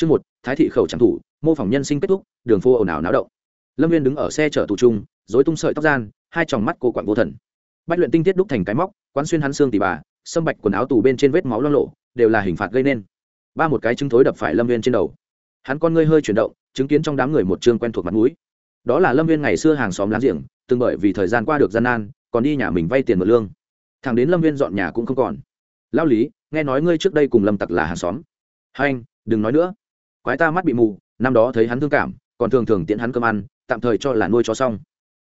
chương một, thái thị khẩu tràng thủ, mô phỏng nhân sinh kết thúc, đường phố ồn ào náo động. Lâm viên đứng ở xe chở tù trung dối tung sợi tóc gian, hai tròng mắt cô quặn vô thần. Bách luyện tinh tiết đúc thành cái móc, quán xuyên hắn xương tỉ bà, sâm bạch quần áo tù bên trên vết máu lo lộ đều là hình phạt gây nên. Ba một cái trứng thối đập phải lâm viên trên đầu. Hắn con ngươi hơi chuyển động, chứng kiến trong đám người một chương quen thuộc mặt mũi. Đó là lâm viên ngày xưa hàng xóm láng giềng, từng bởi vì thời gian qua được gian nan, còn đi nhà mình vay tiền mượn lương. Thằng đến lâm viên dọn nhà cũng không còn. Lao lý, nghe nói ngươi trước đây cùng lâm tặc là hàng xóm. Hai anh, đừng nói nữa quái ta mắt bị mù, năm đó thấy hắn thương cảm, còn thường thường tiện hắn cơm ăn, tạm thời cho là nuôi cho xong.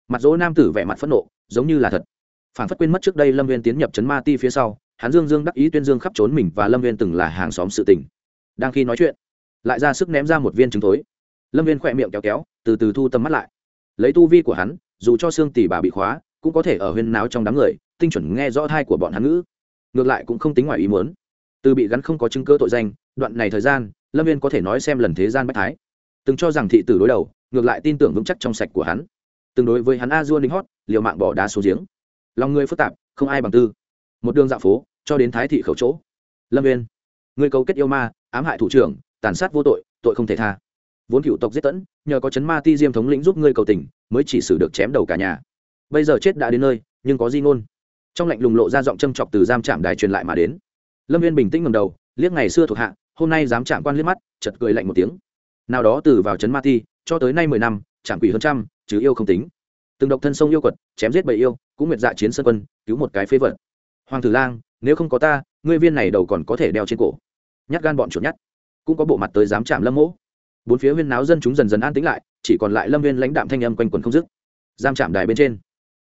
Mặt dỗ nam tử vẻ mặt phẫn nộ, giống như là thật. Phản phất quên mất trước đây lâm viên tiến nhập trấn ma ti phía sau, hắn dương dương đắc ý tuyên dương khắp trốn mình và lâm viên từng là hàng xóm sự tình. Đang khi nói chuyện, lại ra sức ném ra một viên trứng tối lâm viên khỏe miệng kéo kéo, từ từ thu tầm mắt lại. Lấy tu vi của hắn, dù cho xương tỷ bà bị khóa, cũng có thể ở huyên náo trong đám người, tinh chuẩn nghe rõ thai của bọn hắn ngữ. Ngược lại cũng không tính ngoài ý muốn. Từ bị gắn không có chứng cơ tội danh, đoạn này thời gian lâm viên có thể nói xem lần thế gian bách thái. Từng cho rằng thị tử đối đầu, ngược lại tin tưởng vững chắc trong sạch của hắn. Từng đối với hắn a dua ninh hót, liều mạng bỏ đá xuống giếng. Lòng người phức tạp, không ai bằng tư. Một đường dạo phố, cho đến thái thị khẩu chỗ. Lâm viên người cấu kết yêu ma, ám hại thủ trưởng, tàn sát vô tội tội không thể tha. Vốn cựu tộc giết tẫn, nhờ có chấn ma ti diêm thống lĩnh giúp ngươi cầu tình, mới chỉ xử được chém đầu cả nhà. Bây giờ chết đã đến nơi, nhưng có di ngôn. Trong lạnh lùng lộ ra giọng châm chọc từ giam trạm đài truyền lại mà đến. Lâm viên bình tĩnh ngầm đầu, liếc ngày xưa thuộc hạ hôm nay dám chạm quan liếc mắt chật cười lạnh một tiếng. Nào đó từ vào trấn ma ti cho tới nay mười năm, chạm quỷ hơn trăm, chứ yêu không tính. Từng độc thân sông yêu quật, chém giết bầy yêu, cũng nguyệt dạ chiến sân quân, cứu một cái phế vật. Hoàng tử lang, nếu không có ta, ngươi viên này đầu còn có thể đeo trên cổ. Nhát gan bọn chuột nhát. Cũng có bộ mặt tới dám chạm lâm mỗ. Bốn phía huyên náo dân chúng dần dần an tĩnh lại, chỉ còn lại lâm viên lãnh đạm thanh âm quanh quần không dứt. Giam chạm đài bên trên.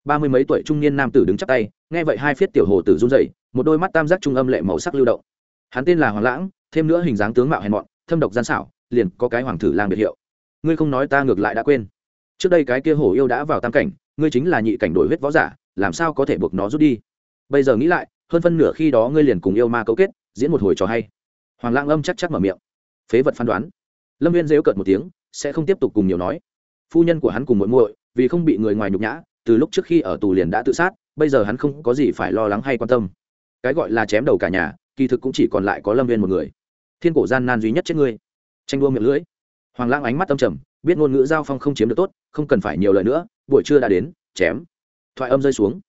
Ba mươi mấy tuổi trung niên nam tử đứng chắp tay, nghe vậy hai phiết tiểu hồ tử run rẩy, một đôi mắt tam giác trung âm lệ màu sắc lưu động. Hắn tên là hoàng lãng thêm nữa hình dáng tướng mạo hèn mọn, thâm độc gian xảo, liền có cái hoàng thử lang biệt hiệu. Ngươi không nói ta ngược lại đã quên. Trước đây cái kia hổ yêu đã vào tam cảnh, ngươi chính là nhị cảnh đổi huyết võ giả, làm sao có thể buộc nó rút đi? Bây giờ nghĩ lại, hơn phân nửa khi đó ngươi liền cùng yêu ma cấu kết, diễn một hồi trò hay. Hoàng Lang âm chắc chắc mở miệng. Phế vật phán đoán. Lâm viên dễu cợt một tiếng, sẽ không tiếp tục cùng nhiều nói. Phu nhân của hắn cùng muội muội, vì không bị người ngoài nhục nhã, từ lúc trước khi ở tù liền đã tự sát, bây giờ hắn không có gì phải lo lắng hay quan tâm. Cái gọi là chém đầu cả nhà, kỳ thực cũng chỉ còn lại có lâm viên một người thiên cổ gian nan duy nhất chết ngươi. Tranh đua miệng lưỡi. Hoàng Lang ánh mắt tâm trầm, biết ngôn ngữ giao phong không chiếm được tốt, không cần phải nhiều lời nữa, buổi trưa đã đến, chém. Thoại âm rơi xuống.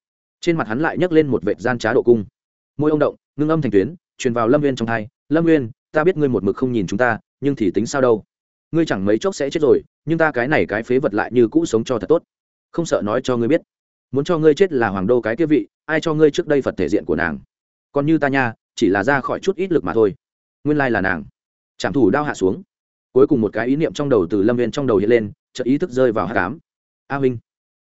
Trên mặt hắn lại nhấc lên một vệt gian trá độ cung. Môi ông động, ngưng âm thành tuyến, truyền vào lâm viên trong thai. Lâm viên ta biết ngươi một mực không nhìn chúng ta, nhưng thì tính sao đâu? Ngươi chẳng mấy chốc sẽ chết rồi, nhưng ta cái này cái phế vật lại như cũ sống cho thật tốt. Không sợ nói cho ngươi biết. Muốn cho ngươi chết là hoàng đô cái kia vị, ai cho ngươi trước đây phật thể diện của nàng? Còn như ta nha, chỉ là ra khỏi chút ít lực mà thôi nguyên lai là nàng. Trảm thủ đao hạ xuống. Cuối cùng một cái ý niệm trong đầu từ lâm viên trong đầu hiện lên, chợt ý thức rơi vào hạ cám a huynh.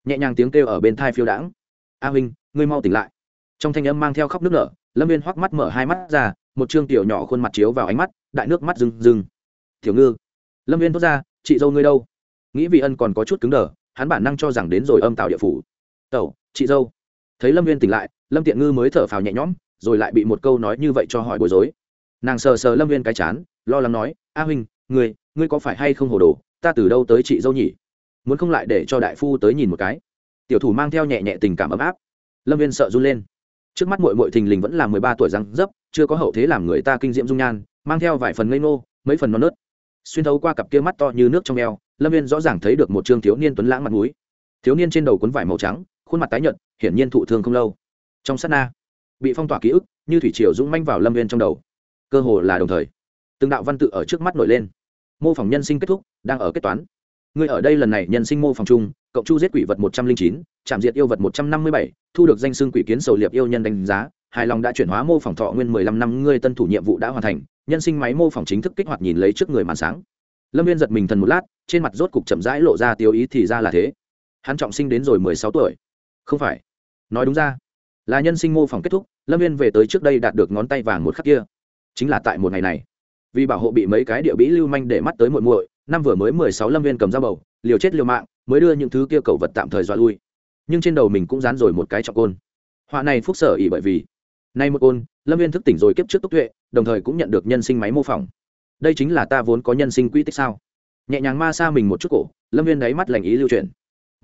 Nhẹ nhàng tiếng kêu ở bên thai phiêu đãng. A huynh, ngươi mau tỉnh lại. Trong thanh âm mang theo khóc nước nở, lâm viên hoắc mắt mở hai mắt ra, một chương tiểu nhỏ khuôn mặt chiếu vào ánh mắt, đại nước mắt rừng rừng tiểu ngư. Lâm viên thốt ra, chị dâu ngươi đâu? Nghĩ vị ân còn có chút cứng đờ, hắn bản năng cho rằng đến rồi âm tạo địa phủ. Tẩu, chị dâu. Thấy lâm viên tỉnh lại, lâm tiện ngư mới thở phào nhẹ nhõm, rồi lại bị một câu nói như vậy cho hỏi bối rối nàng sờ sờ lâm viên cái chán, lo lắng nói, a huynh, ngươi ngươi có phải hay không hồ đồ? Ta từ đâu tới chị dâu nhỉ? Muốn không lại để cho đại phu tới nhìn một cái? Tiểu thủ mang theo nhẹ nhẹ tình cảm ấm áp. Lâm viên sợ run lên. Trước mắt mội mội thình lình vẫn là mười ba tuổi răng dấp, chưa có hậu thế làm người ta kinh diễm dung nhan, mang theo vài phần ngây ngô, mấy phần non nớt. Xuyên thấu qua cặp kia mắt to như nước trong eo, lâm viên rõ ràng thấy được một trương thiếu niên tuấn lãng mặt m ũ i thiếu niên trên đầu cuốn vải màu trắng, khuôn mặt tái nhợt, hiển nhiên thụ thương không lâu. Trong sát na, bị phong tỏa ký ức, như thủy triều dũng manh vào lâm viên trong đầu cơ hồ là đồng thời. Từng đạo văn tự ở trước mắt nổi lên. Mô phỏng nhân sinh kết thúc, đang ở kết toán. Người ở đây lần này nhân sinh mô phỏng chung, cộng chu giết quỷ vật một trăm linh chín, chạm diệt yêu vật một trăm năm mươi bảy, thu được danh xưng quỷ kiến sầu liệp yêu nhân đánh giá, hài lòng đã chuyển hóa mô phỏng thọ nguyên mười lăm năm, ngươi tân thủ nhiệm vụ đã hoàn thành, nhân sinh máy mô phỏng chính thức kích hoạt nhìn lấy trước người màn sáng. Lâm viên giật mình thần một lát, trên mặt rốt cục chậm rãi lộ ra tiêu ý thì ra là thế. Hắn trọng sinh đến rồi mười sáu tuổi. Không phải. Nói đúng ra, là nhân sinh mô phỏng kết thúc, lâm viên về tới trước đây đạt được ngón tay vàng một khắc kia chính là tại một ngày này. Vì bảo hộ bị mấy cái địa bĩ lưu manh để mắt tới muội muội, năm vừa mới mười sáu lâm viên cầm dao bầu, liều chết liều mạng, mới đưa những thứ kia cầu vật tạm thời dọa lui. Nhưng trên đầu mình cũng dán rồi một cái trọng côn. Họa này phúc sở ỉ bởi vì, nay một côn, lâm viên thức tỉnh rồi kiếp trước tốc tuệ, đồng thời cũng nhận được nhân sinh máy mô phỏng. Đây chính là ta vốn có nhân sinh quỹ tích sao? Nhẹ nhàng ma xa mình một chút cổ, lâm viên đáy mắt lành ý lưu truyền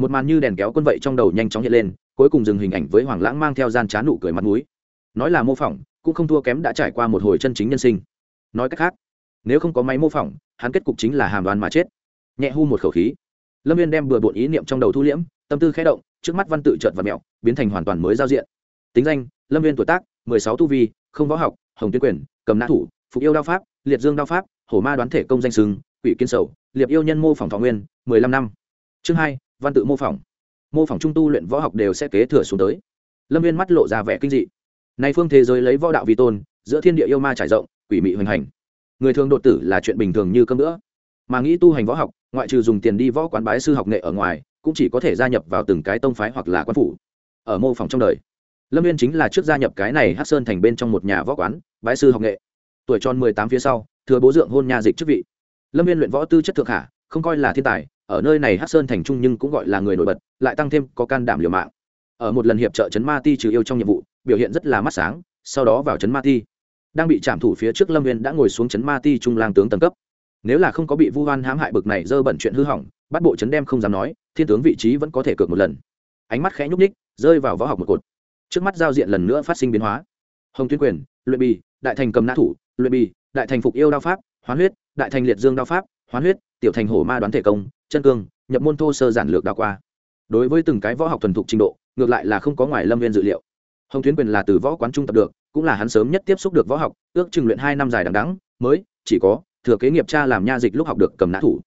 một màn như đèn kéo quân vậy trong đầu nhanh chóng hiện lên, cuối cùng dừng hình ảnh với hoàng lãng mang theo gian trá nụ cười mặt núi nói là mô phỏng cũng không thua kém đã trải qua một hồi chân chính nhân sinh. Nói cách khác, nếu không có máy mô phỏng, hắn kết cục chính là hàm đoan mà chết. Nhẹ hu một khẩu khí. Lâm viên đem bừa bộn ý niệm trong đầu thu liễm, tâm tư khẽ động, trước mắt văn tự trợt và mẹo, biến thành hoàn toàn mới giao diện. Tính danh, lâm viên tuổi tác, mười sáu tu vi, không võ học, hồng tuyên quyền, cầm nã thủ, phục yêu đao pháp, liệt dương đao pháp, hổ ma đoán thể công danh sừng quỷ kiên sầu, liệp yêu nhân mô phỏng thọ nguyên, mười lăm năm. Chương hai, văn tự mô phỏng. Mô phỏng trung tu luyện võ học đều sẽ kế thừa xuống tới. Lâm viên mắt lộ ra vẻ kinh dị nay phương thế giới lấy võ đạo vi tôn, giữa thiên địa yêu ma trải rộng, quỷ mị hoành hành. Người thường đột tử là chuyện bình thường như cơm nữa mà nghĩ tu hành võ học, ngoại trừ dùng tiền đi võ quán bái sư học nghệ ở ngoài, cũng chỉ có thể gia nhập vào từng cái tông phái hoặc là quan phủ. Ở mô phỏng trong đời, lâm viên chính là trước gia nhập cái này hát sơn thành bên trong một nhà võ quán, bái sư học nghệ. Tuổi tròn mười tám phía sau, thừa bố dượng hôn nhà dịch chức vị. Lâm viên luyện võ tư chất thượng hạ, không coi là thiên tài, ở nơi này hát sơn thành trung nhưng cũng gọi là người nổi bật, lại tăng thêm có can đảm liều mạng. Ở một lần hiệp trợ chấn ma ti trừ yêu trong nhiệm vụ biểu hiện rất là mắt sáng, sau đó vào chấn ma ti. Đang bị trảm thủ phía trước lâm viên đã ngồi xuống chấn ma ti trung lang tướng tầng cấp. Nếu là không có bị vu hoan hãm hại bực này dơ bẩn chuyện hư hỏng, bắt bộ chấn đem không dám nói, thiên tướng vị trí vẫn có thể cược một lần. Ánh mắt khẽ nhúc ních rơi vào võ học một cột. Trước mắt giao diện lần nữa phát sinh biến hóa. Hồng tuyên quyền, luyện bì, đại thành cầm nã thủ, luyện bì, đại thành phục yêu đao pháp, hoán huyết, đại thành liệt dương đao pháp, hoán huyết, tiểu thành hổ ma đoán thể công, chân cương, nhập môn thô sơ giản lược đao qua. Đối với từng cái võ học thuần thục trình độ, ngược lại là không có ngoài lâm viên dự liệu hồng tuyến quyền là từ võ quán trung tập được, cũng là hắn sớm nhất tiếp xúc được võ học, ước chừng luyện hai năm dài đằng đắng mới, chỉ có, thừa kế nghiệp cha làm nha dịch lúc học được cầm nã thủ.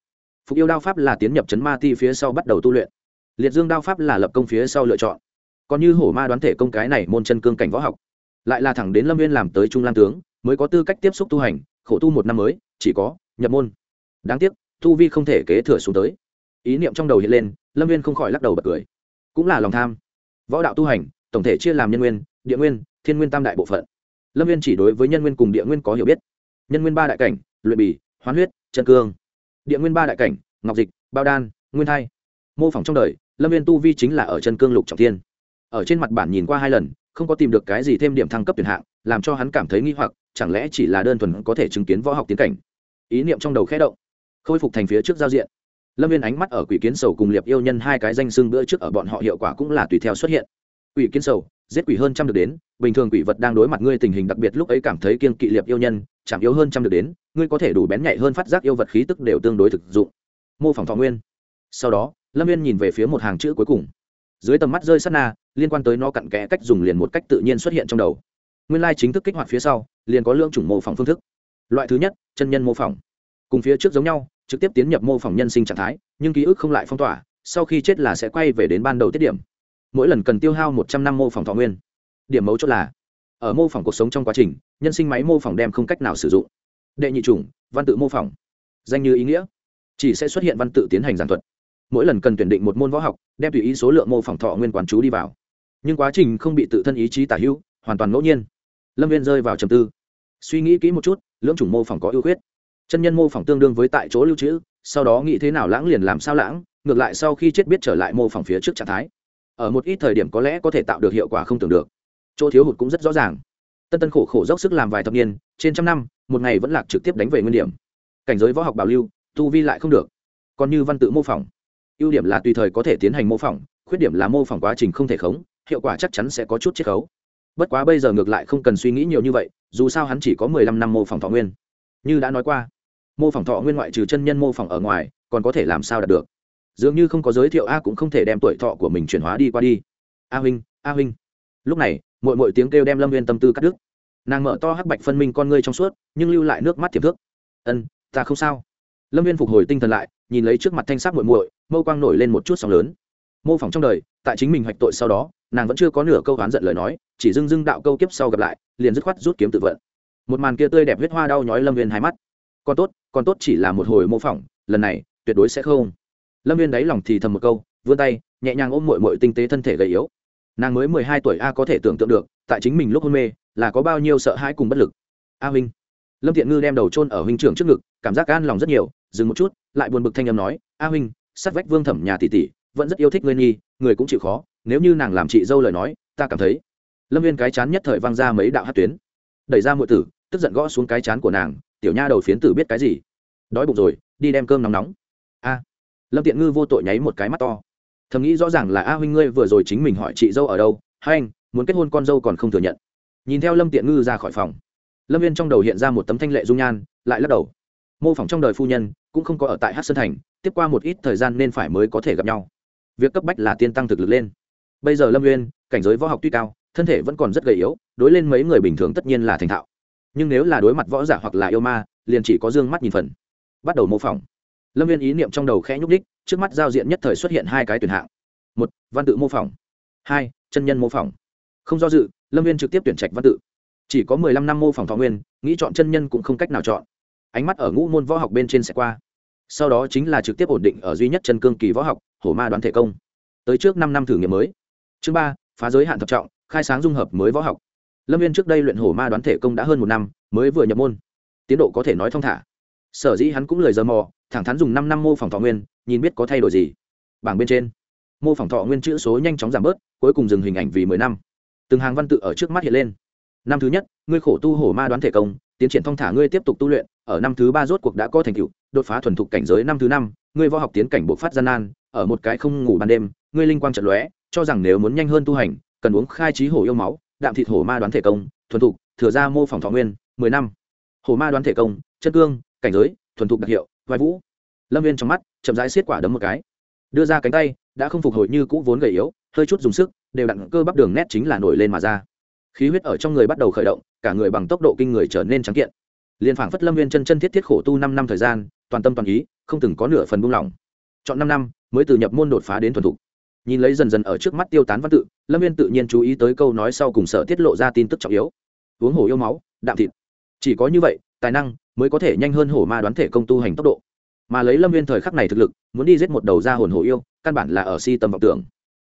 Phục yêu đao pháp là tiến nhập chấn ma ti phía sau bắt đầu tu luyện. Liệt dương đao pháp là lập công phía sau lựa chọn. Còn như hổ ma đoán thể công cái này môn chân cương cảnh võ học. Lại là thẳng đến lâm viên làm tới trung lan tướng, mới có tư cách tiếp xúc tu hành, khổ tu một năm mới, chỉ có, nhập môn. Đáng tiếc, tu vi không thể kế thừa xuống tới. Ý niệm trong đầu hiện lên, lâm viên không khỏi lắc đầu bật cười. Cũng là lòng tham. Võ đạo tu hành tổng thể chia làm nhân nguyên, địa nguyên, thiên nguyên tam đại bộ phận. Lâm viên chỉ đối với nhân nguyên cùng địa nguyên có hiểu biết. Nhân nguyên ba đại cảnh, luyện bì, hoán huyết, chân cương. Địa nguyên ba đại cảnh, ngọc dịch, bao đan, nguyên thai. Mô phỏng trong đời, lâm viên tu vi chính là ở chân cương lục trọng thiên. Ở trên mặt bản nhìn qua hai lần, không có tìm được cái gì thêm điểm thăng cấp tuyển hạng, làm cho hắn cảm thấy nghi hoặc, chẳng lẽ chỉ là đơn thuần có thể chứng kiến võ học tiến cảnh? Ý niệm trong đầu khẽ động, khôi phục thành phía trước giao diện. Lâm viên ánh mắt ở quỷ kiến sầu cùng liệp yêu nhân hai cái danh xưng bữa trước ở bọn họ hiệu quả cũng là tùy theo xuất hiện quỷ kiến sầu, giết quỷ hơn trăm được đến, bình thường quỷ vật đang đối mặt ngươi tình hình đặc biệt lúc ấy cảm thấy kiên kỵ liệp yêu nhân, chẳng yếu hơn trăm được đến, ngươi có thể đủ bén nhạy hơn phát giác yêu vật khí tức đều tương đối thực dụng. Mô phỏng thọ nguyên. Sau đó, lâm viên nhìn về phía một hàng chữ cuối cùng. Dưới tầm mắt rơi sát na, liên quan tới nó cặn kẽ cách dùng liền một cách tự nhiên xuất hiện trong đầu. Nguyên lai chính thức kích hoạt phía sau, liền có lượng chủng mô phỏng phương thức. Loại thứ nhất, chân nhân mô phỏng. Cùng phía trước giống nhau, trực tiếp tiến nhập mô phỏng nhân sinh trạng thái, nhưng ký ức không lại phong tỏa, sau khi chết là sẽ quay về đến ban đầu tiết điểm mỗi lần cần tiêu hao một trăm năm mô phỏng thọ nguyên. Điểm mấu chốt là, ở mô phỏng cuộc sống trong quá trình, nhân sinh máy mô phỏng đem không cách nào sử dụng. Đệ nhị chủng, văn tự mô phỏng. Danh như ý nghĩa, chỉ sẽ xuất hiện văn tự tiến hành giảng thuật. Mỗi lần cần tuyển định một môn võ học, đem tùy ý số lượng mô phỏng thọ nguyên quán chú đi vào. Nhưng quá trình không bị tự thân ý chí tả hữu, hoàn toàn ngẫu nhiên. Lâm viên rơi vào trầm tư. Suy nghĩ kỹ một chút, lưỡng chủng mô phỏng có ưu khuyết. Chân nhân mô phỏng tương đương với tại chỗ lưu trữ, sau đó nghĩ thế nào lãng liền làm sao lãng, ngược lại sau khi chết biết trở lại mô phỏng phía trước trạng thái ở một ít thời điểm có lẽ có thể tạo được hiệu quả không tưởng được. Chỗ thiếu hụt cũng rất rõ ràng. Tân tân khổ khổ dốc sức làm vài thập niên, trên trăm năm, một ngày vẫn lạc trực tiếp đánh về nguyên điểm. Cảnh giới võ học bảo lưu, tu vi lại không được. Còn như văn tự mô phỏng. Ưu điểm là tùy thời có thể tiến hành mô phỏng, khuyết điểm là mô phỏng quá trình không thể khống, hiệu quả chắc chắn sẽ có chút chiết khấu. Bất quá bây giờ ngược lại không cần suy nghĩ nhiều như vậy, dù sao hắn chỉ có mười lăm năm mô phỏng thọ nguyên. Như đã nói qua, mô phỏng thọ nguyên ngoại trừ chân nhân mô phỏng ở ngoài, còn có thể làm sao đạt được? Dường như không có giới thiệu a cũng không thể đem tuổi thọ của mình chuyển hóa đi qua đi. A huynh a huynh. Lúc này mỗi mỗi tiếng kêu đem lâm viên tâm tư cắt đứt. Nàng mở to hắc bạch phân minh con ngươi trong suốt, nhưng lưu lại nước mắt tiềm thước ân, ta không sao. Lâm viên phục hồi tinh thần lại, nhìn lấy trước mặt thanh sắc muội muội, mâu quang nổi lên một chút sóng lớn. Mô phỏng trong đời, tại chính mình hoạch tội sau đó, nàng vẫn chưa có nửa câu oán giận lời nói, chỉ dưng dưng đạo câu kiếp sau gặp lại, liền dứt khoát rút kiếm tự vận. Một màn kia tươi đẹp huyết hoa đau nhói lâm viên hai mắt. Còn tốt còn tốt chỉ là một hồi mô phỏng, lần này tuyệt đối sẽ không lâm viên đáy lòng thì thầm một câu, vươn tay, nhẹ nhàng ôm mội mội tinh tế thân thể gầy yếu. Nàng mới mười hai tuổi a, có thể tưởng tượng được, tại chính mình lúc hôn mê, là có bao nhiêu sợ hãi cùng bất lực. A huynh lâm thiện ngư đem đầu trôn ở huynh trưởng trước ngực, cảm giác an lòng rất nhiều, dừng một chút, lại buồn bực thanh âm nói, a huynh sát vách vương thẩm nhà tỷ tỷ, vẫn rất yêu thích ngươi nhi, người cũng chịu khó, nếu như nàng làm chị dâu lời nói, ta cảm thấy. Lâm viên cái chán nhất thời văng ra mấy đạo hát tuyến. Đẩy ra muội tử, tức giận gõ xuống cái chán của nàng, tiểu nha đầu phiến tử biết cái gì? Đói bụng rồi, đi đem cơm nóng nóng. A lâm tiện ngư vô tội nháy một cái mắt to. Thầm nghĩ rõ ràng là a huynh ngươi vừa rồi chính mình hỏi chị dâu ở đâu, hai anh, muốn kết hôn con dâu còn không thừa nhận. Nhìn theo lâm tiện ngư ra khỏi phòng, lâm viên trong đầu hiện ra một tấm thanh lệ dung nhan, lại lắc đầu. Mô phỏng trong đời phu nhân, cũng không có ở tại hát sơn thành, tiếp qua một ít thời gian nên phải mới có thể gặp nhau. Việc cấp bách là tiên tăng thực lực lên. Bây giờ lâm Viên, cảnh giới võ học tuy cao, thân thể vẫn còn rất gầy yếu, đối lên mấy người bình thường tất nhiên là thành thạo. Nhưng nếu là đối mặt võ giả hoặc là yêu ma, liền chỉ có d ư ơ n g mắt nhìn phần. Bắt đầu mô phỏng lâm viên ý niệm trong đầu khẽ nhúc đích trước mắt giao diện nhất thời xuất hiện hai cái tuyển hạng. Một, văn tự mô phỏng. Hai, chân nhân mô phỏng. Không do dự, lâm viên trực tiếp tuyển trạch văn tự. Chỉ có mười lăm năm mô phỏng thọ nguyên, nghĩ chọn chân nhân cũng không cách nào chọn. Ánh mắt ở ngũ môn võ học bên trên sẽ qua. Sau đó chính là trực tiếp ổn định ở duy nhất chân cương kỳ võ học, hổ ma đoán thể công. Tới trước năm năm thử nghiệm mới. Chương ba, phá giới hạn thập trọng, khai sáng dung hợp mới võ học. Lâm viên trước đây luyện hổ ma đoán thể công đã hơn một năm, mới vừa nhập môn. Tiến độ có thể nói thong thả. Sở dĩ hắn cũng lời giờ mò thẳng thắn dùng năm năm mô phỏng thọ nguyên, nhìn biết có thay đổi gì. Bảng bên trên. Mô phỏng thọ nguyên chữ số nhanh chóng giảm bớt, cuối cùng dừng hình ảnh vì mười năm. Từng hàng văn tự ở trước mắt hiện lên. Năm thứ nhất, ngươi khổ tu hổ ma đoán thể công, tiến triển thong thả ngươi tiếp tục tu luyện, ở năm thứ ba rốt cuộc đã có thành tựu, đột phá thuần thục cảnh giới năm thứ năm, ngươi võ học tiến cảnh buộc phát gian nan, ở một cái không ngủ ban đêm, ngươi linh quang trận lóe, cho rằng nếu muốn nhanh hơn tu hành, cần uống khai trí hổ yêu máu, đạm thịt hổ ma đoán thể công, thuần thục, thừa ra mô phỏng thọ nguyên, mười năm. Hổ ma đoán thể công, chân cương, cảnh giới, thuần thục đặc hiệu vai vũ. Lâm viên trong mắt chậm rãi xiết quả đấm một cái. Đưa ra cánh tay, đã không phục hồi như cũ vốn gầy yếu, hơi chút dùng sức, đều đặn cơ bắp đường nét chính là nổi lên mà ra. Khí huyết ở trong người bắt đầu khởi động, cả người bằng tốc độ kinh người trở nên trắng kiện. Liền phảng phất lâm viên chân chân thiết thiết khổ tu năm năm thời gian, toàn tâm toàn ý, không từng có nửa phần buông lỏng. Chọn năm năm, mới từ nhập môn đột phá đến thuần thục. Nhìn lấy dần dần ở trước mắt tiêu tán văn tự, lâm viên tự nhiên chú ý tới câu nói sau cùng sở tiết lộ ra tin tức trọng yếu. Uống hổ yêu máu, đạm thịt. Chỉ có như vậy, tài năng mới có thể nhanh hơn hổ ma đoán thể công tu hành tốc độ. Mà lấy lâm viên thời khắc này thực lực, muốn đi giết một đầu ra hồn hổ yêu, căn bản là ở si tầm vọng tưởng.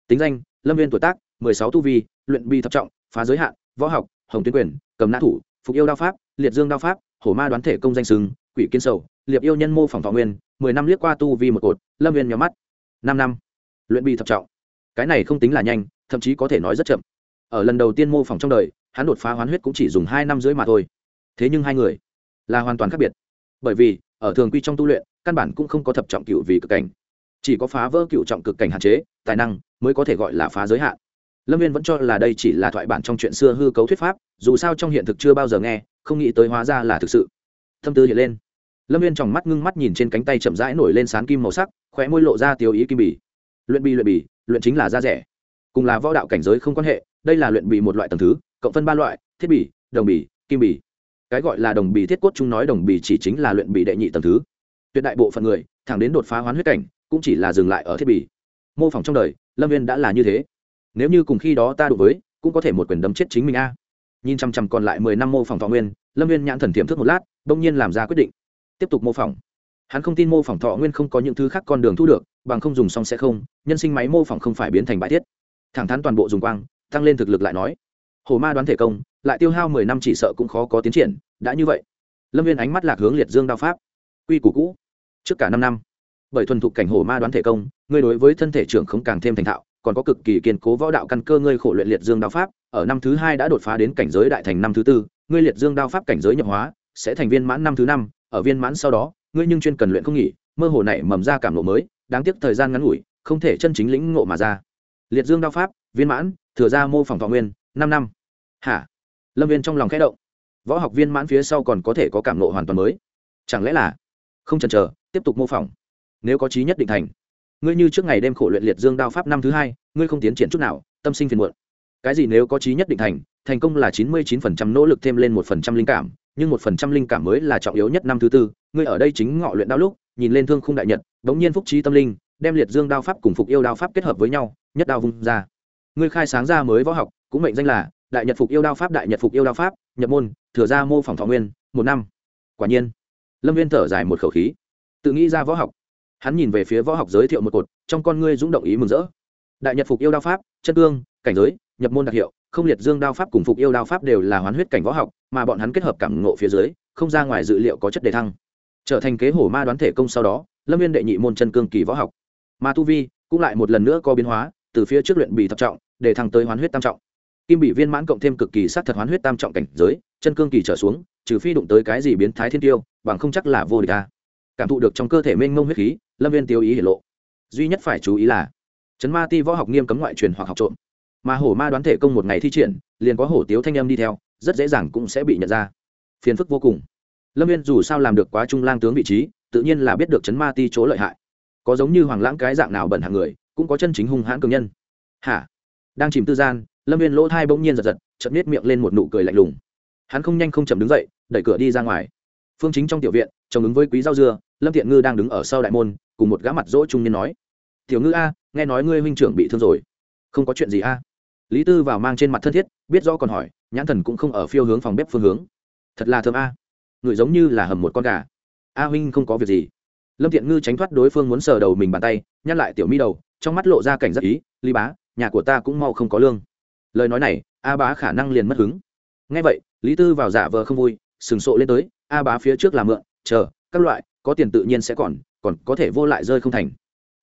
Tính danh, lâm viên tuổi tác, mười sáu tu vi, luyện bi thập trọng, phá giới hạn, võ học, hồng tuyến quyền, cầm nã thủ, phục yêu đao pháp, liệt dương đao pháp, hổ ma đoán thể công danh sừng quỷ kiên sầu, liệp yêu nhân mô phỏng thọ nguyên, mười năm liếc qua tu vi một cột, lâm viên nhóm mắt. Năm năm, luyện bi thập trọng. Cái này không tính là nhanh, thậm chí có thể nói rất chậm. Ở lần đầu tiên mô phỏng trong đời, hắn đột phá hoán huyết cũng chỉ dùng hai năm rưỡi mà thôi. Thế nhưng hai người là hoàn toàn khác biệt. Bởi vì, ở thường quy trong tu luyện, căn bản cũng không có thập trọng cựu vì cực cảnh. Chỉ có phá vỡ cựu trọng cực cảnh hạn chế, tài năng, mới có thể gọi là phá giới hạn. Lâm viên vẫn cho là đây chỉ là thoại bản trong chuyện xưa hư cấu thuyết pháp, dù sao trong hiện thực chưa bao giờ nghe, không nghĩ tới hóa ra là thực sự. Thâm tư hiện lên. Lâm viên tròng mắt ngưng mắt nhìn trên cánh tay chậm rãi nổi lên sán kim màu sắc, khóe môi lộ ra tiêu ý kim bì. Luyện bì luyện bì, luyện chính là da rẻ. Cùng là võ đạo cảnh giới không quan hệ, đây là luyện bì một loại tầng thứ, cộng phân ba loại, thiết bì, đồng bì, kim bì cái gọi là đồng bì thiết cốt chúng nói đồng bì chỉ chính là luyện bì đệ nhị tầng thứ. Tuyệt đại bộ phận người, thẳng đến đột phá hoán huyết cảnh, cũng chỉ là dừng lại ở thiết bì. Mô phỏng trong đời, lâm viên đã là như thế. Nếu như cùng khi đó ta đụng với, cũng có thể một quyền đấm chết chính mình a. Nhìn chằm chằm còn lại mười năm mô phỏng thọ nguyên, lâm viên nhãn thần tiềm thức một lát, bỗng nhiên làm ra quyết định. Tiếp tục mô phỏng. Hắn không tin mô phỏng thọ nguyên không có những thứ khác con đường thu được, bằng không dùng xong sẽ không, nhân sinh máy mô phỏng không phải biến thành bãi thiết. Thẳng thắn toàn bộ dùng quang, tăng lên thực lực lại nói. Hồ ma đoán thể công lại tiêu hao mười năm chỉ sợ cũng khó có tiến triển, đã như vậy. Lâm viên ánh mắt lạc hướng liệt dương đao pháp. Quy củ cũ. Trước cả năm năm, bởi thuần thục cảnh hồ ma đoán thể công, ngươi đối với thân thể trưởng không càng thêm thành thạo, còn có cực kỳ kiên cố võ đạo căn cơ ngươi khổ luyện liệt dương đao pháp, ở năm thứ hai đã đột phá đến cảnh giới đại thành năm thứ tư, ngươi liệt dương đao pháp cảnh giới nhập hóa, sẽ thành viên mãn năm thứ năm, ở viên mãn sau đó, ngươi nhưng chuyên cần luyện không nghỉ, mơ hồ này mầm ra cảm lộ mới, đáng tiếc thời gian ngắn ngủi, không thể chân chính lĩnh ngộ mà ra. Liệt dương đao pháp, viên mãn, thừa ra mô phỏng thọ nguyên, năm năm. Hả? Lâm viên trong lòng khẽ động võ học viên mãn phía sau còn có thể có cảm nộ hoàn toàn mới chẳng lẽ là không chần chờ tiếp tục mô phỏng nếu có trí nhất định thành ngươi như trước ngày đêm khổ luyện liệt dương đao pháp năm thứ hai ngươi không tiến triển chút nào tâm sinh phiền muộn cái gì nếu có trí nhất định thành thành công là chín mươi chín phần trăm nỗ lực thêm lên một phần trăm linh cảm nhưng một phần trăm linh cảm mới là trọng yếu nhất năm thứ tư ngươi ở đây chính ngọ luyện đao lúc nhìn lên thương khung đại nhật bỗng nhiên phúc trí tâm linh đem liệt dương đao pháp cùng phục yêu đao pháp kết hợp với nhau nhất đao vung ra ngươi khai sáng ra mới võ học cũng mệnh danh là đại nhật phục yêu đao pháp, đại nhật phục yêu đao pháp, nhập môn, thừa ra mô phỏng thọ nguyên, một năm. Quả nhiên, lâm viên thở dài một khẩu khí. Tự nghĩ ra võ học. Hắn nhìn về phía võ học giới thiệu một cột, trong con ngươi dũng động ý mừng rỡ. Đại nhật phục yêu đao pháp, chân tương cảnh giới, nhập môn đặc hiệu, không liệt dương đao pháp cùng phục yêu đao pháp đều là hoán huyết cảnh võ học, mà bọn hắn kết hợp cảm ngộ phía dưới, không ra ngoài dự liệu có chất đề thăng. Trở thành kế hổ ma đoán thể công sau đó, lâm viên đệ nhị môn chân cương kỳ võ học. Ma tu vi cũng lại một lần nữa có biến hóa, từ phía trước luyện bị thập trọng, để thăng tới hoán huyết tam trọng kim bị viên mãn cộng thêm cực kỳ sát thật hoán huyết tam trọng cảnh giới, chân cương kỳ trở xuống, trừ phi đụng tới cái gì biến thái thiên tiêu, bằng không chắc là vô địch ta cảm thụ được trong cơ thể mênh mông huyết khí, lâm viên tiêu ý hiển lộ. Duy nhất phải chú ý là, chấn ma ti võ học nghiêm cấm ngoại truyền hoặc học trộm. Mà hổ ma đoán thể công một ngày thi triển, liền có hổ tiếu thanh âm đi theo, rất dễ dàng cũng sẽ bị nhận ra. Phiền phức vô cùng. Lâm viên dù sao làm được quá trung lang tướng vị trí, tự nhiên là biết được chấn ma ti chỗ lợi hại. Có giống như hoàng lãng cái dạng nào bẩn hàng người, cũng có chân chính hung hãn cường nhân. Hả? Đang chìm tư gian lâm viên lỗ thai bỗng nhiên giật giật chậm nết miệng lên một nụ cười lạnh lùng hắn không nhanh không chậm đứng dậy đẩy cửa đi ra ngoài phương chính trong tiểu viện chồng ứng với quý rau dưa lâm thiện ngư đang đứng ở sau đại môn cùng một gã mặt dỗ trung niên nói tiểu ngư a nghe nói ngươi huynh trưởng bị thương rồi không có chuyện gì a lý tư vào mang trên mặt thân thiết biết rõ còn hỏi nhãn thần cũng không ở phiêu hướng phòng bếp phương hướng thật là thơm a người giống như là hầm một con gà a huynh không có việc gì lâm thiện ngư tránh thoát đối phương muốn sờ đầu mình bàn tay nhăn lại tiểu mi đầu trong mắt lộ ra cảnh giác ý lý bá nhà của ta cũng mau không có lương lời nói này, a bá khả năng liền mất hứng. Ngay vậy, lý tư vào giả vờ không vui, sừng sộ lên tới, a bá phía trước là mượn, chờ, các loại, có tiền tự nhiên sẽ còn còn có thể vô lại rơi không thành.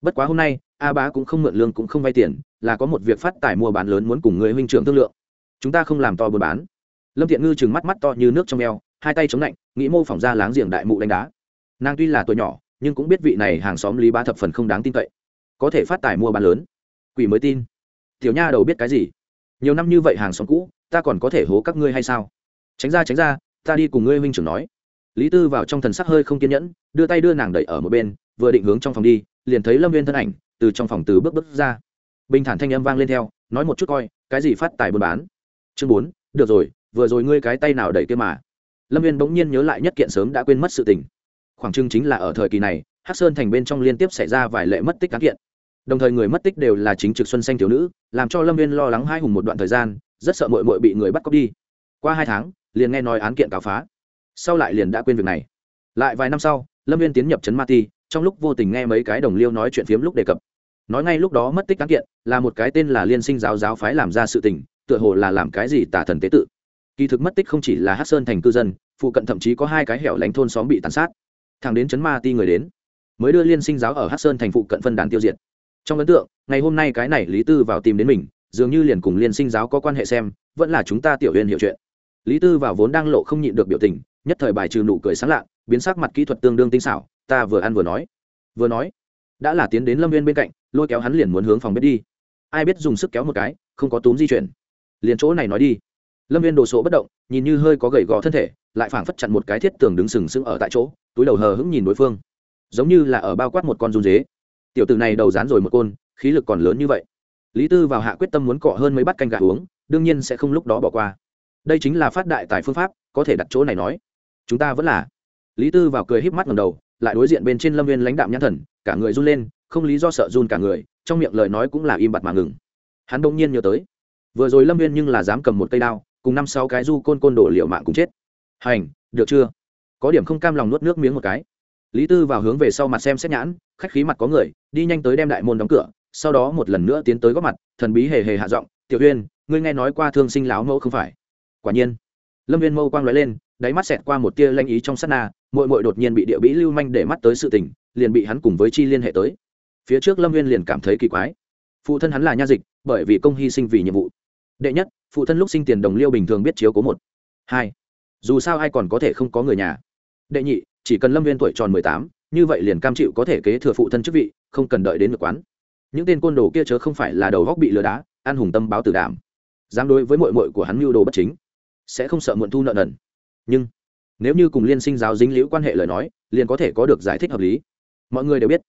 Bất quá hôm nay, a bá cũng không mượn lương cũng không vay tiền, là có một việc phát tài mua bán lớn muốn cùng người huynh trưởng thương lượng. Chúng ta không làm to buôn bán. Lâm thiện ngư chừng mắt mắt to như nước trong eo, hai tay chống lạnh, nghĩ mô phỏng ra láng giềng đại mụ đánh đá. Nàng tuy là tuổi nhỏ, nhưng cũng biết vị này hàng xóm lý ba thập phần không đáng tin cậy. Có thể phát tài mua bán lớn. Quỷ mới tin. Tiểu nha đầu biết cái gì? Nhiều năm như vậy hàng xóm cũ, ta còn có thể hố các ngươi hay sao? Tránh ra tránh ra, ta đi cùng ngươi huynh trưởng nói. Lý tư vào trong thần sắc hơi không kiên nhẫn, đưa tay đưa nàng đẩy ở một bên, vừa định hướng trong phòng đi, liền thấy lâm viên thân ảnh từ trong phòng từ bước bước ra. Bình thản thanh âm vang lên theo, nói một chút coi, cái gì phát tài buôn bán? Chương bốn, được rồi, vừa rồi ngươi cái tay nào đẩy kia mà? Lâm viên bỗng nhiên nhớ lại nhất kiện sớm đã quên mất sự tình. Khoảng trưng chính là ở thời kỳ này, hắc sơn thành bên trong liên tiếp xảy ra vài lệ mất tích cán kiện đồng thời người mất tích đều là chính trực xuân xanh thiếu nữ, làm cho lâm viên lo lắng hai hùng một đoạn thời gian, rất sợ mội mội bị người bắt cóc đi. Qua hai tháng, liền nghe nói án kiện cáo phá. Sau lại liền đã quên việc này. Lại vài năm sau, lâm viên tiến nhập trấn ma ti, trong lúc vô tình nghe mấy cái đồng liêu nói chuyện phiếm lúc đề cập. Nói ngay lúc đó mất tích án kiện là một cái tên là liên sinh giáo giáo phái làm ra sự tình, tựa hồ là làm cái gì tả thần tế tự. Kỳ thực mất tích không chỉ là hát sơn thành cư dân, phụ cận thậm chí có hai cái hẻo lánh thôn xóm bị tàn sát. Thằng đến trấn ma ti người đến, mới đưa liên sinh giáo ở hát sơn thành phụ cận phân đàn tiêu diệt trong ấn tượng, ngày hôm nay cái này lý tư vào tìm đến mình, dường như liền cùng liên sinh giáo có quan hệ xem, vẫn là chúng ta tiểu huyền hiểu chuyện. Lý tư vào vốn đang lộ không nhịn được biểu tình, nhất thời bài trừ nụ cười sáng lạ biến sắc mặt kỹ thuật tương đương tinh xảo, ta vừa ăn vừa nói. Vừa nói, đã là tiến đến lâm viên bên cạnh, lôi kéo hắn liền muốn hướng phòng bếp đi. Ai biết dùng sức kéo một cái, không có túm di chuyển. Liền chỗ này nói đi. Lâm viên đồ sộ bất động, nhìn như hơi có gầy gò thân thể, lại phảng phất chặn một cái thiết tường đứng sừng sững ở tại chỗ, túi đầu hờ hững nhìn đối phương. Giống như là ở bao quát một con run dế tiểu tử này đầu dán rồi một côn, khí lực còn lớn như vậy. Lý tư vào hạ quyết tâm muốn cọ hơn mấy bát canh gà uống, đương nhiên sẽ không lúc đó bỏ qua. Đây chính là phát đại tài phương pháp, có thể đặt chỗ này nói. Chúng ta vẫn là. Lý tư vào cười híp mắt ngầm đầu, lại đối diện bên trên lâm viên lãnh đạm nhãn thần, cả người run lên, không lý do sợ run cả người, trong miệng lời nói cũng là im bặt mà ngừng. Hắn đông nhiên nhớ tới, vừa rồi lâm viên nhưng là dám cầm một cây đao, cùng năm sáu cái du côn côn đổ liệu mạng cùng chết. Hành, được chưa? Có điểm không cam lòng nuốt nước miếng một cái lý tư vào hướng về sau mặt xem xét nhãn khách khí mặt có người đi nhanh tới đem đại môn đóng cửa sau đó một lần nữa tiến tới góp mặt thần bí hề hề hạ giọng tiểu Huyên, ngươi nghe nói qua thương sinh láo mẫu không phải? Quả nhiên lâm viên mâu quang nói lên đáy mắt xẹt qua một tia lanh ý trong sát na mội mội đột nhiên bị địa bĩ lưu manh để mắt tới sự tình liền bị hắn cùng với chi liên hệ tới. Phía trước lâm viên liền cảm thấy kỳ quái. Phụ thân hắn là nha dịch bởi vì công hy sinh vì nhiệm vụ. Đệ nhất phụ thân lúc sinh tiền đồng liêu bình thường biết chiếu cố một. Hai dù sao ai còn có thể không có người nhà. Đệ nhị chỉ cần lâm viên tuổi tròn mười tám, như vậy liền cam chịu có thể kế thừa phụ thân chức vị, không cần đợi đến ngược quán. Những tên côn đồ kia chớ không phải là đầu góc bị lừa đá An hùng tâm báo tử đảm dám đối với mội mội của hắn mưu đồ bất chính, sẽ không sợ muộn thu nợ nần. Nhưng, nếu như cùng liên sinh giáo dính liễu quan hệ lời nói, liền có thể có được giải thích hợp lý. Mọi người đều biết,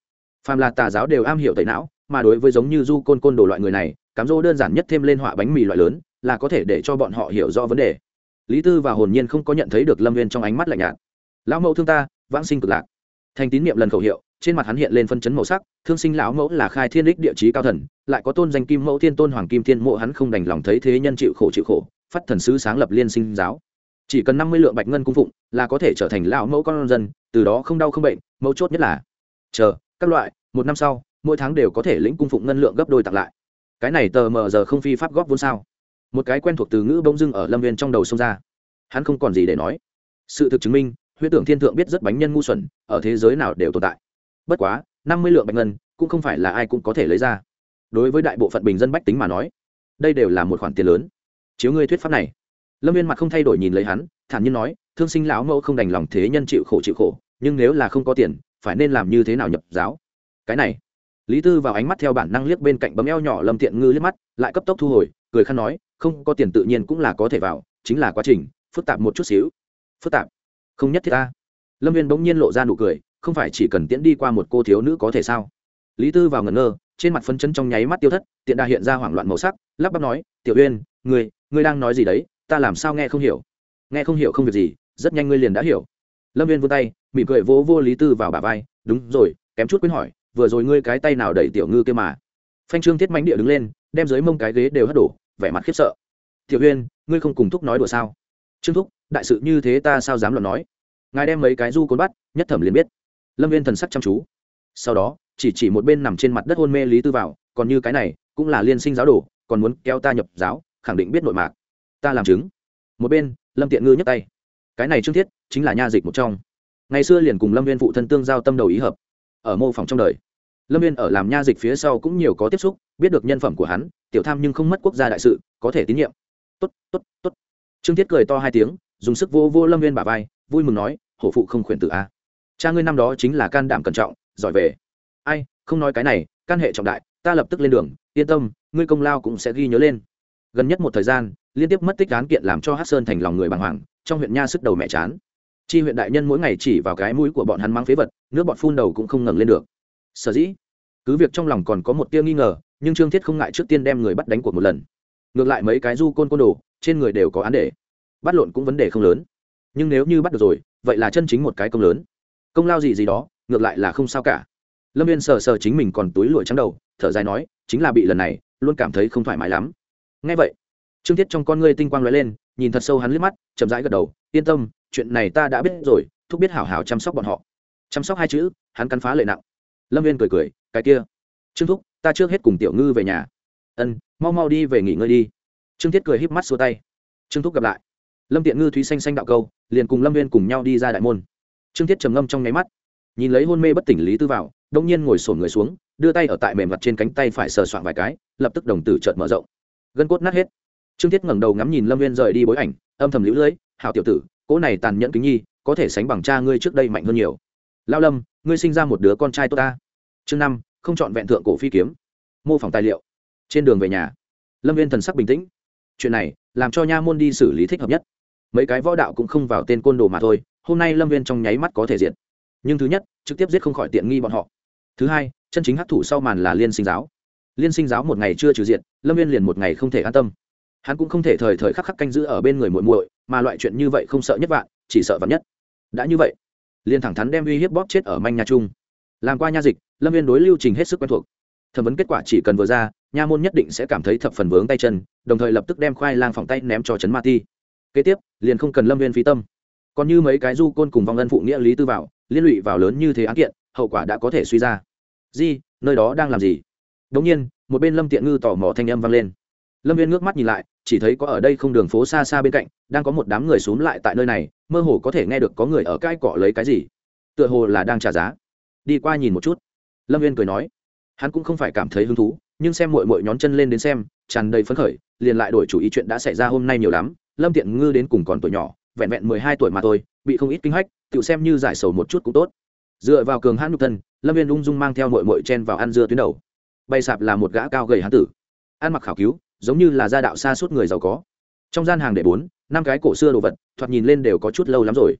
phàm là tà giáo đều am hiểu tẩy não, mà đối với giống như du côn côn đồ loại người này, cám dỗ đơn giản nhất thêm lên họa bánh mì loại lớn, là có thể để cho bọn họ hiểu rõ vấn đề. Lý tư và hồn nhiên không có nhận thấy được lâm viên trong ánh mắt lạnh nhạt lão mẫu thương ta, vãng sinh cực lạc. Thành tín niệm lần khẩu hiệu, trên mặt hắn hiện lên phân chấn màu sắc, thương sinh lão mẫu là khai thiên đích địa chí cao thần, lại có tôn danh kim mẫu thiên tôn hoàng kim thiên mộ hắn không đành lòng thấy thế nhân chịu khổ chịu khổ, phát thần sứ sáng lập liên sinh giáo. Chỉ cần năm mươi lượng bạch ngân cung phụng, là có thể trở thành lão mẫu con dân, từ đó không đau không bệnh mẫu chốt nhất là, chờ, các loại, một năm sau, mỗi tháng đều có thể lĩnh cung phụng ngân lượng gấp đôi tặng lại. Cái này tờ mờ giờ không phi pháp góp vốn sao? Một cái quen thuộc từ ngữ bông dưng ở lâm viên trong đầu sông ra. Hắn không còn gì để nói. Sự thực chứng minh huyết tưởng thiên thượng biết rất bánh nhân ngu xuẩn, ở thế giới nào đều tồn tại. Bất quá, năm mươi lượng bạch ngân, cũng không phải là ai cũng có thể lấy ra. Đối với đại bộ phận bình dân bách tính mà nói, đây đều là một khoản tiền lớn. Chiếu ngươi thuyết pháp này. Lâm viên mặt không thay đổi nhìn lấy hắn, thản nhiên nói, thương sinh lão mẫu không đành lòng thế nhân chịu khổ chịu khổ, nhưng nếu là không có tiền, phải nên làm như thế nào nhập giáo? Cái này, lý tư vào ánh mắt theo bản năng liếc bên cạnh bấm eo nhỏ lâm tiện ngư liếc mắt, lại cấp tốc thu hồi, cười khăn nói, không có tiền tự nhiên cũng là có thể vào, chính là quá trình, phức tạp một chút xíu. Phức tạp không nhất thiết ta lâm viên bỗng nhiên lộ ra nụ cười, không phải chỉ cần tiễn đi qua một cô thiếu nữ có thể sao? Lý tư vào ngẩn ngơ, trên mặt phấn chấn trong nháy mắt tiêu thất, tiện đà hiện ra hoảng loạn màu sắc, lắp bắp nói, tiểu uyên, ngươi ngươi đang nói gì đấy? Ta làm sao nghe không hiểu? Nghe không hiểu không việc gì, rất nhanh ngươi liền đã hiểu. Lâm viên vươn tay, mỉm cười vỗ vô lý tư vào bả vai, đúng rồi, kém chút quên hỏi, vừa rồi ngươi cái tay nào đẩy tiểu ngư kia mà? Phanh trương thiết mánh địa đứng lên, đem dưới mông cái ghế đều hất đổ, vẻ mặt khiếp sợ. Tiểu uyên, ngươi không cùng thúc nói đùa sao? Trương thúc đại sự như thế ta sao dám luận nói? Ngài đem mấy cái du côn bắt, nhất thẩm liền biết. Lâm viên thần sắc chăm chú. Sau đó, chỉ chỉ một bên nằm trên mặt đất hôn mê lý tư vào, còn như cái này, cũng là liên sinh giáo đồ, còn muốn kéo ta nhập giáo, khẳng định biết nội mạc. Ta làm chứng. Một bên, lâm tiện ngư nhấc tay. Cái này trương thiết, chính là nha dịch một trong. Ngày xưa liền cùng lâm viên phụ thân tương giao tâm đầu ý hợp. Ở mô phỏng trong đời, lâm viên ở làm nha dịch phía sau cũng nhiều có tiếp xúc, biết được nhân phẩm của hắn, tiểu tham nhưng không mất quốc gia đại sự, có thể tín nhiệm. Tốt tốt tốt. Trương thiết cười to hai tiếng dùng sức vô vô lâm viên bà vai, vui mừng nói, hổ phụ không khuyển tử a. Cha ngươi năm đó chính là can đảm cẩn trọng, giỏi về. Ai, không nói cái này, can hệ trọng đại, ta lập tức lên đường, yên tâm, ngươi công lao cũng sẽ ghi nhớ lên. Gần nhất một thời gian, liên tiếp mất tích án kiện làm cho hát sơn thành lòng người bàng hoàng, trong huyện nha sức đầu mẹ chán. Chi huyện đại nhân mỗi ngày chỉ vào cái mũi của bọn hắn mang phế vật, nước bọn phun đầu cũng không ngẩng lên được. Sở dĩ, cứ việc trong lòng còn có một tia nghi ngờ, nhưng trương thiết không ngại trước tiên đem người bắt đánh cuộc một lần. Ngược lại mấy cái du côn côn đồ, trên người đều có án để bắt lộn cũng vấn đề không lớn. Nhưng nếu như bắt được rồi, vậy là chân chính một cái công lớn. Công lao gì gì đó, ngược lại là không sao cả. Lâm viên sờ sờ chính mình còn túi lụi trắng đầu, thở dài nói, chính là bị lần này, luôn cảm thấy không thoải mái lắm. Ngay vậy, trương thiết trong con ngươi tinh quang l ó e lên, nhìn thật sâu hắn liếc mắt, chậm rãi gật đầu, yên tâm, chuyện này ta đã biết rồi, thúc biết hảo hảo chăm sóc bọn họ. Chăm sóc hai chữ, hắn cắn phá lệ nặng. Lâm viên cười cười, cái kia. Trương thúc, ta trước hết cùng tiểu ngư về nhà. Ân, mau mau đi về nghỉ ngơi đi. Trương thiết cười híp mắt xua tay. Trương thúc gặp lại lâm tiện ngư thúy xanh xanh đạo câu, liền cùng lâm viên cùng nhau đi ra đại môn. Trương thiết trầm ngâm trong nháy mắt, nhìn lấy hôn mê bất tỉnh lý tư vào đông nhiên ngồi sổn người xuống, đưa tay ở tại mềm mặt trên cánh tay phải sờ soạn vài cái, lập tức đồng tử chợt mở rộng. Gân cốt nát hết. Trương thiết ngẩng đầu ngắm nhìn lâm viên rời đi bối ảnh, âm thầm lũ lưỡi hảo tiểu tử, cỗ này tàn nhẫn kính nhi, có thể sánh bằng cha ngươi trước đây mạnh hơn nhiều. Lao lâm, ngươi sinh ra một đứa con trai tốt ta. Chương năm, không chọn vẹn thượng cổ phi kiếm. Mô phỏng tài liệu. Trên đường về nhà, lâm viên thần sắc bình tĩnh. Chuyện này, làm cho nha môn đi xử lý thích hợp nhất mấy cái võ đạo cũng không vào tên côn đồ mà thôi, hôm nay lâm viên trong nháy mắt có thể diện nhưng thứ nhất, trực tiếp giết không khỏi tiện nghi bọn họ. Thứ hai, chân chính hắc thủ sau màn là liên sinh giáo. Liên sinh giáo một ngày chưa trừ diện lâm viên liền một ngày không thể an tâm. Hắn cũng không thể thời thời khắc khắc canh giữ ở bên người muội muội, mà loại chuyện như vậy không sợ nhất vạn, chỉ sợ vạn nhất. Đã như vậy, liền thẳng thắn đem uy hiếp bóp chết ở manh nhà trung. Làm qua nha dịch, lâm viên đối lưu trình hết sức quen thuộc. Thẩm vấn kết quả chỉ cần vừa ra, nha môn nhất định sẽ cảm thấy thập phần vướng tay chân, đồng thời lập tức đem khoai lang phòng tay ném cho trấn ma ti kế tiếp, liền không cần lâm viên phí tâm. Còn như mấy cái du côn cùng vong ân phụ nghĩa lý tư vào, liên lụy vào lớn như thế án kiện, hậu quả đã có thể suy ra. Di, nơi đó đang làm gì? Đống nhiên, một bên lâm tiện ngư tò mò thanh âm vang lên. Lâm viên ngước mắt nhìn lại, chỉ thấy có ở đây không đường phố xa xa bên cạnh, đang có một đám người x u ố n g lại tại nơi này, mơ hồ có thể nghe được có người ở cãi cọ lấy cái gì. Tựa hồ là đang trả giá. Đi qua nhìn một chút. Lâm viên cười nói. Hắn cũng không phải cảm thấy hứng thú, nhưng xem mội mội nhón chân lên đến xem, tràn đầy phấn khởi, liền lại đổi chủ ý chuyện đã xảy ra hôm nay nhiều lắm lâm tiện ngư đến cùng còn tuổi nhỏ, vẹn vẹn mười hai tuổi mà thôi, bị không ít kinh hách tự xem như giải sầu một chút cũng tốt. Dựa vào cường hãn nhục thân, lâm viên ung dung mang theo mội mội chen vào ăn dưa tuyến đầu. Bay sạp là một gã cao gầy hán tử. Ăn mặc khảo cứu, giống như là gia đạo xa suốt người giàu có. Trong gian hàng để bốn, năm cái cổ xưa đồ vật, thoạt nhìn lên đều có chút lâu lắm rồi.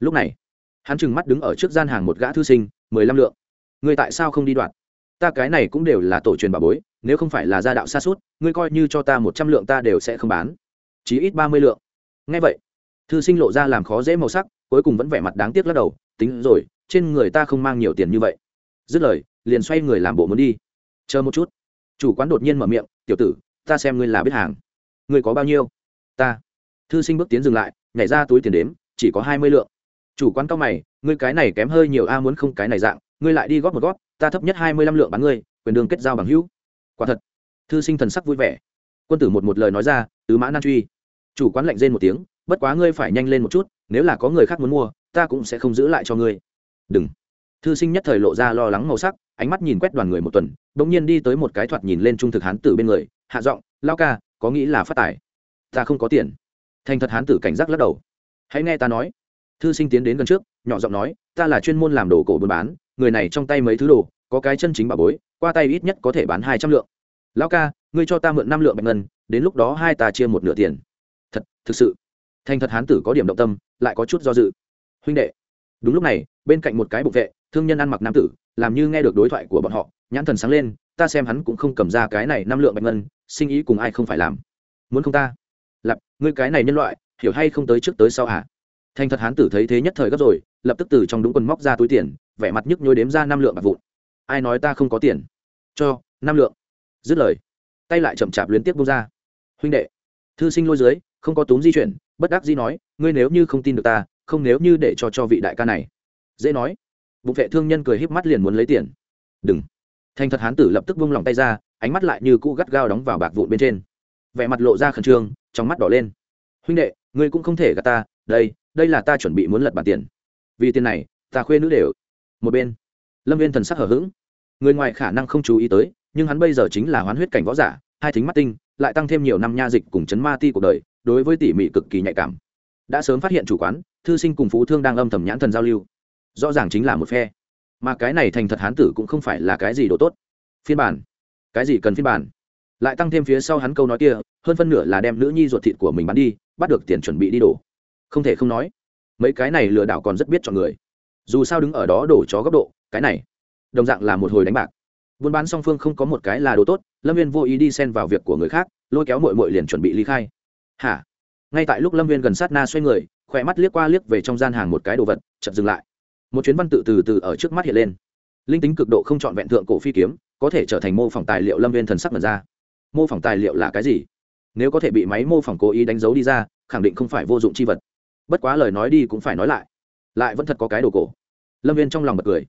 Lúc này, hắn trừng mắt đứng ở trước gian hàng một gã thư sinh, mười lăm lượng. Người tại sao không đi đoạn ta cái này cũng đều là tổ truyền bà bối, nếu không phải là gia đạo xa suốt, ngươi coi như cho ta một trăm lượng ta đều sẽ không bán chí ít ba mươi lượng. Ngay vậy, thư sinh lộ ra làm khó dễ màu sắc, cuối cùng vẫn vẻ mặt đáng tiếc lắc đầu, tính rồi, trên người ta không mang nhiều tiền như vậy. Dứt lời, liền xoay người làm bộ muốn đi. Chờ một chút. Chủ quán đột nhiên mở miệng, tiểu tử, ta xem ngươi là biết hàng. Ngươi có bao nhiêu? Ta. Thư sinh bước tiến dừng lại, nhảy ra túi tiền đếm, chỉ có hai mươi lượng. Chủ quán cao mày, ngươi cái này kém hơi nhiều a, muốn không cái này dạng, ngươi lại đi góp một góp, ta thấp nhất hai mươi lăm lượng bán ngươi, quyền đường kết giao bằng hữu. Quả thật, thư sinh thần sắc vui vẻ. Quân tử một một lời nói ra, tứ mã nan truy chủ quán lạnh rên một tiếng, bất quá ngươi phải nhanh lên một chút, nếu là có người khác muốn mua, ta cũng sẽ không giữ lại cho ngươi. Đừng. Thư sinh nhất thời lộ ra lo lắng màu sắc, ánh mắt nhìn quét đoàn người một tuần đ ỗ n g nhiên đi tới một cái thoạt nhìn lên trung thực hán tử bên người, hạ giọng lao ca, có nghĩ là phát tài? Ta không có tiền. Thành thật hán tử cảnh giác lắc đầu. Hãy nghe ta nói. Thư sinh tiến đến gần trước, nhỏ giọng nói, ta là chuyên môn làm đồ cổ buôn bán, người này trong tay mấy thứ đồ, có cái chân chính bà bối, qua tay ít nhất có thể bán hai trăm lượng. Lao ca, ngươi cho ta mượn năm lượng bạch ngân, đến lúc đó hai ta chia một nửa tiền thực sự. Thành thật hán tử có điểm động tâm, lại có chút do dự. Huynh đệ. Đúng lúc này, bên cạnh một cái bục vệ, thương nhân ăn mặc nam tử, làm như nghe được đối thoại của bọn họ, nhãn thần sáng lên, ta xem hắn cũng không cầm ra cái này năm lượng bạch ngân, sinh ý cùng ai không phải làm. Muốn không ta? Lặp ngươi cái này nhân loại, hiểu hay không tới trước tới sau hả? Thành thật hán tử thấy thế nhất thời gấp rồi, lập tức từ trong đúng quần móc ra túi tiền, vẻ mặt nhức nhối đếm ra năm lượng bạc vụn. Ai nói ta không có tiền? Cho, năm lượng. Dứt lời. Tay lại chậm chạp liên tiếp bung ra. Huynh đệ. Thư sinh lôi dưới không có túm di chuyển, bất đắc di nói, ngươi nếu như không tin được ta, không nếu như để cho cho vị đại ca này. Dễ nói. Bụng vệ thương nhân cười híp mắt liền muốn lấy tiền. Đừng. Thành thật hán tử lập tức vung lòng tay ra, ánh mắt lại như cũ gắt gao đóng vào bạc vụn bên trên. Vẻ mặt lộ ra khẩn trương, trong mắt đỏ lên. Huynh đệ, ngươi cũng không thể gạt ta, đây đây là ta chuẩn bị muốn lật bản tiền. Vì tiền này, ta khuê nữ đều. Một bên, lâm viên thần sắc hở h ữ g người ngoài khả năng không chú ý tới, nhưng hắn bây giờ chính là hoán huyết cảnh võ giả, hai thính mắt tinh, lại tăng thêm nhiều năm nha dịch cùng chấn ma ti cuộc đời đối với tỉ mỉ cực kỳ nhạy cảm. Đã sớm phát hiện chủ quán, thư sinh cùng phú thương đang âm thầm nhãn thần giao lưu. Rõ ràng chính là một phe. Mà cái này thành thật hán tử cũng không phải là cái gì đồ tốt. Phiên bản. Cái gì cần phiên bản? Lại tăng thêm phía sau hắn câu nói kia, hơn phân nửa là đem nữ nhi ruột thịt của mình bán đi, bắt được tiền chuẩn bị đi đổ. Không thể không nói, mấy cái này lừa đảo còn rất biết chọn người. Dù sao đứng ở đó đổ chó góc độ, cái này, đồng dạng là một hồi đánh bạc. Buôn bán song phương không có một cái là đồ tốt, lâm viên vô ý đi xen vào việc của người khác, lôi kéo mội mội liền chuẩn bị ly khai hả? Ngay tại lúc lâm viên gần sát na xoay người khỏe mắt liếc qua liếc về trong gian hàng một cái đồ vật chậm dừng lại. Một chuyến văn tự từ từ ở trước mắt hiện lên. Linh tính cực độ không trọn vẹn thượng cổ phi kiếm, có thể trở thành mô phỏng tài liệu lâm viên thần sắc mật ra. Mô phỏng tài liệu là cái gì? Nếu có thể bị máy mô phỏng cố ý đánh dấu đi ra, khẳng định không phải vô dụng c h i vật. Bất quá lời nói đi cũng phải nói lại. Lại vẫn thật có cái đồ cổ. Lâm viên trong lòng bật cười.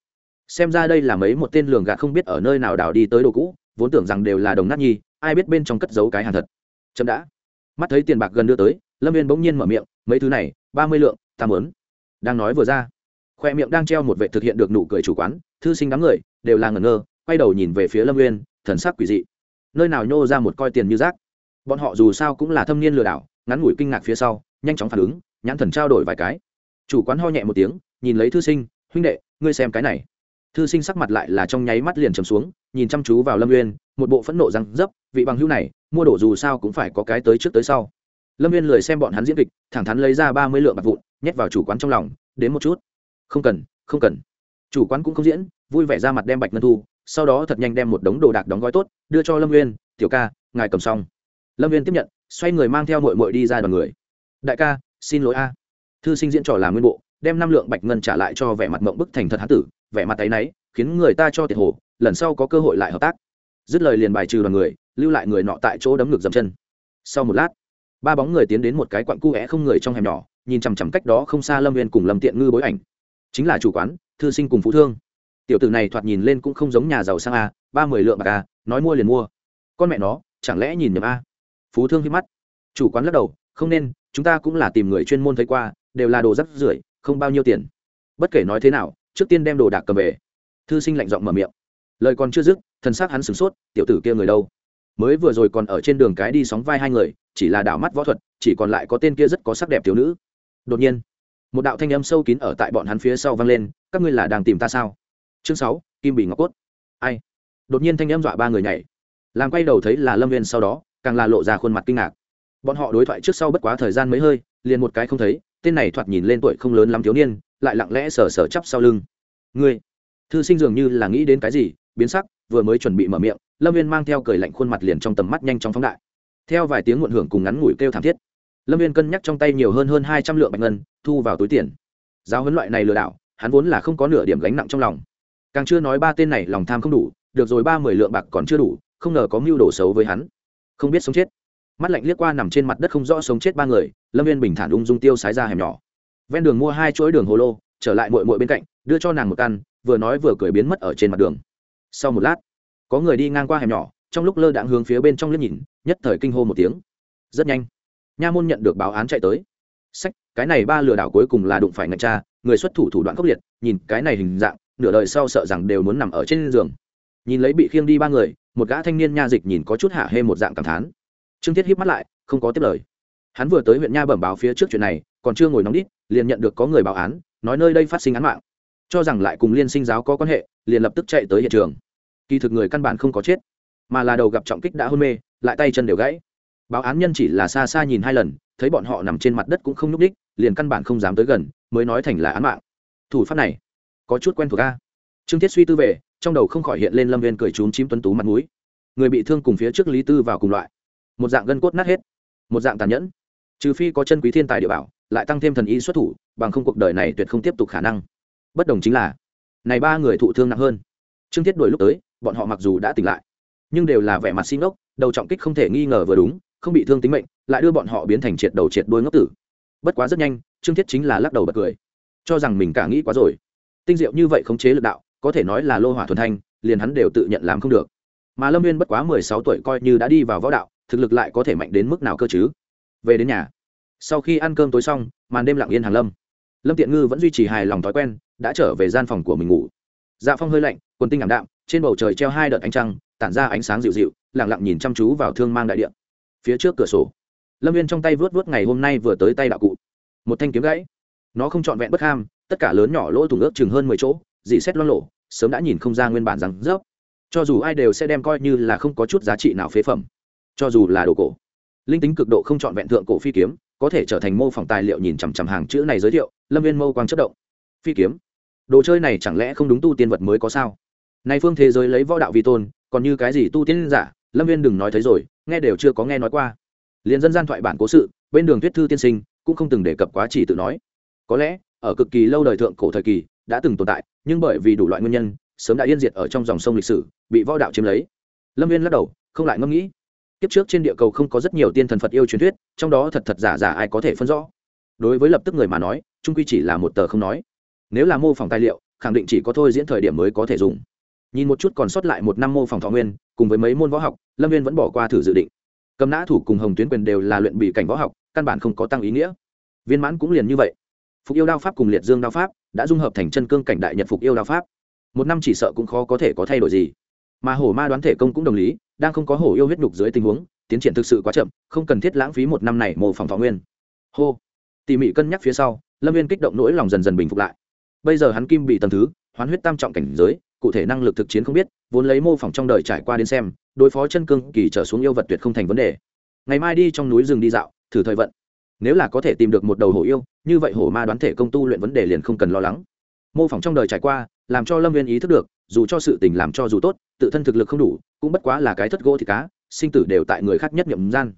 Xem ra đây là mấy một tên lường gạt không biết ở nơi nào đào đi tới đồ cũ, vốn tưởng rằng đều là đồng nát nhi, ai biết bên trong cất giấu cái hàng thật. Chậm đã mắt thấy tiền bạc gần đưa tới, lâm viên bỗng nhiên mở miệng, mấy thứ này, ba mươi lượng, ta mớn đang nói vừa ra, khoe miệng đang treo một vệ thực hiện được nụ cười chủ quán, thư sinh đám người đều là ngẩn ngơ, quay đầu nhìn về phía lâm viên thần sắc quỷ dị. Nơi nào nhô ra một coi tiền như rác. Bọn họ dù sao cũng là thâm niên lừa đảo, ngắn ngủi kinh ngạc phía sau, nhanh chóng phản ứng, nhãn thần trao đổi vài cái. Chủ quán ho nhẹ một tiếng, nhìn lấy thư sinh, huynh đệ, ngươi xem cái này. Thư sinh sắc mặt lại là trong nháy mắt liền trầm xuống, nhìn chăm chú vào lâm uyên, một bộ phẫn nộ răng dấp, vị bằng hữu này mua đồ dù sao cũng phải có cái tới trước tới sau. Lâm viên lười xem bọn hắn diễn kịch, thẳng thắn lấy ra ba mươi lượng bạc vụn, nhét vào chủ quán trong lòng, đến một chút. Không cần không cần. Chủ quán cũng không diễn, vui vẻ ra mặt đem bạch ngân thu, sau đó thật nhanh đem một đống đồ đạc đóng gói tốt, đưa cho lâm viên, tiểu ca, ngài cầm xong. Lâm viên tiếp nhận, xoay người mang theo mội mội đi ra đoàn người. Đại ca, xin lỗi a. Thư sinh diễn trò làm nguyên bộ, đem năm lượng bạch ngân trả lại cho vẻ mặt mộng bức thành thật hán tử, vẻ mặt tay náy, khiến người ta cho tiệt hồ, lần sau có cơ hội lại hợp tác dứt lời liền bài trừ đoàn người, lưu lại người nọ tại chỗ đấm ngực dầm chân. Sau một lát, ba bóng người tiến đến một cái quặng cu é không người trong hẻm nhỏ, nhìn chằm chằm cách đó không xa lâm viên cùng lâm tiện ngư bối ảnh. Chính là chủ quán, thư sinh cùng phú thương. Tiểu tử này thoạt nhìn lên cũng không giống nhà giàu sang a, ba mươi lượng bạc a, nói mua liền mua. Con mẹ nó, chẳng lẽ nhìn nhầm a? Phú thương hít mắt. Chủ quán lắc đầu, không nên, chúng ta cũng là tìm người chuyên môn thấy qua, đều là đồ rắc rưởi, không bao nhiêu tiền. Bất kể nói thế nào, trước tiên đem đồ đạc cầm về. Thư sinh lạnh giọng mở miệng lời còn chưa dứt, thân xác hắn sửng sốt, tiểu tử kia người đâu? Mới vừa rồi còn ở trên đường cái đi sóng vai hai người, chỉ là đảo mắt võ thuật, chỉ còn lại có tên kia rất có sắc đẹp thiếu nữ. Đột nhiên, một đạo thanh âm sâu kín ở tại bọn hắn phía sau vang lên, các ngươi là đang tìm ta sao? Chương sáu, kim bỉ ngọc cốt. Ai? Đột nhiên thanh âm dọa ba người nhảy. Làm quay đầu thấy là lâm viên sau đó, càng là lộ ra khuôn mặt kinh ngạc. Bọn họ đối thoại trước sau bất quá thời gian mấy hơi, liền một cái không thấy, tên này thoạt nhìn lên tuổi không lớn lắm thiếu niên, lại lặng lẽ sờ sờ chắp sau lưng. Ngươi thư sinh dường như là nghĩ đến cái gì, biến sắc, vừa mới chuẩn bị mở miệng, lâm viên mang theo cười lạnh khuôn mặt liền trong tầm mắt nhanh chóng phóng đại. Theo vài tiếng muộn hưởng cùng ngắn ngủi kêu thảm thiết, lâm viên cân nhắc trong tay nhiều hơn hơn hai trăm lượng bạch ngân, thu vào túi tiền. Giáo huấn loại này lừa đảo, hắn vốn là không có nửa điểm gánh nặng trong lòng. Càng chưa nói ba tên này lòng tham không đủ, được rồi ba mươi lượng bạc còn chưa đủ, không ngờ có mưu đồ xấu với hắn. Không biết sống chết. Mắt lạnh liếc qua nằm trên mặt đất không rõ sống chết ba người, lâm viên bình thản ung dung tiêu sái ra hẻm nhỏ. Ven đường mua hai chuỗi đường hồ lô, trở lại mội mội bên cạnh, đưa cho nàng một căn vừa nói vừa cười biến mất ở trên mặt đường. Sau một lát, có người đi ngang qua hẻm nhỏ, trong lúc lơ đãng hướng phía bên trong liếc nhìn, nhất thời kinh hô một tiếng. Rất nhanh, nha môn nhận được báo án chạy tới. Sách, cái này ba lừa đảo cuối cùng là đụng phải ngạch cha người xuất thủ thủ đoạn khốc liệt, nhìn cái này hình dạng, nửa đời sau sợ rằng đều muốn nằm ở trên giường. Nhìn lấy bị khiêng đi ba người, một gã thanh niên nha dịch nhìn có chút hạ hê một dạng cảm thán. Trương thiết híp mắt lại, không có tiếp lời. Hắn vừa tới huyện nha bẩm báo phía trước chuyện này, còn chưa ngồi nóng đít, liền nhận được có người báo án, nói nơi đây phát sinh án mạng cho rằng lại cùng liên sinh giáo có quan hệ, liền lập tức chạy tới hiện trường. Kỳ thực người căn bản không có chết, mà là đầu gặp trọng kích đã hôn mê, lại tay chân đều gãy. Báo án nhân chỉ là xa xa nhìn hai lần, thấy bọn họ nằm trên mặt đất cũng không nhúc đích liền căn bản không dám tới gần, mới nói thành là án mạng. Thủ pháp này, có chút quen thuộc a. Trương thiết suy tư về, trong đầu không khỏi hiện lên lâm viên cười trốn chim tuấn tú mặt mũi. Người bị thương cùng phía trước lý tư vào cùng loại. Một dạng gân cốt nát hết, một dạng tàn nhẫn. Trừ phi có chân quý thiên tài địa bảo, lại tăng thêm thần y xuất thủ, bằng không cuộc đời này tuyệt không tiếp tục khả năng bất đồng chính là, này ba người thụ thương nặng hơn. Trương thiết đuổi lúc tới, bọn họ mặc dù đã tỉnh lại, nhưng đều là vẻ mặt xin ngốc, đầu trọng kích không thể nghi ngờ vừa đúng, không bị thương tính mệnh, lại đưa bọn họ biến thành triệt đầu triệt đuôi ngốc tử. Bất quá rất nhanh, trương thiết chính là lắc đầu bật cười. Cho rằng mình cả nghĩ quá rồi. Tinh diệu như vậy khống chế lực đạo, có thể nói là lô hỏa thuần thanh, liền hắn đều tự nhận làm không được. Mà lâm viên bất quá mười sáu tuổi coi như đã đi vào võ đạo, thực lực lại có thể mạnh đến mức nào cơ chứ? Về đến nhà, sau khi ăn cơm tối xong, màn đêm lặng yên hàng lâm. Lâm tiện ngư vẫn duy trì hài lòng thói quen đã trở về gian phòng của mình ngủ. Dạ phong hơi lạnh, quần tinh ảm đạm, trên bầu trời treo hai đợt ánh trăng, tản ra ánh sáng dịu dịu lẳng lặng nhìn chăm chú vào thương mang đại điện phía trước cửa sổ, lâm viên trong tay vớt vớt ngày hôm nay vừa tới tay đạo cụ. Một thanh kiếm gãy. Nó không trọn vẹn bất ham, tất cả lớn nhỏ lỗ thủng ước chừng hơn mười chỗ dì xét lo lộ sớm đã nhìn không ra nguyên bản rằng rớp. Cho dù ai đều sẽ đem coi như là không có chút giá trị nào phế phẩm, cho dù là đồ cổ. Linh tính cực độ không trọn vẹn thượng cổ phi kiếm, có thể trở thành mô phỏng tài liệu nhìn chằm chằm hàng chữ này giới thiệu, lâm viên mâu quang chất động. Phi kiếm đồ chơi này chẳng lẽ không đúng tu tiên vật mới có sao? Nay phương thế giới lấy võ đạo vi tôn, còn như cái gì tu tiên giả? Lâm viên đừng nói thấy rồi, nghe đều chưa có nghe nói qua. Liền dân gian thoại bản cố sự, bên đường thuyết thư tiên sinh cũng không từng đề cập quá chỉ tự nói. Có lẽ, ở cực kỳ lâu đời thượng cổ thời kỳ, đã từng tồn tại, nhưng bởi vì đủ loại nguyên nhân, sớm đã yên diệt ở trong dòng sông lịch sử, bị võ đạo chiếm lấy. Lâm viên lắc đầu, không lại ngẫm nghĩ. Kiếp trước trên địa cầu không có rất nhiều tiên thần phật yêu truyền thuyết, trong đó thật thật giả giả ai có thể phân rõ? Đối với lập tức người mà nói trung quy chỉ là một tờ không nói nếu là mô phỏng tài liệu, khẳng định chỉ có thôi diễn thời điểm mới có thể dùng. Nhìn một chút còn sót lại một năm mô phỏng thọ nguyên, cùng với mấy môn võ học, lâm viên vẫn bỏ qua thử dự định. Cầm nã thủ cùng hồng tuyến quyền đều là luyện bị cảnh võ học, căn bản không có tăng ý nghĩa. Viên mãn cũng liền như vậy. Phục yêu đao pháp cùng liệt dương đao pháp đã dung hợp thành chân cương cảnh đại nhật phục yêu đao pháp. Một năm chỉ sợ cũng khó có thể có thay đổi gì. Mà hổ ma đoán thể công cũng đồng lý, đang không có hổ yêu huyết nhục dưới tình huống, tiến triển thực sự quá chậm, không cần thiết lãng phí một năm này mô phỏng thọ nguyên. Hô. Tỉ mỉ cân nhắc phía sau, lâm viên kích động nỗi lòng dần dần bình phục lại bây giờ hắn kim bị tầm thứ, hoán huyết tam trọng cảnh giới, cụ thể năng lực thực chiến không biết, vốn lấy mô phỏng trong đời trải qua đến xem, đối phó chân cương kỳ trở xuống yêu vật tuyệt không thành vấn đề. Ngày mai đi trong núi rừng đi dạo, thử thời vận. Nếu là có thể tìm được một đầu hổ yêu, như vậy hổ ma đoán thể công tu luyện vấn đề liền không cần lo lắng. Mô phỏng trong đời trải qua, làm cho lâm viên ý thức được, dù cho sự tình làm cho dù tốt, tự thân thực lực không đủ, cũng bất quá là cái thất gỗ thì cá, sinh tử đều tại người khác nhất nhậm gian.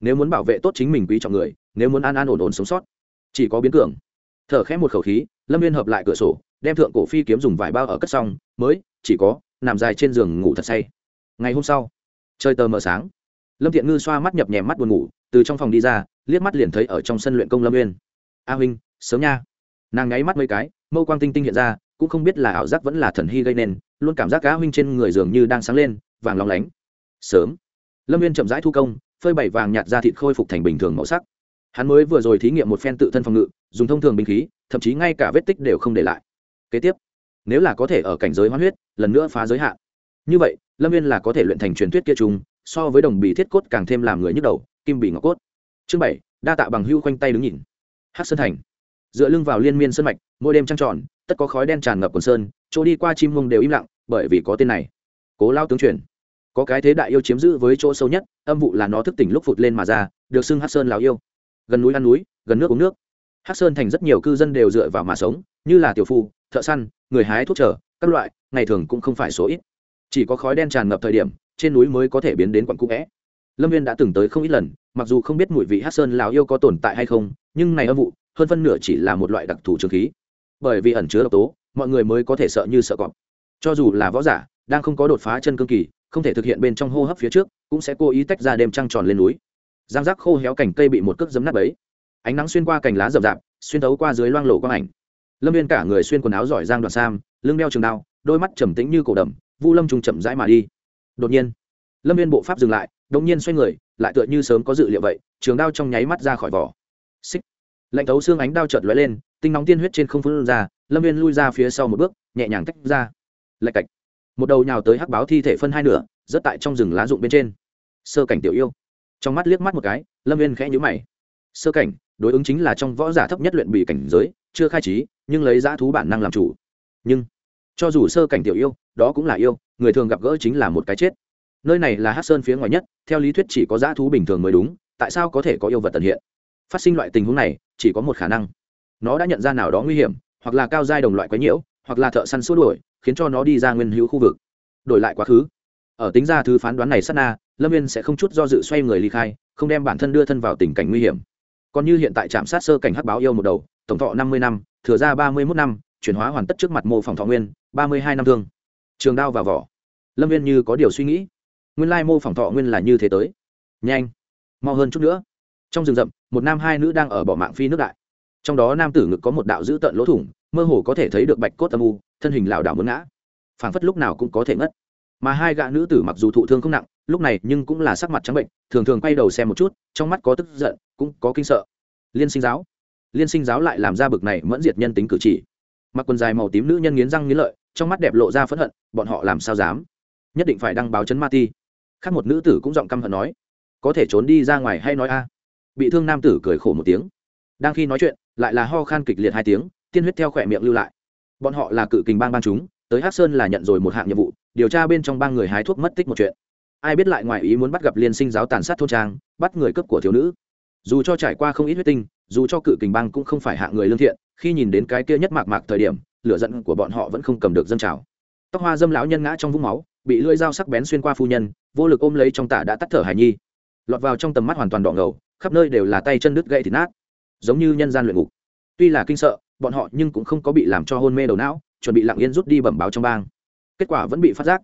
Nếu muốn bảo vệ tốt chính mình quý trọng người, nếu muốn an an ổn ổn sống sót, chỉ có biến cường. Thở khẽ một khẩu khí lâm viên hợp lại cửa sổ, đem thượng cổ phi kiếm dùng vải bao ở cất xong, mới, chỉ có, nằm dài trên giường ngủ thật say. Ngày hôm sau, trời tờ mờ sáng. Lâm thiện ngư xoa mắt nhập nhèm mắt buồn ngủ, từ trong phòng đi ra, liếc mắt liền thấy ở trong sân luyện công lâm viên. A huynh, sớm nha. Nàng nháy mắt mấy cái, mâu quang tinh tinh hiện ra, cũng không biết là ảo giác vẫn là thần hy gây nên, luôn cảm giác cá huynh trên người dường như đang sáng lên, vàng lóng lánh. Sớm. Lâm viên chậm rãi thu công, phơi bảy vàng nhạt ra thịt khôi phục thành bình thường màu sắc hắn mới vừa rồi thí nghiệm một phen tự thân phòng ngự dùng thông thường binh khí thậm chí ngay cả vết tích đều không để lại. Kế tiếp nếu là có thể ở cảnh giới hoán huyết lần nữa phá giới hạn. Như vậy lâm viên là có thể luyện thành truyền thuyết kia trùng, so với đồng bì thiết cốt càng thêm làm người nhức đầu kim bì ngọc cốt. Chương bảy đa tạ bằng hưu khoanh tay đứng nhìn. Hát sơn thành. Dựa lưng vào liên miên sân mạch mỗi đêm trăng tròn tất có khói đen tràn ngập quần sơn chỗ đi qua chim mông đều im lặng bởi vì có tên này. Cố lao tướng truyền. Có cái thế đại yêu chiếm giữ với chỗ sâu nhất âm vụ là nó thức tỉnh lúc phụt lên mà ra được xưng hát sơn lào yêu gần núi ăn núi, gần nước uống nước. Hát sơn thành rất nhiều cư dân đều dựa vào mà sống, như là tiểu phu, thợ săn, người hái thuốc trở các loại, ngày thường cũng không phải số ít. Chỉ có khói đen tràn ngập thời điểm, trên núi mới có thể biến đến quặng cũ vẽ lâm viên đã từng tới không ít lần, mặc dù không biết mùi vị hát sơn lào yêu có tồn tại hay không, nhưng này âm vụ, hơn phân nửa chỉ là một loại đặc thù trường khí. Bởi vì ẩn chứa độc tố, mọi người mới có thể sợ như sợ cọp. Cho dù là võ giả, đang không có đột phá chân cương kỳ, không thể thực hiện bên trong hô hấp phía trước, cũng sẽ cố ý tách ra đêm trăng tròn lên núi giang rác khô héo cành cây bị một cước giấm nát ấy ánh nắng xuyên qua cành lá rậm rạp, xuyên thấu qua dưới loang lộ quang ảnh. Lâm viên cả người xuyên quần áo giỏi giang đoạn sam, lưng đeo trường đao, đôi mắt trầm tĩnh như cổ đầm, vu lâm trùng chậm rãi mà đi. Đột nhiên, lâm viên bộ pháp dừng lại, đột nhiên xoay người, lại tựa như sớm có dự liệu vậy, trường đao trong nháy mắt ra khỏi vỏ. Xích. Lạnh thấu xương ánh đao chợt lóe lên, tinh nóng tiên huyết trên không phun ra, lâm viên lui ra phía sau một bước, nhẹ nhàng tách ra. Lạch cạch. Một đầu nhào tới hắc báo thi thể phân hai nửa rất tại trong rừng lá rụng bên trên. Sơ cảnh tiểu yêu trong mắt liếc mắt một cái, lâm viên khẽ nhữ mày. Sơ cảnh, đối ứng chính là trong võ giả thấp nhất luyện bị cảnh giới, chưa khai trí, nhưng lấy dã thú bản năng làm chủ. Nhưng, cho dù sơ cảnh tiểu yêu, đó cũng là yêu, người thường gặp gỡ chính là một cái chết. Nơi này là hát sơn phía ngoài nhất, theo lý thuyết chỉ có dã thú bình thường mới đúng, tại sao có thể có yêu vật tận hiện? Phát sinh loại tình huống này, chỉ có một khả năng. Nó đã nhận ra nào đó nguy hiểm, hoặc là cao giai đồng loại quái nhiễu, hoặc là thợ săn xua đuổi, khiến cho nó đi ra nguyên hữu khu vực. Đổi lại quá khứ ở tính ra thứ phán đoán này sát na, lâm viên sẽ không chút do dự xoay người ly khai, không đem bản thân đưa thân vào tình cảnh nguy hiểm. Còn như hiện tại trạm sát sơ cảnh hắc báo yêu một đầu, tổng thọ năm mươi năm, thừa ra ba mươi mốt năm, chuyển hóa hoàn tất trước mặt mô phỏng thọ nguyên, ba mươi hai năm thương. Trường đao vào vỏ. Lâm viên như có điều suy nghĩ. Nguyên lai mô phỏng thọ nguyên là như thế tới. Nhanh. Mau hơn chút nữa. Trong rừng rậm, một nam hai nữ đang ở bỏ mạng phi nước đại. Trong đó nam tử ngực có một đạo dữ tợn lỗ thủng, mơ hồ có thể thấy được bạch cốt âm u, thân hình lảo đảo muốn ngã. Phảng phất lúc nào cũng có thể ngất mà hai gã nữ tử mặc dù thụ thương không nặng, lúc này nhưng cũng là sắc mặt trắng bệnh, thường thường quay đầu xem một chút, trong mắt có tức giận, cũng có kinh sợ. Liên sinh giáo. Liên sinh giáo lại làm ra bực này mẫn diệt nhân tính cử chỉ. Mặc quần dài màu tím nữ nhân nghiến răng nghiến lợi, trong mắt đẹp lộ ra phẫn hận, bọn họ làm sao dám? Nhất định phải đăng báo chấn ma ti. Khác một nữ tử cũng giọng căm hận nói, có thể trốn đi ra ngoài hay nói a? Bị thương nam tử cười khổ một tiếng. Đang khi nói chuyện, lại là ho khan kịch liệt hai tiếng, tiên huyết theo khỏe miệng lưu lại. Bọn họ là cự kình bang ban chúng, tới hát sơn là nhận rồi một hạng nhiệm vụ điều tra bên trong ba người hái thuốc mất tích một chuyện. Ai biết lại ngoài ý muốn bắt gặp liên sinh giáo tàn sát thôn trang, bắt người cấp của thiếu nữ. Dù cho trải qua không ít huyết tinh, dù cho cự kình bang cũng không phải hạng người lương thiện, khi nhìn đến cái kia nhất mạc mạc thời điểm, lửa giận của bọn họ vẫn không cầm được dân trào. Tóc hoa dâm lão nhân ngã trong vũng máu, bị lưỡi dao sắc bén xuyên qua phu nhân, vô lực ôm lấy trong tả đã tắt thở hài nhi. Lọt vào trong tầm mắt hoàn toàn đỏ ngầu, khắp nơi đều là tay chân đứt gãy thịt nát. Giống như nhân gian luyện ngục. Tuy là kinh sợ, bọn họ nhưng cũng không có bị làm cho hôn mê đầu não, chuẩn bị lặng yên rút đi bẩm báo trong bang kết quả vẫn bị phát giác.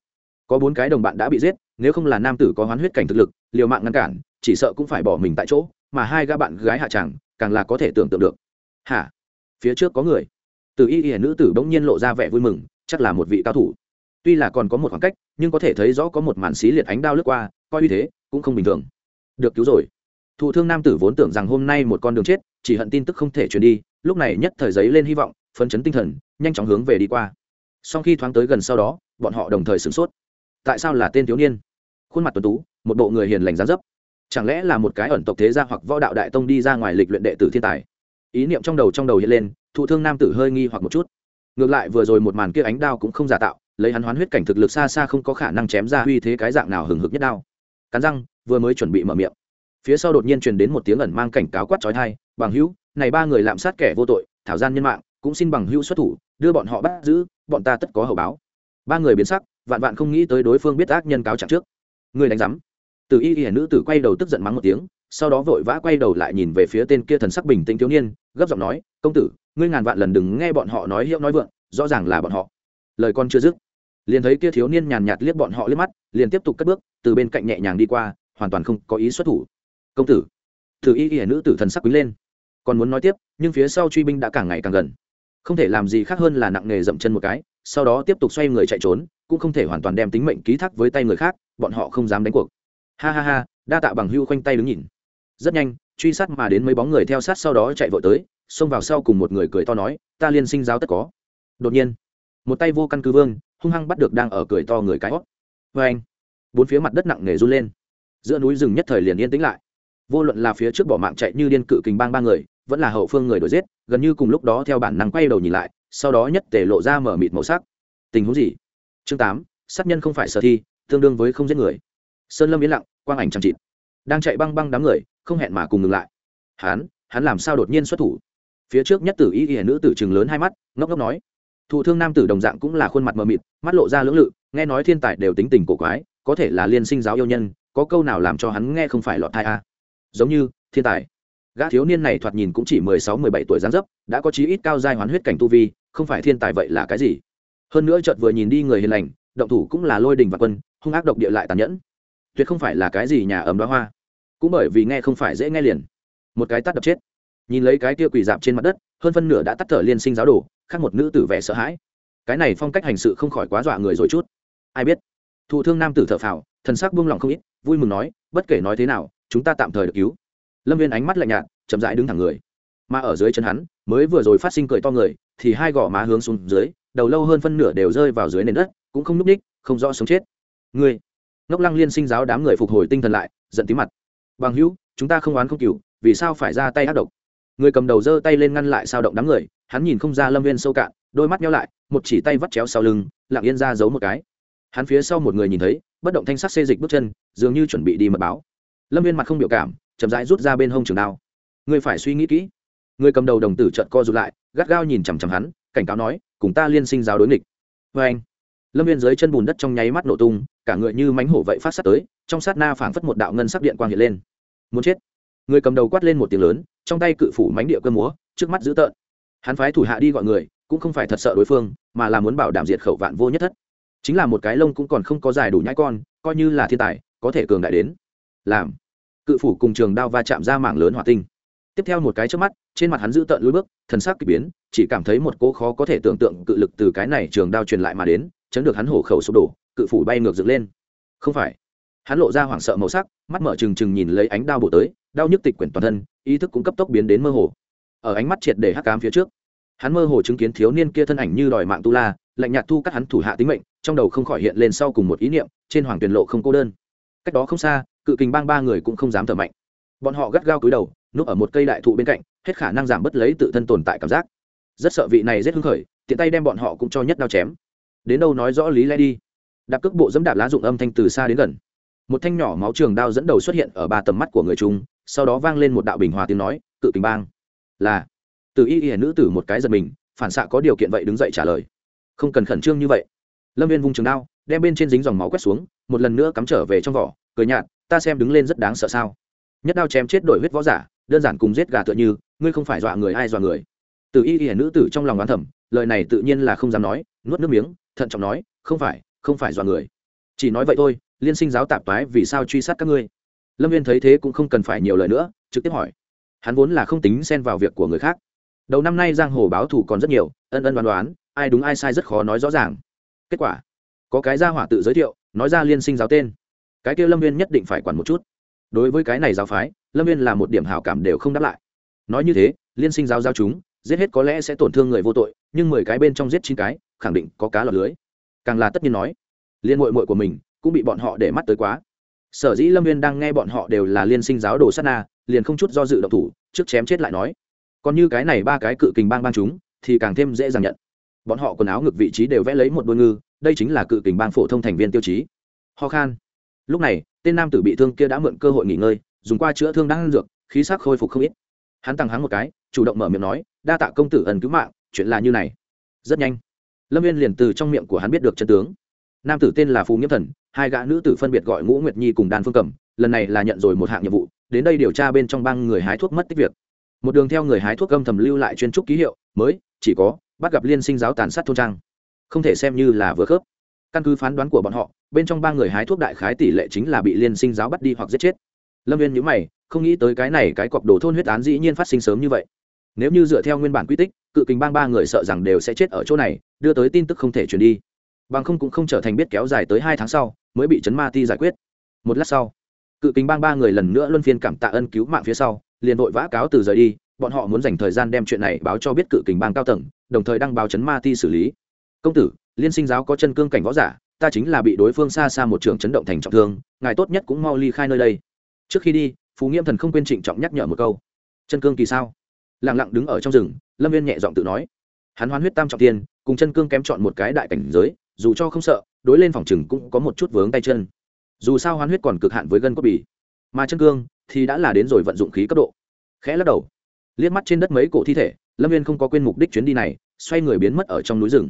Có bốn cái đồng bạn đã bị giết, nếu không là nam tử có hoán huyết cảnh thực lực, liều mạng ngăn cản, chỉ sợ cũng phải bỏ mình tại chỗ, mà hai gã bạn gái hạ tràng càng là có thể tưởng tượng được. Hả? Phía trước có người. Từ y y nữ tử bỗng nhiên lộ ra vẻ vui mừng, chắc là một vị cao thủ. Tuy là còn có một khoảng cách, nhưng có thể thấy rõ có một màn xí liệt ánh đao lướt qua, coi như thế, cũng không bình thường. Được cứu rồi. Thụ thương nam tử vốn tưởng rằng hôm nay một con đường chết, chỉ hận tin tức không thể truyền đi, lúc này nhất thời giấy lên hy vọng, phấn chấn tinh thần, nhanh chóng hướng về đi qua sau khi thoáng tới gần sau đó, bọn họ đồng thời sửng sốt. Tại sao là tên thiếu niên? Khuôn mặt tuấn tú, một bộ người hiền lành gián dấp. Chẳng lẽ là một cái ẩn tộc thế gia hoặc võ đạo đại tông đi ra ngoài lịch luyện đệ tử thiên tài? Ý niệm trong đầu trong đầu hiện lên, thụ thương nam tử hơi nghi hoặc một chút. Ngược lại vừa rồi một màn kia ánh đao cũng không giả tạo, lấy hắn hoán huyết cảnh thực lực xa xa không có khả năng chém ra uy thế cái dạng nào hừng hực nhất đao. Cắn răng, vừa mới chuẩn bị mở miệng. Phía sau đột nhiên truyền đến một tiếng ẩn mang cảnh cáo quát trói thai, bằng hữu, này ba người lạm sát kẻ vô tội, thảo gian nhân mạng cũng xin bằng hữu xuất thủ, đưa bọn họ bắt giữ, bọn ta tất có hậu báo. Ba người biến sắc, vạn vạn không nghĩ tới đối phương biết ác nhân cáo trạng trước. Người đánh giám. Từ y y nữ tử quay đầu tức giận mắng một tiếng, sau đó vội vã quay đầu lại nhìn về phía tên kia thần sắc bình tĩnh thiếu niên, gấp giọng nói, công tử, ngươi ngàn vạn lần đừng nghe bọn họ nói hiệu nói vượng, rõ ràng là bọn họ. Lời con chưa dứt, liền thấy kia thiếu niên nhàn nhạt liếc bọn họ liếc mắt, liền tiếp tục cất bước, từ bên cạnh nhẹ nhàng đi qua, hoàn toàn không có ý xuất thủ. Công tử. Thử y y nữ tử thần sắc quý lên. Còn muốn nói tiếp, nhưng phía sau truy binh đã càng ngày càng gần không thể làm gì khác hơn là nặng nghề dậm chân một cái, sau đó tiếp tục xoay người chạy trốn, cũng không thể hoàn toàn đem tính mệnh ký thác với tay người khác, bọn họ không dám đánh cuộc. Ha ha ha, đa tạ bằng hưu khoanh tay đứng nhìn. Rất nhanh, truy sát mà đến mấy bóng người theo sát sau đó chạy vội tới, xông vào sau cùng một người cười to nói, ta liên sinh giáo tất có. Đột nhiên, một tay vô căn cứ vương, hung hăng bắt được đang ở cười to người cái hót. Vê anh, bốn phía mặt đất nặng nề run lên. Giữa núi rừng nhất thời liền yên tĩnh lại. Vô luận là phía trước bỏ mạng chạy như điên cự kình bang ba người, vẫn là hậu phương người đuổi giết gần như cùng lúc đó theo bản năng quay đầu nhìn lại, sau đó nhất tể lộ ra mở mịt màu sắc. Tình huống gì? Chương tám, sát nhân không phải sở thi, tương đương với không giết người. Sơn lâm yên lặng, quang ảnh chăm chịt đang chạy băng băng đám người, không hẹn mà cùng ngừng lại. Hắn hắn làm sao đột nhiên xuất thủ? Phía trước nhất tử y y nữ tử chừng lớn hai mắt, ngốc ngốc nói. Thụ thương nam tử đồng dạng cũng là khuôn mặt mờ mịt, mắt lộ ra lưỡng lự, nghe nói thiên tài đều tính tình cổ quái, có thể là liên sinh giáo yêu nhân, có câu nào làm cho hắn nghe không phải lọt thai a à? giống như, thiên tài gã thiếu niên này thoạt nhìn cũng chỉ mười sáu, mười bảy tuổi gián dấp, đã có chí ít cao giai hoán huyết cảnh tu vi, không phải thiên tài vậy là cái gì? Hơn nữa chợt vừa nhìn đi người hiền lành, động thủ cũng là lôi đình và quân, hung ác độc địa lại tàn nhẫn. Tuyệt không phải là cái gì nhà ấm đoá hoa. Cũng bởi vì nghe không phải dễ nghe liền. Một cái tắt đập chết. Nhìn lấy cái kia quỳ dạp trên mặt đất, hơn phân nửa đã tắt thở liên sinh giáo đồ, khác một nữ tử vẻ sợ hãi. Cái này phong cách hành sự không khỏi quá dọa người rồi chút. Ai biết? Thụ thương nam tử thở phào, thần sắc buông lỏng không ít, vui mừng nói, bất kể nói thế nào, chúng ta tạm thời được cứu lâm viên ánh mắt lạnh nhạt, chậm rãi đứng thẳng người. Mà ở dưới chân hắn, mới vừa rồi phát sinh cười to người, thì hai gò má hướng xuống dưới, đầu lâu hơn phân nửa đều rơi vào dưới nền đất, cũng không núp ních không rõ sống chết. Người! Ngốc lăng liên sinh giáo đám người phục hồi tinh thần lại, giận tí mặt. Bằng hữu, chúng ta không oán không cừu vì sao phải ra tay ác độc? Người cầm đầu giơ tay lên ngăn lại sao động đám người, hắn nhìn không ra lâm viên sâu cạn, đôi mắt nhau lại, một chỉ tay vắt chéo sau lưng, lặng yên ra giấu một cái. Hắn phía sau một người nhìn thấy, bất động thanh sắc xê dịch bước chân, dường như chuẩn bị đi mật báo. Lâm viên mặt không biểu cảm chậm rãi rút ra bên hông trường đao. Ngươi phải suy nghĩ kỹ. Người cầm đầu đồng tử trợn co rụt lại, gắt gao nhìn chằm chằm hắn, cảnh cáo nói, cùng ta liên sinh giáo đối nghịch. Vê anh, lâm viên dưới chân bùn đất trong nháy mắt nổ tung, cả người như mánh hổ vậy phát sát tới, trong sát na phảng phất một đạo ngân sắc điện quang hiện lên. Muốn chết. Người cầm đầu quát lên một tiếng lớn, trong tay cự phủ mánh địa cơ múa, trước mắt dữ tợn. Hắn phái thủ hạ đi gọi người, cũng không phải thật sợ đối phương, mà là muốn bảo đảm diệt khẩu vạn vô nhất thất. Chính là một cái lông cũng còn không có dài đủ nhãi con, coi như là thiên tài, có thể cường đại đến. Làm cự phủ cùng trường đao va chạm ra mảng lớn hỏa tinh. Tiếp theo một cái trước mắt, trên mặt hắn giữ tợn lối bước, thần sắc k ỳ biến, chỉ cảm thấy một cỗ khó có thể tưởng tượng cự lực từ cái này trường đao truyền lại mà đến, chấn được hắn hổ khẩu sụp đổ, cự phủ bay ngược dựng lên. Không phải. Hắn lộ ra hoảng sợ màu sắc, mắt mở trừng trừng nhìn lấy ánh đao bổ tới, đau nhức tịch quyển toàn thân, ý thức cũng cấp tốc biến đến mơ hồ. Ở ánh mắt triệt để hắc cám phía trước, hắn mơ hồ chứng kiến thiếu niên kia thân ảnh như đòi mạng tu la, lạnh nhạt thu cắt hắn thủ hạ tính mệnh, trong đầu không khỏi hiện lên sau cùng một ý niệm, trên hoàng tuyển lộ không cô đơn cách đó không xa, cự kình bang ba người cũng không dám thở mạnh. Bọn họ gắt gao cúi đầu, núp ở một cây đại thụ bên cạnh, hết khả năng giảm bớt lấy tự thân tồn tại cảm giác. Rất sợ vị này rất hưng khởi, tiện tay đem bọn họ cũng cho nhất đao chém. Đến đâu nói rõ lý lẽ đi. Đạp cước bộ dẫm đạp lá dụng âm thanh từ xa đến gần. Một thanh nhỏ máu trường đao dẫn đầu xuất hiện ở ba tầm mắt của người trung sau đó vang lên một đạo bình hòa tiếng nói, cự kình bang. Là, từ y y nữ tử một cái giật mình, phản xạ có điều kiện vậy đứng dậy trả lời. Không cần khẩn trương như vậy. Lâm viên vung trường đao, đem bên trên dính dòng máu quét xuống một lần nữa cắm trở về trong vỏ, cười nhạt, ta xem đứng lên rất đáng sợ sao. Nhất đao chém chết đổi huyết võ giả, đơn giản cùng giết gà tựa như, ngươi không phải dọa người ai dọa người. Từ y y nữ tử trong lòng đoán thẩm lời này tự nhiên là không dám nói, nuốt nước miếng, thận trọng nói, không phải không phải dọa người. Chỉ nói vậy thôi, liên sinh giáo tạp toái vì sao truy sát các ngươi? Lâm viên thấy thế cũng không cần phải nhiều lời nữa, trực tiếp hỏi. Hắn vốn là không tính xen vào việc của người khác. Đầu năm nay giang hồ báo thủ còn rất nhiều, ân ân đoán đoán, ai đúng ai sai rất khó nói rõ ràng. Kết quả, có cái gia hỏa tự giới thiệu nói ra liên sinh giáo tên. Cái kia lâm viên nhất định phải quản một chút. Đối với cái này giáo phái, lâm viên là một điểm hảo cảm đều không đáp lại. Nói như thế, liên sinh giáo giao chúng, giết hết có lẽ sẽ tổn thương người vô tội, nhưng mười cái bên trong giết chín cái, khẳng định có cá lọt lưới. Càng là tất nhiên nói, liên mội mội của mình cũng bị bọn họ để mắt tới quá. Sở dĩ lâm viên đang nghe bọn họ đều là liên sinh giáo đồ sát na, liền không chút do dự độc thủ, trước chém chết lại nói. Còn như cái này ba cái cự kình bang bang chúng, thì càng thêm dễ dàng nhận. Bọn họ quần áo ngực vị trí đều vẽ lấy một đôi ngư đây chính là cự kình bang phổ thông thành viên tiêu chí. Ho khan. Lúc này, tên nam tử bị thương kia đã mượn cơ hội nghỉ ngơi, dùng qua chữa thương đang dược, khí sắc khôi phục không ít. Hắn tăng hắn một cái, chủ động mở miệng nói, đa tạ công tử ẩn cứu mạng, chuyện là như này. Rất nhanh, lâm viên liền từ trong miệng của hắn biết được chân tướng. Nam tử tên là phù nghĩa thần, hai gã nữ tử phân biệt gọi ngũ nguyệt nhi cùng đàn phương Cẩm. lần này là nhận rồi một hạng nhiệm vụ, đến đây điều tra bên trong bang người hái thuốc mất tích việc. Một đường theo người hái thuốc âm thầm lưu lại chuyên trúc ký hiệu, mới, chỉ có bắt gặp liên sinh giáo tàn sát thôn trang không thể xem như là vừa khớp. Căn cứ phán đoán của bọn họ, bên trong ba người hái thuốc đại khái tỷ lệ chính là bị liên sinh giáo bắt đi hoặc giết chết. Lâm viên nhữ mày, không nghĩ tới cái này cái cọc đồ thôn huyết án dĩ nhiên phát sinh sớm như vậy. Nếu như dựa theo nguyên bản quy tích, cự kình bang ba người sợ rằng đều sẽ chết ở chỗ này, đưa tới tin tức không thể truyền đi. Bằng không cũng không trở thành biết kéo dài tới hai tháng sau, mới bị chấn ma ti giải quyết. Một lát sau, cự kình bang ba người lần nữa luân phiên cảm tạ ân cứu mạng phía sau, liền vội vã cáo từ rời đi. Bọn họ muốn dành thời gian đem chuyện này báo cho biết cự kình bang cao tầng, đồng thời đăng báo chấn ma ti xử lý công tử, liên sinh giáo có chân cương cảnh võ giả, ta chính là bị đối phương xa xa một trường chấn động thành trọng thương, ngài tốt nhất cũng mau ly khai nơi đây. Trước khi đi, phú nghiêm thần không quên trịnh trọng nhắc nhở một câu. Chân cương kỳ sao? Lẳng lặng đứng ở trong rừng, lâm viên nhẹ giọng tự nói. Hắn hoán huyết tam trọng tiên, cùng chân cương kém chọn một cái đại cảnh giới, dù cho không sợ, đối lên phòng chừng cũng có một chút vướng tay chân. Dù sao hoán huyết còn cực hạn với gân cốt bì. Mà chân cương thì đã là đến rồi vận dụng khí cấp độ. Khẽ lắc đầu. Liếc mắt trên đất mấy cổ thi thể, lâm viên không có quên mục đích chuyến đi này, xoay người biến mất ở trong núi rừng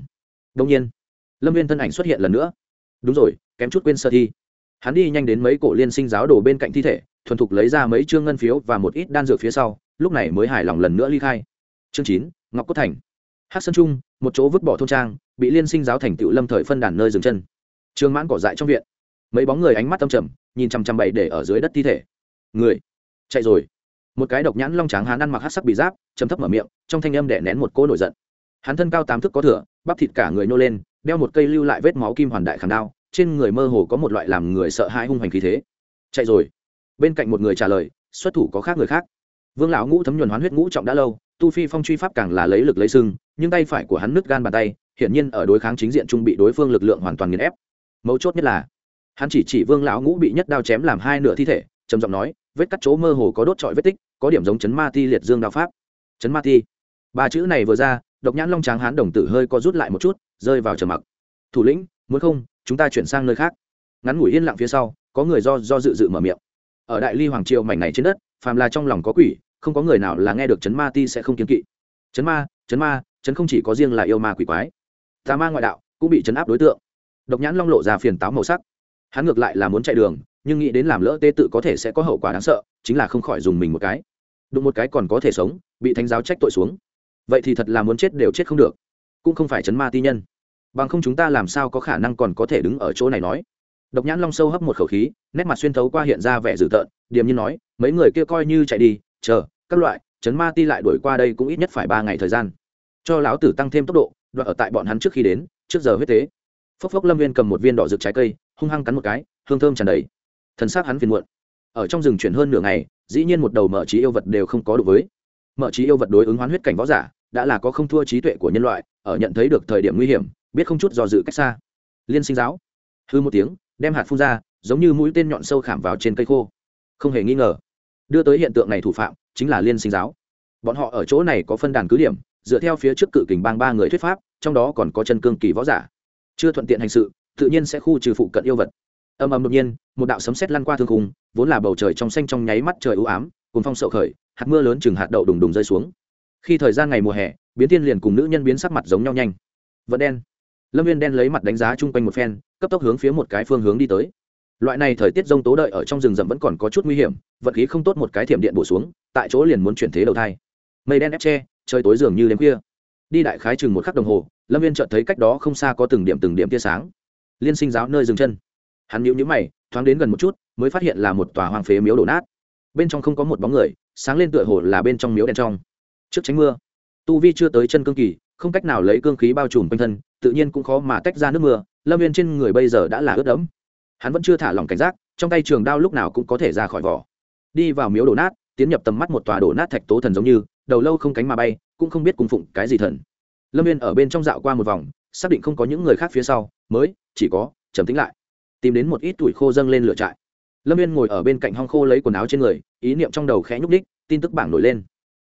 đông nhiên, lâm viên thân ảnh xuất hiện lần nữa. Đúng rồi, kém chút quên sơ thi. Hắn đi nhanh đến mấy cổ liên sinh giáo đồ bên cạnh thi thể, thuần thục lấy ra mấy chương ngân phiếu và một ít đan dược phía sau, lúc này mới hài lòng lần nữa ly khai. Chương chín, ngọc cốt thành. Hát sơn trung, một chỗ vứt bỏ thôn trang, bị liên sinh giáo thành tựu lâm thời phân đàn nơi dừng chân. Trường mãn cỏ dại trong viện. Mấy bóng người ánh mắt tâm trầm, nhìn chằm chằm bậy để ở dưới đất thi thể. Người, chạy rồi. Một cái độc nhãn long tráng hán ăn mặc hát sắc bị giáp chấm thấp mở miệng, trong thanh âm đẻ nén một cỗ nổi giận hắn thân cao tám thước có thửa bắp thịt cả người nô lên, đeo một cây lưu lại vết máu kim hoàn đại khảm đao, trên người mơ hồ có một loại làm người sợ hãi hung hoành khí thế. Chạy rồi. Bên cạnh một người trả lời, xuất thủ có khác người khác. Vương lão ngũ thấm nhuần hoán huyết ngũ trọng đã lâu, tu phi phong truy pháp càng là lấy lực lấy sưng nhưng tay phải của hắn nứt gan bàn tay, hiển nhiên ở đối kháng chính diện trung bị đối phương lực lượng hoàn toàn nghiền ép. Mấu chốt nhất là, hắn chỉ chỉ vương lão ngũ bị nhất đao chém làm hai nửa thi thể, trầm giọng nói, vết cắt chỗ mơ hồ có đốt trọi vết tích, có điểm giống chấn ma ti liệt dương đao pháp. Chấn ma ti. Ba chữ này vừa ra độc nhãn long tráng hán đồng tử hơi co rút lại một chút, rơi vào trầm mặc. Thủ lĩnh, muốn không, chúng ta chuyển sang nơi khác. Ngắn ngủi yên lặng phía sau, có người do do dự dự mở miệng. Ở đại ly hoàng triều mảnh này trên đất, phàm là trong lòng có quỷ, không có người nào là nghe được chấn ma ti sẽ không kiến kỵ. Chấn ma chấn ma chấn không chỉ có riêng là yêu ma quỷ quái, tà ma ngoại đạo cũng bị chấn áp đối tượng. Độc nhãn long lộ ra phiền táo màu sắc. Hắn ngược lại là muốn chạy đường, nhưng nghĩ đến làm lỡ tê tự có thể sẽ có hậu quả đáng sợ, chính là không khỏi dùng mình một cái. Đụng một cái còn có thể sống, bị thánh giáo trách tội xuống vậy thì thật là muốn chết đều chết không được. Cũng không phải chấn ma ti nhân. Bằng không chúng ta làm sao có khả năng còn có thể đứng ở chỗ này nói? Độc nhãn long sâu hấp một khẩu khí, nét mặt xuyên thấu qua hiện ra vẻ dữ tợn, điềm như nói, mấy người kia coi như chạy đi, chờ, các loại, chấn ma ti lại đuổi qua đây cũng ít nhất phải ba ngày thời gian. Cho lão tử tăng thêm tốc độ đoạn ở tại bọn hắn trước khi đến, trước giờ huyết tế. Phốc phốc lâm viên cầm một viên đỏ rực trái cây, hung hăng cắn một cái, hương thơm tràn đầy. Thần xác hắn phiền muộn. Ở trong rừng chuyển hơn nửa ngày, dĩ nhiên một đầu mở trí yêu vật đều không có đủ với. Mở trí yêu vật đối ứng hoán huyết cảnh võ giả đã là có không thua trí tuệ của nhân loại, ở nhận thấy được thời điểm nguy hiểm, biết không chút do dự cách xa. Liên sinh giáo. Hư một tiếng, đem hạt phun ra, giống như mũi tên nhọn sâu khảm vào trên cây khô. Không hề nghi ngờ. Đưa tới hiện tượng này thủ phạm, chính là liên sinh giáo. Bọn họ ở chỗ này có phân đàn cứ điểm, dựa theo phía trước cự kình bang ba người thuyết pháp, trong đó còn có chân cương kỳ võ giả. Chưa thuận tiện hành sự, tự nhiên sẽ khu trừ phụ cận yêu vật. Âm âm đột nhiên, một đạo sấm sét lăn qua thương khung, vốn là bầu trời trong xanh trong nháy mắt trời ưu ám cùng phong sậu khởi, hạt mưa lớn chừng hạt đậu đùng đùng rơi xuống khi thời gian ngày mùa hè, biến tiên liền cùng nữ nhân biến sắc mặt giống nhau nhanh. Vẫn đen. Lâm viên đen lấy mặt đánh giá chung quanh một phen, cấp tốc hướng phía một cái phương hướng đi tới. Loại này thời tiết rông tố đợi ở trong rừng rậm vẫn còn có chút nguy hiểm, vật khí không tốt một cái thiểm điện bổ xuống, tại chỗ liền muốn chuyển thế đầu thai. Mây đen ép tre trời tối dường như đêm khuya. Đi đại khái chừng một khắc đồng hồ, lâm viên chợt thấy cách đó không xa có từng điểm từng điểm tia sáng. Liên sinh giáo nơi dừng chân. Hắn nhíu nhíu mày, thoáng đến gần một chút, mới phát hiện là một tòa hoang phế miếu đổ nát. Bên trong không có một bóng người, sáng lên tựa hồ là bên trong miếu đen trong trước tránh mưa, tu vi chưa tới chân cương kỳ, không cách nào lấy cương khí bao trùm quanh thân, tự nhiên cũng khó mà tách ra nước mưa, lâm viên trên người bây giờ đã là ướt đẫm. Hắn vẫn chưa thả lỏng cảnh giác, trong tay trường đao lúc nào cũng có thể ra khỏi vỏ. Đi vào miếu đổ nát, tiến nhập tầm mắt một tòa đổ nát thạch tố thần giống như, đầu lâu không cánh mà bay, cũng không biết cung phụng cái gì thần. Lâm viên ở bên trong dạo qua một vòng, xác định không có những người khác phía sau, mới, chỉ có, trầm tính lại. Tìm đến một ít tuổi khô dâng lên lửa trại. Lâm viên ngồi ở bên cạnh hong khô lấy quần áo trên người, ý niệm trong đầu khẽ nhúc đích tin tức bảng nổi lên.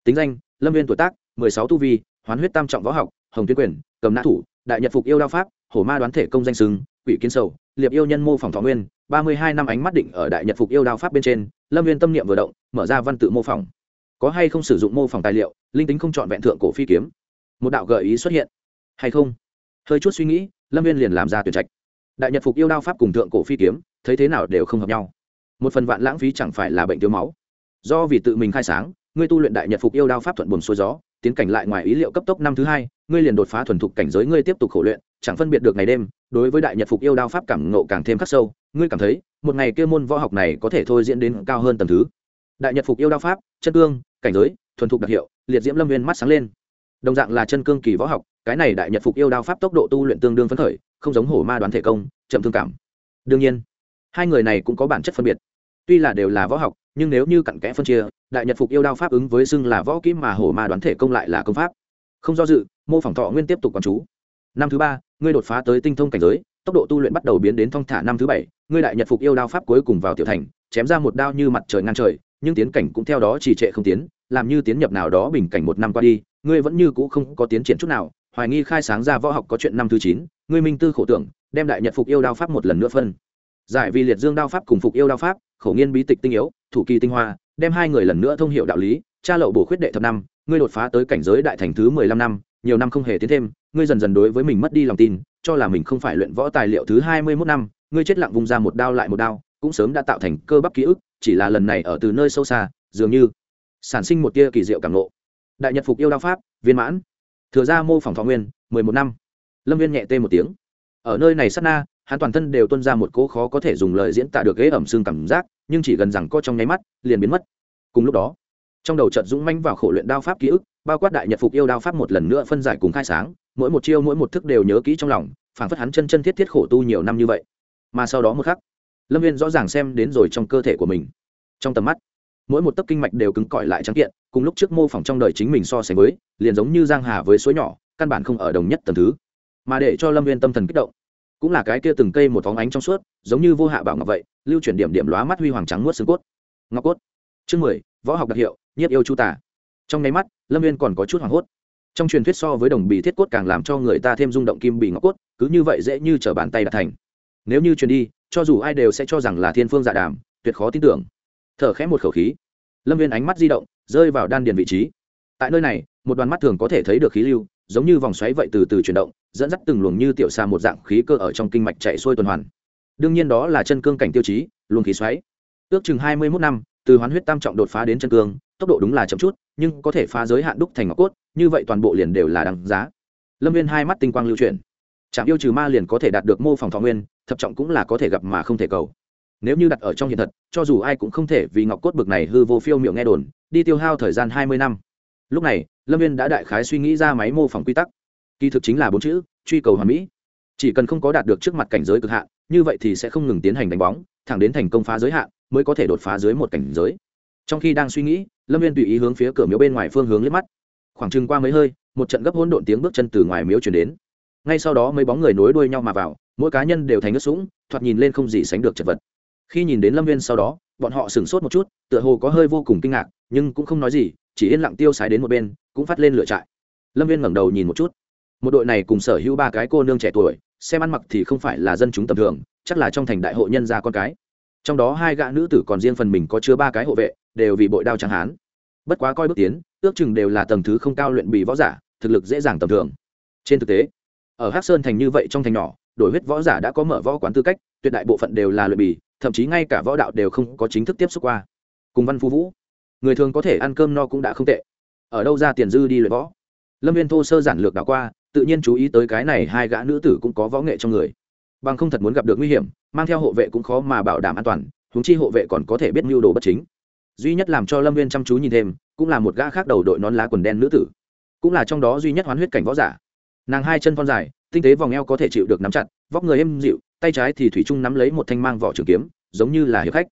Tính danh lâm viên tuổi tác, mười sáu tu vi, hoán huyết tam trọng võ học, hồng tuyến quyền, cầm nã thủ, đại nhật phục yêu đao pháp, hổ ma đoán thể công danh sừng quỷ kiến sầu, liệp yêu nhân mô phỏng thọ nguyên, ba mươi hai năm ánh mắt định ở đại nhật phục yêu đao pháp bên trên, lâm viên tâm niệm vừa động, mở ra văn tự mô phỏng. Có hay không sử dụng mô phỏng tài liệu, linh tính không chọn vẹn thượng cổ phi kiếm? Một đạo gợi ý xuất hiện. Hay không? Hơi chút suy nghĩ, lâm viên liền làm ra tuyển trạch. Đại nhật phục yêu đao pháp cùng thượng cổ phi kiếm, thấy thế nào đều không hợp nhau. Một phần vạn lãng phí chẳng phải là bệnh thiếu máu. Do vì tự mình khai sáng ngươi tu luyện đại nhật phục yêu đao pháp thuận buồn xuôi gió, tiến cảnh lại ngoài ý liệu cấp tốc năm thứ hai, ngươi liền đột phá thuần thục cảnh giới, ngươi tiếp tục khổ luyện, chẳng phân biệt được ngày đêm, đối với đại nhật phục yêu đao pháp cảm ngộ càng thêm khắc sâu, ngươi cảm thấy, một ngày kia môn võ học này có thể thôi diễn đến cao hơn tầng thứ. Đại nhật phục yêu đao pháp, chân cương, cảnh giới, thuần thục đặc hiệu, liệt diễm lâm viên mắt sáng lên. Đồng dạng là chân cương kỳ võ học, cái này đại nhật phục yêu đao pháp tốc độ tu luyện tương đương phấn khởi, không giống hổ ma đoán thể công, chậm thương cảm. Đương nhiên, hai người này cũng có bản chất phân biệt. Tuy là đều là võ học nhưng nếu như cặn kẽ phân chia, đại nhật phục yêu đao pháp ứng với xưng là võ kỹ mà hổ ma đoán thể công lại là công pháp. Không do dự, mô phỏng thọ nguyên tiếp tục quán chú. Năm thứ ba, ngươi đột phá tới tinh thông cảnh giới, tốc độ tu luyện bắt đầu biến đến thong thả năm thứ bảy, ngươi đại nhật phục yêu đao pháp cuối cùng vào tiểu thành, chém ra một đao như mặt trời ngang trời, nhưng tiến cảnh cũng theo đó trì trệ không tiến, làm như tiến nhập nào đó bình cảnh một năm qua đi, ngươi vẫn như cũ không có tiến triển chút nào, hoài nghi khai sáng ra võ học có chuyện năm thứ chín, ngươi minh tư khổ tưởng, đem đại nhật phục yêu đao pháp một lần nữa phân giải vì liệt dương đao pháp cùng phục yêu đao pháp khẩu nghiên bí tịch tinh yếu, thủ kỳ tinh hoa, đem hai người lần nữa thông hiệu đạo lý, cha lậu bổ khuyết đệ thập năm, ngươi đột phá tới cảnh giới đại thành thứ mười lăm năm, nhiều năm không hề tiến thêm, ngươi dần dần đối với mình mất đi lòng tin, cho là mình không phải luyện võ tài liệu thứ hai mươi mốt năm, ngươi chết lặng vùng ra một đao lại một đao, cũng sớm đã tạo thành cơ bắp ký ức, chỉ là lần này ở từ nơi sâu xa, dường như sản sinh một tia kỳ diệu cảm lộ đại nhật phục yêu đao pháp, viên mãn. Thừa ra mô phỏng thọ nguyên, mười một năm. Lâm viên nhẹ tê một tiếng. Ở nơi này sát na hắn toàn thân đều tuân ra một cỗ khó có thể dùng lời diễn tả được ghế ẩm xương cảm giác, nhưng chỉ gần rằng co trong nháy mắt, liền biến mất. Cùng lúc đó, trong đầu trận dũng manh vào khổ luyện đao pháp ký ức, bao quát đại nhật phục yêu đao pháp một lần nữa phân giải cùng khai sáng, mỗi một chiêu mỗi một thức đều nhớ kỹ trong lòng, phảng phất hắn chân chân thiết thiết khổ tu nhiều năm như vậy. Mà sau đó một khắc, lâm viên rõ ràng xem đến rồi trong cơ thể của mình. Trong tầm mắt, mỗi một tấc kinh mạch đều cứng cỏi lại trắng kiện, cùng lúc trước mô phỏng trong đời chính mình so sánh với, liền giống như giang hà với suối nhỏ, căn bản không ở đồng nhất tầm thứ. Mà để cho lâm viên tâm thần kích động cũng là cái kia từng cây một phóng ánh trong suốt, giống như vô hạ bảo ngọc vậy, lưu chuyển điểm điểm lóa mắt huy hoàng trắng nuốt xương cốt. Ngọc cốt. Chương mười, võ học đặc hiệu, nhiếp yêu chu tả. Trong nháy mắt, lâm viên còn có chút hoảng hốt. Trong truyền thuyết so với đồng bì thiết cốt càng làm cho người ta thêm rung động kim bì ngọc cốt, cứ như vậy dễ như t r ở bàn tay đạt thành. Nếu như truyền đi, cho dù ai đều sẽ cho rằng là thiên phương dạ đàm, tuyệt khó tin tưởng. Thở khẽ một khẩu khí. Lâm viên ánh mắt di động, rơi vào đan điền vị trí. Tại nơi này, một đoàn mắt thường có thể thấy được khí lưu giống như vòng xoáy vậy từ từ chuyển động, dẫn dắt từng luồng như tiểu xa một dạng khí cơ ở trong kinh mạch chạy xuôi tuần hoàn. Đương nhiên đó là chân cương cảnh tiêu chí, luồng khí xoáy. Ước chừng hai mươi mốt năm, từ hoán huyết tam trọng đột phá đến chân cương, tốc độ đúng là chậm chút, nhưng có thể phá giới hạn đúc thành ngọc cốt, như vậy toàn bộ liền đều là đáng giá. Lâm viên hai mắt tinh quang lưu chuyển. Trạm yêu trừ ma liền có thể đạt được mô phỏng thọ nguyên, thập trọng cũng là có thể gặp mà không thể cầu. Nếu như đặt ở trong hiện thật, cho dù ai cũng không thể vì ngọc cốt bực này hư vô phiêu miệng nghe đồn, đi tiêu hao thời gian hai mươi năm lúc này, lâm viên đã đại khái suy nghĩ ra máy mô phỏng quy tắc. Kỳ thực chính là bốn chữ, truy cầu hoàn mỹ. Chỉ cần không có đạt được trước mặt cảnh giới cực hạn, như vậy thì sẽ không ngừng tiến hành đánh bóng, thẳng đến thành công phá giới hạn, mới có thể đột phá dưới một cảnh giới. Trong khi đang suy nghĩ, lâm viên tùy ý hướng phía cửa miếu bên ngoài phương hướng liếc mắt. Khoảng chừng qua mấy hơi, một trận gấp hỗn độn tiếng bước chân từ ngoài miếu chuyển đến. Ngay sau đó mấy bóng người nối đuôi nhau mà vào, mỗi cá nhân đều thành nước sũng, thoạt nhìn lên không gì sánh được chật vật. Khi nhìn đến lâm viên sau đó, bọn họ sửng sốt một chút, tựa hồ có hơi vô cùng kinh ngạc, nhưng cũng không nói gì chỉ yên lặng tiêu sái đến một bên, cũng phát lên lựa trại. Lâm viên ngẩng đầu nhìn một chút. Một đội này cùng sở hữu ba cái cô nương trẻ tuổi, xem ăn mặc thì không phải là dân chúng tầm thường, chắc là trong thành đại hộ nhân gia con cái. Trong đó hai gã nữ tử còn riêng phần mình có chứa ba cái hộ vệ, đều vì bội đao trắng hán. Bất quá coi bước tiến, ước chừng đều là tầng thứ không cao luyện bì võ giả, thực lực dễ dàng tầm thường. Trên thực tế, ở hắc sơn thành như vậy trong thành nhỏ, đổi huyết võ giả đã có mở võ quán tư cách, tuyệt đại bộ phận đều là luyện bì, thậm chí ngay cả võ đạo đều không có chính thức tiếp xúc qua. Cùng văn phu vũ người thường có thể ăn cơm no cũng đã không tệ. Ở đâu ra tiền dư đi luyện võ? Lâm viên thô sơ giản lược đảo qua, tự nhiên chú ý tới cái này hai gã nữ tử cũng có võ nghệ trong người. Bằng không thật muốn gặp được nguy hiểm, mang theo hộ vệ cũng khó mà bảo đảm an toàn húng chi hộ vệ còn có thể biết mưu đồ bất chính. Duy nhất làm cho lâm viên chăm chú nhìn thêm, cũng là một gã khác đầu đội nón lá quần đen nữ tử. Cũng là trong đó duy nhất hoán huyết cảnh võ giả. Nàng hai chân thon dài, tinh tế vòng eo có thể chịu được nắm chặt, vóc người êm dịu, tay trái thì thủy trung nắm lấy một thanh mang vỏ trường kiếm, giống như là hiệp khách.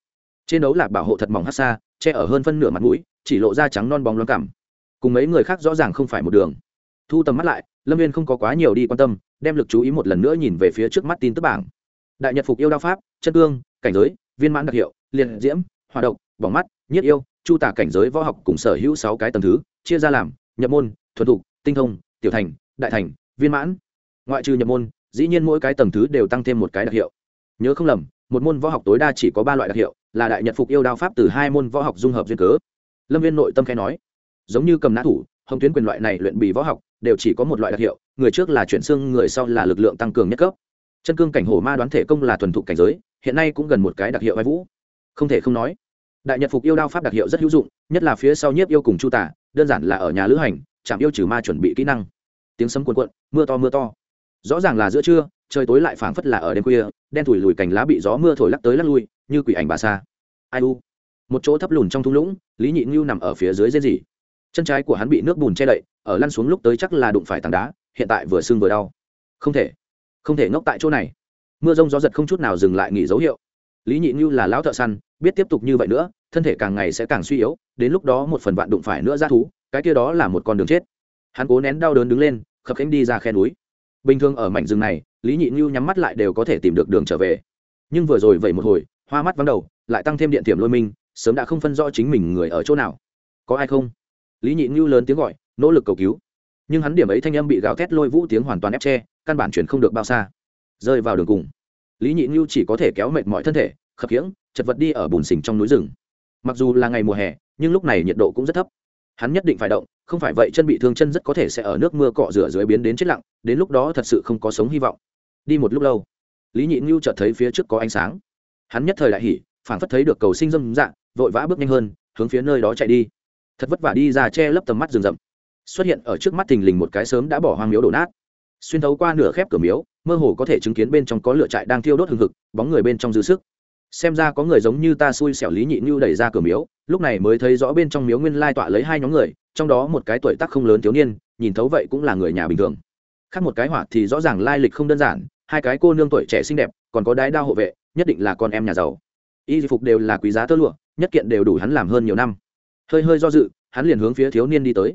Trên đấu lạc bảo hộ thật mỏng hát xa che ở hơn phân nửa mặt mũi, chỉ lộ ra trắng non bóng loáng cảm. Cùng mấy người khác rõ ràng không phải một đường. Thu tầm mắt lại, lâm viên không có quá nhiều đi quan tâm, đem lực chú ý một lần nữa nhìn về phía trước mắt tin tức bảng. Đại nhật phục yêu đao pháp, chân cương, cảnh giới, viên mãn đặc hiệu, liệt diễm hoạt động bỏng mắt nhiết yêu, chu tả cảnh giới võ học cùng sở hữu sáu cái tầng thứ, chia ra làm, nhập môn, thuần thục, tinh thông, tiểu thành, đại thành, viên mãn. Ngoại trừ nhập môn, dĩ nhiên mỗi cái tầng thứ đều tăng thêm một cái đặc hiệu. Nhớ không lầm, một môn võ học tối đa chỉ có ba loại đặc hiệu là đại nhật phục yêu đao pháp từ hai môn võ học dung hợp duyên cớ. Lâm viên nội tâm khai nói, giống như cầm nã thủ, hồng tuyến quyền loại này luyện bì võ học đều chỉ có một loại đặc hiệu, người trước là chuyển xương, người sau là lực lượng tăng cường nhất cấp. Chân cương cảnh hổ ma đoán thể công là thuần thục cảnh giới, hiện nay cũng gần một cái đặc hiệu vai vũ. Không thể không nói, đại nhật phục yêu đao pháp đặc hiệu rất hữu dụng, nhất là phía sau nhiếp yêu cùng chu tả, đơn giản là ở nhà lữ hành, chạm yêu trừ ma chuẩn bị kỹ năng. Tiếng sấm cuồn cuộn, mưa to mưa to. Rõ ràng là giữa trưa, trời tối lại phảng phất là ở đêm khuya, đen thủi lùi cành lá bị gió mưa thổi lắc tới lắc lui như quỷ ảnh bà xa ai u? Một chỗ thấp lùn trong thung lũng, lý nhị ngưu nằm ở phía dưới dây dỉ chân trái của hắn bị nước bùn che đậy, ở lăn xuống lúc tới chắc là đụng phải tảng đá, hiện tại vừa sưng vừa đau. Không thể không thể ngốc tại chỗ này. Mưa rông gió giật không chút nào dừng lại nghỉ dấu hiệu. Lý nhị như là lão thợ săn, biết tiếp tục như vậy nữa, thân thể càng ngày sẽ càng suy yếu, đến lúc đó một phần vạn đụng phải nữa ra thú, cái kia đó là một con đường chết. Hắn cố nén đau đớn đứng lên, khập khánh đi ra khe núi. Bình thường ở mảnh rừng này, lý nhị như nhắm mắt lại đều có thể tìm được đường trở về. Nhưng vừa rồi vậy một hồi hoa mắt vắng đầu, lại tăng thêm điện tiềm lôi minh sớm đã không phân rõ chính mình người ở chỗ nào. Có ai không? Lý nhị ngưu lớn tiếng gọi, nỗ lực cầu cứu. Nhưng hắn điểm ấy thanh âm bị gào thét lôi vũ tiếng hoàn toàn ép tre căn bản chuyển không được bao xa. Rơi vào đường cùng. Lý nhị ngưu chỉ có thể kéo mệt mọi thân thể, khập khiễng, chật vật đi ở bùn xình trong núi rừng. Mặc dù là ngày mùa hè, nhưng lúc này nhiệt độ cũng rất thấp. Hắn nhất định phải động, không phải vậy chân bị thương chân rất có thể sẽ ở nước mưa cọ rửa dưới biến đến chết lặng, đến lúc đó thật sự không có sống hy vọng. Đi một lúc lâu, lý nhị ngưu chợt thấy phía trước có ánh sáng hắn nhất thời đại hỉ, phảng phất thấy được cầu sinh dâm dạng vội vã bước nhanh hơn, hướng phía nơi đó chạy đi. Thật vất vả đi ra che lấp tầm mắt rừng rậm. Xuất hiện ở trước mắt thình lình một cái sớm đã bỏ hoang miếu đổ nát. Xuyên thấu qua nửa khép cửa miếu, mơ hồ có thể chứng kiến bên trong có lửa trại đang thiêu đốt hừng hực, bóng người bên trong dư sức. Xem ra có người giống như ta xui xẻo lý nhị như đẩy ra cửa miếu, lúc này mới thấy rõ bên trong miếu nguyên lai tọa lấy hai nhóm người, trong đó một cái tuổi tác không lớn thiếu niên, nhìn thấu vậy cũng là người nhà bình thường. Khác một cái hỏa thì rõ ràng lai lịch không đơn giản, hai cái cô nương tuổi trẻ xinh đẹp, còn có đái đao hộ vệ nhất định là con em nhà giàu. Y phục đều là quý giá tơ lụa, nhất kiện đều đủ hắn làm hơn nhiều năm. Hơi hơi do dự, hắn liền hướng phía thiếu niên đi tới.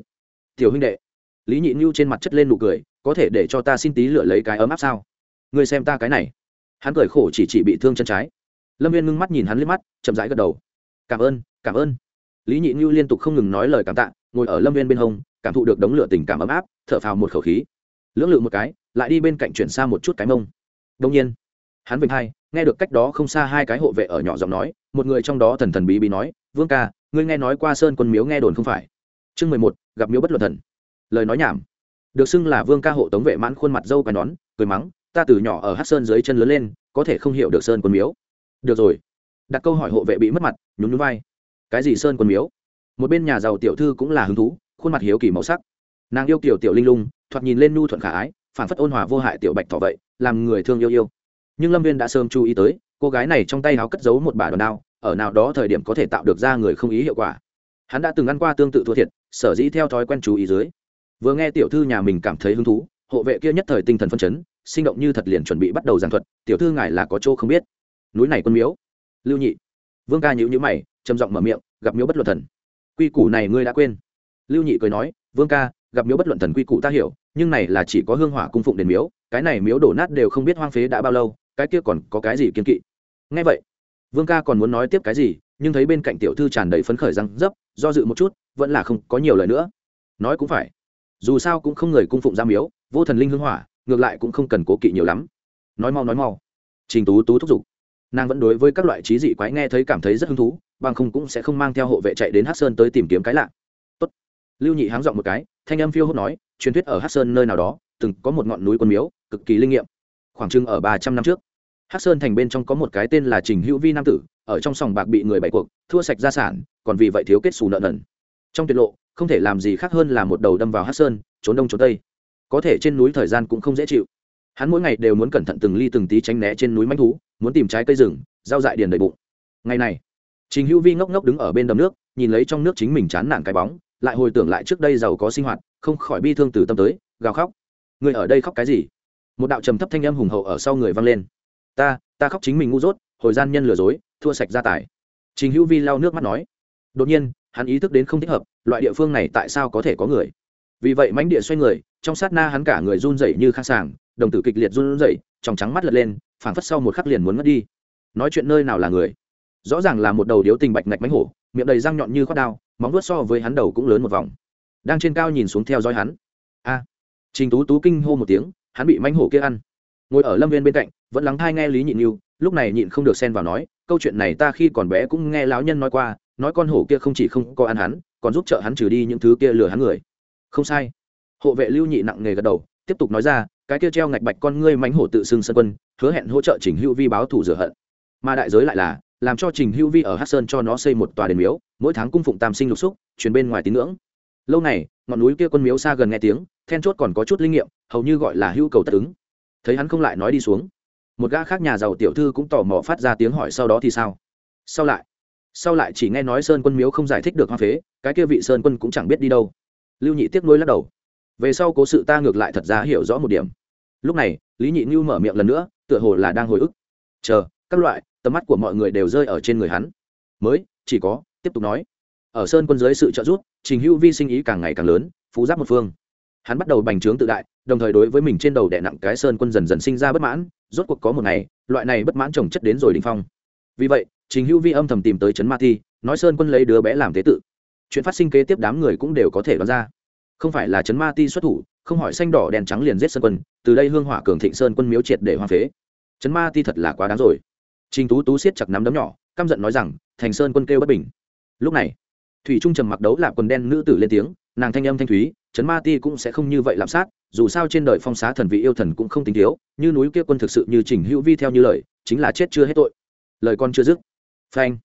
Tiểu huynh đệ. Lý nhị nhu trên mặt chất lên nụ cười, có thể để cho ta xin tí lựa lấy cái ấm áp sao? Ngươi xem ta cái này. Hắn cười khổ chỉ chỉ bị thương chân trái. Lâm viên ngưng mắt nhìn hắn liếc mắt, chậm rãi gật đầu. Cảm ơn cảm ơn. Lý nhị nhu liên tục không ngừng nói lời cảm tạ, ngồi ở lâm viên bên hông, cảm thụ được đống lửa tình cảm ấm áp, thở phào một khẩu khí. Lưỡng lự một cái, lại đi bên cạnh chuyển xa một chút cái mông. Đông nhiên, hắn vịnh hai nghe được cách đó không xa hai cái hộ vệ ở nhỏ giọng nói, một người trong đó thần thần bí bí nói, vương ca, ngươi nghe nói qua sơn quân miếu nghe đồn không phải? Chương mười một, gặp miếu bất luận thần. Lời nói nhảm. Được xưng là vương ca hộ tống vệ mãn khuôn mặt dâu quai nón, cười mắng, ta từ nhỏ ở hát sơn dưới chân lớn lên, có thể không hiểu được sơn quân miếu. Được rồi. Đặt câu hỏi hộ vệ bị mất mặt, nhún nhún vai. Cái gì sơn quân miếu? Một bên nhà giàu tiểu thư cũng là hứng thú, khuôn mặt hiếu kỳ màu sắc. Nàng yêu kiểu tiểu linh lung, thoạt nhìn lên nu thuận khả ái phản phất ôn hòa vô hại tiểu bạch thỏ vậy, làm người thương yêu yêu nhưng lâm viên đã sớm chú ý tới, cô gái này trong tay áo cất giấu một bả đòn đao, ở nào đó thời điểm có thể tạo được ra người không ý hiệu quả. Hắn đã từng ăn qua tương tự thua thiệt, sở dĩ theo thói quen chú ý dưới. Vừa nghe tiểu thư nhà mình cảm thấy hứng thú, hộ vệ kia nhất thời tinh thần phân chấn, sinh động như thật liền chuẩn bị bắt đầu giảng thuật, tiểu thư ngài là có chỗ không biết. Núi này quân miếu. Lưu nhị. Vương ca nhữ nhữ mày, trầm giọng mở miệng, gặp miếu bất luận thần. Quy củ này ngươi đã quên. Lưu nhị cười nói, vương ca, gặp miếu bất luận thần quy củ ta hiểu, nhưng này là chỉ có hương hỏa cung phụng đền miếu, cái này miếu đổ nát đều không biết hoang phế đã bao lâu cái kia còn có cái gì kiên kỵ? Ngay vậy, vương ca còn muốn nói tiếp cái gì, nhưng thấy bên cạnh tiểu thư tràn đầy phấn khởi răng dấp, do dự một chút, vẫn là không có nhiều lời nữa. Nói cũng phải, dù sao cũng không người cung phụng ra miếu, vô thần linh hương hỏa, ngược lại cũng không cần cố kỵ nhiều lắm. Nói mau nói mau. Trình tú tú thúc giục. Nàng vẫn đối với các loại trí dị quái nghe thấy cảm thấy rất hứng thú, bằng không cũng sẽ không mang theo hộ vệ chạy đến hát sơn tới tìm kiếm cái lạ. Tốt. lưu nhị háng dọn một cái, thanh âm phiêu hốt nói, truyền thuyết ở hát sơn nơi nào đó, từng có một ngọn núi quân miếu, cực kỳ linh nghiệm khoảng chừng ở ba trăm năm trước. Hắc sơn thành bên trong có một cái tên là trình hữu vi nam tử, ở trong sòng bạc bị người bày cuộc, thua sạch gia sản, còn vì vậy thiếu kết xù nợ nần. Trong tuyệt lộ, không thể làm gì khác hơn là một đầu đâm vào Hắc sơn, trốn đông trốn tây. Có thể trên núi thời gian cũng không dễ chịu. Hắn mỗi ngày đều muốn cẩn thận từng ly từng tí tránh né trên núi manh thú, muốn tìm trái cây rừng, rau dại điền đầy bụng. Ngày này, trình hữu vi ngốc ngốc đứng ở bên đầm nước, nhìn lấy trong nước chính mình chán nản cái bóng, lại hồi tưởng lại trước đây giàu có sinh hoạt, không khỏi bi thương từ tâm tới, gào khóc. Người ở đây khóc cái gì? Một đạo trầm thấp thanh âm hùng hậu ở sau người vang lên. Ta ta khóc chính mình ngu dốt, hồi gian nhân lừa dối, thua sạch gia tài. Trình hữu vi lau nước mắt nói. Đột nhiên, hắn ý thức đến không thích hợp, loại địa phương này tại sao có thể có người? Vì vậy mánh địa xoay người, trong sát na hắn cả người run rẩy như khang sàng đồng tử kịch liệt run rẩy trong trắng mắt lật lên, phảng phất sau một khắc liền muốn mất đi. Nói chuyện nơi nào là người? Rõ ràng là một đầu điếu tình bạch ngạch mánh hổ, miệng đầy răng nhọn như khoác đao, móng vuốt so với hắn đầu cũng lớn một vòng. Đang trên cao nhìn xuống theo dõi hắn. A! Trình tú tú kinh hô một tiếng hắn bị manh hổ kia ăn. Ngồi ở lâm viên bên cạnh, vẫn lắng thai nghe lý nhịn như lúc này nhịn không được xen vào nói, câu chuyện này ta khi còn bé cũng nghe lão nhân nói qua, nói con hổ kia không chỉ không có ăn hắn, còn giúp trợ hắn trừ đi những thứ kia lừa hắn người. Không sai. Hộ vệ lưu nhị nặng nghề gật đầu, tiếp tục nói ra, cái kia treo ngạch bạch con ngươi mánh hổ tự xưng sân quân, hứa hẹn hỗ trợ trình hữu vi báo thù rửa hận. Mà đại giới lại là, làm cho trình hữu vi ở hát sơn cho nó xây một tòa đền miếu, mỗi tháng cung phụng tam sinh lục xúc, truyền bên ngoài tín ngưỡng. Lâu này ngọn núi kia quân miếu xa gần nghe tiếng then chốt còn có chút linh nghiệm, hầu như gọi là hữu cầu tất ứng. Thấy hắn không lại nói đi xuống, một gã khác nhà giàu tiểu thư cũng tò mò phát ra tiếng hỏi sau đó thì sao? Sau lại sau lại chỉ nghe nói sơn quân miếu không giải thích được hoa phế, cái kia vị sơn quân cũng chẳng biết đi đâu. Lưu nhị tiếc nuối lắc đầu. Về sau cố sự ta ngược lại thật ra hiểu rõ một điểm. Lúc này, lý nhị như mở miệng lần nữa, tựa hồ là đang hồi ức. Chờ, các loại, tầm mắt của mọi người đều rơi ở trên người hắn. Mới, chỉ có, tiếp tục nói. Ở sơn quân dưới sự trợ giúp, trình hữu vi sinh ý càng ngày càng lớn, phú giáp một phương hắn bắt đầu bành trướng tự đại, đồng thời đối với mình trên đầu đè nặng cái sơn quân dần dần sinh ra bất mãn, rốt cuộc có một ngày, loại này bất mãn trồng chất đến rồi đình phong. Vì vậy, trình hữu vi âm thầm tìm tới trấn ma thi, nói sơn quân lấy đứa bé làm tế tự. Chuyện phát sinh kế tiếp đám người cũng đều có thể đoán ra. Không phải là trấn ma ti xuất thủ, không hỏi xanh đỏ đèn trắng liền giết sơn quân, từ đây hương hỏa cường thịnh sơn quân miếu triệt để hoang phế. Trấn ma ti thật là quá đáng rồi. Trình tú tú siết chặt nắm đấm nhỏ, căm giận nói rằng, thành sơn quân kêu bất bình. Lúc này, thủy trung trầm mặc đấu là quần đen nữ tử lên tiếng nàng thanh âm thanh thúy, trấn ma ti cũng sẽ không như vậy làm sát, dù sao trên đời phong xá thần vị yêu thần cũng không tính thiếu, như núi kia quân thực sự như trình hữu vi theo như lời, chính là chết chưa hết tội. Lời con chưa dứt. Phanh.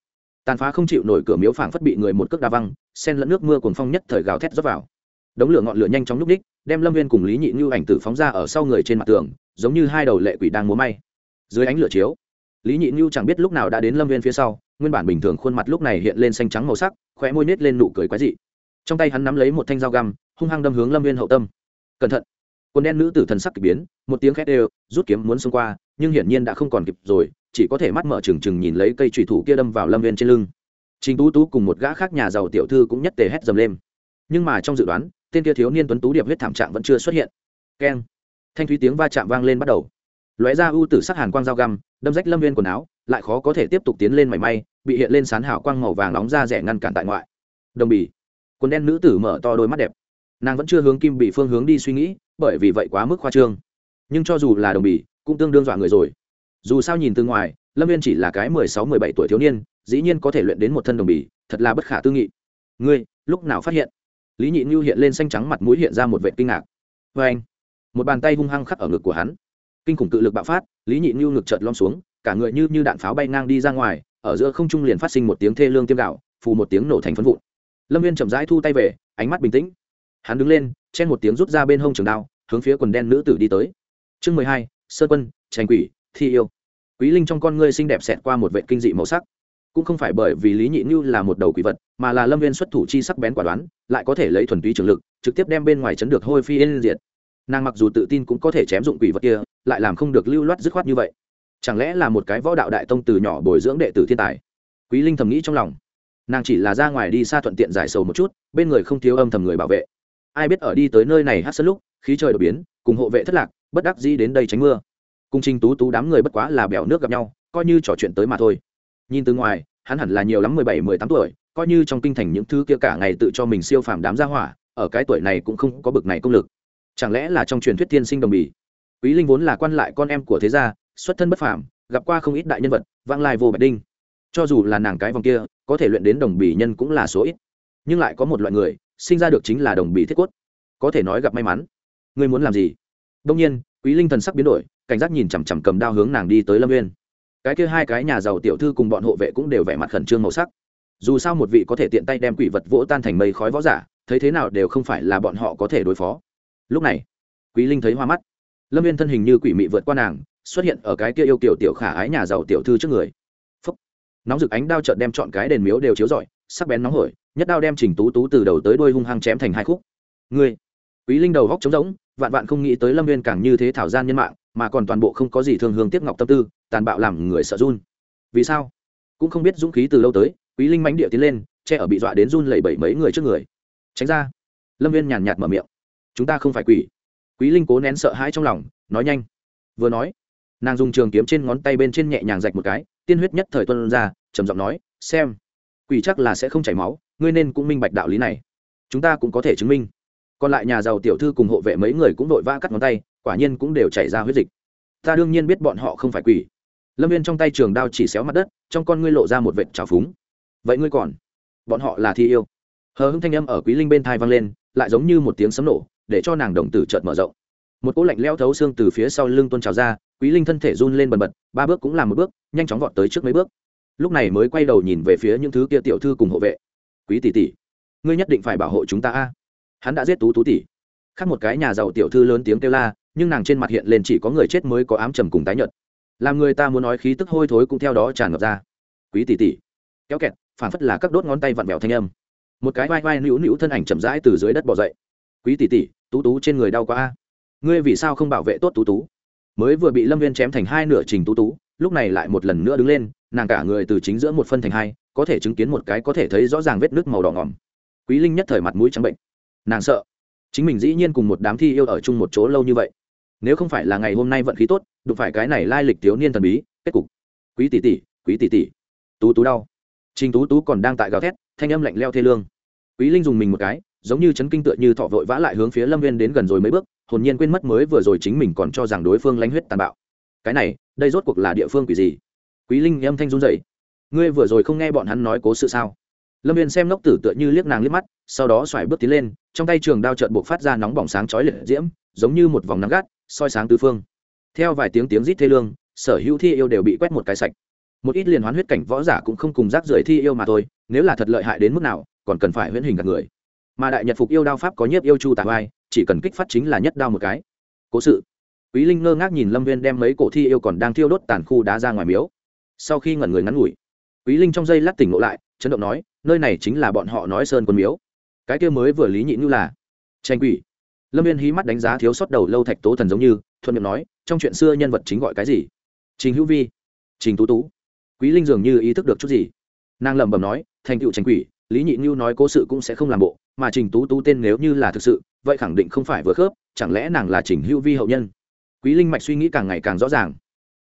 Tàn phá không chịu nổi cửa miếu phảng phất bị người một cước đa văng, sen lẫn nước mưa cuồng phong nhất thời gào thét rót vào. Đống lửa ngọn lửa nhanh chóng núp ních đem lâm viên cùng lý nhị như ảnh tử phóng ra ở sau người trên mặt tường, giống như hai đầu lệ quỷ đang múa may. Dưới ánh lửa chiếu, lý nhị như chẳng biết lúc nào đã đến lâm viên phía sau, nguyên bản bình thường khuôn mặt lúc này hiện lên xanh trắng màu sắc, khóe môi nết lên nụ cười quái dị trong tay hắn nắm lấy một thanh dao găm, hung hăng đâm hướng lâm viên hậu tâm. Cẩn thận. Quần đen nữ tử thần sắc k ỳ biến, một tiếng khét đều, rút kiếm muốn xông qua, nhưng hiển nhiên đã không còn kịp rồi, chỉ có thể mắt mở trừng trừng nhìn lấy cây trùy thủ kia đâm vào lâm viên trên lưng. Chính tú tú cùng một gã khác nhà giàu tiểu thư cũng nhất tề hét dầm lên. Nhưng mà trong dự đoán, tên kia thiếu niên tuấn tú điệp huyết thảm trạng vẫn chưa xuất hiện. Keng. Thanh thúy tiếng va chạm vang lên bắt đầu. Lóe ra ưu tử sắc hàn quang dao găm, đâm rách lâm viên quần áo, lại khó có thể tiếp tục tiến lên mảy may, bị hiện lên sán hảo quang màu vàng nóng ra rẻ ngăn cản tại ngoại. Đồng bì quần đen nữ tử mở to đôi mắt đẹp. Nàng vẫn chưa hướng kim bị phương hướng đi suy nghĩ, bởi vì vậy quá mức khoa trương. Nhưng cho dù là đồng bì cũng tương đương dọa người rồi. Dù sao nhìn từ ngoài, lâm viên chỉ là cái mười sáu, mười bảy tuổi thiếu niên, dĩ nhiên có thể luyện đến một thân đồng bì thật là bất khả tư nghị. Ngươi, lúc nào phát hiện? Lý nhị như hiện lên xanh trắng mặt mũi hiện ra một vệ kinh ngạc. Vê anh, một bàn tay hung hăng khắc ở ngực của hắn. Kinh khủng tự lực bạo phát, lý nhị như ngực chợt lom xuống, cả người như như đạn pháo bay ngang đi ra ngoài, ở giữa không trung liền phát sinh một tiếng thê lương tiêm gạo, phù một tiếng nổ thành phân vụn lâm viên chậm rãi thu tay về, ánh mắt bình tĩnh. Hắn đứng lên, chen một tiếng rút ra bên hông trường đao, hướng phía quần đen nữ tử đi tới. Chương mười hai sơn quân, tranh quỷ, thi yêu. Quý linh trong con ngươi xinh đẹp xẹt qua một vệ kinh dị màu sắc. Cũng không phải bởi vì lý nhị như là một đầu quỷ vật, mà là lâm viên xuất thủ chi sắc bén quả đoán, lại có thể lấy thuần túy trường lực, trực tiếp đem bên ngoài chấn được hôi phi yên diệt. Nàng mặc dù tự tin cũng có thể chém dụng quỷ vật kia, lại làm không được lưu loát dứt khoát như vậy. Chẳng lẽ là một cái võ đạo đại tông từ nhỏ bồi dưỡng đệ tử thiên tài? Quý linh thầm nghĩ trong lòng nàng chỉ là ra ngoài đi xa thuận tiện giải sầu một chút, bên người không thiếu âm thầm người bảo vệ. Ai biết ở đi tới nơi này hát sân lúc, khí trời đột biến, cùng hộ vệ thất lạc, bất đắc dĩ đến đây tránh mưa. Cung trình tú tú đám người bất quá là bèo nước gặp nhau, coi như trò chuyện tới mà thôi. Nhìn từ ngoài, hắn hẳn là nhiều lắm mười bảy, mười tám tuổi, coi như trong kinh thành những thứ kia cả ngày tự cho mình siêu phàm đám gia hỏa, ở cái tuổi này cũng không có bực này công lực. Chẳng lẽ là trong truyền thuyết tiên sinh đồng bì? Quý linh vốn là quan lại con em của thế gia, xuất thân bất phàm, gặp qua không ít đại nhân vật vang lai vô bạch đinh cho dù là nàng cái vòng kia, có thể luyện đến đồng bì nhân cũng là số ít. Nhưng lại có một loại người, sinh ra được chính là đồng bì thiết cốt. Có thể nói gặp may mắn. Ngươi muốn làm gì? Đông nhiên, quý linh thần sắc biến đổi, cảnh giác nhìn chằm chằm cầm đao hướng nàng đi tới lâm nguyên cái kia hai cái nhà giàu tiểu thư cùng bọn hộ vệ cũng đều vẻ mặt khẩn trương màu sắc. Dù sao một vị có thể tiện tay đem quỷ vật vỗ tan thành mây khói võ giả, thấy thế nào đều không phải là bọn họ có thể đối phó. Lúc này, quý linh thấy hoa mắt. Lâm viên thân hình như quỷ mị vượt qua nàng, xuất hiện ở cái kia yêu kiểu tiểu khả ái nhà giàu tiểu thư trước người nóng rực ánh đao trợn đem chọn cái đèn miếu đều chiếu rọi, sắc bén nóng hổi, nhất đao đem trình tú tú từ đầu tới đuôi hung hăng chém thành hai khúc. Ngươi, quý linh đầu góc trống rỗng, vạn vạn không nghĩ tới lâm viên càng như thế thảo gian nhân mạng, mà còn toàn bộ không có gì thương hương tiếp ngọc tâm tư, tàn bạo làm người sợ run. Vì sao? Cũng không biết dũng khí từ lâu tới, quý linh mánh địa tiến lên, che ở bị dọa đến run lẩy bẩy mấy người trước người. Tránh ra. Lâm viên nhàn nhạt mở miệng. Chúng ta không phải quỷ. Quý linh cố nén sợ hãi trong lòng, nói nhanh. Vừa nói, nàng dùng trường kiếm trên ngón tay bên trên nhẹ nhàng rạch một cái, tiên huyết nhất thời tuân ra trầm giọng nói, xem, quỷ chắc là sẽ không chảy máu, ngươi nên cũng minh bạch đạo lý này. Chúng ta cũng có thể chứng minh. Còn lại nhà giàu tiểu thư cùng hộ vệ mấy người cũng đội vã cắt ngón tay, quả nhiên cũng đều chảy ra huyết dịch. Ta đương nhiên biết bọn họ không phải quỷ. Lâm viên trong tay trường đao chỉ xéo mặt đất, trong con ngươi lộ ra một vệt trào phúng. Vậy ngươi còn? Bọn họ là thi yêu. Hờ hưng thanh âm ở quý linh bên thai vang lên, lại giống như một tiếng sấm nổ, để cho nàng đồng tử chợt mở rộng. Một cỗ lạnh leo thấu xương từ phía sau lưng tuôn trào ra, quý linh thân thể run lên bần bật, ba bước cũng làm một bước, nhanh chóng vọt tới trước mấy bước lúc này mới quay đầu nhìn về phía những thứ kia tiểu thư cùng hộ vệ. Quý tỷ tỷ, ngươi nhất định phải bảo hộ chúng ta a. Hắn đã giết tú tú tỷ. Khác một cái nhà giàu tiểu thư lớn tiếng kêu la, nhưng nàng trên mặt hiện lên chỉ có người chết mới có ám trầm cùng tái nhợt. Làm người ta muốn nói khí tức hôi thối cũng theo đó tràn ngập ra. Quý tỷ tỷ. Kéo kẹt, phản phất là các đốt ngón tay vặn vẹo thanh âm. Một cái vai vai nữu nữu thân ảnh chậm rãi từ dưới đất bỏ dậy. Quý tỷ tỷ, tú tú trên người đau quá a. Ngươi vì sao không bảo vệ tốt tú tú? Mới vừa bị lâm viên chém thành hai nửa trình tú tú lúc này lại một lần nữa đứng lên, nàng cả người từ chính giữa một phân thành hai, có thể chứng kiến một cái có thể thấy rõ ràng vết nước màu đỏ ngỏm. Quý linh nhất thời mặt mũi trắng bệnh. Nàng sợ. Chính mình dĩ nhiên cùng một đám thi yêu ở chung một chỗ lâu như vậy. Nếu không phải là ngày hôm nay vận khí tốt, đụng phải cái này lai lịch thiếu niên thần bí, kết cục. Quý tỷ tỷ, quý tỷ tỷ. Tú tú đau. Trình tú tú còn đang tại gào thét, thanh âm lạnh leo thê lương. Quý linh dùng mình một cái, giống như chấn kinh tựa như thọ vội vã lại hướng phía lâm viên đến gần rồi mấy bước, hồn nhiên quên mất mới vừa rồi chính mình còn cho rằng đối phương lánh huyết tàn bạo cái này, đây rốt cuộc là địa phương quỷ gì? Quý linh âm thanh run dậy ngươi vừa rồi không nghe bọn hắn nói cố sự sao? Lâm viên xem ngốc tử tựa như liếc nàng liếc mắt, sau đó xoài bước tiến lên, trong tay trường đao trợn buộc phát ra nóng bỏng sáng chói liệt diễm, giống như một vòng nắng gắt, soi sáng tứ phương. Theo vài tiếng tiếng rít thê lương, sở hữu thi yêu đều bị quét một cái sạch. Một ít liền hoán huyết cảnh võ giả cũng không cùng rác rưởi thi yêu mà thôi, nếu là thật lợi hại đến mức nào, còn cần phải huyễn hình gặp người. Mà đại nhật phục yêu đao pháp có nhiếp yêu chu tà vai chỉ cần kích phát chính là nhất đao một cái. Cố sự quý linh ngơ ngác nhìn lâm viên đem mấy cổ thi yêu còn đang thiêu đốt tàn khu đá ra ngoài miếu. Sau khi ngẩn người ngắn ngủi, quý linh trong giây lát tỉnh ngộ lại, chấn động nói, nơi này chính là bọn họ nói sơn quân miếu. Cái kia mới vừa lý nhị như là tranh quỷ. Lâm viên hí mắt đánh giá thiếu sót đầu lâu thạch tố thần giống như, thuận miệng nói, trong chuyện xưa nhân vật chính gọi cái gì? Trình hữu vi. Trình tú tú. Quý linh dường như ý thức được chút gì. Nàng lẩm bẩm nói, thành tựu tranh quỷ, lý nhị như nói cố sự cũng sẽ không làm bộ, mà trình tú tú tên nếu như là thực sự, vậy khẳng định không phải vừa khớp, chẳng lẽ nàng là trình hữu vi hậu nhân? Quý linh mạch suy nghĩ càng ngày càng rõ ràng.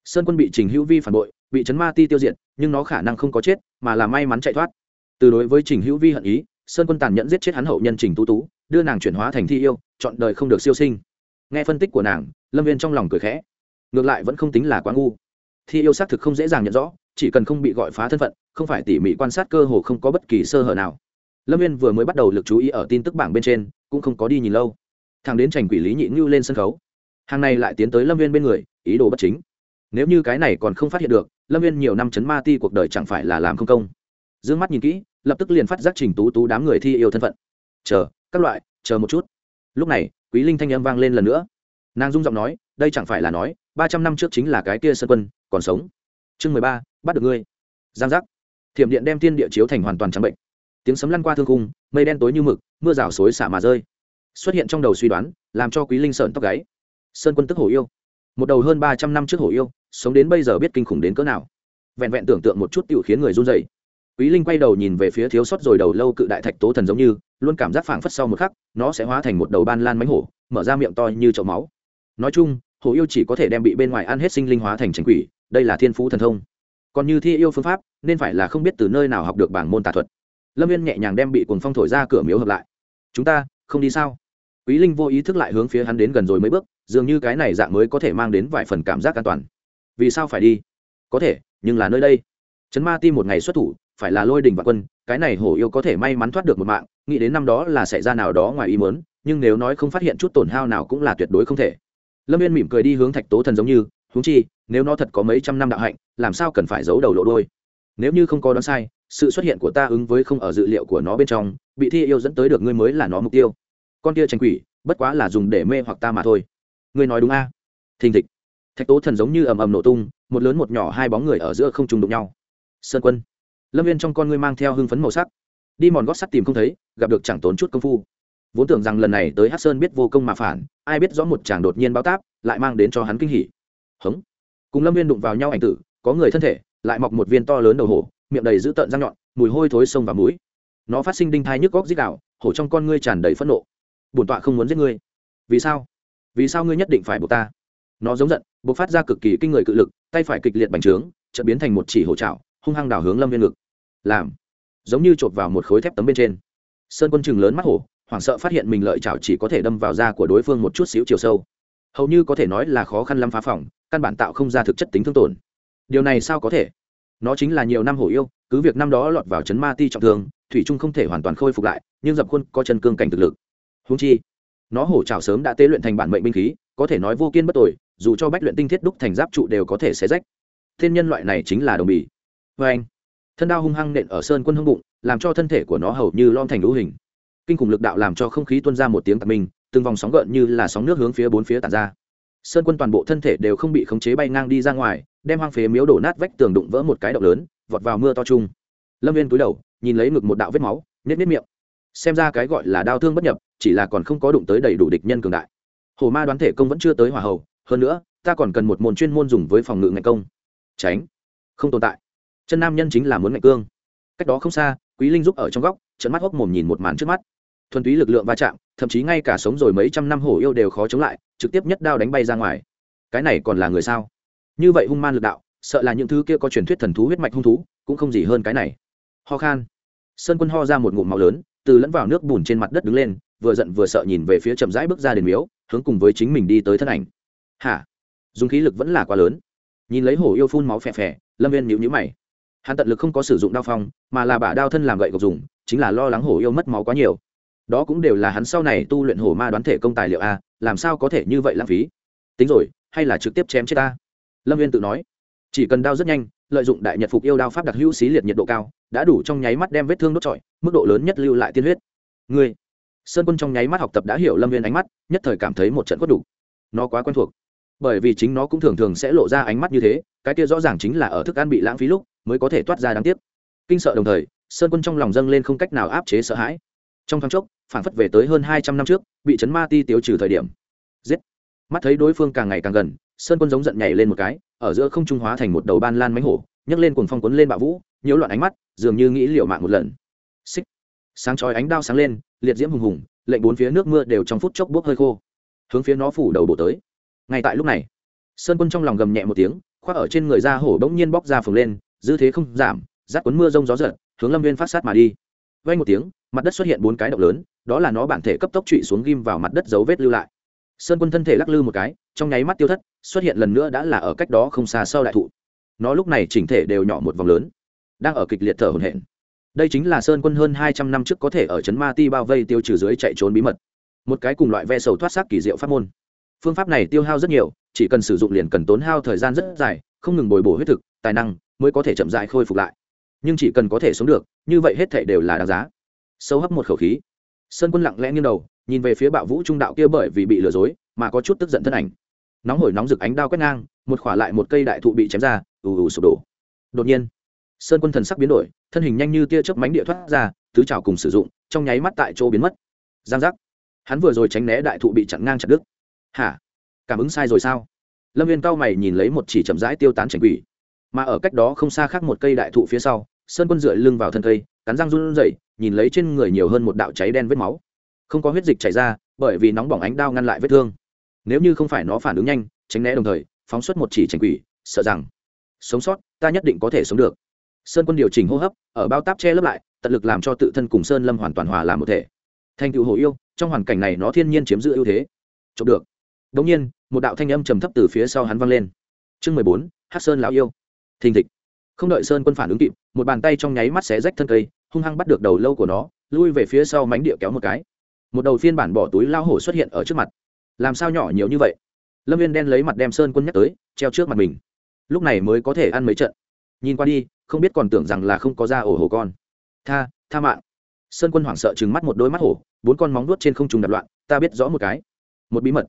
Sơn quân bị trình hữu vi phản bội, bị chấn ma ti tiêu diệt, nhưng nó khả năng không có chết, mà là may mắn chạy thoát. Từ đối với trình hữu vi hận ý, sơn quân tàn nhẫn giết chết hắn hậu nhân trình tú tú, đưa nàng chuyển hóa thành thi yêu, chọn đời không được siêu sinh. Nghe phân tích của nàng, lâm viên trong lòng cười khẽ. Ngược lại vẫn không tính là quá ngu. Thi yêu xác thực không dễ dàng nhận rõ, chỉ cần không bị gọi phá thân phận, không phải tỉ mỉ quan sát cơ hồ không có bất kỳ sơ hở nào. Lâm viên vừa mới bắt đầu lực chú ý ở tin tức bảng bên trên, cũng không có đi nhìn lâu. Thằng đến trành quỷ lý nhị ngưu lên sân khấu hàng này lại tiến tới lâm viên bên người, ý đồ bất chính. Nếu như cái này còn không phát hiện được, lâm viên nhiều năm chấn ma ti cuộc đời chẳng phải là làm không công. D ư ơ n g mắt nhìn kỹ, lập tức liền phát giác trình tú tú đám người thi yêu thân phận. Chờ, các loại, chờ một chút. Lúc này, quý linh thanh âm vang lên lần nữa. Nàng dung giọng nói, đây chẳng phải là nói, ba trăm năm trước chính là cái kia sân quân, còn sống. Chương mười ba, bắt được ngươi. Giang giác. Thiểm điện đem thiên địa chiếu thành hoàn toàn trắng bệnh. Tiếng sấm lăn qua thương cung mây đen tối như mực, mưa rào xối xả mà rơi. Xuất hiện trong đầu suy đoán, làm cho quý linh sợn tóc gáy sơn quân tức hổ yêu. Một đầu hơn ba trăm năm trước hổ yêu, sống đến bây giờ biết kinh khủng đến cỡ nào. Vẹn vẹn tưởng tượng một chút tự khiến người run dày quý linh quay đầu nhìn về phía thiếu sót rồi đầu lâu cự đại thạch tố thần giống như, luôn cảm giác phảng phất sau một khắc, nó sẽ hóa thành một đầu ban lan mánh hổ, mở ra miệng to như chậu máu. Nói chung, hổ yêu chỉ có thể đem bị bên ngoài ăn hết sinh linh hóa thành tránh quỷ, đây là thiên phú thần thông. Còn như thi yêu phương pháp, nên phải là không biết từ nơi nào học được bảng môn tà thuật. Lâm viên nhẹ nhàng đem bị cuồng phong thổi ra cửa miếu hợp lại. Chúng ta, không đi sao? Quý linh vô ý thức lại hướng phía hắn đến gần rồi mấy bước dường như cái này dạng mới có thể mang đến vài phần cảm giác an toàn. Vì sao phải đi? Có thể, nhưng là nơi đây. Trấn ma ti một ngày xuất thủ, phải là lôi đình và quân, cái này hổ yêu có thể may mắn thoát được một mạng, nghĩ đến năm đó là xảy ra nào đó ngoài ý mớn nhưng nếu nói không phát hiện chút tổn hao nào cũng là tuyệt đối không thể. Lâm viên mỉm cười đi hướng thạch tố thần giống như húng chi, nếu nó thật có mấy trăm năm đạo hạnh, làm sao cần phải giấu đầu lộ đôi nếu như không có đoán sai, sự xuất hiện của ta ứng với không ở dự liệu của nó bên trong, bị thi yêu dẫn tới được ngươi mới là nó mục tiêu. Con kia tranh quỷ, bất quá là dùng để mê hoặc ta mà thôi ngươi nói đúng a? À? thình thịch. Thạch tố thần giống như ầm ầm nổ tung, một lớn một nhỏ hai bóng người ở giữa không trùng đụng nhau. Sơn quân. Lâm viên trong con ngươi mang theo hưng phấn màu sắc. Đi mòn gót sắt tìm không thấy, gặp được chẳng tốn chút công phu. Vốn tưởng rằng lần này tới hát sơn biết vô công mà phản, ai biết rõ một chàng đột nhiên báo táp, lại mang đến cho hắn kinh hỉ. Hống. Cùng lâm viên đụng vào nhau ảnh tử, có người thân thể, lại mọc một viên to lớn đầu hổ, miệng đầy dữ tợn răng nhọn, mùi hôi thối sông và mũi. Nó phát sinh đinh thai nhức góc dít đạo, hổ trong con ngươi tràn đầy phẫn nộ. Bổn tọa không muốn giết ngươi. Vì sao? Vì sao ngươi nhất định phải buộc ta? Nó giống giận, buộc phát ra cực kỳ kinh người cự lực, tay phải kịch liệt bành trướng, chợt biến thành một chỉ hổ trào hung hăng đào hướng lâm viên ngực. Làm, giống như chộp vào một khối thép tấm bên trên. Sơn quân chừng lớn mắt hổ, hoảng sợ phát hiện mình lợi chảo chỉ có thể đâm vào da của đối phương một chút xíu chiều sâu. Hầu như có thể nói là khó khăn lắm phá phỏng căn bản tạo không ra thực chất tính thương tổn. Điều này sao có thể? Nó chính là nhiều năm hổ yêu, cứ việc năm đó lọt vào chấn ma ti trọng thương, thủy trung không thể hoàn toàn khôi phục lại, nhưng dập khuôn có chân cương cảnh thực lực. Húng chi nó hổ trào sớm đã tế luyện thành bản mệnh binh khí, có thể nói vô kiên bất tội dù cho bách luyện tinh thiết đúc thành giáp trụ đều có thể xé rách. Thiên nhân loại này chính là đồng bì. Vê anh, thân đao hung hăng nện ở sơn quân hưng bụng, làm cho thân thể của nó hầu như lom thành lũ hình. Kinh khủng lực đạo làm cho không khí tuôn ra một tiếng tạc mình, từng vòng sóng gợn như là sóng nước hướng phía bốn phía tàn ra. Sơn quân toàn bộ thân thể đều không bị khống chế bay ngang đi ra ngoài, đem hoang phế miếu đổ nát vách tường đụng vỡ một cái động lớn, vọt vào mưa to chung. Lâm viên túi đầu, nhìn lấy ngực một đạo vết máu nếp nếp miệng. Xem ra cái gọi là đau thương bất nhập chỉ là còn không có đụng tới đầy đủ địch nhân cường đại. Hồ ma đoán thể công vẫn chưa tới hỏa hầu, hơn nữa, ta còn cần một môn chuyên môn dùng với phòng ngự ngạch công. Tránh. Không tồn tại. Chân nam nhân chính là muốn ngạch cương. Cách đó không xa, quý linh giúp ở trong góc trận mắt hốc mồm nhìn một màn trước mắt. Thuần túy lực lượng va chạm, thậm chí ngay cả sống rồi mấy trăm năm hổ yêu đều khó chống lại, trực tiếp nhất đao đánh bay ra ngoài. Cái này còn là người sao? Như vậy hung man lực đạo, sợ là những thứ kia có truyền thuyết thần thú huyết mạch hung thú, cũng không gì hơn cái này. Ho khan. Sơn quân ho ra một ngụm máu lớn, từ lẫn vào nước bùn trên mặt đất đứng lên vừa giận vừa sợ nhìn về phía chậm rãi bước ra đền miếu, hướng cùng với chính mình đi tới thân ảnh. Hả? Dùng khí lực vẫn là quá lớn. Nhìn lấy hổ yêu phun máu phè phè, lâm viên nhíu nhíu mày. Hắn tận lực không có sử dụng đao phong, mà là bả đao thân làm gậy gộc dùng, chính là lo lắng hổ yêu mất máu quá nhiều. Đó cũng đều là hắn sau này tu luyện hổ ma đoán thể công tài liệu a, làm sao có thể như vậy lãng phí? Tính rồi, hay là trực tiếp chém chết ta? Lâm viên tự nói. Chỉ cần đao rất nhanh, lợi dụng đại nhật phục yêu đao pháp đặc hữu xí liệt nhiệt độ cao, đã đủ trong nháy mắt đem vết thương đốt trọi, mức độ lớn nhất lưu lại tiên huyết. Ngươi sơn quân trong nháy mắt học tập đã hiểu lâm viên ánh mắt, nhất thời cảm thấy một trận cốt đủ. Nó quá quen thuộc. Bởi vì chính nó cũng thường thường sẽ lộ ra ánh mắt như thế, cái kia rõ ràng chính là ở thức ăn bị lãng phí lúc mới có thể toát ra đáng tiếc. Kinh sợ đồng thời, sơn quân trong lòng dâng lên không cách nào áp chế sợ hãi. Trong tháng chốc, phản phất về tới hơn hai trăm năm trước, bị chấn ma ti tiêu trừ thời điểm. Giết. Mắt thấy đối phương càng ngày càng gần, sơn quân giống giận nhảy lên một cái, ở giữa không trung hóa thành một đầu ban lan mánh hổ, nhấc lên cuồng phong quấn lên bạo vũ, nhiễu loạn ánh mắt, dường như nghĩ liệu mạng một lần. Xích sáng chói ánh đao sáng lên, liệt diễm hùng hùng, lệnh bốn phía nước mưa đều trong phút chốc bốc hơi khô. Hướng phía nó phủ đầu bổ tới. Ngay tại lúc này, sơn quân trong lòng gầm nhẹ một tiếng, khoác ở trên người da hổ bỗng nhiên bóc ra phồng lên, dư thế không giảm, rát cuốn mưa rông gió giật, hướng lâm viên phát sát mà đi. Vay một tiếng, mặt đất xuất hiện bốn cái động lớn, đó là nó bản thể cấp tốc trụy xuống ghim vào mặt đất dấu vết lưu lại. Sơn quân thân thể lắc lư một cái, trong nháy mắt tiêu thất, xuất hiện lần nữa đã là ở cách đó không xa sau đại thụ. Nó lúc này chỉnh thể đều nhỏ một vòng lớn, đang ở kịch liệt thở hổn hển đây chính là sơn quân hơn hai trăm năm trước có thể ở trấn ma ti bao vây tiêu trừ dưới chạy trốn bí mật. Một cái cùng loại ve sầu thoát xác kỳ diệu pháp môn. Phương pháp này tiêu hao rất nhiều, chỉ cần sử dụng liền cần tốn hao thời gian rất dài, không ngừng bồi bổ huyết thực, tài năng mới có thể chậm dại khôi phục lại. Nhưng chỉ cần có thể sống được, như vậy hết thể đều là đáng giá. Sâu hấp một khẩu khí. Sơn quân lặng lẽ nghiêng đầu, nhìn về phía bạo vũ trung đạo kia bởi vì bị lừa dối mà có chút tức giận thân ảnh. Nóng hổi nóng rực ánh đao quét ngang, một khỏa lại một cây đại thụ bị chém ra, ù ù sụp đổ. Đột nhiên sơn quân thần sắc biến đổi, thân hình nhanh như tia chớp mánh địa thoát ra tứ trào cùng sử dụng, trong nháy mắt tại chỗ biến mất. Giang giác. Hắn vừa rồi tránh né đại thụ bị chặn ngang chặt đứt. Hả? Cảm ứng sai rồi sao? Lâm viên cao mày nhìn lấy một chỉ chậm rãi tiêu tán chảnh quỷ. Mà ở cách đó không xa khác một cây đại thụ phía sau, sơn quân dựa lưng vào thân cây, cắn răng run rẩy, nhìn lấy trên người nhiều hơn một đạo cháy đen vết máu. Không có huyết dịch chảy ra, bởi vì nóng bỏng ánh đao ngăn lại vết thương. Nếu như không phải nó phản ứng nhanh, tránh né đồng thời, phóng xuất một chỉ chảnh quỷ, sợ rằng, sống sót, ta nhất định có thể sống được sơn quân điều chỉnh hô hấp, ở bao táp che lấp lại, tận lực làm cho tự thân cùng sơn lâm hoàn toàn hòa làm một thể. Thành tựu hồ yêu, trong hoàn cảnh này nó thiên nhiên chiếm giữ ưu thế. Chụp được. Đống nhiên, một đạo thanh âm trầm thấp từ phía sau hắn vang lên. Chương mười bốn hát sơn lão yêu. Thình thịch. Không đợi sơn quân phản ứng kịp, một bàn tay trong nháy mắt xé rách thân cây, hung hăng bắt được đầu lâu của nó, lui về phía sau mánh địa kéo một cái. Một đầu phiên bản bỏ túi lao hổ xuất hiện ở trước mặt. Làm sao nhỏ nhiều như vậy? Lâm viên đen lấy mặt đem sơn quân nhắc tới, treo trước mặt mình. Lúc này mới có thể ăn mấy trận. Nhìn qua đi không biết còn tưởng rằng là không có da ổ hổ con. Tha tha mạng. Sơn quân hoảng sợ chừng mắt một đôi mắt hổ, bốn con móng nuốt trên không trùng đập loạn, ta biết rõ một cái. Một bí mật.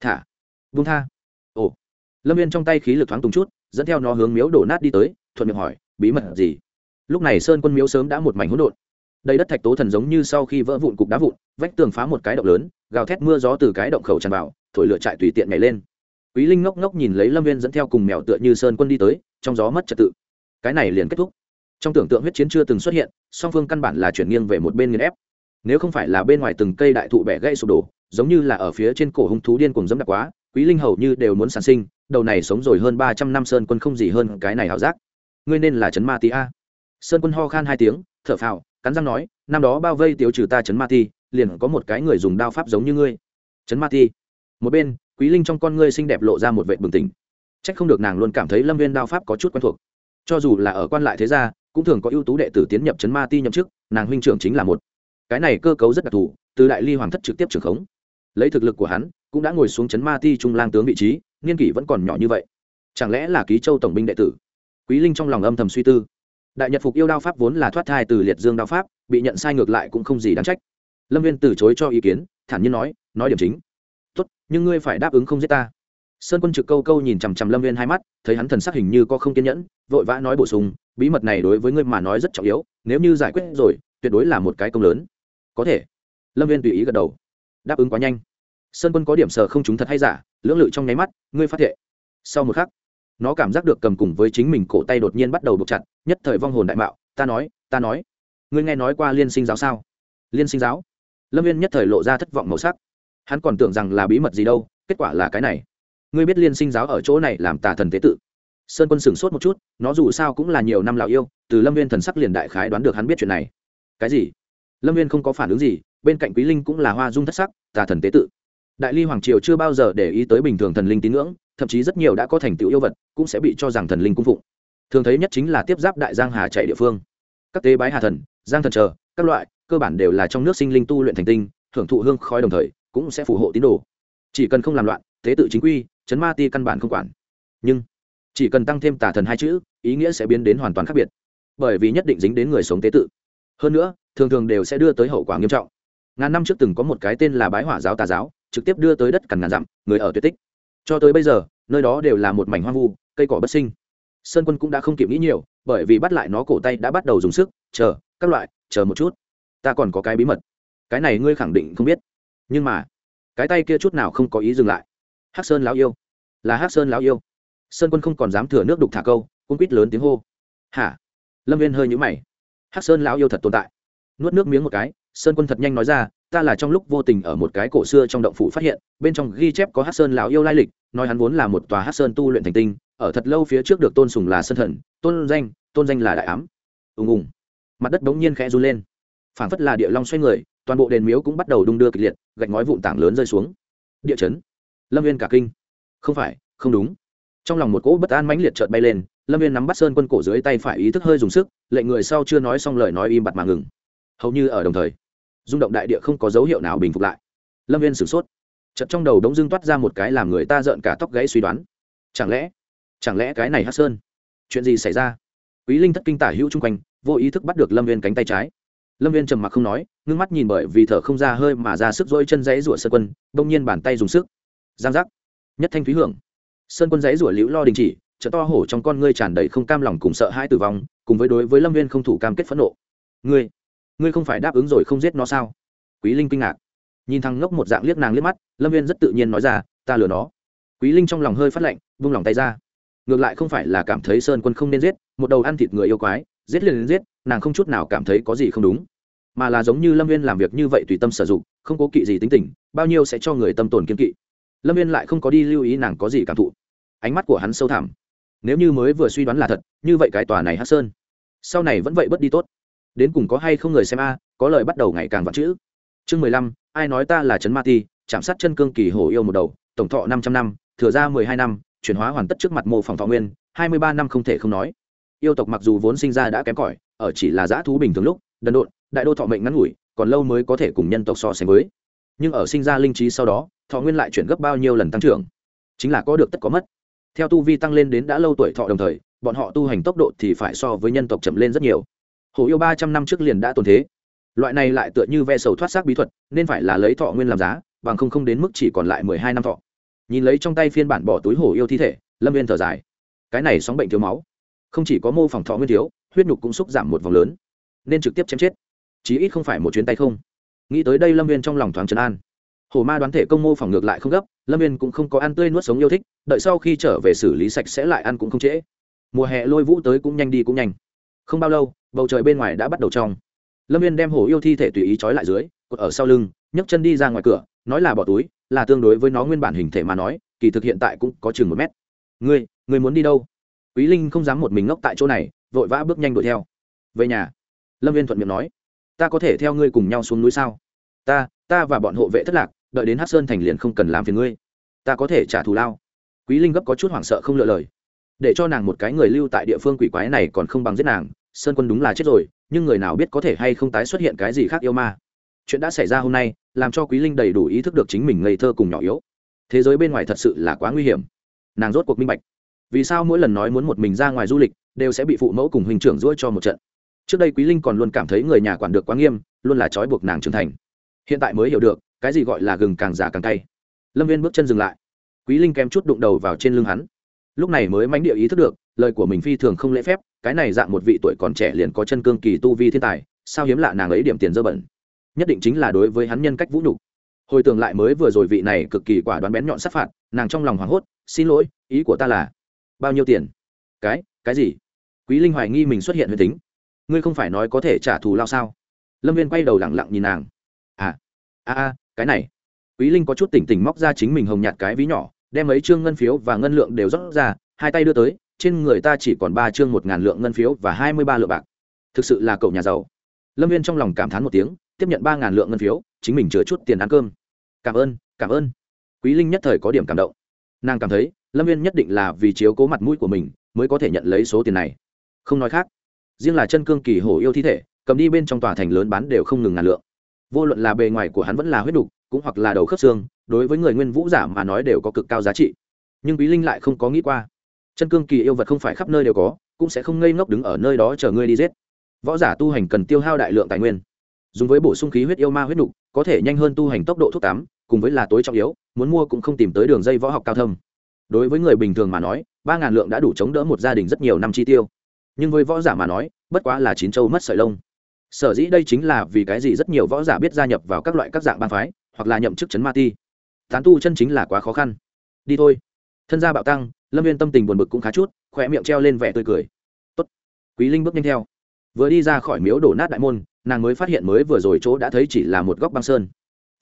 Thả. Vung tha. Ồ. Lâm viên trong tay khí lực thoáng tùng chút, dẫn theo nó hướng miếu đổ nát đi tới, thuận miệng hỏi, bí mật gì? Lúc này sơn quân miếu sớm đã một mảnh hỗn độn. Đầy đất thạch tố thần giống như sau khi vỡ vụn cục đá vụn, vách tường phá một cái động lớn, gào thét mưa gió từ cái động khẩu tràn vào, thổi lửa chạy tùy tiện nhảy lên. Quý linh ngốc ngốc nhìn lấy lâm viên dẫn theo cùng mèo tựa như sơn quân đi tới, trong gió mất trật tự cái này liền kết thúc. Trong tưởng tượng huyết chiến chưa từng xuất hiện, song phương căn bản là chuyển nghiêng về một bên nghiền ép. Nếu không phải là bên ngoài từng cây đại thụ bẻ gãy sụp đổ, giống như là ở phía trên cổ hung thú điên cùng dẫm đặc quá, quý linh hầu như đều muốn sản sinh, đầu này sống rồi hơn ba trăm năm sơn quân không gì hơn cái này hảo giác. Ngươi nên là trấn ma ti a. Sơn quân ho khan hai tiếng, thở phào, cắn răng nói, năm đó bao vây tiêu trừ ta trấn ma ti, liền có một cái người dùng đao pháp giống như ngươi. Trấn ma ti. Một bên, quý linh trong con ngươi xinh đẹp lộ ra một vệ bừng tỉnh. Trách không được nàng luôn cảm thấy lâm viên đao pháp có chút quen thuộc cho dù là ở quan lại thế gia, cũng thường có ưu tú đệ tử tiến nhập trấn ma ti nhậm chức, nàng huynh trưởng chính là một. Cái này cơ cấu rất đặc thù, từ đại ly hoàng thất trực tiếp trưởng khống. Lấy thực lực của hắn, cũng đã ngồi xuống trấn ma ti trung lang tướng vị trí, niên kỷ vẫn còn nhỏ như vậy. Chẳng lẽ là ký châu tổng binh đệ tử? Quý linh trong lòng âm thầm suy tư. Đại nhật phục yêu đao pháp vốn là thoát thai từ liệt dương đao pháp, bị nhận sai ngược lại cũng không gì đáng trách. Lâm viên từ chối cho ý kiến, thản nhiên nói nói điểm chính. Tốt, nhưng ngươi phải đáp ứng không giết ta sơn quân trực câu câu nhìn chằm chằm lâm viên hai mắt, thấy hắn thần sắc hình như có không kiên nhẫn, vội vã nói bổ sung, bí mật này đối với ngươi mà nói rất trọng yếu, nếu như giải quyết rồi, tuyệt đối là một cái công lớn. Có thể. Lâm viên tùy ý gật đầu. Đáp ứng quá nhanh. Sơn quân có điểm sờ không chúng thật hay giả, lưỡng lự trong nháy mắt, ngươi phát hiện sau một khắc, nó cảm giác được cầm cùng với chính mình cổ tay đột nhiên bắt đầu buộc chặt, nhất thời vong hồn đại mạo, ta nói ta nói. Ngươi nghe nói qua liên sinh giáo sao? Liên sinh giáo? Lâm viên nhất thời lộ ra thất vọng màu sắc. Hắn còn tưởng rằng là bí mật gì đâu, kết quả là cái này ngươi biết liên sinh giáo ở chỗ này làm tà thần tế tự. Sơn quân sửng sốt một chút, nó dù sao cũng là nhiều năm lào yêu, từ lâm viên thần sắc liền đại khái đoán được hắn biết chuyện này. Cái gì? Lâm viên không có phản ứng gì, bên cạnh quý linh cũng là hoa dung thất sắc, tà thần tế tự. Đại ly hoàng triều chưa bao giờ để ý tới bình thường thần linh tín ngưỡng, thậm chí rất nhiều đã có thành tựu yêu vật, cũng sẽ bị cho rằng thần linh cung phụng. Thường thấy nhất chính là tiếp giáp đại giang hà chạy địa phương. Các tế bái hà thần, giang thần chờ, các loại, cơ bản đều là trong nước sinh linh tu luyện thành tinh, hưởng thụ hương khói đồng thời, cũng sẽ phù hộ tín đồ. Chỉ cần không làm loạn, tế tự chính quy chấn ma ti căn bản không quản. Nhưng, chỉ cần tăng thêm tà thần hai chữ, ý nghĩa sẽ biến đến hoàn toàn khác biệt, bởi vì nhất định dính đến người sống tế tự. Hơn nữa, thường thường đều sẽ đưa tới hậu quả nghiêm trọng. Ngàn năm trước từng có một cái tên là bái hỏa giáo tà giáo, trực tiếp đưa tới đất cằn ngàn dặm, người ở tuyệt tích. Cho tới bây giờ, nơi đó đều là một mảnh hoang vu, cây cỏ bất sinh. Sơn quân cũng đã không kịp nghĩ nhiều, bởi vì bắt lại nó cổ tay đã bắt đầu dùng sức, chờ, các loại, chờ một chút. Ta còn có cái bí mật. Cái này ngươi khẳng định không biết. Nhưng mà, cái tay kia chút nào không có ý dừng lại hắc sơn lão yêu. Là hắc sơn lão yêu. Sơn quân không còn dám thừa nước đục thả câu cung quýt lớn tiếng hô. Hả? Lâm viên hơi nhũ mày. Hắc sơn lão yêu thật tồn tại. Nuốt nước miếng một cái, sơn quân thật nhanh nói ra, ta là trong lúc vô tình ở một cái cổ xưa trong động phủ phát hiện, bên trong ghi chép có hát sơn lão yêu lai lịch, nói hắn vốn là một tòa hát sơn tu luyện thành tinh, ở thật lâu phía trước được tôn sùng là sơn thần, tôn danh tôn danh là đại ám. Ùng ùng. Mặt đất bỗng nhiên khẽ run lên. Phảng phất là địa long xoay người, toàn bộ đền miếu cũng bắt đầu đung đưa kịch liệt, gạch ngói vụn tảng lớn rơi xuống. Địa chấn lâm viên cả kinh. Không phải, không đúng. Trong lòng một cỗ bất an mãnh liệt chợt bay lên, lâm viên nắm bắt sơn quân cổ dưới tay phải ý thức hơi dùng sức, lệnh người sau chưa nói xong lời nói im bặt mà ngừng. Hầu như ở đồng thời, rung động đại địa không có dấu hiệu nào bình phục lại. Lâm viên sửng sốt. Chợt trong đầu đống dưng toát ra một cái làm người ta rợn cả tóc gãy suy đoán. Chẳng lẽ chẳng lẽ cái này hát sơn? Chuyện gì xảy ra? Quý linh thất kinh tả hữu chung quanh, vô ý thức bắt được lâm viên cánh tay trái. Lâm viên trầm mặc không nói ngưng mắt nhìn bởi vì thở không ra hơi mà ra sức dỗi chân dãy rủa sơ quân đông nhiên bàn tay dùng sức giang giác. Nhất thanh thúy hưởng. Sơn quân dãy rủa liễu lo đình chỉ chợ to hổ trong con ngươi tràn đầy không cam lòng cùng sợ hãi tử vong, cùng với đối với lâm viên không thủ cam kết phẫn nộ. Ngươi ngươi không phải đáp ứng rồi không giết nó sao? Quý linh kinh ngạc. Nhìn thằng ngốc một dạng liếc nàng liếc mắt, lâm viên rất tự nhiên nói ra, ta lừa nó. Quý linh trong lòng hơi phát lạnh, vung lòng tay ra. Ngược lại không phải là cảm thấy sơn quân không nên giết, một đầu ăn thịt người yêu quái, giết liền giết, nàng không chút nào cảm thấy có gì không đúng. Mà là giống như lâm viên làm việc như vậy tùy tâm sử dụng, không cố kỵ gì tính tình, bao nhiêu sẽ cho người tâm tồn kiên kỵ lâm viên lại không có đi lưu ý nàng có gì cảm thụ ánh mắt của hắn sâu thẳm nếu như mới vừa suy đoán là thật như vậy cái tòa này hát sơn sau này vẫn vậy bớt đi tốt đến cùng có hay không người xem a có lời bắt đầu ngày càng vặt chữ chương mười lăm, ai nói ta là trấn ma ti, chạm sát chân cương kỳ hổ yêu một đầu, tổng thọ năm trăm năm, thừa ra mười hai năm, chuyển hóa hoàn tất trước mặt mô phòng thọ nguyên, hai mươi ba năm không thể không nói. Yêu tộc mặc dù vốn sinh ra đã kém cỏi, ở chỉ là dã thú bình thường lúc, đần độn, đại đô thọ mệnh ngắn ngủi, còn lâu mới có thể cùng nhân tộc so sánh với nhưng ở sinh ra linh trí sau đó, thọ nguyên lại chuyển gấp bao nhiêu lần tăng trưởng? Chính là có được tất có mất. Theo tu vi tăng lên đến đã lâu tuổi thọ đồng thời, bọn họ tu hành tốc độ thì phải so với nhân tộc chậm lên rất nhiều. Hồ yêu ba trăm năm trước liền đã tồn thế. Loại này lại tựa như ve sầu thoát xác bí thuật, nên phải là lấy thọ nguyên làm giá, bằng không không đến mức chỉ còn lại mười hai năm thọ. Nhìn lấy trong tay phiên bản bỏ túi hổ yêu thi thể, lâm viên thở dài. Cái này sóng bệnh thiếu máu. Không chỉ có mô phỏng thọ nguyên thiếu, huyết nhục cũng xúc giảm một vòng lớn, nên trực tiếp chém chết. Chí ít không phải một chuyến tay không nghĩ tới đây lâm viên trong lòng thoáng trấn an. Hổ ma đoán thể công mô phỏng ngược lại không gấp, lâm viên cũng không có ăn tươi nuốt sống yêu thích, đợi sau khi trở về xử lý sạch sẽ lại ăn cũng không trễ. Mùa hè lôi vũ tới cũng nhanh đi cũng nhanh. Không bao lâu, bầu trời bên ngoài đã bắt đầu trong. Lâm viên đem hổ yêu thi thể tùy ý trói lại dưới, cột ở sau lưng, nhấc chân đi ra ngoài cửa, nói là bỏ túi, là tương đối với nó nguyên bản hình thể mà nói, kỳ thực hiện tại cũng có chừng một mét. Ngươi ngươi muốn đi đâu? Quý linh không dám một mình ngốc tại chỗ này, vội vã bước nhanh đuổi theo. Về nhà. Lâm viên thuận miệng nói ta có thể theo ngươi cùng nhau xuống núi sao? Ta ta và bọn hộ vệ thất lạc, đợi đến hát sơn thành liền không cần làm phiền ngươi. Ta có thể trả thù lao. Quý linh gấp có chút hoảng sợ không lựa lời. Để cho nàng một cái người lưu tại địa phương quỷ quái này còn không bằng giết nàng, sơn quân đúng là chết rồi, nhưng người nào biết có thể hay không tái xuất hiện cái gì khác yêu ma. Chuyện đã xảy ra hôm nay, làm cho quý linh đầy đủ ý thức được chính mình ngây thơ cùng nhỏ yếu. Thế giới bên ngoài thật sự là quá nguy hiểm. Nàng rốt cuộc minh bạch. Vì sao mỗi lần nói muốn một mình ra ngoài du lịch, đều sẽ bị phụ mẫu cùng huynh trưởng dỗi cho một trận? Trước đây quý linh còn luôn cảm thấy người nhà quản được quá nghiêm, luôn là trói buộc nàng trưởng thành. Hiện tại mới hiểu được, cái gì gọi là gừng càng già càng cay. Lâm viên bước chân dừng lại. Quý linh kém chút đụng đầu vào trên lưng hắn. Lúc này mới mánh địa ý thức được, lời của mình phi thường không lễ phép, cái này dạng một vị tuổi còn trẻ liền có chân cương kỳ tu vi thiên tài, sao hiếm lạ nàng ấy điểm tiền dơ bẩn. Nhất định chính là đối với hắn nhân cách vũ nhục. Hồi tưởng lại mới vừa rồi vị này cực kỳ quả đoán bén nhọn sát phạt, nàng trong lòng hoảng hốt, xin lỗi, ý của ta là bao nhiêu tiền? Cái cái gì? Quý linh hoài nghi mình xuất hiện huyền tính ngươi không phải nói có thể trả thù lao sao? Lâm viên quay đầu lẳng lặng nhìn nàng. À a a, cái này. Quý linh có chút tỉnh tỉnh móc ra chính mình hồng nhạt cái ví nhỏ, đem mấy chương ngân phiếu và ngân lượng đều rót ra, hai tay đưa tới, trên người ta chỉ còn ba chương một ngàn lượng ngân phiếu và hai mươi ba lượng bạc. Thực sự là cậu nhà giàu. Lâm viên trong lòng cảm thán một tiếng, tiếp nhận ba ngàn lượng ngân phiếu, chính mình chứa chút tiền ăn cơm. Cảm ơn cảm ơn. Quý linh nhất thời có điểm cảm động. Nàng cảm thấy, lâm viên nhất định là vì chiếu cố mặt mũi của mình, mới có thể nhận lấy số tiền này. Không nói khác riêng là chân cương kỳ hổ yêu thi thể, cầm đi bên trong tòa thành lớn bán đều không ngừng ngàn lượng. Vô luận là bề ngoài của hắn vẫn là huyết đục, cũng hoặc là đầu khớp xương, đối với người nguyên vũ giả mà nói đều có cực cao giá trị. Nhưng quý linh lại không có nghĩ qua, chân cương kỳ yêu vật không phải khắp nơi đều có, cũng sẽ không ngây ngốc đứng ở nơi đó chờ ngươi đi giết. Võ giả tu hành cần tiêu hao đại lượng tài nguyên. Dùng với bổ sung khí huyết yêu ma huyết đục, có thể nhanh hơn tu hành tốc độ thuốc tắm, cùng với là tối trọng yếu, muốn mua cũng không tìm tới đường dây võ học cao thâm. Đối với người bình thường mà nói, ba ngàn lượng đã đủ chống đỡ một gia đình rất nhiều năm chi tiêu nhưng với võ giả mà nói, bất quá là chín châu mất sợi lông. Sở dĩ đây chính là vì cái gì rất nhiều võ giả biết gia nhập vào các loại các dạng bang phái, hoặc là nhậm chức chấn ma ti. Tán tu chân chính là quá khó khăn. Đi thôi. Thân gia bạo tăng, lâm viên tâm tình buồn bực cũng khá chút, khỏe miệng treo lên vẻ tươi cười. Tốt. quý linh bước nhanh theo. Vừa đi ra khỏi miếu đổ nát đại môn, nàng mới phát hiện mới vừa rồi chỗ đã thấy chỉ là một góc băng sơn.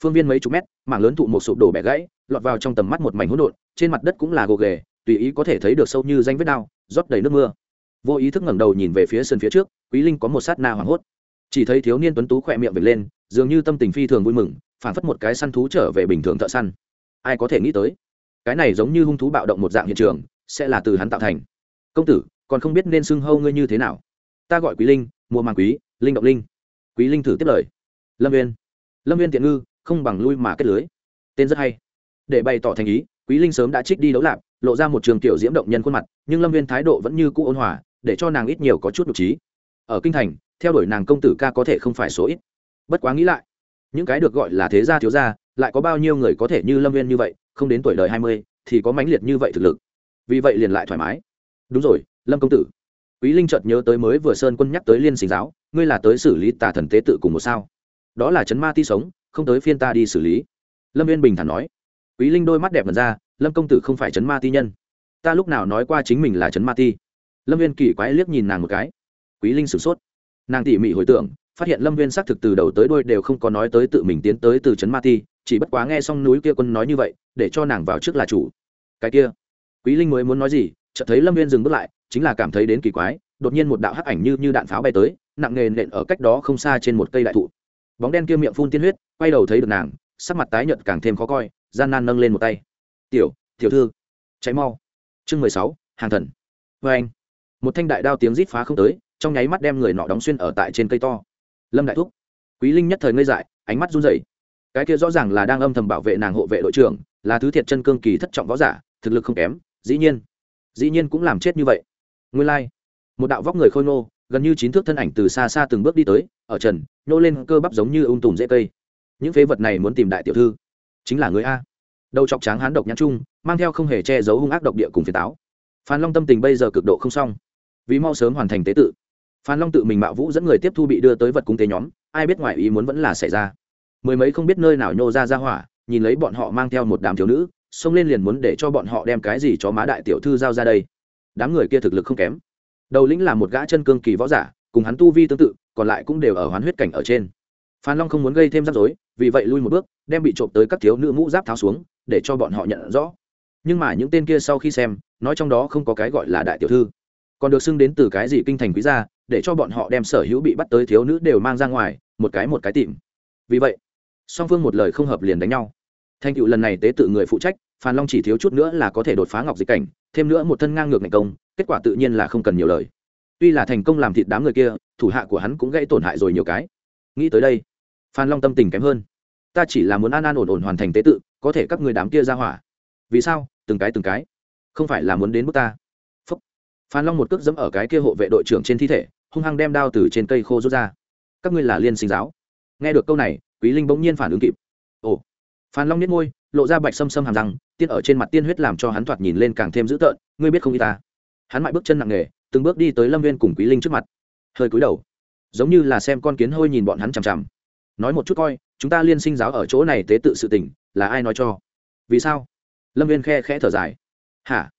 Phương viên mấy chục mét, mảng lớn thụ một sụp đổ bẻ gãy, lọt vào trong tầm mắt một mảnh hỗn độn, trên mặt đất cũng là gồ ghề, tùy ý có thể thấy được sâu như danh vết đao, rót đầy nước mưa vô ý thức ngẩng đầu nhìn về phía sân phía trước quý linh có một sát na hoảng hốt. Chỉ thấy thiếu niên tuấn tú khỏe miệng vệt lên dường như tâm tình phi thường vui mừng phản phất một cái săn thú trở về bình thường thợ săn. Ai có thể nghĩ tới cái này giống như hung thú bạo động một dạng hiện trường sẽ là từ hắn tạo thành. Công tử còn không biết nên xưng hâu ngươi như thế nào. Ta gọi quý linh mua màng quý linh động linh. Quý linh thử tiếp lời. Lâm viên lâm viên tiện ngư không bằng lui mà kết lưới. Tên rất hay. Để bày tỏ thành ý quý linh sớm đã trích đi đấu lạc, lộ ra một trường tiểu diễm động nhân khuôn mặt nhưng lâm viên thái độ vẫn như cũ ôn hòa để cho nàng ít nhiều có chút nhục trí. Ở kinh thành, theo đuổi nàng công tử ca có thể không phải số ít. Bất quá nghĩ lại, những cái được gọi là thế gia thiếu gia, lại có bao nhiêu người có thể như lâm viên như vậy, không đến tuổi đời hai mươi, thì có mãnh liệt như vậy thực lực. Vì vậy liền lại thoải mái. Đúng rồi, lâm công tử. Quý linh chợt nhớ tới mới vừa sơn quân nhắc tới liên sinh giáo, ngươi là tới xử lý tà thần tế tự cùng một sao? Đó là chấn ma ti sống, không tới phiên ta đi xử lý. Lâm viên bình thản nói. Quý linh đôi mắt đẹp mật ra, lâm công tử không phải chấn ma ti nhân. Ta lúc nào nói qua chính mình là chấn ma ti? Lâm viên kỳ quái liếc nhìn nàng một cái. Quý linh sửng sốt. Nàng tỉ mỉ hồi tưởng, phát hiện lâm viên xác thực từ đầu tới đôi đều không có nói tới tự mình tiến tới từ trấn ma ti, chỉ bất quá nghe xong núi kia quân nói như vậy, để cho nàng vào trước là chủ. Cái kia, quý linh mới muốn nói gì, chợt thấy lâm viên dừng bước lại, chính là cảm thấy đến kỳ quái, đột nhiên một đạo hắc ảnh như như đạn pháo bay tới, nặng nề nện ở cách đó không xa trên một cây đại thụ. Bóng đen kia miệng phun tiên huyết, quay đầu thấy được nàng, sắc mặt tái nhợt càng thêm khó coi, gian nan nâng lên một tay. Tiểu tiểu thư, cháy mau. Chương mười sáu, hàng thần. Vê anh một thanh đại đao tiếng rít phá không tới, trong nháy mắt đem người nọ đóng xuyên ở tại trên cây to. Lâm đại thúc, quý linh nhất thời ngây dại, ánh mắt run rẩy. Cái kia rõ ràng là đang âm thầm bảo vệ nàng hộ vệ đội trưởng, là thứ thiệt chân cương kỳ thất trọng võ giả, thực lực không kém, dĩ nhiên dĩ nhiên cũng làm chết như vậy. Nguyên lai、like. một đạo vóc người khôi ngô, gần như chín thước thân ảnh từ xa xa từng bước đi tới, ở trần, nhô lên cơ bắp giống như ung tùm dễ cây. Những phế vật này muốn tìm đại tiểu thư, chính là người a. Đầu chọc tráng hán độc nhãn trung, mang theo không hề che giấu hung ác độc địa cùng phiến táo. Phan long tâm tình bây giờ cực độ không xong vì mau sớm hoàn thành tế tự. Phan long tự mình mạo vũ dẫn người tiếp thu bị đưa tới vật cung tế nhóm, ai biết ngoài ý muốn vẫn là xảy ra. Mười mấy không biết nơi nào nhô ra ra hỏa, nhìn lấy bọn họ mang theo một đám thiếu nữ, xông lên liền muốn để cho bọn họ đem cái gì cho má đại tiểu thư giao ra đây. Đám người kia thực lực không kém. Đầu lĩnh là một gã chân cương kỳ võ giả, cùng hắn tu vi tương tự, còn lại cũng đều ở hoán huyết cảnh ở trên. Phan long không muốn gây thêm rắc rối, vì vậy lui một bước, đem bị trộm tới các thiếu nữ mũ giáp tháo xuống, để cho bọn họ nhận rõ. Nhưng mà những tên kia sau khi xem, nói trong đó không có cái gọi là đại tiểu thư còn được xưng đến từ cái gì kinh thành quý gia, để cho bọn họ đem sở hữu bị bắt tới thiếu nữ đều mang ra ngoài, một cái một cái tìm. Vì vậy, song phương một lời không hợp liền đánh nhau. Thành cựu lần này tế tự người phụ trách, phan long chỉ thiếu chút nữa là có thể đột phá ngọc dịch cảnh, thêm nữa một thân ngang ngược ngành công, kết quả tự nhiên là không cần nhiều lời. Tuy là thành công làm thịt đám người kia, thủ hạ của hắn cũng gây tổn hại rồi nhiều cái. Nghĩ tới đây, phan long tâm tình kém hơn. Ta chỉ là muốn an an ổn ổn hoàn thành tế tự, có thể các người đám kia ra hỏa. Vì sao? Từng cái từng cái. Không phải là muốn đến mức ta phan long một cước dẫm ở cái kia hộ vệ đội trưởng trên thi thể, hung hăng đem đao từ trên cây khô rút ra. Các ngươi là liên sinh giáo. Nghe được câu này, quý linh bỗng nhiên phản ứng kịp. Ồ. Phan long nhếch môi, lộ ra bạch sâm sâm hàm răng, tiên ở trên mặt tiên huyết làm cho hắn thoạt nhìn lên càng thêm dữ tợn, ngươi biết không y ta? Hắn mãi bước chân nặng nề, từng bước đi tới lâm viên cùng quý linh trước mặt. Hơi cúi đầu. Giống như là xem con kiến hôi nhìn bọn hắn chằm chằm. Nói một chút coi, chúng ta liên sinh giáo ở chỗ này tế tự sự tình, là ai nói cho? Vì sao? Lâm viên khe khẽ thở dài. Hả?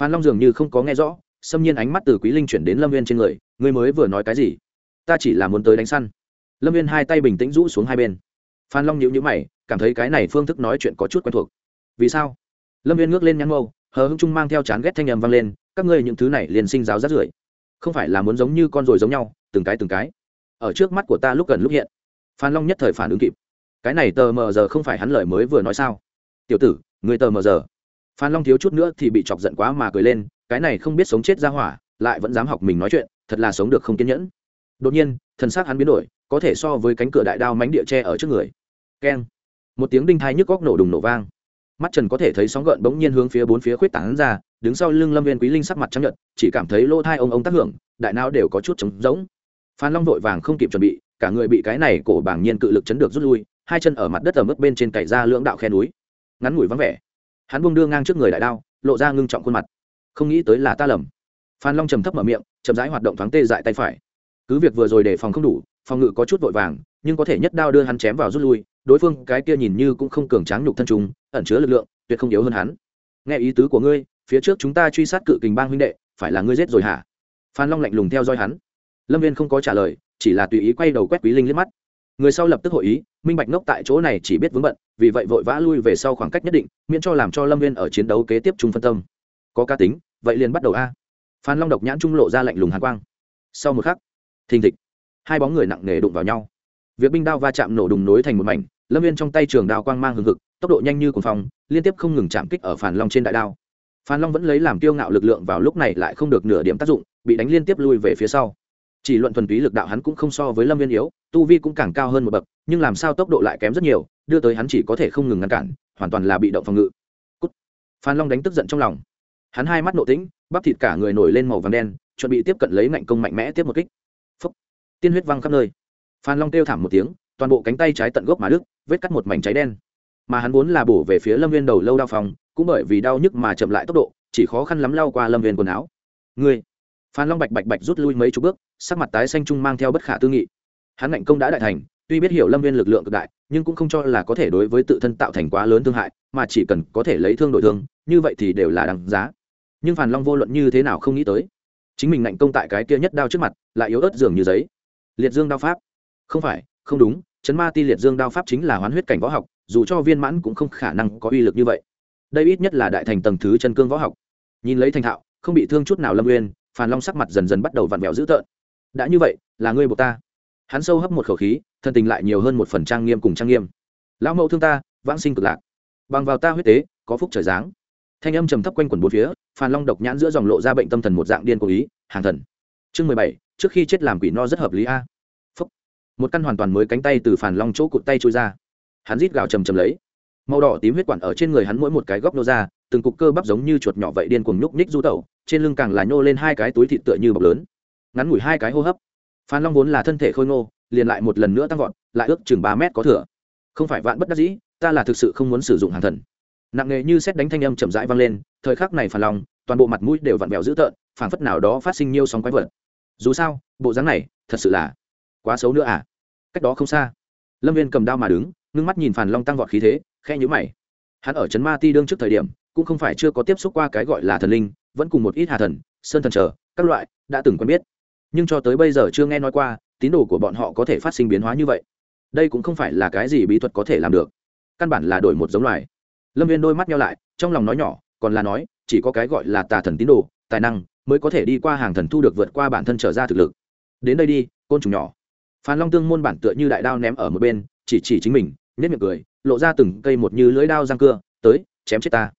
Phan long dường như không có nghe rõ xâm nhiên ánh mắt từ quý linh chuyển đến lâm viên trên người, ngươi mới vừa nói cái gì? Ta chỉ là muốn tới đánh săn. Lâm viên hai tay bình tĩnh rũ xuống hai bên. Phan long nhịu nhữ mày, cảm thấy cái này phương thức nói chuyện có chút quen thuộc. Vì sao? Lâm viên ngước lên nhăn mâu, hờ hưng trung mang theo chán ghét thanh âm vang lên, các ngươi những thứ này liền sinh giáo rát rưởi. Không phải là muốn giống như con rồi giống nhau, từng cái từng cái. Ở trước mắt của ta lúc gần lúc hiện. Phan long nhất thời phản ứng kịp. Cái này tờ mờ giờ không phải hắn lời mới vừa nói sao? Tiểu tử người tờ mờ giờ. Phan long thiếu chút nữa thì bị chọc giận quá mà cười lên cái này không biết sống chết ra hỏa, lại vẫn dám học mình nói chuyện, thật là sống được không kiên nhẫn. Đột nhiên, thần xác hắn biến đổi, có thể so với cánh cửa đại đao mánh địa tre ở trước người. Keng. Một tiếng đinh thai nhức góc nổ đùng nổ vang. Mắt trần có thể thấy sóng gợn bỗng nhiên hướng phía bốn phía khuyết tảng ra, đứng sau lưng lâm viên quý linh sắc mặt trăng nhật chỉ cảm thấy lỗ thai ông ông tác hưởng, đại não đều có chút trống rỗng. Phan long vội vàng không kịp chuẩn bị, cả người bị cái này cổ bảng nhiên cự lực chấn được rút lui, hai chân ở mặt đất ở mức bên trên cày ra lưỡng đạo khe núi. Ngắn ngủi vắng vẻ, hắn buông đưa ngang trước người đại đao, lộ ra ngưng trọng khuôn mặt không nghĩ tới là ta lầm. Phan long trầm thấp mở miệng chậm rãi hoạt động thoáng tê dại tay phải. Cứ việc vừa rồi để phòng không đủ phòng ngự có chút vội vàng nhưng có thể nhất đao đưa hắn chém vào rút lui đối phương cái kia nhìn như cũng không cường tráng nhục thân chúng, ẩn chứa lực lượng tuyệt không yếu hơn hắn. Nghe ý tứ của ngươi phía trước chúng ta truy sát cự kình bang huynh đệ phải là ngươi giết rồi hả? Phan long lạnh lùng theo dõi hắn. Lâm viên không có trả lời chỉ là tùy ý quay đầu quét quý linh liếc mắt. Người sau lập tức hội ý minh bạch ngốc tại chỗ này chỉ biết vướng bận vì vậy vội vã lui về sau khoảng cách nhất định miễn cho làm cho lâm viên ở chiến đấu kế tiếp chung phân tâm có cá tính, vậy liền bắt đầu a. Phan long độc nhãn trung lộ ra lạnh lùng hàn quang. Sau một khắc, thình thịch, hai bóng người nặng nề đụng vào nhau. Việc binh đao va chạm nổ đùng nối thành một mảnh, lâm viên trong tay trường đao quang mang hừng hực, tốc độ nhanh như cuồng phong, liên tiếp không ngừng chạm kích ở phản long trên đại đao. Phan long vẫn lấy làm kiêu ngạo lực lượng vào lúc này lại không được nửa điểm tác dụng, bị đánh liên tiếp lui về phía sau. Chỉ luận thuần túy lực đạo hắn cũng không so với lâm viên yếu, tu vi cũng càng cao hơn một bậc, nhưng làm sao tốc độ lại kém rất nhiều, đưa tới hắn chỉ có thể không ngừng ngăn cản, hoàn toàn là bị động phòng ngự. Cút. phan long đánh tức giận trong lòng hắn hai mắt nộ tĩnh bắp thịt cả người nổi lên màu vàng đen chuẩn bị tiếp cận lấy ngạnh công mạnh mẽ tiếp một kích. Phấp tiên huyết văng khắp nơi. Phan long kêu thảm một tiếng toàn bộ cánh tay trái tận gốc mà đứt vết cắt một mảnh cháy đen. Mà hắn vốn là bổ về phía lâm viên đầu lâu đau phòng cũng bởi vì đau nhức mà chậm lại tốc độ chỉ khó khăn lắm lao qua lâm viên quần áo. Người, phan long bạch bạch bạch rút lui mấy chục bước sắc mặt tái xanh trung mang theo bất khả tư nghị. Hắn ngạnh công đã đại thành tuy biết hiểu lâm viên lực lượng cực đại nhưng cũng không cho là có thể đối với tự thân tạo thành quá lớn thương hại mà chỉ cần có thể lấy thương đổi thương như vậy thì đều là đằng giá nhưng phản long vô luận như thế nào không nghĩ tới chính mình ngạnh công tại cái kia nhất đao trước mặt lại yếu ớt dường như giấy liệt dương đao pháp không phải không đúng chấn ma ti liệt dương đao pháp chính là hoán huyết cảnh võ học dù cho viên mãn cũng không khả năng có uy lực như vậy đây ít nhất là đại thành tầng thứ chân cương võ học nhìn lấy thành thạo không bị thương chút nào lâm uyên phàn long sắc mặt dần dần bắt đầu vặn vẹo dữ tợn đã như vậy là ngươi buộc ta hắn sâu hấp một khẩu khí thân tình lại nhiều hơn một phần trang nghiêm cùng trang nghiêm lão mẫu thương ta vãng sinh cực lạc bằng vào ta huyết tế có phúc trời giáng thanh âm trầm thấp quanh quần bốn phía phàn long độc nhãn giữa dòng lộ ra bệnh tâm thần một dạng điên cố ý, hàng thần, chương mười bảy, trước khi chết làm quỷ no rất hợp lý a. Phúc. Một căn hoàn toàn mới cánh tay từ phàn long chỗ cụt tay trôi ra. Hắn rít gào trầm trầm lấy. Màu đỏ tím huyết quản ở trên người hắn mỗi một cái góc nô ra, từng cục cơ bắp giống như chuột nhỏ vậy điên cuồng nhúc nhích du tẩu, trên lưng càng là nhô lên hai cái túi thịt tựa như bọc lớn. Ngắn ngủi hai cái hô hấp. Phan long vốn là thân thể khôi ngô, liền lại một lần nữa tăng vọt, lại ước chừng ba mét có thừa. Không phải vạn bất đắc dĩ, ta là thực sự không muốn sử dụng hàng thần nặng nghề như xét đánh thanh âm chậm rãi vang lên, thời khắc này phản long toàn bộ mặt mũi đều vặn vẹo dữ tợn, phảng phất nào đó phát sinh nhiều sóng quái vật. Dù sao, bộ dáng này, thật sự là quá xấu nữa à? Cách đó không xa, lâm viên cầm đao mà đứng, ngưng mắt nhìn phản long tăng vọt khí thế khe nhữ mày. Hắn ở trấn ma ti đương trước thời điểm, cũng không phải chưa có tiếp xúc qua cái gọi là thần linh, vẫn cùng một ít hà thần, sơn thần trở các loại, đã từng quen biết. Nhưng cho tới bây giờ chưa nghe nói qua, tín đồ của bọn họ có thể phát sinh biến hóa như vậy. Đây cũng không phải là cái gì bí thuật có thể làm được. Căn bản là đổi một giống loài lâm viên đôi mắt nhau lại, trong lòng nói nhỏ, còn là nói, chỉ có cái gọi là tà thần tín đồ, tài năng, mới có thể đi qua hàng thần thu được vượt qua bản thân trở ra thực lực. Đến đây đi, côn trùng nhỏ. Phan long tương môn bản tựa như đại đao ném ở một bên, chỉ chỉ chính mình nếp miệng cười, lộ ra từng cây một như lưỡi đao răng cưa, tới, chém chết ta.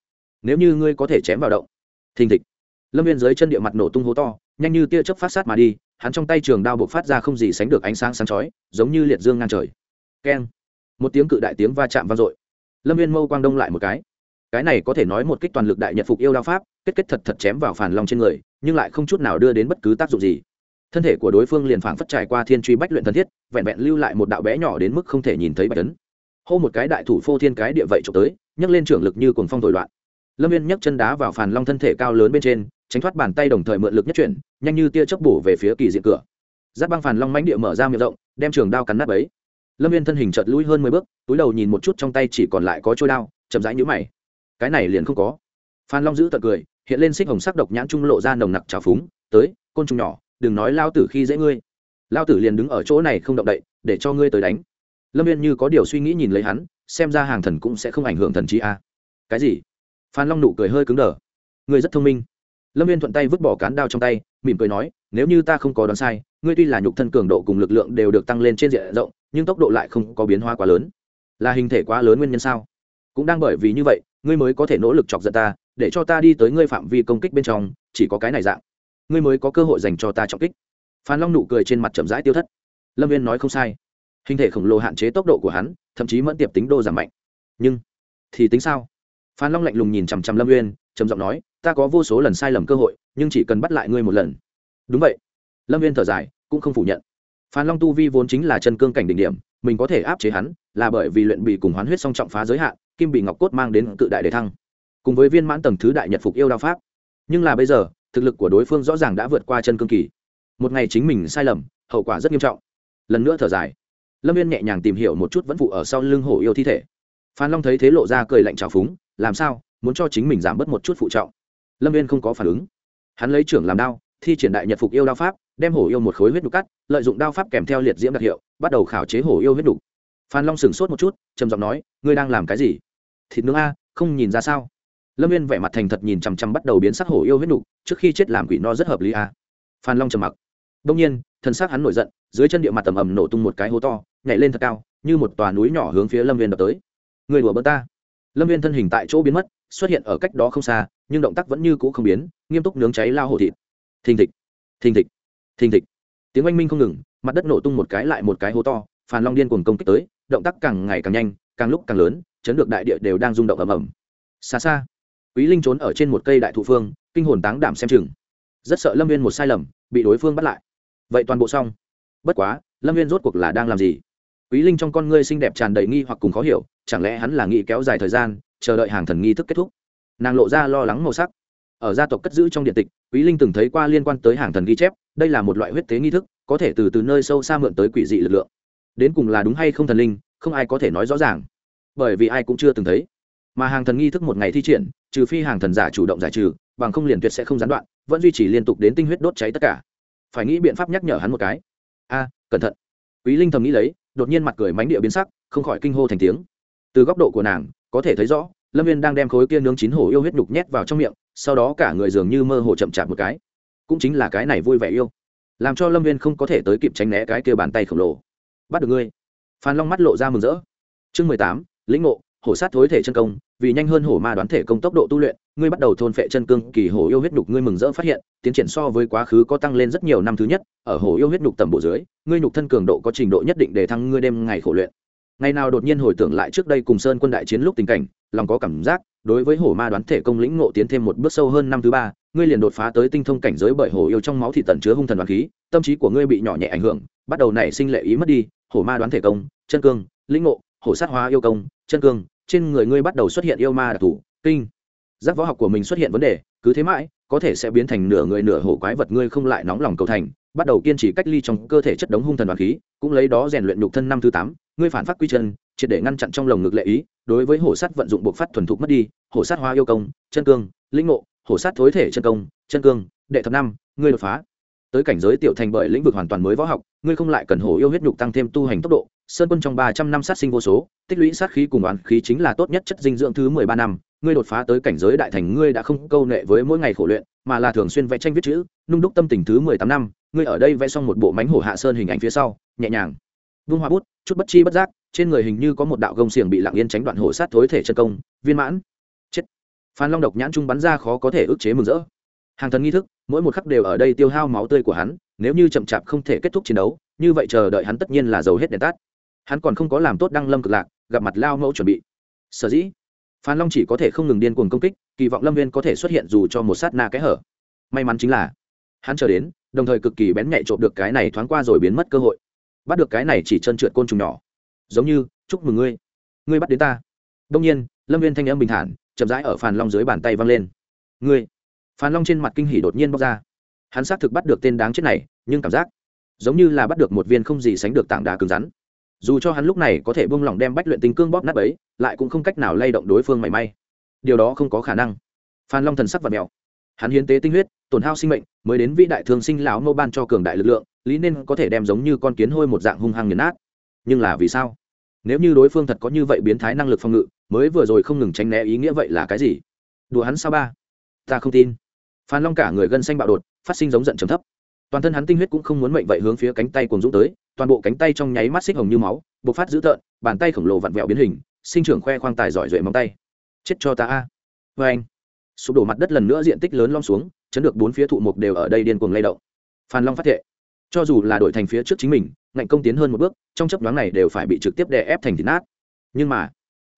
Nếu như ngươi có thể chém vào động. Thình thịch. Lâm viên dưới chân địa mặt nổ tung hố to, nhanh như tia chớp phát sát mà đi, hắn trong tay trường đao buộc phát ra không gì sánh được ánh sáng sáng chói, giống như liệt dương ngang trời. Keng. Một tiếng cự đại tiếng va chạm vang dội lâm viên mâu quang đông lại một cái. Cái này có thể nói một kích toàn lực đại nhật phục yêu đao pháp, kết kết thật thật chém vào phản long trên người, nhưng lại không chút nào đưa đến bất cứ tác dụng gì. Thân thể của đối phương liền phảng phất trải qua thiên truy bách luyện thân thiết, vẹn vẹn lưu lại một đạo bé nhỏ đến mức không thể nhìn thấy bạch tấn hô một cái đại thủ phô thiên cái địa vậy trộm tới, nhấc lên trưởng lực như cuồng phong thổi loạn. Lâm viên nhấc chân đá vào phản long thân thể cao lớn bên trên, tránh thoát bàn tay đồng thời mượn lực nhất chuyển, nhanh như tia chớp bổ về phía kỳ diện cửa. Giáp băng phản long mãnh địa mở ra miệng rộng, đem trường đao cắn nát ấy lâm viên thân hình chợt lũi hơn mười bước, túi đầu nhìn một chút trong tay chỉ còn lại có trôi đao, chậm rãi nhũ mày. Cái này liền không có. Phan long giữ tật cười, hiện lên xích hồng sắc độc nhãn trung lộ ra nồng nặc trào phúng, tới, côn trùng nhỏ, đừng nói lao tử khi dễ ngươi. Lao tử liền đứng ở chỗ này không động đậy, để cho ngươi tới đánh. Lâm viên như có điều suy nghĩ nhìn lấy hắn, xem ra hàng thần cũng sẽ không ảnh hưởng thần trí a. Cái gì? Phan long nụ cười hơi cứng đờ. Ngươi rất thông minh. Lâm viên thuận tay vứt bỏ cán đao trong tay, mỉm cười nói, nếu như ta không có đoán sai ngươi tuy là nhục thân cường độ cùng lực lượng đều được tăng lên trên diện rộng, nhưng tốc độ lại không có biến hóa quá lớn. Là hình thể quá lớn nguyên nhân sao? Cũng đang bởi vì như vậy, ngươi mới có thể nỗ lực chọc giận ta, để cho ta đi tới ngươi phạm vi công kích bên trong, chỉ có cái này dạng. Ngươi mới có cơ hội dành cho ta trọng kích. Phan long nụ cười trên mặt chậm rãi tiêu thất. Lâm viên nói không sai. Hình thể khổng lồ hạn chế tốc độ của hắn, thậm chí mẫn tiệp tính đô giảm mạnh. Nhưng, thì tính sao? Phan long lạnh lùng nhìn chằm chằm lâm uyên trầm giọng nói, ta có vô số lần sai lầm cơ hội, nhưng chỉ cần bắt lại ngươi một lần. Đúng vậy lâm viên thở dài, cũng không phủ nhận. Phan long tu vi vốn chính là chân cương cảnh đỉnh điểm, mình có thể áp chế hắn, là bởi vì luyện bị cùng hoán huyết song trọng phá giới hạn, kim bị ngọc cốt mang đến cự đại đề thăng. Cùng với viên mãn tầng thứ đại nhật phục yêu đao pháp. Nhưng là bây giờ, thực lực của đối phương rõ ràng đã vượt qua chân cương kỳ. Một ngày chính mình sai lầm, hậu quả rất nghiêm trọng. Lần nữa thở dài. Lâm viên nhẹ nhàng tìm hiểu một chút vẫn phụ ở sau lưng hổ yêu thi thể. Phan long thấy thế lộ ra cười lạnh trào phúng, làm sao, muốn cho chính mình giảm bớt một chút phụ trọng. Lâm viên không có phản ứng. Hắn lấy trưởng làm đao, thi triển đại nhật phục yêu đao pháp đem hổ yêu một khối huyết đục cắt, lợi dụng đao pháp kèm theo liệt diễm đặc hiệu, bắt đầu khảo chế hổ yêu huyết đục phan long sửng sốt một chút, trầm giọng nói, ngươi đang làm cái gì? Thịt nướng a, không nhìn ra sao? Lâm viên vẻ mặt thành thật nhìn chằm chằm bắt đầu biến sắc hổ yêu huyết đục trước khi chết làm quỷ no rất hợp lý a. Phan long trầm mặc. Đông nhiên thân xác hắn nổi giận, dưới chân địa mặt tầm ầm nổ tung một cái hố to, nhảy lên thật cao, như một tòa núi nhỏ hướng phía lâm viên đập tới. Người đùa bỡ ta. Lâm viên thân hình tại chỗ biến mất, xuất hiện ở cách đó không xa, nhưng động tác vẫn như cũ không biến, nghiêm túc nướng cháy lao hổ thịt. Thình thịch thình thịch thình thịch. Tiếng oanh minh không ngừng, mặt đất nổ tung một cái lại một cái hố to phàn long điên cuồng công kích tới, động tác càng ngày càng nhanh, càng lúc càng lớn, chấn được đại địa đều đang rung động ầm ầm. Xa xa, quý linh trốn ở trên một cây đại thụ phương, kinh hồn táng đảm xem chừng. Rất sợ lâm viên một sai lầm, bị đối phương bắt lại. Vậy toàn bộ xong. Bất quá, lâm viên rốt cuộc là đang làm gì? Quý linh trong con ngươi xinh đẹp tràn đầy nghi hoặc cùng khó hiểu, chẳng lẽ hắn là nghĩ kéo dài thời gian, chờ đợi hàng thần nghi thức kết thúc? Nàng lộ ra lo lắng màu sắc ở gia tộc cất giữ trong điện tịch, quý linh từng thấy qua liên quan tới hàng thần ghi chép, đây là một loại huyết tế nghi thức, có thể từ từ nơi sâu xa mượn tới quỷ dị lực lượng. Đến cùng là đúng hay không thần linh, không ai có thể nói rõ ràng, bởi vì ai cũng chưa từng thấy. Mà hàng thần nghi thức một ngày thi triển, trừ phi hàng thần giả chủ động giải trừ, bằng không liền tuyệt sẽ không gián đoạn, vẫn duy trì liên tục đến tinh huyết đốt cháy tất cả. Phải nghĩ biện pháp nhắc nhở hắn một cái. A, cẩn thận. Quý linh thầm nghĩ lấy, đột nhiên mặt cười mánh địa biến sắc, không khỏi kinh hô thành tiếng. Từ góc độ của nàng, có thể thấy rõ lâm viên đang đem khối kia nướng chín hổ yêu huyết nhục nhét vào trong miệng, sau đó cả người dường như mơ hồ chậm chạp một cái. Cũng chính là cái này vui vẻ yêu. Làm cho lâm viên không có thể tới kịp tránh né cái kia bàn tay khổng lồ. Bắt được ngươi. Phan long mắt lộ ra mừng rỡ. Chương mười tám, lĩnh ngộ, hổ sát thối thể chân công, vì nhanh hơn hổ ma đoán thể công tốc độ tu luyện, ngươi bắt đầu thôn phệ chân cương, kỳ hổ yêu huyết nhục ngươi mừng rỡ phát hiện, tiến triển so với quá khứ có tăng lên rất nhiều năm thứ nhất, ở hổ yêu huyết nhục tầm bộ dưới, ngươi nhục thân cường độ có trình độ nhất định để thăng ngươi đêm ngày khổ luyện. Ngày nào đột nhiên hồi tưởng lại trước đây cùng sơn quân đại chiến lúc tình cảnh lòng có cảm giác, đối với hổ ma đoán thể công lĩnh ngộ tiến thêm một bước sâu hơn năm thứ ba, ngươi liền đột phá tới tinh thông cảnh giới bởi hổ yêu trong máu thị tận chứa hung thần đoán khí, tâm trí của ngươi bị nhỏ nhẹ ảnh hưởng, bắt đầu nảy sinh lệ ý mất đi, hổ ma đoán thể công, chân cương, lĩnh ngộ, hổ sát hóa yêu công, chân cương, trên người ngươi bắt đầu xuất hiện yêu ma đặc thù, kinh. Giác võ học của mình xuất hiện vấn đề, cứ thế mãi, có thể sẽ biến thành nửa người nửa hổ quái vật ngươi không lại nóng lòng cầu thành, bắt đầu kiên trì cách ly trong cơ thể chất đống hung thần đoàn khí, cũng lấy đó rèn luyện nhục thân năm thứ tám, ngươi phản phát quy chân triệt để ngăn chặn trong lồng ngực lệ ý, đối với hổ sát vận dụng buộc phát thuần thục mất đi, hổ sát hoa yêu công, chân cương, lĩnh ngộ, hổ sát thối thể chân công, chân cương, đệ thập năm, ngươi đột phá. Tới cảnh giới tiểu thành bởi lĩnh vực hoàn toàn mới võ học, ngươi không lại cần hổ yêu huyết nhục tăng thêm tu hành tốc độ, sơn quân trong ba trăm năm sát sinh vô số, tích lũy sát khí cùng oán khí chính là tốt nhất chất dinh dưỡng thứ mười ba năm, ngươi đột phá tới cảnh giới đại thành ngươi đã không câu nệ với mỗi ngày khổ luyện, mà là thường xuyên vẽ tranh viết chữ, nung đúc tâm tình thứ mười tám năm, ngươi ở đây vẽ xong một bộ mánh hổ hạ sơn hình ảnh phía sau, nhẹ nhàng. Vung hoa bút, chút bất chi bất giác trên người hình như có một đạo gông xiềng bị lặng yên tránh đoạn hổ sát thối thể chân công, viên mãn. Chết. Phan long độc nhãn trung bắn ra khó có thể ức chế mừng rỡ. Hàng thần nghi thức, mỗi một khắc đều ở đây tiêu hao máu tươi của hắn, nếu như chậm chạp không thể kết thúc chiến đấu, như vậy chờ đợi hắn tất nhiên là dầu hết đèn tắt. Hắn còn không có làm tốt đăng lâm cực lạc, gặp mặt lao mẫu chuẩn bị. Sở dĩ, phan long chỉ có thể không ngừng điên cuồng công kích, kỳ vọng lâm viên có thể xuất hiện dù cho một sát na cái hở. May mắn chính là, hắn chờ đến, đồng thời cực kỳ bén nhạy trộm được cái này thoáng qua rồi biến mất cơ hội. Bắt được cái này chỉ chân trượt côn trùng nhỏ giống như, chúc mừng ngươi. Ngươi bắt đến ta. Đông nhiên, lâm viên thanh âm bình thản, chậm rãi ở phàn long dưới bàn tay văng lên. Ngươi. Phàn long trên mặt kinh hỉ đột nhiên bóc ra. Hắn xác thực bắt được tên đáng chết này, nhưng cảm giác giống như là bắt được một viên không gì sánh được tảng đá cứng rắn. Dù cho hắn lúc này có thể bông lỏng đem bách luyện tinh cương bóp nát ấy lại cũng không cách nào lay động đối phương mảy may. Điều đó không có khả năng. Phan long thần sắc và mèo. Hắn hiến tế tinh huyết, tổn hao sinh mệnh, mới đến vĩ đại thương sinh lão mô ban cho cường đại lực lượng, lý nên có thể đem giống như con kiến hôi một dạng hung hăng nghiền nát nhưng là vì sao? Nếu như đối phương thật có như vậy biến thái năng lực phòng ngự, mới vừa rồi không ngừng tránh né ý nghĩa vậy là cái gì? Đùa hắn sao ba? Ta không tin. Phan long cả người gân xanh bạo đột, phát sinh giống giận trầm thấp. Toàn thân hắn tinh huyết cũng không muốn mệnh vậy hướng phía cánh tay cuồng dũng tới, toàn bộ cánh tay trong nháy mắt xích hồng như máu, bộc phát dữ tợn, bàn tay khổng lồ vặn vẹo biến hình, sinh trưởng khoe khoang tài giỏi duệ móng tay. Chết cho ta a. Vê anh, sụp đổ mặt đất lần nữa diện tích lớn lom xuống, chấn được bốn phía thụ mục đều ở đây điên cuồng lay động. Phan long phát thệ cho dù là đội thành phía trước chính mình, ngạnh công tiến hơn một bước, trong chấp nhoáng này đều phải bị trực tiếp đè ép thành thịt nát. Nhưng mà,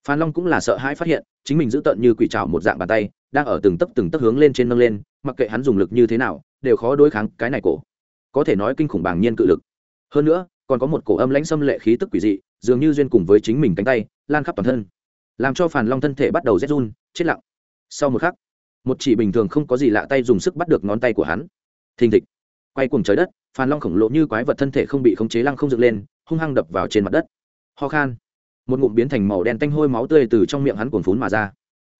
phan long cũng là sợ hãi phát hiện, chính mình giữ tận như quỷ trào một dạng bàn tay, đang ở từng tấc từng tấc hướng lên trên nâng lên, mặc kệ hắn dùng lực như thế nào, đều khó đối kháng cái này cổ. Có thể nói kinh khủng bàng nhiên cự lực. Hơn nữa, còn có một cổ âm lãnh xâm lệ khí tức quỷ dị, dường như duyên cùng với chính mình cánh tay, lan khắp toàn thân. Làm cho phản long thân thể bắt đầu rét run, chết lặng. Sau một khắc, một chỉ bình thường không có gì lạ tay dùng sức bắt được ngón tay của hắn. Thình thịch, quay cùng trời đất phàn long khổng lồ như quái vật thân thể không bị khống chế lăng không dựng lên, hung hăng đập vào trên mặt đất. Ho khan. Một ngụm biến thành màu đen tanh hôi máu tươi từ trong miệng hắn cuồn phún mà ra.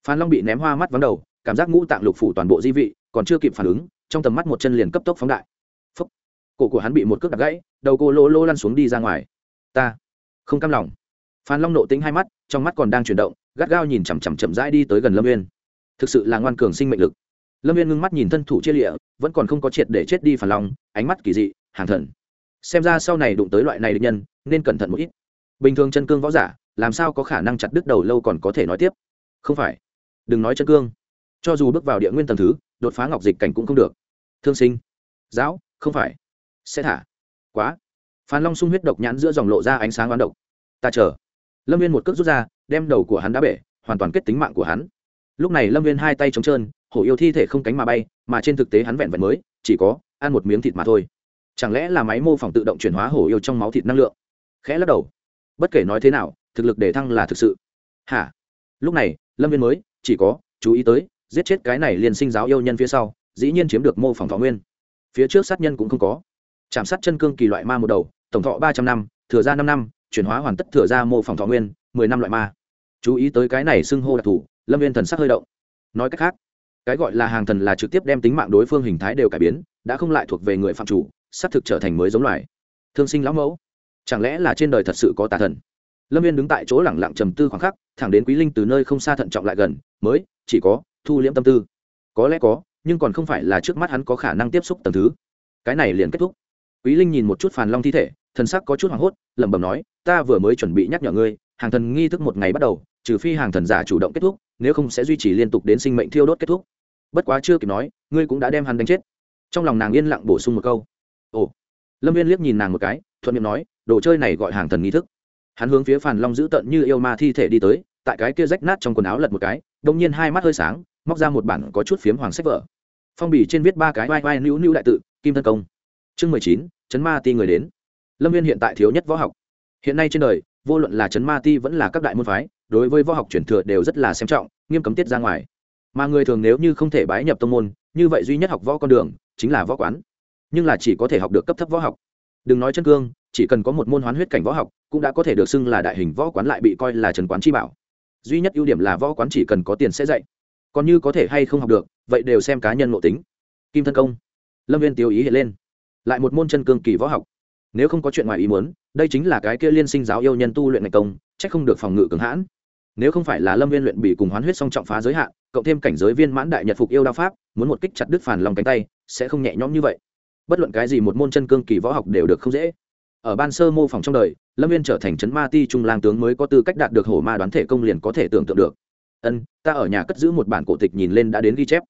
Phan long bị ném hoa mắt vắng đầu, cảm giác ngũ tạng lục phủ toàn bộ di vị, còn chưa kịp phản ứng, trong tầm mắt một chân liền cấp tốc phóng đại. Phúc. cổ của hắn bị một cước đập gãy, đầu cô lô lô lăn xuống đi ra ngoài. Ta. Không cam lòng. Phan long nộ tính hai mắt, trong mắt còn đang chuyển động, gắt gao nhìn chằm chằm chậm rãi đi tới gần lâm viên thực sự là ngoan cường sinh mệnh lực. Lâm viên ngưng mắt nhìn thân thủ chia lịa vẫn còn không có triệt để chết đi phản long, ánh mắt kỳ dị, hàng thần. Xem ra sau này đụng tới loại này định nhân, nên cẩn thận một ít. Bình thường chân cương võ giả, làm sao có khả năng chặt đứt đầu lâu còn có thể nói tiếp? Không phải. Đừng nói chân cương. Cho dù bước vào địa nguyên tầng thứ, đột phá ngọc dịch cảnh cũng không được. Thương sinh. Giáo, không phải. Sẽ thả. Quá. Phan long sung huyết độc nhãn giữa dòng lộ ra ánh sáng oán độc. Ta chờ. Lâm viên một cước rút ra, đem đầu của hắn đã bể, hoàn toàn kết tính mạng của hắn lúc này lâm viên hai tay trống trơn, hổ yêu thi thể không cánh mà bay, mà trên thực tế hắn vẹn vẹn mới, chỉ có ăn một miếng thịt mà thôi. Chẳng lẽ là máy mô phỏng tự động chuyển hóa hổ yêu trong máu thịt năng lượng? Khẽ lắc đầu. Bất kể nói thế nào, thực lực để thăng là thực sự. Hả? Lúc này, lâm viên mới, chỉ có chú ý tới, giết chết cái này liền sinh giáo yêu nhân phía sau, dĩ nhiên chiếm được mô phỏng thọ nguyên. Phía trước sát nhân cũng không có. Chạm sát chân cương kỳ loại ma một đầu, tổng thọ ba trăm năm, thừa ra năm năm, chuyển hóa hoàn tất thừa ra mô phỏng thọ nguyên, mười năm loại ma. Chú ý tới cái này xưng hô đặc thù lâm viên thần sắc hơi động nói cách khác cái gọi là hàng thần là trực tiếp đem tính mạng đối phương hình thái đều cải biến đã không lại thuộc về người phạm chủ sắp thực trở thành mới giống loài thương sinh lão mẫu chẳng lẽ là trên đời thật sự có tà thần lâm viên đứng tại chỗ lẳng lặng trầm tư khoảng khắc thẳng đến quý linh từ nơi không xa thận trọng lại gần mới chỉ có thu liễm tâm tư có lẽ có nhưng còn không phải là trước mắt hắn có khả năng tiếp xúc tầm thứ cái này liền kết thúc quý linh nhìn một chút phàn long thi thể thần sắc có chút hoảng hốt lẩm bẩm nói ta vừa mới chuẩn bị nhắc nhở ngươi hàng thần nghi thức một ngày bắt đầu trừ phi hàng thần giả chủ động kết thúc nếu không sẽ duy trì liên tục đến sinh mệnh thiêu đốt kết thúc. Bất quá chưa kịp nói, ngươi cũng đã đem hắn đánh chết. Trong lòng nàng yên lặng bổ sung một câu. Ồ. Lâm viên liếc nhìn nàng một cái, thuận miệng nói, đồ chơi này gọi hàng thần nghi thức. Hắn hướng phía phàn long giữ tận như yêu ma thi thể đi tới, tại cái kia rách nát trong quần áo lật một cái đông nhiên hai mắt hơi sáng, móc ra một bản có chút phiếm hoàng sách vở. Phong bì trên viết ba cái vai vai nữu nữu đại tự, kim thân công. Chương mười chín, chấn ma ti người đến. Lâm viên hiện tại thiếu nhất võ học. Hiện nay trên đời, vô luận là chấn ma ti vẫn là các đại môn phái đối với võ học truyền thừa đều rất là xem trọng, nghiêm cấm tiết ra ngoài. Mà người thường nếu như không thể bái nhập tông môn, như vậy duy nhất học võ con đường chính là võ quán. Nhưng là chỉ có thể học được cấp thấp võ học. Đừng nói chân cương, chỉ cần có một môn hoán huyết cảnh võ học, cũng đã có thể được xưng là đại hình võ quán lại bị coi là trần quán chi bảo. Duy nhất ưu điểm là võ quán chỉ cần có tiền sẽ dạy. Còn như có thể hay không học được, vậy đều xem cá nhân ngộ tính. Kim thân công, lâm viên tiêu ý hiện lên. Lại một môn chân cương kỳ võ học. Nếu không có chuyện ngoài ý muốn, đây chính là cái kia liên sinh giáo yêu nhân tu luyện ngày công c h ắ c không được phòng ngự cường hãn nếu không phải là lâm viên luyện bị cùng hoán huyết song trọng phá giới hạn cộng thêm cảnh giới viên mãn đại nhật phục yêu đao pháp, muốn một kích chặt đứt phản lòng cánh tay, sẽ không nhẹ nhõm như vậy. Bất luận cái gì một môn chân cương kỳ võ học đều được không dễ. Ở ban sơ mô phỏng trong đời, lâm viên trở thành trấn ma ti trung lang tướng mới có tư cách đạt được hổ ma đoán thể công liền có thể tưởng tượng được. Ân, ta ở nhà cất giữ một bản cổ tịch nhìn lên đã đến ghi chép.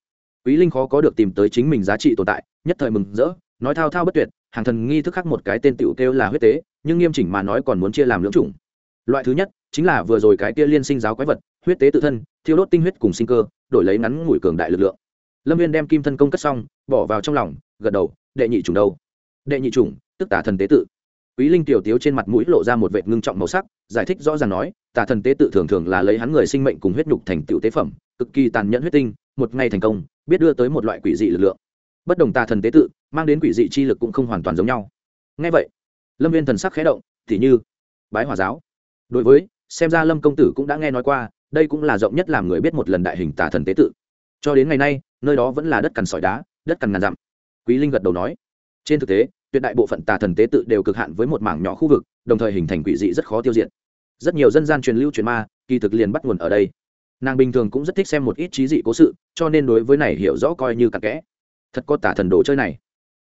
Quý linh khó có được tìm tới chính mình giá trị tồn tại, nhất thời mừng rỡ, nói thao thao bất tuyệt, hàng thần nghi thức khác một cái tên tựu kêu là huyết tế, nhưng nghiêm chỉnh mà nói còn muốn chia làm lưỡng chủng loại thứ nhất chính là vừa rồi cái kia liên sinh giáo quái vật, huyết tế tự thân, thiêu đốt tinh huyết cùng sinh cơ, đổi lấy ngắn ngủi cường đại lực lượng. Lâm viên đem kim thân công cất xong, bỏ vào trong lòng, gật đầu, đệ nhị chủng đâu? Đệ nhị chủng, tức tả thần tế tự. Quý linh tiểu tiếu trên mặt mũi lộ ra một vệt ngưng trọng màu sắc, giải thích rõ ràng nói, tà thần tế tự thường thường là lấy hắn người sinh mệnh cùng huyết nhục thành tiểu tế phẩm, cực kỳ tàn nhẫn huyết tinh, một ngày thành công, biết đưa tới một loại quỷ dị lực lượng. Bất đồng tà thần tế tự, mang đến quỷ dị chi lực cũng không hoàn toàn giống nhau. Ngay vậy, lâm viên thần sắc khẽ động, thì như, bái hòa giáo đối với, xem ra lâm công tử cũng đã nghe nói qua, đây cũng là rộng nhất làm người biết một lần đại hình tà thần tế tự. Cho đến ngày nay, nơi đó vẫn là đất cằn sỏi đá, đất cằn ngàn dặm. Quý linh gật đầu nói. Trên thực tế, tuyệt đại bộ phận tà thần tế tự đều cực hạn với một mảng nhỏ khu vực, đồng thời hình thành quỷ dị rất khó tiêu diệt. Rất nhiều dân gian truyền lưu truyền ma, kỳ thực liền bắt nguồn ở đây. Nàng bình thường cũng rất thích xem một ít trí dị cố sự, cho nên đối với này hiểu rõ coi như cặn kẽ. Thật có tả thần đồ chơi này.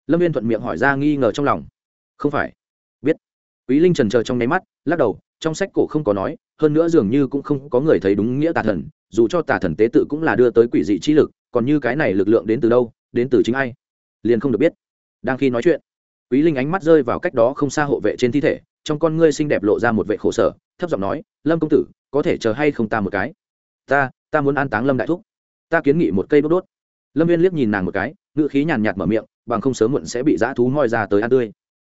Lâm viên thuận miệng hỏi ra nghi ngờ trong lòng. Không phải. Biết. Quý linh trần trờ trong nháy mắt, lắc đầu trong sách cổ không có nói, hơn nữa dường như cũng không có người thấy đúng nghĩa tà thần, dù cho tà thần tế tự cũng là đưa tới quỷ dị trí lực, còn như cái này lực lượng đến từ đâu, đến từ chính ai? Liền không được biết. Đang khi nói chuyện, quý linh ánh mắt rơi vào cách đó không xa hộ vệ trên thi thể, trong con ngươi xinh đẹp lộ ra một vệ khổ sở, thấp giọng nói, lâm công tử, có thể chờ hay không ta một cái? Ta ta muốn an táng lâm đại thúc. Ta kiến nghị một cây đốt đốt. Lâm viên liếc nhìn nàng một cái ngự khí nhàn nhạt mở miệng, bằng không sớm muộn sẽ bị dã thú moi ra tới ăn tươi.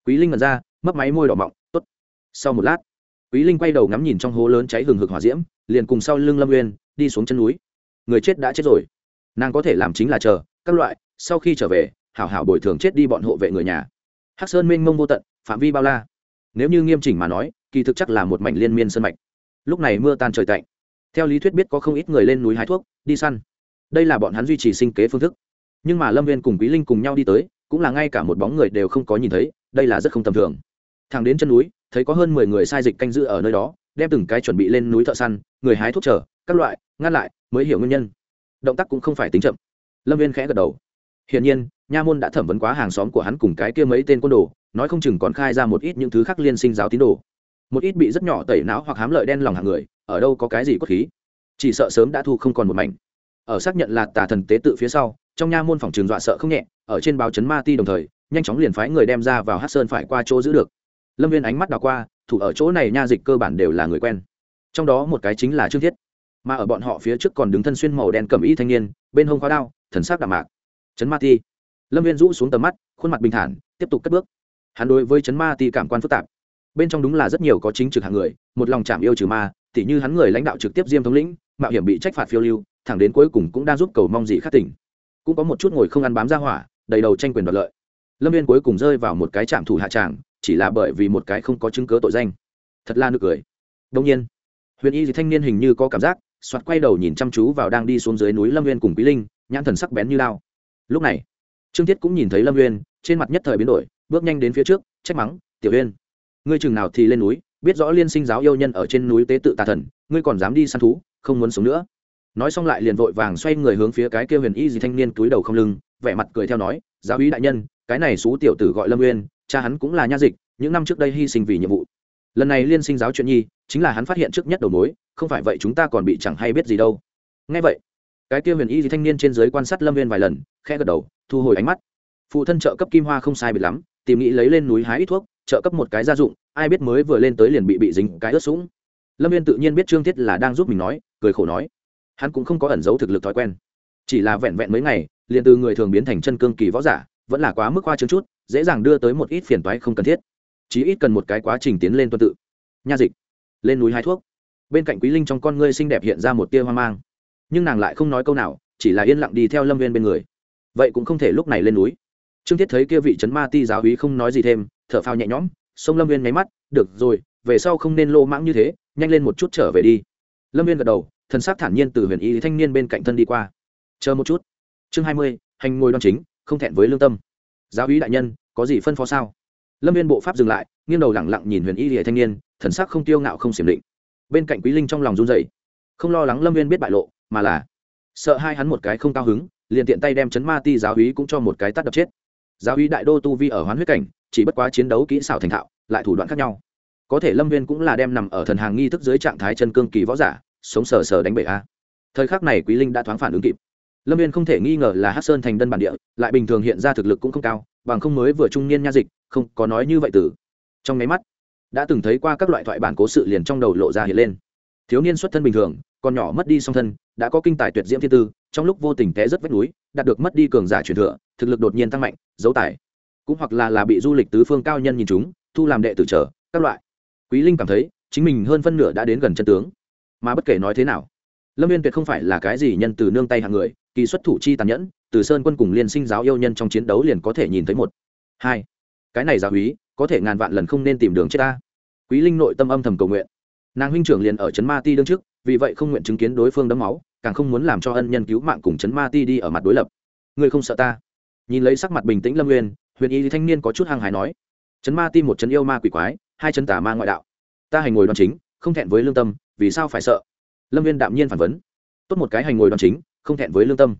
Quý linh mật ra, mấp máy môi đỏ mọng, tốt. Sau một lát quý linh quay đầu ngắm nhìn trong hố lớn cháy hừng hực hỏa diễm, liền cùng sau lưng lâm uyên đi xuống chân núi. Người chết đã chết rồi. Nàng có thể làm chính là chờ, các loại, sau khi trở về, hảo hảo bồi thường chết đi bọn hộ vệ người nhà. Hắc sơn mênh mông vô tận, phạm vi bao la. Nếu như nghiêm chỉnh mà nói, kỳ thực chắc là một mảnh liên miên sơn mạch. Lúc này mưa tan trời tạnh. Theo lý thuyết biết có không ít người lên núi hái thuốc, đi săn. Đây là bọn hắn duy trì sinh kế phương thức. Nhưng mà lâm viên cùng quý linh cùng nhau đi tới, cũng là ngay cả một bóng người đều không có nhìn thấy, đây là rất không tầm thường. Thẳng đến chân núi thấy có hơn mười người sai dịch canh giữ ở nơi đó, đem từng cái chuẩn bị lên núi thợ săn, người hái thuốc chờ, các loại, ngăn lại, mới hiểu nguyên nhân. Động tác cũng không phải tính chậm. Lâm viên khẽ gật đầu. Hiển nhiên, nha môn đã thẩm vấn quá hàng xóm của hắn cùng cái kia mấy tên côn đồ, nói không chừng còn khai ra một ít những thứ khác liên sinh giáo tín đồ. Một ít bị rất nhỏ tẩy não hoặc hám lợi đen lòng hàng người, ở đâu có cái gì cốt khí. Chỉ sợ sớm đã thu không còn một mảnh. Ở xác nhận là tà thần tế tự phía sau, trong nha môn phòng trường dọa sợ không nhẹ, ở trên báo chấn ma ti đồng thời, nhanh chóng liền phái người đem ra vào hát sơn phải qua chỗ giữ được lâm viên ánh mắt đào qua, thủ ở chỗ này nha dịch cơ bản đều là người quen. Trong đó một cái chính là trương thiết. Mà ở bọn họ phía trước còn đứng thân xuyên màu đen cầm y thanh niên, bên hông khóa đao, thần sắc đạm mạc. Chấn ma ti. Lâm viên rũ xuống tầm mắt, khuôn mặt bình thản, tiếp tục cất bước. Hắn đối với chấn ma ti cảm quan phức tạp. Bên trong đúng là rất nhiều có chính trực hạng người, một lòng chạm yêu trừ ma, tỉ như hắn người lãnh đạo trực tiếp diêm thống lĩnh, mạo hiểm bị trách phạt phiêu lưu, thẳng đến cuối cùng cũng đang giúp cầu mong gì khắc tỉnh. Cũng có một chút ngồi không ăn bám ra hỏa, đầy đầu tranh quyền đoạt lợi. Lâm viên cuối cùng rơi vào một cái trạm thủ hạ tràng chỉ là bởi vì một cái không có chứng cớ tội danh. Thật là nực cười. Đông nhiên, huyền y thì thanh niên hình như có cảm giác, soạt quay đầu nhìn chăm chú vào đang đi xuống dưới núi lâm viên cùng quý linh, nhãn thần sắc bén như lao. Lúc này, trương thiết cũng nhìn thấy lâm viên trên mặt nhất thời biến đổi, bước nhanh đến phía trước, trách mắng, tiểu huyên ngươi chừng nào thì lên núi, biết rõ liên sinh giáo yêu nhân ở trên núi tế tự tà thần, ngươi còn dám đi săn thú, không muốn sống nữa. Nói xong lại liền vội vàng xoay người hướng phía cái kia huyền y gì thanh niên túi đầu không lưng, vẻ mặt cười theo nói, giáo úy đại nhân, cái này xú tiểu tử gọi lâm nguyên cha hắn cũng là nha dịch, những năm trước đây hy sinh vì nhiệm vụ. Lần này liên sinh giáo chuyện nhi, chính là hắn phát hiện trước nhất đầu mối, không phải vậy chúng ta còn bị chẳng hay biết gì đâu. Ngay vậy, cái kia huyền y thanh niên trên dưới quan sát lâm viên vài lần khe gật đầu, thu hồi ánh mắt. Phụ thân trợ cấp kim hoa không sai biệt lắm, tìm nghĩ lấy lên núi hái ít thuốc, trợ cấp một cái gia dụng, ai biết mới vừa lên tới liền bị bị dính cái ướt sũng. Lâm viên tự nhiên biết trương thiết là đang giúp mình nói, cười khổ nói. Hắn cũng không có ẩn giấu thực lực thói quen. Chỉ là vẹn vẹn mấy ngày, liền từ người thường biến thành chân cương kỳ võ giả, vẫn là quá mức hoa chứng chút dễ dàng đưa tới một ít phiền toái không cần thiết. Chí ít cần một cái quá trình tiến lên tuân tự. Nha dịch. Lên núi hái thuốc. Bên cạnh quý linh trong con ngươi xinh đẹp hiện ra một tia hoang mang. Nhưng nàng lại không nói câu nào, chỉ là yên lặng đi theo lâm viên bên người. Vậy cũng không thể lúc này lên núi. Trương thiết thấy kia vị trấn ma ti giáo hí không nói gì thêm, thở phao nhẹ nhõm sông lâm viên nháy mắt, được rồi, về sau không nên lô mãng như thế, nhanh lên một chút trở về đi. Lâm viên gật đầu, thần sắc thản nhiên từ huyền y thanh niên bên cạnh thân đi qua. Chờ một chút. Chương hai mươi, hành ngồi đoan chính, không thẹn với lương tâm giáo úy đại nhân, có gì phân phó sao? Lâm viên bộ pháp dừng lại, nghiêng đầu lẳng lặng nhìn huyền y lìa thanh niên, thần sắc không tiêu ngạo không xiểm định. Bên cạnh quý linh trong lòng run dậy không lo lắng lâm viên biết bại lộ, mà là sợ hai hắn một cái không cao hứng, liền tiện tay đem chấn ma ti giáo úy cũng cho một cái tắt đập chết. Giáo úy đại đô tu vi ở hoán huyết cảnh, chỉ bất quá chiến đấu kỹ xảo thành thạo, lại thủ đoạn khác nhau. Có thể lâm viên cũng là đem nằm ở thần hàng nghi thức dưới trạng thái chân cương kỳ võ giả, sống sờ sờ đánh bể a. Thời khắc này quý linh đã thoáng phản ứng kịp lâm viên không thể nghi ngờ là hát sơn thành đơn bản địa, lại bình thường hiện ra thực lực cũng không cao, bằng không mới vừa trung niên nha dịch, không có nói như vậy từ. Trong máy mắt, đã từng thấy qua các loại thoại bản cố sự liền trong đầu lộ ra hiện lên. Thiếu niên xuất thân bình thường, còn nhỏ mất đi song thân, đã có kinh tài tuyệt diễm thiên tư, trong lúc vô tình té rất vách núi, đạt được mất đi cường giả truyền thừa, thực lực đột nhiên tăng mạnh dấu tài. Cũng hoặc là là bị du lịch tứ phương cao nhân nhìn chúng, thu làm đệ tử trở, các loại. Quý linh cảm thấy, chính mình hơn phân nửa đã đến gần chân tướng. Mà bất kể nói thế nào, lâm viên tuyệt không phải là cái gì nhân từ nương tay hạng người kỳ xuất thủ chi tàn nhẫn, từ sơn quân cùng liên sinh giáo yêu nhân trong chiến đấu liền có thể nhìn thấy một. Hai. Cái này giáo úy có thể ngàn vạn lần không nên tìm đường chết ta. Quý linh nội tâm âm thầm cầu nguyện. Nàng huynh trưởng liền ở trấn ma ti đương trước, vì vậy không nguyện chứng kiến đối phương đấm máu, càng không muốn làm cho ân nhân cứu mạng cùng trấn ma ti đi ở mặt đối lập. Ngươi không sợ ta? Nhìn lấy sắc mặt bình tĩnh lâm nguyên, huyền y thanh niên có chút hăng hài nói, trấn ma ti một trấn yêu ma quỷ quái, hai chân tà ma ngoại đạo. Ta hành ngồi đoan chính, không thẹn với lương tâm, vì sao phải sợ? Lâm viên đạm nhiên phản vấn, tốt một cái hành ngồi đoan chính không thẹn với lương tâm.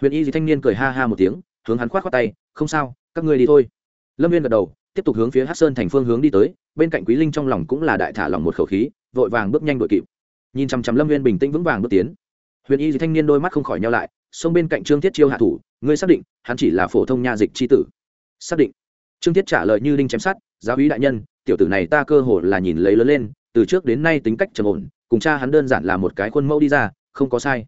Huyền y thanh niên cười ha ha một tiếng, hướng hắn khoát khoát tay, không sao, các ngươi đi thôi. Lâm viên gật đầu, tiếp tục hướng phía hát sơn thành phương hướng đi tới, bên cạnh quý linh trong lòng cũng là đại thả lòng một khẩu khí, vội vàng bước nhanh đội kịp. Nhìn chằm chằm lâm viên bình tĩnh vững vàng bước tiến. Huyền y thanh niên đôi mắt không khỏi nhau lại, xông bên cạnh trương thiết chiêu hạ thủ, ngươi xác định, hắn chỉ là phổ thông nha dịch c h i tử? Xác định. Trương thiết trả lời như đinh chém sát giáo úy đại nhân, tiểu tử này ta cơ hồ là nhìn lấy lớn lên, từ trước đến nay tính cách trầm ổn, cùng cha hắn đơn giản là một cái khuôn mẫu đi ra, không có sai.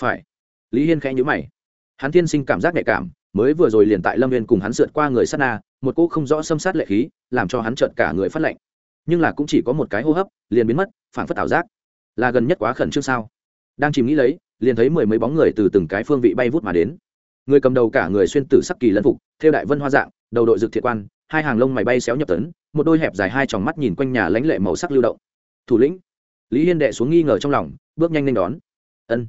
Phải lý hiên khẽ nhữ mày. Hắn tiên sinh cảm giác nhạy cảm, mới vừa rồi liền tại lâm viên cùng hắn sượt qua người sát na, một cô không rõ xâm sát lệ khí, làm cho hắn trợn cả người phát lệnh nhưng là cũng chỉ có một cái hô hấp, liền biến mất phản phất ảo giác. Là gần nhất quá khẩn trương sao? Đang chìm nghĩ lấy, liền thấy mười mấy bóng người từ từng cái phương vị bay vút mà đến. Người cầm đầu cả người xuyên tử sắc kỳ lân phục, theo đại vân hoa dạng, đầu đội dực thiệt quan, hai hàng lông mày bay xéo nhập tấn, một đôi hẹp dài hai tròng mắt nhìn quanh nhà lãnh lệ màu sắc lưu động. Thủ lĩnh. Lý hiên đệ xuống nghi ngờ trong lòng, bước nhanh lên đón. Ân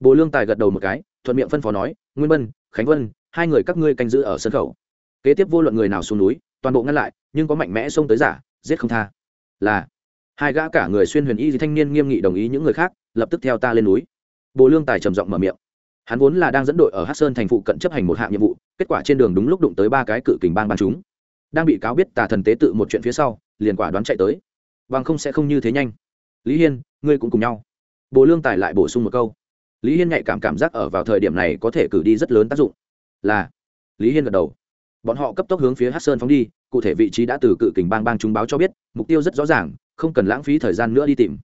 bồ lương tài gật đầu một cái, thuận miệng phân phó nói, nguyên bân khánh vân, hai người các ngươi canh giữ ở sân khẩu kế tiếp vô luận người nào xuống núi, toàn bộ ngăn lại, nhưng có mạnh mẽ xông tới giả, giết không tha. Là, hai gã cả người xuyên huyền y thanh niên nghiêm nghị đồng ý những người khác, lập tức theo ta lên núi. Bồ lương tài trầm giọng mở miệng. Hắn vốn là đang dẫn đội ở hát sơn thành phụ cận chấp hành một hạng nhiệm vụ, kết quả trên đường đúng lúc đụng tới ba cái cự kình bang bang chúng. Đang bị cáo biết tà thần tế tự một chuyện phía sau, liền quả đoán chạy tới. Bằng không sẽ không như thế nhanh. Lý hiên, ngươi cũng cùng nhau. Bồ lương tài lại bổ sung một câu lý hiên nhạy cảm cảm giác ở vào thời điểm này có thể cử đi rất lớn tác dụng. Là, lý hiên gật đầu. Bọn họ cấp tốc hướng phía hát sơn phóng đi, cụ thể vị trí đã từ cự kình bang bang chúng báo cho biết, mục tiêu rất rõ ràng, không cần lãng phí thời gian nữa đi tìm.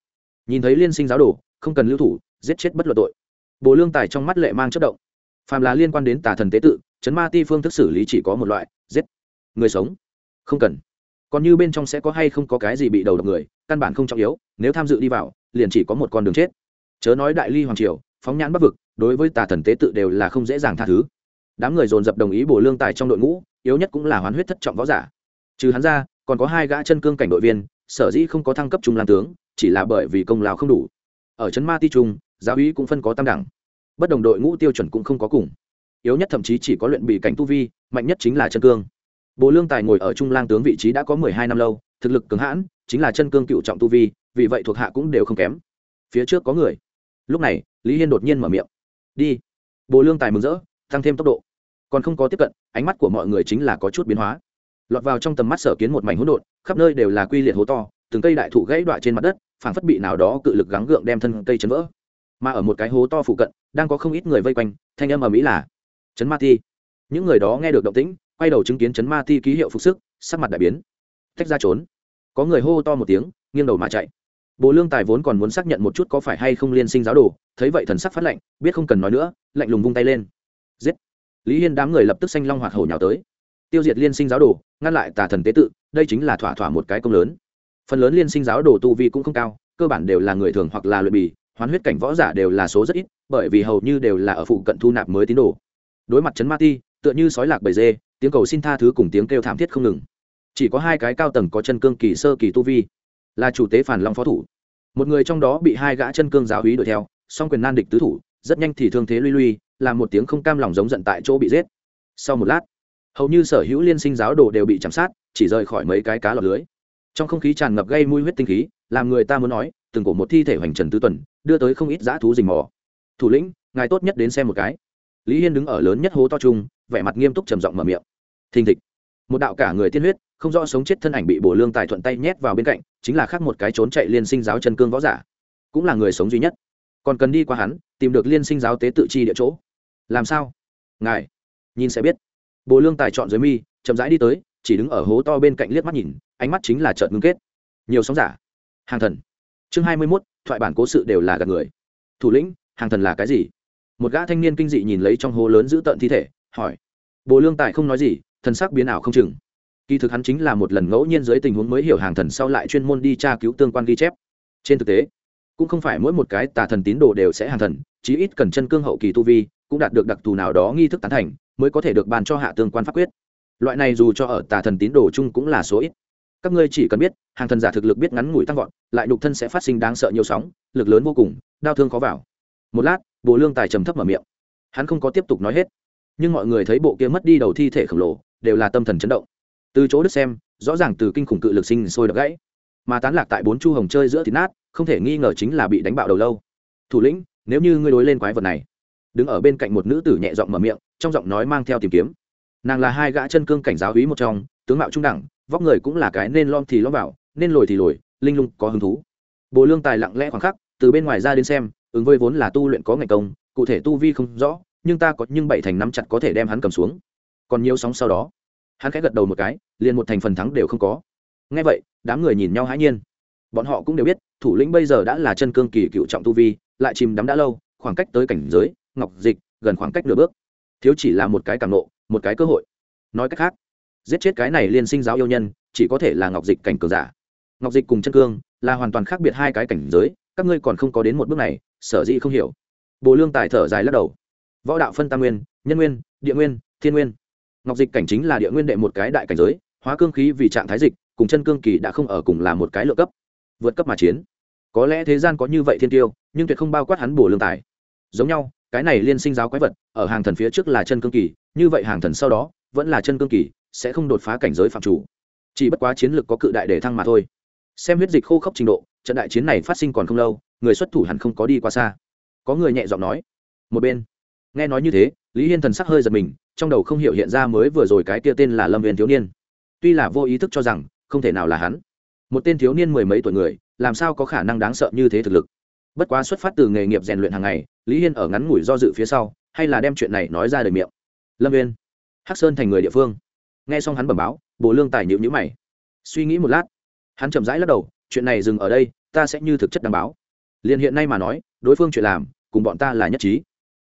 Nhìn thấy liên sinh giáo đồ, không cần lưu thủ, giết chết bất luận tội. Bồ lương tài trong mắt lệ mang chất động. Phàm là liên quan đến tà thần tế tự, chấn ma ti phương thức xử lý chỉ có một loại, giết. Người sống. Không cần. Còn như bên trong sẽ có hay không có cái gì bị đầu độc người, căn bản không trọng yếu, nếu tham dự đi vào, liền chỉ có một con đường chết. Chớ nói đại ly hoàng triều phóng nhãn bắc vực, đối với tà thần tế tự đều là không dễ dàng tha thứ. Đám người dồn dập đồng ý bổ lương tài trong đội ngũ, yếu nhất cũng là hoán huyết thất trọng võ giả. Trừ hắn ra, còn có hai gã chân cương cảnh đội viên, sở dĩ không có thăng cấp trung lang tướng, chỉ là bởi vì công lao không đủ. Ở trấn ma ti trung, giáo úy cũng phân có tam đẳng. Bất đồng đội ngũ tiêu chuẩn cũng không có cùng. Yếu nhất thậm chí chỉ có luyện bị cảnh tu vi, mạnh nhất chính là chân cương. Bộ lương tài ngồi ở trung lang tướng vị trí đã có mười hai năm lâu, thực lực cứng hãn, chính là chân cương cựu trọng tu vi, vì vậy thuộc hạ cũng đều không kém. Phía trước có người. Lúc này lý hiên đột nhiên mở miệng. Đi. Bộ lương tài mừng rỡ, tăng thêm tốc độ. Còn không có tiếp cận, ánh mắt của mọi người chính là có chút biến hóa. Lọt vào trong tầm mắt sở kiến một mảnh hỗn độn, khắp nơi đều là quy liệt hố to, từng cây đại thụ gãy đoạn trên mặt đất, phảng phất bị nào đó cự lực gắng gượng đem thân cây chấn vỡ. Mà ở một cái hố to phụ cận, đang có không ít người vây quanh, thanh âm ở mỹ là, chấn ma ti. Những người đó nghe được động tĩnh, quay đầu chứng kiến chấn ma ti ký hiệu phục sức, sắc mặt đại biến. Tách ra trốn. Có người hô to một tiếng, nghiêng đầu mà chạy bồ lương tài vốn còn muốn xác nhận một chút có phải hay không liên sinh giáo đồ, thấy vậy thần sắc phát lạnh, biết không cần nói nữa, lạnh lùng vung tay lên. Giết! Lý hiên đám người lập tức xanh long hoạt hổ nhào tới. Tiêu diệt liên sinh giáo đồ, ngăn lại tà thần tế tự, đây chính là thỏa thỏa một cái công lớn. Phần lớn liên sinh giáo đồ tu vi cũng không cao, cơ bản đều là người thường hoặc là luyện bì, hoán huyết cảnh võ giả đều là số rất ít, bởi vì hầu như đều là ở phụ cận thu nạp mới tín đồ. Đối mặt chấn ma ti, tựa như sói lạc bầy dê, tiếng cầu xin tha thứ cùng tiếng kêu thảm thiết không ngừng. Chỉ có hai cái cao tầng có chân cương kỳ sơ kỳ tu vi là chủ tế phản long phó thủ. Một người trong đó bị hai gã chân cương giáo hí đuổi theo, song quyền nan địch tứ thủ, rất nhanh thì thương thế lui lui, làm một tiếng không cam lòng giống giận tại chỗ bị giết. Sau một lát, hầu như sở hữu liên sinh giáo đồ đều bị chạm sát, chỉ rời khỏi mấy cái cá lọt lưới. Trong không khí tràn ngập gây mùi huyết tinh khí, làm người ta muốn nói, từng cổ một thi thể hoành trần tứ tuần, đưa tới không ít dã thú rình mò. Thủ lĩnh, ngài tốt nhất đến xem một cái. Lý hiên đứng ở lớn nhất hố to trung, vẻ mặt nghiêm túc trầm giọng mở miệng. Thình thịch. Một đạo cả người tiên huyết không rõ sống chết thân ảnh bị bổ lương tài thuận tay nhét vào bên cạnh, chính là khác một cái trốn chạy liên sinh giáo chân cương võ giả. Cũng là người sống duy nhất. Còn cần đi qua hắn, tìm được liên sinh giáo tế tự chi địa chỗ. Làm sao? Ngài, nhìn sẽ biết. Bồ lương tài chọn dưới mi, chậm rãi đi tới, chỉ đứng ở hố to bên cạnh liếc mắt nhìn, ánh mắt chính là trợn ngưng kết. Nhiều sóng giả. Hàng thần. Chương hai mươi mốt, thoại bản cố sự đều là gạt người. Thủ lĩnh, hàng thần là cái gì? Một gã thanh niên kinh dị nhìn lấy trong hố lớn giữ tận thi thể, hỏi. Bồ lương tài không nói gì, thần sắc biến ảo không chừng kỳ thực hắn chính là một lần ngẫu nhiên dưới tình huống mới hiểu hàng thần sau lại chuyên môn đi tra cứu tương quan ghi chép. Trên thực tế, cũng không phải mỗi một cái tà thần tín đồ đều sẽ hàng thần, chí ít cần chân cương hậu kỳ tu vi, cũng đạt được đặc thù nào đó nghi thức tán thành, mới có thể được bàn cho hạ tương quan pháp quyết. Loại này dù cho ở tà thần tín đồ chung cũng là số ít. Các ngươi chỉ cần biết, hàng thần giả thực lực biết ngắn ngủi tăng vọt, lại nhục thân sẽ phát sinh đáng sợ nhiều sóng, lực lớn vô cùng, đau thương khó vào. Một lát bộ lương tài trầm thấp mở miệng. Hắn không có tiếp tục nói hết, nhưng mọi người thấy bộ kia mất đi đầu thi thể khổng lồ, đều là tâm thần chấn động từ chỗ đức xem, rõ ràng từ kinh khủng cự lực sinh sôi đập gãy. Mà tán lạc tại bốn chu hồng chơi giữa thịt nát, không thể nghi ngờ chính là bị đánh bạo đầu lâu. Thủ lĩnh, nếu như ngươi đối lên quái vật này. Đứng ở bên cạnh một nữ tử nhẹ giọng mở miệng, trong giọng nói mang theo tìm kiếm. Nàng là hai gã chân cương cảnh giáo hí một trong, tướng mạo trung đẳng, vóc người cũng là cái nên lom thì lom vào, nên lồi thì lồi, linh lung có hứng thú. Bồ lương tài lặng lẽ khoảng khắc, từ bên ngoài ra đến xem, ứng với vốn là tu luyện có ngày công, cụ thể tu vi không rõ, nhưng ta có nhưng bảy thành năm chặt có thể đem hắn cầm xuống. Còn nhiều sóng sau đó hắn khẽ gật đầu một cái, liền một thành phần thắng đều không có. Ngay vậy, đám người nhìn nhau hãi nhiên. Bọn họ cũng đều biết, thủ lĩnh bây giờ đã là chân cương kỳ cựu trọng tu vi, lại chìm đắm đã lâu, khoảng cách tới cảnh giới, ngọc dịch, gần khoảng cách nửa bước. Thiếu chỉ là một cái cảm nộ, một cái cơ hội. Nói cách khác, giết chết cái này liên sinh giáo yêu nhân, chỉ có thể là ngọc dịch cảnh cường giả. Ngọc dịch cùng chân cương, là hoàn toàn khác biệt hai cái cảnh giới, các ngươi còn không có đến một bước này, sở dĩ không hiểu. Bồ lương tài thở dài lắc đầu. Võ đạo phân tam nguyên, nhân nguyên, địa nguyên, thiên nguyên ngọc dịch cảnh chính là địa nguyên đệ một cái đại cảnh giới, hóa cương khí vì trạng thái dịch, cùng chân cương kỳ đã không ở cùng là một cái lựa cấp. Vượt cấp mà chiến. Có lẽ thế gian có như vậy thiên tiêu, nhưng tuyệt không bao quát hắn bổ lương tài. Giống nhau, cái này liên sinh giáo quái vật, ở hàng thần phía trước là chân cương kỳ, như vậy hàng thần sau đó, vẫn là chân cương kỳ, sẽ không đột phá cảnh giới phạm chủ. Chỉ bất quá chiến lược có cự đại để thăng mà thôi. Xem huyết dịch khô khốc trình độ, trận đại chiến này phát sinh còn không lâu, người xuất thủ hẳn không có đi quá xa. Có người nhẹ giọng nói. Một bên. Nghe nói như thế, lý hiên thần sắc hơi giật mình trong đầu không hiểu hiện ra mới vừa rồi cái kia tên là lâm viên thiếu niên. Tuy là vô ý thức cho rằng, không thể nào là hắn. Một tên thiếu niên mười mấy tuổi người, làm sao có khả năng đáng sợ như thế thực lực? Bất quá xuất phát từ nghề nghiệp rèn luyện hàng ngày, lý hiên ở ngắn ngủi do dự phía sau, hay là đem chuyện này nói ra đời miệng. Lâm viên hắc sơn thành người địa phương. Nghe xong hắn bẩm báo bộ lương tài nhịu nhữ mày. Suy nghĩ một lát, hắn chậm rãi lắc đầu, chuyện này dừng ở đây, ta sẽ như thực chất đảm báo liền hiện nay mà nói, đối phương chuyện làm, cùng bọn ta là nhất trí.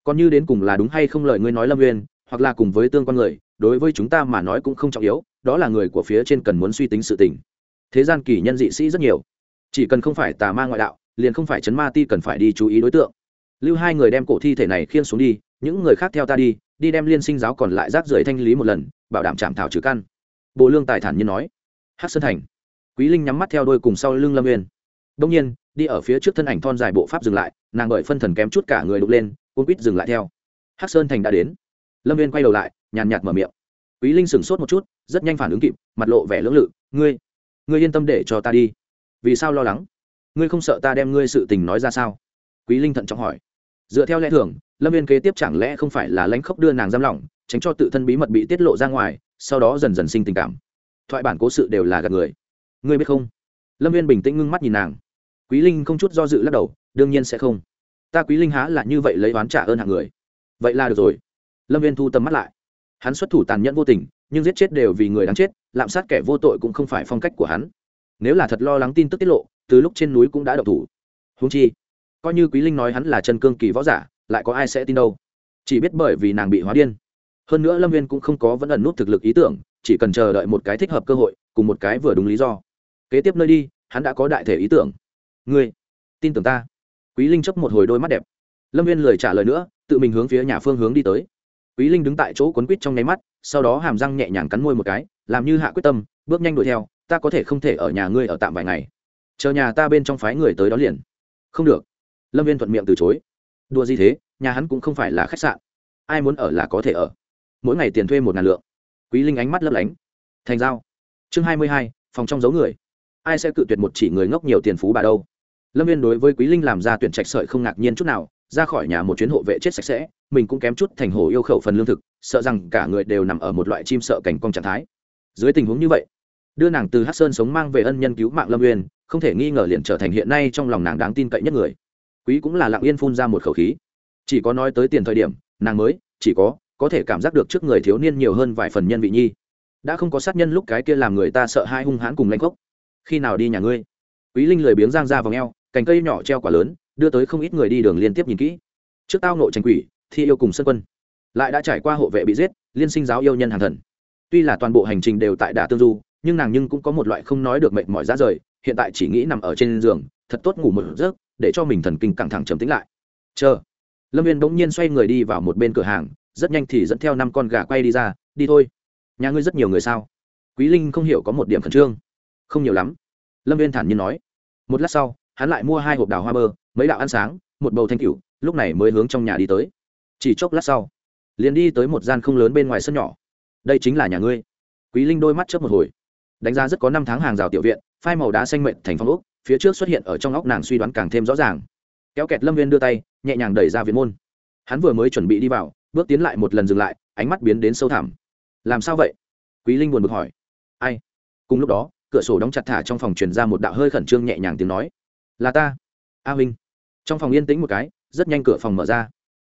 Còn như đến cùng là đúng hay không lời ngươi nói lâm Uyên? Hoặc là cùng với tương quan người, đối với chúng ta mà nói cũng không trọng yếu, đó là người của phía trên cần muốn suy tính sự tình. Thế gian kỳ nhân dị sĩ rất nhiều. Chỉ cần không phải tà ma ngoại đạo, liền không phải chấn ma ti cần phải đi chú ý đối tượng. Lưu hai người đem cổ thi thể này khiêng xuống đi, những người khác theo ta đi đi đem liên sinh giáo còn lại rác rưởi thanh lý một lần, bảo đảm chạm thảo trừ căn. Bồ lương tài thản như nói. Hát sơn thành. Quý linh nhắm mắt theo đôi cùng sau lưng lâm nguyên đông nhiên, đi ở phía trước thân ảnh thon dài bộ pháp dừng lại, nàng bởi phân thần kém chút cả người đục lên, cuốn quýt dừng lại theo. Hát sơn thành đã đến lâm viên quay đầu lại, nhàn nhạt mở miệng. Quý linh sửng sốt một chút, rất nhanh phản ứng kịp, mặt lộ vẻ lưỡng lự, ngươi ngươi yên tâm để cho ta đi. Vì sao lo lắng? Ngươi không sợ ta đem ngươi sự tình nói ra sao? Quý linh thận trọng hỏi. Dựa theo lẽ thường, lâm viên kế tiếp chẳng lẽ không phải là lãnh khốc đưa nàng giam lỏng, tránh cho tự thân bí mật bị tiết lộ ra ngoài, sau đó dần dần sinh tình cảm. Thoại bản cố sự đều là gạt người. Ngươi biết không? Lâm viên bình tĩnh ngưng mắt nhìn nàng. Quý linh không chút do dự lắc đầu, đương nhiên sẽ không. Ta quý linh há là như vậy lấy oán trả ơn hạng người. Vậy là được rồi lâm viên thu tầm mắt lại. Hắn xuất thủ tàn nhẫn vô tình, nhưng giết chết đều vì người đáng chết, lạm sát kẻ vô tội cũng không phải phong cách của hắn. Nếu là thật lo lắng tin tức tiết lộ, từ lúc trên núi cũng đã đậu thủ. Húng chi, coi như quý linh nói hắn là chân cương kỳ võ giả, lại có ai sẽ tin đâu? Chỉ biết bởi vì nàng bị hóa điên. Hơn nữa lâm viên cũng không có vẫn ẩn nút thực lực ý tưởng, chỉ cần chờ đợi một cái thích hợp cơ hội, cùng một cái vừa đúng lý do. Kế tiếp nơi đi, hắn đã có đại thể ý tưởng. Ngươi, tin tưởng ta. Quý linh chấp một hồi đôi mắt đẹp. Lâm viên lời trả lời nữa, tự mình hướng phía nhà phương hướng đi tới quý linh đứng tại chỗ cuốn quýt trong nháy mắt, sau đó hàm răng nhẹ nhàng cắn môi một cái, làm như hạ quyết tâm, bước nhanh đuổi theo, ta có thể không thể ở nhà ngươi ở tạm vài ngày. Chờ nhà ta bên trong phái người tới đó liền. Không được. Lâm viên thuận miệng từ chối. Đùa gì thế? Nhà hắn cũng không phải là khách sạn. Ai muốn ở là có thể ở. Mỗi ngày tiền thuê một ngàn lượng. Quý linh ánh mắt lấp lánh. Thành giao. Chương hai mươi hai, phòng trong giấu người. Ai sẽ cự tuyệt một chỉ người ngốc nhiều tiền phú bà đâu? Lâm viên đối với quý linh làm ra tuyển trạch sợi không ngạc nhiên chút nào, ra khỏi nhà một chuyến hộ vệ chết sạch sẽ mình cũng kém chút thành hồ yêu khẩu phần lương thực, sợ rằng cả người đều nằm ở một loại chim sợ cảnh cong trạng thái. Dưới tình huống như vậy, đưa nàng từ hát sơn sống mang về ân nhân cứu mạng lâm uyên, không thể nghi ngờ liền trở thành hiện nay trong lòng nàng đáng tin cậy nhất người. Quý cũng là lặng yên phun ra một khẩu khí. Chỉ có nói tới tiền thời điểm, nàng mới, chỉ có có thể cảm giác được trước người thiếu niên nhiều hơn vài phần nhân vị nhi. Đã không có sát nhân lúc cái kia làm người ta sợ hai hung hãn cùng lanh gốc khi nào đi nhà ngươi? Quý linh lười biếng giang ra vòng eo, cành cây nhỏ treo quả lớn, đưa tới không ít người đi đường liên tiếp nhìn kỹ. Trước tao nội tranh quỷ thi yêu cùng sân quân. Lại đã trải qua hộ vệ bị giết, liên sinh giáo yêu nhân hàng thần. Tuy là toàn bộ hành trình đều tại đà tương du, nhưng nàng nhưng cũng có một loại không nói được mệt mỏi ra rời, hiện tại chỉ nghĩ nằm ở trên giường, thật tốt ngủ một giấc, để cho mình thần kinh căng thẳng trầm tính lại. Chờ. Lâm viên bỗng nhiên xoay người đi vào một bên cửa hàng, rất nhanh thì dẫn theo năm con gà quay đi ra, đi thôi. Nhà ngươi rất nhiều người sao? Quý linh không hiểu có một điểm khẩn trương. Không nhiều lắm. Lâm viên thản nhiên nói. Một lát sau, hắn lại mua hai hộp đào hoa bơ, mấy đạo ăn sáng, một bầu thanh cửu, lúc này mới hướng trong nhà đi tới chỉ chốc lát sau, liền đi tới một gian không lớn bên ngoài sân nhỏ. Đây chính là nhà ngươi. Quý linh đôi mắt chớp một hồi. Đánh giá rất có năm tháng hàng rào tiểu viện, phai màu đá xanh mệnh thành phong ốc, phía trước xuất hiện ở trong óc nàng suy đoán càng thêm rõ ràng. Kéo kẹt lâm viên đưa tay, nhẹ nhàng đẩy ra viện môn. Hắn vừa mới chuẩn bị đi vào, bước tiến lại một lần dừng lại, ánh mắt biến đến sâu thẳm. Làm sao vậy? Quý linh buồn bực hỏi. Ai? Cùng lúc đó, cửa sổ đóng chặt thả trong phòng truyền ra một đạo hơi khẩn trương nhẹ nhàng tiếng nói. Là ta. A huynh trong phòng yên tĩnh một cái, rất nhanh cửa phòng mở ra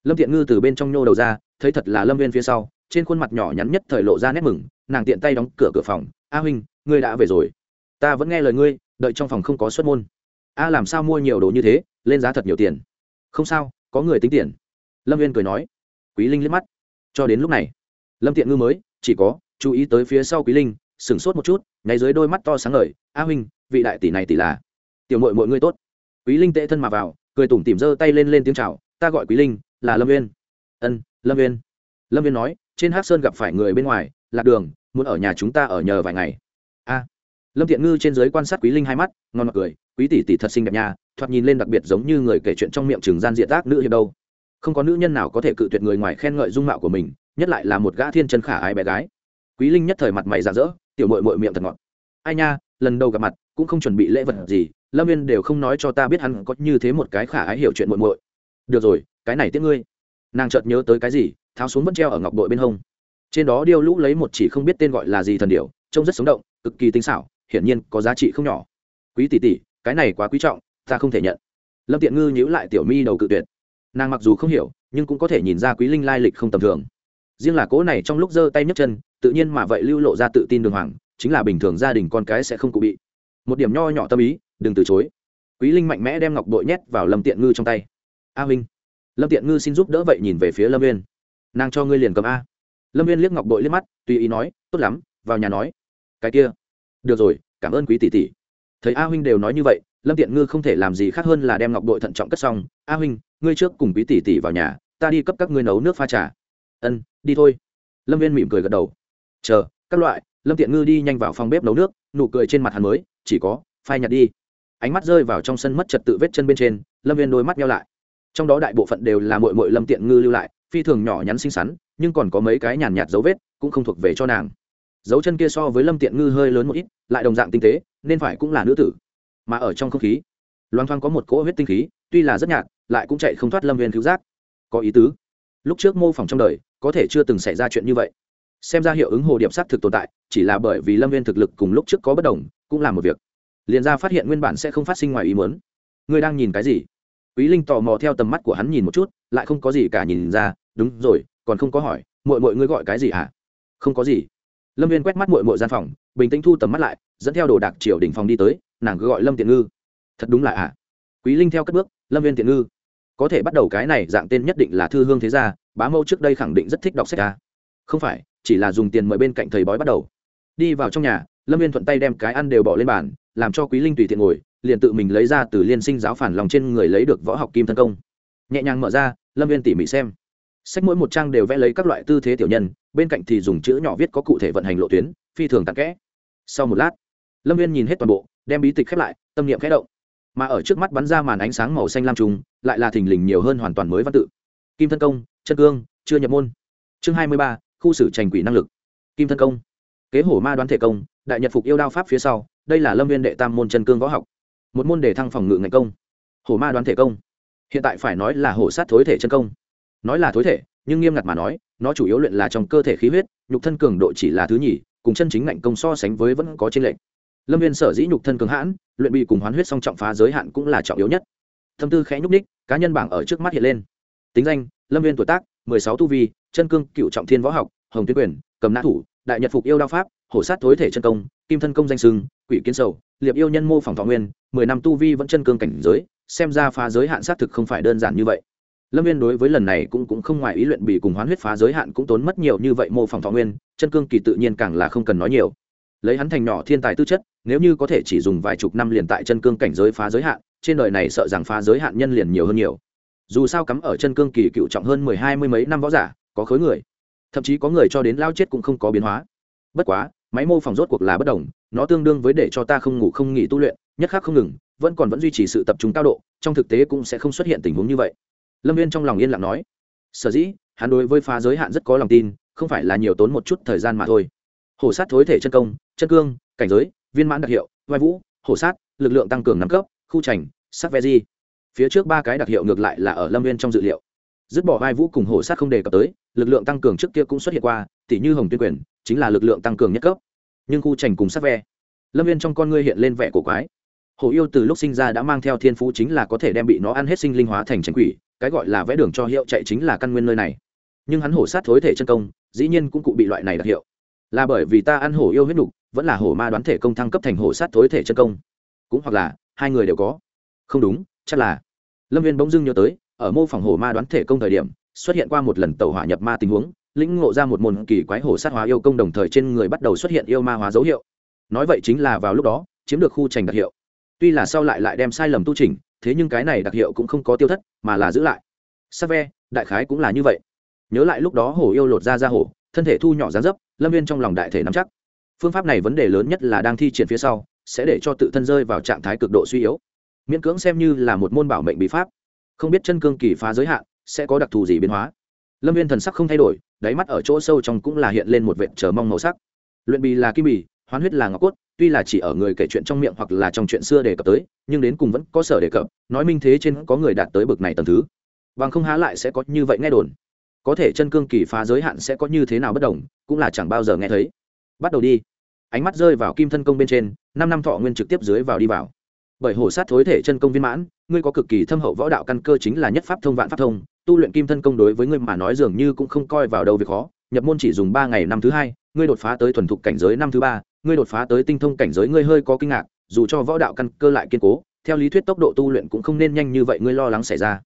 lâm Tiện ngư từ bên trong nhô đầu ra, thấy thật là lâm viên phía sau, trên khuôn mặt nhỏ nhắn nhất thời lộ ra nét mừng, nàng tiện tay đóng cửa cửa phòng. A huynh, ngươi đã về rồi. Ta vẫn nghe lời ngươi, đợi trong phòng không có xuất môn. A, làm sao mua nhiều đồ như thế, lên giá thật nhiều tiền? Không sao, có người tính tiền. Lâm viên cười nói. Quý linh liếc mắt. Cho đến lúc này, lâm tiện ngư mới, chỉ có, chú ý tới phía sau quý linh, sửng sốt một chút, nháy dưới đôi mắt to sáng ngời, a huynh, vị đại tỷ này tỷ là? Tiểu mội mọi ngươi tốt. Quý linh tệ thân mà vào, cười tủm tỉm giơ tay lên lên tiếng chào, ta gọi quý linh là lâm viên ân, lâm viên lâm viên nói, trên hát sơn gặp phải người bên ngoài, lạc đường, muốn ở nhà chúng ta ở nhờ vài ngày. A. Lâm thiện ngư trên giới quan sát quý linh hai mắt, ngon mặt cười, quý tỷ tỷ thật xinh đẹp nha, thoạt nhìn lên đặc biệt giống như người kể chuyện trong miệng trường gian diện tác nữ hiệp đâu. Không có nữ nhân nào có thể cự tuyệt người ngoài khen ngợi dung mạo của mình, nhất lại là một gã thiên chân khả ái bé gái. Quý linh nhất thời mặt mày rạng rỡ, tiểu mội mội miệng thật ngọt. Ai nha, lần đầu gặp mặt, cũng không chuẩn bị lễ vật gì, lâm viên đều không nói cho ta biết hắn có như thế một cái khả ái hiểu chuyện muội muội. Được rồi cái này tiếc ngươi. Nàng chợt nhớ tới cái gì, tháo xuống vẫn treo ở ngọc bội bên hông. Trên đó điêu lũ lấy một chỉ không biết tên gọi là gì thần điệu trông rất sống động, cực kỳ tinh xảo, hiển nhiên có giá trị không nhỏ. Quý tỷ tỷ, cái này quá quý trọng, ta không thể nhận. Lâm tiện ngư nhíu lại tiểu mi đầu cự tuyệt. Nàng mặc dù không hiểu, nhưng cũng có thể nhìn ra quý linh lai lịch không tầm thường. Riêng là cố này trong lúc giơ tay nhấc chân, tự nhiên mà vậy lưu lộ ra tự tin đường hoàng, chính là bình thường gia đình con cái sẽ không cụ bị. Một điểm nho nhỏ tâm ý, đừng từ chối. Quý linh mạnh mẽ đem ngọc bội nhét vào lâm tiện ngư trong tay. A huynh lâm tiện ngư xin giúp đỡ vậy nhìn về phía lâm viên nàng cho ngươi liền cầm a. Lâm viên liếc ngọc bội liếc mắt, tùy ý nói, tốt lắm, vào nhà nói. Cái kia. Được rồi, cảm ơn quý tỷ tỷ. Thấy a huynh đều nói như vậy, lâm tiện ngư không thể làm gì khác hơn là đem ngọc bội thận trọng cất xong. A huynh, ngươi trước cùng quý tỷ tỷ vào nhà, ta đi cấp các ngươi nấu nước pha trà. Ân, đi thôi. Lâm viên mỉm cười gật đầu. Chờ, các loại, lâm tiện ngư đi nhanh vào phòng bếp nấu nước, nụ cười trên mặt hắn mới, chỉ có, phai nhặt đi. Ánh mắt rơi vào trong sân mất trật tự vết chân bên trên, lâm viên đôi mắt nhau lại trong đó đại bộ phận đều là mội mội lâm tiện ngư lưu lại, phi thường nhỏ nhắn xinh xắn, nhưng còn có mấy cái nhàn nhạt dấu vết, cũng không thuộc về cho nàng. Dấu chân kia so với lâm tiện ngư hơi lớn một ít, lại đồng dạng tinh tế, nên phải cũng là nữ tử. Mà ở trong không khí, loang thoang có một cỗ huyết tinh khí, tuy là rất nhạt, lại cũng chạy không thoát lâm viên cứu giác. Có ý tứ. Lúc trước mô phỏng trong đời, có thể chưa từng xảy ra chuyện như vậy. Xem ra hiệu ứng hồ điệp s á t thực tồn tại, chỉ là bởi vì lâm viên thực lực cùng lúc trước có bất đồng, cũng là một việc. Liền ra phát hiện nguyên bản sẽ không phát sinh ngoài ý muốn. Ngươi đang nhìn cái gì? Quý linh tò mò theo tầm mắt của hắn nhìn một chút, lại không có gì cả nhìn ra, đúng rồi, còn không có hỏi mội mội ngươi gọi cái gì hả? Không có gì. Lâm viên quét mắt mội mội gian phòng, bình tĩnh thu tầm mắt lại, dẫn theo đồ đạc triều đỉnh phòng đi tới, nàng cứ gọi lâm tiện ngư. Thật đúng là ạ. À. quý linh theo các bước, lâm viên tiện ngư, có thể bắt đầu cái này dạng tên nhất định là thư hương thế gia, bá mâu trước đây khẳng định rất thích đọc sách ca không phải, chỉ là dùng tiền mời bên cạnh thầy bói bắt đầu. Đi vào trong nhà, lâm viên thuận tay đem cái ăn đều bỏ lên bàn, làm cho quý linh tùy tiện ngồi liền tự mình lấy ra từ liên sinh giáo phản lòng trên người lấy được võ học kim thân công. Nhẹ nhàng mở ra, lâm viên tỉ mỉ xem. Sách mỗi một trang đều vẽ lấy các loại tư thế tiểu nhân, bên cạnh thì dùng chữ nhỏ viết có cụ thể vận hành lộ tuyến, phi thường tặng kẽ. Sau một lát, lâm viên nhìn hết toàn bộ, đem bí tịch khép lại, tâm niệm khẽ động. Mà ở trước mắt bắn ra màn ánh sáng màu xanh lam trùng, lại là thình lình nhiều hơn hoàn toàn mới văn tự. Kim thân công, chân cương, chưa nhập môn. Chương hai mươi ba, khu xử trành quỷ năng lực. Kim thân công. Kế hổ ma đoán thể công, đại nhật phục yêu đao pháp phía sau, đây là lâm viên đệ tam môn chân cương võ học một môn đề thăng phòng ngự ngành công. Hổ ma đoán thể công. Hiện tại phải nói là hổ sát thối thể chân công. Nói là thối thể, nhưng nghiêm ngặt mà nói, nó chủ yếu luyện là trong cơ thể khí huyết, nhục thân cường độ chỉ là thứ nhì, cùng chân chính ngạnh công so sánh với vẫn có trên lệnh lâm viên sở dĩ nhục thân cường hãn, luyện bị cùng hoán huyết song trọng phá giới hạn cũng là trọng yếu nhất. Thâm tư khẽ nhúc ních cá nhân bảng ở trước mắt hiện lên. Tính danh, lâm viên tuổi tác, mười sáu tu vi, chân cương, cựu trọng thiên võ học, hồng tuyến quyền, cầm nã thủ, đại nhật phục yêu đao pháp, hổ sát thối thể chân công, kim thân công danh sưng quỷ kiến sầu, liệp yêu nhân mô phỏng thọ nguyên, mười năm tu vi vẫn chân cương cảnh giới, xem ra phá giới hạn xác thực không phải đơn giản như vậy. Lâm viên đối với lần này cũng cũng không ngoài ý luyện bị cùng hoán huyết phá giới hạn cũng tốn mất nhiều như vậy mô phỏng thọ nguyên, chân cương kỳ tự nhiên càng là không cần nói nhiều. Lấy hắn thành nhỏ thiên tài tư chất, nếu như có thể chỉ dùng vài chục năm liền tại chân cương cảnh giới phá giới hạn, trên đời này sợ rằng phá giới hạn nhân liền nhiều hơn nhiều. Dù sao cắm ở chân cương kỳ cựu trọng hơn mười hai mươi mấy năm võ giả, có khối người. Thậm chí có người cho đến lao chết cũng không có biến hóa. Bất quá máy mô phỏng rốt cuộc là bất đồng, nó tương đương với để cho ta không ngủ không nghỉ tu luyện, nhất khắc không ngừng, vẫn còn vẫn duy trì sự tập trung cao độ, trong thực tế cũng sẽ không xuất hiện tình huống như vậy. Lâm viên trong lòng yên lặng nói. Sở dĩ, hắn đối với phá giới hạn rất có lòng tin, không phải là nhiều tốn một chút thời gian mà thôi. Hổ sát thối thể chân công, chân cương, cảnh giới, viên mãn đặc hiệu, vai vũ, hổ sát, lực lượng tăng cường năm cấp, khu trành, sắc ve di. Phía trước ba cái đặc hiệu ngược lại là ở lâm viên trong dự liệu dứt bỏ vai vũ cùng hổ sát không đề cập tới, lực lượng tăng cường trước kia cũng xuất hiện qua tỷ như hồng tuyên quyền, chính là lực lượng tăng cường nhất cấp. Nhưng khu trành cùng sát ve, lâm viên trong con ngươi hiện lên vẻ cổ quái. Hổ yêu từ lúc sinh ra đã mang theo thiên phú chính là có thể đem bị nó ăn hết sinh linh hóa thành tránh quỷ, cái gọi là vẽ đường cho hiệu chạy chính là căn nguyên nơi này. Nhưng hắn hổ sát thối thể chân công, dĩ nhiên cũng cụ bị loại này đặc hiệu. Là bởi vì ta ăn hổ yêu huyết nục, vẫn là hổ ma đoán thể công thăng cấp thành hổ sát thối thể chân công. Cũng hoặc là, hai người đều có. Không đúng, chắc là. Lâm viên bỗng dưng nhớ tới ở mô phỏng hổ ma đoán thể công thời điểm, xuất hiện qua một lần tàu hỏa nhập ma tình huống, lĩnh ngộ ra một môn kỳ quái hổ sát hóa yêu công đồng thời trên người bắt đầu xuất hiện yêu ma hóa dấu hiệu. Nói vậy chính là vào lúc đó, chiếm được khu trành đặc hiệu. Tuy là sau lại lại đem sai lầm tu trình thế nhưng cái này đặc hiệu cũng không có tiêu thất, mà là giữ lại. Sa ve, đại khái cũng là như vậy. Nhớ lại lúc đó hổ yêu lột ra ra hổ, thân thể thu nhỏ dáng dấp, lâm viên trong lòng đại thể nắm chắc. Phương pháp này vấn đề lớn nhất là đang thi triển phía sau, sẽ để cho tự thân rơi vào trạng thái cực độ suy yếu. Miễn cưỡng xem như là một môn bảo mệnh bí pháp không biết chân cương kỳ phá giới hạn sẽ có đặc thù gì biến hóa. Lâm viên thần sắc không thay đổi, đáy mắt ở chỗ sâu trong cũng là hiện lên một vệt chờ mong màu sắc. Luyện bì là kim bì, hoán huyết là ngọc cốt, tuy là chỉ ở người kể chuyện trong miệng hoặc là trong chuyện xưa đề cập tới, nhưng đến cùng vẫn có sở đề cập, nói minh thế trên có người đạt tới bực này tầm thứ. Bằng không há lại sẽ có như vậy nghe đồn. Có thể chân cương kỳ phá giới hạn sẽ có như thế nào bất đồng, cũng là chẳng bao giờ nghe thấy. Bắt đầu đi. Ánh mắt rơi vào kim thân công bên trên, năm năm thọ nguyên trực tiếp dưới vào đi vào bởi hổ sát thối thể chân công viên mãn, ngươi có cực kỳ thâm hậu võ đạo căn cơ chính là nhất pháp thông vạn pháp thông, tu luyện kim thân công đối với ngươi mà nói dường như cũng không coi vào đâu việc khó, nhập môn chỉ dùng ba ngày năm thứ hai, ngươi đột phá tới thuần thục cảnh giới năm thứ ba, ngươi đột phá tới tinh thông cảnh giới ngươi hơi có kinh ngạc, dù cho võ đạo căn cơ lại kiên cố, theo lý thuyết tốc độ tu luyện cũng không nên nhanh như vậy ngươi lo lắng xảy ra.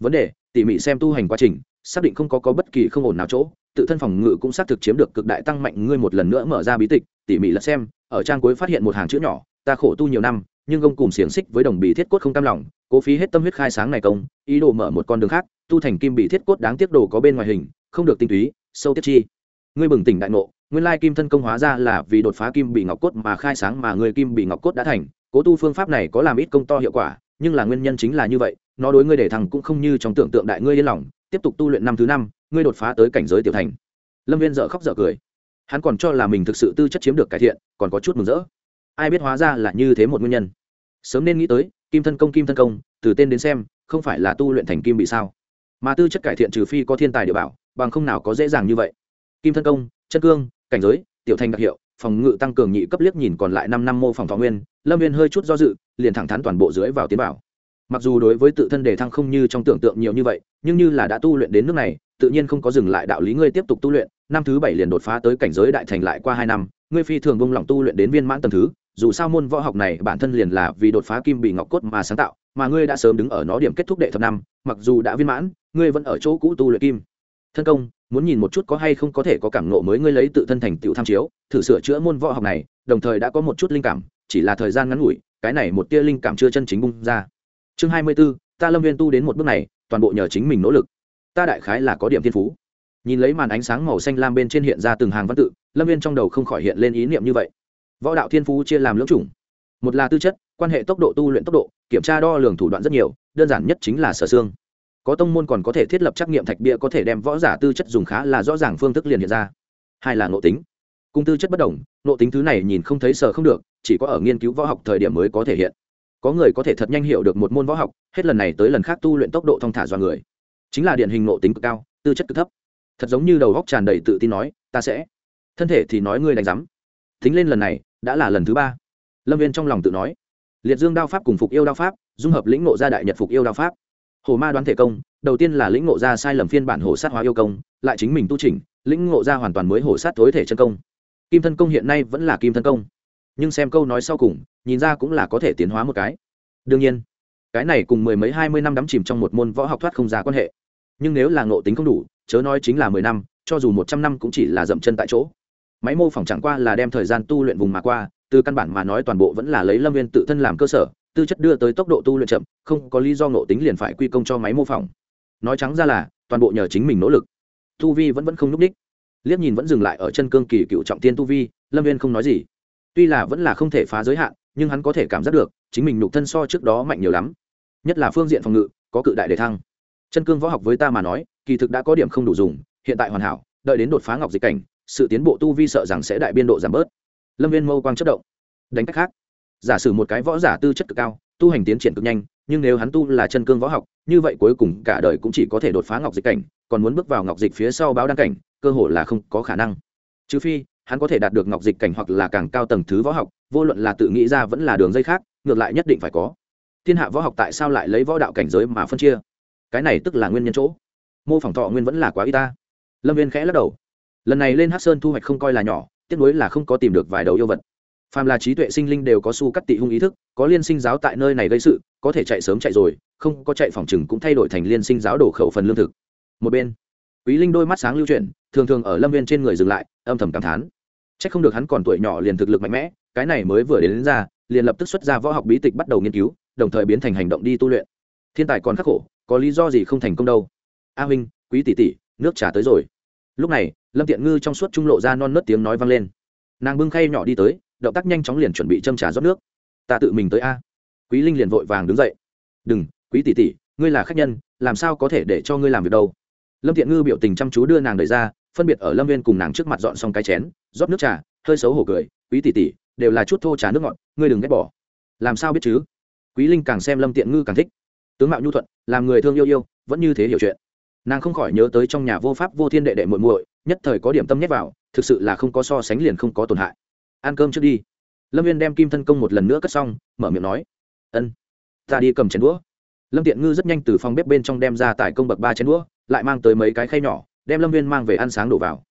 Vấn đề, tỉ mỉ xem tu hành quá trình, xác định không có có bất kỳ không ổn nào chỗ, tự thân phòng ngự cũng xác thực chiếm được cực đại tăng mạnh, ngươi một lần nữa mở ra bí tịch, tỉ mỉ lật xem, ở trang cuối phát hiện một hàng chữ nhỏ, ta khổ tu nhiều năm nhưng gông cùng xiềng xích với đồng bì thiết cốt không cam lòng, cố phí hết tâm huyết khai sáng này công, ý đồ mở một con đường khác, tu thành kim bị thiết cốt đáng tiếc đồ có bên ngoài hình, không được tinh túy, sâu tiết chi. Ngươi bừng tỉnh đại ngộ, nguyên lai kim thân công hóa ra là vì đột phá kim bị ngọc cốt mà khai sáng mà người kim bị ngọc cốt đã thành, cố tu phương pháp này có làm ít công to hiệu quả, nhưng là nguyên nhân chính là như vậy, nó đối ngươi để thằng cũng không như trong tưởng tượng đại ngươi yên lòng, tiếp tục tu luyện năm thứ năm, ngươi đột phá tới cảnh giới tiểu thành. Lâm viên dợ khóc dợ cười. Hắn còn cho là mình thực sự tư chất chiếm được cải thiện, còn có chút mừng rỡ ai biết hóa ra là như thế một nguyên nhân. Sớm nên nghĩ tới, kim thân công, kim thân công, từ tên đến xem, không phải là tu luyện thành kim bị sao? Mà tư chất cải thiện trừ phi có thiên tài địa bảo, bằng không nào có dễ dàng như vậy. Kim thân công, chân cương, cảnh giới, tiểu thành đặc hiệu, phòng ngự tăng cường nhị cấp liếc nhìn còn lại năm năm mô phòng thọ nguyên, lâm viên hơi chút do dự, liền thẳng thắn toàn bộ dưới vào tiến bảo. Mặc dù đối với tự thân đề thăng không như trong tưởng tượng nhiều như vậy, nhưng như là đã tu luyện đến nước này, tự nhiên không có dừng lại đạo lý ngươi tiếp tục tu luyện, năm thứ bảy liền đột phá tới cảnh giới đại thành lại qua hai năm, ngươi phi thường bông lỏng tu luyện đến viên mãn tầng thứ dù sao môn võ học này bản thân liền là vì đột phá kim bị ngọc cốt mà sáng tạo mà ngươi đã sớm đứng ở nó điểm kết thúc đệ thập năm mặc dù đã viên mãn ngươi vẫn ở chỗ cũ tu luyện kim. Thân công muốn nhìn một chút có hay không có thể có cảm nộ mới ngươi lấy tự thân thành tựu tham chiếu thử sửa chữa môn võ học này đồng thời đã có một chút linh cảm chỉ là thời gian ngắn ngủi cái này một tia linh cảm chưa chân chính bung ra. Chương hai mươi 24, ta lâm viên tu đến một bước này toàn bộ nhờ chính mình nỗ lực. Ta đại khái là có điểm thiên phú. Nhìn lấy màn ánh sáng màu xanh lam bên trên hiện ra từng hàng văn tự lâm viên trong đầu không khỏi hiện lên ý niệm như vậy võ đạo thiên phú chia làm lưỡng chủng. Một là tư chất, quan hệ tốc độ tu luyện tốc độ, kiểm tra đo lường thủ đoạn rất nhiều, đơn giản nhất chính là sở xương. Có tông môn còn có thể thiết lập trắc nghiệm thạch bia có thể đem võ giả tư chất dùng khá là rõ ràng phương thức liền hiện ra. Hai là ngộ tính. Cung tư chất bất đồng, ngộ tính thứ này nhìn không thấy sở không được, chỉ có ở nghiên cứu võ học thời điểm mới có thể hiện. Có người có thể thật nhanh hiểu được một môn võ học, hết lần này tới lần khác tu luyện tốc độ thong thả do người. Chính là điển hình ngộ tính cực cao, tư chất cực thấp. Thật giống như đầu góc tràn đầy tự tin nói, ta sẽ. Thân thể thì nói, ngươi đánh giám. Thính lên lần này đã là lần thứ ba. Lâm viên trong lòng tự nói, liệt dương đao pháp cùng phục yêu đao pháp, dung hợp lĩnh ngộ gia đại nhật phục yêu đao pháp. Hồ ma đoán thể công, đầu tiên là lĩnh ngộ gia sai lầm phiên bản hồ sát hóa yêu công, lại chính mình tu trình lĩnh ngộ gia hoàn toàn mới hồ sát tối thể chân công. Kim thân công hiện nay vẫn là kim thân công. Nhưng xem câu nói sau cùng, nhìn ra cũng là có thể tiến hóa một cái. Đương nhiên, cái này cùng mười mấy hai mươi năm đắm chìm trong một môn võ học thoát không ra quan hệ. Nhưng nếu là ngộ tính không đủ, chớ nói chính là mười năm, cho dù một trăm năm cũng chỉ là dậm chân tại chỗ máy mô phỏng chẳng qua là đem thời gian tu luyện vùng mà qua, từ căn bản mà nói toàn bộ vẫn là lấy lâm viên tự thân làm cơ sở, tư chất đưa tới tốc độ tu luyện chậm, không có lý do ngộ tính liền phải quy công cho máy mô phỏng. Nói trắng ra là, toàn bộ nhờ chính mình nỗ lực. Tu vi vẫn vẫn không n ú c đích. Liếc nhìn vẫn dừng lại ở chân cương kỳ cựu trọng tiên tu vi, lâm viên không nói gì. Tuy là vẫn là không thể phá giới hạn, nhưng hắn có thể cảm giác được, chính mình nhục thân so trước đó mạnh nhiều lắm. Nhất là phương diện phòng ngự, có cự đại đề thăng. Chân cương võ học với ta mà nói, kỳ thực đã có điểm không đủ dùng, hiện tại hoàn hảo, đợi đến đột phá ngọc dịch cảnh sự tiến bộ tu vi sợ rằng sẽ đại biên độ giảm bớt. Lâm viên mâu quang chất động. Đánh cách khác, giả sử một cái võ giả tư chất cực cao, tu hành tiến triển cực nhanh, nhưng nếu hắn tu là chân cương võ học, như vậy cuối cùng cả đời cũng chỉ có thể đột phá ngọc dịch cảnh, còn muốn bước vào ngọc dịch phía sau báo đăng cảnh, cơ hội là không có khả năng. Trừ phi, hắn có thể đạt được ngọc dịch cảnh hoặc là càng cao tầng thứ võ học, vô luận là tự nghĩ ra vẫn là đường dây khác, ngược lại nhất định phải có. Thiên hạ võ học tại sao lại lấy võ đạo cảnh giới mà phân chia? Cái này tức là nguyên nhân chỗ. Mô phỏng thọ nguyên vẫn là quá y ta. Lâm viên khẽ lắc đầu lần này lên hát sơn thu hoạch không coi là nhỏ tiếc nuối là không có tìm được vài đầu yêu vật. Phàm là trí tuệ sinh linh đều có su cắt tị hung ý thức có liên sinh giáo tại nơi này gây sự có thể chạy sớm chạy rồi không có chạy phòng chừng cũng thay đổi thành liên sinh giáo đổ khẩu phần lương thực. Một bên quý linh đôi mắt sáng lưu chuyển thường thường ở lâm viên trên người dừng lại âm thầm cảm thán. C h ắ c không được hắn còn tuổi nhỏ liền thực lực mạnh mẽ cái này mới vừa đến, đến ra liền lập tức xuất ra võ học bí tịch bắt đầu nghiên cứu đồng thời biến thành hành động đi tu luyện. Thiên tài còn khắc khổ có lý do gì không thành công đâu. A huynh quý tỷ tỷ nước trà tới rồi lúc này, lâm tiện ngư trong suốt trung lộ ra non nớt tiếng nói vang lên. Nàng bưng khay nhỏ đi tới, động tác nhanh chóng liền chuẩn bị châm trà rót nước. Ta tự mình tới a. Quý linh liền vội vàng đứng dậy. Đừng, quý tỷ tỷ, ngươi là khách nhân, làm sao có thể để cho ngươi làm việc đâu? Lâm thiện ngư biểu tình chăm chú đưa nàng đẩy ra, phân biệt ở lâm viên cùng nàng trước mặt dọn xong cái chén, rót nước trà, hơi xấu hổ cười. Quý tỷ tỷ, đều là chút thô trà nước ngọt, ngươi đừng ghét bỏ. Làm sao biết chứ? Quý linh càng xem lâm tiện ngư càng thích. Tướng mạo nhu thuận, làm người thương yêu yêu, vẫn như thế hiểu chuyện nàng không khỏi nhớ tới trong nhà vô pháp vô thiên đệ đệ muội muội, nhất thời có điểm tâm nhét vào, thực sự là không có so sánh liền không có tổn hại. Ăn cơm trước đi. Lâm viên đem kim thân công một lần nữa cất xong, mở miệng nói, ân, ta đi cầm chén đũa. Lâm tiện ngư rất nhanh từ phòng bếp bên trong đem ra tại công bậc ba chén đũa, lại mang tới mấy cái khay nhỏ, đem lâm viên mang về ăn sáng đổ vào.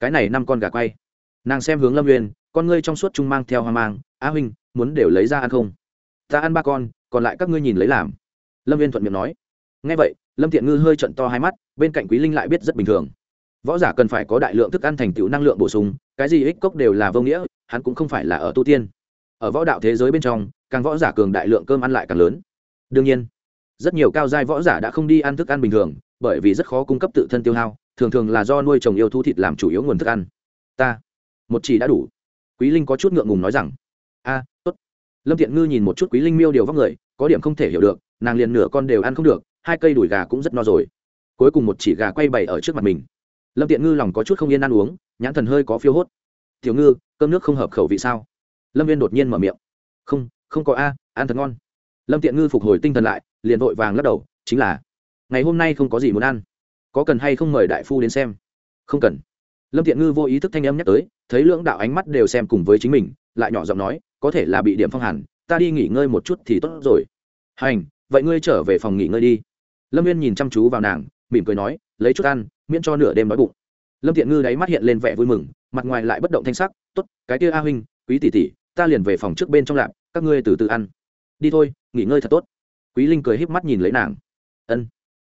Cái này năm con gà quay. Nàng xem hướng lâm viên con ngươi trong suốt trung mang theo hoa mang a huynh, muốn đều lấy ra ăn không? Ta ăn ba con, còn lại các ngươi nhìn lấy làm. Lâm viên thuận miệng nói. Ngay vậy lâm tiện ngư hơi trận to hai mắt, bên cạnh quý linh lại biết rất bình thường. Võ giả cần phải có đại lượng thức ăn thành tựu năng lượng bổ sung, cái gì ích cốc đều là vô nghĩa, hắn cũng không phải là ở tu tiên. Ở võ đạo thế giới bên trong, càng võ giả cường đại lượng cơm ăn lại càng lớn. Đương nhiên, rất nhiều cao giai võ giả đã không đi ăn thức ăn bình thường, bởi vì rất khó cung cấp tự thân tiêu hao, thường thường là do nuôi trồng yêu thu thịt làm chủ yếu nguồn thức ăn. Ta, một chỉ đã đủ. Quý linh có chút ngượng ngùng nói rằng, a, tốt. Lâm thiện ngư nhìn một chút quý linh miêu điều vóc người, có điểm không thể hiểu được, nàng liền nửa con đều ăn không được hai cây đùi gà cũng rất no rồi. Cuối cùng một chỉ gà quay bày ở trước mặt mình. Lâm tiện ngư lòng có chút không yên ăn uống, nhãn thần hơi có phiêu hốt. Tiểu ngư, cơm nước không hợp khẩu vị sao? Lâm viên đột nhiên mở miệng. Không không có a, ăn thật ngon. Lâm tiện ngư phục hồi tinh thần lại, liền vội vàng lắc đầu, chính là, ngày hôm nay không có gì muốn ăn. Có cần hay không mời đại phu đến xem? Không cần. Lâm tiện ngư vô ý thức thanh âm nhắc tới, thấy lưỡng đạo ánh mắt đều xem cùng với chính mình, lại nhỏ giọng nói, có thể là bị điểm phong hàn, ta đi nghỉ ngơi một chút thì tốt rồi. Hành, vậy ngươi trở về phòng nghỉ ngơi đi lâm viên nhìn chăm chú vào nàng, mỉm cười nói, lấy chút ăn, miễn cho nửa đêm đói bụng. Lâm thiện ngư đáy mắt hiện lên vẻ vui mừng, mặt ngoài lại bất động thanh sắc t ố t cái kia a huynh, quý tỷ tỷ, ta liền về phòng trước bên trong lạp, các ngươi từ từ ăn. Đi thôi, nghỉ ngơi thật tốt. Quý linh cười híp mắt nhìn lấy nàng. Ân.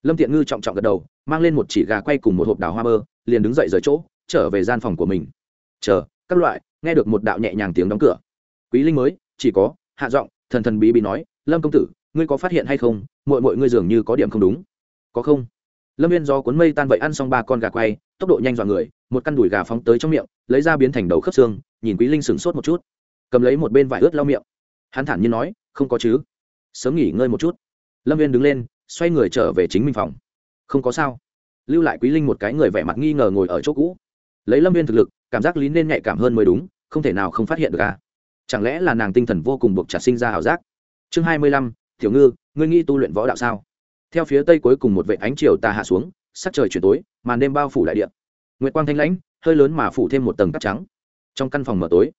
Lâm thiện ngư trọng trọng gật đầu, mang lên một chỉ gà quay cùng một hộp đào hoa bơ, liền đứng dậy rời chỗ, trở về gian phòng của mình. Chờ, các loại, nghe được một đạo nhẹ nhàng tiếng đóng cửa. Quý linh mới, chỉ có, hạ giọng, thần thần bí bí nói, lâm công tử ngươi có phát hiện hay không mội mội ngươi dường như có điểm không đúng. Có không? Lâm viên do cuốn mây tan vậy ăn xong ba con gà quay, tốc độ nhanh dọa người, một căn đùi gà phóng tới trong miệng, lấy ra biến thành đầu khớp xương, nhìn quý linh sửng sốt một chút. Cầm lấy một bên vải ướt lau miệng. Hắn thản nhiên nói, không có chứ. Sớm nghỉ ngơi một chút. Lâm viên đứng lên, xoay người trở về chính mình phòng. Không có sao. Lưu lại quý linh một cái người vẻ mặt nghi ngờ ngồi ở chỗ cũ. Lấy lâm viên thực lực, cảm giác lý nên nhạy cảm hơn mới đúng, không thể nào không phát hiện được à chẳng lẽ là nàng tinh thần vô cùng buộc chặt sinh ra ảo giác? Chương hai mươi lăm tiểu ngư, ngươi nghĩ tu luyện võ đạo sao? Theo phía tây cuối cùng một vệ ánh chiều tà hạ xuống, sắc trời chuyển tối, màn đêm bao phủ đại địa. Nguyệt quang thanh lãnh, hơi lớn mà phủ thêm một tầng cắt trắng. Trong căn phòng mở tối,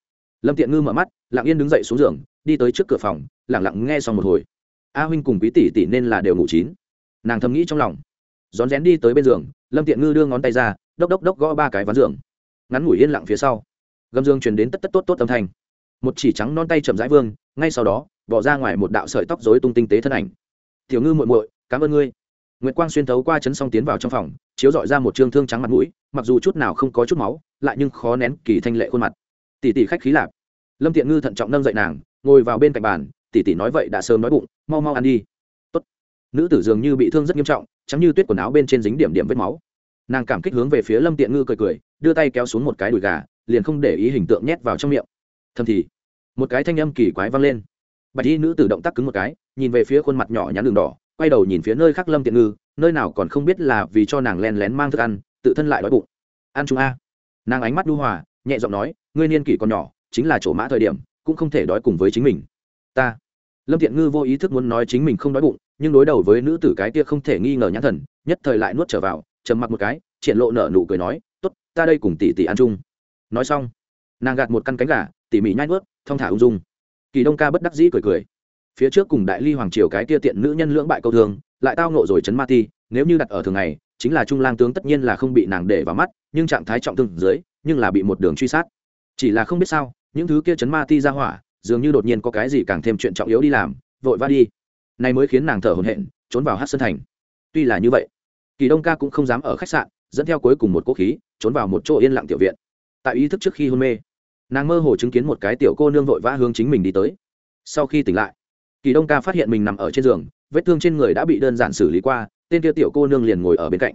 lâm tiện ngư mở mắt, lặng yên đứng dậy xuống giường, đi tới trước cửa phòng lẳng lặng nghe xong một hồi. A huynh cùng quý tỷ tỷ nên là đều ngủ chín. Nàng thầm nghĩ trong lòng. Rón rén đi tới bên giường, lâm tiện ngư đưa ngón tay ra, đốc đốc đốc gõ ba cái ván giường. Ngắn ngủi yên lặng phía sau. Gầm giường truyền đến tất tất tốt tốt âm thanh. Một chỉ trắng non tay chậm rãi vương, ngay sau đó bỏ ra ngoài một đạo sợi tóc rối tung tinh tế thân ảnh. Tiểu ngư muội muội, cảm ơn ngươi. Nguyệt quang xuyên thấu qua chấn song tiến vào trong phòng, chiếu dọi ra một trương thương trắng mặt mũi, mặc dù chút nào không có chút máu, lại nhưng khó nén kỳ thanh lệ khuôn mặt. Tỷ tỷ khách khí lạp lâm tiện ngư thận trọng nâng dậy nàng, ngồi vào bên cạnh bàn, tỷ tỷ nói vậy đã sớm nói bụng, mau mau ăn đi. Tốt. nữ tử dường như bị thương rất nghiêm trọng chấm như tuyết quần áo bên trên dính điểm điểm vết máu. Nàng cảm kích hướng về phía lâm tiện ngư cười cười, đưa tay kéo xuống một cái đùi gà, liền không để ý hình tượng nhét vào trong miệng. Thầm thì. Một cái thanh âm kỳ quái vang lên bạch y nữ tử động tác cứng một cái, nhìn về phía khuôn mặt nhỏ nhắn đường đỏ, quay đầu nhìn phía nơi khác lâm tiện ngư, nơi nào còn không biết là vì cho nàng len lén mang thức ăn, tự thân lại đói bụng. Ăn chúng a. Nàng ánh mắt đu hòa, nhẹ giọng nói, ngươi niên kỷ còn nhỏ, chính là chỗ mã thời điểm, cũng không thể đói cùng với chính mình. Ta. Lâm tiện ngư vô ý thức muốn nói chính mình không đói bụng, nhưng đối đầu với nữ tử cái kia không thể nghi ngờ nhãn thần, nhất thời lại nuốt trở vào, trầm mặc một cái, triển lộ nở nụ cười nói, tốt, ta đây cùng tỷ tỷ ăn chung. Nói xong, nàng gạt một căn cánh gà, tỉ mỉ nhai nuốt, thong thả ung dung kỳ đông ca bất đắc dĩ cười cười. Phía trước cùng đại ly hoàng triều cái tia tiện nữ nhân lưỡng bại câu thương, lại tao nộ rồi chấn ma ti, nếu như đặt ở thường ngày, chính là trung lang tướng tất nhiên là không bị nàng để vào mắt, nhưng trạng thái trọng thương dưới, nhưng là bị một đường truy sát. Chỉ là không biết sao, những thứ kia chấn ma ti ra hỏa, dường như đột nhiên có cái gì càng thêm chuyện trọng yếu đi làm, vội va đi. Này mới khiến nàng thở hổn hển, trốn vào hát sơn thành. Tuy là như vậy, kỳ đông ca cũng không dám ở khách sạn, dẫn theo cuối cùng một cố khí, trốn vào một chỗ yên lặng tiểu viện. Tại ý thức trước khi hôn mê nàng mơ hồ chứng kiến một cái tiểu cô nương vội vã hướng chính mình đi tới. Sau khi tỉnh lại, kỳ đông ca phát hiện mình nằm ở trên giường, vết thương trên người đã bị đơn giản xử lý qua, tên kia tiểu cô nương liền ngồi ở bên cạnh.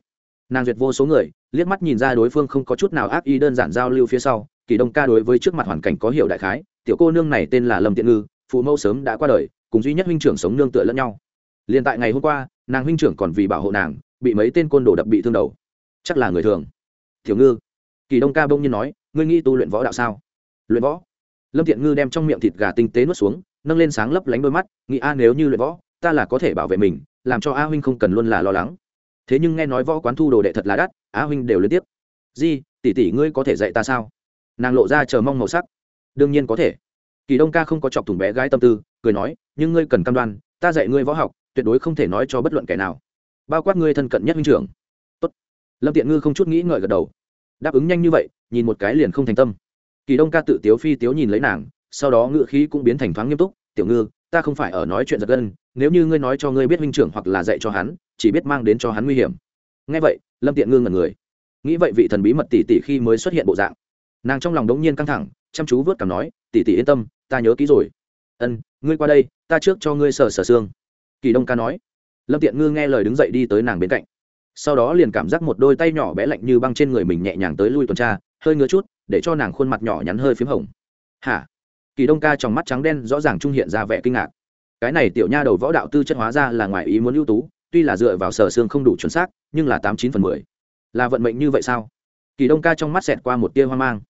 Nàng duyệt vô số người, liếc mắt nhìn ra đối phương không có chút nào ác ý đơn giản giao lưu phía sau, kỳ đông ca đối với trước mặt hoàn cảnh có hiểu đại khái, tiểu cô nương này tên là lâm tiện ngư, phụ mẫu sớm đã qua đời, cùng duy nhất huynh trưởng sống nương tựa lẫn nhau. Liền tại ngày hôm qua, nàng huynh trưởng còn vì bảo hộ nàng, bị mấy tên côn đồ đập bị thương đầu. Chắc là người thường. Tiểu ngư, kỳ đông ca bỗng nhiên nói, ngươi nghĩ tu luyện võ đạo sao? Luyện võ. Lâm thiện ngư đem trong miệng thịt gà tinh tế nuốt xuống, nâng lên sáng lấp lánh đôi mắt, nghĩ, a, nếu như luyện võ, ta là có thể bảo vệ mình, làm cho a huynh không cần luôn là lo lắng. Thế nhưng nghe nói võ quán thu đồ đệ thật là đắt, a huynh đều liên tiếp. Di, tỷ tỷ ngươi có thể dạy ta sao? Nàng lộ ra chờ mong màu sắc. Đương nhiên có thể. Kỳ đông ca không có chọc thủng bé gái tâm tư, cười nói, nhưng ngươi cần cam đoan, ta dạy ngươi võ học, tuyệt đối không thể nói cho bất luận kẻ nào. Bao quát ngươi thân cận nhất huynh trưởng. Tốt. lâm tiện ngư không chút nghĩ ngợi gật đầu. Đáp ứng nhanh như vậy, nhìn một cái liền không thành tâm kỳ đông ca tự tiếu phi tiếu nhìn lấy nàng, sau đó ngựa khí cũng biến thành thoáng nghiêm túc, tiểu ngư, ta không phải ở nói chuyện giật gân, nếu như ngươi nói cho ngươi biết huynh trưởng hoặc là dạy cho hắn, chỉ biết mang đến cho hắn nguy hiểm. Nghe vậy, lâm tiện ngư ngẩn người. Nghĩ vậy vị thần bí mật tỷ tỷ khi mới xuất hiện bộ dạng. Nàng trong lòng đống nhiên căng thẳng, chăm chú vớt cảm nói, tỷ tỷ yên tâm, ta nhớ kỹ rồi. Ân, ngươi qua đây, ta trước cho ngươi sờ sờ xương. Kỳ đông ca nói. Lâm tiện ngư nghe lời đứng dậy đi tới nàng bên cạnh. Sau đó liền cảm giác một đôi tay nhỏ bé lạnh như băng trên người mình nhẹ nhàng tới lui tuần tra, hơi ngứa chút để cho nàng khuôn mặt nhỏ nhắn hơi p h í m hồng. Hả? Kỳ đông ca trong mắt trắng đen rõ ràng trung hiện ra vẻ kinh ngạc. Cái này tiểu nha đầu võ đạo tư chất hóa ra là ngoài ý muốn ưu tú, tuy là dựa vào sở xương không đủ chuẩn xác, nhưng là tám chín phần mười. Là vận mệnh như vậy sao? Kỳ đông ca trong mắt xẹt qua một tia hoang mang.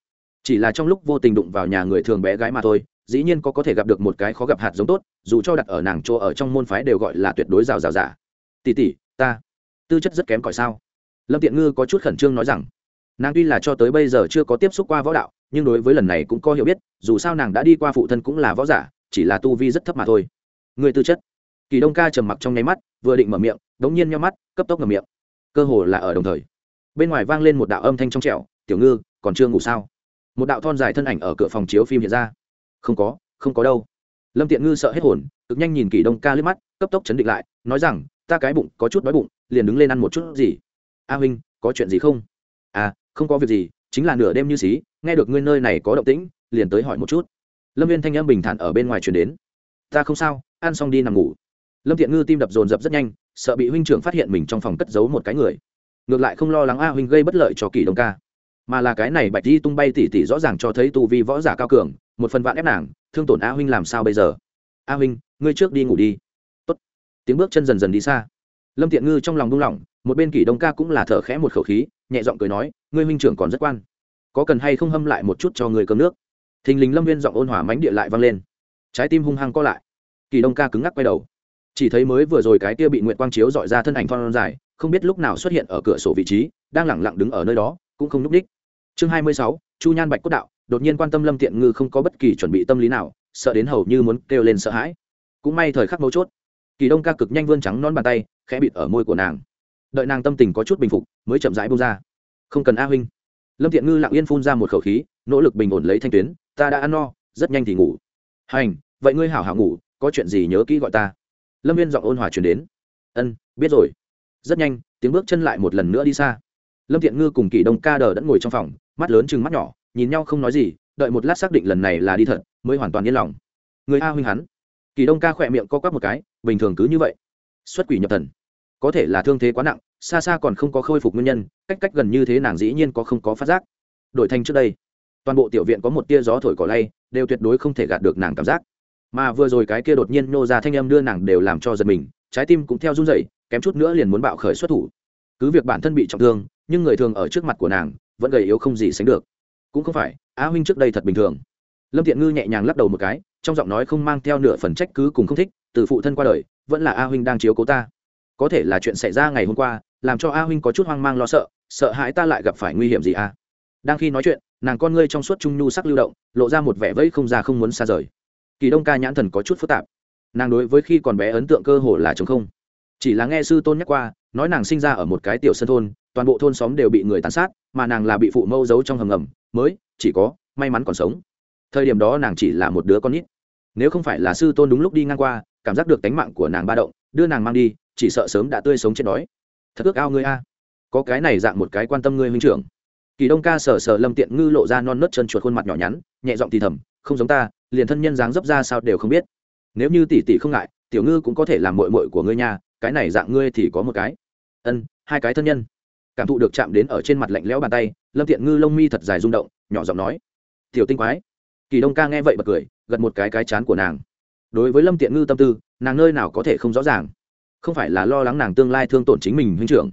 Chỉ là trong lúc vô tình đụng vào nhà người thường bé gái mà thôi, dĩ nhiên có có thể gặp được một cái khó gặp hạt giống tốt, dù cho đặt ở nàng chỗ ở trong môn phái đều gọi là tuyệt đối rào rào giả tỷ tỷ ta, tư chất rất kém cỏi sao? Lâm tiện ngư có chút khẩn trương nói rằng nàng tuy là cho tới bây giờ chưa có tiếp xúc qua võ đạo, nhưng đối với lần này cũng có hiểu biết, dù sao nàng đã đi qua phụ thân cũng là võ giả, chỉ là tu vi rất thấp mà thôi. Người tư chất. Kỳ đông ca trầm mặc trong nháy mắt, vừa định mở miệng, đống nhiên nhau mắt, cấp tốc ngầm miệng. Cơ hồ là ở đồng thời. Bên ngoài vang lên một đạo âm thanh trong trẻo, tiểu ngư, còn chưa ngủ sao? Một đạo thon dài thân ảnh ở cửa phòng chiếu phim hiện ra. Không có không có đâu. Lâm tiện ngư sợ hết hồn, cực nhanh nhìn kỳ đông ca liếc mắt, cấp tốc chấn định lại, nói rằng, ta cái bụng có chút đói bụng, liền đứng lên ăn một chút gì. A huynh, có chuyện gì không? À không có việc gì, chính là nửa đêm như xí, nghe được ngươi nơi này có động tĩnh, liền tới hỏi một chút. Lâm viên thanh âm bình thản ở bên ngoài chuyển đến. Ta không sao, ăn xong đi nằm ngủ. Lâm thiện ngư tim đập dồn dập rất nhanh, sợ bị huynh trưởng phát hiện mình trong phòng cất giấu một cái người. Ngược lại không lo lắng a huynh gây bất lợi cho kỳ đông ca, mà là cái này bạch di tung bay tỉ tỉ rõ ràng cho thấy tu vi võ giả cao cường, một phần vạn ép nàng, thương tổn a huynh làm sao bây giờ? A huynh, ngươi trước đi ngủ đi. Tốt. tiếng bước chân dần dần đi xa. Lâm thiện ngư trong lòng đung lòng một bên kỷ đông ca cũng là thở khẽ một khẩu khí, nhẹ giọng cười nói, ngươi huynh trưởng còn rất quan. Có cần hay không hâm lại một chút cho người cơm nước? Thình lình lâm viên giọng ôn hòa mánh địa lại vang lên. Trái tim hung hăng co lại. Kỳ đông ca cứng ngắc quay đầu. Chỉ thấy mới vừa rồi cái kia bị nguyện quang chiếu dọi ra thân ảnh thon dài, không biết lúc nào xuất hiện ở cửa sổ vị trí, đang lẳng lặng đứng ở nơi đó, cũng không núp đích. Chương hai mươi sáu, chu nhan bạch cốt đạo, đột nhiên quan tâm lâm tiện ngư không có bất kỳ chuẩn bị tâm lý nào, sợ đến hầu như muốn kêu lên sợ hãi. Cũng may thời khắc mấu chốt kỳ đông ca cực nhanh vươn trắng non bàn tay, khẽ bịt ở môi của nàng đợi nàng tâm tình có chút bình phục, mới chậm rãi bông ra. Không cần a huynh. Lâm thiện ngư lặng yên phun ra một khẩu khí, nỗ lực bình ổn lấy thanh tuyến, ta đã ăn no, rất nhanh thì ngủ. Hành, vậy ngươi hảo hảo ngủ, có chuyện gì nhớ kỹ gọi ta. Lâm viên giọng ôn hòa chuyển đến. Ân, biết rồi. Rất nhanh, tiếng bước chân lại một lần nữa đi xa. Lâm thiện ngư cùng kỳ đông ca đờ đẫn ngồi trong phòng, mắt lớn chừng mắt nhỏ, nhìn nhau không nói gì, đợi một lát xác định lần này là đi thật, mới hoàn toàn yên lòng. Người a huynh hắn. Kỳ đông ca khỏe miệng co quắp một cái, bình thường cứ như vậy. Xuất quỷ nhập thần có thể là thương thế quá nặng, xa xa còn không có khôi phục nguyên nhân, cách cách gần như thế nàng dĩ nhiên có không có phát giác. Đổi thành trước đây, toàn bộ tiểu viện có một tia gió thổi cỏ lay, đều tuyệt đối không thể gạt được nàng cảm giác. Mà vừa rồi cái kia đột nhiên nô ra thanh âm đưa nàng đều làm cho giật mình, trái tim cũng theo run dậy kém chút nữa liền muốn bạo khởi xuất thủ. Cứ việc bản thân bị trọng thương, nhưng người thường ở trước mặt của nàng vẫn gầy yếu không gì sánh được. Cũng không phải á huynh trước đây thật bình thường. Lâm thiện ngư nhẹ nhàng lắc đầu một cái, trong giọng nói không mang theo nửa phần trách cứ cùng không thích, từ phụ thân qua đời, vẫn là a huynh đang chiếu cố ta có thể là chuyện xảy ra ngày hôm qua, làm cho a huynh có chút hoang mang lo sợ sợ hãi ta lại gặp phải nguy hiểm gì a đang khi nói chuyện, nàng con ngươi trong suốt trung nhu sắc lưu động, lộ ra một vẻ vẫy không ra không muốn xa rời. Kỳ đông ca nhãn thần có chút phức tạp. Nàng đối với khi còn bé ấn tượng cơ hồ là chống không. Chỉ là nghe sư tôn nhắc qua, nói nàng sinh ra ở một cái tiểu sân thôn, toàn bộ thôn xóm đều bị người tàn sát, mà nàng là bị phụ mâu giấu trong hầm ngầm, mới, chỉ có, may mắn còn sống. Thời điểm đó nàng chỉ là một đứa con nít. Nếu không phải là sư tôn đúng lúc đi ngang qua, cảm giác được tánh mạng của nàng ba động, đưa nàng mang đi chỉ sợ sớm đã tươi sống chết đói. Thật ước ao ngươi a. Có cái này dạng một cái quan tâm ngươi huynh trưởng. Kỳ đông ca sờ sờ lâm tiện ngư lộ ra non nớt chân chuột khuôn mặt nhỏ nhắn, nhẹ giọng thì thầm, không giống ta, liền thân nhân dáng dấp ra sao đều không biết. Nếu như tỷ tỷ không ngại, tiểu ngư cũng có thể làm mội mội của ngươi nha, cái này dạng ngươi thì có một cái. Ân, hai cái thân nhân. Cảm thụ được chạm đến ở trên mặt lạnh lẽo bàn tay, lâm tiện ngư lông mi thật dài rung động, nhỏ giọng nói, tiểu tinh quái. Kỳ đông ca nghe vậy bật cười, gật một cái cái chán của nàng. Đối với lâm tiện ngư tâm tư, nàng nơi nào có thể không rõ ràng không phải là lo lắng nàng tương lai thương tổn chính mình huynh trưởng.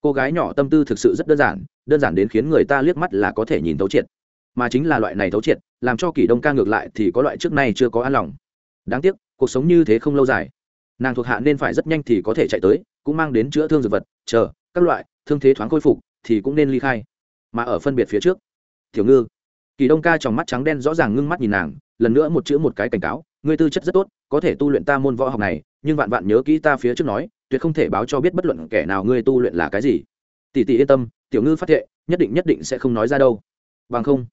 Cô gái nhỏ tâm tư thực sự rất đơn giản đơn giản đến khiến người ta liếc mắt là có thể nhìn thấu triệt. Mà chính là loại này thấu triệt, làm cho kỷ đông ca ngược lại thì có loại trước nay chưa có an lòng. Đáng tiếc, cuộc sống như thế không lâu dài. Nàng thuộc hạ nên phải rất nhanh thì có thể chạy tới, cũng mang đến chữa thương dược vật, chờ, các loại, thương thế thoáng khôi phục, thì cũng nên ly khai. Mà ở phân biệt phía trước, tiểu ngư. Kỳ đông ca trong mắt trắng đen rõ ràng ngưng mắt nhìn nàng, lần nữa một chữ một cái cảnh cáo, ngươi tư chất rất tốt, có thể tu luyện ta môn võ học này nhưng vạn vạn nhớ kỹ ta phía trước nói, tuyệt không thể báo cho biết bất luận kẻ nào ngươi tu luyện là cái gì. Tỷ tỷ yên tâm, tiểu ngư phát thệ, nhất định nhất định sẽ không nói ra đâu. Bằng không,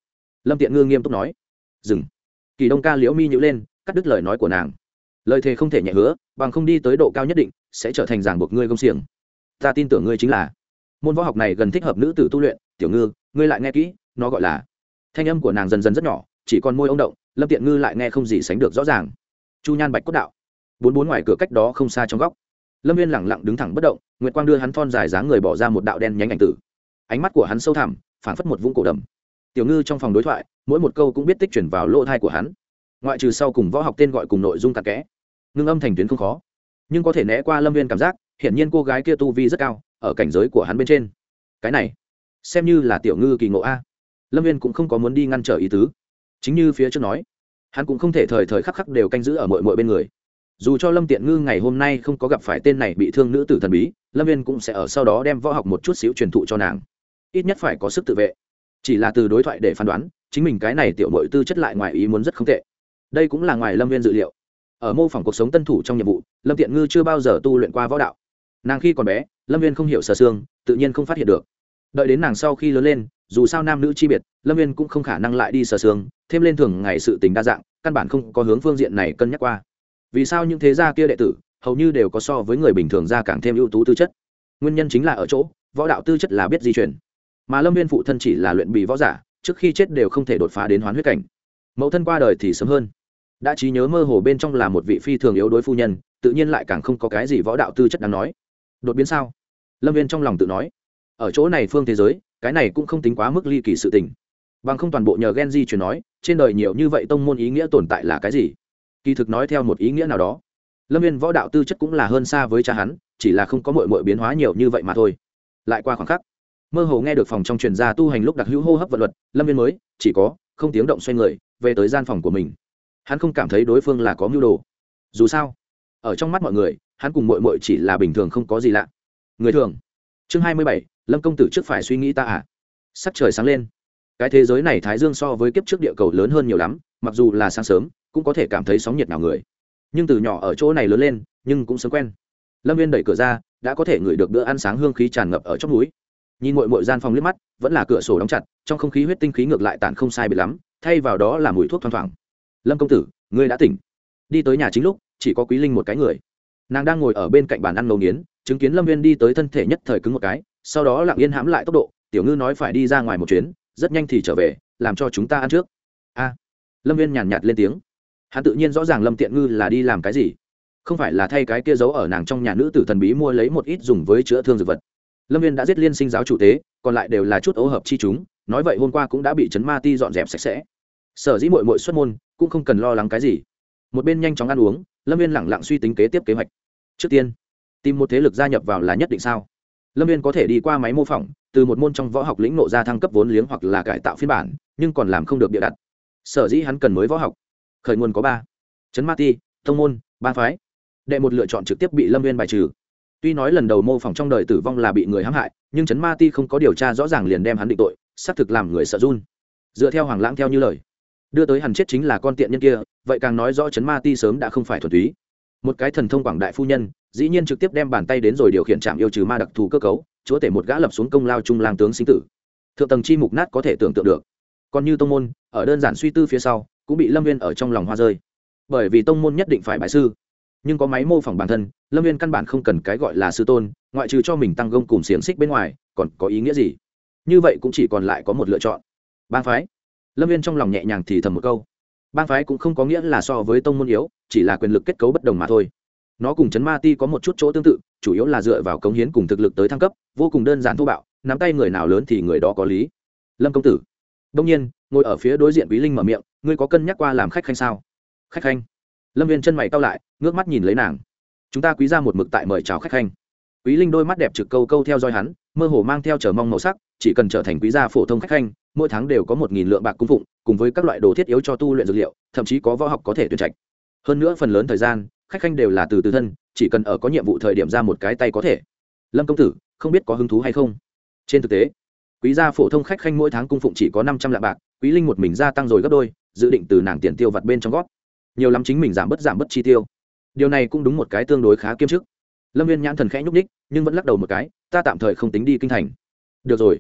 lâm tiện ngư nghiêm túc nói. Dừng. Kỳ đông ca liễu mi nhữ lên, cắt đứt lời nói của nàng. Lời thề không thể nhẹ hứa, bằng không đi tới độ cao nhất định, sẽ trở thành giảng buộc ngươi công xiềng. Ta tin tưởng ngươi chính là. Môn võ học này gần thích hợp nữ tử tu luyện, tiểu ngư, ngươi lại nghe kỹ, nó gọi là. Thanh âm của nàng dần dần rất nhỏ, chỉ còn môi ông động, lâm tiện ngư lại nghe không gì sánh được rõ ràng. Chu nhan bạch cốt đạo bốn bốn ngoài cửa cách đó không xa trong góc. Lâm viên lẳng lặng đứng thẳng bất động, nguyệt quang đưa hắn thon dài dáng người bỏ ra một đạo đen nhánh ảnh tử. Ánh mắt của hắn sâu thẳm, phảng phất một vũng cổ đầm. Tiểu ngư trong phòng đối thoại, mỗi một câu cũng biết tích chuyển vào lỗ thai của hắn. Ngoại trừ sau cùng võ học tên gọi cùng nội dung tạc kẽ. Ngưng âm thành tuyến không khó. Nhưng có thể né qua lâm viên cảm giác, hiển nhiên cô gái kia tu vi rất cao, ở cảnh giới của hắn bên trên. Cái này, xem như là tiểu ngư kỳ ngộ a. Lâm viên cũng không có muốn đi ngăn trở ý tứ. Chính như phía trước nói, hắn cũng không thể thời thời khắc khắc đều canh giữ ở mọi mọi bên người dù cho lâm tiện ngư ngày hôm nay không có gặp phải tên này bị thương nữ tử thần bí, lâm viên cũng sẽ ở sau đó đem võ học một chút xíu truyền thụ cho nàng. Ít nhất phải có sức tự vệ. Chỉ là từ đối thoại để phán đoán, chính mình cái này tiểu mội tư chất lại ngoài ý muốn rất không tệ. Đây cũng là ngoài lâm viên dự liệu. Ở mô phỏng cuộc sống tân thủ trong nhiệm vụ, lâm tiện ngư chưa bao giờ tu luyện qua võ đạo. Nàng khi còn bé, lâm viên không hiểu sở xương, tự nhiên không phát hiện được. Đợi đến nàng sau khi lớn lên, dù sao nam nữ chi biệt, lâm viên cũng không khả năng lại đi sở xương, thêm lên thường ngày sự tình đa dạng, căn bản không có hướng phương diện này cân nhắc qua vì sao những thế gia kia đệ tử hầu như đều có so với người bình thường ra càng thêm ưu tú tư chất? Nguyên nhân chính là ở chỗ, võ đạo tư chất là biết di chuyển mà lâm viên phụ thân chỉ là luyện bị võ giả, trước khi chết đều không thể đột phá đến hoán huyết cảnh. Mẫu thân qua đời thì sớm hơn. Đã trí nhớ mơ hồ bên trong là một vị phi thường yếu đối phu nhân, tự nhiên lại càng không có cái gì võ đạo tư chất đáng nói. Đột biến sao? Lâm viên trong lòng tự nói. Ở chỗ này phương thế giới, cái này cũng không tính quá mức ly kỳ sự tình. Bằng không toàn bộ nhờ gen di chuyển nói, trên đời nhiều như vậy tông môn ý nghĩa tồn tại là cái gì? Kỳ thực nói theo một ý nghĩa nào đó. Lâm viên võ đạo tư chất cũng là hơn xa với cha hắn, chỉ là không có mội mội biến hóa nhiều như vậy mà thôi. Lại qua khoảng khắc, mơ hồ nghe được phòng trong truyền gia tu hành lúc đặc hữu hô hấp vật luật, lâm viên mới, chỉ có, không tiếng động xoay người, về tới gian phòng của mình. Hắn không cảm thấy đối phương là có mưu đồ. Dù sao, ở trong mắt mọi người, hắn cùng mội mội chỉ là bình thường không có gì lạ. Người thường. Chương hai mươi bảy, lâm công tử trước phải suy nghĩ ta à? Sắc trời sáng lên. Cái thế giới này thái dương so với kiếp trước địa cầu lớn hơn nhiều lắm, mặc dù là sáng sớm cũng có thể cảm thấy sóng nhiệt nào người. Nhưng từ nhỏ ở chỗ này lớn lên, nhưng cũng sớm quen. Lâm viên đẩy cửa ra, đã có thể ngửi được bữa ăn sáng hương khí tràn ngập ở trong núi. Nhìn mội mội gian phòng liếc mắt, vẫn là cửa sổ đóng chặt, trong không khí huyết tinh khí ngược lại tản không sai bị lắm, thay vào đó là mùi thuốc thoang thoảng. Lâm công tử, ngươi đã tỉnh. Đi tới nhà chính lúc, chỉ có quý linh một cái người. Nàng đang ngồi ở bên cạnh bàn ăn ngấu nghiến, chứng kiến lâm viên đi tới thân thể nhất thời cứng một cái, sau đó lặng yên hãm lại tốc độ, tiểu ngư nói phải đi ra ngoài một chuyến, rất nhanh thì trở về, làm cho chúng ta ăn trước. A. Lâm viên nhàn nhạt lên tiếng hắn tự nhiên rõ ràng lâm tiện ngư là đi làm cái gì. Không phải là thay cái kia giấu ở nàng trong nhà nữ tử thần bí mua lấy một ít dùng với chữa thương dược vật. Lâm viên đã giết liên sinh giáo chủ tế, còn lại đều là chút ấu hợp chi chúng, nói vậy hôm qua cũng đã bị chấn ma ti dọn dẹp sạch sẽ. Sở dĩ mội mội xuất môn, cũng không cần lo lắng cái gì. Một bên nhanh chóng ăn uống, lâm viên lẳng lặng suy tính kế tiếp kế hoạch. Trước tiên, tìm một thế lực gia nhập vào là nhất định sao? Lâm viên có thể đi qua máy mô phỏng, từ một môn trong võ học lĩnh nộ ra thăng cấp vốn liếng hoặc là cải tạo phiên bản, nhưng còn làm không được bịa đặt. Sở dĩ hắn cần mới võ học khởi nguồn có ba. Trấn ma ti thông môn, ba phái. Đệ một lựa chọn trực tiếp bị lâm viên bài trừ. Tuy nói lần đầu mô phỏng trong đời tử vong là bị người hãm hại, nhưng Trấn ma ti không có điều tra rõ ràng liền đem hắn định tội, xác thực làm người sợ run. Dựa theo hoàng lãng theo như lời, đưa tới hẳn chết chính là con tiện nhân kia, vậy càng nói rõ Trấn ma ti sớm đã không phải thuần túy. Một cái thần thông quảng đại phu nhân, dĩ nhiên trực tiếp đem bàn tay đến rồi điều khiển trạm yêu trừ ma đặc thù cơ cấu, chúa tể một gã lập xuống công lao trung lang tướng sinh tử. Thượng tầng chi mục nát có thể tưởng tượng được. Còn như tông môn, ở đơn giản suy tư phía sau cũng bị lâm viên ở trong lòng hoa rơi. Bởi vì tông môn nhất định phải bài sư. Nhưng có máy mô phỏng bản thân, lâm viên căn bản không cần cái gọi là sư tôn, ngoại trừ cho mình tăng gông cùng xiềng xích bên ngoài, còn có ý nghĩa gì? Như vậy cũng chỉ còn lại có một lựa chọn. Bang phái. Lâm viên trong lòng nhẹ nhàng thì thầm một câu. Bang phái cũng không có nghĩa là so với tông môn yếu, chỉ là quyền lực kết cấu bất đồng mà thôi. Nó cùng chấn ma ti có một chút chỗ tương tự, chủ yếu là dựa vào cống hiến cùng thực lực tới thăng cấp, vô cùng đơn giản thô bạo, nắm tay người nào lớn thì người đó có lý. Lâm công tử. Đông nhiên, ngồi ở phía đối diện quý linh mở miệng ngươi có cân nhắc qua làm khách khanh sao? Khách khanh. Lâm viên chân mày cao lại, ngước mắt nhìn lấy nàng. Chúng ta quý ra một mực tại mời chào khách khanh. Quý linh đôi mắt đẹp trực câu câu theo dõi hắn, mơ hồ mang theo chờ mong màu sắc, chỉ cần trở thành quý gia phổ thông khách khanh, mỗi tháng đều có một nghìn lượng bạc cung phụng, cùng với các loại đồ thiết yếu cho tu luyện dược liệu, thậm chí có võ học có thể tuyển trạch. Hơn nữa phần lớn thời gian, khách khanh đều là từ từ thân, chỉ cần ở có nhiệm vụ thời điểm ra một cái tay có thể. Lâm công tử, không biết có hứng thú hay không? Trên thực tế, quý gia phổ thông khách khanh mỗi tháng cung phụng chỉ có năm trăm lạng bạc, quý linh một mình gia tăng rồi gấp đôi dự định từ nàng tiền tiêu vặt bên trong gót. Nhiều lắm chính mình giảm bớt giảm bớt chi tiêu. Điều này cũng đúng một cái tương đối khá kiêm chức. Lâm viên nhãn thần khẽ nhúc ních nhưng vẫn lắc đầu một cái, ta tạm thời không tính đi kinh thành. Được rồi.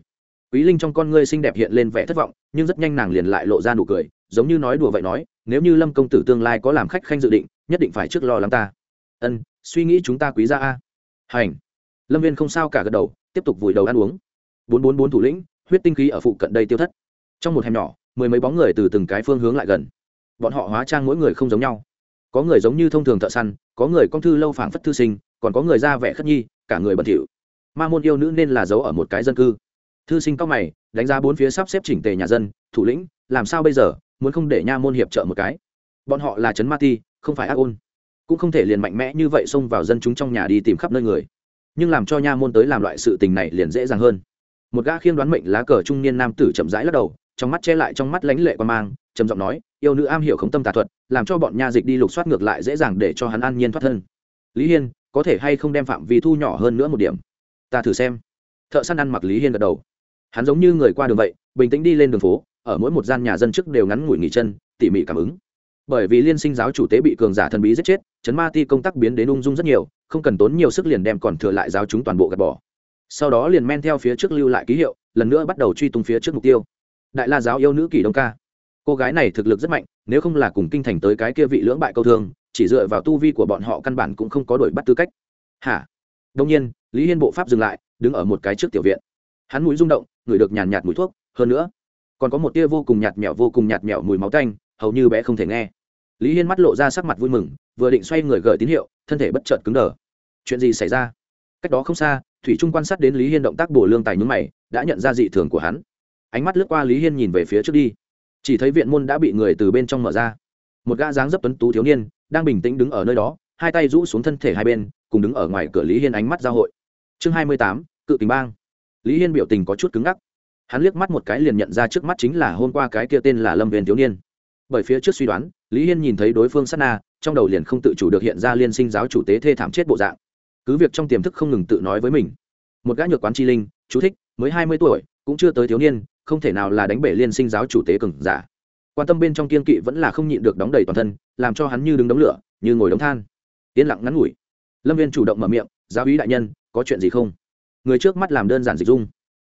Quý linh trong con ngươi xinh đẹp hiện lên vẻ thất vọng, nhưng rất nhanh nàng liền lại lộ ra nụ cười, giống như nói đùa vậy nói, nếu như lâm công tử tương lai có làm khách khanh dự định, nhất định phải trước lo lắng ta. Ân, suy nghĩ chúng ta quý ra a. Hành. Lâm viên không sao cả gật đầu, tiếp tục vùi đầu ăn uống. Bốn bốn bốn thủ lĩnh, huyết tinh khí ở phụ cận đây tiêu thất. Trong một hẻm nhỏ mười mấy bóng người từ từng cái phương hướng lại gần. Bọn họ hóa trang mỗi người không giống nhau. Có người giống như thông thường thợ săn, có người con thư lâu phảng phất thư sinh, còn có người ra vẻ khất nhi, cả người bẩn thỉu. Ma môn yêu nữ nên là giấu ở một cái dân cư. Thư sinh cao mày, đánh giá bốn phía sắp xếp chỉnh tề nhà dân, thủ lĩnh, làm sao bây giờ, muốn không để nha môn hiệp trợ một cái. Bọn họ là trấn ma ti, không phải ác ôn. Cũng không thể liền mạnh mẽ như vậy xông vào dân chúng trong nhà đi tìm khắp nơi người. Nhưng làm cho nha môn tới làm loại sự tình này liền dễ dàng hơn. Một gã khiên đoán mệnh lá cờ trung niên nam tử chậm rãi lắc đầu trong mắt che lại trong mắt lánh lệ qua mang, trầm giọng nói, yêu nữ am hiểu khống tâm tà thuật, làm cho bọn nha dịch đi lục soát ngược lại dễ dàng để cho hắn an nhiên thoát thân. Lý hiên, có thể hay không đem phạm vi thu nhỏ hơn nữa một điểm? Ta thử xem. Thợ săn ăn mặc lý hiên gật đầu. Hắn giống như người qua đường vậy, bình tĩnh đi lên đường phố, ở mỗi một gian nhà dân trước đều ngắn ngủi nghỉ chân, tỉ mỉ cảm ứng. Bởi vì liên sinh giáo chủ tế bị cường giả thần bí giết chết, chấn ma ti công tác biến đến ung dung rất nhiều, không cần tốn nhiều sức liền đem còn thừa lại giáo chúng toàn bộ gạt bỏ. Sau đó liền men theo phía trước lưu lại ký hiệu, lần nữa bắt đầu truy tung phía trước mục tiêu đại la giáo yêu nữ kỳ đông ca. Cô gái này thực lực rất mạnh, nếu không là cùng kinh thành tới cái kia vị lưỡng bại câu thương, chỉ dựa vào tu vi của bọn họ căn bản cũng không có đổi bắt tư cách. Hả? Đông nhiên, lý hiên bộ pháp dừng lại, đứng ở một cái trước tiểu viện. Hắn mũi rung động ngửi được nhàn nhạt mùi thuốc, hơn nữa, còn có một tia vô cùng nhạt mẹo, vô cùng nhạt mẹo mùi máu tanh, hầu như bé không thể nghe. Lý hiên mắt lộ ra sắc mặt vui mừng, vừa định xoay người gợi tín hiệu, thân thể bất chợt cứng đờ. Chuyện gì xảy ra? Cách đó không xa, thủy trung quan sát đến lý hiên động tác bổ lương tài nhúng mày, đã nhận ra dị thường của hắn ánh mắt lướt qua lý hiên nhìn về phía trước đi. Chỉ thấy viện môn đã bị người từ bên trong mở ra. Một gã dáng dấp tuấn tú thiếu niên, đang bình tĩnh đứng ở nơi đó, hai tay rũ xuống thân thể hai bên, cùng đứng ở ngoài cửa lý hiên ánh mắt giao hội. Chương hai mươi tám, cự tình bang. Lý hiên biểu tình có chút cứng ngắc. Hắn liếc mắt một cái liền nhận ra trước mắt chính là hôm qua cái kia tên là lâm viên thiếu niên. Bởi phía trước suy đoán, lý hiên nhìn thấy đối phương sát na, trong đầu liền không tự chủ được hiện ra liên sinh giáo chủ tế thê thảm chết bộ dạng. Cứ việc trong tiềm thức không ngừng tự nói với mình, một gã nhược quán chi linh, chú thích, mới hai mươi tuổi, cũng chưa tới thiếu niên không thể nào là đánh bể liên sinh giáo chủ tế cường giả. Quan tâm bên trong kiên kỵ vẫn là không nhịn được đóng đầy toàn thân, làm cho hắn như đứng đống lửa, như ngồi đống than. Yên lặng ngắn ngủi. Lâm viên chủ động mở miệng, giáo ý đại nhân, có chuyện gì không? Người trước mắt làm đơn giản dịch dung.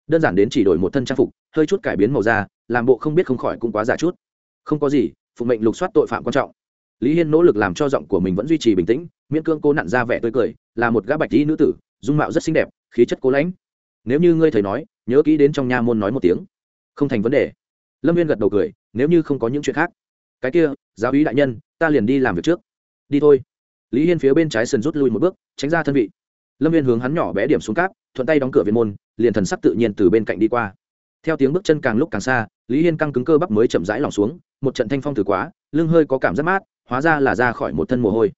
Đơn giản đến chỉ đổi một thân trang phục, hơi chút cải biến màu da, làm bộ không biết không khỏi cũng quá giả chút. Không có gì, phụ mệnh lục soát tội phạm quan trọng. Lý hiên nỗ lực làm cho giọng của mình vẫn duy trì bình tĩnh, miễn cương cố nặn ra vẻ tươi cười, là một gã bạch tí nữ tử, dung mạo rất xinh đẹp, khí chất cố lãnh. Nếu như ngươi thầy nói, nhớ kỹ đến trong nha môn nói một tiếng không thành vấn đề. Lâm viên gật đầu cười, nếu như không có những chuyện khác. Cái kia, giáo ý đại nhân, ta liền đi làm việc trước. Đi thôi. Lý hiên phía bên trái sân rút lui một bước, tránh ra thân vị. Lâm viên hướng hắn nhỏ bé điểm xuống cáp, thuận tay đóng cửa viên môn, liền thần sắc tự nhiên từ bên cạnh đi qua. Theo tiếng bước chân càng lúc càng xa, lý hiên căng cứng cơ bắp mới chậm rãi lòng xuống, một trận thanh phong từ quá, lưng hơi có cảm giác mát, hóa ra là ra khỏi một thân mồ hôi.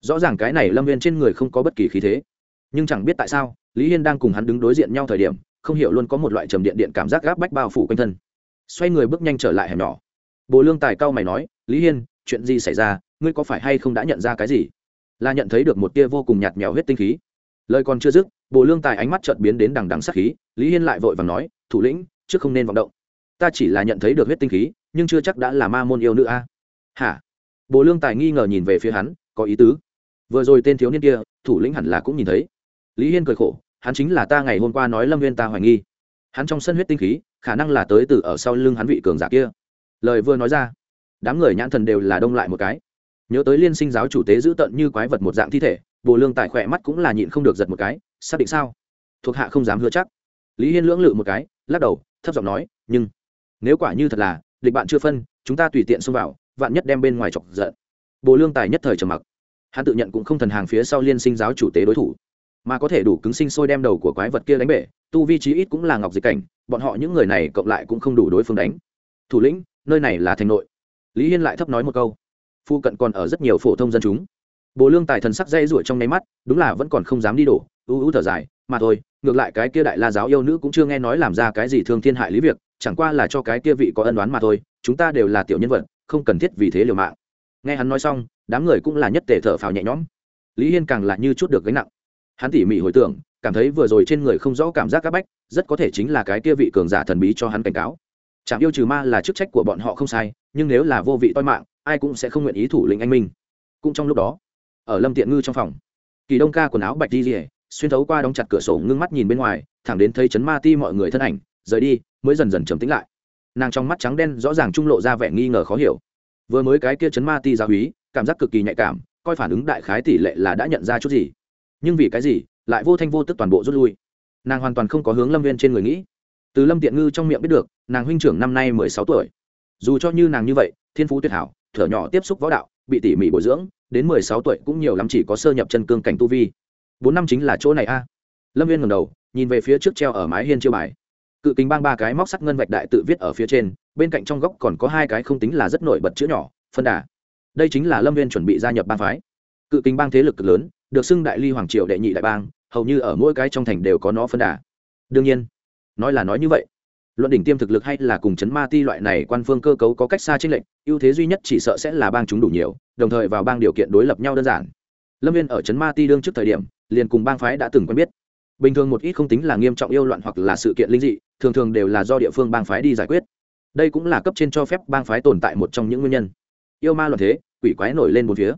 Rõ ràng cái này lâm viên trên người không có bất kỳ khí thế. Nhưng chẳng biết tại sao, lý hiên đang cùng hắn đứng đối diện nhau thời điểm không hiểu luôn có một loại trầm điện điện cảm giác gáp bách bao phủ quanh thân. Xoay người bước nhanh trở lại hẻm nhỏ. Bồ lương tài cao mày nói, lý hiên, chuyện gì xảy ra? Ngươi có phải hay không đã nhận ra cái gì? Là nhận thấy được một tia vô cùng nhạt nhẽo huyết tinh khí. Lời còn chưa dứt, bồ lương tài ánh mắt chợt biến đến đằng đằng sắc khí. Lý hiên lại vội và nói, thủ lĩnh, trước không nên vọng động. Ta chỉ là nhận thấy được huyết tinh khí, nhưng chưa chắc đã là ma môn yêu nữ a. Hả? Bồ lương tài nghi ngờ nhìn về phía hắn, có ý tứ. Vừa rồi tên thiếu niên kia, thủ lĩnh hẳn là cũng nhìn thấy. Lý hiên cười khổ hắn chính là ta ngày hôm qua nói lâm viên ta hoài nghi. Hắn trong sân huyết tinh khí, khả năng là tới từ ở sau lưng hắn vị cường giả kia. Lời vừa nói ra, đám người nhãn thần đều là đông lại một cái. Nhớ tới liên sinh giáo chủ tế giữ tận như quái vật một dạng thi thể, bồ lương tài khỏe mắt cũng là nhịn không được giật một cái, xác định sao? Thuộc hạ không dám hứa chắc. Lý hiên lưỡng lự một cái, lắc đầu, thấp giọng nói, nhưng, nếu quả như thật là, địch bạn chưa phân, chúng ta tùy tiện xông vào, vạn nhất đem bên ngoài chọc giận. Bồ lương tài nhất thời trầm mặc. Hắn tự nhận cũng không thần hàng phía sau liên sinh giáo chủ tế đối thủ mà có thể đủ cứng sinh sôi đem đầu của quái vật kia đánh bể, tu vi trí ít cũng là ngọc dịch cảnh, bọn họ những người này cộng lại cũng không đủ đối phương đánh. Thủ lĩnh, nơi này là thành nội. Lý hiên lại thấp nói một câu. Phu cận còn ở rất nhiều phổ thông dân chúng. Bồ lương tài thần sắc dây ruổi trong nháy mắt, đúng là vẫn còn không dám đi đổ, ưu ưu thở dài, mà thôi, ngược lại cái kia đại la giáo yêu nữ cũng chưa nghe nói làm ra cái gì thương thiên hại lý việc, chẳng qua là cho cái kia vị có ân đoán mà thôi, chúng ta đều là tiểu nhân vật, không cần thiết vì thế liều mạng. Nghe hắn nói xong, đám người cũng là nhất tề thở phào nhẹ nhõm. Lý hiên càng là như chút được gánh nặng hắn tỉ mỉ hồi tưởng, cảm thấy vừa rồi trên người không rõ cảm giác c áp bách, rất có thể chính là cái kia vị cường giả thần bí cho hắn cảnh cáo. Chạm yêu trừ ma là chức trách của bọn họ không sai, nhưng nếu là vô vị toi mạng, ai cũng sẽ không nguyện ý thủ lĩnh anh minh. Cũng trong lúc đó, ở lâm tiện ngư trong phòng, kỳ đông ca quần áo bạch đi rỉa xuyên thấu qua đóng chặt cửa sổ ngưng mắt nhìn bên ngoài, thẳng đến thấy chấn ma ti mọi người thân ảnh, rời đi, mới dần dần trầm tĩnh lại. Nàng trong mắt trắng đen rõ ràng trung lộ ra vẻ nghi ngờ khó hiểu. Vừa mới cái kia chấn ma ti gia húy cảm giác cực kỳ nhạy cảm, coi phản ứng đại khái tỷ lệ là đã nhận ra chút gì nhưng vì cái gì lại vô thanh vô tức toàn bộ rút lui nàng hoàn toàn không có hướng lâm viên trên người nghĩ từ lâm tiện ngư trong miệng biết được nàng huynh trưởng năm nay mười sáu tuổi dù cho như nàng như vậy thiên phú tuyệt hảo thở nhỏ tiếp xúc võ đạo bị tỉ mỉ bồi dưỡng đến mười sáu tuổi cũng nhiều lắm chỉ có sơ nhập chân cương cảnh tu vi bốn năm chính là chỗ này a lâm viên ngầm đầu nhìn về phía trước treo ở mái hiên chiêu bài cự kính bang ba cái móc sắt ngân vạch đại tự viết ở phía trên bên cạnh trong góc còn có hai cái không tính là rất nổi bật chữ nhỏ phân đà đây chính là lâm viên chuẩn bị gia nhập bang phái cự kính bang thế lực cực lớn được xưng đại ly hoàng triều đệ nhị đại bang, hầu như ở mỗi cái trong thành đều có nó phân đà. Đương nhiên, nói là nói như vậy. Luận đỉnh tiêm thực lực hay là cùng chấn ma ti loại này quan phương cơ cấu có cách xa chênh lệch, ưu thế duy nhất chỉ sợ sẽ là bang chúng đủ nhiều, đồng thời vào bang điều kiện đối lập nhau đơn giản. Lâm viên ở chấn ma ti đương trước thời điểm, liền cùng bang phái đã từng quen biết. Bình thường một ít không tính là nghiêm trọng yêu loạn hoặc là sự kiện linh dị, thường thường đều là do địa phương bang phái đi giải quyết. Đây cũng là cấp trên cho phép bang phái tồn tại một trong những nguyên nhân. Yêu ma loạn thế, quỷ quái nổi lên một phía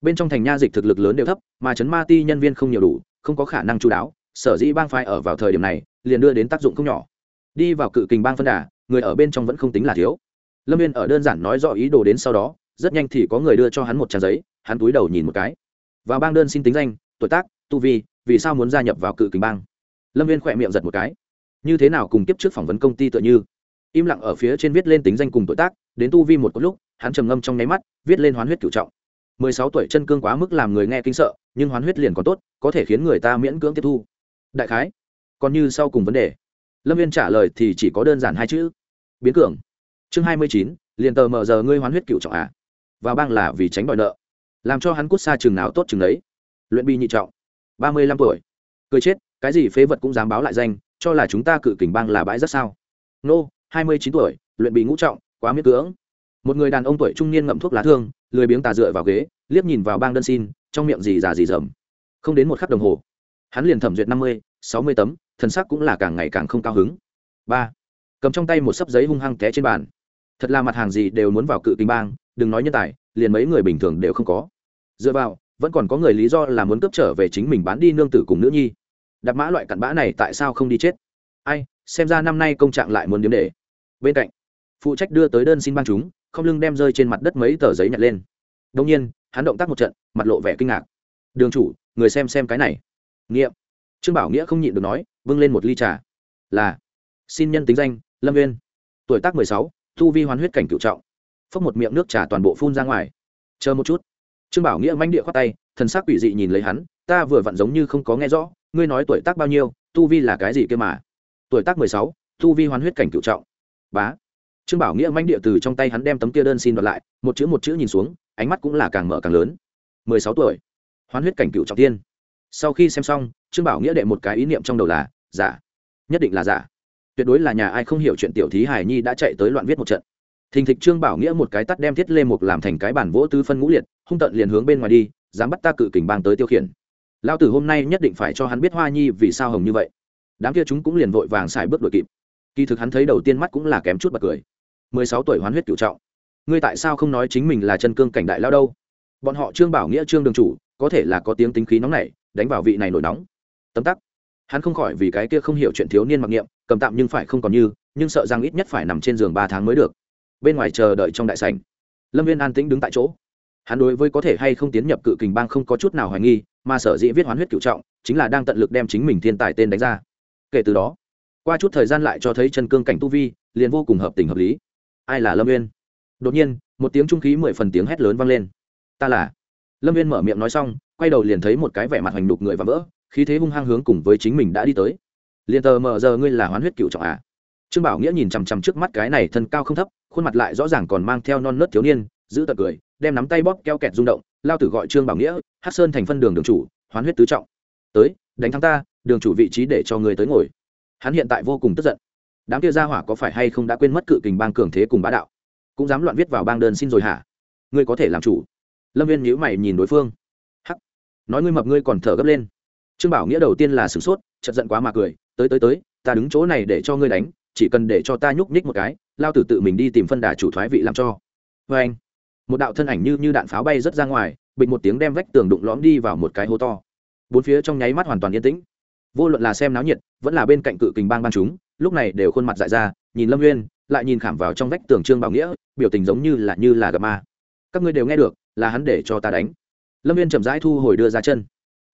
bên trong thành nha dịch thực lực lớn đều thấp, mà chấn ma ti nhân viên không nhiều đủ, không có khả năng chú đáo, sở dĩ bang phái ở vào thời điểm này, liền đưa đến tác dụng không nhỏ. Đi vào cự kình bang phân đà, người ở bên trong vẫn không tính là thiếu. Lâm viên ở đơn giản nói rõ ý đồ đến sau đó, rất nhanh thì có người đưa cho hắn một trang giấy, hắn túi đầu nhìn một cái. Và bang đơn xin tính danh, tuổi tác, tu vi, vì sao muốn gia nhập vào cự kình bang? Lâm viên khỏe miệng giật một cái. Như thế nào cùng tiếp trước phỏng vấn công ty tựa như? Im lặng ở phía trên viết lên tính danh cùng tuổi tác, đến tu vi một có lúc, hắn trầm ngâm trong nháy mắt, viết lên hoán huyết cựu trọng mười sáu tuổi chân cương quá mức làm người nghe kinh sợ, nhưng hoán huyết liền còn tốt, có thể khiến người ta miễn cưỡng tiếp thu. Đại khái, còn như sau cùng vấn đề. Lâm viên trả lời thì chỉ có đơn giản hai chữ. Biến cường. Chương hai mươi chín, liền tờ mờ giờ ngươi hoán huyết cựu trọng à? Và bang là vì tránh đòi nợ. Làm cho hắn cút xa chừng nào tốt chừng đấy. Luyện bi nhị trọng. Ba mươi lăm tuổi. Cười chết, cái gì phế vật cũng dám báo lại danh, cho là chúng ta cự kình bang là bãi rất sao? Nô, hai mươi chín tuổi, luyện bị ngũ trọng, quá miễn cưỡng. Một người đàn ông tuổi trung niên ngậm thuốc lá thương lười biếng tà dựa vào ghế, liếc nhìn vào bang đơn xin, trong miệng gì già gì dầm. Không đến một khắc đồng hồ, hắn liền thẩm duyệt năm mươi, sáu mươi tấm, thần sắc cũng là càng ngày càng không cao hứng. Ba, cầm trong tay một sấp giấy hung hăng té trên bàn. Thật là mặt hàng gì đều muốn vào cự kinh bang, đừng nói nhân tài, liền mấy người bình thường đều không có. Dựa vào, vẫn còn có người lý do là muốn cướp trở về chính mình bán đi nương tử cùng nữ nhi. Đạp mã loại cặn bã này tại sao không đi chết? Ai, xem ra năm nay công trạng lại muốn điếm để. Bên cạnh, phụ trách đưa tới đơn xin ban chúng không lưng đem rơi trên mặt đất mấy tờ giấy nhặt lên. Đông nhiên, hắn động tác một trận, mặt lộ vẻ kinh ngạc. Đường chủ, người xem xem cái này. Nghiệm. Trương bảo nghĩa không nhịn được nói vâng lên một ly trà. Là, xin nhân tính danh, lâm viên tuổi tác mười sáu thu vi hoán huyết cảnh cựu trọng. Phốc một miệng nước trà toàn bộ phun ra ngoài. Chờ một chút. Trương bảo nghĩa manh địa khoát tay, thần sắc quỷ dị nhìn lấy hắn, ta vừa vặn giống như không có nghe rõ, ngươi nói tuổi tác bao nhiêu, tu vi là cái gì kia mà? Tuổi tác mười sáu, tu vi hoán huyết cảnh cựu trọng. Bá trương bảo nghĩa manh địa từ trong tay hắn đem tấm kia đơn xin đoạt lại, một chữ một chữ nhìn xuống, ánh mắt cũng là càng mở càng lớn. Mười sáu tuổi. Hoán huyết cảnh cựu trọng tiên. Sau khi xem xong, trương bảo nghĩa đệ một cái ý niệm trong đầu là, giả. Nhất định là giả. Tuyệt đối là nhà ai không hiểu chuyện tiểu thí hải nhi đã chạy tới loạn viết một trận. Thình thịch trương bảo nghĩa một cái tắt đem thiết lê mục làm thành cái bản vỗ tứ phân ngũ liệt, hung tận liền hướng bên ngoài đi, dám bắt ta cự kình bang tới tiêu khiển. Lao tử hôm nay nhất định phải cho hắn biết hoa nhi vì sao hồng như vậy. Đám kia chúng cũng liền vội vàng xài bước đội kịp. Kỳ thực hắn thấy đầu tiên mắt cũng là kém chút bật cười mười sáu tuổi hoán huyết cựu trọng. Ngươi tại sao không nói chính mình là chân cương cảnh đại lao đâu? Bọn họ trương bảo nghĩa, trương đường chủ, có thể là có tiếng tính khí nóng này đánh vào vị này nổi nóng. Tấm tắc. Hắn không khỏi vì cái kia không hiểu chuyện thiếu niên mặc niệm, cầm tạm nhưng phải không còn như, nhưng sợ rằng ít nhất phải nằm trên giường ba tháng mới được. Bên ngoài chờ đợi trong đại sảnh. Lâm viên an tĩnh đứng tại chỗ. Hắn đối với có thể hay không tiến nhập cự kình bang không có chút nào hoài nghi, mà sở dĩ viết hoán huyết cựu trọng, chính là đang tận lực đem chính mình thiên tài tên đánh ra. Kể từ đó, qua chút thời gian lại cho thấy chân cương cảnh tu vi, liền vô cùng hợp tình hợp lý ai là lâm viên đột nhiên một tiếng trung khí mười phần tiếng hét lớn vang lên ta là lâm viên mở miệng nói xong quay đầu liền thấy một cái vẻ mặt hoành đục người và vỡ khí thế hung hăng hướng cùng với chính mình đã đi tới liền tờ mờ giờ ngươi là hoán huyết cựu trọng à? trương bảo nghĩa nhìn chằm chằm trước mắt cái này thân cao không thấp khuôn mặt lại rõ ràng còn mang theo non nớt thiếu niên giữ tật cười đem nắm tay bóp keo kẹt rung động lao tử gọi trương bảo nghĩa hát sơn thành phân đường đường chủ hoán huyết tứ trọng tới đánh thắng ta đường chủ vị trí để cho người tới ngồi hắn hiện tại vô cùng tức giận đám kia ra hỏa có phải hay không đã quên mất cự kình bang cường thế cùng bá đạo? Cũng dám loạn viết vào bang đơn xin rồi hả? Ngươi có thể làm chủ. Lâm viên nhữ mày nhìn đối phương. Hắc. Nói ngươi mập ngươi còn thở gấp lên. Trương bảo nghĩa đầu tiên là sửng sốt chật giận quá mà cười, tới tới tới, ta đứng chỗ này để cho ngươi đánh, chỉ cần để cho ta nhúc nhích một cái, lao tử tự mình đi tìm phân đà chủ thoái vị làm cho. Vê anh, một đạo thân ảnh như như đạn pháo bay rớt ra ngoài bịch một tiếng đem vách tường đụng lõm đi vào một cái hố to. Bốn phía trong nháy mắt hoàn toàn yên tĩnh. Vô luận là xem náo nhiệt, vẫn là bên cạnh cự kình bang ban chúng lúc này đều khuôn mặt dại ra, nhìn lâm nguyên lại nhìn khảm vào trong vách tường trương bảo nghĩa, biểu tình giống như là như là gặp ma. Các ngươi đều nghe được, là hắn để cho ta đánh. Lâm viên chậm rãi thu hồi đưa ra chân.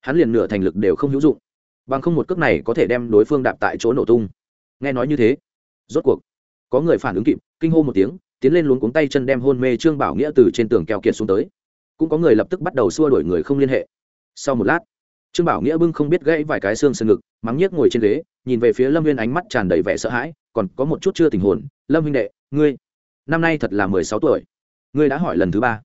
Hắn liền nửa thành lực đều không hữu dụng. Bằng không một cước này có thể đem đối phương đạp tại chỗ nổ tung. Nghe nói như thế, rốt cuộc, có người phản ứng kịp, kinh hô một tiếng, tiến lên luống cuống tay chân đem hôn mê trương bảo nghĩa từ trên tường keo kiệt xuống tới. Cũng có người lập tức bắt đầu xua đuổi người không liên hệ. Sau một lát, trương bảo nghĩa bưng không biết gãy vài cái xương sườn ngực, mắng nhiếc ngồi trên ghế nhìn về phía lâm viên ánh mắt tràn đầy vẻ sợ hãi, còn có một chút chưa tình hồn. Lâm huynh đệ, ngươi, năm nay thật là mười sáu tuổi. Ngươi đã hỏi lần thứ ba.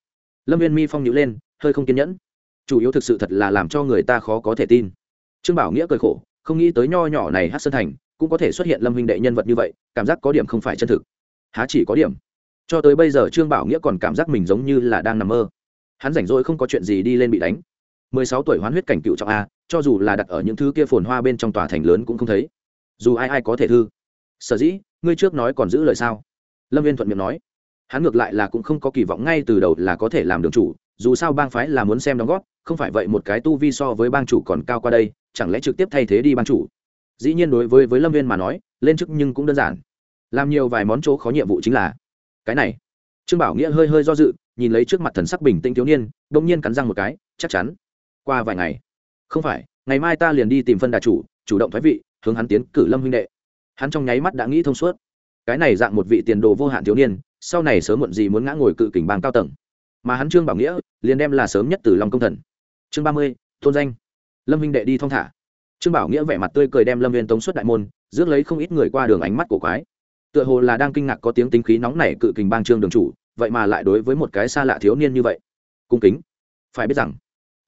Lâm viên mi phong nhữ lên, hơi không kiên nhẫn. Chủ yếu thực sự thật là làm cho người ta khó có thể tin. Trương bảo nghĩa cười khổ, không nghĩ tới nho nhỏ này hát sơn thành, cũng có thể xuất hiện lâm huynh đệ nhân vật như vậy, cảm giác có điểm không phải chân thực. Há chỉ có điểm. Cho tới bây giờ trương bảo nghĩa còn cảm giác mình giống như là đang nằm mơ. Hắn rảnh rỗi không có chuyện gì đi lên bị đánh. mười sáu tuổi hoán huyết cảnh cựu trọng a cho dù là đặt ở những thứ kia phồn hoa bên trong tòa thành lớn cũng không thấy. Dù ai ai có thể thư. Sở dĩ, ngươi trước nói còn giữ lời sao? Lâm viên thuận miệng nói. Hắn ngược lại là cũng không có kỳ vọng ngay từ đầu là có thể làm đường chủ, dù sao bang phái là muốn xem đóng góp, không phải vậy một cái tu vi so với bang chủ còn cao qua đây, chẳng lẽ trực tiếp thay thế đi bang chủ? Dĩ nhiên đối với với lâm viên mà nói, lên chức nhưng cũng đơn giản. Làm nhiều vài món chỗ khó nhiệm vụ chính là cái này. Trương bảo nghĩa hơi hơi do dự, nhìn lấy trước mặt thần sắc bình tĩnh thiếu niên đ ỗ n g nhiên cắn răng một cái, chắc chắn. Qua vài ngày không phải, ngày mai ta liền đi tìm phân đà chủ chủ động thoái vị, hướng hắn tiến cử lâm huynh đệ. Hắn trong nháy mắt đã nghĩ thông suốt. Cái này dạng một vị tiền đồ vô hạn thiếu niên, sau này sớm muộn gì muốn ngã ngồi cự kình bang cao tầng. Mà hắn trương bảo nghĩa, liền đem là sớm nhất từ long công thần. Chương ba mươi, tôn danh. Lâm huynh đệ đi thong thả. Trương bảo nghĩa vẻ mặt tươi cười đem lâm viên tống xuất đại môn, rước lấy không ít người qua đường ánh mắt của quái. Tựa hồ là đang kinh ngạc có tiếng tính khí nóng nảy cự kình bang trương đường chủ, vậy mà lại đối với một cái xa lạ thiếu niên như vậy. Cung kính. Phải biết rằng,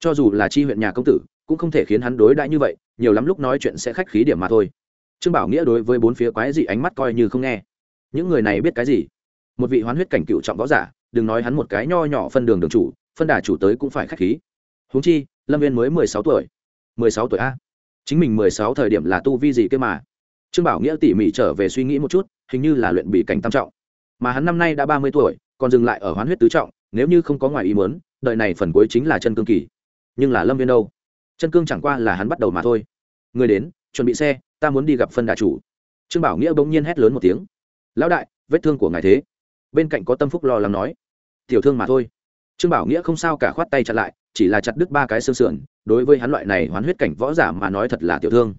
cho dù là chi huyện nhà công tử cũng không thể khiến hắn đối đãi như vậy, nhiều lắm lúc nói chuyện sẽ khách khí điểm mà thôi. Trương bảo nghĩa đối với bốn phía quái dị ánh mắt coi như không nghe. Những người này biết cái gì? Một vị hoán huyết cảnh cựu trọng võ giả, đừng nói hắn một cái nho nhỏ phân đường đường chủ, phân đà chủ tới cũng phải khách khí. Huống chi, lâm viên mới mười sáu tuổi. mười sáu tuổi a? Chính mình mười sáu thời điểm là tu vi gì cơ mà? Trương bảo nghĩa tỉ mỉ trở về suy nghĩ một chút, hình như là luyện bị cảnh tam trọng. Mà hắn năm nay đã ba mươi tuổi, còn dừng lại ở hoán huyết tứ trọng, nếu như không có ngoài ý muốn đợi này phần cuối chính là chân cương kỳ. Nhưng là lâm viên đâu? Chân cương chẳng qua là hắn bắt đầu mà thôi. Người đến, chuẩn bị xe, ta muốn đi gặp phân đà chủ. Trương bảo nghĩa bỗng nhiên hét lớn một tiếng. Lão đại, vết thương của ngài thế. Bên cạnh có tâm phúc lo lắng nói. Tiểu thương mà thôi. Trương bảo nghĩa không sao cả khoát tay chặt lại, chỉ là chặt đứt ba cái xương sườn. Đối với hắn loại này hoán huyết cảnh võ giả mà nói thật là tiểu thương.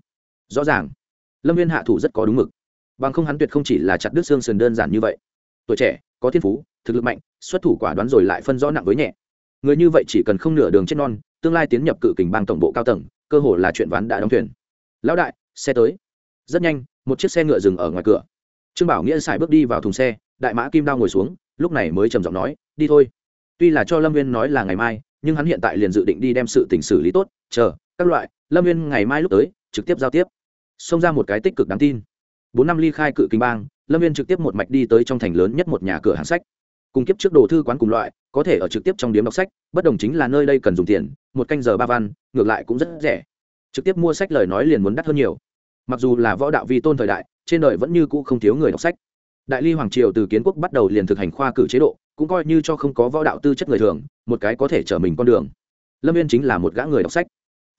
Rõ ràng, lâm viên hạ thủ rất có đúng mực. Bằng không hắn tuyệt không chỉ là chặt đứt xương sườn đơn giản như vậy. Tuổi trẻ, có thiên phú, thực lực mạnh, xuất thủ quả đoán rồi lại phân rõ nặng với nhẹ. Người như vậy chỉ cần không nửa đường chết non tương lai tiến nhập cự kình bang tổng bộ cao tầng, cơ hội là chuyện ván đã đóng thuyền. Lão đại, xe tới. Rất nhanh, một chiếc xe ngựa dừng ở ngoài cửa. Trương bảo nghĩa xài bước đi vào thùng xe, đại mã kim đao ngồi xuống, lúc này mới trầm giọng nói, đi thôi. Tuy là cho lâm viên nói là ngày mai, nhưng hắn hiện tại liền dự định đi đem sự tình xử lý tốt, chờ, các loại, lâm viên ngày mai lúc tới, trực tiếp giao tiếp. Xông ra một cái tích cực đáng tin. Bốn năm ly khai cự kinh bang, lâm viên trực tiếp một mạch đi tới trong thành lớn nhất một nhà cửa hàng sách cùng kiếp trước đồ thư quán cùng loại, có thể ở trực tiếp trong điếm đọc sách, bất đồng chính là nơi đây cần dùng tiền, một canh giờ ba văn, ngược lại cũng rất rẻ. Trực tiếp mua sách lời nói liền muốn đắt hơn nhiều. Mặc dù là võ đạo vi tôn thời đại, trên đời vẫn như cũ không thiếu người đọc sách. Đại ly hoàng triều từ kiến quốc bắt đầu liền thực hành khoa cử chế độ, cũng coi như cho không có võ đạo tư chất người thường, một cái có thể trở mình con đường. Lâm viên chính là một gã người đọc sách.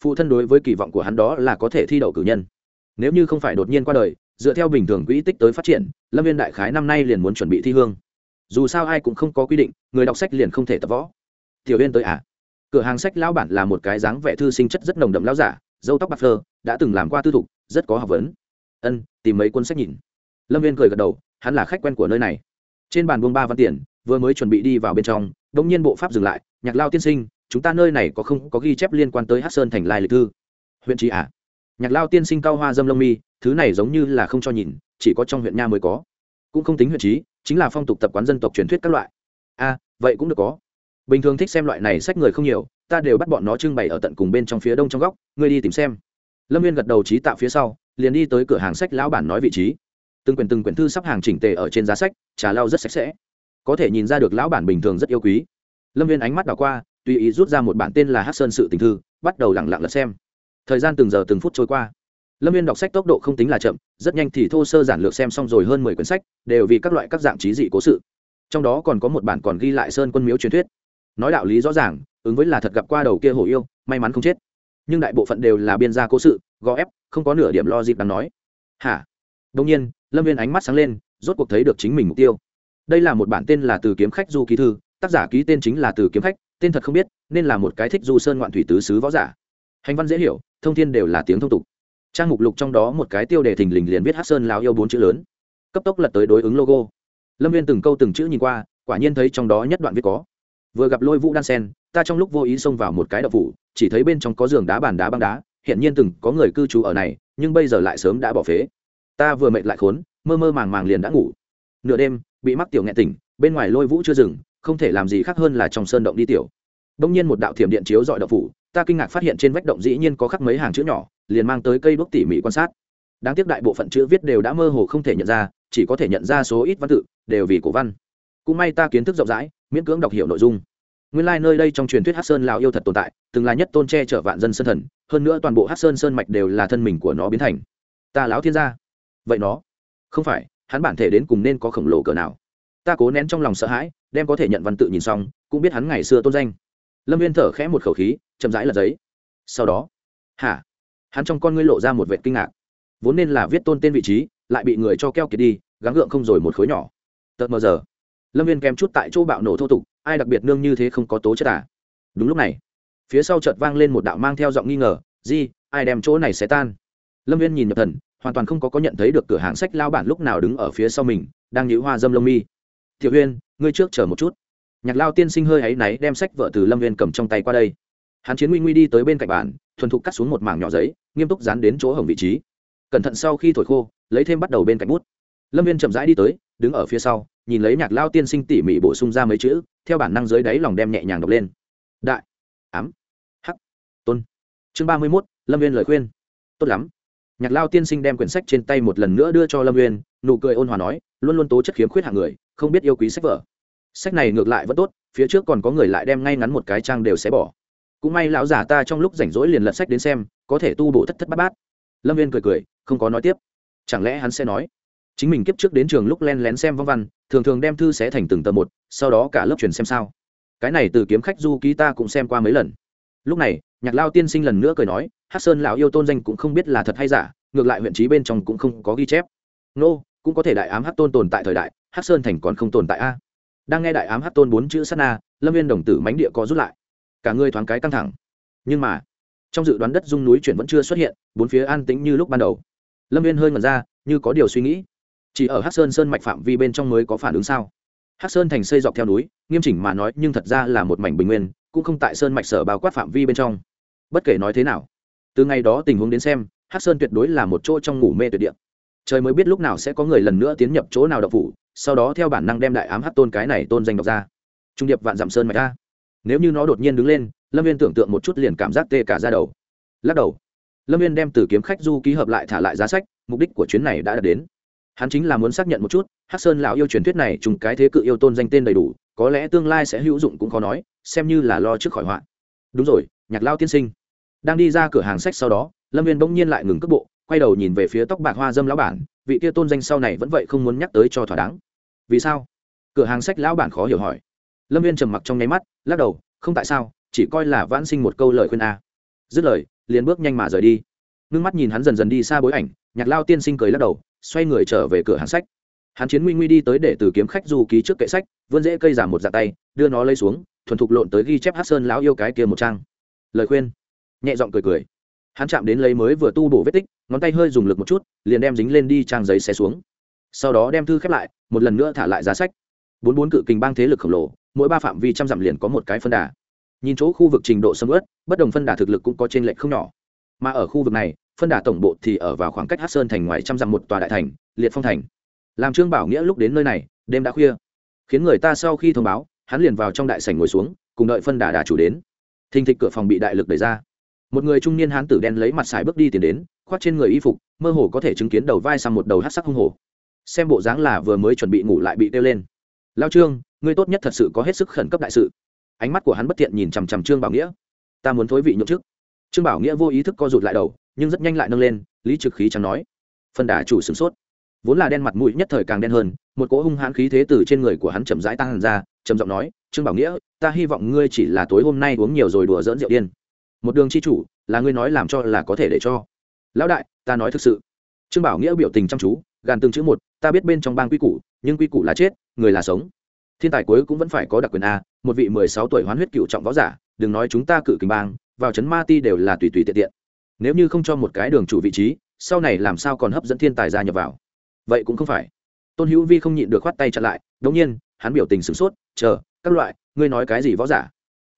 Phụ thân đối với kỳ vọng của hắn đó là có thể thi đậu cử nhân. Nếu như không phải đột nhiên qua đời, dựa theo bình thường quỹ tích tới phát triển, lâm viên đại khái năm nay liền muốn chuẩn bị thi hương dù sao ai cũng không có quy định, người đọc sách liền không thể tập võ. Tiểu huyên tới à? Cửa hàng sách lão bản là một cái dáng vẻ thư sinh chất rất nồng đậm lão giả dâu tóc bạc phơ, đã từng làm qua tư thục, rất có học vấn. Ân, tìm mấy cuốn sách nhìn. Lâm viên cười gật đầu, hắn là khách quen của nơi này. Trên bàn buông ba văn tiền, vừa mới chuẩn bị đi vào bên trong đ ỗ n g nhiên bộ pháp dừng lại, nhạc lao tiên sinh, chúng ta nơi này có không có ghi chép liên quan tới hát sơn thành lai lịch thư? Huyện trí à? Nhạc lao tiên sinh cao hoa dâm lông mi, thứ này giống như là không cho nhìn, chỉ có trong huyện nha mới có cũng không tính huyện trí chính là phong tục tập quán dân tộc truyền thuyết các loại. A à, vậy cũng được có. Bình thường thích xem loại này sách người không nhiều ta đều bắt bọn nó trưng bày ở tận cùng bên trong phía đông trong góc ngươi đi tìm xem. Lâm viên gật đầu trí tạo phía sau liền đi tới cửa hàng sách lão bản nói vị trí. Từng quyển từng quyển thư sắp hàng chỉnh tề ở trên giá sách trà lau rất sạch sẽ. Có thể nhìn ra được lão bản bình thường rất yêu quý. Lâm viên ánh mắt đảo qua tùy ý rút ra một bản tên là hát sơn sự tình thư bắt đầu lẳng lặng lật xem. Thời gian từng giờ từng phút trôi qua lâm viên đọc sách tốc độ không tính là chậm, rất nhanh thì thô sơ giản lược xem xong rồi hơn mười quyển sách, đều vì các loại các dạng trí dị cố sự. Trong đó còn có một bản còn ghi lại sơn quân miếu truyền thuyết. Nói đạo lý rõ ràng, ứng với là thật gặp qua đầu kia hổ yêu, may mắn không chết. Nhưng đại bộ phận đều là biên gia cố sự, gò ép, không có nửa điểm lo dịp đáng nói. Hả? Đông nhiên, lâm viên ánh mắt sáng lên, rốt cuộc thấy được chính mình mục tiêu. Đây là một bản tên là từ kiếm khách du ký thư, tác giả ký tên chính là từ kiếm khách, tên thật không biết, nên là một cái thích du sơn ngoạn thủy tứ xứ võ giả. Hành văn dễ hiểu, thông tin đều là tiếng thông tục trang mục lục trong đó một cái tiêu đề thình lình liền viết hát sơn lao yêu bốn chữ lớn. Cấp tốc lật tới đối ứng logo. Lâm viên từng câu từng chữ nhìn qua, quả nhiên thấy trong đó nhất đoạn viết có. Vừa gặp lôi vũ đan sen, ta trong lúc vô ý xông vào một cái đậu phủ, chỉ thấy bên trong có giường đá bàn đá băng đá, hiện nhiên từng có người cư trú ở này, nhưng bây giờ lại sớm đã bỏ phế. Ta vừa mệt lại khốn, mơ mơ màng màng liền đã ngủ. Nửa đêm, bị mắc tiểu nghẹn tỉnh, bên ngoài lôi vũ chưa dừng, không thể làm gì khác hơn là trong sơn động đi tiểu. Đông nhiên một đạo thiểm điện chiếu dọi đậu phủ ta kinh ngạc phát hiện trên vách động dĩ nhiên có khắc mấy hàng chữ nhỏ, liền mang tới cây đuốc tỉ mỉ quan sát. Đáng tiếc đại bộ phận chữ viết đều đã mơ hồ không thể nhận ra, chỉ có thể nhận ra số ít văn tự, đều vì cổ văn. Cũng may ta kiến thức rộng rãi, miễn cưỡng đọc hiểu nội dung. Nguyên lai、like、nơi đây trong truyền thuyết hát sơn lào yêu thật tồn tại, từng là nhất tôn che chở vạn dân sơn thần, hơn nữa toàn bộ hát sơn sơn mạch đều là thân mình của nó biến thành. Ta láo thiên gia. Vậy nó? Không phải, hắn bản thể đến cùng nên có khổng lồ cỡ nào? Ta cố nén trong lòng sợ hãi, đem có thể nhận văn tự nhìn xong, cũng biết hắn ngày xưa tôn danh. Lâm viên thở khẽ một khẩu khí chậm rãi lật giấy. Sau đó, hả? Hắn trong con ngươi lộ ra một vệ kinh ngạc. Vốn nên là viết tôn tên vị trí, lại bị người cho keo kiệt đi, gắng gượng không rồi một khối nhỏ. Tật mờ giờ, lâm viên kèm chút tại chỗ bạo nổ thô tục, ai đặc biệt nương như thế không có tố chất à? Đúng lúc này, phía sau chợt vang lên một đạo mang theo giọng nghi ngờ, di, ai đem chỗ này sẽ tan? Lâm viên nhìn nhập thần, hoàn toàn không có có nhận thấy được cửa hàng sách lao bản lúc nào đứng ở phía sau mình, đang nhữ hoa dâm lông mi. Tiểu huyên ngươi trước chờ một chút. Nhạc lao tiên sinh hơi áy náy đem sách vợ từ lâm viên cầm trong tay qua đây hắn chiến nguy nguy đi tới bên cạnh bàn, thuần thục cắt xuống một mảng nhỏ giấy, nghiêm túc dán đến chỗ hồng vị trí. Cẩn thận sau khi thổi khô, lấy thêm bắt đầu bên cạnh bút. Lâm viên chậm rãi đi tới, đứng ở phía sau, nhìn lấy nhạc lao tiên sinh tỉ mỉ bổ sung ra mấy chữ, theo bản năng dưới đáy lòng đem nhẹ nhàng đọc lên. Đại, ám, hắc, tôn. Chương ba mươi mốt, lâm viên lời khuyên. Tốt lắm. Nhạc lao tiên sinh đem quyển sách trên tay một lần nữa đưa cho lâm viên, nụ cười ôn hòa nói, luôn luôn tố chất khiếm khuyết hạng người, không biết yêu quý sách vở. Sách này ngược lại vẫn tốt, phía trước còn có người lại đem ngay ngắn một cái trang đều xé bỏ cũng may lão giả ta trong lúc rảnh rỗi liền lật sách đến xem có thể tu bổ thất thất bát bát. Lâm viên cười cười không có nói tiếp. Chẳng lẽ hắn sẽ nói? Chính mình kiếp trước đến trường lúc len lén xem vong văn thường thường đem thư xé thành từng tờ một sau đó cả lớp truyền xem sao? Cái này từ kiếm khách du ký ta cũng xem qua mấy lần. Lúc này nhạc lao tiên sinh lần nữa cười nói hát sơn lão yêu tôn danh cũng không biết là thật hay giả ngược lại huyện trí bên trong cũng không có ghi chép. Nô、no, cũng có thể đại ám hát tôn tồn tại thời đại hát sơn thành còn không tồn tại a. Đang nghe đại ám hát tôn bốn chữ sát na lâm viên đồng tử mánh địa có rút lại cả người thoáng cái căng thẳng. Nhưng mà, trong dự đoán đất dung núi chuyển vẫn chưa xuất hiện, bốn phía an tĩnh như lúc ban đầu. Lâm viên hơi ngẩn ra, như có điều suy nghĩ. Chỉ ở Hắc sơn sơn mạch phạm vi bên trong mới có phản ứng sao? Hắc sơn thành xây dọc theo núi, nghiêm chỉnh mà nói, nhưng thật ra là một mảnh bình nguyên, cũng không tại sơn mạch sở bao quát phạm vi bên trong. Bất kể nói thế nào, từ ngày đó tình huống đến xem, Hắc sơn tuyệt đối là một chỗ trong ngủ mê tuyệt địa. Trời mới biết lúc nào sẽ có người lần nữa tiến nhập chỗ nào đậu phủ, sau đó theo bản năng đem đại ám hát tôn cái này tôn danh đọc ra. Trung điệp vạn dặm sơn mạch ra nếu như nó đột nhiên đứng lên, lâm viên tưởng tượng một chút liền cảm giác tê cả ra đầu. Lắc đầu. Lâm viên đem từ kiếm khách du ký hợp lại thả lại giá sách, mục đích của chuyến này đã đạt đến. Hắn chính là muốn xác nhận một chút, hắc sơn lão yêu truyền thuyết này trùng cái thế cự yêu tôn danh tên đầy đủ, có lẽ tương lai sẽ hữu dụng cũng khó nói, xem như là lo trước khỏi họa. Đúng rồi, nhạc lao tiên sinh. Đang đi ra cửa hàng sách sau đó, lâm viên bỗng nhiên lại ngừng cước bộ, quay đầu nhìn về phía tóc bạc hoa dâm lão bản, vị kia tôn danh sau này vẫn vậy không muốn nhắc tới cho thỏa đáng. Vì sao? Cửa hàng sách lão bản khó hiểu hỏi lâm viên trầm mặc trong nháy mắt, lắc đầu, không tại sao, chỉ coi là vãn sinh một câu lời khuyên a. Dứt lời, liền bước nhanh mà rời đi. Ngưng mắt nhìn hắn dần dần đi xa bối ảnh, nhạc lao tiên sinh cười lắc đầu, xoay người trở về cửa hàng sách. Hắn chiến nguy nguy đi tới để từ kiếm khách du ký trước kệ sách, vươn dễ cây giảm một dạng tay, đưa nó lấy xuống, thuần thục lộn tới ghi chép hát sơn lão yêu cái kia một trang. Lời khuyên. Nhẹ giọng cười cười. Hắn chạm đến lấy mới vừa tu bổ vết tích, ngón tay hơi dùng lực một chút, liền đem dính lên đi trang giấy xé xuống. Sau đó đem thư khép lại, một lần nữa thả lại giá sách. Bốn bốn cự kình bang thế lực khổng lồ mỗi ba phạm vi trăm dặm liền có một cái phân đà. Nhìn chỗ khu vực trình độ sâm ướt bất đồng phân đà thực lực cũng có trên lệch không nhỏ. Mà ở khu vực này, phân đà tổng bộ thì ở vào khoảng cách hát sơn thành ngoài trăm dặm một tòa đại thành, liệt phong thành. Làm trương bảo nghĩa lúc đến nơi này, đêm đã khuya. Khiến người ta sau khi thông báo, hắn liền vào trong đại sảnh ngồi xuống, cùng đợi phân đà đà chủ đến. Thình thịch cửa phòng bị đại lực đẩy ra. Một người trung niên hán tử đen lấy mặt xài bước đi tiến đến, khoác trên người y phục, mơ hồ có thể chứng kiến đầu vai sang một đầu hát sắc hung hồ xem bộ dáng là vừa mới chuẩn bị ngủ lại bị kêu lên. Lao trương ngươi tốt nhất thật sự có hết sức khẩn cấp đại sự. Ánh mắt của hắn bất thiện nhìn chằm chằm trương bảo nghĩa. Ta muốn thối vị nhậm chức. Trương bảo nghĩa vô ý thức co rụt lại đầu, nhưng rất nhanh lại nâng lên, lý trực khí chẳng nói. Phân đà chủ sửng sốt. Vốn là đen mặt mũi nhất thời càng đen hơn, một cỗ hung hãn khí thế từ trên người của hắn chậm rãi tăng ra, trầm giọng nói, trương bảo nghĩa, ta hy vọng ngươi chỉ là tối hôm nay uống nhiều rồi đùa dỡn rượu điên. Một đường chi chủ, là ngươi nói làm cho là có thể để cho. Lão đại, ta nói thực sự. Trương bảo nghĩa biểu tình chăm chú, gàn từng chữ một, ta biết bên trong bang quy củ, nhưng quy củ là chết, người là sống thiên tài cuối cũng vẫn phải có đặc quyền a, một vị mười sáu tuổi hoán huyết cựu trọng võ giả, đừng nói chúng ta cự kình bang, vào trấn ma ti đều là tùy tùy tiện tiện. Nếu như không cho một cái đường chủ vị trí, sau này làm sao còn hấp dẫn thiên tài gia nhập vào? Vậy cũng không phải. Tôn hữu vi không nhịn được khoát tay chặn lại, đống nhiên, hắn biểu tình sửng sốt, chờ, các loại, ngươi nói cái gì võ giả?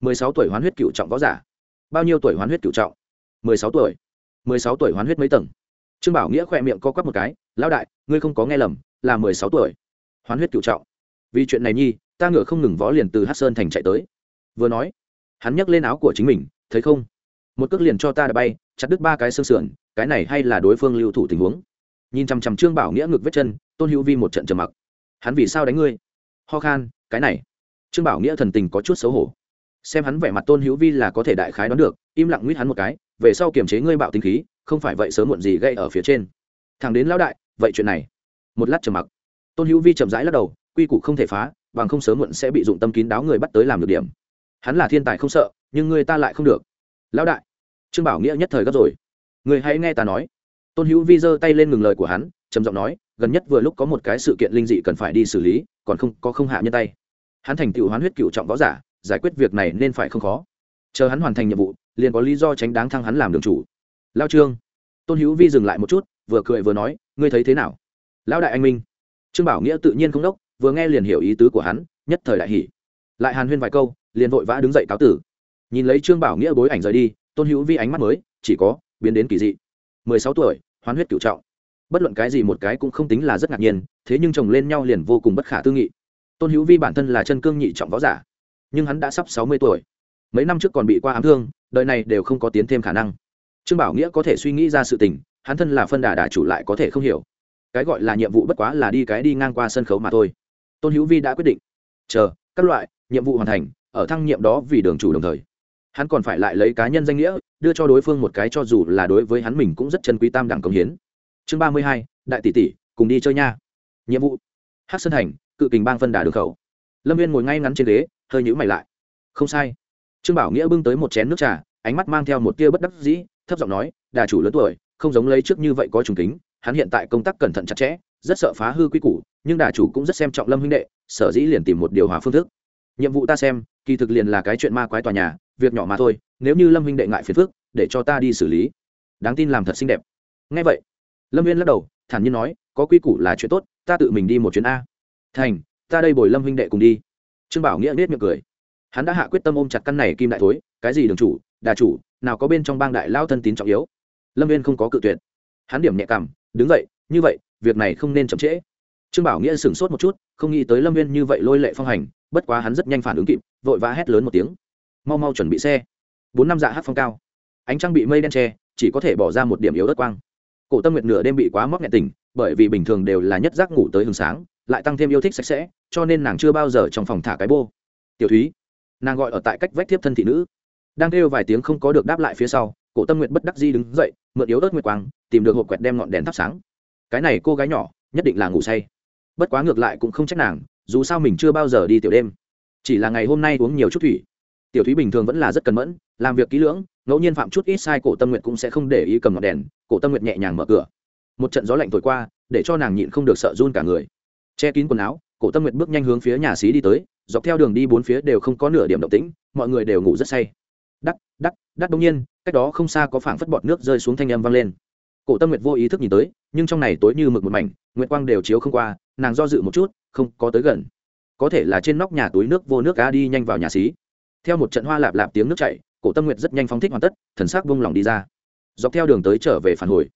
Mười sáu tuổi hoán huyết cựu trọng võ giả. Bao nhiêu tuổi hoán huyết cựu trọng? Mười sáu tuổi. Mười sáu tuổi hoán huyết mấy tầng? Trương bảo nghĩa khỏe miệng co quắp một cái, lão đại, ngươi không có nghe lầm, là mười sáu tuổi hoán huyết cựu trọng vì chuyện này nhi, ta ngựa không ngừng vó liền từ hát sơn thành chạy tới. Vừa nói, hắn nhấc lên áo của chính mình, thấy không? Một cước liền cho ta đã bay, chặt đứt ba cái xương sườn, cái này hay là đối phương lưu thủ tình huống. Nhìn chằm chằm trương bảo nghĩa ngực vết chân, tôn hữu vi một trận trầm mặc. Hắn vì sao đánh ngươi? Ho khan, cái này. Trương bảo nghĩa thần tình có chút xấu hổ. Xem hắn vẻ mặt tôn hữu vi là có thể đại khái đoán được, im lặng nguyết hắn một cái, về sau kiềm chế ngươi bạo tinh khí, không phải vậy sớm muộn gì gây ở phía trên. Thằng đến lão đại, vậy chuyện này. Một lát trầm mặc. Tôn hữu vi chậm rãi lắc đầu quy củ không thể phá, bằng không sớm muộn sẽ bị dụng tâm kín đáo người bắt tới làm được điểm. Hắn là thiên tài không sợ, nhưng người ta lại không được. Lão đại, trương bảo nghĩa nhất thời gấp rồi. Người hãy nghe ta nói. Tôn hữu vi giơ tay lên ngừng lời của hắn, trầm giọng nói, gần nhất vừa lúc có một cái sự kiện linh dị cần phải đi xử lý, còn không, có không hạ nhân tay. Hắn thành tựu hoán huyết cựu trọng võ giả, giải quyết việc này nên phải không khó. Chờ hắn hoàn thành nhiệm vụ, liền có lý do tránh đáng thăng hắn làm đường chủ. Lao trương. Tôn hữu vi dừng lại một chút, vừa cười vừa nói, ngươi thấy thế nào? Lão đại anh minh. Trương bảo nghĩa tự nhiên không đốc vừa nghe liền hiểu ý tứ của hắn, nhất thời đại hỉ. Lại hàn huyên vài câu, liền vội vã đứng dậy cáo tử. Nhìn lấy trương bảo nghĩa bối ảnh rời đi, tôn hữu vi ánh mắt mới, chỉ có, biến đến kỳ dị. Mười sáu tuổi, hoán huyết cựu trọng. Bất luận cái gì một cái cũng không tính là rất ngạc nhiên, thế nhưng chồng lên nhau liền vô cùng bất khả tư nghị. Tôn hữu vi bản thân là chân cương nhị trọng võ giả, nhưng hắn đã sắp sáu mươi tuổi. Mấy năm trước còn bị qua ám thương, đời này đều không có tiến thêm khả năng. Trương bảo nghĩa có thể suy nghĩ ra sự tình, hắn thân là phân đà đà chủ lại có thể không hiểu. Cái gọi là nhiệm vụ bất quá là đi cái đi ngang qua sân khấu mà thôi tôn hữu vi đã quyết định. Chờ, các loại, nhiệm vụ hoàn thành, ở thăng nhiệm đó vì đường chủ đồng thời. Hắn còn phải lại lấy cá nhân danh nghĩa, đưa cho đối phương một cái cho dù là đối với hắn mình cũng rất chân quý tam đẳng công hiến. Chương ba mươi hai, đại tỷ tỷ, cùng đi chơi nha. Nhiệm vụ. Hát sơn thành, cự kình bang phân đà đường khẩu. Lâm viên ngồi ngay ngắn trên ghế, hơi nhữ mày lại. Không sai. Trương bảo nghĩa bưng tới một chén nước trà, ánh mắt mang theo một tia bất đắc dĩ, thấp giọng nói, đà chủ lớn tuổi, không giống lấy trước như vậy có trùng kính, hắn hiện tại công tác cẩn thận chặt chẽ, rất sợ phá hư quy củ nhưng đà chủ cũng rất xem trọng lâm huynh đệ sở dĩ liền tìm một điều hòa phương thức. Nhiệm vụ ta xem kỳ thực liền là cái chuyện ma quái tòa nhà việc nhỏ mà thôi nếu như lâm huynh đệ ngại phiền phức để cho ta đi xử lý. Đáng tin làm thật xinh đẹp. Ngay vậy lâm viên lắc đầu thản nhiên nói có quy củ là chuyện tốt ta tự mình đi một chuyến a. Thành ta đây bồi lâm huynh đệ cùng đi. Trương bảo nghĩa biết miệng cười. Hắn đã hạ quyết tâm ôm chặt căn này kim đại thối cái gì đường chủ đà chủ nào có bên trong bang đại lao thân tín trọng yếu. Lâm viên không có cự tuyệt. Hắn điểm nhẹ cảm đứng vậy, như vậy việc này không nên chậm trễ trương bảo nghĩa sửng sốt một chút, không nghĩ tới lâm viên như vậy lôi lệ phong hành, bất quá hắn rất nhanh phản ứng kịp, vội vã hét lớn một tiếng. Mau mau chuẩn bị xe. Bốn năm dạ hát phong cao. Ánh trăng bị mây đen che, chỉ có thể bỏ ra một điểm yếu đất quang. Cổ tâm nguyệt nửa đêm bị quá móc nhẹ tỉnh, bởi vì bình thường đều là nhất giác ngủ tới hừng sáng, lại tăng thêm yêu thích sạch sẽ, cho nên nàng chưa bao giờ trong phòng thả cái bô. Tiểu thúy, nàng gọi ở tại cách vách tiếp thân thị nữ. Đang kêu vài tiếng không có được đáp lại phía sau, cổ tâm nguyệt bất đắc di đứng dậy, mượn yếu ớt nguyệt quang, tìm được hộp quẹt đem ngọn đèn thắp sáng. Cái này cô gái nhỏ, nhất định là ngủ say bất quá ngược lại cũng không trách nàng, dù sao mình chưa bao giờ đi tiểu đêm. Chỉ là ngày hôm nay uống nhiều chút thủy. Tiểu thúy bình thường vẫn là rất cẩn mẫn, làm việc kỹ lưỡng, ngẫu nhiên phạm chút ít sai cổ tâm nguyện cũng sẽ không để ý cầm ngọn đèn, cổ tâm nguyện nhẹ nhàng mở cửa. Một trận gió lạnh thổi qua, để cho nàng nhịn không được sợ run cả người. Che kín quần áo, cổ tâm nguyện bước nhanh hướng phía nhà xí đi tới, dọc theo đường đi bốn phía đều không có nửa điểm động tĩnh, mọi người đều ngủ rất say. Đắc đắc đắc đông nhiên, cách đó không xa có phảng phất bọt nước rơi xuống thanh âm vang lên. Cổ tâm nguyệt vô ý thức nhìn tới, nhưng trong này tối như mực một mảnh, nguyệt quang đều chiếu không qua nàng do dự một chút, không có tới gần. Có thể là trên nóc nhà túi nước vô nước cá đi nhanh vào nhà xí. Theo một trận hoa lạp lạp tiếng nước chảy, cổ tâm nguyệt rất nhanh phóng thích hoàn tất, thần sắc vung lòng đi ra. Dọc theo đường tới trở về phản hồi.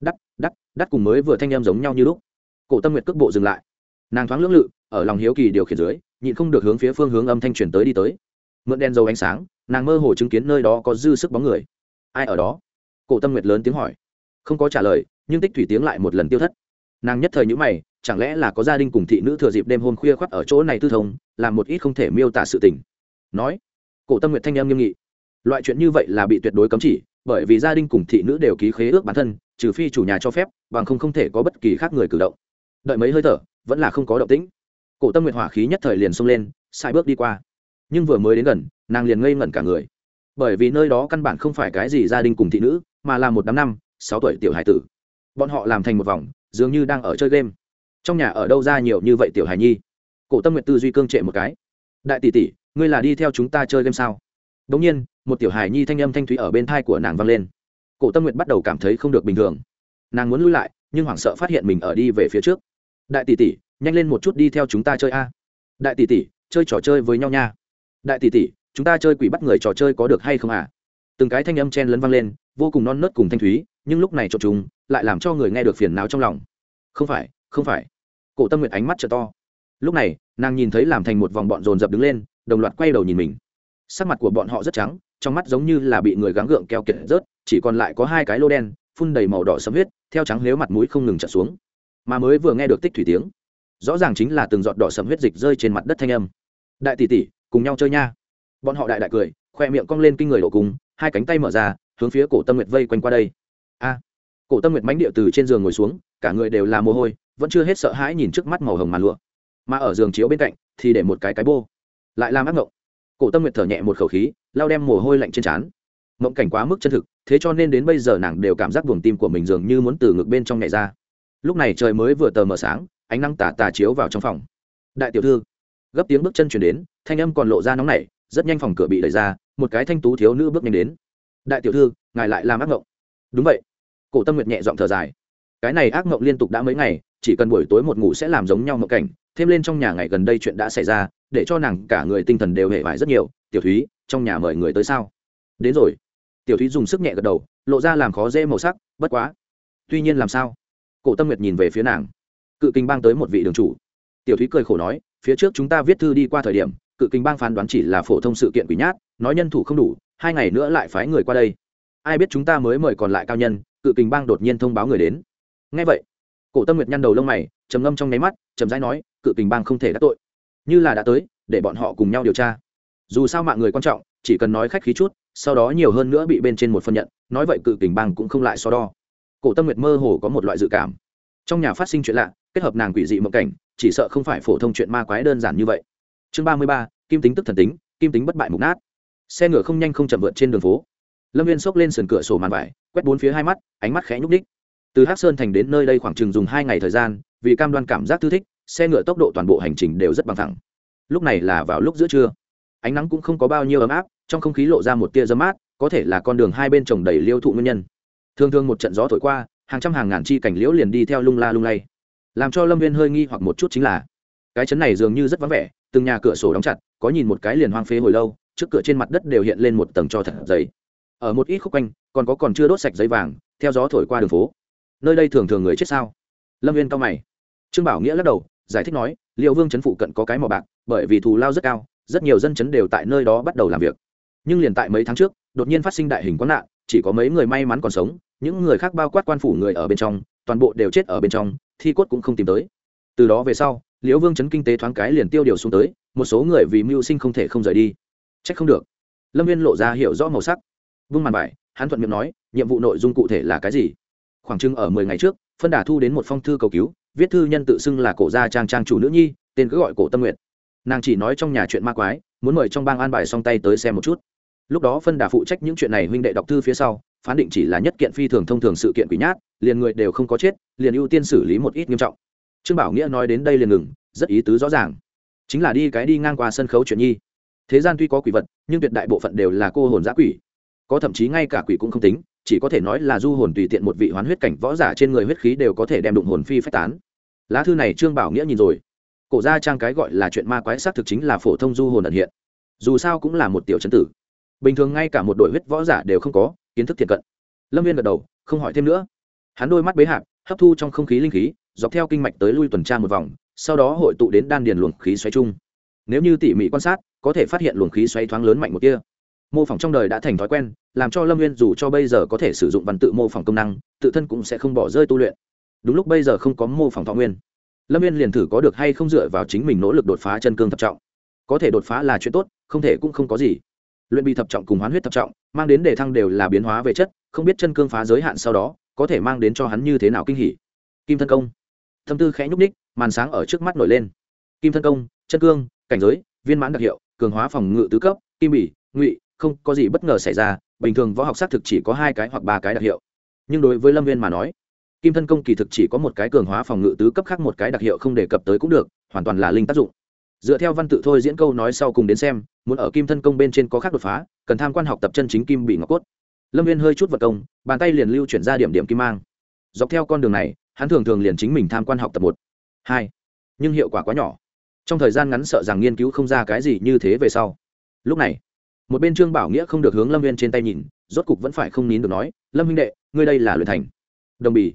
Đắt đắt đắt cùng mới vừa thanh em giống nhau như lúc. Cổ tâm nguyệt cước bộ dừng lại. Nàng thoáng lưỡng lự, ở lòng hiếu kỳ điều khiển dưới, nhịn không được hướng phía phương hướng âm thanh truyền tới đi tới. Mượn đèn dầu ánh sáng, nàng mơ hồ chứng kiến nơi đó có dư sức bóng người. Ai ở đó? Cổ tâm nguyệt lớn tiếng hỏi. Không có trả lời, nhưng tích thủy tiếng lại một lần tiêu thất. Nàng nhất thời nhữ mày chẳng lẽ là có gia đình cùng thị nữ thừa dịp đêm hôm khuya khoắt ở chỗ này tư thông, làm một ít không thể miêu tả sự tình? Nói. Cổ tâm nguyệt thanh em nghiêm nghị. Loại chuyện như vậy là bị tuyệt đối cấm chỉ, bởi vì gia đình cùng thị nữ đều ký khế ước bản thân, trừ phi chủ nhà cho phép, bằng không không thể có bất kỳ khác người cử động. Đợi mấy hơi thở, vẫn là không có động tĩnh. Cổ tâm nguyệt hỏa khí nhất thời liền xông lên sai bước đi qua. Nhưng vừa mới đến gần, nàng liền ngây ngẩn cả người. Bởi vì nơi đó căn bản không phải cái gì gia đình cùng thị nữ, mà là một đám năm, sáu tuổi tiểu hải tử. Bọn họ làm thành một vòng, dường như đang ở chơi game trong nhà ở đâu ra nhiều như vậy tiểu hải nhi? Cổ tâm nguyện tư duy cương trệ một cái. Đại tỷ tỷ, ngươi là đi theo chúng ta chơi game sao? Đ nhiên, một tiểu hải nhi thanh âm thanh thúy ở bên thai của nàng vang lên. Cổ tâm nguyện bắt đầu cảm thấy không được bình thường. Nàng muốn lui lại, nhưng hoảng sợ phát hiện mình ở đi về phía trước. Đại tỷ tỷ, nhanh lên một chút đi theo chúng ta chơi a. Đại tỷ tỷ, chơi trò chơi với nhau nha. Đại tỷ tỷ, chúng ta chơi quỷ bắt người trò chơi có được hay không à? Từng cái thanh âm chen lấn vang lên, vô cùng non nớt cùng thanh thúy, nhưng lúc này cho chúng lại làm cho người nghe được phiền não trong lòng. Không phải không phải cổ tâm nguyệt ánh mắt t to. Lúc này, nàng nhìn thấy làm thành một vòng bọn dồn dập đứng lên, đồng loạt quay đầu nhìn mình. Sắc mặt của bọn họ rất trắng, trong mắt giống như là bị người gắng gượng keo kiệt rớt, chỉ còn lại có hai cái lô đen, phun đầy màu đỏ sấm huyết, theo trắng nếu mặt mũi không ngừng trở xuống. Mà mới vừa nghe được tích thủy tiếng, rõ ràng chính là từng giọt đỏ sấm huyết dịch rơi trên mặt đất thanh âm. Đại tỷ tỷ, cùng nhau chơi nha. Bọn họ đại đại cười, khoe miệng cong lên kinh người đổ cùng, hai cánh tay mở ra, hướng phía cổ tâm nguyệt vây quanh qua đây. A! Cổ tâm nguyệt mánh địa từ trên giường ngồi xuống, cả người đều là mồ hôi vẫn chưa hết sợ hãi nhìn trước mắt màu hồng màn lụa. Mà ở giường chiếu bên cạnh thì để một cái cái bô. Lại làm ác ngộng. Cổ tâm nguyệt thở nhẹ một khẩu khí lao đem mồ hôi lạnh trên trán. Mộng cảnh quá mức chân thực, thế cho nên đến bây giờ nàng đều cảm giác buồng tim của mình dường như muốn từ ngực bên trong nhảy ra. Lúc này trời mới vừa tờ mờ sáng, ánh nắng tà tà chiếu vào trong phòng. Đại tiểu thư, gấp tiếng bước chân chuyển đến, thanh âm còn lộ ra nóng nảy, rất nhanh phòng cửa bị đẩy ra, một cái thanh tú thiếu nữ bước nhanh đến. Đại tiểu thư, ngài lại làm ác mộng đúng vậy. Cổ tâm nguyệt nhẹ giọng thở dài. Cái này ác mộng liên tục đã mấy ngày chỉ cần buổi tối một ngủ sẽ làm giống nhau mộng cảnh, thêm lên trong nhà ngày gần đây chuyện đã xảy ra, để cho nàng cả người tinh thần đều hề vải rất nhiều. Tiểu thúy, trong nhà mời người tới sao? Đến rồi. Tiểu thúy dùng sức nhẹ gật đầu, lộ ra làm khó dễ màu sắc, bất quá. Tuy nhiên làm sao? Cổ tâm nguyệt nhìn về phía nàng. Cự kinh bang tới một vị đường chủ. Tiểu thúy cười khổ nói, phía trước chúng ta viết thư đi qua thời điểm, cự kinh bang phán đoán chỉ là phổ thông sự kiện quỷ nhát, nói nhân thủ không đủ, hai ngày nữa lại phái người qua đây. Ai biết chúng ta mới mời còn lại cao nhân, cự kinh bang đột nhiên thông báo người đến. Ngay vậy cổ tâm nguyệt nhăn đầu lông mày, trầm ngâm trong nháy mắt trầm rãi nói, cự kình bang không thể đắc tội. Như là đã tới, để bọn họ cùng nhau điều tra. Dù sao mạng người quan trọng, chỉ cần nói khách khí chút, sau đó nhiều hơn nữa bị bên trên một phân nhận, nói vậy cự kình bang cũng không lại so đo. Cổ tâm nguyệt mơ hồ có một loại dự cảm. Trong nhà phát sinh chuyện lạ, kết hợp nàng quỷ dị mộng cảnh, chỉ sợ không phải phổ thông chuyện ma quái đơn giản như vậy. Chương ba mươi ba, kim tính tức thần tính, kim tính bất bại mục nát. Xe ngựa không nhanh không chậm vượt trên đường phố. Lâm viên xốc lên sườn cửa sổ màn vải, quét bốn phía hai mắt, ánh mắt khẽ nhúc ních từ hắc sơn thành đến nơi đây khoảng chừng dùng hai ngày thời gian, vì cam đoan cảm giác thư thích, xe ngựa tốc độ toàn bộ hành trình đều rất bằng thẳng. Lúc này là vào lúc giữa trưa. Ánh nắng cũng không có bao nhiêu ấm áp, trong không khí lộ ra một tia dấm mát, có thể là con đường hai bên trồng đầy liêu thụ nguyên nhân. Thường thường một trận gió thổi qua, hàng trăm hàng ngàn chi cảnh liễu liền đi theo lung la lung lay. Làm cho lâm viên hơi nghi hoặc một chút chính là, cái chấn này dường như rất vắng vẻ, từng nhà cửa sổ đóng chặt, có nhìn một cái liền hoang phế hồi lâu, trước cửa trên mặt đất đều hiện lên một tầng cho thật giấy ở một ít khúc quanh, còn có còn chưa đốt sạch giấy vàng, theo gió thổi qua đường phố nơi đây thường thường người chết sao? Lâm viên cao mày. Trương bảo nghĩa lắc đầu, giải thích nói liệu vương chấn phụ cận có cái mỏ bạc, bởi vì thù lao rất cao, rất nhiều dân chấn đều tại nơi đó bắt đầu làm việc. Nhưng liền tại mấy tháng trước, đột nhiên phát sinh đại hình quán nạn, chỉ có mấy người may mắn còn sống, những người khác bao quát quan phủ người ở bên trong, toàn bộ đều chết ở bên trong, thi cốt cũng không tìm tới. Từ đó về sau liễu vương chấn kinh tế thoáng cái liền tiêu điều xuống tới, một số người vì mưu sinh không thể không rời đi. Trách không được. Lâm viên lộ ra hiểu rõ màu sắc. Vương màn bài, hắn thuận miệng nói, nhiệm vụ nội dung cụ thể là cái gì? Khoảng chừng ở mười ngày trước, phân đà thu đến một phong thư cầu cứu, viết thư nhân tự xưng là cổ gia trang trang chủ nữ nhi, tên cứ gọi cổ tâm nguyện nàng chỉ nói trong nhà chuyện ma quái, muốn mời trong bang an bài song tay tới xem một chút. Lúc đó phân đà phụ trách những chuyện này huynh đệ đọc thư phía sau, phán định chỉ là nhất kiện phi thường thông thường sự kiện quỷ nhát, liền người đều không có chết, liền ưu tiên xử lý một ít nghiêm trọng. Trương bảo nghĩa nói đến đây liền ngừng, rất ý tứ rõ ràng. Chính là đi cái đi ngang qua sân khấu chuyện nhi. Thế gian tuy có quỷ vật, nhưng tuyệt đại bộ phận đều là cô hồn giã quỷ. Có thậm chí ngay cả quỷ cũng không tính chỉ có thể nói là du hồn tùy tiện một vị hoán huyết cảnh võ giả trên người huyết khí đều có thể đem đụng hồn phi phách tán. Lá thư này trương bảo nghĩa nhìn rồi. Cổ ra trang cái gọi là chuyện ma quái xác thực chính là phổ thông du hồn ẩn hiện. Dù sao cũng là một tiểu chấn tử. Bình thường ngay cả một đội huyết võ giả đều không có kiến thức thiệt cận. Lâm viên gật đầu không hỏi thêm nữa. Hắn đôi mắt bế hạc, hấp thu trong không khí linh khí dọc theo kinh mạch tới lui tuần tra một vòng sau đó hội tụ đến đan điền luồng khí xoáy chung. Nếu như tỉ mỉ quan sát có thể phát hiện luồng khí xoáy thoáng lớn mạnh một kia mô phỏng trong đời đã thành thói quen, làm cho lâm viên dù cho bây giờ có thể sử dụng văn tự mô phỏng công năng, tự thân cũng sẽ không bỏ rơi tu luyện. Đúng lúc bây giờ không có mô phỏng thọ nguyên, lâm viên liền thử có được hay không dựa vào chính mình nỗ lực đột phá chân cương thập trọng. Có thể đột phá là chuyện tốt, không thể cũng không có gì. Luyện bị thập trọng cùng hoán huyết thập trọng, mang đến đề thăng đều là biến hóa về chất, không biết chân cương phá giới hạn sau đó, có thể mang đến cho hắn như thế nào kinh hỉ. Kim thân công. Tâm tư khẽ nhúc ních màn sáng ở trước mắt nổi lên. Kim thân công, chân cương, cảnh giới, viên mãn đặc hiệu, cường hóa phòng ngự tứ cấp, kim bỉ, ngụy không có gì bất ngờ xảy ra, bình thường võ học xác thực chỉ có hai cái hoặc ba cái đặc hiệu. Nhưng đối với lâm viên mà nói, kim thân công kỳ thực chỉ có một cái cường hóa phòng ngự tứ cấp khác một cái đặc hiệu không đề cập tới cũng được, hoàn toàn là linh tác dụng. Dựa theo văn tự thôi diễn câu nói sau cùng đến xem, muốn ở kim thân công bên trên có khác đột phá, cần tham quan học tập chân chính kim bị ngọc cốt. Lâm viên hơi chút vật công, bàn tay liền lưu chuyển ra điểm điểm kim mang. Dọc theo con đường này, hắn thường thường liền chính mình tham quan học tập một, hai. Nhưng hiệu quả quá nhỏ. Trong thời gian ngắn sợ rằng nghiên cứu không ra cái gì như thế về sau. Lúc này một bên trương bảo nghĩa không được hướng lâm viên trên tay nhìn rốt cục vẫn phải không nín được nói lâm huynh đệ ngươi đây là luyện thành đồng bì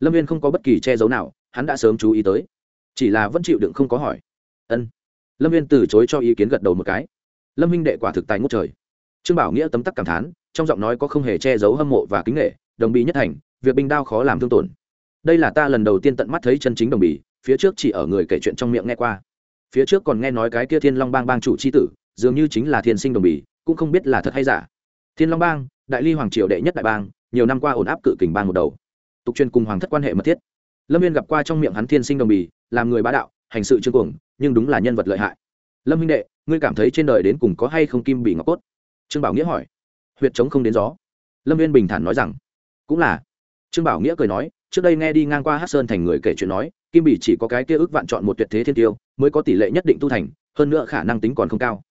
lâm viên không có bất kỳ che giấu nào hắn đã sớm chú ý tới chỉ là vẫn chịu đựng không có hỏi ân lâm viên từ chối cho ý kiến gật đầu một cái lâm huynh đệ quả thực tài ngút trời trương bảo nghĩa tấm tắc cảm thán trong giọng nói có không hề che giấu hâm mộ và kính nghệ đồng bì nhất thành việc binh đao khó làm thương tổn đây là ta lần đầu tiên tận mắt thấy chân chính đồng bì phía trước chỉ ở người kể chuyện trong miệng nghe qua phía trước còn nghe nói cái kia thiên long bang bang chủ c h i tử dường như chính là thiên sinh đồng bì cũng không biết là thật hay giả. Thiên long bang, đại ly hoàng triều đệ nhất đại bang, nhiều năm qua ổn áp cự kình bang một đầu. Tục truyền cùng hoàng thất quan hệ mật thiết. Lâm viên gặp qua trong miệng hắn thiên sinh đồng bì, làm người bá đạo, hành sự trương cuồng, nhưng đúng là nhân vật lợi hại. Lâm minh đệ, ngươi cảm thấy trên đời đến cùng có hay không kim bị ngọc cốt? Trương bảo nghĩa hỏi. Huyệt chống không đến gió. Lâm viên bình thản nói rằng, cũng là. Trương bảo nghĩa cười nói, trước đây nghe đi ngang qua hát sơn thành người kể chuyện nói, kim bỉ chỉ có cái kia ước vạn chọn một tuyệt thế thiên tiêu, mới có tỷ lệ nhất định tu thành, hơn nữa khả năng tính còn không cao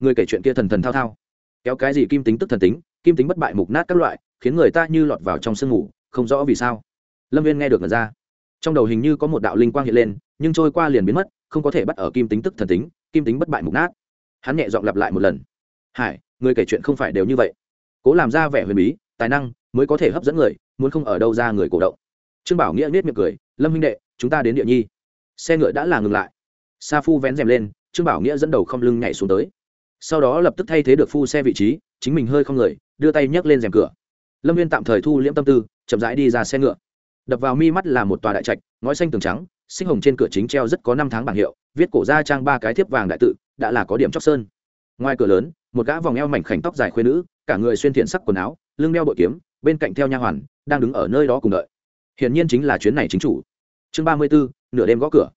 người kể chuyện kia thần thần thao thao. Kéo cái gì kim tính tức thần tính, kim tính bất bại mục nát các loại, khiến người ta như lọt vào trong sương ngủ, không rõ vì sao. Lâm viên nghe được ngần ra. Trong đầu hình như có một đạo linh quang hiện lên, nhưng trôi qua liền biến mất, không có thể bắt ở kim tính tức thần tính, kim tính bất bại mục nát. Hắn nhẹ dọn lặp lại một lần. Hải người kể chuyện không phải đều như vậy. Cố làm ra vẻ huyền bí, tài năng mới có thể hấp dẫn người, muốn không ở đâu ra người cổ động. Trương bảo nghĩa nết miệng cười, lâm huynh đệ, chúng ta đến địa nhi. Xe ngựa đã là ngừng lại. Sa phu vén rèm lên, trương bảo nghĩa dẫn đầu không lưng nhảy xuống tới sau đó lập tức thay thế được phu xe vị trí, chính mình hơi không người, đưa tay nhấc lên rèm cửa. Lâm viên tạm thời thu liễm tâm tư, chậm rãi đi ra xe ngựa. Đập vào mi mắt là một tòa đại trạch, ngói xanh tường trắng sinh hồng trên cửa chính treo rất có năm tháng bảng hiệu, viết cổ ra trang ba cái thiếp vàng đại tự, đã là có điểm chóc sơn. Ngoài cửa lớn, một gã vòng eo mảnh khảnh tóc dài khuyên nữ, cả người xuyên thiện sắc quần áo, lưng đeo bội kiếm, bên cạnh theo nha hoàn, đang đứng ở nơi đó cùng đợi. Hiển nhiên chính là chuyến này chính chủ. Chương ba mươi bốn nửa đêm gõ cửa.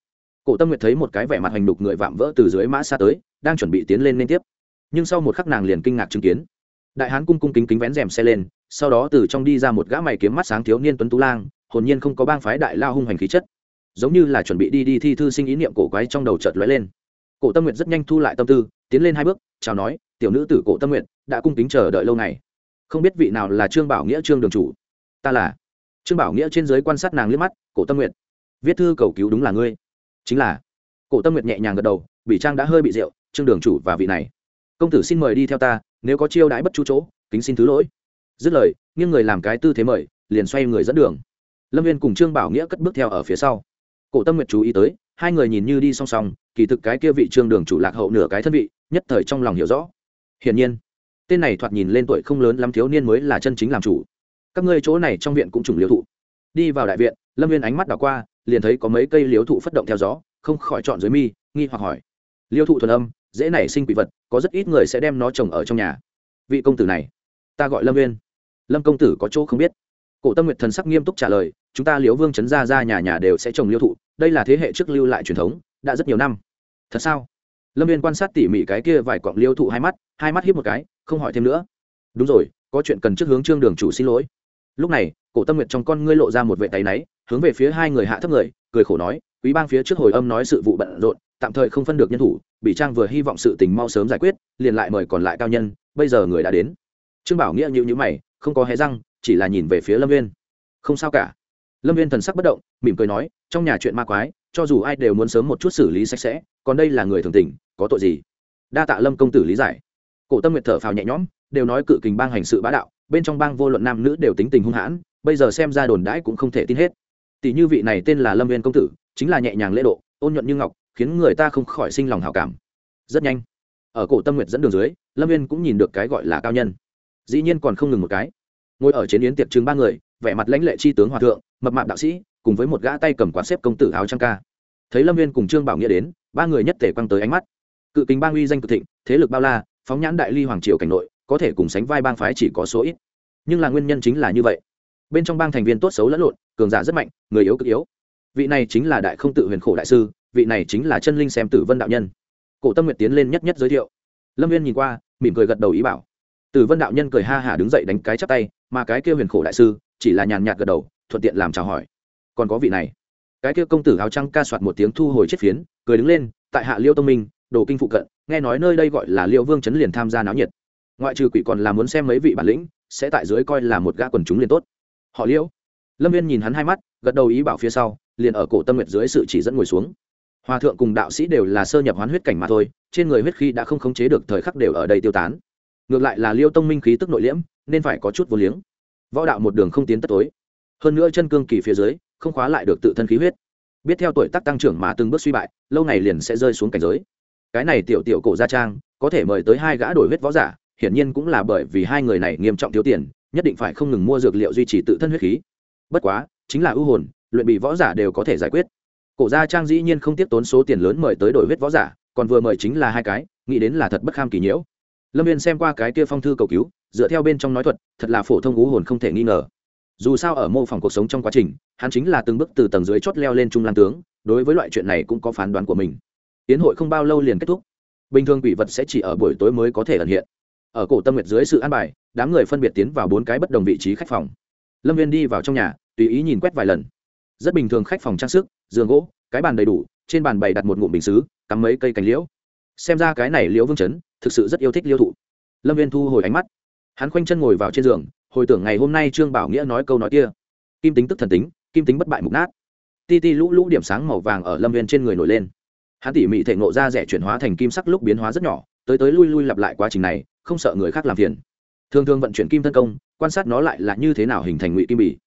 Cổ tâm nguyệt thấy một cái vẻ mặt hành đục người vạm vỡ từ dưới mã xa tới đang chuẩn bị tiến lên liên tiếp. Nhưng sau một khắc nàng liền kinh ngạc chứng kiến. Đại hán cung cung kính kính vén rèm xe lên sau đó từ trong đi ra một gã mày kiếm mắt sáng thiếu niên tuấn tú lang hồn nhiên không có bang phái đại lao hung hành khí chất. Giống như là chuẩn bị đi đi thi thư sinh ý niệm cổ quái trong đầu chợt lóe lên. Cổ tâm nguyện rất nhanh thu lại tâm tư tiến lên hai bước chào nói tiểu nữ tử cổ tâm nguyện, đã cung kính chờ đợi lâu này không biết vị nào là trương bảo nghĩa trương đường chủ? Ta là. Trương bảo nghĩa trên giới quan sát nàng liếc mắt cổ tâm nguyện viết thư cầu cứu đúng là ngươi. Chính là. Cổ tâm nguyệt nhẹ nhàng gật đầu bị trang đã hơi bị rượu trương đường chủ và vị này. Công tử xin mời đi theo ta, nếu có chiêu đãi bất chú chỗ, kính xin thứ lỗi. Dứt lời, nghiêng người làm cái tư thế mời, liền xoay người dẫn đường. Lâm viên cùng trương bảo nghĩa cất bước theo ở phía sau. Cổ tâm nguyệt chú ý tới, hai người nhìn như đi song song, kỳ thực cái kia vị trương đường chủ lạc hậu nửa cái thân vị, nhất thời trong lòng hiểu rõ. Hiển nhiên, tên này thoạt nhìn lên tuổi không lớn lắm thiếu niên mới là chân chính làm chủ. Các ngươi chỗ này trong viện cũng trùng liêu thụ. Đi vào đại viện, lâm viên ánh mắt đảo qua, liền thấy có mấy cây liếu thụ phất động theo gió, không khỏi chọn dưới mi, nghi hoặc hỏi. Liêu thụ thuần âm dễ nảy sinh quỷ vật, có rất ít người sẽ đem nó trồng ở trong nhà. Vị công tử này, ta gọi lâm viên lâm công tử có chỗ không biết. Cổ tâm nguyệt thần sắc nghiêm túc trả lời, chúng ta liễu vương chấn ra ra nhà nhà đều sẽ trồng liêu thụ, đây là thế hệ trước lưu lại truyền thống, đã rất nhiều năm. Thật sao? Lâm viên quan sát tỉ mỉ cái kia vài cọng liêu thụ hai mắt hai mắt hiếp một cái, không hỏi thêm nữa. Đúng rồi, có chuyện cần trước hướng trương đường chủ xin lỗi. Lúc này, cổ tâm nguyệt trong con ngươi lộ ra một vệ tay náy, hướng về phía hai người hạ thấp người, cười khổ nói, quý bang phía trước hồi âm nói sự vụ bận rộn tạm thời không phân được nhân thủ bị trang vừa hy vọng sự tình mau sớm giải quyết, liền lại mời còn lại cao nhân, bây giờ người đã đến. Trương bảo nghĩa nhịu nhữ mày, không có hé răng, chỉ là nhìn về phía lâm viên. Không sao cả. Lâm viên thần sắc bất động, mỉm cười nói, trong nhà chuyện ma quái, cho dù ai đều muốn sớm một chút xử lý sạch sẽ, còn đây là người thường tình, có tội gì? Đa tạ lâm công tử lý giải. Cổ tâm nguyệt thở phào nhẹ nhõm, đều nói cự kình bang hành sự bá đạo, bên trong bang vô luận nam nữ đều tính tình hung hãn, bây giờ xem ra đồn đãi cũng không thể tin hết. Tỷ như vị này tên là lâm viên công tử, chính là nhẹ nhàng lễ độ, ôn nhuận như ngọc khiến người ta không khỏi sinh lòng hào cảm. Rất nhanh, ở cổ tâm nguyệt dẫn đường dưới, lâm viên cũng nhìn được cái gọi là cao nhân. Dĩ nhiên còn không ngừng một cái. Ngồi ở chiến yến tiệc trưng ba người, vẻ mặt lãnh lệ chi tướng hòa thượng, mập mạp đạo sĩ, cùng với một gã tay cầm quạt xếp công tử áo trăng ca. Thấy lâm viên cùng trương bảo nghĩa đến, ba người nhất thể quăng tới ánh mắt. Cự kính bang uy danh cực thịnh, thế lực bao la, phóng nhãn đại ly hoàng triều cảnh nội, có thể cùng sánh vai bang phái chỉ có số ít. Nhưng là nguyên nhân chính là như vậy. Bên trong bang thành viên tốt xấu lẫn lộn, cường giả rất mạnh, người yếu cực yếu. Vị này chính là đại không tự huyền khổ đại sư vị này chính là chân linh xem tử vân đạo nhân. Cổ tâm nguyệt tiến lên nhất nhất giới thiệu. Lâm viên nhìn qua, mỉm cười gật đầu ý bảo. Tử vân đạo nhân cười ha hả đứng dậy đánh cái chắp tay, mà cái kia huyền khổ đại sư chỉ là nhàn nhạt gật đầu, thuận tiện làm chào hỏi. Còn có vị này. Cái kia công tử áo trăng ca soạt một tiếng thu hồi chết phiến, cười đứng lên, tại hạ liêu tông minh, đồ kinh phụ cận, nghe nói nơi đây gọi là liêu vương chấn liền tham gia náo nhiệt. Ngoại trừ quỷ còn là muốn xem mấy vị bản lĩnh, sẽ tại dưới coi là một gã quần chúng liền tốt. Họ liễu lâm viên nhìn hắn hai mắt, gật đầu ý bảo phía sau, liền ở cổ tâm nguyệt dưới sự chỉ dẫn ngồi xuống hòa thượng cùng đạo sĩ đều là sơ nhập hoán huyết cảnh mà thôi, trên người huyết khí đã không khống chế được thời khắc đều ở đây tiêu tán. Ngược lại là liêu tông minh khí tức nội liễm, nên phải có chút vô liếng. Võ đạo một đường không tiến tất tối. Hơn nữa chân cương kỳ phía dưới, không khóa lại được tự thân khí huyết. Biết theo tuổi tác tăng trưởng mà từng bước suy bại, lâu này liền sẽ rơi xuống cảnh giới. Cái này tiểu tiểu cổ gia trang, có thể mời tới hai gã đổi huyết võ giả, hiển nhiên cũng là bởi vì hai người này nghiêm trọng thiếu tiền, nhất định phải không ngừng mua dược liệu duy trì tự thân huyết khí. Bất quá, chính là ưu hồn, luyện bị võ giả đều có thể giải quyết cổ gia trang dĩ nhiên không tiếp tốn số tiền lớn mời tới đổi huyết võ giả, còn vừa mời chính là hai cái, nghĩ đến là thật bất kham kỳ nhiễu. Lâm viên xem qua cái kia phong thư cầu cứu, dựa theo bên trong nói thuật, thật là phổ thông ú hồn không thể nghi ngờ. Dù sao ở mô phỏng cuộc sống trong quá trình, hắn chính là từng bước từ tầng dưới chót leo lên trung lan tướng, đối với loại chuyện này cũng có phán đoán của mình. Tiến hội không bao lâu liền kết thúc. Bình thường quỷ vật sẽ chỉ ở buổi tối mới có thể ẩn hiện. Ở cổ tâm nguyệt dưới sự an bài, đám người phân biệt tiến vào bốn cái bất đồng vị trí khách phòng. Lâm viên đi vào trong nhà, tùy ý nhìn quét vài lần rất bình thường khách phòng trang sức, giường gỗ, cái bàn đầy đủ, trên bàn bày đặt một ngụm bình xứ, cắm mấy cây cành liễu. Xem ra cái này liễu vương chấn, thực sự rất yêu thích liêu thụ. Lâm viên thu hồi ánh mắt. Hắn khoanh chân ngồi vào trên giường, hồi tưởng ngày hôm nay trương bảo nghĩa nói câu nói kia. Kim tính tức thần tính, kim tính bất bại mục nát. Ti ti lũ lũ điểm sáng màu vàng ở lâm viên trên người nổi lên. Hắn tỉ mỉ thể ngộ ra rẻ chuyển hóa thành kim sắc lúc biến hóa rất nhỏ, tới tới lui lui lặp lại quá trình này, không sợ người khác làm phiền. Thường thường vận chuyển kim thân công, quan sát nó lại là như thế nào hình thành ngụy kim bỉ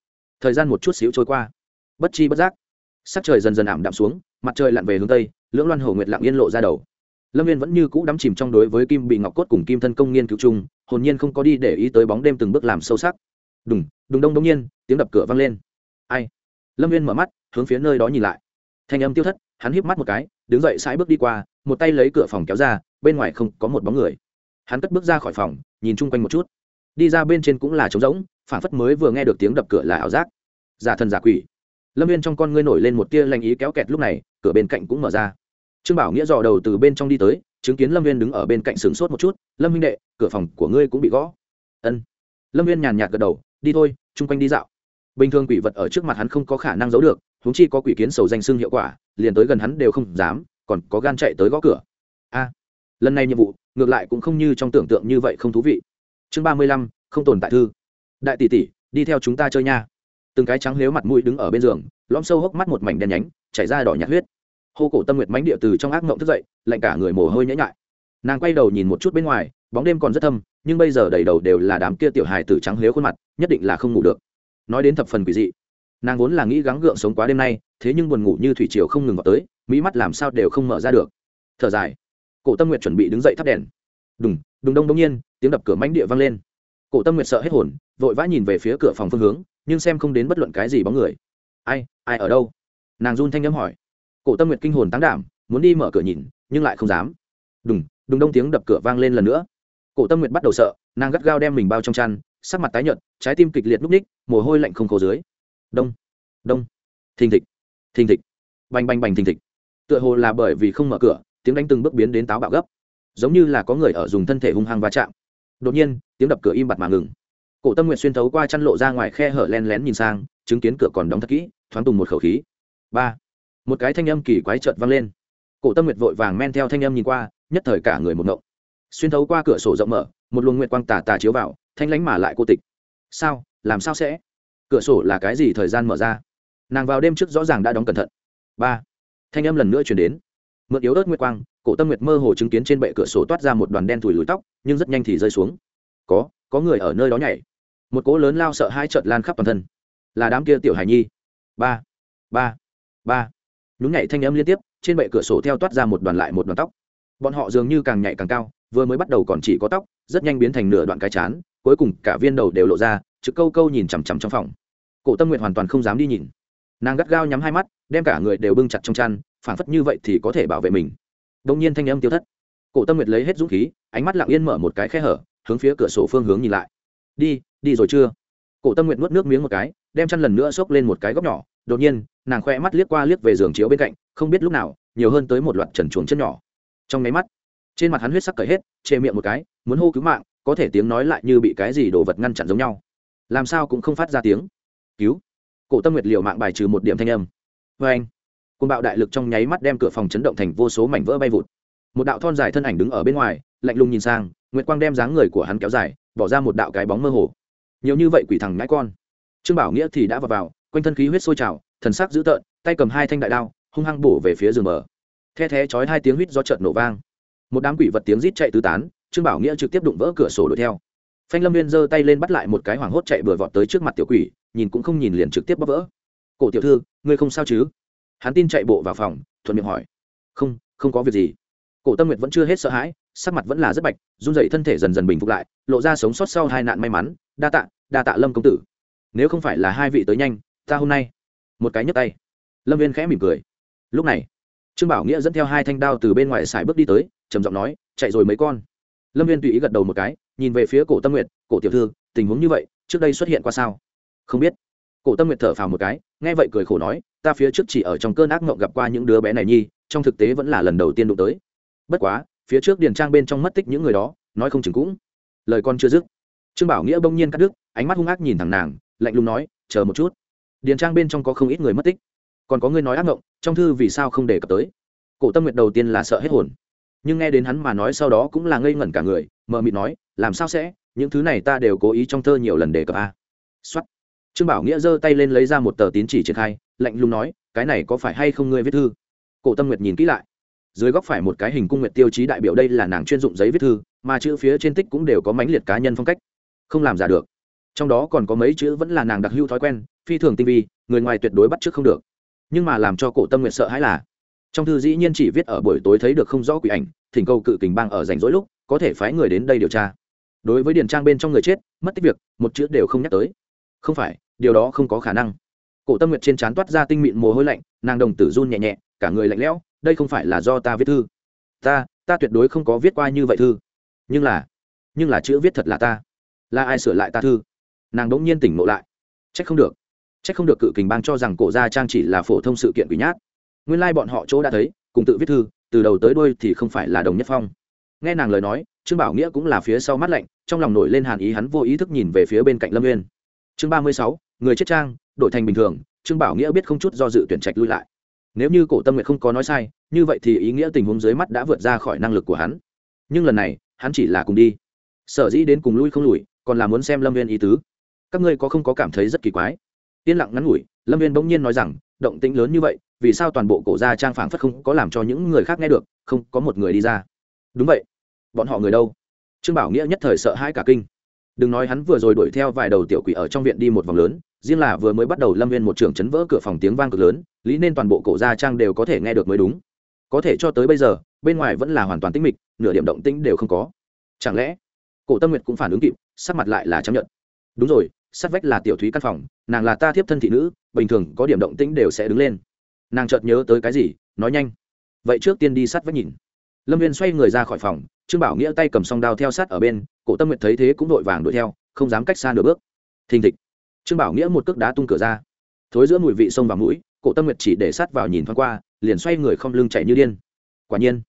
thời gian một chút xíu trôi qua bất chi bất giác. Sắc trời dần dần ảm đạm xuống, mặt trời lặn về hướng tây, lưỡng loan hồ nguyệt lặng yên lộ ra đầu. Lâm viên vẫn như cũ đắm chìm trong đối với kim bị ngọc cốt cùng kim thân công nghiên cứu chung, hồn nhiên không có đi để ý tới bóng đêm từng bước làm sâu sắc. Đùng đùng đông đông nhiên, tiếng đập cửa vang lên. Ai? Lâm viên mở mắt, hướng phía nơi đó nhìn lại. Thanh âm tiêu thất, hắn híp mắt một cái, đứng dậy sãi bước đi qua, một tay lấy cửa phòng kéo ra, bên ngoài không có một bóng người. Hắn cất bước ra khỏi phòng, nhìn chung quanh một chút. Đi ra bên trên cũng là trống rỗng phản phất mới vừa nghe được tiếng đập cửa là ảo giác. Giả thần giả quỷ lâm viên trong con ngươi nổi lên một tia lanh ý kéo kẹt lúc này, cửa bên cạnh cũng mở ra. Trương bảo nghĩa dò đầu từ bên trong đi tới, chứng kiến lâm viên đứng ở bên cạnh sửng sốt một chút, lâm minh đệ, cửa phòng của ngươi cũng bị gõ. Ân. Lâm viên nhàn nhạt gật đầu, đi thôi, chung quanh đi dạo. Bình thường quỷ vật ở trước mặt hắn không có khả năng giấu được húng chi có quỷ kiến sầu danh xưng hiệu quả, liền tới gần hắn đều không dám, còn có gan chạy tới gõ cửa. A, lần này nhiệm vụ, ngược lại cũng không như trong tưởng tượng như vậy không thú vị. Chương ba mươi lăm, không tồn tại thư. Đại tỷ tỷ, đi theo chúng ta chơi nha từng cái trắng nếu mặt mũi đứng ở bên giường, lõm sâu hốc mắt một mảnh đen nhánh, chảy ra đỏ nhạt huyết. Hô cổ tâm nguyệt mánh địa từ trong ác mộng thức dậy, lạnh cả người mồ hôi nhễ nhại. Nàng quay đầu nhìn một chút bên ngoài, bóng đêm còn rất thâm, nhưng bây giờ đầy đầu đều là đám kia tiểu hài tử trắng lếu khuôn mặt, nhất định là không ngủ được. Nói đến thập phần quỷ dị, nàng vốn là nghĩ gắng gượng sống quá đêm nay, thế nhưng buồn ngủ như thủy triều không ngừng vào tới, mỹ mắt làm sao đều không mở ra được. Thở dài, cổ tâm nguyệt chuẩn bị đứng dậy thắp đèn. Đùng đùng đông đông nhiên, tiếng đập cửa mánh địa vang lên. Cổ tâm nguyệt sợ hết hồn, vội vã nhìn về phía cửa phòng phương hướng nhưng xem không đến bất luận cái gì bóng người. Ai ai ở đâu? Nàng run thanh â m hỏi. Cổ tâm nguyệt kinh hồn tán đảm, muốn đi mở cửa nhìn, nhưng lại không dám. Đùng đùng đông tiếng đập cửa vang lên lần nữa. Cổ tâm nguyệt bắt đầu sợ, nàng gắt gao đem mình bao trong chăn, sắc mặt tái nhợt, trái tim kịch liệt núp ních, mồ hôi lạnh không khô dưới. Đông đông, thình thịch thình thịch, bành bành bành thình thịch. Tựa hồ là bởi vì không mở cửa, tiếng đánh từng bước biến đến táo bạo gấp, giống như là có người ở dùng thân thể hung hăng va chạm. Đột nhiên, tiếng đập cửa im bặt mà ngừng cổ tâm nguyện xuyên thấu qua chăn lộ ra ngoài khe hở len lén nhìn sang, chứng kiến cửa còn đóng thật kỹ, thoáng tùng một khẩu khí. Ba. Một cái thanh âm kỳ quái chợt vang lên. Cổ tâm nguyệt vội vàng men theo thanh âm nhìn qua, nhất thời cả người một ngộng. Xuyên thấu qua cửa sổ rộng mở, một luồng nguyệt quang tà tà chiếu vào, thanh lánh mà lại cô tịch. Sao? Làm sao sẽ? Cửa sổ là cái gì? Thời gian mở ra. Nàng vào đêm trước rõ ràng đã đóng cẩn thận. Ba. Thanh âm lần nữa chuyển đến. Mượn yếu ớt nguyệt quang, cổ tâm nguyệt mơ hồ chứng kiến trên bệ cửa sổ toát ra một đoàn đen thùi lùi tóc, nhưng rất nhanh thì rơi xuống. Có có người ở nơi đó nhảy một cỗ lớn lao sợ hai trợt lan khắp toàn thân. Là đám kia tiểu hải nhi. Ba ba ba. Nhún nhảy thanh âm liên tiếp, trên bệ cửa sổ theo toát ra một đoàn lại một đoàn tóc. Bọn họ dường như càng nhảy càng cao, vừa mới bắt đầu còn chỉ có tóc, rất nhanh biến thành nửa đoạn cái chán, cuối cùng cả viên đầu đều lộ ra, trực câu câu nhìn chằm chằm trong phòng. Cổ tâm nguyện hoàn toàn không dám đi nhìn. Nàng gắt gao nhắm hai mắt, đem cả người đều bưng chặt trong chăn phản phất như vậy thì có thể bảo vệ mình. Đông nhiên thanh âm tiêu thất. Cổ tâm nguyệt lấy hết dũng khí, ánh mắt lặng yên mở một cái khe hở, hướng phía cửa sổ phương hướng nhìn lại. Đi đi rồi chưa? Cổ tâm nguyệt nuốt nước miếng một cái, đem chăn lần nữa xốc lên một cái góc nhỏ. Đột nhiên, nàng khoe mắt liếc qua liếc về giường chiếu bên cạnh, không biết lúc nào, nhiều hơn tới một loạt trần chuồng chân nhỏ. Trong máy mắt, trên mặt hắn huyết sắc cởi hết, chê miệng một cái, muốn hô cứu mạng, có thể tiếng nói lại như bị cái gì đồ vật ngăn chặn giống nhau. Làm sao cũng không phát ra tiếng. Cứu. Cổ tâm nguyệt liều mạng bài trừ một điểm thanh âm. Vê anh côn bạo đại lực trong nháy mắt đem cửa phòng chấn động thành vô số mảnh vỡ bay vụt. Một đạo thon dài thân ảnh đứng ở bên ngoài, lạnh lùng nhìn sang, nguyệt quang đem dáng người của hắn kéo dài, bỏ ra một đạo cái bóng mơ hồ nhiều như vậy quỷ thằng ngãi con. Trương bảo nghĩa thì đã vào vào, quanh thân khí huyết sôi trào, thần sắc dữ tợn, tay cầm hai thanh đại đao, hung hăng bổ về phía giường mở. The thé chói hai tiếng huýt do trợn nổ vang. Một đám quỷ vật tiếng rít chạy tứ tán, trương bảo nghĩa trực tiếp đụng vỡ cửa sổ đuổi theo. Phanh lâm viên giơ tay lên bắt lại một cái hoảng hốt chạy bừa vọt tới trước mặt tiểu quỷ, nhìn cũng không nhìn liền trực tiếp bóp vỡ. Cổ tiểu thư, ngươi không sao chứ? Hắn tin chạy bộ vào phòng, thuận miệng hỏi. Không không có việc gì. Cổ tâm nguyệt vẫn chưa hết sợ hãi sắc mặt vẫn là rất bạch, run dậy thân thể dần dần bình phục lại, lộ ra sống sót sau hai nạn may mắn, đa tạ đa tạ lâm công tử. Nếu không phải là hai vị tới nhanh, ta hôm nay một cái nhấp tay. Lâm viên khẽ mỉm cười. Lúc này, trương bảo nghĩa dẫn theo hai thanh đao từ bên ngoài xài bước đi tới, trầm giọng nói, chạy rồi mấy con. Lâm viên tùy ý gật đầu một cái, nhìn về phía cổ tâm nguyệt, cổ tiểu thư, tình huống như vậy, trước đây xuất hiện qua sao? Không biết. Cổ tâm nguyệt thở phào một cái, nghe vậy cười khổ nói, ta phía trước chỉ ở trong cơn ác mộng gặp qua những đứa bé này nhi, trong thực tế vẫn là lần đầu tiên đụng tới. Bất quá phía trước điền trang bên trong mất tích những người đó, nói không chừng cũng lời con chưa dứt. Trương bảo nghĩa bỗng nhiên cắt đứt, ánh mắt hung ác nhìn thẳng nàng, lạnh lùng nói, chờ một chút. Điền trang bên trong có không ít người mất tích. Còn có người nói ác mộng, trong thư vì sao không đề cập tới? Cổ tâm nguyệt đầu tiên là sợ hết hồn. Nhưng nghe đến hắn mà nói sau đó cũng là ngây ngẩn cả người, mờ mịt nói, làm sao sẽ? Những thứ này ta đều cố ý trong thơ nhiều lần đề cập a. À. xuất trương bảo nghĩa giơ tay lên lấy ra một tờ tín chỉ triển khai, lạnh lùng nói, cái này có phải hay không ngươi viết thư? Cổ tâm nguyệt nhìn kỹ lại dưới góc phải một cái hình cung nguyệt tiêu chí đại biểu đây là nàng chuyên dụng giấy viết thư, mà chữ phía trên tích cũng đều có mãnh liệt cá nhân phong cách. Không làm giả được. Trong đó còn có mấy chữ vẫn là nàng đặc hữu thói quen, phi thường tinh vi, người ngoài tuyệt đối bắt trước không được. Nhưng mà làm cho cổ tâm nguyện sợ hãi là, trong thư dĩ nhiên chỉ viết ở buổi tối thấy được không rõ quỷ ảnh, thỉnh cầu cự kình bang ở rảnh rỗi lúc, có thể phái người đến đây điều tra. Đối với điền trang bên trong người chết, mất tích việc, một chữ đều không nhắc tới. Không phải, điều đó không có khả năng. Cổ tâm nguyện trên trán toát ra tinh mịn mồ hôi lạnh, nàng đồng tử run nhẹ nhẹ, cả người lạnh lẽo đây không phải là do ta viết thư. Ta ta tuyệt đối không có viết qua như vậy thư. Nhưng là nhưng là chữ viết thật là ta. Là ai sửa lại ta thư? Nàng đ ỗ n g nhiên tỉnh ngộ lại. C h ắ c không được. C h ắ c không được cự kình bang cho rằng cổ gia trang chỉ là phổ thông sự kiện quỷ nhát. Nguyên lai、like、bọn họ chỗ đã thấy, cùng tự viết thư, từ đầu tới đôi thì không phải là đồng nhất phong. Nghe nàng lời nói, trương bảo nghĩa cũng là phía sau mắt lạnh, trong lòng nổi lên hàn ý hắn vô ý thức nhìn về phía bên cạnh lâm nguyên chương ba mươi sáu, người chết trang, đổi thành bình thường, trương bảo nghĩa biết không chút do dự tuyển trạch lui lại nếu như cổ tâm nguyện không có nói sai, như vậy thì ý nghĩa tình huống dưới mắt đã vượt ra khỏi năng lực của hắn. Nhưng lần này, hắn chỉ là cùng đi. Sở dĩ đến cùng lui không lùi, còn là muốn xem lâm viên ý tứ. Các ngươi có không có cảm thấy rất kỳ quái? Yên lặng ngắn ngủi, lâm viên bỗng nhiên nói rằng, động tĩnh lớn như vậy, vì sao toàn bộ cổ gia trang phảng phất không có làm cho những người khác nghe được, không có một người đi ra? Đúng vậy. Bọn họ người đâu? Trương bảo nghĩa nhất thời sợ hãi cả kinh. Đừng nói hắn vừa rồi đuổi theo vài đầu tiểu quỷ ở trong viện đi một vòng lớn riêng là vừa mới bắt đầu lâm viên một trường chấn vỡ cửa phòng tiếng vang cực lớn, lý nên toàn bộ cổ gia trang đều có thể nghe được mới đúng. Có thể cho tới bây giờ, bên ngoài vẫn là hoàn toàn tĩnh mịch, nửa điểm động tĩnh đều không có. Chẳng lẽ, cổ tâm nguyệt cũng phản ứng kịp, sắc mặt lại là chấp nhận đúng rồi, sát vách là tiểu thúy căn phòng, nàng là ta thiếp thân thị nữ, bình thường có điểm động tĩnh đều sẽ đứng lên. Nàng chợt nhớ tới cái gì, nói nhanh. Vậy trước tiên đi sát vách nhìn. Lâm viên xoay người ra khỏi phòng, trương bảo nghĩa tay cầm song đao theo sát ở bên, cổ tâm nguyệt thấy thế cũng vội vàng đuổi theo, không dám cách xa nửa bước. Thình thịch trương bảo nghĩa một cước đá tung cửa ra. Thối giữa mùi vị sông vào mũi, cổ tâm nguyệt chỉ để sát vào nhìn thoáng qua, liền xoay người không lưng chạy như điên. Quả nhiên,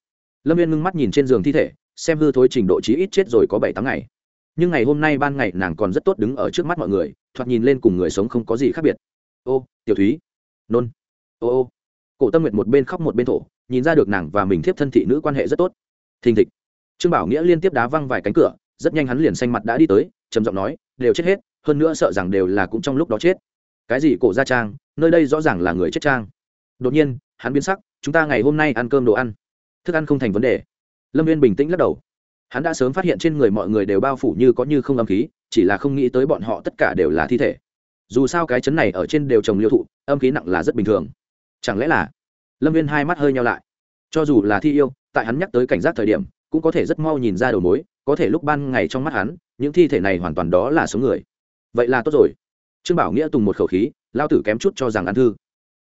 lâm viên ngưng mắt nhìn trên giường thi thể, xem hư thối trình độ chí ít chết rồi có bảy tháng ngày. Nhưng ngày hôm nay ban ngày nàng còn rất tốt đứng ở trước mắt mọi người, thoạt nhìn lên cùng người sống không có gì khác biệt. Ô, tiểu thúy. Nôn. Ô ô. Cổ tâm nguyệt một bên khóc một bên thổ, nhìn ra được nàng và mình thiếp thân thị nữ quan hệ rất tốt. Thình thịch. Trương bảo nghĩa liên tiếp đá văng vài cánh cửa, rất nhanh hắn liền xanh mặt đã đi tới, trầm giọng nói, đều chết hết hơn nữa sợ rằng đều là cũng trong lúc đó chết. Cái gì cổ gia trang, nơi đây rõ ràng là người chết trang. Đột nhiên, hắn biến sắc, chúng ta ngày hôm nay ăn cơm đồ ăn. Thức ăn không thành vấn đề. Lâm viên bình tĩnh lắc đầu. Hắn đã sớm phát hiện trên người mọi người đều bao phủ như có như không âm khí, chỉ là không nghĩ tới bọn họ tất cả đều là thi thể. Dù sao cái chấn này ở trên đều trồng liêu thụ, âm khí nặng là rất bình thường. Chẳng lẽ là? Lâm viên hai mắt hơi nhau lại. Cho dù là thi yêu, tại hắn nhắc tới cảnh giác thời điểm, cũng có thể rất mau nhìn ra đầu mối, có thể lúc ban ngày trong mắt hắn, những thi thể này hoàn toàn đó là số người vậy là tốt rồi. Trương bảo nghĩa tùng một khẩu khí, lao tử kém chút cho rằng ăn thư.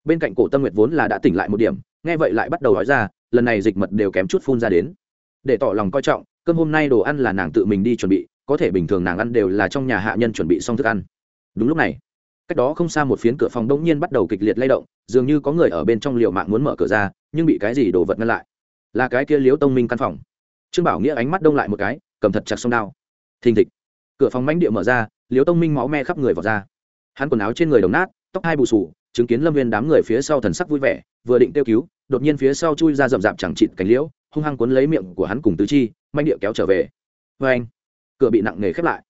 Bên cạnh cổ tâm nguyệt vốn là đã tỉnh lại một điểm, nghe vậy lại bắt đầu nói ra, lần này dịch mật đều kém chút phun ra đến. Để tỏ lòng coi trọng, cơm hôm nay đồ ăn là nàng tự mình đi chuẩn bị, có thể bình thường nàng ăn đều là trong nhà hạ nhân chuẩn bị xong thức ăn. Đúng lúc này, cách đó không xa một phiến cửa phòng đông nhiên bắt đầu kịch liệt lay động, dường như có người ở bên trong liều mạng muốn mở cửa ra, nhưng bị cái gì đồ vật ngăn lại? Là cái kia liếu tông minh căn phòng. Trương bảo nghĩa ánh mắt đông lại một cái, cầm thật chặt sông đao. Thình thịch. Cửa phòng mánh địa mở ra liếu tông minh máu me khắp người vào ra. Hắn quần áo trên người đồng nát, tóc hai bù sù chứng kiến lâm viên đám người phía sau thần sắc vui vẻ, vừa định kêu cứu, đột nhiên phía sau chui ra rậm rạp chẳng chịt cánh liễu, hung hăng cuốn lấy miệng của hắn cùng tứ chi, manh địa kéo trở về. Vê anh, cửa bị nặng nề khép lại.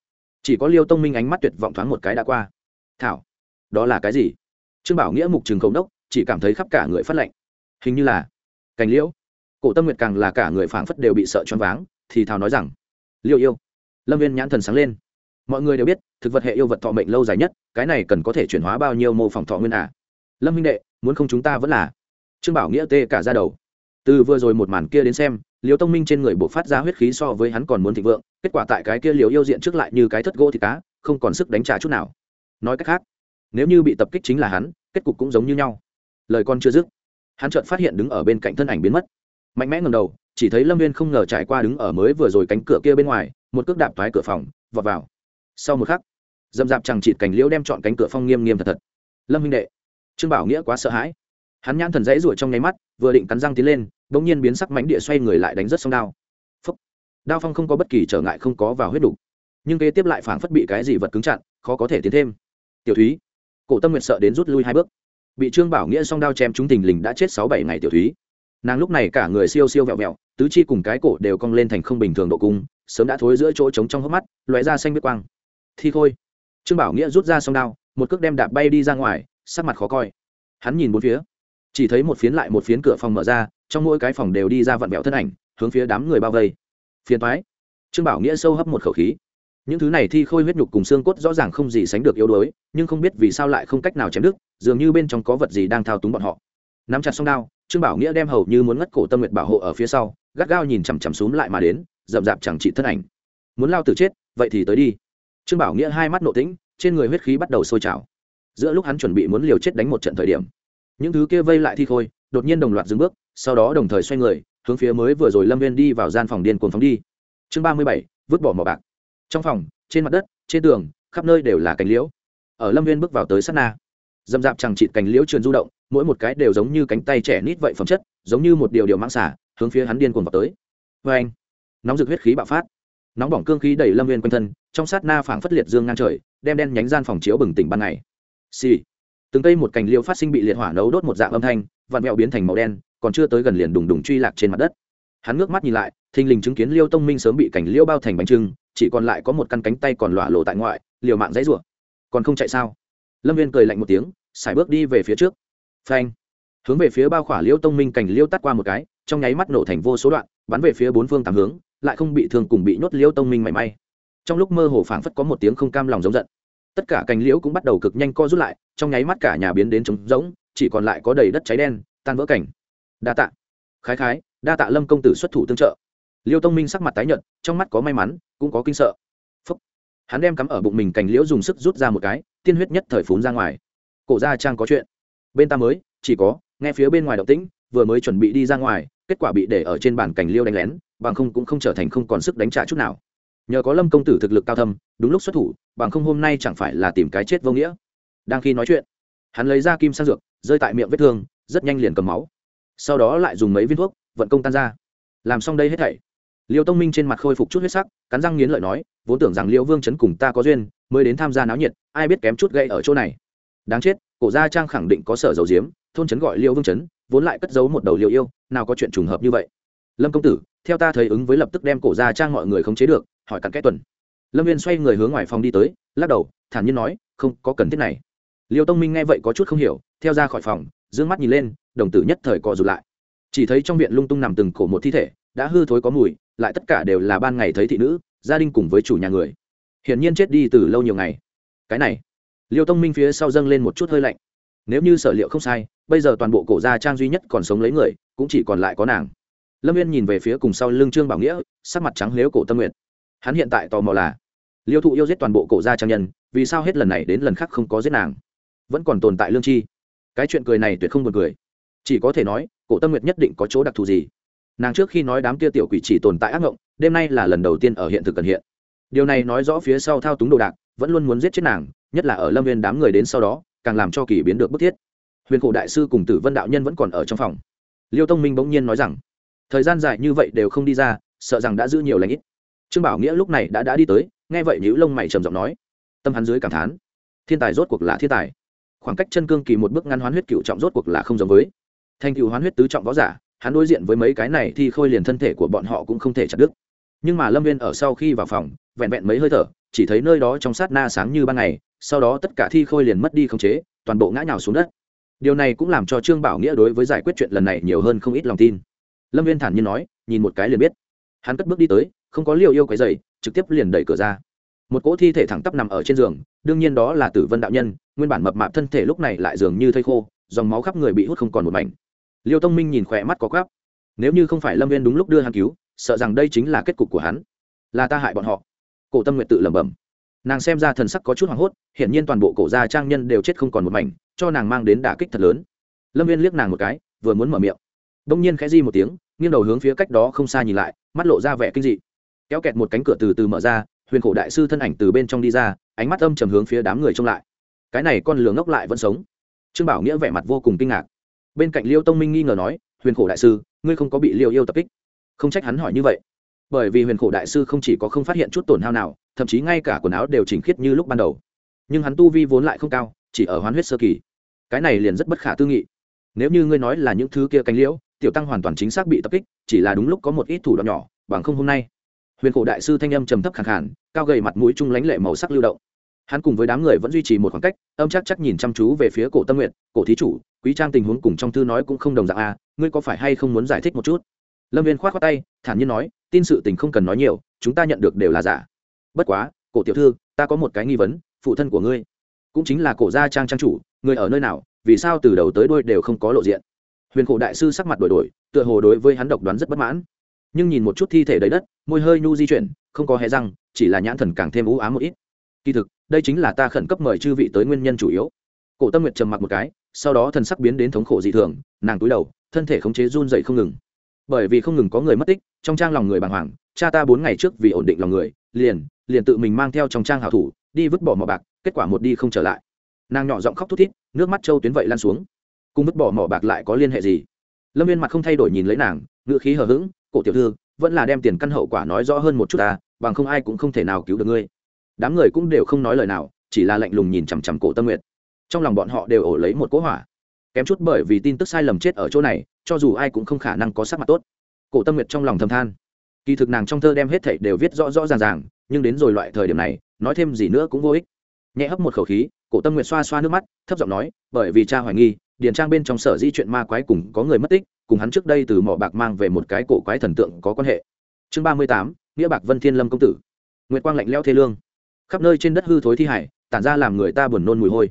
Chỉ có liêu tông minh ánh mắt tuyệt vọng thoáng một cái đã qua. Thảo, đó là cái gì? Trương bảo nghĩa mục trường cầu đốc chỉ cảm thấy khắp cả người phát lạnh. Hình như là cành liễu. Cổ tâm nguyệt càng là cả người phảng phất đều bị sợ choáng váng, thì thào nói rằng, liêu yêu. Lâm viên nhãn thần sáng lên. Mọi người đều biết thực vật hệ yêu vật thọ mệnh lâu dài nhất, cái này cần có thể chuyển hóa bao nhiêu mô phỏng thọ nguyên à. lâm minh đệ, muốn không chúng ta vẫn là trương bảo nghĩa tê cả ra đầu. Từ vừa rồi một màn kia đến xem liều tông minh trên người buộc phát ra huyết khí so với hắn còn muốn thịnh vượng, kết quả tại cái kia liều yêu diện trước lại như cái thất gỗ thì cá, không còn sức đánh trả chút nào. Nói cách khác, nếu như bị tập kích chính là hắn, kết cục cũng giống như nhau. Lời con chưa dứt, hắn chợt phát hiện đứng ở bên cạnh thân ảnh biến mất. Mạnh mẽ ngầm đầu, chỉ thấy lâm viên không ngờ trải qua đứng ở mới vừa rồi cánh cửa kia bên ngoài, một cước đạp thoái cửa phòng, vọt vào. Sau một khắc dậm dạp chẳng chịt cành liễu đem chọn cánh cửa phong nghiêm nghiêm thật thật. Lâm minh đệ, trương bảo nghĩa quá sợ hãi. Hắn nhãn thần dãy ruổi trong nháy mắt, vừa định cắn răng tiến lên đ ỗ n g nhiên biến sắc mánh địa xoay người lại đánh rất song đao. Phấp đao phong không có bất kỳ trở ngại, không có vào huyết đục. Nhưng kế tiếp lại phảng phất bị cái gì vật cứng chặn, khó có thể tiến thêm. Tiểu thúy. Cổ tâm nguyệt sợ đến rút lui hai bước. Bị trương bảo nghĩa song đao chém chúng tình lình đã chết sáu bảy ngày tiểu thúy. Nàng lúc này cả người siêu siêu vẹo vẹo, tứ chi cùng cái cổ đều cong lên thành không bình thường độ cung, sớm đã thối giữa chỗ trống trong hốc mắt loé ra xanh biết quang. Thi khôi trương bảo nghĩa rút ra song đao, một cước đem đạp bay đi ra ngoài, sắc mặt khó coi. Hắn nhìn bốn phía, chỉ thấy một phiến lại một phiến cửa phòng mở ra, trong mỗi cái phòng đều đi ra vặn vẹo thân ảnh, hướng phía đám người bao vây. Phiền thoái trương bảo nghĩa sâu hấp một khẩu khí. Những thứ này thi khôi huyết nhục cùng xương cốt rõ ràng không gì sánh được yếu đuối, nhưng không biết vì sao lại không cách nào chém đứt, dường như bên trong có vật gì đang thao túng bọn họ. Nắm chặt song đao, trương bảo nghĩa đem hầu như muốn ngất cổ tâm nguyện bảo hộ ở phía sau, gắt gao nhìn chằm chằm xuống lại mà đến, rậm rạp chẳng trị thân ảnh. Muốn lao tử chết, vậy thì tới đi trương bảo nghĩa hai mắt nộ tĩnh, trên người huyết khí bắt đầu sôi trào. Giữa lúc hắn chuẩn bị muốn liều chết đánh một trận thời điểm, những thứ kia vây lại thi khôi, đột nhiên đồng loạt dừng bước, sau đó đồng thời xoay người, hướng phía mới vừa rồi lâm viên đi vào gian phòng điên cuồng phóng đi. Chương ba mươi bảy, vứt bỏ mỏ bạc. Trong phòng, trên mặt đất, trên tường, khắp nơi đều là cành liễu. Ở lâm viên bước vào tới sát na dầm dạp chẳng chịt cành liễu truyền du động, mỗi một cái đều giống như cánh tay trẻ nít vậy phẩm chất, giống như một điều điều mang xả hướng phía hắn điên cuồng vào tới. Vê anh, nóng rực huyết khí bạo phát nóng bỏng cương khí đẩy lâm viên quanh thân, trong sát na phảng phất liệt dương ngang trời, đem đen nhánh gian phòng chiếu bừng tỉnh ban ngày. Xì、sì. từng cây một cành liêu phát sinh bị liệt hỏa nấu đốt một dạng âm thanh, vặn mẹo biến thành màu đen, còn chưa tới gần liền đùng đùng truy lạc trên mặt đất. Hắn ngước mắt nhìn lại, thình lình chứng kiến liêu tông minh sớm bị cảnh liêu bao thành bánh trưng, chỉ còn lại có một căn cánh tay còn lỏa lộ tại ngoại, liều mạng dãy rủa. Còn không chạy sao? Lâm viên cười lạnh một tiếng xài bước đi về phía trước. Phanh. Hướng về phía bao khỏa liêu tông minh cảnh liêu tắt qua một cái, trong nháy mắt nổ thành vô số đoạn, bắn về phía bốn phương tám hướng lại không bị thương cùng bị nhốt liêu tông minh mảy may. Trong lúc mơ hồ phảng phất có một tiếng không cam lòng giống giận. Tất cả cành liễu cũng bắt đầu cực nhanh co rút lại, trong nháy mắt cả nhà biến đến trống rỗng, chỉ còn lại có đầy đất cháy đen, tan vỡ cảnh. Đa tạ. Khái khái, đa tạ lâm công tử xuất thủ tương trợ. Liêu tông minh sắc mặt tái nhợt, trong mắt có may mắn, cũng có kinh sợ. Phúc. hắn đem cắm ở bụng mình cành liễu dùng sức rút ra một cái, tiên huyết nhất thời phún ra ngoài. Cổ gia trang có chuyện. Bên ta mới, chỉ có, nghe phía bên ngoài động tĩnh, vừa mới chuẩn bị đi ra ngoài, kết quả bị để ở trên bàn cành liêu đánh lén bằng không cũng không trở thành không còn sức đánh trả chút nào. Nhờ có lâm công tử thực lực cao thâm, đúng lúc xuất thủ, bằng không hôm nay chẳng phải là tìm cái chết vô nghĩa. Đang khi nói chuyện, hắn lấy ra kim sang dược, rơi tại miệng vết thương, rất nhanh liền cầm máu. Sau đó lại dùng mấy viên thuốc, vận công tan ra. Làm xong đây hết thảy, liêu tông minh trên mặt khôi phục chút huyết sắc, cắn răng nghiến lợi nói, vốn tưởng rằng liêu vương chấn cùng ta có duyên, mới đến tham gia náo nhiệt, ai biết kém chút gây ở chỗ này. Đáng chết, cổ gia trang khẳng định có sở dầu diếm, thôn trấn gọi liêu vương chấn, vốn lại cất giấu một đầu liêu yêu, nào có chuyện trùng hợp như vậy lâm công tử theo ta thấy ứng với lập tức đem cổ gia trang mọi người không chế được hỏi cặn kẽ tuần lâm viên xoay người hướng ngoài phòng đi tới lắc đầu thản nhiên nói không có cần thiết này liêu tông minh nghe vậy có chút không hiểu theo ra khỏi phòng d ư ơ n g mắt nhìn lên đồng tử nhất thời cọ rụt lại chỉ thấy trong viện lung tung nằm từng cổ một thi thể đã hư thối có mùi lại tất cả đều là ban ngày thấy thị nữ gia đình cùng với chủ nhà người hiển nhiên chết đi từ lâu nhiều ngày cái này liêu tông minh phía sau dâng lên một chút hơi lạnh nếu như sở liệu không sai bây giờ toàn bộ cổ gia trang duy nhất còn sống lấy người cũng chỉ còn lại có nàng lâm viên nhìn về phía cùng sau lưng trương bảo nghĩa, sắc mặt trắng nếu cổ tâm nguyện hắn hiện tại tò mò là, liêu thụ yêu giết toàn bộ cổ gia trang nhân, vì sao hết lần này đến lần khác không có giết nàng? Vẫn còn tồn tại lương chi. Cái chuyện cười này tuyệt không buồn cười. Chỉ có thể nói, cổ tâm nguyệt nhất định có chỗ đặc thù gì. Nàng trước khi nói đám kia tiểu quỷ chỉ tồn tại ác ngộng, đêm nay là lần đầu tiên ở hiện thực cần hiện. Điều này nói rõ phía sau thao túng đồ đạc, vẫn luôn muốn giết chết nàng, nhất là ở lâm viên đám người đến sau đó, càng làm cho kỳ biến được bức thiết. Huyền cổ đại sư cùng tử vân đạo nhân vẫn còn ở trong phòng. Liêu tông minh bỗng nhiên nói rằng thời gian dài như vậy đều không đi ra, sợ rằng đã giữ nhiều lãnh ít. Trương bảo nghĩa lúc này đã đã đi tới, nghe vậy nhữ lông mày trầm giọng nói. Tâm hắn dưới cảm thán. Thiên tài rốt cuộc là thiên tài. Khoảng cách chân cương kỳ một bước ngăn hoán huyết cựu trọng rốt cuộc là không giống với. Thành cựu hoán huyết tứ trọng võ giả, hắn đối diện với mấy cái này thì khôi liền thân thể của bọn họ cũng không thể chặt đứt. Nhưng mà lâm viên ở sau khi vào phòng, vẹn vẹn mấy hơi thở, chỉ thấy nơi đó trong sát na sáng như ban ngày, sau đó tất cả thi khôi liền mất đi khống chế, toàn bộ ngã nhào xuống đất. Điều này cũng làm cho trương bảo nghĩa đối với giải quyết chuyện lần này nhiều hơn không ít lòng tin lâm viên thản nhiên nói, nhìn một cái liền biết. Hắn cất bước đi tới, không có liều yêu cái giày trực tiếp liền đẩy cửa ra. Một cỗ thi thể thẳng tắp nằm ở trên giường, đương nhiên đó là tử vân đạo nhân, nguyên bản mập mạp thân thể lúc này lại dường như thây khô, dòng máu khắp người bị hút không còn một mảnh. Liêu tông minh nhìn khỏe mắt có gáp nếu như không phải lâm viên đúng lúc đưa hắn cứu, sợ rằng đây chính là kết cục của hắn. Là ta hại bọn họ. Cổ tâm nguyện tự lẩm bẩm. Nàng xem ra thần sắc có chút hoảng hốt, hiển nhiên toàn bộ cổ gia trang nhân đều chết không còn một mảnh, cho nàng mang đến đả kích thật lớn. Lâm viên liếc nàng một cái, vừa muốn mở miệng. Đông nhiên khẽ di một tiếng nghiêng đầu hướng phía cách đó không xa nhìn lại, mắt lộ ra vẻ kinh dị. Kéo kẹt một cánh cửa từ từ mở ra, huyền Khổ đại sư thân ảnh từ bên trong đi ra, ánh mắt âm trầm hướng phía đám người trông lại. Cái này con lửa ngốc lại vẫn sống. Trương bảo nghĩa vẻ mặt vô cùng kinh ngạc. Bên cạnh liêu tông minh nghi ngờ nói, huyền Khổ đại sư, ngươi không có bị liêu yêu tập kích? Không trách hắn hỏi như vậy. Bởi vì huyền Khổ đại sư không chỉ có không phát hiện chút tổn hao nào, thậm chí ngay cả quần áo đều chỉnh khiết như lúc ban đầu. Nhưng hắn tu vi vốn lại không cao, chỉ ở hoán huyết sơ kỳ. Cái này liền rất bất khả tư nghị. Nếu như ngươi nói là những thứ kia cánh liễu tiểu tăng hoàn toàn chính xác bị tập kích chỉ là đúng lúc có một ít thủ đoạn nhỏ bằng không hôm nay. Huyền cổ đại sư thanh âm trầm thấp khẳng khản cao gầy mặt mũi trung lãnh lệ màu sắc lưu động. Hắn cùng với đám người vẫn duy trì một khoảng cách âm chắc chắc nhìn chăm chú về phía cổ tâm nguyện cổ thí chủ quý trang tình huống cùng trong thư nói cũng không đồng dạng a à, ngươi có phải hay không muốn giải thích một chút? Lâm viên k h o á t khoác tay thản nhiên nói tin sự tình không cần nói nhiều chúng ta nhận được đều là giả. Bất quá cổ tiểu thư ta có một cái nghi vấn phụ thân của ngươi cũng chính là cổ gia trang trang chủ người ở nơi nào vì sao từ đầu tới đôi đều không có lộ diện? Huyền khổ đại sư sắc mặt đổi đổi, tựa hồ đối với hắn độc đoán rất bất mãn. Nhưng nhìn một chút thi thể đầy đất, môi hơi nhu di chuyển, không có hé răng, chỉ là nhãn thần càng thêm ưu ám một ít. Kỳ thực, đây chính là ta khẩn cấp mời chư vị tới nguyên nhân chủ yếu. Cổ tâm nguyệt trầm mặc một cái, sau đó thần sắc biến đến thống khổ dị thường, nàng túi đầu, thân thể khống chế run dậy không ngừng. Bởi vì không ngừng có người mất tích, trong trang lòng người bàng hoàng, cha ta bốn ngày trước vì ổn định lòng người, liền liền tự mình mang theo trong trang hảo thủ, đi vứt bỏ mỏ bạc, kết quả một đi không trở lại. Nàng nhỏ giọng khóc thút thít, nước mắt trâu tuyến vậy lan xuống cùng vứt bỏ mỏ bạc lại có liên hệ gì? Lâm viên mặt không thay đổi nhìn lấy nàng ngựa khí hờ hững, cổ tiểu thư, vẫn là đem tiền căn hậu quả nói rõ hơn một chút ta, bằng không ai cũng không thể nào cứu được ngươi. Đám người cũng đều không nói lời nào, chỉ là lạnh lùng nhìn chằm chằm cổ tâm nguyệt. Trong lòng bọn họ đều ổ lấy một cỗ hỏa. Kém chút bởi vì tin tức sai lầm chết ở chỗ này, cho dù ai cũng không khả năng có sắc mặt tốt. Cổ tâm nguyệt trong lòng thầm than. Kỳ thực nàng trong thơ đem hết thảy đều viết rõ rõ ràng ràng, nhưng đến rồi loại thời điểm này, nói thêm gì nữa cũng vô ích. Nhẹ hấp một khẩu khí, cổ tâm nguyệt xoa xoa nước mắt, thấp giọng nói, bởi vì cha hoài nghi điền trang bên trong sở di chuyện ma quái cùng có người mất tích, cùng hắn trước đây từ mỏ bạc mang về một cái cổ quái thần tượng có quan hệ. Chương ba mươi tám, nghĩa bạc vân thiên lâm công tử. Nguyệt quang lạnh leo thê lương. Khắp nơi trên đất hư thối thi hải, tản ra làm người ta buồn nôn mùi hôi.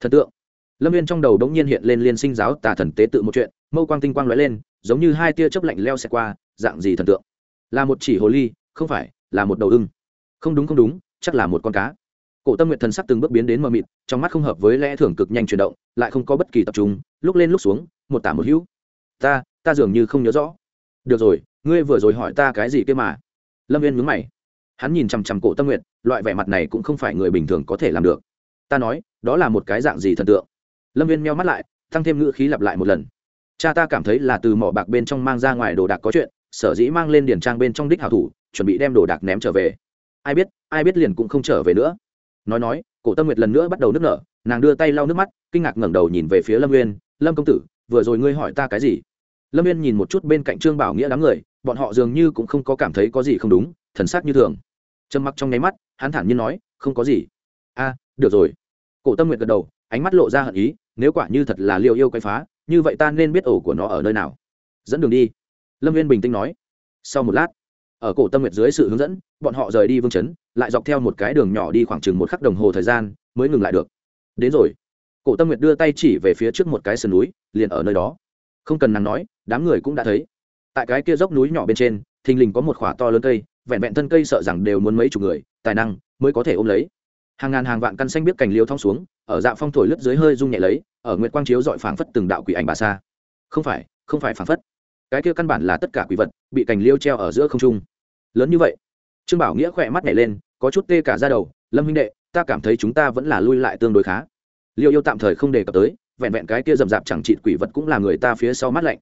Thần tượng. Lâm viên trong đầu đống nhiên hiện lên liên sinh giáo tà thần tế tự một chuyện, mâu quang tinh quang lóe lên, giống như hai tia chớp lạnh leo xẹt qua, dạng gì thần tượng? Là một chỉ hồ ly, không phải, là một đầu ưng. Không đúng không đúng, chắc là một con cá cổ tâm nguyện thần sắc từng bước biến đến mờ mịt, trong mắt không hợp với lẽ thưởng cực nhanh chuyển động, lại không có bất kỳ tập trung, lúc lên lúc xuống, một tả một hữu. Ta ta dường như không nhớ rõ. Được rồi, ngươi vừa rồi hỏi ta cái gì kia mà? Lâm viên mướn mày. Hắn nhìn chằm chằm cổ tâm nguyện loại vẻ mặt này cũng không phải người bình thường có thể làm được. Ta nói, đó là một cái dạng gì thần tượng? Lâm viên meo mắt lại, tăng thêm ngữ khí lặp lại một lần. Cha ta cảm thấy là từ mỏ bạc bên trong mang ra ngoài đồ đạc có chuyện, sở dĩ mang lên điển trang bên trong đích hảo thủ, chuẩn bị đem đồ đạc ném trở về. Ai biết ai biết liền cũng không trở về nữa nói nói, cổ tâm nguyệt lần nữa bắt đầu nước nở, nàng đưa tay lau nước mắt, kinh ngạc ngẩng đầu nhìn về phía lâm nguyên lâm công tử, vừa rồi ngươi hỏi ta cái gì? Lâm nguyên nhìn một chút bên cạnh trương bảo nghĩa đám người, bọn họ dường như cũng không có cảm thấy có gì không đúng, thần sắc như thường. Trầm mặc trong nháy mắt, hắn thản nhiên nói, không có gì. A, được rồi. Cổ tâm nguyện gật đầu, ánh mắt lộ ra hận ý, nếu quả như thật là liều yêu quay phá, như vậy ta nên biết ổ của nó ở nơi nào. Dẫn đường đi. Lâm viên bình tĩnh nói. Sau một lát ở cổ tâm nguyệt dưới sự hướng dẫn, bọn họ rời đi vương chấn, lại dọc theo một cái đường nhỏ đi khoảng chừng một khắc đồng hồ thời gian, mới ngừng lại được. Đến rồi. Cổ tâm nguyệt đưa tay chỉ về phía trước một cái sườn núi, liền ở nơi đó. Không cần nàng nói, đám người cũng đã thấy. Tại cái kia dốc núi nhỏ bên trên, thình lình có một khỏa to lớn cây, vẹn vẹn thân cây sợ rằng đều muốn mấy chục người, tài năng mới có thể ôm lấy. Hàng ngàn hàng vạn căn xanh biết cành liêu thong xuống, ở dạ phong thổi lướt dưới hơi rung nhẹ lấy, ở nguyệt quang chiếu dọi phảng phất từng đạo quỷ ảnh bà xa. Không phải không phải phảng phất. Cái kia căn bản là tất cả quỷ vật bị cành liêu treo ở giữa không trung lớn như vậy? Trương bảo nghĩa khỏe mắt nhảy lên, có chút tê cả ra đầu, lâm huynh đệ, ta cảm thấy chúng ta vẫn là lui lại tương đối khá. Liêu yêu tạm thời không đề cập tới, vẹn vẹn cái kia rậm rạp chẳng trị quỷ vật cũng là người ta phía sau mắt lạnh.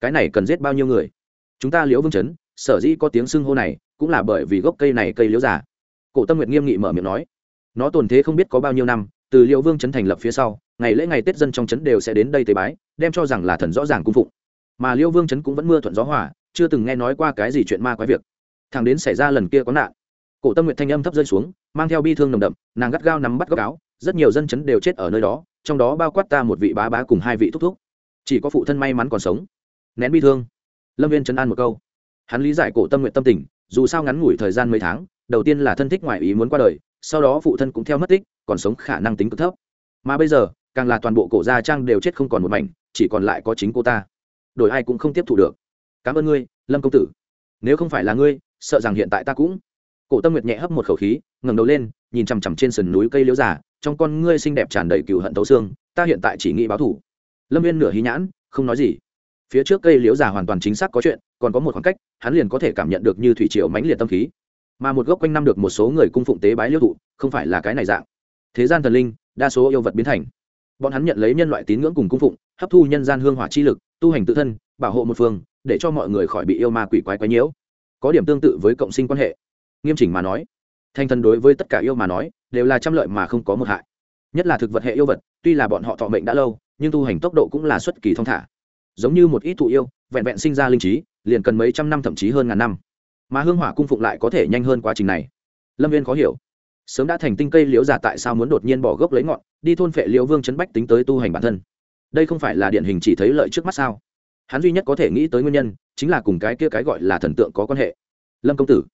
Cái này cần giết bao nhiêu người? Chúng ta liễu vương chấn, sở dĩ có tiếng xưng hô này, cũng là bởi vì gốc cây này cây liễu già. Cổ tâm nguyệt nghiêm nghị mở miệng nói, nó tồn thế không biết có bao nhiêu năm, từ liễu vương chấn thành lập phía sau, ngày lễ ngày tết dân trong chấn đều sẽ đến đây tế bái, đem cho rằng là thần rõ ràng cung phụng. Mà liễu vương chấn cũng vẫn mưa thuận gió hỏa chưa từng nghe nói qua cái gì chuyện ma quái việc thằng đến xảy ra lần kia có nạn. Cổ tâm nguyện thanh âm thấp rơi xuống, mang theo bi thương nồng đậm, nàng gắt gao nắm bắt góc áo, rất nhiều dân chấn đều chết ở nơi đó, trong đó bao quát ta một vị bá bá cùng hai vị thúc thúc. Chỉ có phụ thân may mắn còn sống. Nén bi thương. Lâm viên chấn an một câu. Hắn lý giải cổ tâm nguyện tâm tình, dù sao ngắn ngủi thời gian mấy tháng, đầu tiên là thân thích ngoại ý muốn qua đời, sau đó phụ thân cũng theo mất tích, còn sống khả năng tính cực thấp. Mà bây giờ, càng là toàn bộ cổ gia trang đều chết không còn một mảnh, chỉ còn lại có chính cô ta. Đổi ai cũng không tiếp thu được. Cảm ơn ngươi, lâm công tử. Nếu không phải là ngươi sợ rằng hiện tại ta cũng cổ tâm nguyệt nhẹ hấp một khẩu khí, ngẩng đầu lên, nhìn chằm chằm trên sườn núi cây liễu giả trong con ngươi xinh đẹp tràn đầy cựu hận tấu xương, ta hiện tại chỉ nghĩ báo thủ. Lâm viên nửa hí nhãn, không nói gì. Phía trước cây liễu giả hoàn toàn chính xác có chuyện, còn có một khoảng cách, hắn liền có thể cảm nhận được như thủy triều mãnh liệt tâm khí. Mà một gốc quanh năm được một số người cung phụng tế bái liễu thụ, không phải là cái này dạng. Thế gian thần linh, đa số yêu vật biến thành. Bọn hắn nhận lấy nhân loại tín ngưỡng cùng cung phụng, hấp thu nhân gian hương hỏa chi lực, tu hành tự thân, bảo hộ một phương, để cho mọi người khỏi bị yêu ma quỷ quái quái nhiễu có điểm tương tự với cộng sinh quan hệ. Nghiêm chỉnh mà nói thanh thần đối với tất cả yêu mà nói, đều là trăm lợi mà không có một hại. Nhất là thực vật hệ yêu vật, tuy là bọn họ thọ mệnh đã lâu, nhưng tu hành tốc độ cũng là xuất kỳ thong thả. Giống như một ít thụ yêu, vẹn vẹn sinh ra linh trí, liền cần mấy trăm năm thậm chí hơn ngàn năm. Mà hương hỏa cung phụng lại có thể nhanh hơn quá trình này. Lâm viên khó hiểu. Sớm đã thành tinh cây liễu giả tại sao muốn đột nhiên bỏ gốc lấy ngọn, đi thôn phệ liễu vương chấn bách tính tới tu hành bản thân. Đây không phải là điển hình chỉ thấy lợi trước mắt sao? Hắn duy nhất có thể nghĩ tới nguyên nhân chính là cùng cái kia cái gọi là thần tượng có quan hệ. Lâm công tử.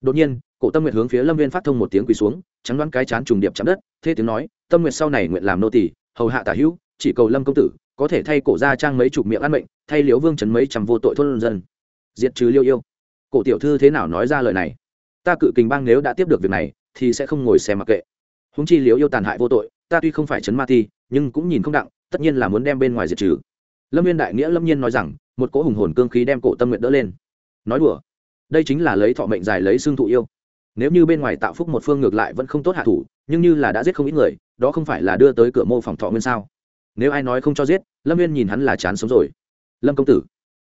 Đột nhiên, cổ tâm nguyệt hướng phía lâm viên phát thông một tiếng quỳ xuống trắng đoán cái chán trùng điệp chạm đất, thế tiếng nói, tâm nguyệt sau này nguyện làm nô tỷ hầu hạ tả hữu, chỉ cầu lâm công tử, có thể thay cổ gia trang mấy chục miệng ăn mệnh, thay liễu vương trấn mấy trăm vô tội thôn dân. Diệt trừ liêu yêu. Cổ tiểu thư thế nào nói ra lời này? Ta cự kình bang nếu đã tiếp được việc này, thì sẽ không ngồi xem mặc kệ. Húng chi liễu yêu tàn hại vô tội, ta tuy không phải trấn ma ti, nhưng cũng nhìn không đặng, tất nhiên là muốn đem bên ngoài diệt trừ lâm viên đại nghĩa lâm nhiên nói rằng, một cỗ hùng hồn cương khí đem cổ tâm nguyện đỡ lên. Nói đùa, đây chính là lấy thọ mệnh dài lấy xương thụ yêu. Nếu như bên ngoài tạo phúc một phương ngược lại vẫn không tốt hạ thủ, nhưng như là đã giết không ít người, đó không phải là đưa tới cửa mô phòng thọ nguyên sao? Nếu ai nói không cho giết, lâm viên nhìn hắn là chán sống rồi. Lâm công tử,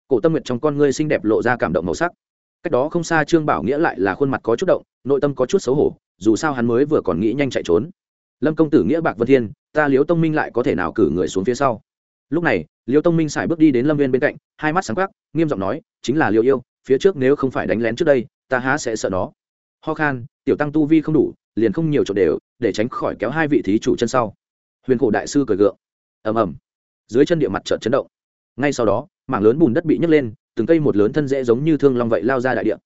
cổ tâm nguyện trong con ngươi xinh đẹp lộ ra cảm động màu sắc. Cách đó không xa trương bảo nghĩa lại là khuôn mặt có chút động, nội tâm có chút xấu hổ, dù sao hắn mới vừa còn nghĩ nhanh chạy trốn. Lâm công tử nghĩa bạc vân thiên, ta liếu tông minh lại có thể nào cử người xuống phía sau? Lúc này liêu tông minh xài bước đi đến lâm viên bên cạnh, hai mắt sáng khắc nghiêm giọng nói, chính là liêu yêu, phía trước nếu không phải đánh lén trước đây, ta há sẽ sợ nó. Ho khan, tiểu tăng tu vi không đủ, liền không nhiều chỗ đều, để tránh khỏi kéo hai vị thí chủ chân sau. Huyền cổ đại sư cười gượng. Ầm ầm. Dưới chân địa mặt trợn chấn động. Ngay sau đó, mảng lớn bùn đất bị nhấc lên, từng cây một lớn thân dễ giống như thương long vậy lao ra đại địa.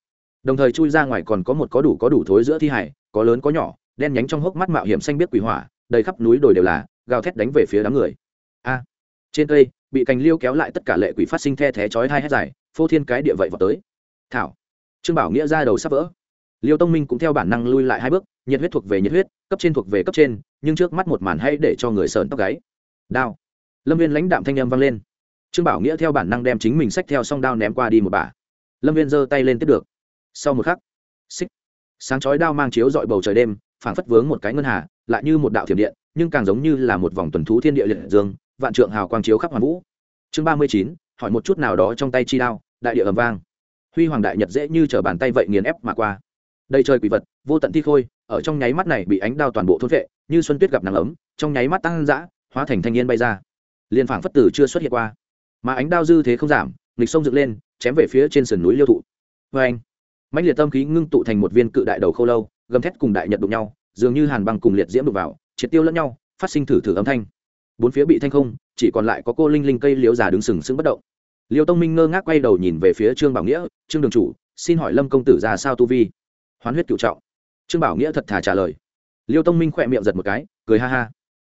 Đồng thời chui ra ngoài còn có một có đủ có đủ thối giữa thi hải, có lớn có nhỏ, đen nhánh trong hốc mắt mạo hiểm xanh biết quỷ hỏa, đầy khắp núi đồi đều là gào thét đánh về phía đám người. A. Trên cây bị cành liêu kéo lại tất cả lệ quỷ phát sinh the thé chói hai hét dài, phô thiên cái địa vậy vào tới. Thảo. Trương bảo nghĩa ra đầu sắp vỡ. Liêu tông minh cũng theo bản năng lui lại hai bước, nhiệt huyết thuộc về nhiệt huyết, cấp trên thuộc về cấp trên, nhưng trước mắt một màn hay để cho người sờn tóc gáy. Đao. Lâm viên lãnh đạm thanh âm vang lên. Trương bảo nghĩa theo bản năng đem chính mình xách theo song đao ném qua đi một bà lâm viên giơ tay lên tiếp được. Sau một khắc, xích. Sáng chói đao mang chiếu dọi bầu trời đêm, phảng phất vướng một cái ngân hà, lại như một đạo thiểm điện nhưng càng giống như là một vòng tuần thú thiên địa liệt dương, vạn trượng hào quang chiếu khắp hoàn vũ. Chương ba mươi chín, hỏi một chút nào đó trong tay chi đao, đại địa ầm vang. Huy hoàng đại nhật dễ như t bàn tay vậy nghiền ép mà qua. Đầy trời quỷ vật, vô tận thi khôi, ở trong nháy mắt này bị ánh đao toàn bộ thôn vệ, như xuân tuyết gặp nắng ấm, trong nháy mắt tăng dã, hóa thành thanh niên bay ra. Liền phảng phất tử chưa xuất hiện qua. Mà ánh đao dư thế không giảm, nghịch sông dựng lên, chém về phía trên sườn núi liêu thụ. Vê anh, mãnh liệt tâm khí ngưng tụ thành một viên cự đại đầu khâu lâu, gầm thét cùng đại nhật đụng nhau, dường như hàn băng cùng liệt diễm đụng vào triệt tiêu lẫn nhau, phát sinh thử thử âm thanh. Bốn phía bị thanh không, chỉ còn lại có cô linh linh cây liễu già đứng sừng sững bất động. Liêu tông minh ngơ ngác quay đầu nhìn về phía trương bảo nghĩa, trương đường chủ, xin hỏi lâm công tử ra sao tu vi? Hoán huyết cựu trọng. Trương bảo nghĩa thật thà trả lời. Liêu tông minh khỏe miệng giật một cái, cười ha ha.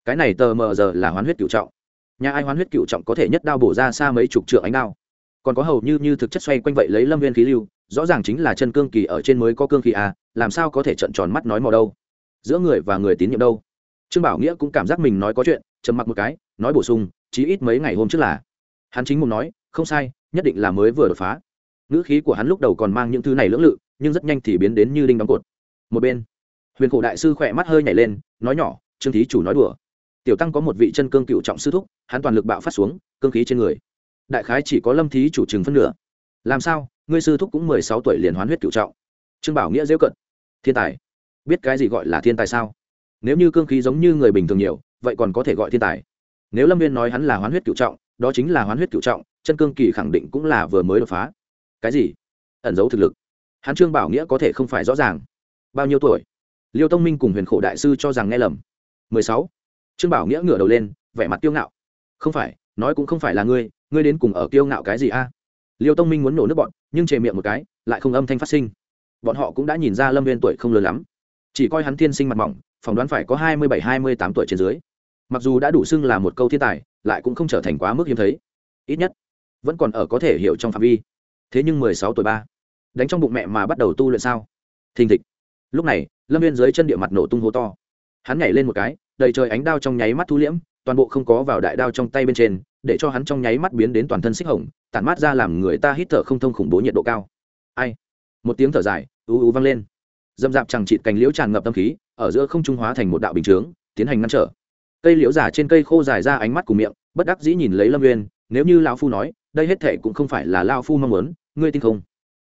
Cái này tờ mờ giờ là hoán huyết cựu trọng. Nhà ai hoán huyết cựu trọng có thể nhất đao bổ ra xa mấy chục trượng ánh đao? Còn có hầu như như thực chất xoay quanh vậy lấy lâm viên khí lưu, rõ ràng chính là chân cương kỳ ở trên mới có cương kỳ à làm sao có thể trận tròn mắt nói mò đâu? Giữa người và người tín nhiệm đâu? Trương bảo nghĩa cũng cảm giác mình nói có chuyện, trầm mặc một cái, nói bổ sung, chí ít mấy ngày hôm trước là. Hắn chính muốn nói, không sai, nhất định là mới vừa đột phá. Ngữ khí của hắn lúc đầu còn mang những thứ này lưỡng lự, nhưng rất nhanh thì biến đến như đinh đóng cột. Một bên, huyền cổ đại sư khỏe mắt hơi nhảy lên, nói nhỏ, trương thí chủ nói đùa. Tiểu tăng có một vị chân cương cựu trọng sư thúc, hắn toàn lực bạo phát xuống, cương khí trên người. Đại khái chỉ có lâm thí chủ chừng phân nửa. Làm sao, ngươi sư thúc cũng mười sáu tuổi liền hoán huyết cựu trọng? Trương bảo nghĩa dễ cận thiên tài, biết cái gì gọi là thiên tài sao? Nếu như cương khí giống như người bình thường nhiều, vậy còn có thể gọi thiên tài. Nếu lâm viên nói hắn là hoán huyết cựu trọng, đó chính là hoán huyết cựu trọng, chân cương kỳ khẳng định cũng là vừa mới đột phá. Cái gì? Ẩn giấu thực lực. Hắn trương bảo nghĩa có thể không phải rõ ràng. Bao nhiêu tuổi? Liêu tông minh cùng huyền khổ đại sư cho rằng nghe lầm. Mười sáu. Trương bảo nghĩa ngửa đầu lên, vẻ mặt kiêu ngạo. Không phải, nói cũng không phải là ngươi ngươi đến cùng ở kiêu ngạo cái gì a? Liêu tông minh muốn nổ nước bọn, nhưng chề miệng một cái, lại không âm thanh phát sinh. Bọn họ cũng đã nhìn ra lâm viên tuổi không lớn lắm. Chỉ coi hắn thiên sinh mặt mỏng phỏng đoán phải có hai mươi bảy, hai mươi tám tuổi trên dưới. Mặc dù đã đủ xưng là một câu thiên tài, lại cũng không trở thành quá mức hiếm thấy. Ít nhất, vẫn còn ở có thể hiểu trong phạm vi. Thế nhưng mười sáu tuổi ba, đánh trong bụng mẹ mà bắt đầu tu luyện sao? Thình thịch. Lúc này, lâm viên dưới chân địa mặt nổ tung hố to. Hắn nhảy lên một cái, đầy trời ánh đao trong nháy mắt thu liễm, toàn bộ không có vào đại đao trong tay bên trên, để cho hắn trong nháy mắt biến đến toàn thân xích hồng, tản mát ra làm người ta hít thở không thông khủng bố nhiệt độ cao. Ai? Một tiếng thở dài, ú ú vang lên dâm dạp chẳng chịt cành liễu tràn ngập tâm khí, ở giữa không trung hóa thành một đạo bình chướng, tiến hành ngăn trở. Cây liễu giả trên cây khô dài ra ánh mắt cùng miệng, bất đắc dĩ nhìn lấy lâm nguyên nếu như lão phu nói, đây hết thệ cũng không phải là lao phu mong muốn, ngươi tin không?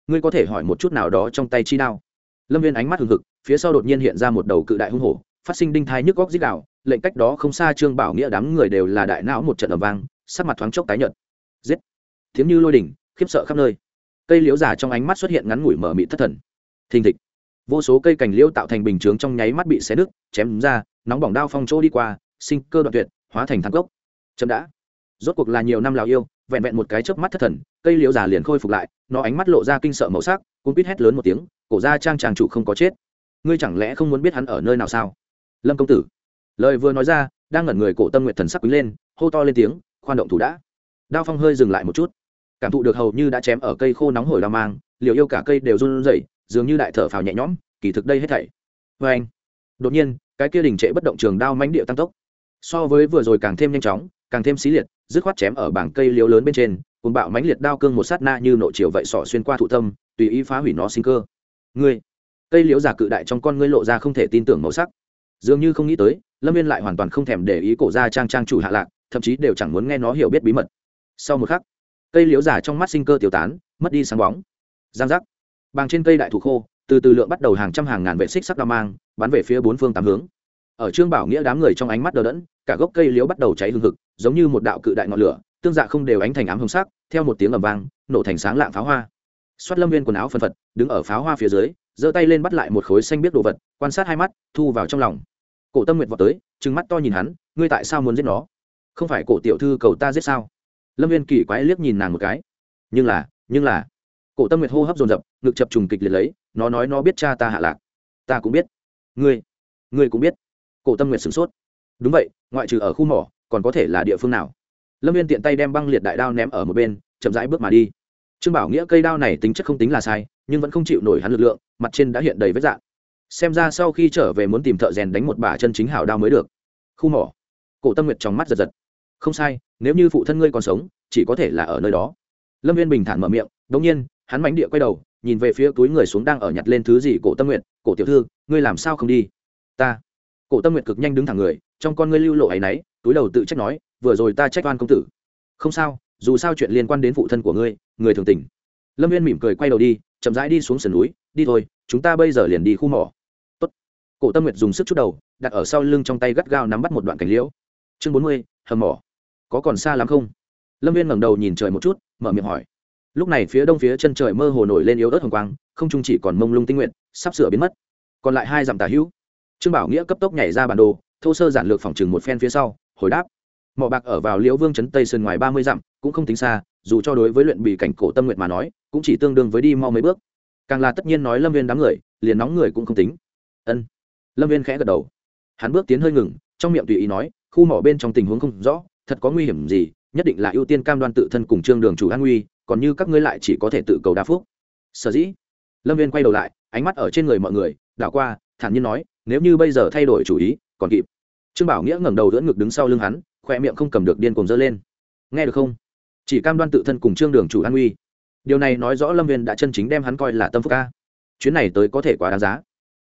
Ngươi có thể hỏi một chút nào đó trong tay chi đao. Lâm viên ánh mắt hừng hực, phía sau đột nhiên hiện ra một đầu cự đại hung hổ, phát sinh đinh thai nhức góc dích đạo lệnh cách đó không xa trương bảo nghĩa đám người đều là đại não một trận ầm vang, sắc mặt thoáng chốc tái nhợt. Giết! Thiếm như lôi đỉnh, khiếp sợ khắp nơi. Cây liễu giả trong ánh mắt xuất hiện ngắn ngủi mở mị thất thần. Thình thịch vô số cây cành liễu tạo thành bình chướng trong nháy mắt bị xé nứt, chém ra, nóng bỏng đao phong chỗ đi qua, sinh cơ đoạn tuyệt, hóa thành thang gốc chậm đã. Rốt cuộc là nhiều năm lào yêu, vẹn vẹn một cái chớp mắt thất thần, cây liễu giả liền khôi phục lại, nó ánh mắt lộ ra kinh sợ màu sắc cũng biết hét lớn một tiếng, cổ ra trang tràng chủ không có chết. Ngươi chẳng lẽ không muốn biết hắn ở nơi nào sao? Lâm công tử. Lời vừa nói ra, đang ngẩn người cổ tâm nguyện thần sắc quý lên, hô to lên tiếng, khoan động thủ đã. Đao phong hơi dừng lại một chút. Cảm thụ được hầu như đã chém ở cây khô nóng hổi đao mang, liều yêu cả cây đều run rẩy dường như đại thở phào nhẹ nhõm, kỳ thực đây hết thảy. Vê anh, đột nhiên, cái kia đình trệ bất động trường đao mánh địa tăng tốc. So với vừa rồi càng thêm nhanh chóng, càng thêm xí liệt, dứt khoát chém ở bảng cây liếu lớn bên trên cùng bạo mánh liệt đao cương một sát na như nội chiều vậy sỏ xuyên qua thụ tâm, tùy ý phá hủy nó sinh cơ. Ngươi, cây liễu giả cự đại trong con ngươi lộ ra không thể tin tưởng màu sắc. Dường như không nghĩ tới, lâm viên lại hoàn toàn không thèm để ý cổ ra trang trang chủ hạ lạc, thậm chí đều chẳng muốn nghe nó hiểu biết bí mật. Sau một khắc, cây liễu giả trong mắt sinh cơ tiêu tán, mất đi sáng bóng. Giang giác bàng trên cây đại thủ khô, từ từ lượng bắt đầu hàng trăm hàng ngàn vệ xích sắc đao mang, bắn về phía bốn phương tám hướng. Ở trương bảo nghĩa đám người trong ánh mắt đờ đẫn, cả gốc cây liễu bắt đầu cháy hương thực giống như một đạo cự đại ngọn lửa, tương dạ không đều ánh thành ám hồng sắc, theo một tiếng ầm vang, nổ thành sáng lạng pháo hoa. Xoát lâm viên quần áo phân phật, đứng ở pháo hoa phía dưới, giơ tay lên bắt lại một khối xanh biết đồ vật, quan sát hai mắt, thu vào trong lòng. Cổ tâm nguyệt vọt tới, trừng mắt to nhìn hắn, ngươi tại sao muốn giết nó? Không phải cổ tiểu thư cầu ta giết sao? Lâm viên kỳ quái liếc nhìn nàng một cái. Nhưng là nhưng là cổ tâm nguyệt hô hấp dồn dập, ngực chập trùng kịch liệt lấy, nó nói nó biết cha ta hạ lạc. Ta cũng biết. Ngươi ngươi cũng biết. Cổ tâm nguyệt sửng sốt. Đúng vậy, ngoại trừ ở khu mỏ, còn có thể là địa phương nào? Lâm viên tiện tay đem băng liệt đại đao ném ở một bên, chậm rãi bước mà đi. Trương bảo nghĩa cây đao này tính chất không tính là sai, nhưng vẫn không chịu nổi hắn lực lượng, mặt trên đã hiện đầy vết dạng. Xem ra sau khi trở về muốn tìm thợ rèn đánh một bà chân chính hảo đao mới được. Khu mỏ. Cổ tâm nguyệt trong mắt giật giật. Không sai, nếu như phụ thân ngươi còn sống, chỉ có thể là ở nơi đó. Lâm viên bình thản mở miệng đ ỗ n g nhiên hắn mánh địa quay đầu, nhìn về phía túi người xuống đang ở nhặt lên thứ gì, cổ tâm nguyện cổ tiểu thư, ngươi làm sao không đi? Ta. Cổ tâm nguyện cực nhanh đứng thẳng người, trong con ngươi lưu lộ ấ y náy, túi đầu tự trách nói, vừa rồi ta trách oan công tử. Không sao, dù sao chuyện liên quan đến phụ thân của ngươi, người thường tình lâm viên mỉm cười quay đầu đi, chậm rãi đi xuống sườn núi, đi thôi, chúng ta bây giờ liền đi khu mỏ. Tốt. cổ tâm nguyệt dùng sức chút đầu, đặt ở sau lưng trong tay gắt gao nắm bắt một đoạn cành liễu. Chương bốn mươi, hầm mỏ. Có còn xa lắm không? Lâm viên ngẩng đầu nhìn trời một chút, mở miệng hỏi lúc này phía đông phía chân trời mơ hồ nổi lên yếu ớt hồng quang, không trung chỉ còn mông lung tinh nguyện, sắp sửa biến mất. Còn lại hai dặm tả hữu. Trương bảo nghĩa cấp tốc nhảy ra bản đồ, thô sơ giản lược phòng chừng một phen phía sau, hồi đáp. Mỏ bạc ở vào liễu vương trấn tây sơn ngoài ba mươi dặm, cũng không tính xa, dù cho đối với luyện bị cảnh cổ tâm nguyện mà nói, cũng chỉ tương đương với đi mau mấy bước. Càng là tất nhiên nói lâm viên đám người, liền nóng người cũng không tính. Ân. Lâm viên khẽ gật đầu. Hắn bước tiến hơi ngừng, trong miệng tùy ý nói, khu mỏ bên trong tình huống không rõ, thật có nguy hiểm gì, nhất định là ưu tiên cam đoan tự thân cùng trương đường chủ an nguy còn như các ngươi lại chỉ có thể tự cầu đa phúc. Sở dĩ lâm viên quay đầu lại ánh mắt ở trên người mọi người đảo qua thản nhiên nói nếu như bây giờ thay đổi chủ ý còn kịp. Trương bảo nghĩa ngẩng đầu đỡ ngực đứng sau lưng hắn khoe miệng không cầm được điên cùng dơ lên. Nghe được không? Chỉ cam đoan tự thân cùng trương đường chủ an uy, điều này nói rõ lâm viên đã chân chính đem hắn coi là tâm phúc ca. Chuyến này tới có thể quá đáng giá.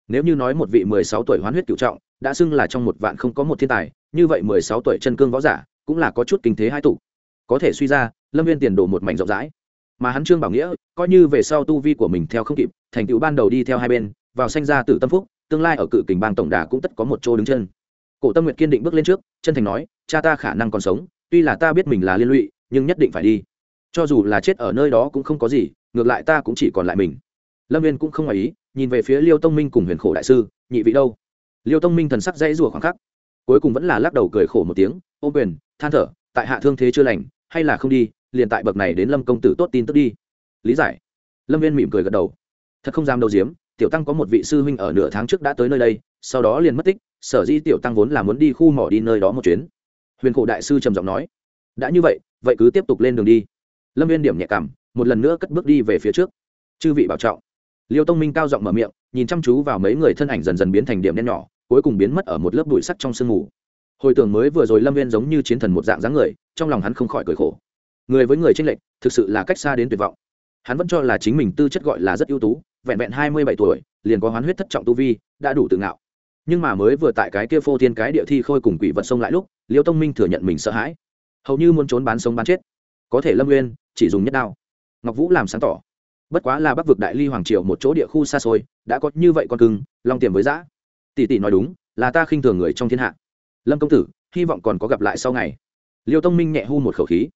Nếu như nói một vị mười sáu tuổi hoán huyết cựu trọng đã xưng là trong một vạn không có một thiên tài như vậy mười sáu tuổi chân cương võ giả cũng là có chút kinh thế hai tụ. Có thể suy ra lâm viên tiền đồ một mảnh rộng rãi. Mà hắn trương bảo nghĩa, coi như về sau tu vi của mình theo không kịp, thành tựu ban đầu đi theo hai bên, vào sanh ra từ tâm phúc, tương lai ở cự kình bang tổng đà cũng tất có một chỗ đứng chân. Cổ tâm nguyện kiên định bước lên trước, chân thành nói, cha ta khả năng còn sống, tuy là ta biết mình là liên lụy, nhưng nhất định phải đi. Cho dù là chết ở nơi đó cũng không có gì, ngược lại ta cũng chỉ còn lại mình. Lâm viên cũng không ngoài ý, nhìn về phía liêu tông minh cùng huyền khổ đại sư, nhị vị đâu? Liêu tông minh thần sắc dãy rủa khoảng khắc, cuối cùng vẫn là lắc đầu cười khổ một tiếng, ô quyền, than thở, tại hạ thương thế chưa lành, hay là không đi liền tại bậc này đến lâm công tử tốt tin tức đi. Lý giải. Lâm viên mỉm cười gật đầu. Thật không dám đầu diếm tiểu tăng có một vị sư huynh ở nửa tháng trước đã tới nơi đây, sau đó liền mất tích, sở di tiểu tăng vốn là muốn đi khu mỏ đi nơi đó một chuyến. Huyền cổ đại sư trầm giọng nói. Đã như vậy vậy cứ tiếp tục lên đường đi. Lâm viên điểm nhẹ cảm, một lần nữa cất bước đi về phía trước. Chư vị bảo trọng. Liêu tông minh cao giọng mở miệng, nhìn chăm chú vào mấy người thân ảnh dần dần biến thành điểm đen nhỏ, cuối cùng biến mất ở một lớp bụi sắc trong sương mù. Hồi tưởng mới vừa rồi lâm viên giống như chiến thần một dạng dáng người, trong lòng hắn không khỏi cười khổ người với người tranh lệch thực sự là cách xa đến tuyệt vọng. Hắn vẫn cho là chính mình tư chất gọi là rất ưu tú, vẹn vẹn hai mươi bảy tuổi, liền có hoán huyết thất trọng tu vi, đã đủ tự ngạo. Nhưng mà mới vừa tại cái kia phô thiên cái địa thi khôi cùng quỷ vật sông lại lúc, liêu tông minh thừa nhận mình sợ hãi. Hầu như muốn trốn bán sống bán chết. Có thể lâm nguyên chỉ dùng nhất đao. Ngọc vũ làm sáng tỏ. Bất quá là bắc vực đại ly hoàng triều một chỗ địa khu xa xôi, đã có như vậy con cưng, long tiềm với giã. Tỷ tỷ nói đúng, là ta khinh thường người trong thiên hạ. Lâm công tử, hy vọng còn có gặp lại sau ngày. Liêu tông minh nhẹ hu một khẩu khí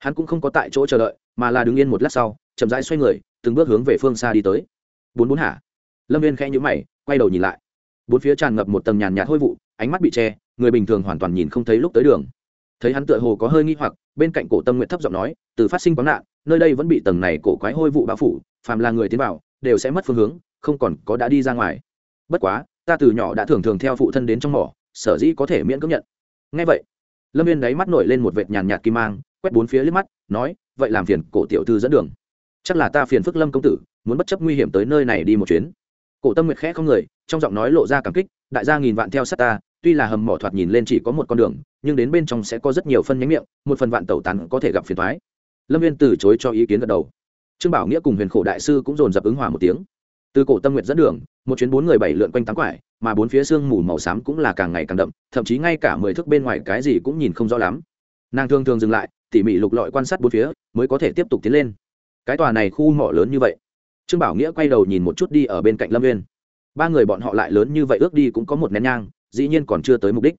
hắn cũng không có tại chỗ chờ đợi, mà là đứng yên một lát sau, chậm rãi xoay người, từng bước hướng về phương xa đi tới. Bốn bốn hả? Lâm viên khẽ nhữ mày, quay đầu nhìn lại. Bốn phía tràn ngập một tầng nhàn nhạt hôi vụ, ánh mắt bị che, người bình thường hoàn toàn nhìn không thấy lúc tới đường. Thấy hắn tựa hồ có hơi nghi hoặc, bên cạnh cổ tâm nguyện thấp giọng nói, từ phát sinh quán nạn, nơi đây vẫn bị tầng này cổ quái hôi vụ bao phủ, phàm là người tiến vào, đều sẽ mất phương hướng, không còn có đã đi ra ngoài. Bất quá, ta từ nhỏ đã thường thường theo phụ thân đến trong mỏ, sở dĩ có thể miễn cưỡng nhận. Ngay vậy, lâm viên đáy mắt nổi lên một vệt nhàn nhạt kim mang quét bốn phía liếc mắt, nói, vậy làm phiền cổ tiểu thư dẫn đường. Chắc là ta phiền phức lâm công tử, muốn bất chấp nguy hiểm tới nơi này đi một chuyến. Cổ tâm nguyệt khẽ không người, trong giọng nói lộ ra cảm kích, đại gia nghìn vạn theo sát ta, tuy là hầm mỏ thoạt nhìn lên chỉ có một con đường, nhưng đến bên trong sẽ có rất nhiều phân nhánh miệng, một phần vạn tẩu tán có thể gặp phiền thoái lâm viên từ chối cho ý kiến gật đầu. Trương bảo nghĩa cùng huyền khổ đại sư cũng dồn dập ứng hòa một tiếng. Từ cổ tâm nguyện dẫn đường, một chuyến bốn người bảy lượn quanh tám quải, mà bốn phía sương mù màu xám cũng là càng ngày càng đậm, thậm chí ngay cả mười thước bên ngoài cái gì cũng nhìn không rõ lắm nàng thường thường dừng lại, tỉ mỉ lục lọi quan sát bốn phía, mới có thể tiếp tục tiến lên. Cái tòa này khu mỏ lớn như vậy. Trương bảo nghĩa quay đầu nhìn một chút đi ở bên cạnh lâm viên ba người bọn họ lại lớn như vậy ước đi cũng có một nén nhang, dĩ nhiên còn chưa tới mục đích.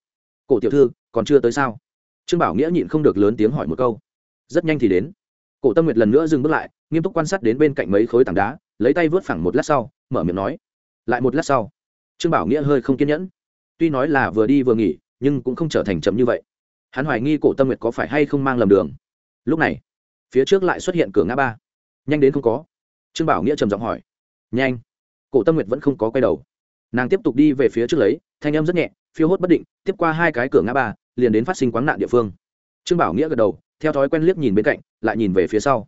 Cổ tiểu thư, còn chưa tới sao? Trương bảo nghĩa nhịn không được lớn tiếng hỏi một câu. Rất nhanh thì đến. Cổ tâm nguyệt lần nữa dừng bước lại, nghiêm túc quan sát đến bên cạnh mấy khối tảng đá, lấy tay vớt phẳng một lát sau, mở miệng nói. Lại một lát sau, trương bảo nghĩa hơi không kiên nhẫn. Tuy nói là vừa đi vừa nghỉ, nhưng cũng không trở thành chậm như vậy hắn hoài nghi cổ tâm nguyệt có phải hay không mang lầm đường. Lúc này, phía trước lại xuất hiện cửa ngã ba. Nhanh đến không có. Trương bảo nghĩa trầm giọng hỏi. Nhanh. Cổ tâm nguyệt vẫn không có quay đầu. Nàng tiếp tục đi về phía trước lấy, thanh âm rất nhẹ, phiêu hốt bất định, tiếp qua hai cái cửa ngã ba, liền đến phát sinh quán nạn địa phương. Trương bảo nghĩa gật đầu, theo thói quen liếc nhìn bên cạnh, lại nhìn về phía sau.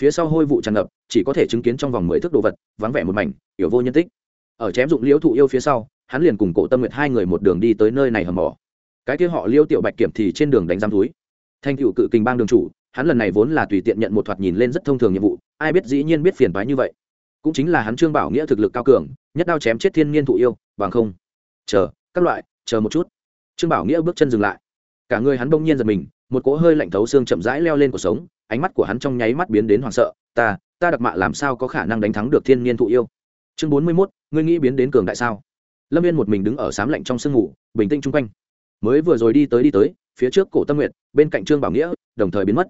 Phía sau hôi vụ tràn ngập, chỉ có thể chứng kiến trong vòng mười thước đồ vật, vắng vẻ một mảnh yểu vô nhân tích. Ở chém dụng liễu thụ yêu phía sau, hắn liền cùng cổ tâm nguyệt hai người một đường đi tới nơi này hầm mỏ cái kia họ liêu tiểu bạch kiểm thì trên đường đánh giam túi. Thanh cựu cự kình bang đường chủ, hắn lần này vốn là tùy tiện nhận một thoạt nhìn lên rất thông thường nhiệm vụ, ai biết dĩ nhiên biết phiền phái như vậy. Cũng chính là hắn trương bảo nghĩa thực lực cao cường, nhất đao chém chết thiên nhiên thụ yêu, bằng không. Chờ, các loại, chờ một chút. Trương bảo nghĩa bước chân dừng lại. Cả người hắn bỗng nhiên giật mình, một cỗ hơi lạnh thấu xương chậm rãi leo lên cuộc sống, ánh mắt của hắn trong nháy mắt biến đến hoảng sợ. Ta ta đặc mạ làm sao có khả năng đánh thắng được thiên nhiên thụ yêu? Chương bốn mươi mốt, ngươi nghĩ biến đến cường đại sao? Lâm viên một mình đứng ở sám lạnh trong sương ngủ, bình tĩnh chung quanh mới vừa rồi đi tới đi tới, phía trước cổ tâm nguyện bên cạnh trương bảo nghĩa, đồng thời biến mất.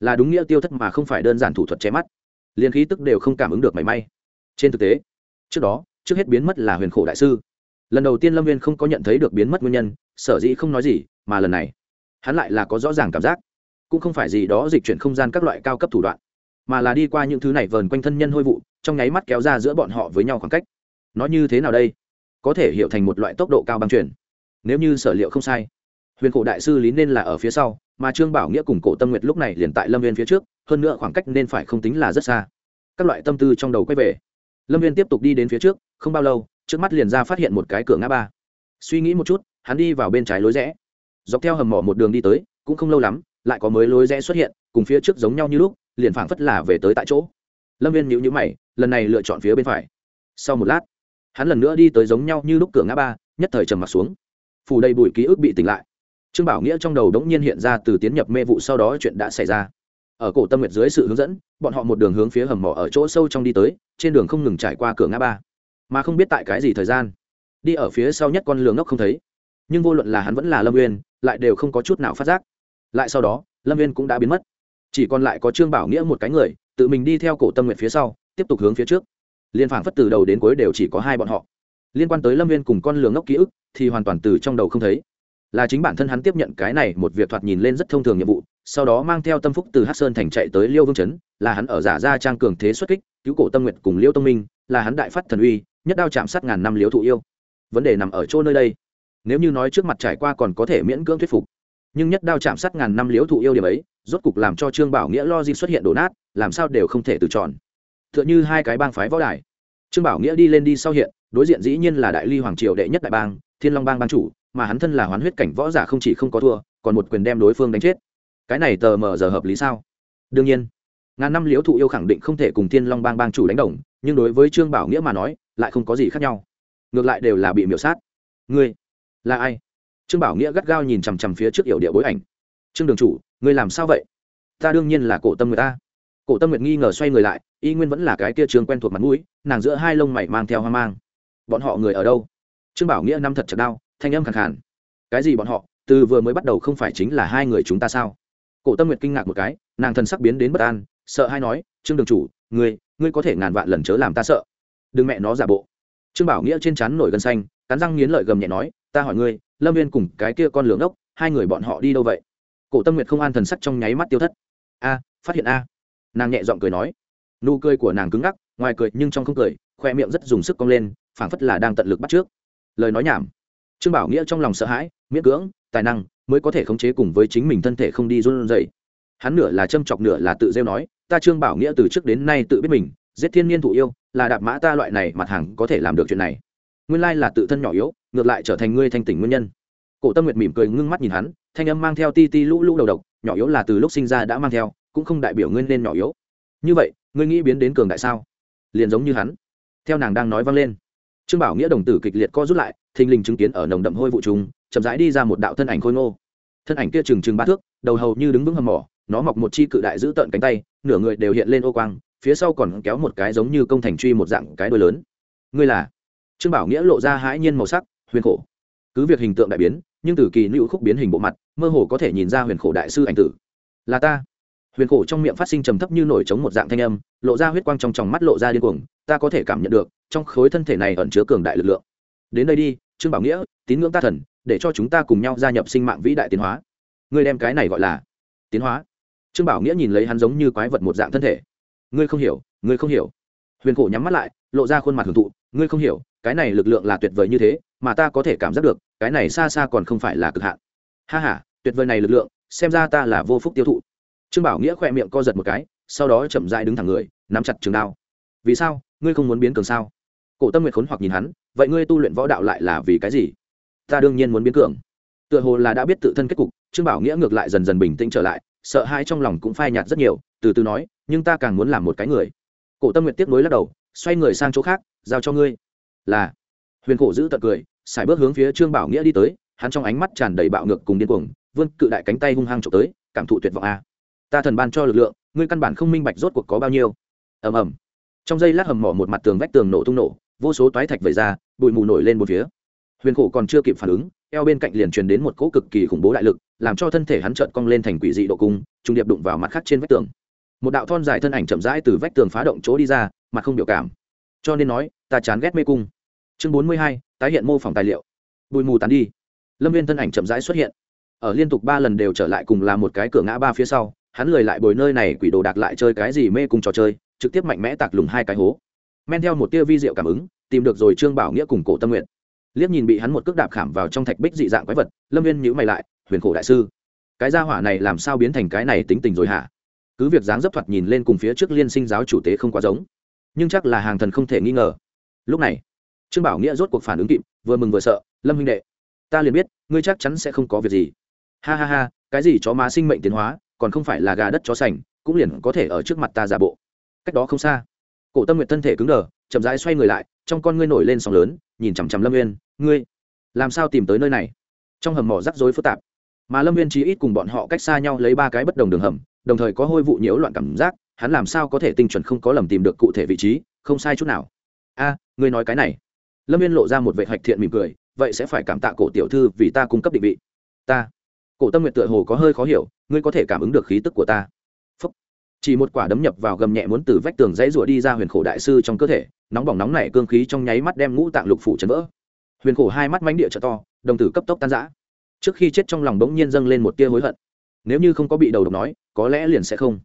Là đúng nghĩa tiêu thất mà không phải đơn giản thủ thuật che mắt. Liền khí tức đều không cảm ứng được mảy may. Trên thực tế, trước đó, trước hết biến mất là huyền khổ đại sư. Lần đầu tiên lâm viên không có nhận thấy được biến mất nguyên nhân, sở dĩ không nói gì, mà lần này, hắn lại là có rõ ràng cảm giác. Cũng không phải gì đó dịch chuyển không gian các loại cao cấp thủ đoạn, mà là đi qua những thứ này vờn quanh thân nhân hôi vụ, trong nháy mắt kéo ra giữa bọn họ với nhau khoảng cách. Nó như thế nào đây? Có thể hiểu thành một loại tốc độ cao băng chuyển nếu như sở liệu không sai. Huyền cổ đại sư lý nên là ở phía sau, mà trương bảo nghĩa cùng cổ tâm nguyệt lúc này liền tại lâm viên phía trước, hơn nữa khoảng cách nên phải không tính là rất xa. Các loại tâm tư trong đầu quay về. Lâm viên tiếp tục đi đến phía trước, không bao lâu, trước mắt liền ra phát hiện một cái cửa ngã ba. Suy nghĩ một chút, hắn đi vào bên trái lối rẽ. Dọc theo hầm mỏ một đường đi tới, cũng không lâu lắm, lại có mới lối rẽ xuất hiện, cùng phía trước giống nhau như lúc, liền phảng phất là về tới tại chỗ. Lâm viên nhữ nhữ mày, lần này lựa chọn phía bên phải. Sau một lát, hắn lần nữa đi tới giống nhau như lúc cửa ngã ba, nhất thời trầm mặt xuống phủ đầy bụi ký ức bị tỉnh lại. Trương bảo nghĩa trong đầu đống nhiên hiện ra từ tiến nhập mê vụ sau đó chuyện đã xảy ra. Ở cổ tâm nguyệt dưới sự hướng dẫn, bọn họ một đường hướng phía hầm mỏ ở chỗ sâu trong đi tới, trên đường không ngừng trải qua cửa ngã ba. Mà không biết tại cái gì thời gian, đi ở phía sau nhất con lường ngốc không thấy. Nhưng vô luận là hắn vẫn là lâm uyên, lại đều không có chút nào phát giác. Lại sau đó, lâm uyên cũng đã biến mất. Chỉ còn lại có trương bảo nghĩa một cái người, tự mình đi theo cổ tâm nguyện phía sau, tiếp tục hướng phía trước. Liên phảng phất từ đầu đến cuối đều chỉ có hai bọn họ liên quan tới lâm viên cùng con lường ngốc ký ức, thì hoàn toàn từ trong đầu không thấy. Là chính bản thân hắn tiếp nhận cái này một việc thoạt nhìn lên rất thông thường nhiệm vụ, sau đó mang theo tâm phúc từ hát sơn thành chạy tới liêu vương chấn, là hắn ở giả gia trang cường thế xuất kích, cứu cổ tâm nguyện cùng liêu tông minh, là hắn đại phát thần uy, nhất đao chạm sát ngàn năm liếu thụ yêu. Vấn đề nằm ở chỗ nơi đây. Nếu như nói trước mặt trải qua còn có thể miễn cưỡng thuyết phục, nhưng nhất đao chạm sát ngàn năm liếu thụ yêu điểm ấy, rốt cục làm cho trương bảo nghĩa lo di xuất hiện đổ nát, làm sao đều không thể từ tròn t h ư ợ n h ư hai cái bang phái võ đài. Trương bảo nghĩa đi lên đi sau hiện đối diện dĩ nhiên là đại ly hoàng triều đệ nhất đại bang, thiên long bang bang chủ, mà hắn thân là hoán huyết cảnh võ giả không chỉ không có thua, còn một quyền đem đối phương đánh chết. Cái này tờ mờ giờ hợp lý sao? Đương nhiên. Ngàn năm liễu thụ yêu khẳng định không thể cùng thiên long bang bang chủ đánh đồng, nhưng đối với trương bảo nghĩa mà nói, lại không có gì khác nhau. Ngược lại đều là bị miểu sát. Ngươi là ai? Trương bảo nghĩa gắt gao nhìn chằm chằm phía trước yểu địa bối ảnh. Trương đường chủ, ngươi làm sao vậy? Ta đương nhiên là cổ tâm người ta. Cổ tâm nguyệt nghi ngờ xoay người lại, y nguyên vẫn là cái kia trường quen thuộc mặt mũi, nàng giữa hai lông mày mang theo hoang mang bọn họ người ở đâu? Trương bảo nghĩa năm thật chật đau thanh âm khẳng khản cái gì bọn họ? Từ vừa mới bắt đầu không phải chính là hai người chúng ta sao? Cổ tâm nguyệt kinh ngạc một cái, nàng thần sắc biến đến bất an, sợ hay nói, trương đường chủ, ngươi ngươi có thể ngàn vạn lần chớ làm ta sợ. Đừng mẹ nó giả bộ. Trương bảo nghĩa trên chắn nổi gân xanh, cắn răng nghiến lợi gầm nhẹ nói, ta hỏi ngươi, lâm viên cùng cái kia con lường ốc, hai người bọn họ đi đâu vậy? Cổ tâm nguyệt không an thần sắc trong nháy mắt tiêu thất. A, phát hiện a. Nàng nhẹ giọng cười nói. Nụ cười của nàng cứng ngắc, ngoài cười nhưng trong không cười, khoe miệng rất dùng sức cong lên phảng phất là đang tận lực bắt trước. Lời nói nhảm. Trương bảo nghĩa trong lòng sợ hãi, miễn cưỡng, tài năng mới có thể khống chế cùng với chính mình thân thể không đi run rẩy. Hắn nửa là châm chọc nửa là tự rêu nói, ta trương bảo nghĩa từ trước đến nay tự biết mình, giết thiên nhiên thụ yêu, là đạp mã ta loại này mặt hàng có thể làm được chuyện này. Nguyên lai là tự thân nhỏ yếu, ngược lại trở thành ngươi thanh tỉnh nguyên nhân. Cổ tâm nguyệt mỉm cười ngưng mắt nhìn hắn, thanh âm mang theo ti ti lũ lũ đầu độc, nhỏ yếu là từ lúc sinh ra đã mang theo, cũng không đại biểu ngươi nên nhỏ yếu. Như vậy, ngươi nghĩ biến đến cường đại sao? Liền giống như hắn. Theo nàng đang nói vang lên trương bảo nghĩa đồng tử kịch liệt co rút lại, thình lình chứng kiến ở nồng đậm hôi vụ trùng, chậm rãi đi ra một đạo thân ảnh khôi ngô. Thân ảnh kia trừng trừng ba thước, đầu hầu như đứng vững hầm mỏ, nó mọc một chi cự đại giữ tợn cánh tay, nửa người đều hiện lên ô quang, phía sau còn kéo một cái giống như công thành truy một dạng cái đuôi lớn. Ngươi là? Trương bảo nghĩa lộ ra hãi nhiên màu sắc, huyền khổ. Cứ việc hình tượng đại biến, nhưng từ kỳ nữ khúc biến hình bộ mặt, mơ hồ có thể nhìn ra huyền khổ đại sư ảnh tử. Là ta. Huyền khổ trong miệng phát sinh trầm thấp như nổi trống một dạng thanh âm, lộ ra huyết quang trong tròng mắt lộ ra điên cuồng ta có thể cảm nhận được, trong khối thân thể này ẩn chứa cường đại lực lượng. Đến đây đi, trương bảo nghĩa, tín ngưỡng ta thần, để cho chúng ta cùng nhau gia nhập sinh mạng vĩ đại tiến hóa. Ngươi đem cái này gọi là tiến hóa. Trương bảo nghĩa nhìn lấy hắn giống như quái vật một dạng thân thể. Ngươi không hiểu, ngươi không hiểu. Huyền cổ nhắm mắt lại, lộ ra khuôn mặt hưởng thụ. Ngươi không hiểu, cái này lực lượng là tuyệt vời như thế, mà ta có thể cảm giác được, cái này xa xa còn không phải là cực hạn. Ha h a tuyệt vời này lực lượng, xem ra ta là vô phúc tiêu thụ. Trương bảo nghĩa khỏe miệng co giật một cái, sau đó chậm dại đứng thẳng người, nắm chặt trường đao. Vì sao? Ngươi không muốn biến cường sao? Cổ tâm nguyệt khốn hoặc nhìn hắn, vậy ngươi tu luyện võ đạo lại là vì cái gì? Ta đương nhiên muốn biến cường. Tựa hồ là đã biết tự thân kết cục, trương bảo nghĩa ngược lại dần dần bình tĩnh trở lại, sợ hãi trong lòng cũng phai nhạt rất nhiều, từ từ nói, nhưng ta càng muốn làm một cái người. Cổ tâm nguyệt tiếp nối lắc đầu, xoay người sang chỗ khác, giao cho ngươi. Là. Huyền cổ giữ tận cười xài bước hướng phía trương bảo nghĩa đi tới, hắn trong ánh mắt tràn đầy bạo ngược cùng điên cuồng, vươn cự đại cánh tay hung hăng trộm tới, cảm thụ tuyệt vọng a. Ta thần ban cho lực lượng, ngươi căn bản không minh bạch rốt cuộc có bao nhiêu. Ầm ầm trong giây lát hầm mỏ một mặt tường vách tường nổ tung nổ, vô số toái thạch vẩy ra, bụi mù nổi lên một phía. Huyền khổ còn chưa kịp phản ứng, eo bên cạnh liền truyền đến một cỗ cực kỳ khủng bố đại lực, làm cho thân thể hắn trợn cong lên thành quỷ dị độ cung trung điệp đụng vào mặt khác trên vách tường. Một đạo thon dài thân ảnh chậm rãi từ vách tường phá động chỗ đi ra, mặt không biểu cảm. Cho nên nói, ta chán ghét mê cung. Chương bốn mươi hai, tái hiện mô phỏng tài liệu. Bụi mù tán đi. Lâm viên thân ảnh chậm rãi xuất hiện. Ở liên tục ba lần đều trở lại cùng là một cái cửa ngã ba phía sau, hắn lười lại bồi nơi này quỷ đồ đạc lại chơi cái gì mê cung trò chơi trực tiếp mạnh mẽ tạc lùng hai cái hố. Men theo một tia vi diệu cảm ứng, tìm được rồi trương bảo nghĩa cùng cổ tâm nguyện liếc nhìn bị hắn một cước đạp khảm vào trong thạch bích dị dạng quái vật, lâm viên nhữ mày lại, huyền khổ đại sư, cái gia hỏa này làm sao biến thành cái này tính tình rồi hả? Cứ việc dáng dấp thoạt nhìn lên cùng phía trước liên sinh giáo chủ tế không quá giống, nhưng chắc là hàng thần không thể nghi ngờ. Lúc này, trương bảo nghĩa rốt cuộc phản ứng kịp, vừa mừng vừa sợ, lâm huynh đệ, ta liền biết, ngươi chắc chắn sẽ không có việc gì. Ha ha ha, cái gì chó má sinh mệnh tiến hóa, còn không phải là gà đất chó sành, cũng liền có thể ở trước mặt ta giả bộ cách đó không xa. Cổ tâm nguyện thân thể cứng đờ, chậm rãi xoay người lại, trong con ngươi nổi lên sóng lớn, nhìn chằm chằm lâm nguyên ngươi, làm sao tìm tới nơi này? Trong hầm mỏ rắc rối phức tạp. Mà lâm nguyên chí ít cùng bọn họ cách xa nhau lấy ba cái bất đồng đường hầm, đồng thời có hôi vụ nhiễu loạn cảm giác, hắn làm sao có thể tinh chuẩn không có lầm tìm được cụ thể vị trí, không sai chút nào. A, ngươi nói cái này. Lâm viên lộ ra một vệ hạch thiện mỉm cười, vậy sẽ phải cảm tạ cổ tiểu thư vì ta cung cấp định vị. Ta. Cổ tâm nguyện tựa hồ có hơi khó hiểu, ngươi có thể cảm ứng được khí tức của ta chỉ một quả đấm nhập vào gầm nhẹ muốn từ vách tường dãy rủa đi ra huyền khổ đại sư trong cơ thể, nóng bỏng nóng nảy cương khí trong nháy mắt đem ngũ tạng lục phủ chấn vỡ. Huyền khổ hai mắt mánh địa trợ to, đồng tử cấp tốc tan giã trước khi chết trong lòng bỗng nhiên dâng lên một tia hối hận. Nếu như không có bị đầu độc nói, có lẽ liền sẽ không.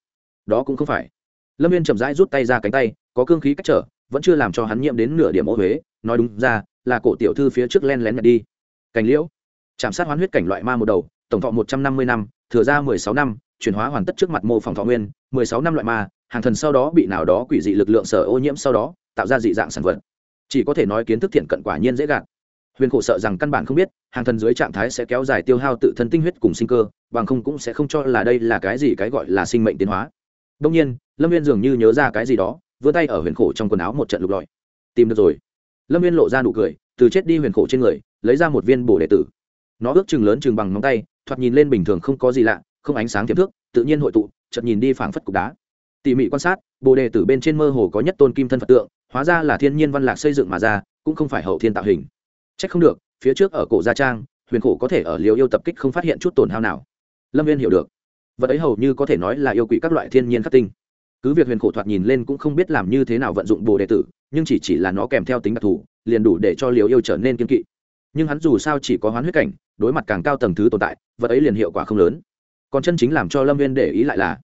Đó cũng không phải. Lâm viên chậm rãi rút tay ra cánh tay, có cương khí cách trở, vẫn chưa làm cho hắn nhiễm đến nửa điểm ô huế, nói đúng ra, là cổ tiểu thư phía trước len lén nhặt đi. Cành liễu. Chạm sát hoán huyết cảnh loại ma một đầu, tổng thọ một trăm năm mươi năm, thừa ra mười sáu năm, chuyển hóa hoàn tất trước mặt mô phỏng thọ nguyên mười sáu năm loại ma, hàng thần sau đó bị nào đó quỷ dị lực lượng sở ô nhiễm sau đó, tạo ra dị dạng sản vật. Chỉ có thể nói kiến thức thiện cận quả nhiên dễ gạt. Huyền khổ sợ rằng căn bản không biết, hàng thần dưới trạng thái sẽ kéo dài tiêu hao tự thân tinh huyết cùng sinh cơ, bằng không cũng sẽ không cho là đây là cái gì cái gọi là sinh mệnh tiến hóa. Đông nhiên, lâm viên dường như nhớ ra cái gì đó, vươn tay ở huyền khổ trong quần áo một trận lục lọi. Tìm được rồi. Lâm viên lộ ra nụ cười, từ chết đi huyền khổ trên người, lấy ra một viên bổ đệ tử. Nó ước chừng lớn chừng bằng ngón tay, thoạt nhìn lên bình thường không có gì lạ, không ánh sáng tiềm thước tự nhiên hội tụ chợt nhìn đi phảng phất cục đá. Tỉ mỉ quan sát, bồ đề tử bên trên mơ hồ có nhất tôn kim thân phật tượng, hóa ra là thiên nhiên văn lạc xây dựng mà ra, cũng không phải hậu thiên tạo hình. Chắc không được, phía trước ở cổ gia trang, huyền khổ có thể ở liều yêu tập kích không phát hiện chút tổn hao nào. Lâm viên hiểu được. Vật ấy hầu như có thể nói là yêu quỷ các loại thiên nhiên khắc tinh. Cứ việc huyền khổ thoạt nhìn lên cũng không biết làm như thế nào vận dụng bồ đề tử, nhưng chỉ chỉ là nó kèm theo tính đặc thù, liền đủ để cho liều yêu trở nên kiên kỵ. Nhưng hắn dù sao chỉ có hoán huyết cảnh, đối mặt càng cao tầng thứ tồn tại, vật ấy liền hiệu quả không lớn còn chân chính làm cho lâm viên để ý lại là,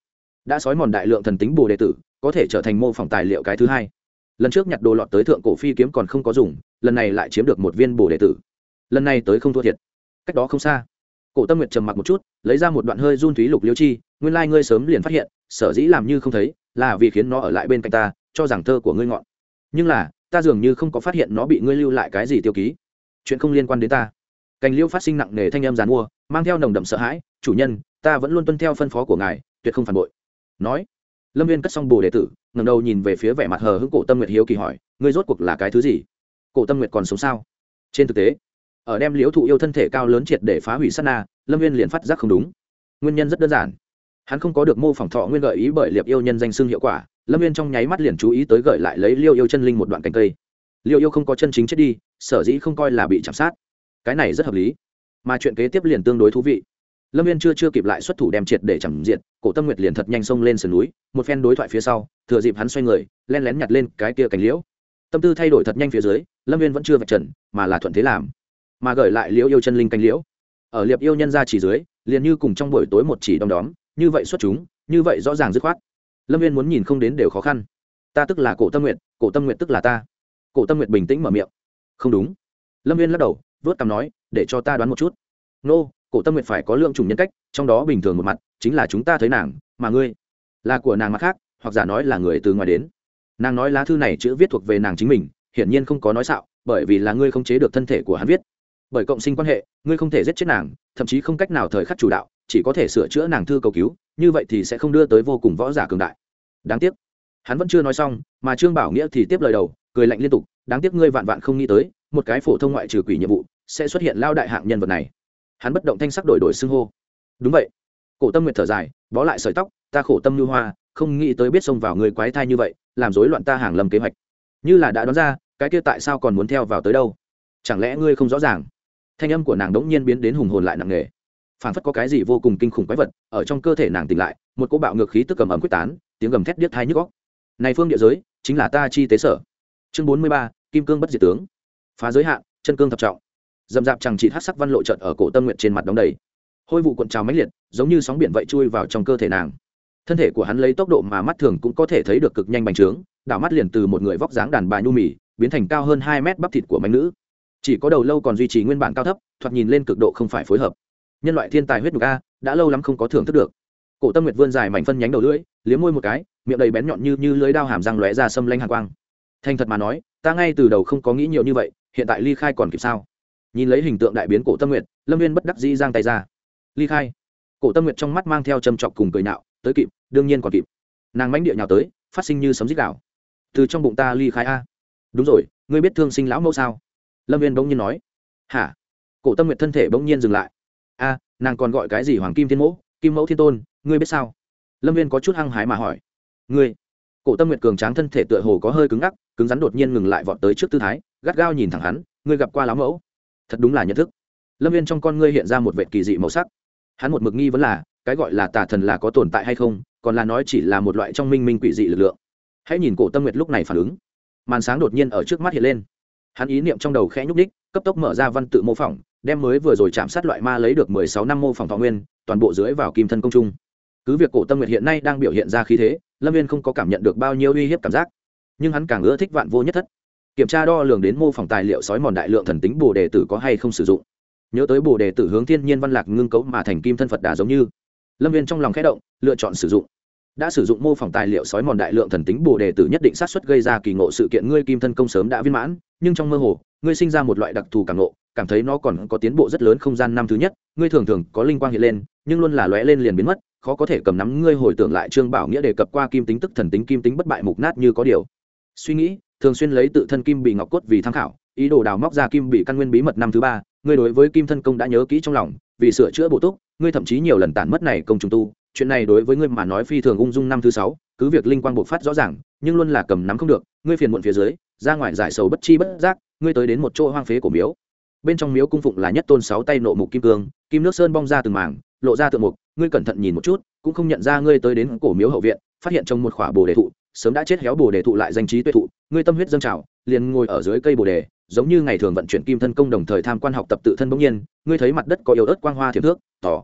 đã sói mòn đại lượng thần tính bồ đệ tử, có thể trở thành mô phỏng tài liệu cái thứ hai. Lần trước nhặt đồ lọt tới thượng cổ phi kiếm còn không có dùng, lần này lại chiếm được một viên bồ đệ tử. Lần này tới không thua thiệt. Cách đó không xa, cổ tâm nguyệt trầm mặc một chút, lấy ra một đoạn hơi run thúy lục liêu chi, nguyên lai、like、ngươi sớm liền phát hiện, sở dĩ làm như không thấy, là vì khiến nó ở lại bên cạnh ta, cho rằng thơ của ngươi ngọn. Nhưng là, ta dường như không có phát hiện nó bị ngươi lưu lại cái gì tiêu ký. Chuyện không liên quan đến ta. Cành liêu phát sinh nặng nề thanh em dàn mua, mang theo nồng đậm sợ hãi, chủ nhân ta vẫn luôn tuân theo phân phó của ngài, tuyệt không phản bội. Nói, lâm viên cất xong bồ đệ tử ngầm đầu nhìn về phía vẻ mặt hờ hững cổ tâm nguyệt hiếu kỳ hỏi, ngươi rốt cuộc là cái thứ gì? Cổ tâm nguyệt còn sống sao? Trên thực tế, ở đem liễu thụ yêu thân thể cao lớn triệt để phá hủy sát na, lâm viên liền phát giác không đúng. Nguyên nhân rất đơn giản. Hắn không có được mô phỏng thọ nguyên gợi ý bởi liệp yêu nhân danh xưng hiệu quả, lâm viên trong nháy mắt liền chú ý tới gợi lại lấy liêu yêu chân linh một đoạn cành cây. Liêu yêu không có chân chính chết đi, sở dĩ không coi là bị chạm sát. Cái này rất hợp lý, mà chuyện kế tiếp liền tương đối thú vị lâm viên chưa chưa kịp lại xuất thủ đem triệt để chẳng diện cổ tâm nguyệt liền thật nhanh xông lên sườn núi, một phen đối thoại phía sau, thừa dịp hắn xoay người, len lén nhặt lên cái kia cành liễu. Tâm tư thay đổi thật nhanh phía dưới, lâm viên vẫn chưa vạch trần, mà là thuận thế làm. Mà gửi lại liễu yêu chân linh cành liễu. Ở liệp yêu nhân ra chỉ dưới, liền như cùng trong buổi tối một chỉ đom đóm, như vậy xuất chúng, như vậy rõ ràng dứt khoát. Lâm viên muốn nhìn không đến đều khó khăn. Ta tức là cổ tâm nguyện cổ tâm nguyện tức là ta. Cổ tâm nguyện bình tĩnh mở miệng. Không đúng. Lâm viên lắc đầu, vớt cằm nói, để cho ta đoán một chút. Nô cổ tâm nguyện phải có lượng trùng nhân cách, trong đó bình thường một mặt, chính là chúng ta thấy nàng, mà ngươi là của nàng mặt khác, hoặc giả nói là người từ ngoài đến. Nàng nói lá thư này chữ viết thuộc về nàng chính mình, hiển nhiên không có nói xạo, bởi vì là ngươi không chế được thân thể của hắn viết. Bởi cộng sinh quan hệ, ngươi không thể giết chết nàng, thậm chí không cách nào thời khắc chủ đạo, chỉ có thể sửa chữa nàng thư cầu cứu, như vậy thì sẽ không đưa tới vô cùng võ giả cường đại. Đáng tiếc. Hắn vẫn chưa nói xong, mà trương bảo nghĩa thì tiếp lời đầu, cười lạnh liên tục, đáng tiếc ngươi vạn vạn không nghĩ tới, một cái phổ thông ngoại trừ quỷ nhiệm vụ sẽ xuất hiện lao đại hạng nhân vật này hắn bất động thanh sắc đổi đổi xưng hô. Đúng vậy. Cổ tâm nguyệt thở dài, bó lại sợi tóc, ta khổ tâm như hoa, không nghĩ tới biết xông vào người quái thai như vậy, làm rối loạn ta hàng lầm kế hoạch. Như là đã đoán ra, cái kia tại sao còn muốn theo vào tới đâu? Chẳng lẽ ngươi không rõ ràng? Thanh âm của nàng đống nhiên biến đến hùng hồn lại nặng nề. Phản phất có cái gì vô cùng kinh khủng quái vật, ở trong cơ thể nàng tỉnh lại, một cô bạo ngược khí tức cầm ẩm quyết tán, tiếng gầm thét điếc thai nhức góc này phương địa giới, chính là ta chi tế sở. Chương bốn mươi ba, kim cương bất diệt tướng. Phá giới hạn, chân cương thập trọng dầm dạp chẳng chỉ hát sắc văn lộ trợt ở cổ tâm nguyện trên mặt đóng đầy. Hôi vụ cuộn trào mãnh liệt, giống như sóng biển vậy chui vào trong cơ thể nàng. Thân thể của hắn lấy tốc độ mà mắt thường cũng có thể thấy được cực nhanh bành trướng, đảo mắt liền từ một người vóc dáng đàn bà nhu mì, biến thành cao hơn hai mét bắp thịt của mạnh nữ. Chỉ có đầu lâu còn duy trì nguyên bản cao thấp, thoạt nhìn lên cực độ không phải phối hợp. Nhân loại thiên tài huyết nhục a, đã lâu lắm không có thưởng thức được. Cổ tâm nguyệt vươn dài mảnh phân nhánh đầu lưỡi, liếm môi một cái, miệng đầy bén nhọn như như lưới đao hàm răng lóe ra xâm lanh hàng quang. Thành thật mà nói, ta ngay từ đầu không có nghĩ nhiều như vậy, hiện tại ly khai còn kịp sao? Nhìn lấy hình tượng đại biến cổ tâm nguyệt, lâm viên bất đắc dĩ giang tay ra. Ly khai. Cổ tâm nguyệt trong mắt mang theo châm chọc cùng cười nạo tới kịp, đương nhiên còn kịp. Nàng mánh địa nhào tới, phát sinh như sấm dít đảo từ trong bụng ta ly khai a. Đúng rồi, ngươi biết thương sinh lão mẫu sao? Lâm viên bỗng nhiên nói. Hả? Cổ tâm nguyệt thân thể bỗng nhiên dừng lại. A, nàng còn gọi cái gì hoàng kim thiên mẫu, kim mẫu thiên tôn, ngươi biết sao? Lâm viên có chút hăng hái mà hỏi. Ngươi? Cổ tâm nguyệt cường tráng thân thể tựa hồ có hơi cứng ngắc, cứng rắn đột nhiên ngừng lại vọt tới trước tư thái, gắt gao nhìn thẳng hắn, ngươi gặp qua lão mẫu? Thật đúng là nhận thức. Lâm viên trong con ngươi hiện ra một vệ kỳ dị màu sắc. Hắn một mực nghi vấn là, cái gọi là tà thần là có tồn tại hay không, còn là nói chỉ là một loại trong minh minh quỷ dị lực lượng. Hãy nhìn cổ tâm nguyệt lúc này phản ứng. Màn sáng đột nhiên ở trước mắt hiện lên. Hắn ý niệm trong đầu khẽ nhúc đích cấp tốc mở ra văn tự mô phỏng, đem mới vừa rồi chạm sát loại ma lấy được mười sáu năm mô phỏng thọ nguyên, toàn bộ dưới vào kim thân công trung. Cứ việc cổ tâm nguyệt hiện nay đang biểu hiện ra khí thế, lâm viên không có cảm nhận được bao nhiêu uy hiếp cảm giác. Nhưng hắn càng ưa thích vạn vô nhất thất kiểm tra đo lường đến mô phỏng tài liệu sói mòn đại lượng thần tính bồ đề tử có hay không sử dụng. Nhớ tới bồ đề tử hướng thiên nhiên văn lạc ngưng cấu mà thành kim thân phật đà giống như. Lâm viên trong lòng khẽ động, lựa chọn sử dụng. Đã sử dụng mô phỏng tài liệu sói mòn đại lượng thần tính bồ đề tử nhất định sát xuất gây ra kỳ ngộ sự kiện ngươi kim thân công sớm đã viên mãn, nhưng trong mơ hồ, ngươi sinh ra một loại đặc thù càng ngộ, cảm thấy nó còn có tiến bộ rất lớn không gian năm thứ nhất, ngươi thường thường có linh quang hiện lên, nhưng luôn là lóe lên liền biến mất, khó có thể cầm nắm ngươi hồi tưởng lại trương bảo nghĩa đề cập qua kim tính tức thần tính kim tính bất bại mục nát như có điều. Suy nghĩ thường xuyên lấy tự thân kim bị ngọc cốt vì tham khảo, ý đồ đào móc ra kim bị căn nguyên bí mật năm thứ ba, ngươi đối với kim thân công đã nhớ kỹ trong lòng, vì sửa chữa bổ túc, ngươi thậm chí nhiều lần tản mất này công trùng tu, chuyện này đối với ngươi mà nói phi thường ung dung năm thứ sáu, cứ việc linh quang bộc phát rõ ràng, nhưng luôn là cầm nắm không được, ngươi phiền muộn phía dưới, ra ngoài giải sầu bất chi bất giác, ngươi tới đến một chỗ hoang phế của miếu. Bên trong miếu cung phụng là nhất tôn sáu tay nộ mục kim cương, kim nước sơn bong ra từng mảng, lộ ra tượng mục, ngươi cẩn thận nhìn một chút, cũng không nhận ra ngươi tới đến cổ miếu hậu viện, phát hiện trong một khỏa bồ đề thụ sớm đã chết héo bồ đề thụ lại danh trí tuệ thụ, ngươi tâm huyết dâng trào, liền ngồi ở dưới cây bồ đề, giống như ngày thường vận chuyển kim thân công đồng thời tham quan học tập tự thân bỗng nhiên, ngươi thấy mặt đất có yếu ớt quang hoa thiệp thước, tỏ.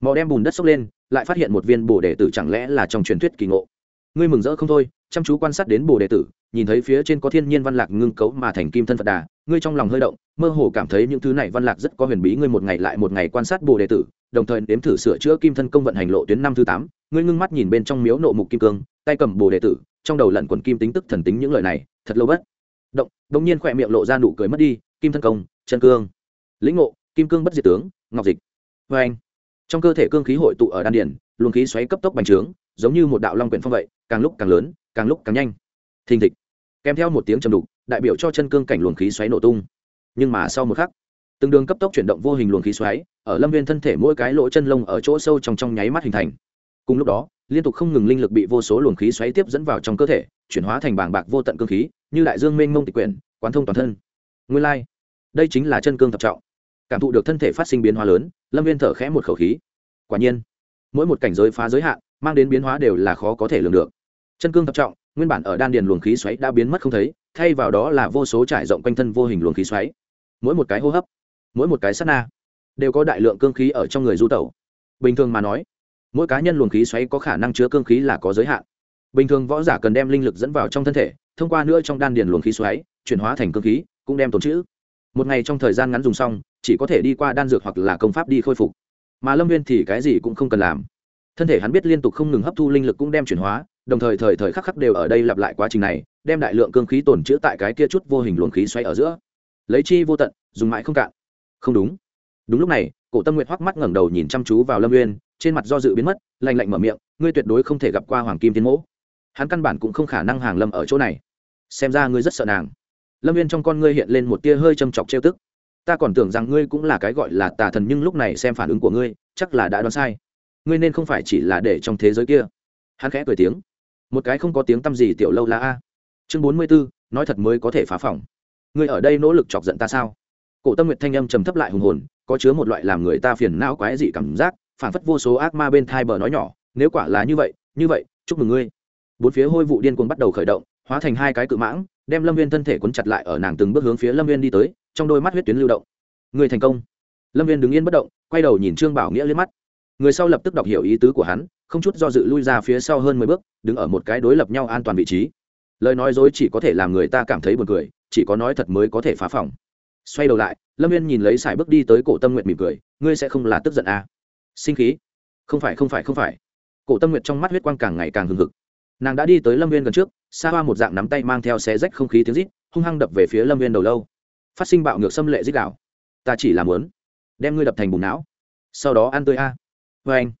Mò đem bùn đất xốc lên, lại phát hiện một viên bồ đề tử chẳng lẽ là trong truyền thuyết kỳ ngộ. Ngươi mừng rỡ không thôi, chăm chú quan sát đến bồ đề tử, nhìn thấy phía trên có thiên nhiên văn lạc ngưng cấu mà thành kim thân phật đà, ngươi trong lòng hơi động, mơ hồ cảm thấy những thứ này văn lạc rất có huyền bí, ngươi một ngày lại một ngày quan sát bồ đề tử, đồng thời nếm thử sửa chữa kim thân công vận hành lộ tuyến năm thứ tám, ngươi ngưng mắt nhìn bên trong miếu nộ mục kim cương, tay cầm bồ đề tử trong đầu lẩn quần kim tính tức thần tính những lời này, thật lâu bất động đông nhiên khỏe miệng lộ ra nụ cười mất đi, kim thân công, chân cương, lĩnh ngộ, kim cương bất diệt tướng, ngọc dịch, vê anh. Trong cơ thể cương khí hội tụ ở đan điển luồng khí xoáy cấp tốc bành trướng, giống như một đạo long quyển phong vậy, càng lúc càng lớn, càng lúc càng nhanh. Thình thịch. Kèm theo một tiếng trầm đục, đại biểu cho chân cương cảnh luồng khí xoáy nổ tung. Nhưng mà sau một khắc, từng đường cấp tốc chuyển động vô hình luồng khí xoáy, ở lâm viên thân thể mỗi cái lỗ chân lông ở chỗ sâu trong trong nháy mắt hình thành cùng lúc đó, liên tục không ngừng linh lực bị vô số luồng khí xoáy tiếp dẫn vào trong cơ thể, chuyển hóa thành bảng bạc vô tận cương khí, như đại dương mênh mông tịch quyển, quán thông toàn thân. Nguyên lai、like. đây chính là chân cương thập trọng. Cảm thụ được thân thể phát sinh biến hóa lớn, lâm viên thở khẽ một khẩu khí. Quả nhiên, mỗi một cảnh giới phá giới hạn, mang đến biến hóa đều là khó có thể lường được. Chân cương thập trọng, nguyên bản ở đan điền luồng khí xoáy đã biến mất không thấy, thay vào đó là vô số trải rộng quanh thân vô hình luồng khí xoáy. Mỗi một cái hô hấp, mỗi một cái sát na, đều có đại lượng cương khí ở trong người du tẩu. Bình thường mà nói mỗi cá nhân luồng khí xoáy có khả năng chứa cương khí là có giới hạn. Bình thường võ giả cần đem linh lực dẫn vào trong thân thể, thông qua nữa trong đan điền luồng khí xoáy, chuyển hóa thành cương khí, cũng đem tồn chữ một ngày trong thời gian ngắn dùng xong, chỉ có thể đi qua đan dược hoặc là công pháp đi khôi phục. Mà lâm viên thì cái gì cũng không cần làm. Thân thể hắn biết liên tục không ngừng hấp thu linh lực cũng đem chuyển hóa, đồng thời thời thời khắc khắc đều ở đây lặp lại quá trình này, đem đại lượng cương khí tồn chữ tại cái kia chút vô hình luồng khí xoáy ở giữa. Lấy chi vô tận, dùng mãi không cạn. Không đúng. Đúng lúc này, cổ tâm nguyệt hoắc mắt ngẩng đầu nhìn chăm chú vào lâm uyên trên mặt do dự biến mất, lạnh lạnh mở miệng, ngươi tuyệt đối không thể gặp qua hoàng kim thiên mỗ. Hắn căn bản cũng không khả năng hàng lâm ở chỗ này. Xem ra ngươi rất sợ nàng. Lâm viên trong con ngươi hiện lên một tia hơi châm chọc trêu tức. Ta còn tưởng rằng ngươi cũng là cái gọi là tà thần nhưng lúc này xem phản ứng của ngươi, chắc là đã đoán sai. Ngươi nên không phải chỉ là để trong thế giới kia. Hắn khẽ cười tiếng. Một cái không có tiếng t â m gì tiểu lâu là a. Chương bốn mươi b ố nói thật mới có thể phá phòng. Ngươi ở đây nỗ lực chọc giận ta sao? Cổ tâm nguyệt thanh âm trầm thấp lại hùng hồn, có chứa một loại làm người ta phiền não quái dị cảm giác phản phất vô số ác ma bên thai bờ nói nhỏ, nếu quả là như vậy như vậy, chúc mừng ngươi. Bốn phía hôi vụ điên cuồng bắt đầu khởi động, hóa thành hai cái cự mãng, đem lâm viên thân thể quấn chặt lại ở nàng từng bước hướng phía lâm viên đi tới, trong đôi mắt huyết tuyến lưu động. Người thành công. Lâm viên đứng yên bất động, quay đầu nhìn trương bảo nghĩa lên mắt. Người sau lập tức đọc hiểu ý tứ của hắn, không chút do dự lui ra phía sau hơn mười bước, đứng ở một cái đối lập nhau an toàn vị trí. Lời nói dối chỉ có thể làm người ta cảm thấy buồn cười, chỉ có nói thật mới có thể phá phòng. Xoay đầu lại, lâm viên nhìn lấy sải bước đi tới cổ tâm nguyện mỉm cười, ngươi sẽ không là tức giận à sinh khí? Không phải không phải không phải. Cổ tâm nguyện trong mắt huyết quang càng ngày càng hừng hực. Nàng đã đi tới lâm viên gần trước xa hoa một dạng nắm tay mang theo xé rách không khí tiếng rít, hung hăng đập về phía lâm viên đầu lâu. Phát sinh bạo ngược xâm lệ rít đạo ta chỉ làm lớn đem ngươi đập thành bùn não. Sau đó ăn tươi a. Vê anh,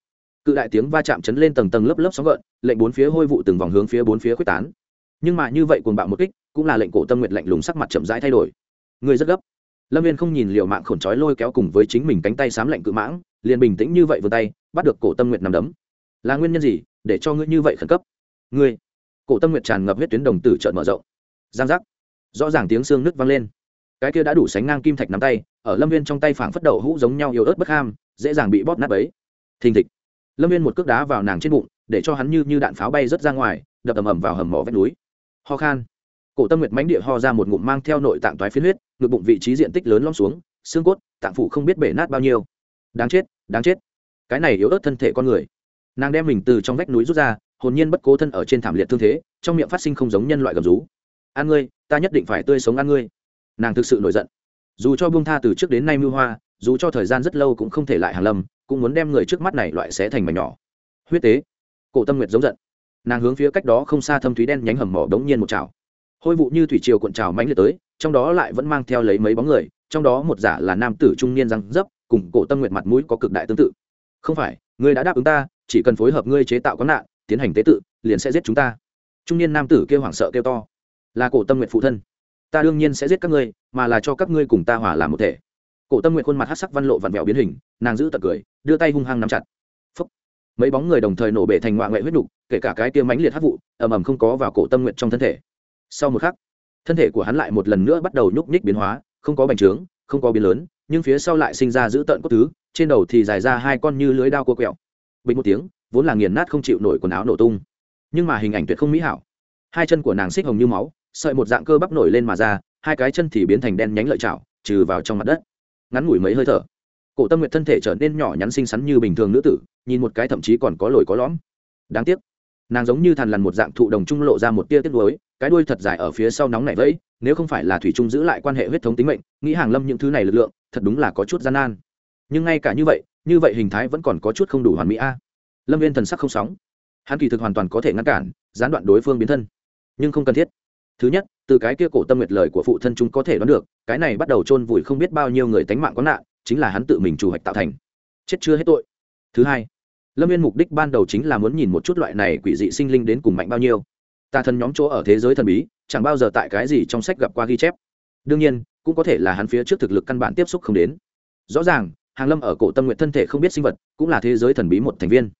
cự đại tiếng va chạm chấn lên tầng tầng lớp lớp sóng gợn, lệnh bốn phía hôi vụ từng vòng hướng phía bốn phía quyết tán. Nhưng mà như vậy cuồng bạo một kích, cũng là lệnh cổ tâm nguyện lạnh lùng sắc mặt chậm rãi thay đổi. Người rất gấp. Lâm viên không nhìn liệu mạng khổn trói lôi kéo cùng với chính mình cánh tay xám lạnh cự mãng liền bình tĩnh như vậy vừa tay, bắt được cổ tâm nguyện nằm đấm. Là nguyên nhân gì? Để cho ngươi như vậy khẩn cấp. Ngươi? Cổ tâm nguyện tràn ngập huyết tuyến đồng tử trợn mở rộng. Giang giác. Rõ ràng tiếng xương nứt vang lên. Cái kia đã đủ sánh ngang kim thạch nắm tay, ở lâm viên trong tay phảng phất đầu hũ giống nhau yếu ớt bất ham, dễ dàng bị bóp nát ấy thình thịch. Lâm viên một cước đá vào nàng trên bụng, để cho hắn như như đạn pháo bay rớt ra ngoài, đập ầm ầm vào hầm mỏ vách núi. Ho khan. Cổ tâm nguyệt mánh địa ho ra một ngụm mang theo nội tạng toái phiến huyết, ngực bụng vị trí diện tích lớn lom xuống, xương cốt, tạng phủ không biết bể nát bao nhiêu đáng chết đáng chết. Cái này yếu ớt thân thể con người. Nàng đem mình từ trong vách núi rút ra, hồn nhiên bất cố thân ở trên thảm liệt thương thế, trong miệng phát sinh không giống nhân loại gầm rú. An ngươi, ta nhất định phải tươi sống ăn ngươi. Nàng thực sự nổi giận. Dù cho buông tha từ trước đến nay mưu hoa, dù cho thời gian rất lâu cũng không thể lại hàng lâm, cũng muốn đem người trước mắt này loại xé thành mảnh nhỏ. Huyết tế. Cổ tâm nguyệt giống giận. Nàng hướng phía cách đó không xa thâm thúy đen nhánh hầm mỏ đống nhiên một chảo. Hôi vụ như thủy triều cuộn trào mãnh liệt tới, trong đó lại vẫn mang theo lấy mấy bóng người, trong đó một giả là nam tử trung niên răng dấp cùng cổ tâm nguyện mặt mũi có cực đại tương tự. Không phải, ngươi đã đáp ứng ta, chỉ cần phối hợp ngươi chế tạo có nạn, tiến hành tế tự, liền sẽ giết chúng ta. Trung niên nam tử kêu hoảng sợ kêu to. Là cổ tâm nguyện phụ thân. Ta đương nhiên sẽ giết các ngươi, mà là cho các ngươi cùng ta hòa làm một thể. Cổ tâm nguyện khuôn mặt hát sắc văn lộ vặn vẹo biến hình, nàng giữ tật cười, đưa tay hung hăng nắm chặt. Phúc. mấy bóng người đồng thời nổ bể thành ngoại ngoại huyết đục, kể cả cái kia mãnh liệt hát vụ, ầm ầm không có vào cổ tâm nguyện trong thân thể. Sau một khắc, thân thể của hắn lại một lần nữa bắt đầu nhúc nhích biến hóa, không có bành trướng, không có biến lớn nhưng phía sau lại sinh ra giữ tợn cốt thứ, trên đầu thì dài ra hai con như lưới đao cua quẹo. Bình một tiếng, vốn là nghiền nát không chịu nổi quần áo nổ tung. Nhưng mà hình ảnh tuyệt không mỹ hảo. Hai chân của nàng xích hồng như máu, sợi một dạng cơ bắp nổi lên mà ra, hai cái chân thì biến thành đen nhánh lợi chảo, trừ vào trong mặt đất. Ngắn ngủi mấy hơi thở, cổ tâm nguyện thân thể trở nên nhỏ nhắn xinh xắn như bình thường nữ tử, nhìn một cái thậm chí còn có lồi có lõm. Đáng tiếc, nàng giống như thằn lằn một dạng thụ đồng trung lộ ra một tia tiết đuối cái đuôi thật dài ở phía sau nóng nảy vẫy nếu không phải là thủy trung giữ lại quan hệ huyết thống tính mệnh, nghĩ hàng lâm những thứ này lực lượng, thật đúng là có chút gian nan. Nhưng ngay cả như vậy như vậy hình thái vẫn còn có chút không đủ hoàn mỹ a. Lâm viên thần sắc không sóng. Hắn kỳ thực hoàn toàn có thể ngăn cản, gián đoạn đối phương biến thân. Nhưng không cần thiết. Thứ nhất, từ cái kia cổ tâm nguyệt lời của phụ thân chúng có thể đoán được, cái này bắt đầu chôn vùi không biết bao nhiêu người tánh mạng có nạn, chính là hắn tự mình chủ hoạch tạo thành. Chết chưa hết tội. Thứ hai, lâm viên mục đích ban đầu chính là muốn nhìn một chút loại này quỷ dị sinh linh đến cùng mạnh bao nhiêu. Tà thần nhóm chỗ ở thế giới thần bí chẳng bao giờ tại cái gì trong sách gặp qua ghi chép. Đương nhiên, cũng có thể là hắn phía trước thực lực căn bản tiếp xúc không đến. Rõ ràng, hàng lâm ở cổ tâm nguyện thân thể không biết sinh vật, cũng là thế giới thần bí một thành viên.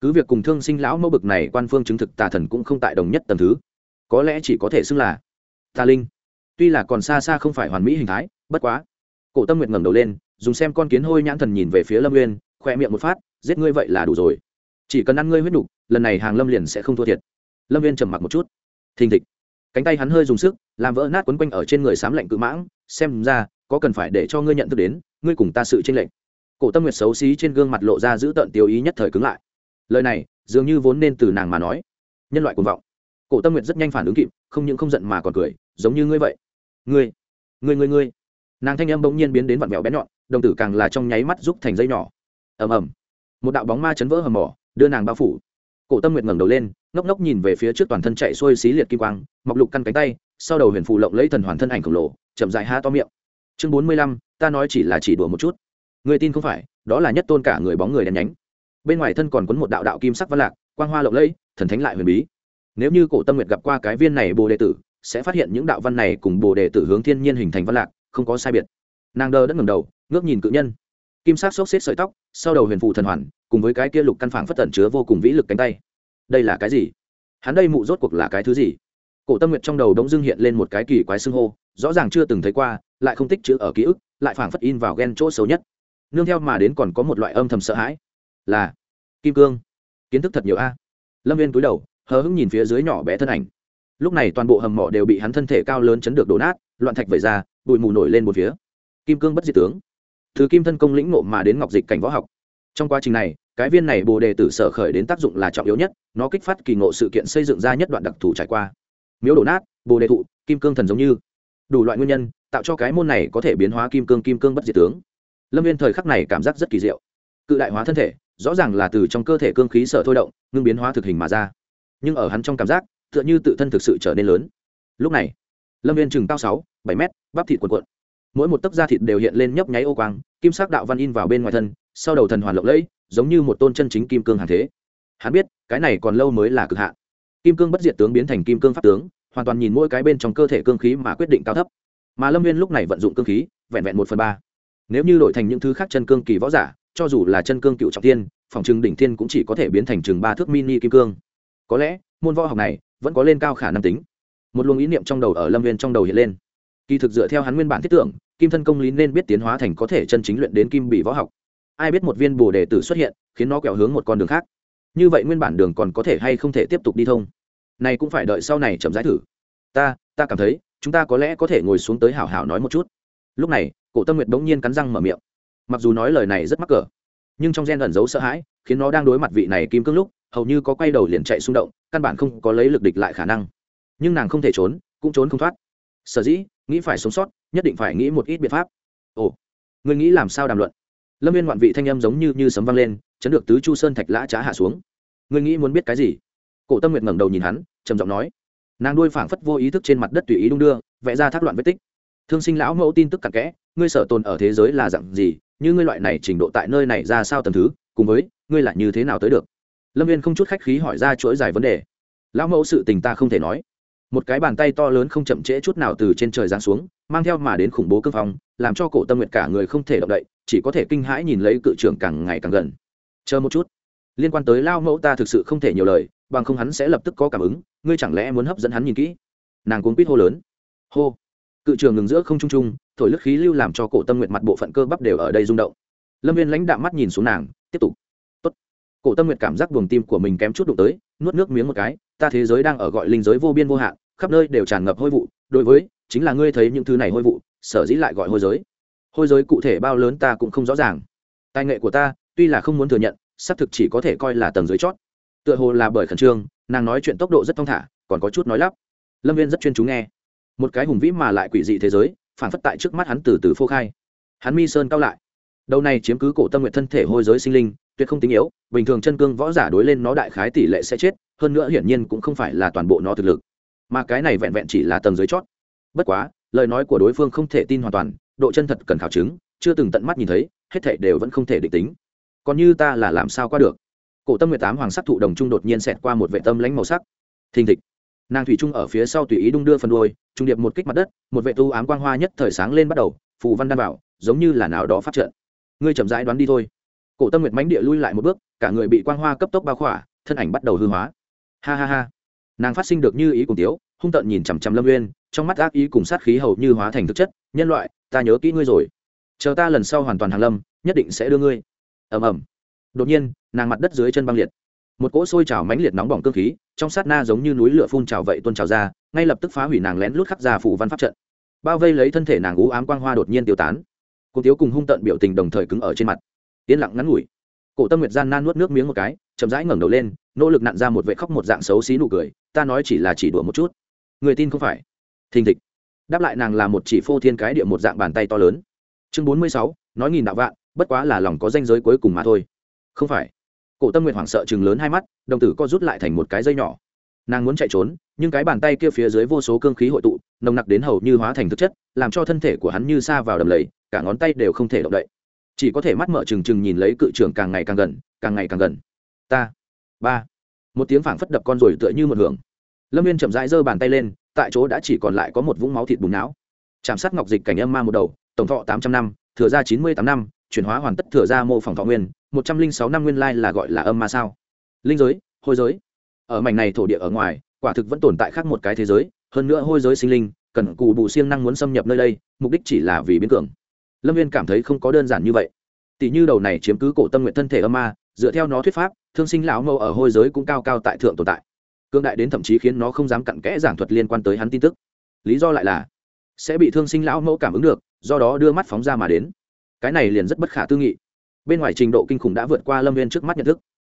Cứ việc cùng thương sinh lão mẫu bực này quan phương chứng thực tà thần cũng không tại đồng nhất tầm thứ. Có lẽ chỉ có thể xưng là tà linh. Tuy là còn xa xa không phải hoàn mỹ hình thái, bất quá. Cổ tâm nguyện ngẩng đầu lên, dùng xem con kiến hôi nhãn thần nhìn về phía lâm nguyên khoe miệng một phát, giết ngươi vậy là đủ rồi. Chỉ cần ăn ngươi huyết đục lần này hàng lâm liền sẽ không thua thiệt. Lâm viên trầm mặc một chút. Thình thịch cánh tay hắn hơi dùng sức, làm vỡ nát quấn quanh ở trên người sám lạnh cự mãng, xem ra, có cần phải để cho ngươi nhận thức đến, ngươi cùng ta sự tranh lệnh cổ tâm nguyệt xấu xí trên gương mặt lộ ra giữ tợn tiêu ý nhất thời cứng lại. Lời này, dường như vốn nên từ nàng mà nói. Nhân loại cuồng vọng. Cổ tâm nguyệt rất nhanh phản ứng kịp, không những không giận mà còn cười, giống như ngươi vậy. Ngươi ngươi ngươi ngươi. Nàng thanh âm bỗng nhiên biến đến vặn vẹo bén nhọn, đồng tử càng là trong nháy mắt giúp thành dây nhỏ. Ầm ầm. Một đạo bóng ma chấn vỡ hầm mỏ, đưa nàng bao phủ cổ tâm nguyệt ngẩng đầu lên, ngốc ngốc nhìn về phía trước toàn thân chạy xuôi xí liệt kim quang, mọc lục căn cánh tay, sau đầu huyền phù lộng lấy thần hoàn thân ảnh khổng lồ, chậm dại há to miệng. Chương bốn mươi lăm, ta nói chỉ là chỉ đùa một chút. Người tin không phải, đó là nhất tôn cả người bóng người đen nhánh. Bên ngoài thân còn quấn một đạo đạo kim sắc văn lạc, quang hoa lộng lẫy, thần thánh lại huyền bí. Nếu như cổ tâm nguyệt gặp qua cái viên này bồ đề tử, sẽ phát hiện những đạo văn này cùng bồ đề tử hướng thiên nhiên hình thành văn lạc, không có sai biệt. Nàng đơ đất ngầm đầu, ngước nhìn cự nhân kim sắc xốc xếp sợi tóc, sau đầu huyền phụ thần hoàn, cùng với cái kia lục căn phản phất tẩn chứa vô cùng vĩ lực cánh tay. Đây là cái gì? Hắn đây mụ rốt cuộc là cái thứ gì? Cổ tâm nguyệt trong đầu đống dưng hiện lên một cái kỳ quái xưng hô, rõ ràng chưa từng thấy qua, lại không tích chữ ở ký ức, lại phảng phất in vào ghen chỗ xấu nhất. Nương theo mà đến còn có một loại âm thầm sợ hãi, là kim cương. Kiến thức thật nhiều a. Lâm viên cúi đầu, hờ hững nhìn phía dưới nhỏ bé thân ảnh. Lúc này toàn bộ hầm mỏ đều bị hắn thân thể cao lớn chấn được đổ nát, loạn thạch vẩy ra, bụi mù nổi lên một phía. Kim cương bất diệt tướng từ kim thân công lĩnh ngộ mà đến ngọc dịch cảnh võ học. Trong quá trình này, cái viên này bồ đề tử sở khởi đến tác dụng là trọng yếu nhất, nó kích phát kỳ ngộ sự kiện xây dựng ra nhất đoạn đặc thù trải qua. Miếu đổ nát, bồ đề thụ, kim cương thần giống như. Đủ loại nguyên nhân, tạo cho cái môn này có thể biến hóa kim cương kim cương bất diệt tướng. Lâm viên thời khắc này cảm giác rất kỳ diệu. Cự đại hóa thân thể, rõ ràng là từ trong cơ thể cương khí sở thôi động, ngưng biến hóa thực hình mà ra. Nhưng ở hắn trong cảm giác, tựa như tự thân thực sự trở nên lớn. Lúc này, lâm viên chừng cao sáu, bảy mét, bắp thịt quần quận mỗi một tấc da thịt đều hiện lên nhấp nháy ô quang, kim sắc đạo văn in vào bên ngoài thân, sau đầu thần hoàn lộng lẫy, giống như một tôn chân chính kim cương hàng thế. Hắn biết, cái này còn lâu mới là cực hạn. Kim cương bất diệt tướng biến thành kim cương pháp tướng, hoàn toàn nhìn mỗi cái bên trong cơ thể cương khí mà quyết định cao thấp. Mà lâm viên lúc này vận dụng cương khí, vẹn vẹn một phần ba. Nếu như đổi thành những thứ khác chân cương kỳ võ giả, cho dù là chân cương cựu trọng tiên phòng trừng đỉnh thiên cũng chỉ có thể biến thành chừng ba thước mini kim cương. Có lẽ, môn võ học này vẫn có lên cao khả năng tính. Một luồng ý niệm trong đầu ở lâm viên trong đầu hiện lên kỳ thực dựa theo hắn nguyên bản thiết tưởng, kim thân công lý nên biết tiến hóa thành có thể chân chính luyện đến kim bị võ học. Ai biết một viên bồ đề tử xuất hiện, khiến nó quẹo hướng một con đường khác. Như vậy nguyên bản đường còn có thể hay không thể tiếp tục đi thông? Này cũng phải đợi sau này chậm rãi thử. Ta ta cảm thấy, chúng ta có lẽ có thể ngồi xuống tới hảo hảo nói một chút. Lúc này, cổ tâm nguyệt bỗng nhiên cắn răng mở miệng. Mặc dù nói lời này rất mắc cỡ, nhưng trong gen ẩn giấu sợ hãi, khiến nó đang đối mặt vị này kim cương lúc, hầu như có quay đầu liền chạy xung động, căn bản không có lấy lực địch lại khả năng. Nhưng nàng không thể trốn, cũng trốn không thoát. Sở dĩ nghĩ phải sống sót, nhất định phải nghĩ một ít biện pháp. Ồ người nghĩ làm sao đàm luận? Lâm viên ngoạn vị thanh âm giống như như sấm vang lên, chấn được tứ chu sơn thạch lã trá hạ xuống. Người nghĩ muốn biết cái gì? Cổ tâm nguyệt ngẩng đầu nhìn hắn, trầm giọng nói. Nàng đuôi phảng phất vô ý thức trên mặt đất tùy ý đung đưa, vẽ ra thác loạn vết tích. Thương sinh lão mẫu tin tức cặn kẽ, ngươi sở tồn ở thế giới là dặn gì, như ngươi loại này trình độ tại nơi này ra sao tầm thứ, cùng với, ngươi là như thế nào tới được? Lâm viên không chút khách khí hỏi ra chuỗi dài vấn đề. Lão mẫu sự tình ta không thể nói một cái bàn tay to lớn không chậm trễ chút nào từ trên trời giáng xuống, mang theo mà đến khủng bố cương phong, làm cho cổ tâm nguyệt cả người không thể động đậy, chỉ có thể kinh hãi nhìn lấy cự trưởng càng ngày càng gần. Chờ một chút. Liên quan tới lao mẫu ta thực sự không thể nhiều lời, bằng không hắn sẽ lập tức có cảm ứng, ngươi chẳng lẽ muốn hấp dẫn hắn nhìn kỹ? Nàng cuốn quýt hô lớn. Hô. Cự trường ngừng giữa không trung trung, thổi lức khí lưu làm cho cổ tâm nguyệt mặt bộ phận cơ bắp đều ở đây rung động. Lâm viên lãnh đạm mắt nhìn xuống nàng, tiếp tục. Tốt. cổ tâm nguyệt cảm giác buồng tim của mình kém chút đụng tới, nuốt nước miếng một cái, ta thế giới đang ở gọi linh giới vô biên vô hạn khắp nơi đều tràn ngập hôi vụ, đối với, chính là ngươi thấy những thứ này hôi vụ, sở dĩ lại gọi hôi giới. Hôi giới cụ thể bao lớn ta cũng không rõ ràng. Tài nghệ của ta, tuy là không muốn thừa nhận, xác thực chỉ có thể coi là tầng dưới chót. Tựa hồ là bởi khẩn trương, nàng nói chuyện tốc độ rất thong thả, còn có chút nói lắp. Lâm viên rất chuyên chú nghe. Một cái hùng vĩ mà lại quỷ dị thế giới phản phất tại trước mắt hắn từ từ phô khai. Hắn mi sơn cao lại. Đầu này chiếm cứ cổ tâm nguyện thân thể hôi giới sinh linh, tuyệt không tính yếu, bình thường chân cương võ giả đối lên nó đại khái tỷ lệ sẽ chết, hơn nữa hiển nhiên cũng không phải là toàn bộ nó thực lực mà cái này vẹn vẹn chỉ là tầng dưới chót. Bất quá, lời nói của đối phương không thể tin hoàn toàn, độ chân thật cần khảo chứng, chưa từng tận mắt nhìn thấy, hết thảy đều vẫn không thể định tính. Còn như ta là làm sao qua được? Cổ tâm nguyệt tám hoàng sắc thụ đồng trung đột nhiên xẹt qua một vệ tâm lãnh màu sắc. Thình thịch. Nàng thủy trung ở phía sau tùy ý đung đưa phần đuôi, trung điệp một kích mặt đất, một vệ tu ám quang hoa nhất thời sáng lên bắt đầu, phù văn đan bảo, giống như là nào đó phát trận. Ngươi chậm rãi đoán đi thôi. Cổ tâm nguyệt mánh địa lui lại một bước, cả người bị quang hoa cấp tốc bao khỏa, thân ảnh bắt đầu hư hóa. Ha ha ha nàng phát sinh được như ý cùng tiếu, hung tợn nhìn chằm chằm lâm uyên, trong mắt ác ý cùng sát khí hầu như hóa thành thực chất, nhân loại, ta nhớ kỹ ngươi rồi. Chờ ta lần sau hoàn toàn hàng lâm, nhất định sẽ đưa ngươi. Ầm ầm. Đột nhiên, nàng mặt đất dưới chân băng liệt. Một cỗ sôi trào mãnh liệt nóng bỏng cơ khí, trong sát na giống như núi lửa phun trào vậy tuôn trào ra, ngay lập tức phá hủy nàng lén lút khắc ra phủ văn pháp trận. Bao vây lấy thân thể nàng ú ám quang hoa đột nhiên tiêu tán. Cô tiếu cùng hung tận biểu tình đồng thời cứng ở trên mặt. Yên lặng ngắn ngủi. Cổ tâm nguyệt gian nan nuốt nước miếng một cái, chậm rãi ngẩng đầu lên, nỗ lực nặn ra một vệ khóc một dạng xấu xí nụ cười ta nói chỉ là chỉ đùa một chút. Người tin không phải? Thình thịch. Đáp lại nàng là một chỉ phô thiên cái địa một dạng bàn tay to lớn. Chương bốn mươi sáu, nói nghìn đạo vạn, bất quá là lòng có danh giới cuối cùng mà thôi. Không phải. Cổ tâm nguyện hoảng sợ chừng lớn hai mắt, đồng tử co rút lại thành một cái dây nhỏ. Nàng muốn chạy trốn, nhưng cái bàn tay kia phía dưới vô số cương khí hội tụ, nồng nặc đến hầu như hóa thành thực chất, làm cho thân thể của hắn như xa vào đầm lầy, cả ngón tay đều không thể động đậy. Chỉ có thể mắt mở trừng trừng nhìn lấy cự trưởng càng ngày càng gần, càng ngày càng gần. Ta. Ba một tiếng phảng phất đập con rồi tựa như một hưởng. Lâm viên chậm rãi giơ bàn tay lên, tại chỗ đã chỉ còn lại có một vũng máu thịt bùn não. Chạm sát ngọc dịch cảnh âm ma một đầu, tổng thọ tám trăm năm, thừa ra chín mươi tám năm, chuyển hóa hoàn tất thừa ra mô phỏng thọ nguyên, một trăm linh sáu năm nguyên lai là gọi là âm ma sao? Linh giới, hôi giới. Ở mảnh này thổ địa ở ngoài, quả thực vẫn tồn tại khác một cái thế giới, hơn nữa hôi giới sinh linh, cần cù bù siêng năng muốn xâm nhập nơi đây, mục đích chỉ là vì biến cường. Lâm viên cảm thấy không có đơn giản như vậy. Tỷ như đầu này chiếm cứ cổ tâm nguyện thân thể âm ma, dựa theo nó thuyết pháp thương sinh lão mâu ở hôi giới cũng cao cao tại thượng tồn tại. Cương đại đến thậm chí khiến nó không dám cặn kẽ giảng thuật liên quan tới hắn tin tức. Lý do lại là, sẽ bị thương sinh lão mẫu cảm ứng được, do đó đưa mắt phóng ra mà đến. Cái này liền rất bất khả tư nghị. Bên ngoài trình độ kinh khủng đã vượt qua lâm viên trước mắt nhận thức.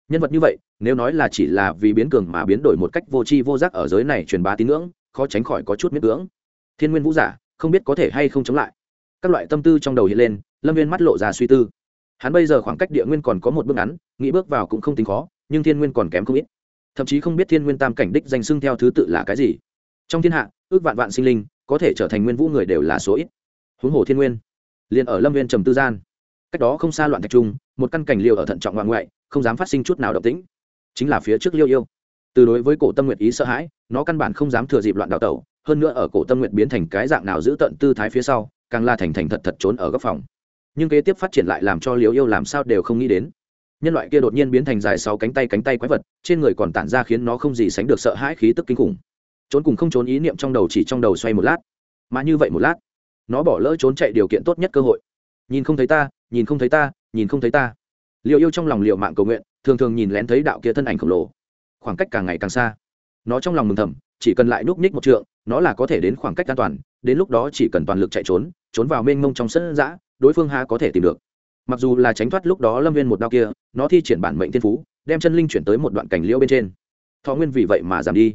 Nhân vật như vậy, nếu nói là chỉ là vì biến cường mà biến đổi một cách vô tri vô giác ở giới này truyền bá tín ngưỡng, khó tránh khỏi có chút miết cưỡng. Thiên nguyên vũ giả, không biết có thể hay không chống lại. Các loại tâm tư trong đầu hiện lên, lâm viên mắt lộ ra suy tư hắn bây giờ khoảng cách địa nguyên còn có một bước ngắn, nghĩ bước vào cũng không tính khó, nhưng thiên nguyên còn kém không ít. Thậm chí không biết thiên nguyên tam cảnh đích danh xưng theo thứ tự là cái gì. Trong thiên hạ, ước vạn vạn sinh linh, có thể trở thành nguyên vũ người đều là số ít. Huống hồ thiên nguyên, liền ở lâm viên trầm tư gian. Cách đó không xa loạn thạch trung, một căn cảnh liêu ở thận trọng ngoại ngoại, không dám phát sinh chút nào động tĩnh. Chính là phía trước liêu yêu. Từ đối với cổ tâm nguyện ý sợ hãi, nó căn bản không dám thừa dịp loạn đào tẩu, hơn nữa ở cổ tâm nguyện biến thành cái dạng nào giữ tận tư thái phía sau, càng là thành thành thật thật trốn ở góc phòng nhưng kế tiếp phát triển lại làm cho liều yêu làm sao đều không nghĩ đến. Nhân loại kia đột nhiên biến thành dài sáu cánh tay cánh tay quái vật, trên người còn tản ra khiến nó không gì sánh được sợ hãi khí tức kinh khủng. Trốn cùng không trốn ý niệm trong đầu chỉ trong đầu xoay một lát. Mà như vậy một lát, nó bỏ lỡ trốn chạy điều kiện tốt nhất cơ hội. Nhìn không thấy ta, nhìn không thấy ta, nhìn không thấy ta. Liệu yêu trong lòng liệu mạng cầu nguyện, thường thường nhìn lén thấy đạo kia thân ảnh khổng lồ. Khoảng cách càng ngày càng xa. Nó trong lòng mừng thầm, chỉ cần lại núp ních một trượng, nó là có thể đến khoảng cách an toàn, đến lúc đó chỉ cần toàn lực chạy trốn trốn vào mênh mông trong sân giã đối phương ha có thể tìm được. Mặc dù là tránh thoát lúc đó lâm viên một đao kia nó thi triển bản mệnh thiên phú đem chân linh chuyển tới một đoạn cảnh liễu bên trên. Thọ nguyên vì vậy mà giảm đi.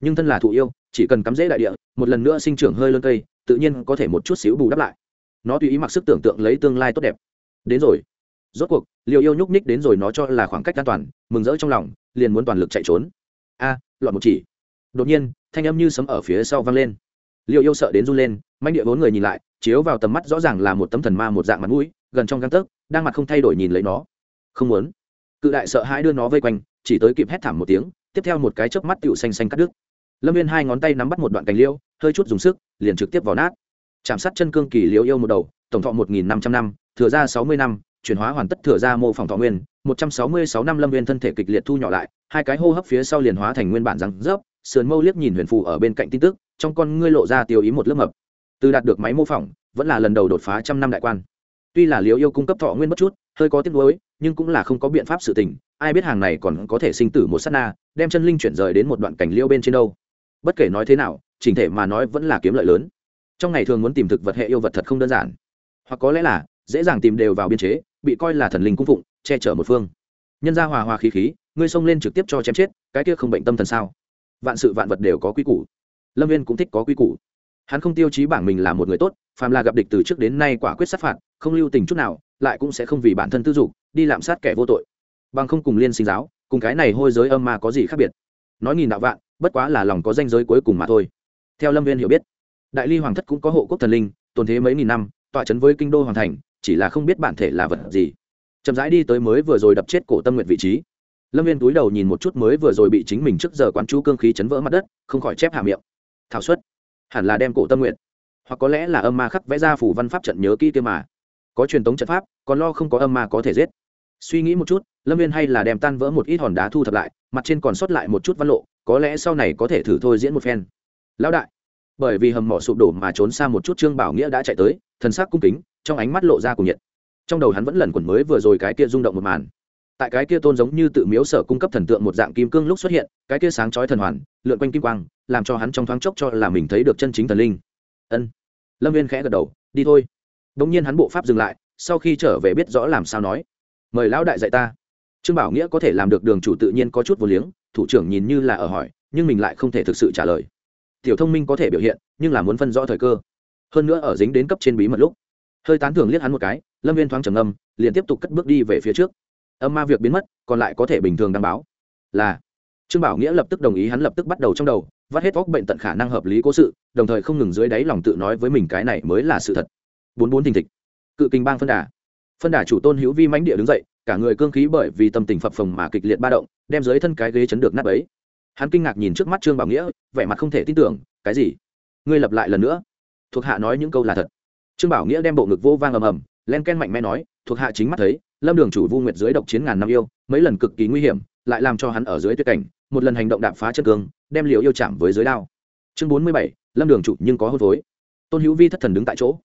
Nhưng thân là thụ yêu chỉ cần cắm rễ đại địa một lần nữa sinh trưởng hơi lớn cây tự nhiên có thể một chút xíu bù đắp lại. Nó tùy ý mặc sức tưởng tượng lấy tương lai tốt đẹp. Đến rồi. Rốt cuộc liều yêu nhúc nhích đến rồi nó cho là khoảng cách an toàn mừng rỡ trong lòng liền muốn toàn lực chạy trốn. A à, loạn một chỉ. Đột nhiên thanh âm như sấm ở phía sau vang lên. Liều yêu sợ đến run lên manh địa bốn người nhìn lại chiếu vào tầm mắt rõ ràng là một tấm thần ma một dạng mặt mũi, gần trong găng tấc, đang mặt không thay đổi nhìn lấy nó. Không muốn. Cự đại sợ hãi đưa nó vây quanh, chỉ tới kịp hét thảm một tiếng, tiếp theo một cái chớp mắt tựu xanh xanh cắt đứt. Lâm viên hai ngón tay nắm bắt một đoạn cành liêu, hơi chút dùng sức, liền trực tiếp vào nát. Chạm sát chân cương kỳ liêu yêu một đầu, tổng thọ một nghìn năm trăm năm, thừa ra sáu mươi năm, chuyển hóa hoàn tất thừa ra mô phỏng thọ nguyên, một trăm sáu mươi sáu năm lâm viên thân thể kịch liệt thu nhỏ lại, hai cái hô hấp phía sau liền hóa thành nguyên bản răng rớp, sườn mâu liếc nhìn huyền phù ở bên cạnh tin tức, trong con ngươi lộ ra tiêu ý một lớp mập từ đạt được máy mô phỏng, vẫn là lần đầu đột phá trăm năm đại quan. Tuy là liều yêu cung cấp thọ nguyên bất chút, hơi có tiếc nuối, nhưng cũng là không có biện pháp sự tình, ai biết hàng này còn có thể sinh tử một sát na, đem chân linh chuyển rời đến một đoạn cảnh liêu bên trên đâu. Bất kể nói thế nào, chỉnh thể mà nói vẫn là kiếm lợi lớn. Trong ngày thường muốn tìm thực vật hệ yêu vật thật không đơn giản. Hoặc có lẽ là, dễ dàng tìm đều vào biên chế, bị coi là thần linh cung phụng, che chở một phương. Nhân gia hòa hòa khí khí, ngươi xông lên trực tiếp cho chém chết, cái kia không bệnh tâm thần sao? Vạn sự vạn vật đều có quy củ. Lâm viên cũng thích có quy củ hắn không tiêu chí bảng mình là một người tốt, phàm là gặp địch từ trước đến nay quả quyết sát phạt, không lưu tình chút nào, lại cũng sẽ không vì bản thân tư dục, đi lạm sát kẻ vô tội. Bằng không cùng liên sinh giáo, cùng cái này hôi giới âm mà có gì khác biệt? Nói nghìn đạo vạn, bất quá là lòng có danh giới cuối cùng mà thôi. Theo lâm viên hiểu biết, đại ly hoàng thất cũng có hộ quốc thần linh, tồn thế mấy nghìn năm, tọa trấn với kinh đô hoàng thành, chỉ là không biết bản thể là vật gì. Chậm rãi đi tới mới vừa rồi đập chết cổ tâm nguyện vị trí. Lâm viên túi đầu nhìn một chút mới vừa rồi bị chính mình trước giờ quán chú cương khí chấn vỡ mặt đất, không khỏi chép hạ miệng. Thảo suất hẳn là đem cổ tâm nguyện. Hoặc có lẽ là âm ma khắc vẽ ra phủ văn pháp trận nhớ kỹ kia mà. Có truyền thống trận pháp, còn lo không có âm ma có thể giết. Suy nghĩ một chút, lâm viên hay là đem tan vỡ một ít hòn đá thu thập lại, mặt trên còn sót lại một chút văn lộ, có lẽ sau này có thể thử thôi diễn một phen. Lão đại, bởi vì hầm mỏ sụp đổ mà trốn xa một chút trương bảo nghĩa đã chạy tới, thần sắc cung kính, trong ánh mắt lộ ra cùng nhiệt. Trong đầu hắn vẫn lần quẩn mới vừa rồi cái kia rung động một màn tại cái kia tôn giống như tự miếu sở cung cấp thần tượng một dạng kim cương lúc xuất hiện, cái kia sáng chói thần hoàn, lượn quanh kim quang, làm cho hắn trong thoáng chốc cho là mình thấy được chân chính thần linh. Ân. Lâm viên khẽ gật đầu, đi thôi. Đ ỗ n g nhiên hắn bộ pháp dừng lại, sau khi trở về biết rõ làm sao nói. Mời lão đại dạy ta. Trương bảo nghĩa có thể làm được đường chủ tự nhiên có chút vô liếng, thủ trưởng nhìn như là ở hỏi, nhưng mình lại không thể thực sự trả lời. Tiểu thông minh có thể biểu hiện, nhưng là muốn phân rõ thời cơ. Hơn nữa ở dính đến cấp trên bí mật lúc. Hơi tán thưởng liếc hắn một cái, lâm viên thoáng trầm âm liền tiếp tục cất bước đi về phía trước âm ma việc biến mất, còn lại có thể bình thường đảm báo. Là. Trương bảo nghĩa lập tức đồng ý, hắn lập tức bắt đầu trong đầu, vắt hết vóc bệnh tận khả năng hợp lý cố sự, đồng thời không ngừng dưới đáy lòng tự nói với mình cái này mới là sự thật. Bốn bốn thình thịch. Cự kinh bang phân đà. Phân đà chủ tôn hữu vi mãnh địa đứng dậy, cả người cương khí bởi vì tâm tình phập phồng mà kịch liệt ba động, đem dưới thân cái ghế chấn được nát ấy hắn kinh ngạc nhìn trước mắt trương bảo nghĩa, vẻ mặt không thể tin tưởng, cái gì? Ngươi lập lại lần nữa? Thuộc hạ nói những câu là thật. Trương bảo nghĩa đem bộ ngực vô vang ầm ầm, len ken mạnh mẽ nói thuộc hạ chính mắt thấy, lâm đường chủ vu nguyệt dưới độc chiến ngàn năm yêu, mấy lần cực kỳ nguy hiểm, lại làm cho hắn ở dưới tuyệt cảnh, một lần hành động đạp phá chân cương, đem liều yêu chạm với dưới đao. Chương bốn mươi bảy, lâm đường chủ nhưng có hôn phối. Tôn hữu vi thất thần đứng tại chỗ.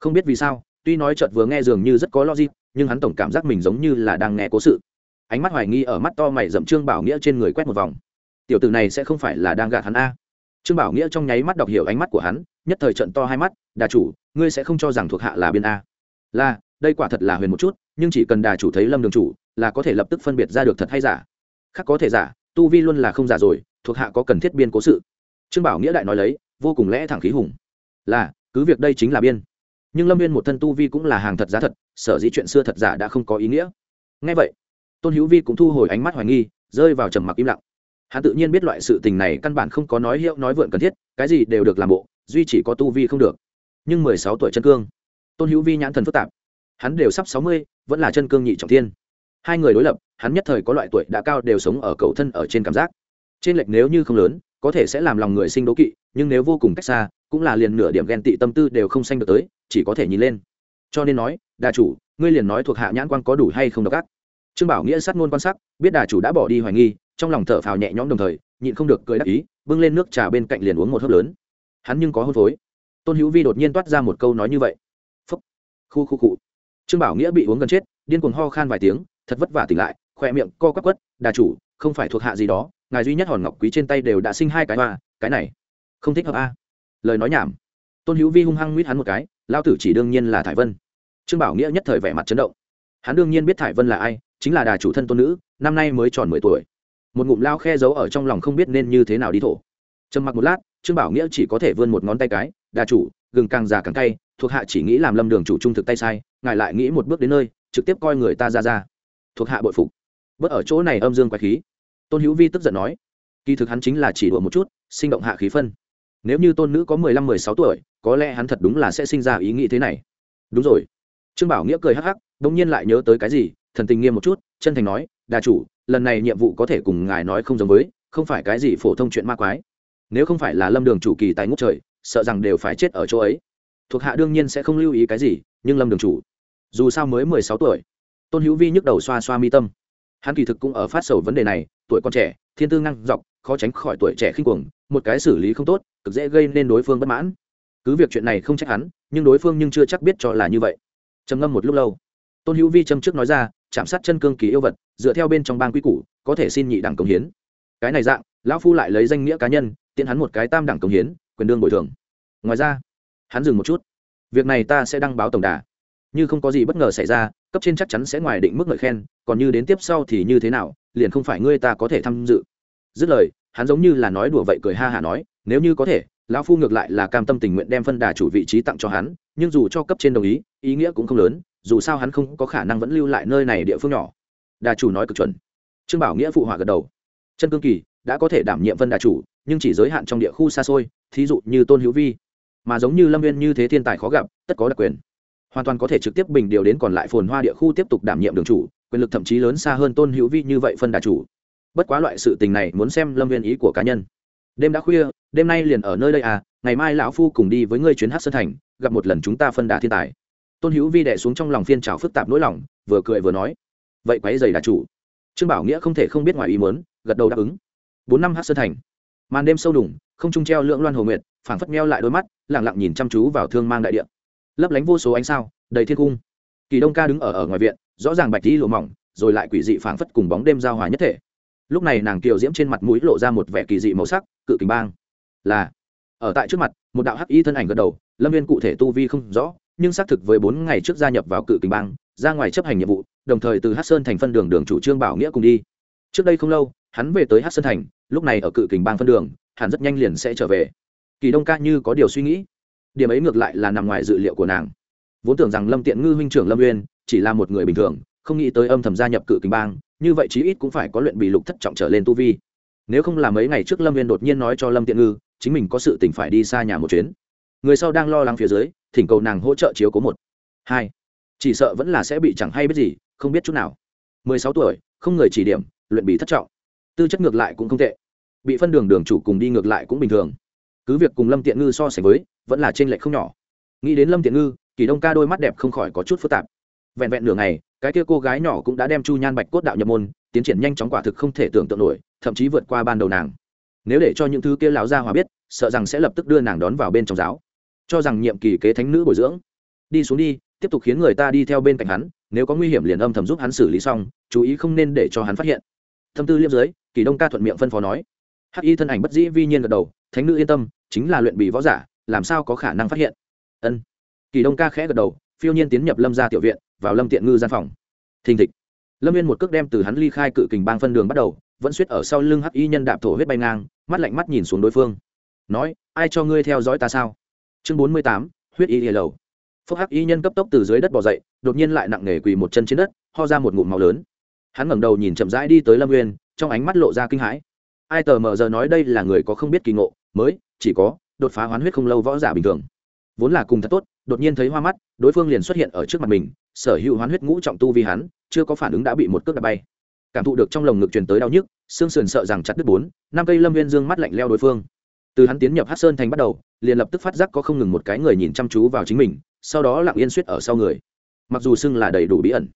Không biết vì sao, tuy nói chợt vừa nghe dường như rất có logic, nhưng hắn tổng cảm giác mình giống như là đang nghe cố sự. Ánh mắt hoài nghi ở mắt to mày dậm trương bảo nghĩa trên người quét một vòng. Tiểu tử này sẽ không phải là đang gạt hắn a. Trương bảo nghĩa trong nháy mắt đọc hiểu ánh mắt của hắn, nhất thời trận to hai mắt, đà chủ, ngươi sẽ không cho rằng thuộc hạ là biên a? Là đây quả thật là huyền một chút, nhưng chỉ cần đà chủ thấy lâm đường chủ, là có thể lập tức phân biệt ra được thật hay giả. Khác có thể giả, tu vi luôn là không giả rồi, thuộc hạ có cần thiết biên cố sự. Trương bảo nghĩa đại nói lấy, vô cùng lẽ thẳng khí hùng. Là, cứ việc đây chính là biên. Nhưng lâm viên một thân tu vi cũng là hàng thật giá thật, sở dĩ chuyện xưa thật giả đã không có ý nghĩa. Ngay vậy, tôn hữu vi cũng thu hồi ánh mắt hoài nghi, rơi vào trầm mặc im lặng. Hắn tự nhiên biết loại sự tình này căn bản không có nói hiệu, nói vượn cần thiết, cái gì đều được làm bộ, duy chỉ có tu vi không được. Nhưng mười sáu tuổi chân cương, tôn hữu vi nhãn thần phức tạp hắn đều sắp sáu mươi, vẫn là chân cương nhị trọng thiên. Hai người đối lập, hắn nhất thời có loại tuổi đã cao đều sống ở cầu thân ở trên cảm giác. Trên lệch nếu như không lớn, có thể sẽ làm lòng người sinh đố kỵ, nhưng nếu vô cùng cách xa, cũng là liền nửa điểm ghen tị tâm tư đều không sanh được tới, chỉ có thể nhìn lên. Cho nên nói, đà chủ, ngươi liền nói thuộc hạ nhãn quan có đủ hay không độc ác. Trương bảo nghĩa sát ngôn quan sát biết đà chủ đã bỏ đi hoài nghi, trong lòng thở phào nhẹ nhõm đồng thời, nhịn không được cười đắc ý, bưng lên nước trà bên cạnh liền uống một hớp lớn. Hắn nhưng có hôn phối. Tôn hữu vi đột nhiên toát ra một câu nói như vậy. Phúc. Khu khu cụ trương bảo nghĩa bị uống gần chết, điên cuồng ho khan vài tiếng, thật vất vả tỉnh lại khoe miệng co quắp quất, đà chủ, không phải thuộc hạ gì đó, ngài duy nhất hòn ngọc quý trên tay đều đã sinh hai cái hoa, cái này không thích hợp a. Lời nói nhảm. Tôn hữu vi hung hăng nguyết hắn một cái lao tử chỉ đương nhiên là thải vân. Trương bảo nghĩa nhất thời vẻ mặt chấn động. Hắn đương nhiên biết thải vân là ai, chính là đà chủ thân tôn nữ, năm nay mới tròn mười tuổi. Một ngụm lao khe giấu ở trong lòng không biết nên như thế nào đi thổ. Trầm mặc một lát, trương bảo nghĩa chỉ có thể vươn một ngón tay cái đà chủ, gừng càng già càng cay, thuộc hạ chỉ nghĩ làm lâm đường chủ trung thực tay sai, ngài lại nghĩ một bước đến nơi, trực tiếp coi người ta ra ra. Thuộc hạ bội phục. Bớt ở chỗ này âm dương quái khí. Tôn hữu vi tức giận nói, kỳ thực hắn chính là chỉ đùa một chút, sinh động hạ khí phân. Nếu như tôn nữ có mười lăm, mười sáu tuổi, có lẽ hắn thật đúng là sẽ sinh ra ý nghĩ thế này. Đúng rồi. Trương bảo nghĩa cười hắc hắc đ ỗ n g nhiên lại nhớ tới cái gì, thần tình nghiêm một chút, chân thành nói, đà chủ, lần này nhiệm vụ có thể cùng ngài nói không giống với, không phải cái gì phổ thông chuyện ma quái. Nếu không phải là lâm đường chủ kỳ tài ngũ trời sợ rằng đều phải chết ở chỗ ấy. Thuộc hạ đương nhiên sẽ không lưu ý cái gì, nhưng lâm đường chủ, dù sao mới mười sáu tuổi, tôn hữu vi nhức đầu xoa xoa mi tâm. Hắn kỳ thực cũng ở phát sầu vấn đề này, tuổi còn trẻ, thiên tư năng dọc, khó tránh khỏi tuổi trẻ khinh cuồng, một cái xử lý không tốt, cực dễ gây nên đối phương bất mãn. Cứ việc chuyện này không trách hắn, nhưng đối phương nhưng chưa chắc biết cho là như vậy. Trầm ngâm một lúc lâu, tôn hữu vi châm trước nói ra, chạm sát chân cương kỳ yêu vật, dựa theo bên trong bang quy củ, có thể xin nhị đẳng công hiến. Cái này dạng, lão phu lại lấy danh nghĩa cá nhân, tiện hắn một cái tam đẳng công hiến quyền đương bồi thường. Ngoài ra, hắn dừng một chút. Việc này ta sẽ đăng báo tổng đà. Như không có gì bất ngờ xảy ra, cấp trên chắc chắn sẽ ngoài định mức ngợi khen, còn như đến tiếp sau thì như thế nào, liền không phải ngươi ta có thể tham dự. Dứt lời, hắn giống như là nói đùa vậy cười ha hả nói, nếu như có thể, lão phu ngược lại là cam tâm tình nguyện đem phân đà chủ vị trí tặng cho hắn, nhưng dù cho cấp trên đồng ý ý nghĩa cũng không lớn, dù sao hắn không có khả năng vẫn lưu lại nơi này địa phương nhỏ. Đà chủ nói cực chuẩn. Trương bảo nghĩa phụ họa gật đầu. Chân cương kỳ đã có thể đảm nhiệm vân đà chủ, nhưng chỉ giới hạn trong địa khu xa xôi, thí dụ như tôn hữu vi. Mà giống như lâm viên như thế thiên tài khó gặp, tất có đặc quyền. Hoàn toàn có thể trực tiếp bình điều đến còn lại phồn hoa địa khu tiếp tục đảm nhiệm đường chủ, quyền lực thậm chí lớn xa hơn tôn hữu vi như vậy phân đà chủ. Bất quá loại sự tình này muốn xem lâm viên ý của cá nhân. Đêm đã khuya, đêm nay liền ở nơi đây à ngày mai lão phu cùng đi với ngươi chuyến hát sơn thành, gặp một lần chúng ta phân đà thiên tài. Tôn hữu vi đẻ xuống trong lòng phiên trào phức tạp nỗi lòng, vừa cười vừa nói. Vậy quái dày đà chủ. Trương bảo nghĩa không thể không biết ngoài ý muốn, gật đầu đáp ứng bốn năm hát sơn thành. Màn đêm sâu đủng không trung treo lưỡng loan hồ nguyệt, phảng phất meo lại đôi mắt lẳng lặng nhìn chăm chú vào thương mang đại điện lấp lánh vô số ánh sao, đầy thiên cung. Kỳ đông ca đứng ở ở ngoài viện, rõ ràng bạch đi lộ mỏng, rồi lại quỷ dị phảng phất cùng bóng đêm giao hòa nhất thể. Lúc này nàng kiều diễm trên mặt mũi lộ ra một vẻ kỳ dị màu sắc, cự kình bang. Là, ở tại trước mặt, một đạo hắc y thân ảnh gật đầu, lâm viên cụ thể tu vi không rõ, nhưng xác thực với bốn ngày trước gia nhập vào cự kình bang, ra ngoài chấp hành nhiệm vụ, đồng thời từ hát sơn thành phân đường đường chủ trương bảo nghĩa cùng đi. Trước đây không lâu, hắn về tới hát sơn thành lúc này ở cự kình bang phân đường, hẳn rất nhanh liền sẽ trở về. Kỳ đông ca như có điều suy nghĩ. Điểm ấy ngược lại là nằm ngoài dự liệu của nàng. Vốn tưởng rằng lâm tiện ngư huynh trưởng lâm uyên chỉ là một người bình thường, không nghĩ tới âm thầm gia nhập cự kình bang, như vậy chí ít cũng phải có luyện bị lục thất trọng trở lên tu vi. Nếu không là mấy ngày trước lâm uyên đột nhiên nói cho lâm tiện ngư, chính mình có sự tỉnh phải đi xa nhà một chuyến. Người sau đang lo lắng phía dưới, thỉnh cầu nàng hỗ trợ chiếu cố một. Hai, chỉ sợ vẫn là sẽ bị chẳng hay biết gì, không biết chút nào. Mười sáu tuổi, không người chỉ điểm, luyện bị thất trọng tư chất ngược lại cũng không tệ. Bị phân đường đường chủ cùng đi ngược lại cũng bình thường. Cứ việc cùng lâm tiện ngư so sánh với, vẫn là t r ê n lệch không nhỏ. Nghĩ đến lâm tiện ngư, kỳ đông ca đôi mắt đẹp không khỏi có chút phức tạp. Vẹn vẹn nửa ngày, cái kia cô gái nhỏ cũng đã đem chu nhan bạch cốt đạo nhập môn, tiến triển nhanh chóng quả thực không thể tưởng tượng nổi, thậm chí vượt qua ban đầu nàng. Nếu để cho những thứ kia lão gia hòa biết, sợ rằng sẽ lập tức đưa nàng đón vào bên trong giáo. Cho rằng nhiệm kỳ kế thánh nữ bồi dưỡng. Đi xuống đi, tiếp tục khiến người ta đi theo bên cạnh hắn, nếu có nguy hiểm liền âm thầm giúp hắn xử lý xong, chú ý không nên để cho hắn phát hiện thâm tư liêm dưới, kỳ đông ca thuận miệng phân phó nói. Hắc y thân ảnh bất dĩ vi nhiên gật đầu, thánh nữ yên tâm, chính là luyện bị võ giả, làm sao có khả năng phát hiện? Ân. Kỳ đông ca khẽ gật đầu, phiêu nhiên tiến nhập lâm ra tiểu viện, vào lâm tiện ngư gian phòng. Thình thịch. Lâm viên một cước đem từ hắn ly khai cự kình bang phân đường bắt đầu, vẫn suýt ở sau lưng hắc y nhân đạp thổ huyết bay ngang, mắt lạnh mắt nhìn xuống đối phương. Nói, ai cho ngươi theo dõi ta sao? Chương bốn mươi tám, huyết y lìa lầu. Phúc hắc y nhân cấp tốc từ dưới đất bỏ dậy, đột nhiên lại nặng nề quỳ một chân trên đất, ho ra một ngụm máu lớn hắn ngẩng đầu nhìn chậm rãi đi tới lâm nguyên trong ánh mắt lộ ra kinh hãi. Ai tờ mờ giờ nói đây là người có không biết kỳ ngộ, mới, chỉ có, đột phá hoán huyết không lâu võ giả bình thường. Vốn là cùng thật tốt, đột nhiên thấy hoa mắt, đối phương liền xuất hiện ở trước mặt mình, sở hữu hoán huyết ngũ trọng tu vi hắn, chưa có phản ứng đã bị một cước đạp bay. Cảm thụ được trong lồng ngực truyền tới đau nhức, xương sườn sợ rằng chặt đứt bốn, năm cây lâm viên dương mắt lạnh leo đối phương. Từ hắn tiến nhập hát sơn thành bắt đầu, liền lập tức phát giác có không ngừng một cái người nhìn chăm chú vào chính mình, sau đó lặng yên suýt ở sau người. Mặc dù xưng là đầy đủ bí ẩn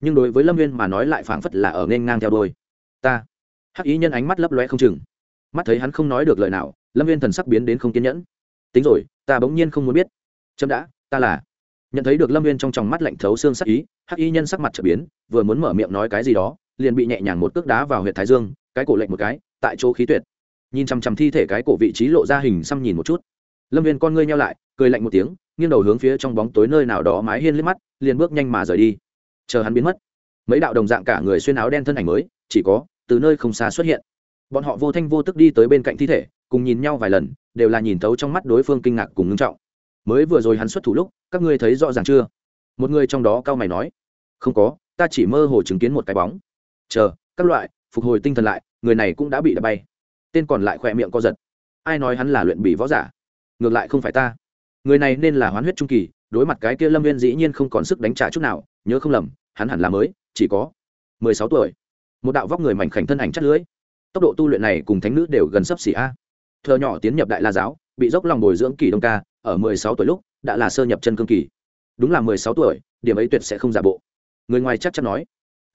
nhưng đối với lâm viên mà nói lại phảng phất là ở nên ngang theo đôi. Ta, hắc ý nhân ánh mắt lấp loe không chừng. Mắt thấy hắn không nói được lời nào, lâm viên thần sắc biến đến không kiên nhẫn. Tính rồi, ta bỗng nhiên không muốn biết. Chậm đã, ta là. Nhận thấy được lâm viên trong tròng mắt lạnh thấu xương sắc ý, hắc y nhân sắc mặt trở biến, vừa muốn mở miệng nói cái gì đó, liền bị nhẹ nhàng một cước đá vào huyện thái dương, cái cổ lệnh một cái, tại chỗ khí tuyệt. Nhìn chằm chằm thi thể cái cổ vị trí lộ ra hình xăm nhìn một chút. Lâm viên con ngươi nhau lại, cười lạnh một tiếng, nghiêng đầu hướng phía trong bóng tối nơi nào đó mái hiên liếc mắt, liền bước nhanh mà rời đi chờ hắn biến mất. Mấy đạo đồng dạng cả người xuyên áo đen thân ảnh mới, chỉ có từ nơi không xa xuất hiện. Bọn họ vô thanh vô tức đi tới bên cạnh thi thể, cùng nhìn nhau vài lần, đều là nhìn thấu trong mắt đối phương kinh ngạc cùng ngưng trọng. Mới vừa rồi hắn xuất thủ lúc, các ngươi thấy rõ ràng chưa? Một người trong đó cao mày nói, không có, ta chỉ mơ hồ chứng kiến một cái bóng. Chờ, các loại, phục hồi tinh thần lại, người này cũng đã bị đập bay. Tên còn lại khỏe miệng co giật. Ai nói hắn là luyện bị võ giả? Ngược lại không phải ta. Người này nên là hoán huyết trung kỳ đối mặt cái kia lâm viên dĩ nhiên không còn sức đánh trả chút nào, nhớ không lầm, hắn hẳn là mới, chỉ có mười sáu tuổi. Một đạo vóc người mảnh khảnh thân ảnh chất lưới tốc độ tu luyện này cùng thánh nữ đều gần sấp xỉ a. Thợ nhỏ tiến nhập đại la giáo, bị dốc lòng bồi dưỡng kỳ đông ca, ở mười sáu tuổi lúc, đã là sơ nhập chân cương kỳ. Đúng là mười sáu tuổi, điểm ấy tuyệt sẽ không giả bộ. Người ngoài chắc chắn nói,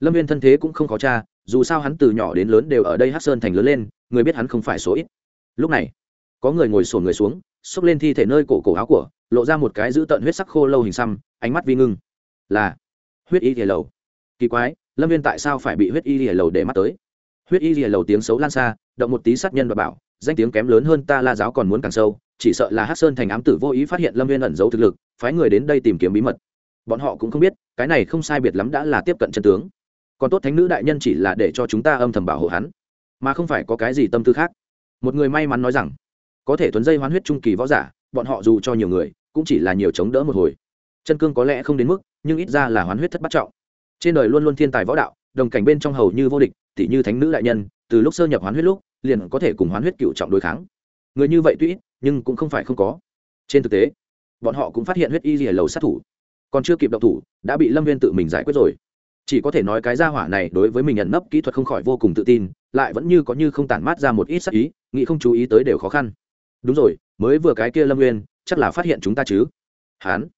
lâm viên thân thế cũng không khó cha dù sao hắn từ nhỏ đến lớn đều ở đây hát sơn thành lớn lên, người biết hắn không phải số ít. Lúc này, có người ngồi sổn người xuống, xốc lên thi thể nơi cổ cổ áo của lộ ra một cái giữ tận huyết sắc khô lâu hình xăm, ánh mắt vi ngưng. Là, huyết y lìa lầu. Kỳ quái, lâm viên tại sao phải bị huyết y lìa lầu để mắt tới? Huyết y lìa lầu tiếng xấu lan xa, động một tí sát nhân và bảo, danh tiếng kém lớn hơn ta la giáo còn muốn càng sâu, chỉ sợ là hát sơn thành ám tử vô ý phát hiện lâm viên ẩn giấu thực lực, phái người đến đây tìm kiếm bí mật. Bọn họ cũng không biết, cái này không sai biệt lắm đã là tiếp cận chân tướng. Còn tốt thánh nữ đại nhân chỉ là để cho chúng ta âm thầm bảo hộ hắn, mà không phải có cái gì tâm tư khác. Một người may mắn nói rằng, có thể tuấn dây hoán huyết trung kỳ võ giả, bọn họ dù cho nhiều người cũng chỉ là nhiều chống đỡ một hồi. Chân cương có lẽ không đến mức, nhưng ít ra là hoán huyết thất bắt trọng. Trên đời luôn luôn thiên tài võ đạo, đồng cảnh bên trong hầu như vô địch tỷ như thánh nữ đại nhân, từ lúc sơ nhập hoán huyết lúc, liền có thể cùng hoán huyết cựu trọng đối kháng. Người như vậy tuy nhưng cũng không phải không có. Trên thực tế, bọn họ cũng phát hiện huyết y rìa lầu sát thủ. Còn chưa kịp động thủ, đã bị lâm viên tự mình giải quyết rồi. Chỉ có thể nói cái gia hỏa này đối với mình nhận nấp kỹ thuật không khỏi vô cùng tự tin, lại vẫn như có như không tản mát ra một ít sắc ý, nghĩ không chú ý tới đều khó khăn. Đúng rồi, mới vừa cái kia lâm nguyên chắc là phát hiện chúng ta chứ? Hán,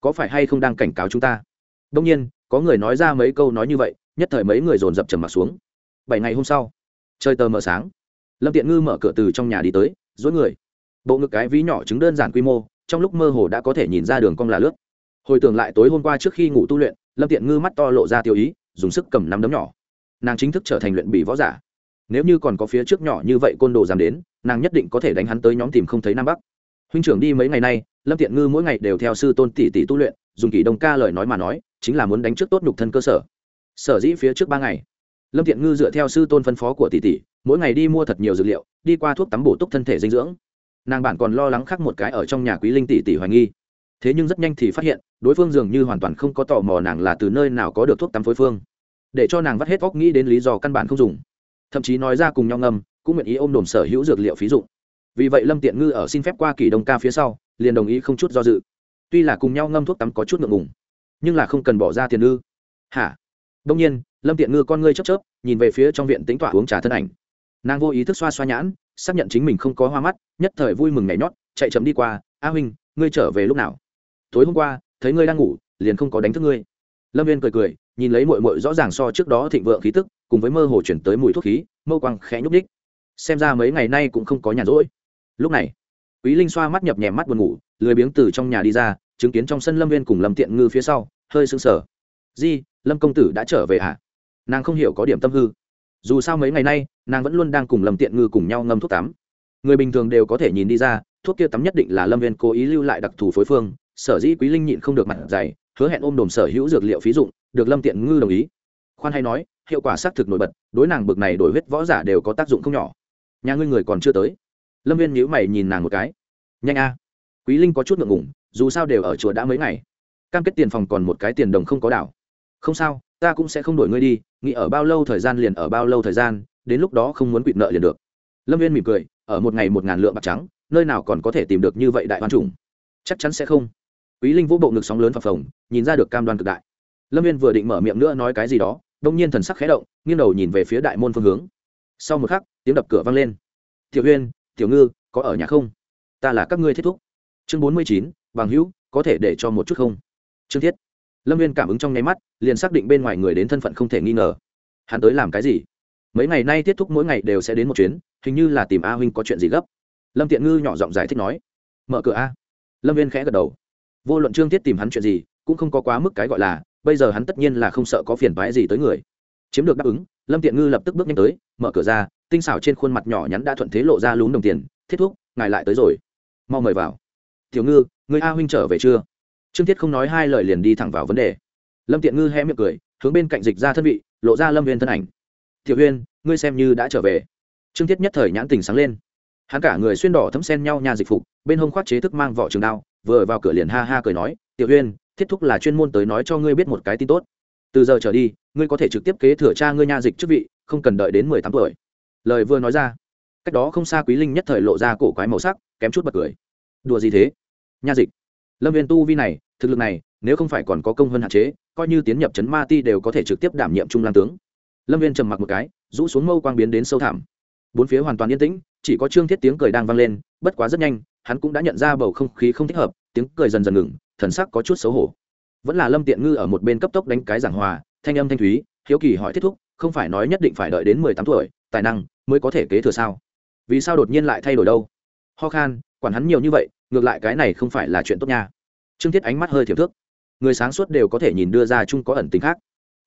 có phải hay không đang cảnh cáo chúng ta? Đông nhiên, có người nói ra mấy câu nói như vậy, nhất thời mấy người dồn dập trầm m ặ t xuống. Bảy ngày hôm sau chơi tờ mờ sáng. Lâm tiện ngư mở cửa từ trong nhà đi tới, dối người. Bộ ngực cái ví nhỏ chứng đơn giản quy mô, trong lúc mơ hồ đã có thể nhìn ra đường cong là lướt. Hồi tưởng lại tối hôm qua trước khi ngủ tu luyện, lâm tiện ngư mắt to lộ ra tiêu ý, dùng sức cầm nắm đấm nhỏ. Nàng chính thức trở thành luyện bỉ võ giả. Nếu như còn có phía trước nhỏ như vậy côn đồ dám đến, nàng nhất định có thể đánh hắn tới nhóm tìm không thấy nam bắc huynh trưởng đi mấy ngày nay, lâm tiện ngư mỗi ngày đều theo sư tôn tỷ tỷ tu luyện, dùng kỷ đông ca lời nói mà nói, chính là muốn đánh trước tốt nhục thân cơ sở. Sở dĩ phía trước ba ngày, lâm tiện ngư dựa theo sư tôn phân phó của tỷ tỷ, mỗi ngày đi mua thật nhiều dược liệu, đi qua thuốc tắm bổ túc thân thể dinh dưỡng. Nàng bản còn lo lắng khác một cái ở trong nhà quý linh tỷ tỷ hoài nghi. Thế nhưng rất nhanh thì phát hiện, đối phương dường như hoàn toàn không có tò mò nàng là từ nơi nào có được thuốc tắm phối phương. Để cho nàng vắt hết óc nghĩ đến lý do căn bản không dùng. Thậm chí nói ra cùng nhau ngâm cũng nguyện ý ôm đồn sở hữu dược liệu phí dụng vì vậy lâm tiện ngư ở xin phép qua kỳ đông ca phía sau, liền đồng ý không chút do dự. Tuy là cùng nhau ngâm thuốc tắm có chút ngượng ngùng, nhưng là không cần bỏ ra tiền ư hả? Đông nhiên, lâm tiện ngư con ngươi chấp chớp, nhìn về phía trong viện tính tỏa uống trà thân ảnh. Nàng vô ý thức xoa xoa nhãn, xác nhận chính mình không có hoa mắt, nhất thời vui mừng nhảy nhót, chạy chấm đi qua, a huynh, ngươi trở về lúc nào? Tối hôm qua, thấy ngươi đang ngủ, liền không có đánh thức ngươi. Lâm viên cười cười, nhìn lấy mội mội rõ ràng so trước đó thịnh vượng khí tức, cùng với mơ hồ chuyển tới mùi thuốc khí, mâu quang khẽ nhúc đích xem ra mấy ngày nay cũng không có nhàn rỗi lúc này, quý linh xoa mắt nhập nhèm mắt buồn ngủ, lười biếng từ trong nhà đi ra, chứng kiến trong sân lâm viên cùng lâm tiện ngư phía sau, hơi sưng sờ. Di, lâm công tử đã trở về ạ? À? nàng không hiểu có điểm tâm hư. Dù sao mấy ngày nay, nàng vẫn luôn đang cùng lâm tiện ngư cùng nhau ngâm thuốc tắm. Người bình thường đều có thể nhìn đi ra, thuốc kia tắm nhất định là lâm viên cố ý lưu lại đặc thù phối phương. Sở dĩ quý linh nhịn không được mặt dày, hứa hẹn ôm đồm sở hữu dược liệu phí dụng, được lâm tiện ngư đồng ý. Khoan hay nói, hiệu quả xác thực nổi bật, đối nàng bực này đổi huyết võ giả đều có tác dụng không nhỏ. Nhà ngươi người còn chưa tới lâm viên nhữ mày nhìn nàng một cái. Nhanh a, quý linh có chút ngượng ngủng dù sao đều ở chùa đã mấy ngày. Cam kết tiền phòng còn một cái tiền đồng không có đảo. Không sao, ta cũng sẽ không đổi ngươi đi, nghĩ ở bao lâu thời gian liền ở bao lâu thời gian, đến lúc đó không muốn quỵt nợ liền được. Lâm viên mỉm cười, ở một ngày một ngàn lượng bạc trắng, nơi nào còn có thể tìm được như vậy đại hoàn trùng chắc chắn sẽ không. Quý linh vũ bộ ngực sóng lớn phập phồng, nhìn ra được cam đoan cực đại. Lâm viên vừa định mở miệng nữa nói cái gì đó đông nhiên thần sắc khẽ động, nghiêng đầu nhìn về phía đại môn phương hướng. Sau một khắc, tiếng đập cửa vang lên. Tiểu huyên tiểu ngư, có ở nhà không? Ta là các ngươi thiết thúc. Chương bốn mươi chín, bằng hữu, có thể để cho một chút không? Trương thiết. Lâm viên cảm ứng trong nháy mắt, liền xác định bên ngoài người đến thân phận không thể nghi ngờ. Hắn tới làm cái gì? Mấy ngày nay thiết thúc mỗi ngày đều sẽ đến một chuyến, hình như là tìm a huynh có chuyện gì gấp. Lâm tiện ngư nhỏ giọng giải thích nói. Mở cửa a. Lâm viên khẽ gật đầu. Vô luận trương thiết tìm hắn chuyện gì, cũng không có quá mức cái gọi là, bây giờ hắn tất nhiên là không sợ có phiền phái gì tới người. Chiếm được đáp ứng, lâm tiện ngư lập tức bước nhanh tới, mở cửa ra tinh xảo trên khuôn mặt nhỏ nhắn đã thuận thế lộ ra lún đồng tiền. Thiết thúc, ngài lại tới rồi. Mau mời vào. Tiểu ngư, người a huynh trở về chưa? Trương thiết không nói hai lời liền đi thẳng vào vấn đề. Lâm tiện ngư hé miệng cười, hướng bên cạnh dịch ra thân vị, lộ ra lâm viên thân ảnh. Tiểu huyên ngươi xem như đã trở về. Trương thiết nhất thời nhãn tình sáng lên. Hắn cả người xuyên đỏ thấm sen nhau nhà dịch phục, bên hông khoác chế thức mang vỏ trường đao, vừa vào cửa liền ha ha cười nói, tiểu huyên thiết thúc là chuyên môn tới nói cho ngươi biết một cái tin tốt. Từ giờ trở đi, ngươi có thể trực tiếp kế thừa cha ngươi nha dịch chức vị, không cần đợi đến mười tám tuổi lời vừa nói ra, cách đó không xa quý linh nhất thời lộ ra cổ quái màu sắc, kém chút bật cười. Đùa gì thế? Nha dịch. Lâm viên tu vi này, thực lực này, nếu không phải còn có công hơn hạn chế, coi như tiến nhập trấn ma ti đều có thể trực tiếp đảm nhiệm trung lang tướng. Lâm viên trầm mặc một cái, rũ xuống mâu quang biến đến sâu thẳm. Bốn phía hoàn toàn yên tĩnh, chỉ có trương thiết tiếng cười đang vang lên, bất quá rất nhanh, hắn cũng đã nhận ra bầu không khí không thích hợp, tiếng cười dần dần ngừng, thần sắc có chút xấu hổ. Vẫn là lâm tiện ngư ở một bên cấp tốc đánh cái giảng hòa, thanh âm thanh thúy, hiếu kỳ hỏi thiết thúc, không phải nói nhất định phải đợi đến mười tám tuổi tài năng mới có thể kế thừa sao? Vì sao đột nhiên lại thay đổi đâu? Ho khan, quản hắn nhiều như vậy, ngược lại cái này không phải là chuyện tốt nha. Trương thiết ánh mắt hơi thiểu thước. Người sáng suốt đều có thể nhìn đưa ra chung có ẩn tính khác.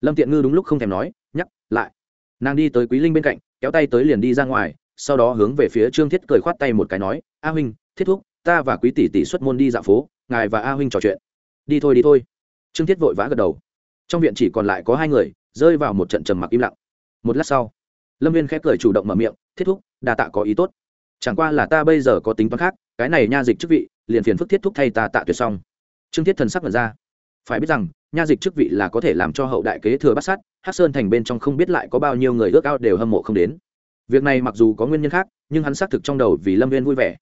Lâm tiện ngư đúng lúc không thèm nói, nhắc lại. Nàng đi tới quý linh bên cạnh, kéo tay tới liền đi ra ngoài, sau đó hướng về phía trương thiết cười khoát tay một cái nói, a huynh, thiết thúc, ta và quý tỷ tỷ xuất môn đi dạo phố, ngài và a huynh trò chuyện. Đi thôi đi thôi. Trương thiết vội vã gật đầu. Trong viện chỉ còn lại có hai người, rơi vào một trận trầm mặc im lặng. Một lát sau lâm viên khép cười chủ động mở miệng, thiết thúc, đa tạ có ý tốt. Chẳng qua là ta bây giờ có tính toán khác, cái này nha dịch chức vị, liền phiền phức thiết thúc thay ta tạ tuyệt xong. Trương thiết thần sắc vật ra. Phải biết rằng, nha dịch chức vị là có thể làm cho hậu đại kế thừa bát sát hát sơn thành bên trong không biết lại có bao nhiêu người ước ao đều hâm mộ không đến. Việc này mặc dù có nguyên nhân khác, nhưng hắn xác thực trong đầu vì lâm viên vui vẻ.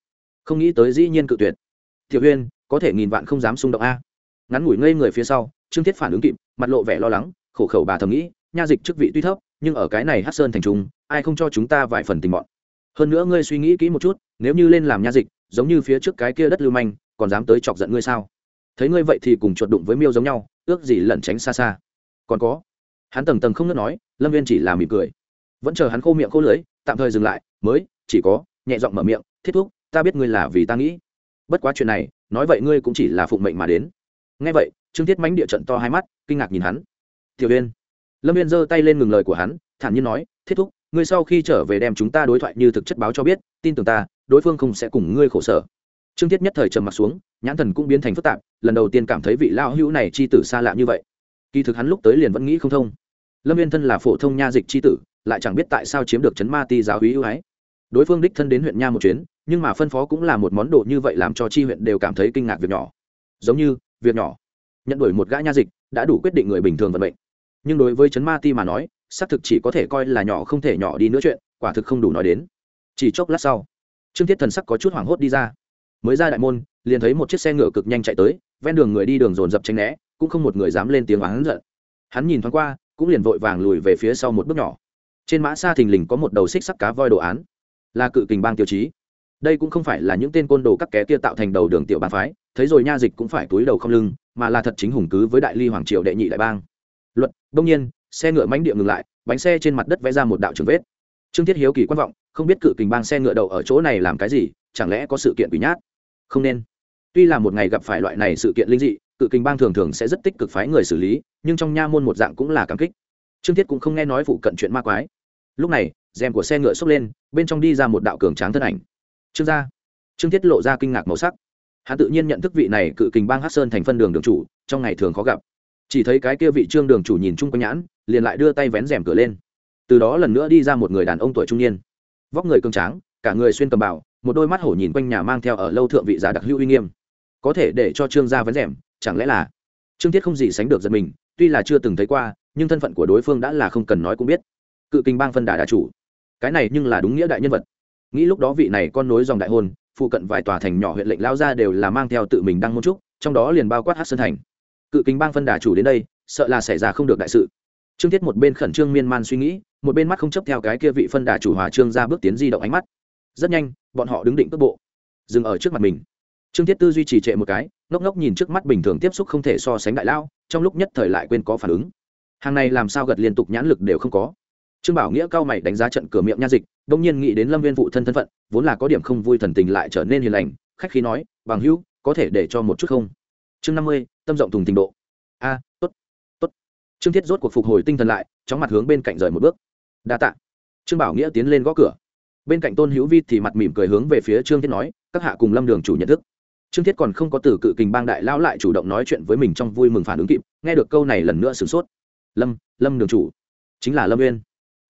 Không nghĩ tới dĩ nhiên cự tuyệt. Thiệu huyên có thể nghìn vạn không dám xung động a. Ngắn ngủi ngây người phía sau, trương thiết phản ứng kịp, mặt lộ vẻ lo lắng, khổ khẩu bà thầm nghĩ, nha dịch chức vị tuy thấp nhưng ở cái này hát sơn thành trung, ai không cho chúng ta vài phần tình bọn. Hơn nữa ngươi suy nghĩ kỹ một chút, nếu như lên làm nha dịch, giống như phía trước cái kia đất lưu manh, còn dám tới chọc giận ngươi sao? Thấy ngươi vậy thì cùng chuột đụng với miêu giống nhau, ước gì lẩn tránh xa xa. Còn có, hắn tầng tầng không ngớt nói, lâm viên chỉ là mỉm cười. Vẫn chờ hắn khô miệng khô lưới tạm thời dừng lại, mới, chỉ có, nhẹ giọng mở miệng, thiết thúc, ta biết ngươi là vì ta nghĩ. Bất quá chuyện này, nói vậy ngươi cũng chỉ là phụng mệnh mà đến. Ngay vậy, trương thiết mánh địa trận to hai mắt, kinh ngạc nhìn hắn. Tiểu viên lâm viên giơ tay lên ngừng lời của hắn, thản nhiên nói, thiết thúc, ngươi sau khi trở về đem chúng ta đối thoại như thực chất báo cho biết, tin tưởng ta, đối phương không sẽ cùng ngươi khổ sở. Trương thiết nhất thời trầm m ặ t xuống, nhãn thần cũng biến thành phức tạp, lần đầu tiên cảm thấy vị lao hữu này c h i tử xa lạ như vậy. Kỳ thực hắn lúc tới liền vẫn nghĩ không thông. Lâm viên thân là phổ thông nha dịch c h i tử, lại chẳng biết tại sao chiếm được chấn ma ti giáo hí ưu ái. Đối phương đích thân đến huyện nha một chuyến, nhưng mà phân phó cũng là một món đồ như vậy làm cho chi huyện đều cảm thấy kinh ngạc việc nhỏ. Giống như, việc nhỏ. Nhận đổi một gã nha dịch, đã đủ quyết định người bình thường vận mệnh nhưng đối với chấn ma ti mà nói, xác thực chỉ có thể coi là nhỏ không thể nhỏ đi nữa chuyện, quả thực không đủ nói đến. Chỉ chốc lát sau, trương thiết thần sắc có chút hoảng hốt đi ra. Mới ra đại môn, liền thấy một chiếc xe ngựa cực nhanh chạy tới, ven đường người đi đường dồn dập tranh né, cũng không một người dám lên tiếng oán giận. Hắn nhìn thoáng qua, cũng liền vội vàng lùi về phía sau một bước nhỏ. Trên mã xa thình lình có một đầu xích sắc cá voi đồ án, là cự kình bang tiêu chí. Đây cũng không phải là những tên côn đồ các ké kia tạo thành đầu đường tiểu Bàn phái, thấy rồi nha dịch cũng phải túi đầu không lưng, mà là thật chính hùng cứ với đại ly hoàng triều đệ nhị đại bang luật, đông nhiên, xe ngựa mánh địa ngừng lại, bánh xe trên mặt đất vẽ ra một đạo trường vết. Trương thiết hiếu kỳ quan vọng, không biết cự kình bang xe ngựa đậu ở chỗ này làm cái gì, chẳng lẽ có sự kiện quỷ nhát? Không nên. Tuy là một ngày gặp phải loại này sự kiện linh dị, cự kình bang thường thường sẽ rất tích cực phái người xử lý, nhưng trong nha môn một dạng cũng là cảm kích. Trương thiết cũng không nghe nói phụ cận chuyện ma quái. Lúc này, rèm của xe ngựa xốc lên, bên trong đi ra một đạo cường tráng thân ảnh. Trương gia. Trương thiết lộ ra kinh ngạc màu sắc. Hắn tự nhiên nhận thức vị này cự kình bang hát sơn thành phân đường đường chủ, trong ngày thường khó gặp chỉ thấy cái kia vị trương đường chủ nhìn chung quanh nhãn, liền lại đưa tay vén rèm cửa lên. Từ đó lần nữa đi ra một người đàn ông tuổi trung niên. Vóc người cường tráng, cả người xuyên cầm bảo một đôi mắt hổ nhìn quanh nhà mang theo ở lâu thượng vị giả đặc hữu uy nghiêm. Có thể để cho trương gia vén rèm, chẳng lẽ là? Trương thiết không gì sánh được giật mình, tuy là chưa từng thấy qua, nhưng thân phận của đối phương đã là không cần nói cũng biết. Cự kinh bang phân đà đà chủ. Cái này nhưng là đúng nghĩa đại nhân vật. Nghĩ lúc đó vị này con nối dòng đại hôn, phụ cận vài tòa thành nhỏ huyện lệnh lao ra đều là mang theo tự mình đăng môn trúc, trong đó liền bao quát hát sơn thành cự kính bang phân đà chủ đến đây, sợ là xảy ra không được đại sự. Trương thiết một bên khẩn trương miên man suy nghĩ, một bên mắt không chấp theo cái kia vị phân đà chủ hòa trương ra bước tiến di động ánh mắt. Rất nhanh, bọn họ đứng định cước bộ, dừng ở trước mặt mình. Trương thiết tư duy trì trệ một cái, ngốc ngốc nhìn trước mắt bình thường tiếp xúc không thể so sánh đại lao, trong lúc nhất thời lại quên có phản ứng. Hàng này làm sao gật liên tục nhãn lực đều không có. Trương bảo nghĩa cao mày đánh giá trận cửa miệng nha dịch, đông nhiên nghĩ đến lâm viên vụ thân thân phận, vốn là có điểm không vui thần tình lại trở nên hiền lành, khách khí nói, bằng hữu, có thể để cho một chút không? Chương năm mươi, tâm rộng thùng tình độ. A, tốt tốt. Trương thiết rốt cuộc phục hồi tinh thần lại, chóng mặt hướng bên cạnh rời một bước. Đa tạ. Trương bảo nghĩa tiến lên gõ cửa. Bên cạnh tôn hữu vi thì mặt mỉm cười hướng về phía trương thiết nói, các hạ cùng lâm đường chủ nhận thức. Trương thiết còn không có từ cự kình bang đại lão lại chủ động nói chuyện với mình trong vui mừng phản ứng kịp, nghe được câu này lần nữa sửng sốt. Lâm lâm đường chủ. Chính là lâm uyên.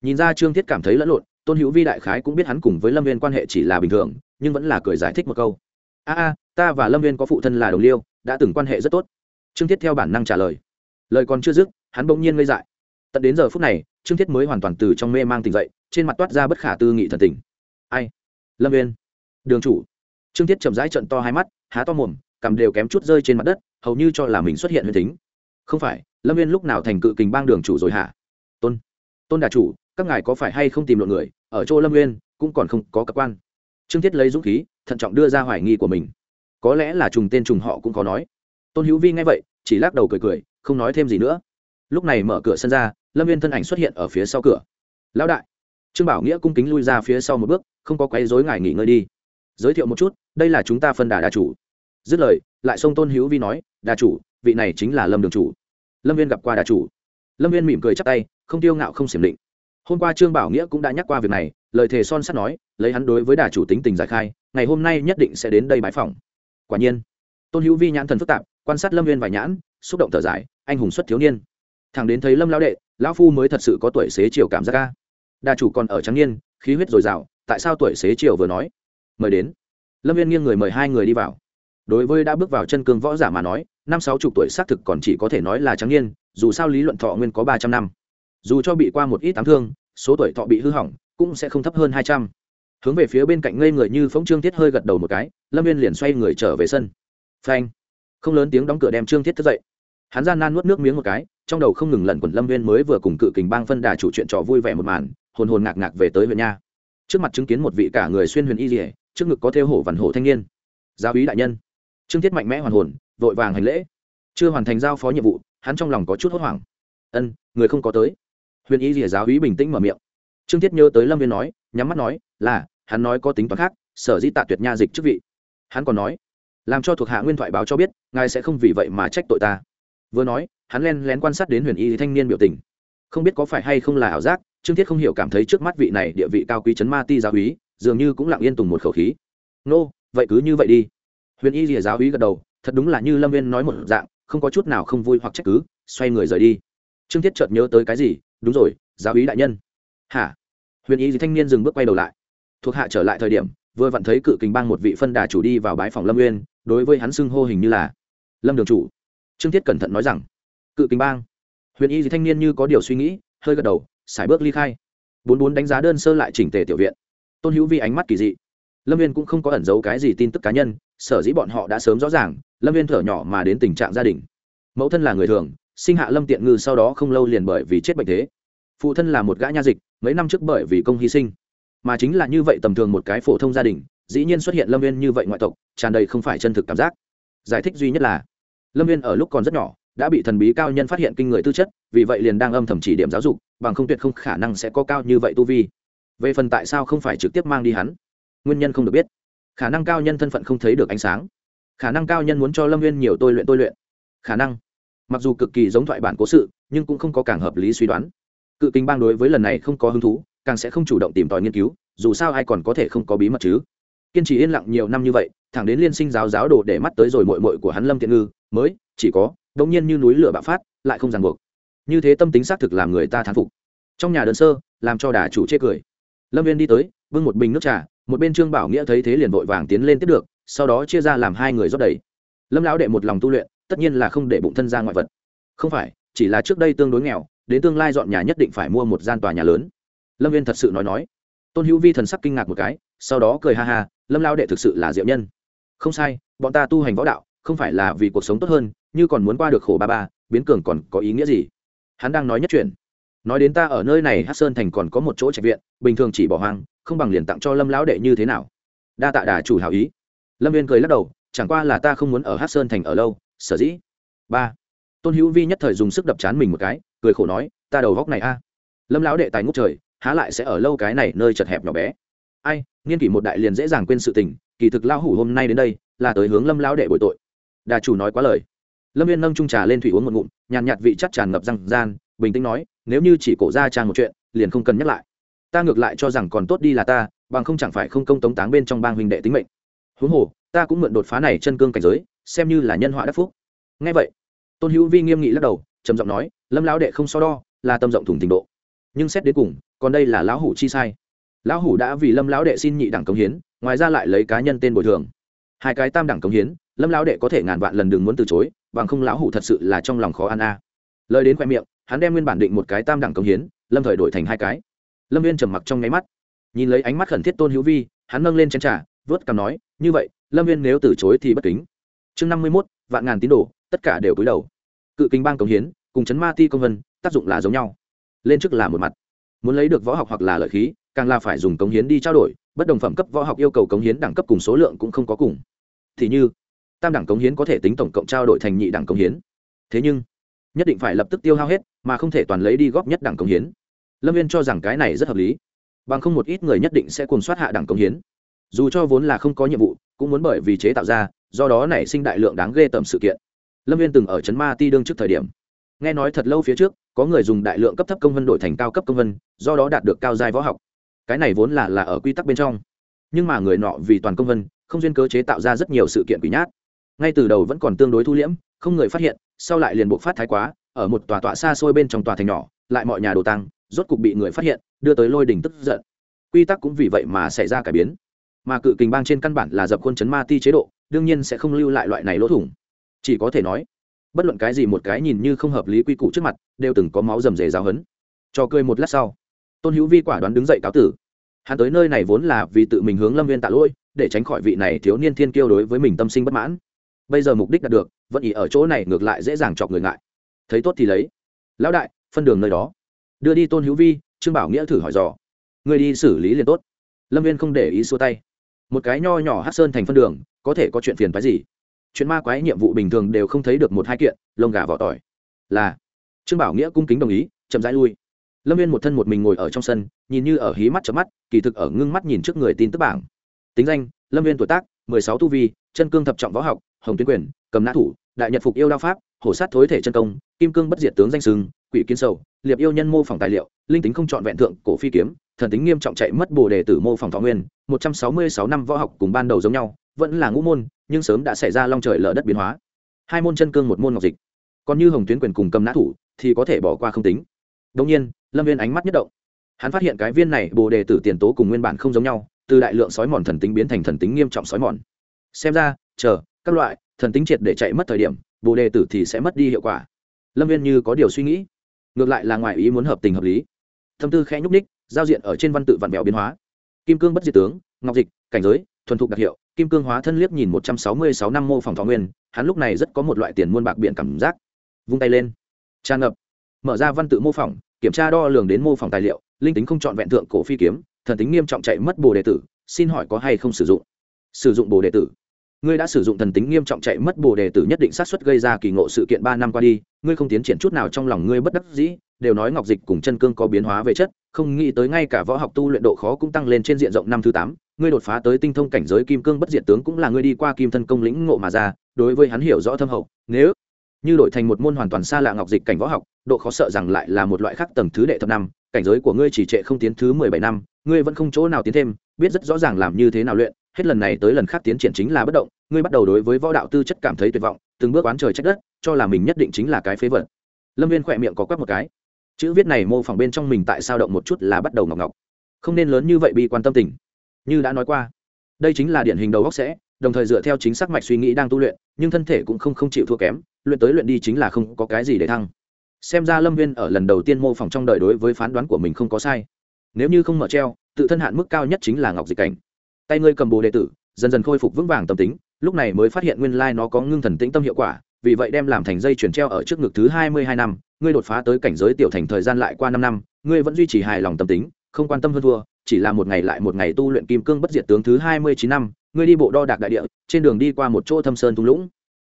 Nhìn ra trương thiết cảm thấy lẫn lộn, tôn hữu vi đại khái cũng biết hắn cùng với lâm viên quan hệ chỉ là bình thường, nhưng vẫn là cười giải thích một câu. A a, ta và lâm viên có phụ thân là đồng liêu đã từng quan hệ rất tốt. Trương thiết theo bản năng trả lời. Lời còn chưa dứt, hắn bỗng nhiên ngây dại. Tận đến giờ phút này, trương thiết mới hoàn toàn từ trong mê mang tỉnh dậy, trên mặt toát ra bất khả tư nghị thần tình. Ai? Lâm viên đường chủ. Trương thiết chậm rãi trận to hai mắt, há to mồm, cằm đều kém chút rơi trên mặt đất, hầu như cho là mình xuất hiện huyền tính. Không phải, lâm viên lúc nào thành cự kình bang đường chủ rồi hả? Tôn. Tôn đà chủ, các ngài có phải hay không tìm lộn người? Ở chỗ lâm nguyên cũng còn không có cơ quan. Trương thiết lấy dũng khí, thận trọng đưa ra hoài nghi của mình có lẽ là trùng tên trùng họ cũng có nói. Tôn hữu vi nghe vậy, chỉ lắc đầu cười cười, không nói thêm gì nữa. Lúc này mở cửa sân ra, lâm viên thân ảnh xuất hiện ở phía sau cửa. Lão đại. Trương bảo nghĩa cung kính lui ra phía sau một bước, không có quấy dối ngài nghỉ ngơi đi. Giới thiệu một chút, đây là chúng ta phân đà đà chủ. Dứt lời, lại xông tôn hữu vi nói, đà chủ, vị này chính là lâm đường chủ. Lâm viên gặp qua đà chủ. Lâm viên mỉm cười chắc tay, không tiêu ngạo không xiểm định. Hôm qua trương bảo nghĩa cũng đã nhắc qua việc này, lời thề son sắt nói, lấy hắn đối với đà chủ tính tình giải khai, ngày hôm nay nhất định sẽ đến đây bãi phòng quả nhiên, tôn hữu vi nhãn thần phức tạp, quan sát lâm viên vài nhãn, xúc động thở dài, anh hùng xuất thiếu niên. Thằng đến thấy lâm lao đệ, lão phu mới thật sự có tuổi xế chiều cảm giác ca đà chủ còn ở trắng niên, khí huyết dồi dào, tại sao tuổi xế chiều vừa nói? Mời đến. Lâm viên nghiêng người mời hai người đi vào. Đối với đã bước vào chân cương võ giả mà nói, năm sáu chục tuổi xác thực còn chỉ có thể nói là trắng niên, dù sao lý luận thọ nguyên có ba trăm năm. Dù cho bị qua một ít tám thương, số tuổi thọ bị hư hỏng, cũng sẽ không thấp hơn hai trăm hướng về phía bên cạnh ngây người như phóng trương thiết hơi gật đầu một cái, lâm viên liền xoay người trở về sân. Phanh. Không lớn tiếng đóng cửa đem trương thiết thức dậy. Hắn gian nan nuốt nước miếng một cái, trong đầu không ngừng lẩn quẩn lâm viên mới vừa cùng cự kình bang phân đà chủ chuyện trò vui vẻ một màn, hồn hồn ngạc ngạc về tới huyện nha. Trước mặt chứng kiến một vị cả người xuyên huyền y dỉa trước ngực có theo hổ vằn hổ thanh niên. Giáo úy đại nhân. Trương thiết mạnh mẽ hoàn hồn, vội vàng hành lễ. Chưa hoàn thành giao phó nhiệm vụ, hắn trong lòng có chút hốt hoảng. Ân, người không có tới. Huyền y dỉa giáo úy bình tĩnh mở miệng. Trương thiết nhớ tới lâm viên nói, nhắm mắt nói, là hắn nói có tính toán khác, sở dĩ tạ tuyệt nha dịch chức vị. Hắn còn nói, làm cho thuộc hạ nguyên thoại báo cho biết, ngài sẽ không vì vậy mà trách tội ta. Vừa nói, hắn len lén quan sát đến huyền y thanh niên biểu tình. Không biết có phải hay không là ảo giác, trương thiết không hiểu cảm thấy trước mắt vị này địa vị cao quý chấn ma ti giáo úy dường như cũng lặng yên tùng một khẩu khí. Nô, vậy cứ như vậy đi. Huyền y rìa giáo úy gật đầu, thật đúng là như lâm viên nói một dạng, không có chút nào không vui hoặc trách cứ, xoay người rời đi. Trương thiết chợt nhớ tới cái gì? Đúng rồi, giáo úy đại nhân. Hả? Huyền y thanh niên dừng bước quay đầu lại thuộc hạ trở lại thời điểm, vừa vặn thấy cự kình bang một vị phân đà chủ đi vào bãi phòng lâm nguyên đối với hắn xưng hô hình như là lâm đường chủ. Trương thiết cẩn thận nói rằng, cự kình bang. Huyền y thanh niên như có điều suy nghĩ, hơi gật đầu xài bước ly khai. Bốn bốn đánh giá đơn sơ lại chỉnh tề tiểu viện. Tôn hữu vi ánh mắt kỳ dị. Lâm viên cũng không có ẩn giấu cái gì tin tức cá nhân, sở dĩ bọn họ đã sớm rõ ràng, lâm viên thở nhỏ mà đến tình trạng gia đình. Mẫu thân là người thường, sinh hạ lâm tiện ngư sau đó không lâu liền bởi vì chết bệnh thế. Phụ thân là một gã nha dịch, mấy năm trước bởi vì công hy sinh mà chính là như vậy tầm thường một cái phổ thông gia đình, dĩ nhiên xuất hiện lâm viên như vậy ngoại tộc, tràn đầy không phải chân thực cảm giác. Giải thích duy nhất là, lâm viên ở lúc còn rất nhỏ, đã bị thần bí cao nhân phát hiện kinh người tư chất, vì vậy liền đang âm thầm chỉ điểm giáo dục, bằng không tuyệt không khả năng sẽ có cao như vậy tu vi. Về phần tại sao không phải trực tiếp mang đi hắn, nguyên nhân không được biết. Khả năng cao nhân thân phận không thấy được ánh sáng. Khả năng cao nhân muốn cho lâm viên nhiều tôi luyện tôi luyện. Khả năng. Mặc dù cực kỳ giống thoại bản cố sự, nhưng cũng không có càng hợp lý suy đoán. Cự kinh bang đối với lần này không có hứng thú càng sẽ không chủ động tìm tòi nghiên cứu, dù sao ai còn có thể không có bí mật chứ. Kiên trì yên lặng nhiều năm như vậy, thẳng đến liên sinh giáo giáo đồ để mắt tới rồi mội mội của hắn lâm thiện ngư, mới, chỉ có đống nhiên như núi lửa bạo phát, lại không ràng buộc. Như thế tâm tính xác thực làm người ta thán phục. Trong nhà đơn sơ, làm cho đà chủ chê cười. Lâm viên đi tới, bưng một bình nước trà, một bên trương bảo nghĩa thấy thế liền vội vàng tiến lên tiếp được, sau đó chia ra làm hai người rót đầy. Lâm lão đệ một lòng tu luyện, tất nhiên là không để bụng thân ra ngoại vật. Không phải, chỉ là trước đây tương đối nghèo, đến tương lai dọn nhà nhất định phải mua một gian tòa nhà lớn lâm viên thật sự nói nói. Tôn hữu vi thần sắc kinh ngạc một cái, sau đó cười ha ha, lâm lao đệ thực sự là diệu nhân. Không sai, bọn ta tu hành võ đạo, không phải là vì cuộc sống tốt hơn, như còn muốn qua được khổ ba ba, biến cường còn có ý nghĩa gì? Hắn đang nói nhất chuyện. Nói đến ta ở nơi này hát sơn thành còn có một chỗ trạch viện, bình thường chỉ bỏ hoang, không bằng liền tặng cho lâm lão đệ như thế nào? Đa tạ đà chủ hảo ý. Lâm viên cười lắc đầu, chẳng qua là ta không muốn ở hát sơn thành ở lâu, sở dĩ. Ba. Tôn hữu vi nhất thời dùng sức đập chán mình một cái, cười khổ nói, ta đầu góc này a. Lâm lão đệ tài ngốc trời há lại sẽ ở lâu cái này nơi chật hẹp nhỏ bé. Ai, nghiên kỷ một đại liền dễ dàng quên sự tình, kỳ thực lão hủ hôm nay đến đây, là tới hướng lâm lão đệ bội tội. Đà chủ nói quá lời. Lâm viên nâng trung trà lên thủy uống một ngụm, nhàn nhạt vị chắc tràn ngập răng gian, bình tĩnh nói, nếu như chỉ cổ ra trang một chuyện, liền không cần nhắc lại. Ta ngược lại cho rằng còn tốt đi là ta, bằng không chẳng phải không công tống táng bên trong bang huynh đệ tính mệnh. Huống hồ, ta cũng mượn đột phá này chân cương cảnh giới, xem như là nhân họa đắc phúc. Ngay vậy, tôn hữu vi nghiêm nghị lắc đầu, trầm giọng nói, lâm lão đệ không so đo, là tâm rộng thủng tình độ nhưng xét đến cùng, còn đây là lão hủ chi sai. Lão hủ đã vì lâm lão đệ xin nhị đẳng công hiến, ngoài ra lại lấy cá nhân tên bồi thường. Hai cái tam đẳng công hiến, lâm lão đệ có thể ngàn vạn lần đừng muốn từ chối, bằng không lão hủ thật sự là trong lòng khó ăn a. Lời đến khoe miệng, hắn đem nguyên bản định một cái tam đẳng công hiến, lâm thời đổi thành hai cái. Lâm viên trầm mặc trong nháy mắt, nhìn lấy ánh mắt khẩn thiết tôn hữu vi, hắn nâng lên chén trà, vớt cằm nói, như vậy, lâm viên nếu từ chối thì bất kính. Chương năm mươi mốt, vạn ngàn tín đồ, tất cả đều cúi đầu. Cự kinh bang công hiến, cùng chấn ma ti công vân, tác dụng là giống nhau lên chức là một mặt. Muốn lấy được võ học hoặc là lợi khí, càng là phải dùng cống hiến đi trao đổi, bất đồng phẩm cấp võ học yêu cầu cống hiến đẳng cấp cùng số lượng cũng không có cùng. Thì như, tam đẳng cống hiến có thể tính tổng cộng trao đổi thành nhị đẳng cống hiến. Thế nhưng, nhất định phải lập tức tiêu hao hết, mà không thể toàn lấy đi góp nhất đẳng cống hiến. Lâm viên cho rằng cái này rất hợp lý. Bằng không một ít người nhất định sẽ cùng soát hạ đẳng cống hiến. Dù cho vốn là không có nhiệm vụ, cũng muốn bởi vì chế tạo ra, do đó nảy sinh đại lượng đáng ghê tởm sự kiện. Lâm viên từng ở trấn ma ti đương trước thời điểm. Nghe nói thật lâu phía trước có người dùng đại lượng cấp thấp công vân đổi thành cao cấp công vân, do đó đạt được cao giai võ học. Cái này vốn là là ở quy tắc bên trong. Nhưng mà người nọ vì toàn công vân, không duyên cơ chế tạo ra rất nhiều sự kiện quỷ nhát. Ngay từ đầu vẫn còn tương đối thu liễm, không người phát hiện, sau lại liền buộc phát thái quá, ở một tòa tọa xa xôi bên trong tòa thành nhỏ, lại mọi nhà đồ tăng, rốt cục bị người phát hiện, đưa tới lôi đỉnh tức giận. Quy tắc cũng vì vậy mà xảy ra cải biến. Mà cự kình bang trên căn bản là dập khuôn chấn ma ti chế độ, đương nhiên sẽ không lưu lại loại này lỗ thủng. Chỉ có thể nói bất luận cái gì một cái nhìn như không hợp lý quy củ trước mặt, đều từng có máu rầm rề giáo hấn cho cười một lát sau, tôn hữu vi quả đoán đứng dậy cáo tử. Hắn tới nơi này vốn là vì tự mình hướng lâm viên tạ lỗi, để tránh khỏi vị này thiếu niên thiên kiêu đối với mình tâm sinh bất mãn. Bây giờ mục đích đạt được, vẫn ý ở chỗ này ngược lại dễ dàng chọc người ngại. Thấy tốt thì lấy. Lão đại, phân đường nơi đó. Đưa đi tôn hữu vi, trương bảo nghĩa thử hỏi dò. Người đi xử lý liền tốt. Lâm viên không để ý xua tay. Một cái nho nhỏ hát sơn thành phân đường, có thể có chuyện phiền phái gì? Chuyện ma quái nhiệm vụ bình thường đều không thấy được một hai kiện, lông gà vỏ tỏi. Là, trương bảo nghĩa cung kính đồng ý, chậm rãi lui. Lâm viên một thân một mình ngồi ở trong sân, nhìn như ở hí mắt chớp mắt, kỳ thực ở ngưng mắt nhìn trước người tin tức bảng. Tính danh, lâm viên tuổi tác, mười sáu tu vi, chân cương thập trọng võ học, hồng tuyến quyền, cầm nã thủ, đại nhật phục yêu đao pháp, hổ sát thối thể chân công, kim cương bất diệt tướng danh sừng, quỷ kiến sầu, liệp yêu nhân mô phỏng tài liệu, linh tính không chọn vẹn thượng, cổ phi kiếm, thần tính nghiêm trọng chạy mất bồ đề tử mô phỏng thọ nguyên, một trăm sáu mươi sáu năm võ học cùng ban đầu giống nhau, vẫn là ngũ môn nhưng sớm đã xảy ra long trời lở đất biến hóa. Hai môn chân cương một môn ngọc dịch. Còn như hồng tuyến quyền cùng cầm nã thủ thì có thể bỏ qua không tính. Đông nhiên, lâm viên ánh mắt nhất động. Hắn phát hiện cái viên này, bồ đề tử tiền tố cùng nguyên bản không giống nhau, từ đại lượng sói mòn thần tính biến thành thần tính nghiêm trọng sói mòn. Xem ra, chờ, các loại thần tính triệt để chạy mất thời điểm, bồ đề tử thì sẽ mất đi hiệu quả. Lâm viên như có điều suy nghĩ. Ngược lại là ngoài ý muốn hợp tình hợp lý. Thâm tư khẽ nhúc ních giao diện ở trên văn tự vạn vẹo biến hóa. Kim cương bất diệt tướng, ngọc dịch, cảnh giới, thuần thục đặc hiệu kim cương hóa thân liếc nhìn một trăm sáu mươi sáu năm mô phỏng thọ nguyên, hắn lúc này rất có một loại tiền muôn bạc biện cảm giác. Vung tay lên. Tràn ngập. Mở ra văn tự mô phỏng, kiểm tra đo lường đến mô phỏng tài liệu, linh tính không chọn vẹn thượng cổ phi kiếm, thần tính nghiêm trọng chạy mất bồ đề tử, xin hỏi có hay không sử dụng? Sử dụng bồ đề tử. Ngươi đã sử dụng thần tính nghiêm trọng chạy mất bồ đề tử nhất định sát suất gây ra kỳ ngộ sự kiện ba năm qua đi, ngươi không tiến triển chút nào trong lòng ngươi bất đắc dĩ, đều nói ngọc dịch cùng chân cương có biến hóa về chất, không nghĩ tới ngay cả võ học tu luyện độ khó cũng tăng lên trên diện rộng năm thứ tám ngươi đột phá tới tinh thông cảnh giới kim cương bất diệt tướng cũng là ngươi đi qua kim thân công lĩnh ngộ mà ra, đối với hắn hiểu rõ thâm hậu. Nếu như đổi thành một môn hoàn toàn xa lạ ngọc dịch cảnh võ học, độ khó sợ rằng lại là một loại khác tầng thứ đệ thập năm, cảnh giới của ngươi chỉ trệ không tiến thứ mười bảy năm, ngươi vẫn không chỗ nào tiến thêm, biết rất rõ ràng làm như thế nào luyện, hết lần này tới lần khác tiến triển chính là bất động, ngươi bắt đầu đối với võ đạo tư chất cảm thấy tuyệt vọng, từng bước oán trời trách đất, cho là mình nhất định chính là cái phế vật. Lâm viên khỏe miệng có quắc một cái. Chữ viết này mô phỏng bên trong mình tại sao động một chút là bắt đầu ngọc ngọc. Không nên lớn như vậy bị quan tâm tình như đã nói qua. Đây chính là điển hình đầu góc sẽ, đồng thời dựa theo chính xác mạch suy nghĩ đang tu luyện, nhưng thân thể cũng không không chịu thua kém, luyện tới luyện đi chính là không có cái gì để thăng. Xem ra lâm viên ở lần đầu tiên mô phỏng trong đời đối với phán đoán của mình không có sai. Nếu như không mở treo, tự thân hạn mức cao nhất chính là ngọc dịch cảnh. Tay ngươi cầm bồ đệ tử, dần dần khôi phục vững vàng tâm tính, lúc này mới phát hiện nguyên lai nó có ngưng thần tĩnh tâm hiệu quả, vì vậy đem làm thành dây chuyển treo ở trước ngực thứ hai mươi hai năm, ngươi đột phá tới cảnh giới tiểu thành thời gian lại qua năm năm, ngươi vẫn duy trì hài lòng tâm tính, không quan tâm hơn thua chỉ là một ngày lại một ngày tu luyện kim cương bất diệt tướng thứ hai mươi chín năm, ngươi đi bộ đo đạc đại địa, trên đường đi qua một chỗ thâm sơn thung lũng.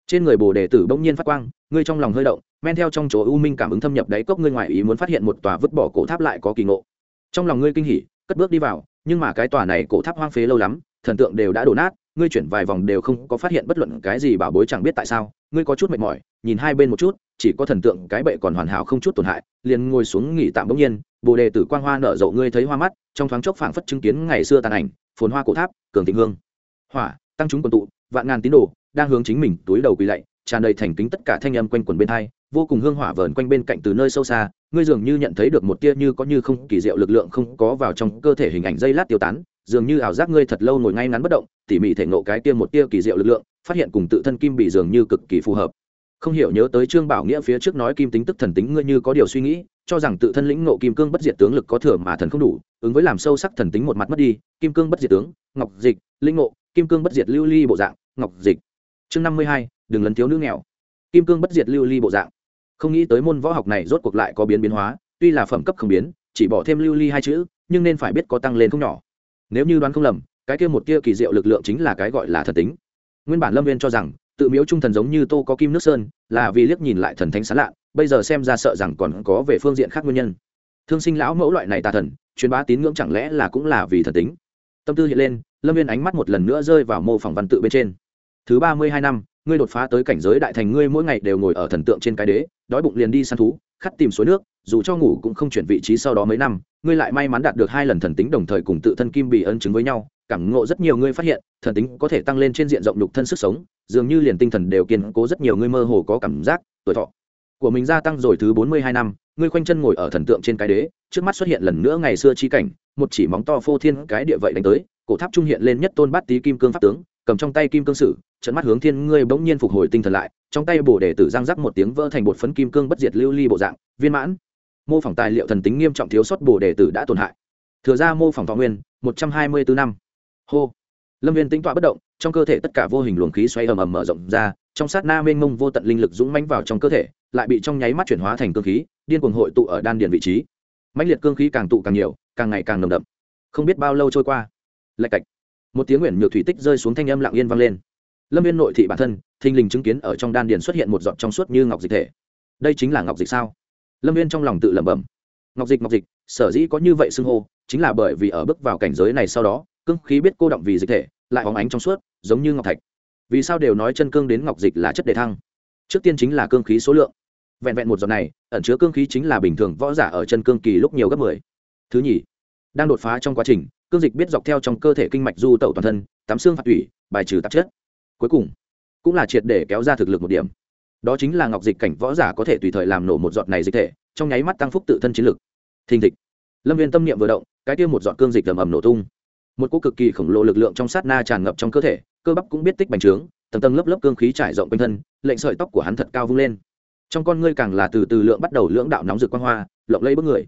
Trên người bồ đề tử bỗng nhiên phát quang, ngươi trong lòng hơi động, men theo trong chỗ u minh cảm ứng thâm nhập đáy cốc ngươi ngoại ý muốn phát hiện một tòa vứt bỏ cổ tháp lại có kỳ ngộ. Trong lòng ngươi kinh hỉ, cất bước đi vào, nhưng mà cái tòa này cổ tháp hoang phế lâu lắm, thần tượng đều đã đổ nát ngươi chuyển vài vòng đều không có phát hiện bất luận cái gì bảo bối chẳng biết tại sao, ngươi có chút mệt mỏi, nhìn hai bên một chút, chỉ có thần tượng cái bệ còn hoàn hảo không chút tổn hại, liền ngồi xuống nghỉ tạm bỗng nhiên, bồ đề tử quang hoa nở rộ ngươi thấy hoa mắt, trong thoáng chốc phảng phất chứng kiến ngày xưa tàn ảnh, phồn hoa cổ tháp, cường thịnh hương. Hỏa, tăng chúng quần tụ, vạn ngàn tín đồ, đang hướng chính mình túi đầu quỳ lạy, tràn đầy thành kính tất cả thanh âm quanh quần bên hai, vô cùng hương hỏa vờn quanh bên cạnh từ nơi sâu xa, ngươi dường như nhận thấy được một tia như có như không kỳ diệu lực lượng không có vào trong cơ thể hình ảnh dây lát tiêu tán dường như ảo giác ngươi thật lâu ngồi ngay ngắn bất động, tỉ mỉ thể nộ cái tiêm một tia kỳ diệu lực lượng, phát hiện cùng tự thân kim bị dường như cực kỳ phù hợp. Không hiểu nhớ tới trương bảo nghĩa phía trước nói kim tính tức thần tính ngươi như có điều suy nghĩ, cho rằng tự thân lĩnh ngộ kim cương bất diệt tướng lực có thừa mà thần không đủ, ứng với làm sâu sắc thần tính một mặt mất đi, kim cương bất diệt tướng, ngọc dịch, lĩnh ngộ, kim cương bất diệt lưu ly bộ dạng, ngọc dịch. Chương năm mươi hai, đừng lấn thiếu nữ nghèo. Kim cương bất diệt lưu ly bộ dạng. Không nghĩ tới môn võ học này rốt cuộc lại có biến biến hóa, tuy là phẩm cấp không biến, chỉ bỏ thêm lưu ly hai chữ, nhưng nên phải biết có tăng lên không nhỏ nếu như đoán không lầm, cái kia một kia kỳ diệu lực lượng chính là cái gọi là thần tính. Nguyên bản lâm viên cho rằng, tự miếu trung thần giống như tô có kim nước sơn, là vì liếc nhìn lại thần thánh sán lạ, bây giờ xem ra sợ rằng còn có về phương diện khác nguyên nhân. Thương sinh lão mẫu loại này tà thần, truyền bá tín ngưỡng chẳng lẽ là cũng là vì thần tính? Tâm tư hiện lên, lâm viên ánh mắt một lần nữa rơi vào mô phỏng văn tự bên trên. Thứ ba mươi hai năm, ngươi đột phá tới cảnh giới đại thành, ngươi mỗi ngày đều ngồi ở thần tượng trên cái đế, đói bụng liền đi săn thú khắt tìm suối nước, dù cho ngủ cũng không chuyển vị trí sau đó mấy năm, ngươi lại may mắn đạt được hai lần thần tính đồng thời cùng tự thân kim bị ân chứng với nhau, cảm ngộ rất nhiều ngươi phát hiện, thần tính có thể tăng lên trên diện rộng nhục thân sức sống, dường như liền tinh thần đều kiên cố rất nhiều ngươi mơ hồ có cảm giác, tuổi thọ của mình gia tăng rồi thứ bốn mươi hai năm, ngươi khoanh chân ngồi ở thần tượng trên cái đế, trước mắt xuất hiện lần nữa ngày xưa chi cảnh, một chỉ móng to phô thiên cái địa vậy đánh tới, cổ tháp trung hiện lên nhất tôn bát tý kim cương pháp tướng, cầm trong tay kim cương sử, trận mắt hướng thiên ngươi bỗng nhiên phục hồi tinh thần lại trong tay bổ để tử giang rắc một tiếng vỡ thành bột phấn kim cương bất diệt lưu ly bộ dạng, viên mãn. Mô phỏng tài liệu thần tính nghiêm trọng thiếu sót bổ đề tử đã tổn hại. Thừa ra mô phỏng thọ nguyên, một trăm hai mươi bốn năm. Hô. Lâm viên tính tọa bất động, trong cơ thể tất cả vô hình luồng khí xoay ầm ầm mở rộng ra, trong sát na mênh mông vô tận linh lực dũng mãnh vào trong cơ thể, lại bị trong nháy mắt chuyển hóa thành cương khí, điên cuồng hội tụ ở đan điền vị trí. Mãnh liệt cương khí càng tụ càng nhiều, càng ngày càng nồng đậm. Không biết bao lâu trôi qua. Lạch cạch. Một tiếng nguyện nhược thủy tích rơi xuống thanh âm lặng yên vang lên. Lâm viên nội thị bản thân thình lình chứng kiến ở trong đan điền xuất hiện một giọt trong suốt như ngọc dịch thể. Đây chính là ngọc dịch sao? Lâm viên trong lòng tự lẩm bẩm. Ngọc dịch ngọc dịch, sở dĩ có như vậy xưng hô, chính là bởi vì ở bước vào cảnh giới này sau đó, cương khí biết cô động vì dịch thể, lại hóng ánh trong suốt, giống như ngọc thạch. Vì sao đều nói chân cương đến ngọc dịch là chất đề thăng? Trước tiên chính là cương khí số lượng. Vẹn vẹn một giọt này, ẩn chứa cương khí chính là bình thường võ giả ở chân cương kỳ lúc nhiều gấp mười. Thứ nhì, đang đột phá trong quá trình, cương dịch biết dọc theo trong cơ thể kinh mạch du tẩu toàn thân, tắm xương phạt thủy bài trừ tạp chất. Cuối cùng cũng là triệt để kéo ra thực lực một điểm. Đó chính là ngọc dịch cảnh võ giả có thể tùy thời làm nổ một giọt này dịch thể, trong nháy mắt tăng phúc tự thân chiến lực. Thình thịch. Lâm viên tâm niệm vừa động, cái tiêu một giọt cương dịch ầm ầm nổ tung. Một cô cực kỳ khổng lồ lực lượng trong sát na tràn ngập trong cơ thể, cơ bắp cũng biết tích bành trướng, tầng tầng lớp lớp cương khí trải rộng quanh thân, lệnh sợi tóc của hắn thật cao vung lên. Trong con ngươi càng là từ từ lượng bắt đầu lưỡng đạo nóng rực quang hoa, lộng lây bước người.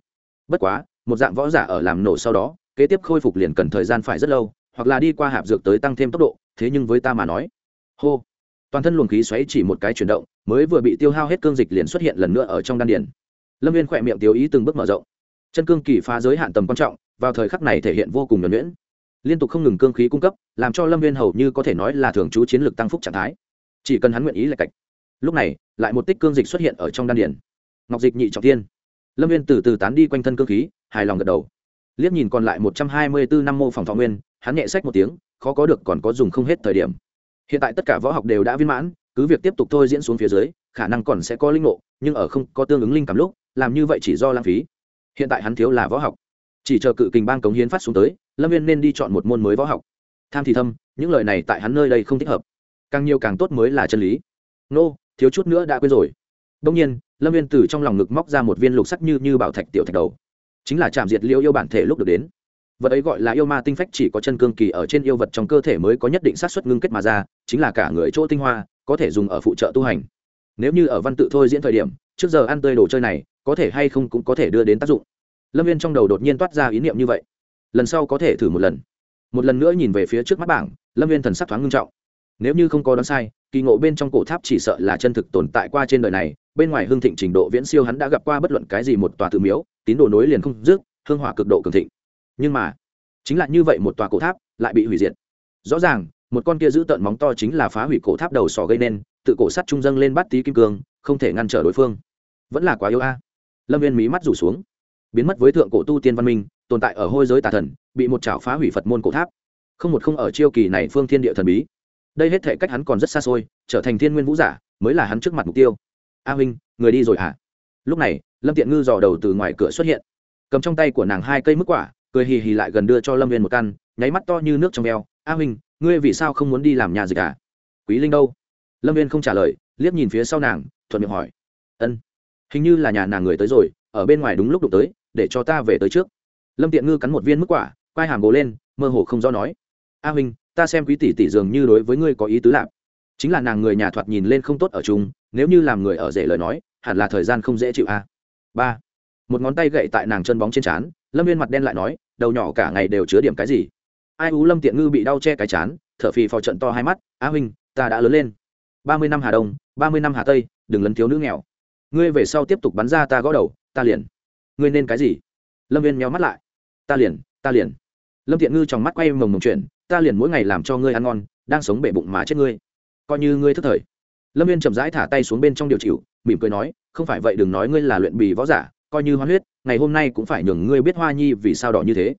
Bất quá, một dạng võ giả ở làm nổ sau đó, kế tiếp khôi phục liền cần thời gian phải rất lâu, hoặc là đi qua hạp dược tới tăng thêm tốc độ, thế nhưng với ta mà nói, hô toàn thân luồng khí xoáy chỉ một cái chuyển động, mới vừa bị tiêu hao hết cương dịch liền xuất hiện lần nữa ở trong đan điền. Lâm viên khỏe miệng tiêu ý từng bước mở rộng. Chân cương kỳ phá giới hạn tầm quan trọng, vào thời khắc này thể hiện vô cùng nhuẩn nhuyễn. Liên tục không ngừng cương khí cung cấp, làm cho lâm viên hầu như có thể nói là thường trú chiến lược tăng phúc trạng thái. Chỉ cần hắn nguyện ý là cạch. Lúc này, lại một tích cương dịch xuất hiện ở trong đan điền. Ngọc dịch nhị trọng tiên lâm viên từ từ tán đi quanh thân cương khí, hài lòng gật đầu. Liếc nhìn còn lại một trăm hai mươi bốn năm mô phòng thọ nguyên, hắn nhẹ sách một tiếng, khó có được còn có dùng không hết thời điểm hiện tại tất cả võ học đều đã viên mãn, cứ việc tiếp tục thôi diễn xuống phía dưới, khả năng còn sẽ có linh ngộ, nhưng ở không có tương ứng linh cảm lúc, làm như vậy chỉ do lãng phí. Hiện tại hắn thiếu là võ học. Chỉ chờ cự kình bang cống hiến phát xuống tới, lâm viên nên đi chọn một môn mới võ học. Tham thì thâm, những lời này tại hắn nơi đây không thích hợp. Càng nhiều càng tốt mới là chân lý. Nô, thiếu chút nữa đã quên rồi. Đông nhiên, lâm viên từ trong lòng ngực móc ra một viên lục sắc như như bảo thạch tiểu thạch đầu. Chính là chạm diệt liêu yêu bản thể lúc được đến vật ấy gọi là yêu ma tinh phách chỉ có chân cương kỳ ở trên yêu vật trong cơ thể mới có nhất định sát xuất ngưng kết mà ra, chính là cả người chỗ tinh hoa, có thể dùng ở phụ trợ tu hành. Nếu như ở văn tự thôi diễn thời điểm, trước giờ ăn tươi đồ chơi này, có thể hay không cũng có thể đưa đến tác dụng. Lâm viên trong đầu đột nhiên toát ra ý niệm như vậy. Lần sau có thể thử một lần. Một lần nữa nhìn về phía trước mắt bảng, lâm viên thần sắc thoáng ngưng trọng. Nếu như không có đoán sai, kỳ ngộ bên trong cổ tháp chỉ sợ là chân thực tồn tại qua trên đời này, bên ngoài hương thịnh trình độ viễn siêu hắn đã gặp qua bất luận cái gì một tòa tự miếu, tín đồ nối liền không dứt, hương hỏa cực độ cường thịnh nhưng mà, chính là như vậy một tòa cổ tháp lại bị hủy diệt. Rõ ràng, một con kia giữ tợn móng to chính là phá hủy cổ tháp đầu sỏ gây nên, tự cổ sắt trung dâng lên bắt tí kim cương, không thể ngăn trở đối phương. Vẫn là quá yếu a. Lâm viên mí mắt rủ xuống. Biến mất với thượng cổ tu tiên văn minh, tồn tại ở hôi giới tà thần, bị một chảo phá hủy phật môn cổ tháp. Không một không ở chiêu kỳ này phương thiên địa thần bí. Đây hết thể cách hắn còn rất xa xôi, trở thành thiên nguyên vũ giả, mới là hắn trước mặt mục tiêu. A huynh, người đi rồi hả? À? lúc này, lâm tiện ngư dò đầu từ ngoài cửa xuất hiện. Cầm trong tay của nàng hai cây mức quả cười hì hì lại gần đưa cho lâm viên một căn, nháy mắt to như nước trong veo a huynh, ngươi vì sao không muốn đi làm nhà dịch à? Quý linh đâu? Lâm viên không trả lời, liếc nhìn phía sau nàng, thuận miệng hỏi. Ân, hình như là nhà nàng người tới rồi, ở bên ngoài đúng lúc đụng tới, để cho ta về tới trước. Lâm tiện ngư cắn một viên mức quả quai hàm gồ lên, mơ hồ không do nói. A huynh, ta xem quý tỷ tỷ dường như đối với ngươi có ý tứ lạp chính là nàng người nhà thoạt nhìn lên không tốt ở chung, nếu như làm người ở rể lời nói, hẳn là thời gian không dễ chịu a. Ba, một ngón tay gậy tại nàng chân bóng trên trán, lâm viên mặt đen lại nói đầu nhỏ cả ngày đều chứa điểm cái gì? Ai ú lâm tiện ngư bị đau che cái chán, thở phì phò trận to hai mắt á huynh, ta đã lớn lên. Ba mươi năm hà đông, ba mươi năm hà tây, đừng lấn thiếu nữ nghèo. Ngươi về sau tiếp tục bắn ra ta gõ đầu, ta liền. Ngươi nên cái gì? Lâm viên méo mắt lại. Ta liền ta liền. Lâm thiện ngư trong mắt quay mồng mồng chuyện ta liền mỗi ngày làm cho ngươi ăn ngon, đang sống bể bụng mà chết ngươi. Coi như ngươi thức thời. Lâm viên chậm rãi thả tay xuống bên trong điều chịu mỉm cười nói, không phải vậy đừng nói ngươi là luyện bì võ giả, coi như hoán huyết ngày hôm nay cũng phải nhường ngươi biết hoa nhi vì sao đỏ như thế.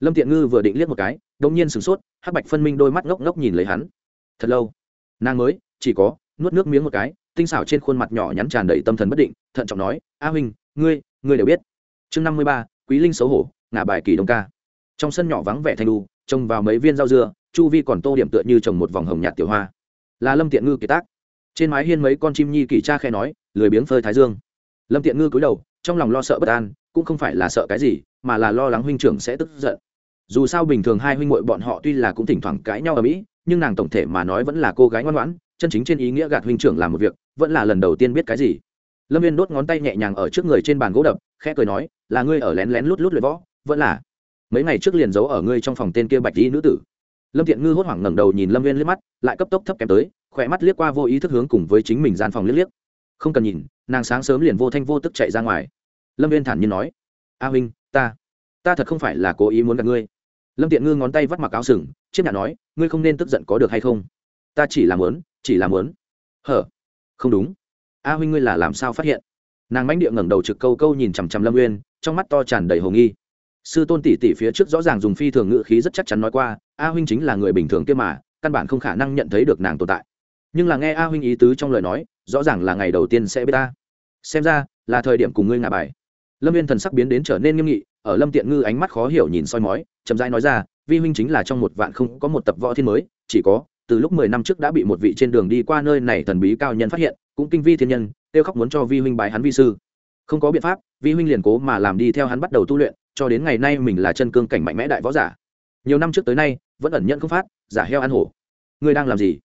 Lâm thiện ngư vừa định liếc một cái đông nhiên sửng sốt, hắc bạch phân minh đôi mắt ngốc ngốc nhìn lấy hắn. Thật lâu. Nàng mới, chỉ có, nuốt nước miếng một cái, tinh xảo trên khuôn mặt nhỏ nhắn tràn đầy tâm thần bất định, thận trọng nói, a huynh, ngươi ngươi đều biết. Chương năm mươi ba, quý linh xấu hổ, ngả bài kỳ đông ca. Trong sân nhỏ vắng vẻ thanh đu, trông vào mấy viên rau dưa, chu vi còn tô điểm tựa như trồng một vòng hồng nhạt tiểu hoa. Là lâm tiện ngư kiệt tác. Trên mái hiên mấy con chim nhi kỳ cha khe nói, lười biếng phơi thái dương. Lâm tiện ngư cúi đầu, trong lòng lo sợ bất an cũng không phải là sợ cái gì, mà là lo lắng huynh trưởng sẽ tức giận. Dù sao bình thường hai huynh muội bọn họ tuy là cũng thỉnh thoảng cãi nhau ở mỹ, nhưng nàng tổng thể mà nói vẫn là cô gái ngoan ngoãn, chân chính trên ý nghĩa gạt huynh trưởng làm một việc, vẫn là lần đầu tiên biết cái gì. Lâm viên đốt ngón tay nhẹ nhàng ở trước người trên bàn gỗ đập, khẽ cười nói, là ngươi ở lén lén lút lút luyện võ, vẫn là mấy ngày trước liền giấu ở ngươi trong phòng tên kia bạch y nữ tử. Lâm thiện ngư hốt hoảng ngẩng đầu nhìn lâm viên liếc mắt, lại cấp tốc thấp kém tới, khỏe mắt liếc qua vô ý thức hướng cùng với chính mình gian phòng liếc liếc. Không cần nhìn, nàng sáng sớm liền vô thanh vô tức chạy ra ngoài lâm viên thản nhiên nói, a huynh, ta ta thật không phải là cố ý muốn gặp ngươi. Lâm tiện ngư ngón tay vắt mặc áo sừng, chiếc nhà nói, ngươi không nên tức giận có được hay không? Ta chỉ làm lớn chỉ làm lớn hở, không đúng. A huynh ngươi là làm sao phát hiện? Nàng mánh địa ngẩng đầu trực câu câu nhìn chằm chằm lâm uyên, trong mắt to tràn đầy hồ nghi. Sư tôn tỷ tỷ phía trước rõ ràng dùng phi thường ngữ khí rất chắc chắn nói qua, a huynh chính là người bình thường kia mà, căn bản không khả năng nhận thấy được nàng tồn tại. Nhưng là nghe a huynh ý tứ trong lời nói, rõ ràng là ngày đầu tiên sẽ biết ta. Xem ra, là thời điểm cùng ngươi ngả bài lâm viên thần sắc biến đến trở nên nghiêm nghị, ở lâm tiện ngư ánh mắt khó hiểu nhìn soi mói, chậm rãi nói ra, vi huynh chính là trong một vạn không có một tập võ thiên mới, chỉ có, từ lúc mười năm trước đã bị một vị trên đường đi qua nơi này thần bí cao nhân phát hiện, cũng kinh vi thiên nhân, kêu khóc muốn cho vi huynh bái hắn vi sư. Không có biện pháp, vi huynh liền cố mà làm đi theo hắn bắt đầu tu luyện, cho đến ngày nay mình là chân cương cảnh mạnh mẽ đại võ giả. Nhiều năm trước tới nay, vẫn ẩn nhận không phát, giả heo ăn hổ. Ngươi đang làm gì?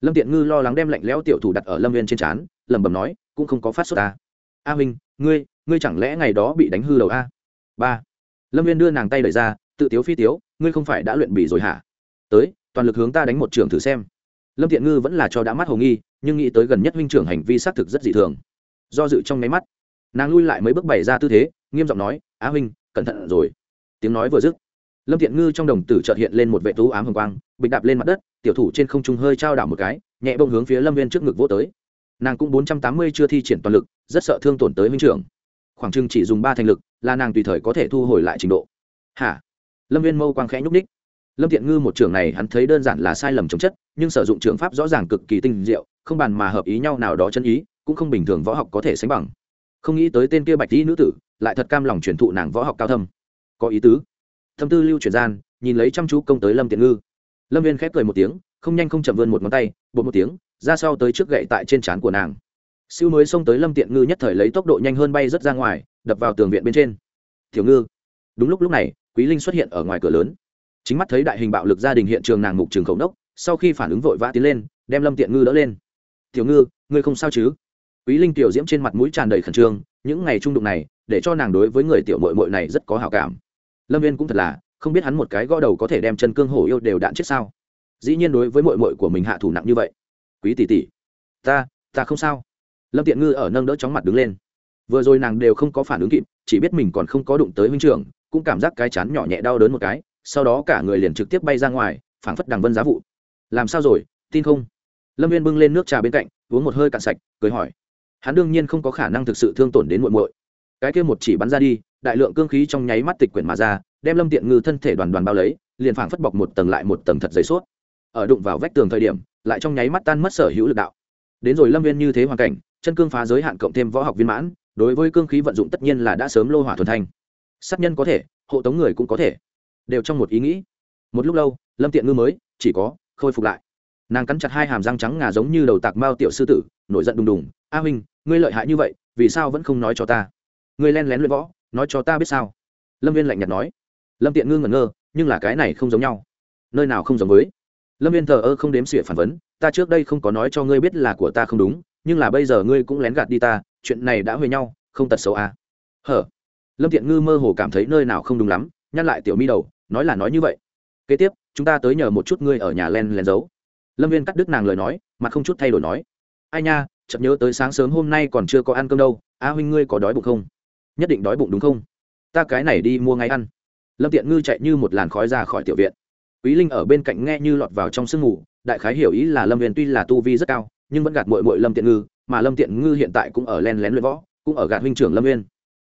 Lâm tiện ngư lo lắng đem lạnh lẽo tiểu thủ đặt ở lâm viên trên trán, lẩm bẩm nói, cũng không có phát xuất ta. A huynh, ngươi ngươi chẳng lẽ ngày đó bị đánh hư đầu a? Ba. Lâm viên đưa nàng tay đẩy ra, tự tiếu phi tiếu, ngươi không phải đã luyện bỉ rồi hả? Tới, toàn lực hướng ta đánh một trường thử xem. Lâm thiện ngư vẫn là cho đã mắt hồ nghi, nhưng nghĩ tới gần nhất huynh trưởng hành vi xác thực rất dị thường. Do dự trong nháy mắt, nàng lui lại mấy bước bày ra tư thế, nghiêm giọng nói, á huynh, cẩn thận rồi. Tiếng nói vừa dứt, lâm thiện ngư trong đồng tử trợt hiện lên một vệ tú ám hồng quang, bịch đạp lên mặt đất, tiểu thủ trên không trung hơi trao đảo một cái, nhẹ bông hướng phía lâm viên trước ngực vỗ tới. Nàng cũng bốn trăm tám mươi chưa thi triển toàn lực, rất sợ thương tổn tới huynh trưởng khoảng chừng chỉ dùng ba thành lực, là nàng tùy thời có thể thu hồi lại trình độ. Hả? Lâm viên mâu quang khẽ nhúc ních lâm thiện ngư một trường này hắn thấy đơn giản là sai lầm chống chất, nhưng sử dụng trường pháp rõ ràng cực kỳ tinh diệu, không bàn mà hợp ý nhau nào đó chân ý, cũng không bình thường võ học có thể sánh bằng. Không nghĩ tới tên kia bạch tỷ nữ tử, lại thật cam lòng truyền thụ nàng võ học cao thâm. Có ý tứ. Thâm tư lưu truyền gian, nhìn lấy chăm chú công tới lâm tiện ngư. Lâm viên khép cười một tiếng, không nhanh không chậm vươn một ngón tay, bột một tiếng, ra sau tới trước gậy tại trên trán của nàng siêu mới xông tới lâm tiện ngư nhất thời lấy tốc độ nhanh hơn bay rất ra ngoài, đập vào tường viện bên trên. Tiểu ngư. Đúng lúc lúc này, quý linh xuất hiện ở ngoài cửa lớn. Chính mắt thấy đại hình bạo lực gia đình hiện trường nàng mục trường khẩu đốc sau khi phản ứng vội vã tiến lên, đem lâm tiện ngư đỡ lên. Tiểu ngư, ngươi không sao chứ? Quý linh tiểu diễm trên mặt mũi tràn đầy khẩn trương, những ngày trung đụng này, để cho nàng đối với người tiểu mội mội này rất có hào cảm. Lâm viên cũng thật là, không biết hắn một cái gõ đầu có thể đem chân cương hổ yêu đều đạn chết sao? Dĩ nhiên đối với mội mội của mình hạ thủ nặng như vậy. Quý tỷ tỷ, ta ta không sao lâm tiện ngư ở nâng đỡ chóng mặt đứng lên. Vừa rồi nàng đều không có phản ứng kịp, chỉ biết mình còn không có đụng tới huynh trưởng, cũng cảm giác cái chán nhỏ nhẹ đau đớn một cái, sau đó cả người liền trực tiếp bay ra ngoài, phảng phất đằng vân giá vụ. Làm sao rồi, tin không? Lâm viên bưng lên nước trà bên cạnh, uống một hơi cạn sạch, cười hỏi. Hắn đương nhiên không có khả năng thực sự thương tổn đến muộn muội. Cái kia một chỉ bắn ra đi, đại lượng cương khí trong nháy mắt tịch quyển mà ra, đem lâm tiện ngư thân thể đoàn đoàn bao lấy, liền phảng phất bọc một tầng lại một tầng thật dày suốt. Ở đụng vào vách tường thời điểm, lại trong nháy mắt tan mất sở hữu lực đạo. Đến rồi lâm viên như thế hoàn cảnh chân cương phá giới hạn cộng thêm võ học viên mãn, đối với cương khí vận dụng tất nhiên là đã sớm lô hỏa thuần thanh. Sát nhân có thể, hộ tống người cũng có thể. Đều trong một ý nghĩ. Một lúc lâu, lâm tiện ngư mới, chỉ có, khôi phục lại. Nàng cắn chặt hai hàm răng trắng ngà giống như đầu tạc mao tiểu sư tử, nổi giận đùng đùng. A huynh, ngươi lợi hại như vậy, vì sao vẫn không nói cho ta? Ngươi len lén luyện võ, nói cho ta biết sao? Lâm viên lạnh nhạt nói. Lâm tiện ngư ngẩn ngơ, nhưng là cái này không giống nhau. Nơi nào không giống với? Lâm viên thờ ơ không đếm xỉa phản vấn. Ta trước đây không có nói cho ngươi biết là của ta không đúng nhưng là bây giờ ngươi cũng lén gạt đi ta, chuyện này đã huề nhau, không tật xấu à. hở. Lâm tiện ngư mơ hồ cảm thấy nơi nào không đúng lắm nhắc lại tiểu mi đầu, nói là nói như vậy. Kế tiếp, chúng ta tới nhờ một chút ngươi ở nhà len lén giấu. Lâm viên cắt đứt nàng lời nói mà không chút thay đổi nói. Ai nha, chợt nhớ tới sáng sớm hôm nay còn chưa có ăn cơm đâu, a huynh ngươi có đói bụng không? Nhất định đói bụng đúng không? Ta cái này đi mua ngay ăn. Lâm tiện ngư chạy như một làn khói ra khỏi tiểu viện. Quý linh ở bên cạnh nghe như lọt vào trong sương ngủ đại khái hiểu ý là lâm viên tuy là tu vi rất cao nhưng vẫn gạt mội mội lâm tiện ngư, mà lâm tiện ngư hiện tại cũng ở len lén luyện võ, cũng ở gạt huynh trưởng lâm Nguyên.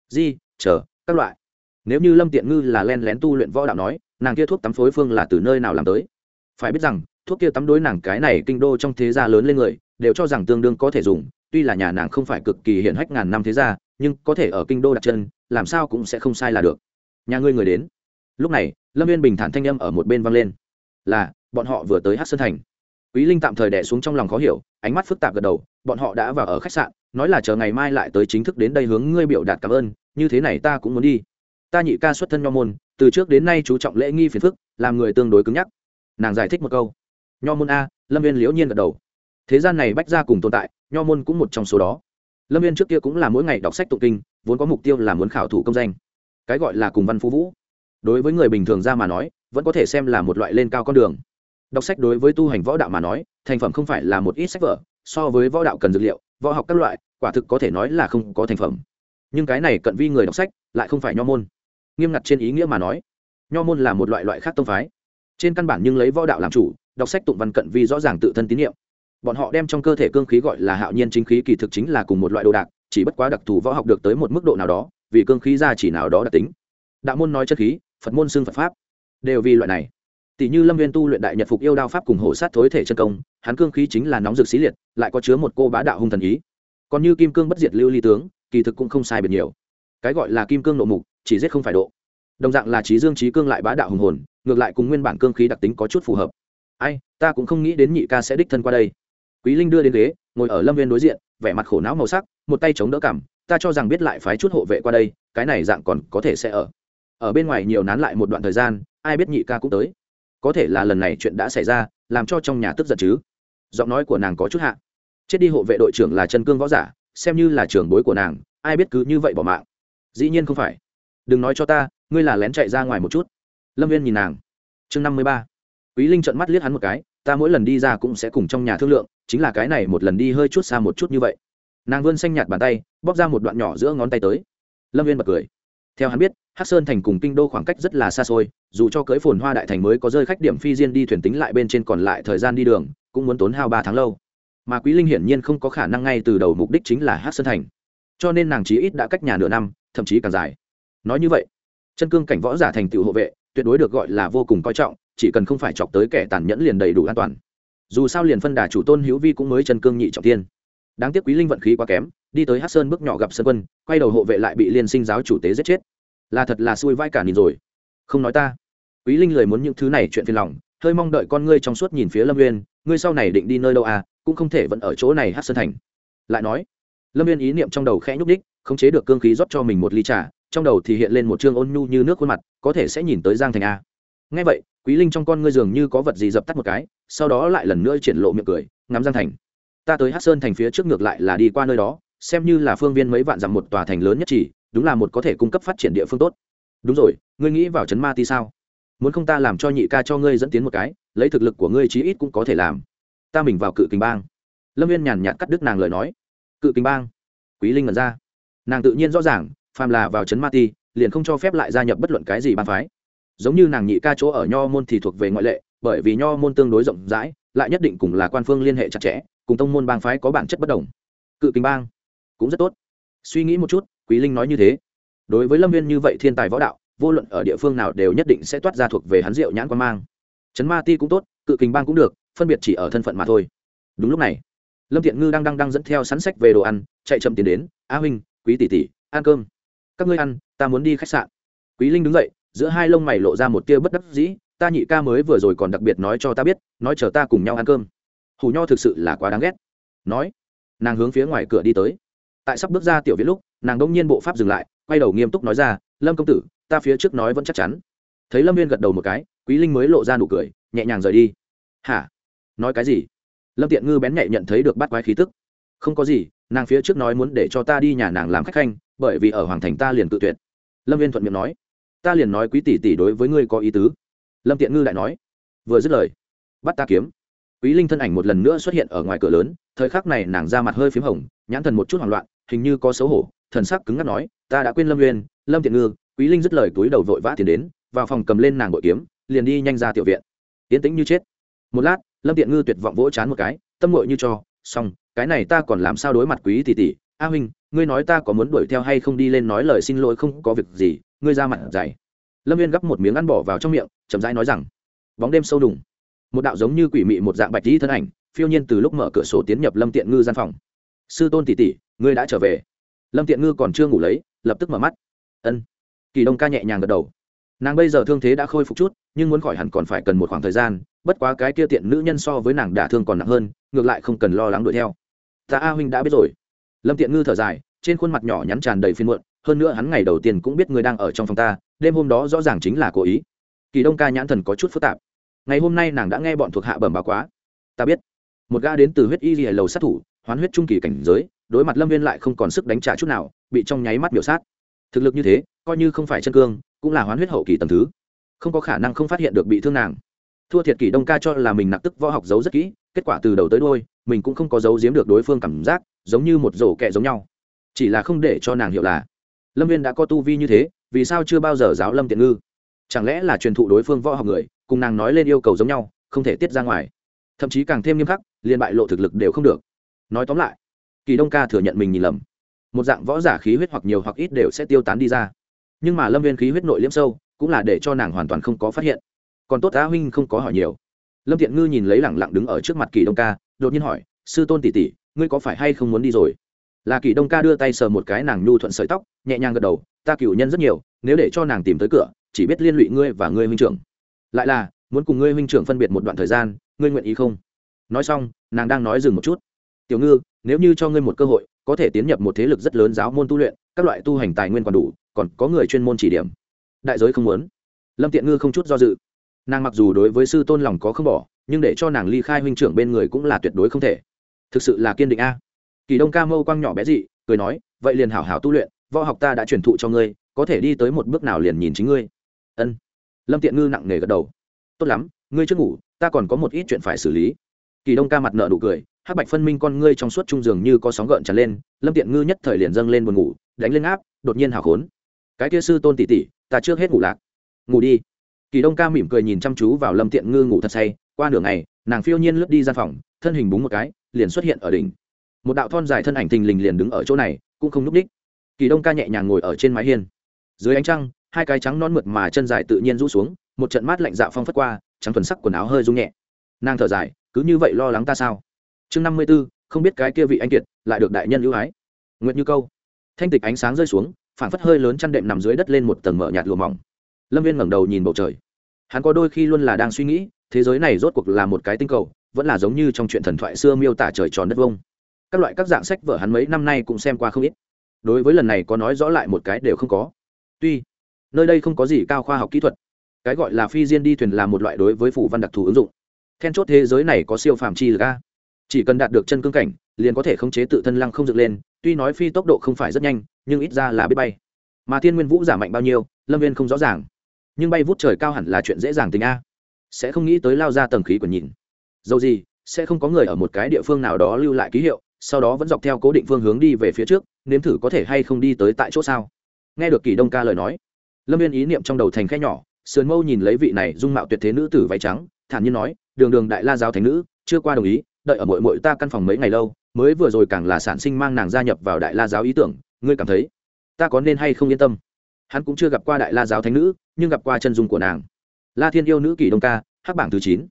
di, chờ, các loại. Nếu như lâm tiện ngư là len lén tu luyện võ đạo nói, nàng kia thuốc tắm phối phương là từ nơi nào làm tới? Phải biết rằng, thuốc kia tắm đối nàng cái này kinh đô trong thế gia lớn lên người, đều cho rằng tương đương có thể dùng, tuy là nhà nàng không phải cực kỳ hiển hách ngàn năm thế gia, nhưng có thể ở kinh đô đặt chân, làm sao cũng sẽ không sai là được. Nhà ngươi người đến. Lúc này, lâm viên bình thản thanh â m ở một bên vang lên. Là, bọn họ vừa tới hát sơn thành quý linh tạm thời đẻ xuống trong lòng khó hiểu, ánh mắt phức tạp gật đầu, bọn họ đã vào ở khách sạn, nói là chờ ngày mai lại tới chính thức đến đây hướng ngươi biểu đạt cảm ơn, như thế này ta cũng muốn đi. Ta nhị ca xuất thân nho môn, từ trước đến nay chú trọng lễ nghi phiền phức, làm người tương đối cứng nhắc. Nàng giải thích một câu. Nho môn a, lâm viên liễu nhiên gật đầu. Thế gian này bách ra cùng tồn tại, nho môn cũng một trong số đó. Lâm viên trước kia cũng là mỗi ngày đọc sách tụng kinh, vốn có mục tiêu là muốn khảo thủ công danh. Cái gọi là cùng văn phú vũ. Đối với người bình thường ra mà nói, vẫn có thể xem là một loại lên cao con đường đọc sách đối với tu hành võ đạo mà nói, thành phẩm không phải là một ít sách vở, so với võ đạo cần dược liệu, võ học các loại, quả thực có thể nói là không có thành phẩm. Nhưng cái này cận vi người đọc sách, lại không phải nho môn. Nghiêm ngặt trên ý nghĩa mà nói, nho môn là một loại loại khác tông phái. Trên căn bản nhưng lấy võ đạo làm chủ, đọc sách tụng văn cận vi rõ ràng tự thân tín nhiệm bọn họ đem trong cơ thể cương khí gọi là hạo nhiên chính khí kỳ thực chính là cùng một loại đồ đạc, chỉ bất quá đặc thù võ học được tới một mức độ nào đó, vì cương khí ra chỉ nào đó đặc tính. Đạo môn nói chất khí, phật môn xưng phật pháp, đều vì loại này tỷ như lâm viên tu luyện đại nhật phục yêu đao pháp cùng hổ sát thối thể chân công, hắn cương khí chính là nóng rực xí liệt, lại có chứa một cô bá đạo hung thần ý. Còn như kim cương bất diệt lưu ly tướng, kỳ thực cũng không sai biệt nhiều. Cái gọi là kim cương nộ mục, chỉ giết không phải độ. Đồng dạng là trí dương trí cương lại bá đạo hùng hồn, ngược lại cùng nguyên bản cương khí đặc tính có chút phù hợp. Ai, ta cũng không nghĩ đến nhị ca sẽ đích thân qua đây. Quý linh đưa đến ghế, ngồi ở lâm viên đối diện, vẻ mặt khổ não màu sắc, một tay chống đỡ cảm ta cho rằng biết lại phái chút hộ vệ qua đây, cái này dạng còn có thể sẽ ở. Ở bên ngoài nhiều nán lại một đoạn thời gian, ai biết nhị ca cũng tới có thể là lần này chuyện đã xảy ra, làm cho trong nhà tức giận chứ. Giọng nói của nàng có chút hạ. Chết đi hộ vệ đội trưởng là chân cương võ giả, xem như là trưởng bối của nàng, ai biết cứ như vậy bỏ mạng. Dĩ nhiên không phải. Đừng nói cho ta, ngươi là lén chạy ra ngoài một chút. Lâm viên nhìn nàng. Chương năm mươi ba. Quý linh trợn mắt liếc hắn một cái, ta mỗi lần đi ra cũng sẽ cùng trong nhà thương lượng, chính là cái này một lần đi hơi chút xa một chút như vậy. Nàng vươn xanh nhạt bàn tay, bóp ra một đoạn nhỏ giữa ngón tay tới. Lâm viên bật cười theo hắn biết, Hắc sơn thành cùng kinh đô khoảng cách rất là xa xôi, dù cho cưới phồn hoa đại thành mới có rơi khách điểm phi diên đi thuyền tính lại bên trên còn lại thời gian đi đường, cũng muốn tốn hao ba tháng lâu. Mà quý linh hiển nhiên không có khả năng ngay từ đầu mục đích chính là hát sơn thành. Cho nên nàng chí ít đã cách nhà nửa năm, thậm chí càng dài. Nói như vậy, chân cương cảnh võ giả thành tựu hộ vệ, tuyệt đối được gọi là vô cùng coi trọng, chỉ cần không phải chọc tới kẻ tàn nhẫn liền đầy đủ an toàn. Dù sao liền phân đà chủ tôn hữu vi cũng mới chân cương nhị trọng tiên. Đáng tiếc quý linh vận khí quá kém đi tới hát sơn bước nhỏ gặp sơn quân, quay đầu hộ vệ lại bị liên sinh giáo chủ tế giết chết. Là thật là xui vai cả nhìn rồi. Không nói ta. Quý linh lời muốn những thứ này chuyện phiền lòng, hơi mong đợi con ngươi trong suốt nhìn phía lâm uyên, ngươi sau này định đi nơi đâu à cũng không thể vẫn ở chỗ này hát sơn thành. Lại nói, lâm uyên ý niệm trong đầu khẽ nhúc đích khống chế được cương khí rót cho mình một ly trà, trong đầu thì hiện lên một chương ôn nhu như nước khuôn mặt, có thể sẽ nhìn tới giang thành a. Ngay vậy, quý linh trong con ngươi dường như có vật gì dập tắt một cái, sau đó lại lần nữa triển lộ miệng cười, ngắm giang thành. Ta tới hát sơn thành phía trước ngược lại là đi qua nơi đó xem như là phương viên mấy vạn dặm một tòa thành lớn nhất chỉ, đúng là một có thể cung cấp phát triển địa phương tốt. Đúng rồi, ngươi nghĩ vào trấn ma ti sao? Muốn không ta làm cho nhị ca cho ngươi dẫn tiến một cái, lấy thực lực của ngươi chí ít cũng có thể làm. Ta mình vào cự kình bang. Lâm viên nhàn nhạt cắt đứt nàng lời nói. Cự kình bang? Quý linh ngẩn ra. Nàng tự nhiên rõ ràng, phàm là vào trấn ma ti, liền không cho phép lại gia nhập bất luận cái gì bang phái. Giống như nàng nhị ca chỗ ở nho môn thì thuộc về ngoại lệ, bởi vì nho môn tương đối rộng rãi, lại nhất định cùng là quan phương liên hệ chặt chẽ, cùng tông môn bang phái có bản chất bất đồng. Cự kình bang? Cũng rất tốt. Suy nghĩ một chút, quý linh nói như thế. Đối với lâm viên như vậy thiên tài võ đạo, vô luận ở địa phương nào đều nhất định sẽ toát ra thuộc về hắn rượu nhãn quan mang. Chấn ma ti cũng tốt, cự kình bang cũng được, phân biệt chỉ ở thân phận mà thôi. Đúng lúc này, lâm thiện ngư đang đang đang dẫn theo sắn sách về đồ ăn, chạy chậm tiến đến, a huynh, quý tỷ tỷ, ăn cơm. Các ngươi ăn, ta muốn đi khách sạn. Quý linh đứng dậy, giữa hai lông mày lộ ra một tia bất đắc dĩ, ta nhị ca mới vừa rồi còn đặc biệt nói cho ta biết, nói chờ ta cùng nhau ăn cơm. Hù nho thực sự là quá đáng ghét. Nói, nàng hướng phía ngoài cửa đi tới tại sắp bước ra tiểu viện lúc, nàng đông nhiên bộ pháp dừng lại, quay đầu nghiêm túc nói ra, lâm công tử, ta phía trước nói vẫn chắc chắn. Thấy lâm viên gật đầu một cái, quý linh mới lộ ra nụ cười, nhẹ nhàng rời đi. Hả? Nói cái gì? Lâm tiện ngư bén nhẹ nhận thấy được bắt quái khí tức. Không có gì, nàng phía trước nói muốn để cho ta đi nhà nàng làm khách khanh, bởi vì ở hoàng thành ta liền tự tuyệt. Lâm viên thuận miệng nói. Ta liền nói quý tỷ tỷ đối với ngươi có ý tứ. Lâm tiện ngư lại nói. Vừa dứt lời, bắt ta kiếm. Quý linh thân ảnh một lần nữa xuất hiện ở ngoài cửa lớn, thời khắc này nàng ra mặt hơi p h í m hồng, nhãn thần một chút hoảng loạn hình như có xấu hổ, thần sắc cứng ngắt nói, ta đã quên lâm uyên, lâm tiện ngư, quý linh dứt lời túi đầu vội vã tiến đến, vào phòng cầm lên nàng bội kiếm, liền đi nhanh ra tiểu viện. Yến tĩnh như chết. Một lát, lâm tiện ngư tuyệt vọng vỗ chán một cái, tâm ngội như cho, xong, cái này ta còn làm sao đối mặt quý tỷ tỷ? A huynh, ngươi nói ta có muốn đuổi theo hay không đi lên nói lời xin lỗi không có việc gì, ngươi ra mặt dày lâm viên gắp một miếng ăn bỏ vào trong miệng, chậm rãi nói rằng, bóng đêm sâu đùng. Một đạo giống như quỷ mị một dạng bạch dĩ thân ảnh, phiêu nhiên từ lúc mở cửa sổ tiến nhập lâm tiện ngư gian phòng. Sư tôn tỷ tỷ ngươi đã trở về. Lâm tiện ngư còn chưa ngủ lấy, lập tức mở mắt. Ân. Kỳ đông ca nhẹ nhàng gật đầu. Nàng bây giờ thương thế đã khôi phục chút, nhưng muốn khỏi hẳn còn phải cần một khoảng thời gian, bất quá cái kia tiện nữ nhân so với nàng đả thương còn nặng hơn, ngược lại không cần lo lắng đuổi theo. Ta a huynh đã biết rồi. Lâm tiện ngư thở dài, trên khuôn mặt nhỏ nhắn tràn đầy phiên muộn, hơn nữa hắn ngày đầu tiên cũng biết người đang ở trong phòng ta, đêm hôm đó rõ ràng chính là cố ý. Kỳ đông ca nhãn thần có chút phức tạp. Ngày hôm nay nàng đã nghe bọn thuộc hạ bẩm báo quá. Ta biết. Một ga đến từ huyết y lìa lầu sát thủ, hoán huyết trung kỳ cảnh giới đối mặt lâm viên lại không còn sức đánh trả chút nào, bị trong nháy mắt biểu sát. Thực lực như thế, coi như không phải chân cương, cũng là hoán huyết hậu kỳ tầm thứ. Không có khả năng không phát hiện được bị thương nàng. Thua thiệt kỷ đông ca cho là mình nặc tức võ học giấu rất kỹ, kết quả từ đầu tới đôi mình cũng không có giấu giếm được đối phương cảm giác, giống như một rổ kẹ giống nhau. Chỉ là không để cho nàng hiểu là, lâm viên đã có tu vi như thế, vì sao chưa bao giờ giáo lâm tiện ngư? Chẳng lẽ là truyền thụ đối phương võ học người, cùng nàng nói lên yêu cầu giống nhau, không thể tiết ra ngoài. Thậm chí càng thêm nghiêm khắc, liền bại lộ thực lực đều không được. Nói tóm lại kỳ đông ca thừa nhận mình nhìn lầm. Một dạng võ giả khí huyết hoặc nhiều hoặc ít đều sẽ tiêu tán đi ra. Nhưng mà lâm viên khí huyết nội liễm sâu, cũng là để cho nàng hoàn toàn không có phát hiện. Còn tốt á huynh không có hỏi nhiều. Lâm thiện ngư nhìn lấy lẳng lặng đứng ở trước mặt kỳ đông ca, đột nhiên hỏi, sư tôn tỷ tỷ, ngươi có phải hay không muốn đi rồi? Là kỳ đông ca đưa tay sờ một cái nàng nhu thuận sợi tóc, nhẹ nhàng gật đầu, ta cựu nhân rất nhiều, nếu để cho nàng tìm tới cửa, chỉ biết liên lụy ngươi và ngươi huynh trưởng. Lại là, muốn cùng ngươi huynh trưởng phân biệt một đoạn thời gian, ngươi nguyện ý không? Nói xong, nàng đang nói dừng một chút. Tiểu ngư nếu như cho ngươi một cơ hội, có thể tiến nhập một thế lực rất lớn giáo môn tu luyện, các loại tu hành tài nguyên còn đủ, còn có người chuyên môn chỉ điểm. Đại giới không muốn. Lâm tiện ngư không chút do dự. Nàng mặc dù đối với sư tôn lòng có không bỏ, nhưng để cho nàng ly khai huynh trưởng bên người cũng là tuyệt đối không thể. Thực sự là kiên định a. Kỳ đông ca mâu quang nhỏ bé dị, cười nói, vậy liền hảo hảo tu luyện, võ học ta đã truyền thụ cho ngươi, có thể đi tới một bước nào liền nhìn chính ngươi. Ân. Lâm tiện ngư nặng nề gật đầu. Tốt lắm, ngươi trước ngủ, ta còn có một ít chuyện phải xử lý. Kỳ đông ca mặt nợ nụ cười hắc bạch phân minh con ngươi trong suốt trung giường như có sóng gợn tràn lên, lâm tiện ngư nhất thời liền dâng lên buồn ngủ, đánh lên áp, đột nhiên hào khốn. Cái kia sư tôn tỷ tỷ, ta trước hết ngủ lạc. Ngủ đi. Kỳ đông ca mỉm cười nhìn chăm chú vào lâm tiện ngư ngủ thật say, qua nửa ngày, nàng phiêu nhiên lướt đi gian phòng, thân hình búng một cái, liền xuất hiện ở đỉnh. Một đạo thon dài thân ảnh thình lình liền đứng ở chỗ này, cũng không núp đích. Kỳ đông ca nhẹ nhàng ngồi ở trên mái hiên. Dưới ánh trăng, hai cái trắng non mượt mà chân dài tự nhiên rũ xuống, một trận mát lạnh dạo phong phất qua, trắng thuần sắc quần áo hơi rung nhẹ. Nàng thở dài, cứ như vậy lo lắng ta sao? Chương năm mươi b ố không biết cái kia vị anh kiệt lại được đại nhân ưu ái. Nguyện như câu. Thanh tịch ánh sáng rơi xuống phản phất hơi lớn chăn đệm nằm dưới đất lên một tầng mở nhạt lùa mỏng. Lâm viên ngẩng đầu nhìn bầu trời. Hắn có đôi khi luôn là đang suy nghĩ, thế giới này rốt cuộc là một cái tinh cầu, vẫn là giống như trong chuyện thần thoại xưa miêu tả trời tròn đất vông. Các loại các dạng sách vở hắn mấy năm nay cũng xem qua không ít. Đối với lần này có nói rõ lại một cái đều không có. Tuy, nơi đây không có gì cao khoa học kỹ thuật. Cái gọi là phi diên đi thuyền là một loại đối với phủ văn đặc thù ứng dụng. Then chốt thế giới này có siêu phàm chi lực a chỉ cần đạt được chân cương cảnh, liền có thể khống chế tự thân lăng không dựng lên, tuy nói phi tốc độ không phải rất nhanh, nhưng ít ra là biết bay. Mà thiên nguyên vũ giả mạnh bao nhiêu, lâm viên không rõ ràng. Nhưng bay vút trời cao hẳn là chuyện dễ dàng tình a. Sẽ không nghĩ tới lao ra tầng khí của nhìn. Dầu gì, sẽ không có người ở một cái địa phương nào đó lưu lại ký hiệu, sau đó vẫn dọc theo cố định phương hướng đi về phía trước, nếm thử có thể hay không đi tới tại chỗ sao. Nghe được kỳ đông ca lời nói, lâm viên ý niệm trong đầu thành khe nhỏ, sườn mâu nhìn lấy vị này dung mạo tuyệt thế nữ tử váy trắng, thản nhiên nói, đường đường đại la giáo thánh nữ, chưa qua đồng ý đợi ở mội mội ta căn phòng mấy ngày lâu, mới vừa rồi càng là sản sinh mang nàng gia nhập vào đại la giáo ý tưởng, ngươi cảm thấy ta có nên hay không yên tâm? Hắn cũng chưa gặp qua đại la giáo thánh nữ, nhưng gặp qua chân dung của nàng. La thiên yêu nữ kỷ đông ca, hắc bảng thứ chín.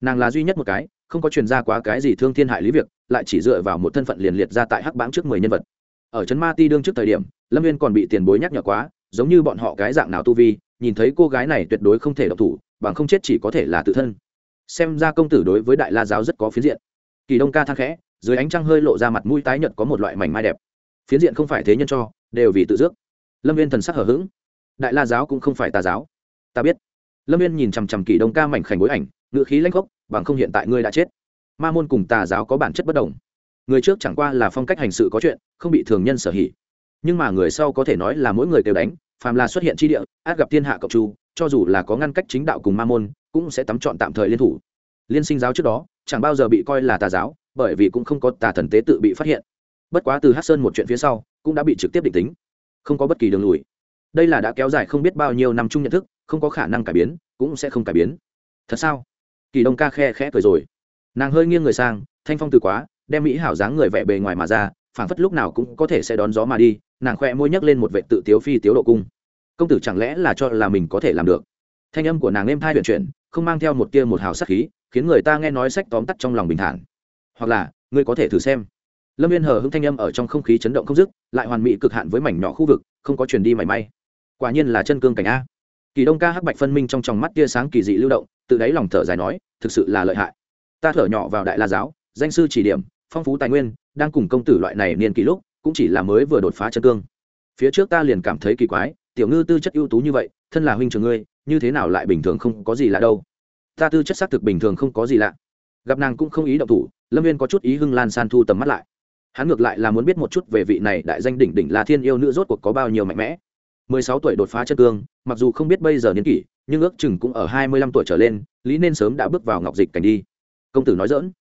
Nàng là duy nhất một cái, không có truyền ra quá cái gì thương thiên hại lý việc, lại chỉ dựa vào một thân phận liền liệt ra tại hắc bảng trước mười nhân vật. Ở trấn ma ti đương trước thời điểm, lâm viên còn bị tiền bối nhắc nhở quá, giống như bọn họ cái dạng nào tu vi, nhìn thấy cô gái này tuyệt đối không thể độc thủ, bằng không chết chỉ có thể là tự thân. Xem ra công tử đối với đại la giáo rất có phiến diện kỳ đông ca thang khẽ, dưới ánh trăng hơi lộ ra mặt mũi tái nhợt có một loại mảnh mai đẹp. Phiến diện không phải thế nhân cho, đều vì tự dước. Lâm viên thần sắc hở h ữ g đại la giáo cũng không phải tà giáo. Ta biết. Lâm viên nhìn chằm chằm kỳ đông ca mảnh khảnh bối ảnh ngự khí lanh khốc, bằng không hiện tại ngươi đã chết. Ma môn cùng tà giáo có bản chất bất đồng. Người trước chẳng qua là phong cách hành sự có chuyện, không bị thường nhân sở hỉ. Nhưng mà người sau có thể nói là mỗi người kêu đánh, phàm là xuất hiện tri địa, át gặp thiên hạ cộng tru, cho dù là có ngăn cách chính đạo cùng ma môn, cũng sẽ tắm chọn tạm thời liên thủ liên sinh giáo trước đó, chẳng bao giờ bị coi là tà giáo, bởi vì cũng không có tà thần tế tự bị phát hiện. Bất quá từ hát sơn một chuyện phía sau, cũng đã bị trực tiếp định tính. Không có bất kỳ đường lùi. Đây là đã kéo dài không biết bao nhiêu năm chung nhận thức, không có khả năng cải biến, cũng sẽ không cải biến. Thật sao? Kỳ đông ca khe khẽ cười rồi. Nàng hơi nghiêng người sang, thanh phong từ quá, đem mỹ hảo dáng người vẽ bề ngoài mà ra, phảng phất lúc nào cũng có thể sẽ đón gió mà đi, nàng khoe môi nhấc lên một vệ tự tiếu phi tiếu độ cung. Công tử chẳng lẽ là cho là mình có thể làm được? Thanh âm của nàng êm thai huyền chuyển, không mang theo một tia một hào sắc khí khiến người ta nghe nói sách tóm tắt trong lòng bình thản. Hoặc là, ngươi có thể thử xem. Lâm viên hờ hững thanh âm ở trong không khí chấn động không dứt, lại hoàn mỹ cực hạn với mảnh nhỏ khu vực, không có truyền đi mảy may. Quả nhiên là chân cương cảnh a. Kỳ đông ca hắc bạch phân minh trong tròng mắt tia sáng kỳ dị lưu động, tự đáy lòng thở dài nói, thực sự là lợi hại. Ta thở nhỏ vào đại la giáo, danh sư chỉ điểm, phong phú tài nguyên, đang cùng công tử loại này niên kỳ lúc, cũng chỉ là mới vừa đột phá chân cương. Phía trước ta liền cảm thấy kỳ quái, tiểu ngư tư chất ưu tú như vậy, thân là huynh trường ngươi, như thế nào lại bình thường không có gì là đâu ta tư chất xác thực bình thường không có gì lạ. Gặp nàng cũng không ý động thủ, lâm viên có chút ý hưng lan san thu tầm mắt lại. Hắn ngược lại là muốn biết một chút về vị này đại danh đỉnh đỉnh là thiên yêu nữ rốt cuộc có bao nhiêu mạnh mẽ. Mười sáu tuổi đột phá chân cương, mặc dù không biết bây giờ niên kỷ, nhưng ước chừng cũng ở hai mươi lăm tuổi trở lên, lý nên sớm đã bước vào ngọc dịch cảnh đi. Công tử nói dỡn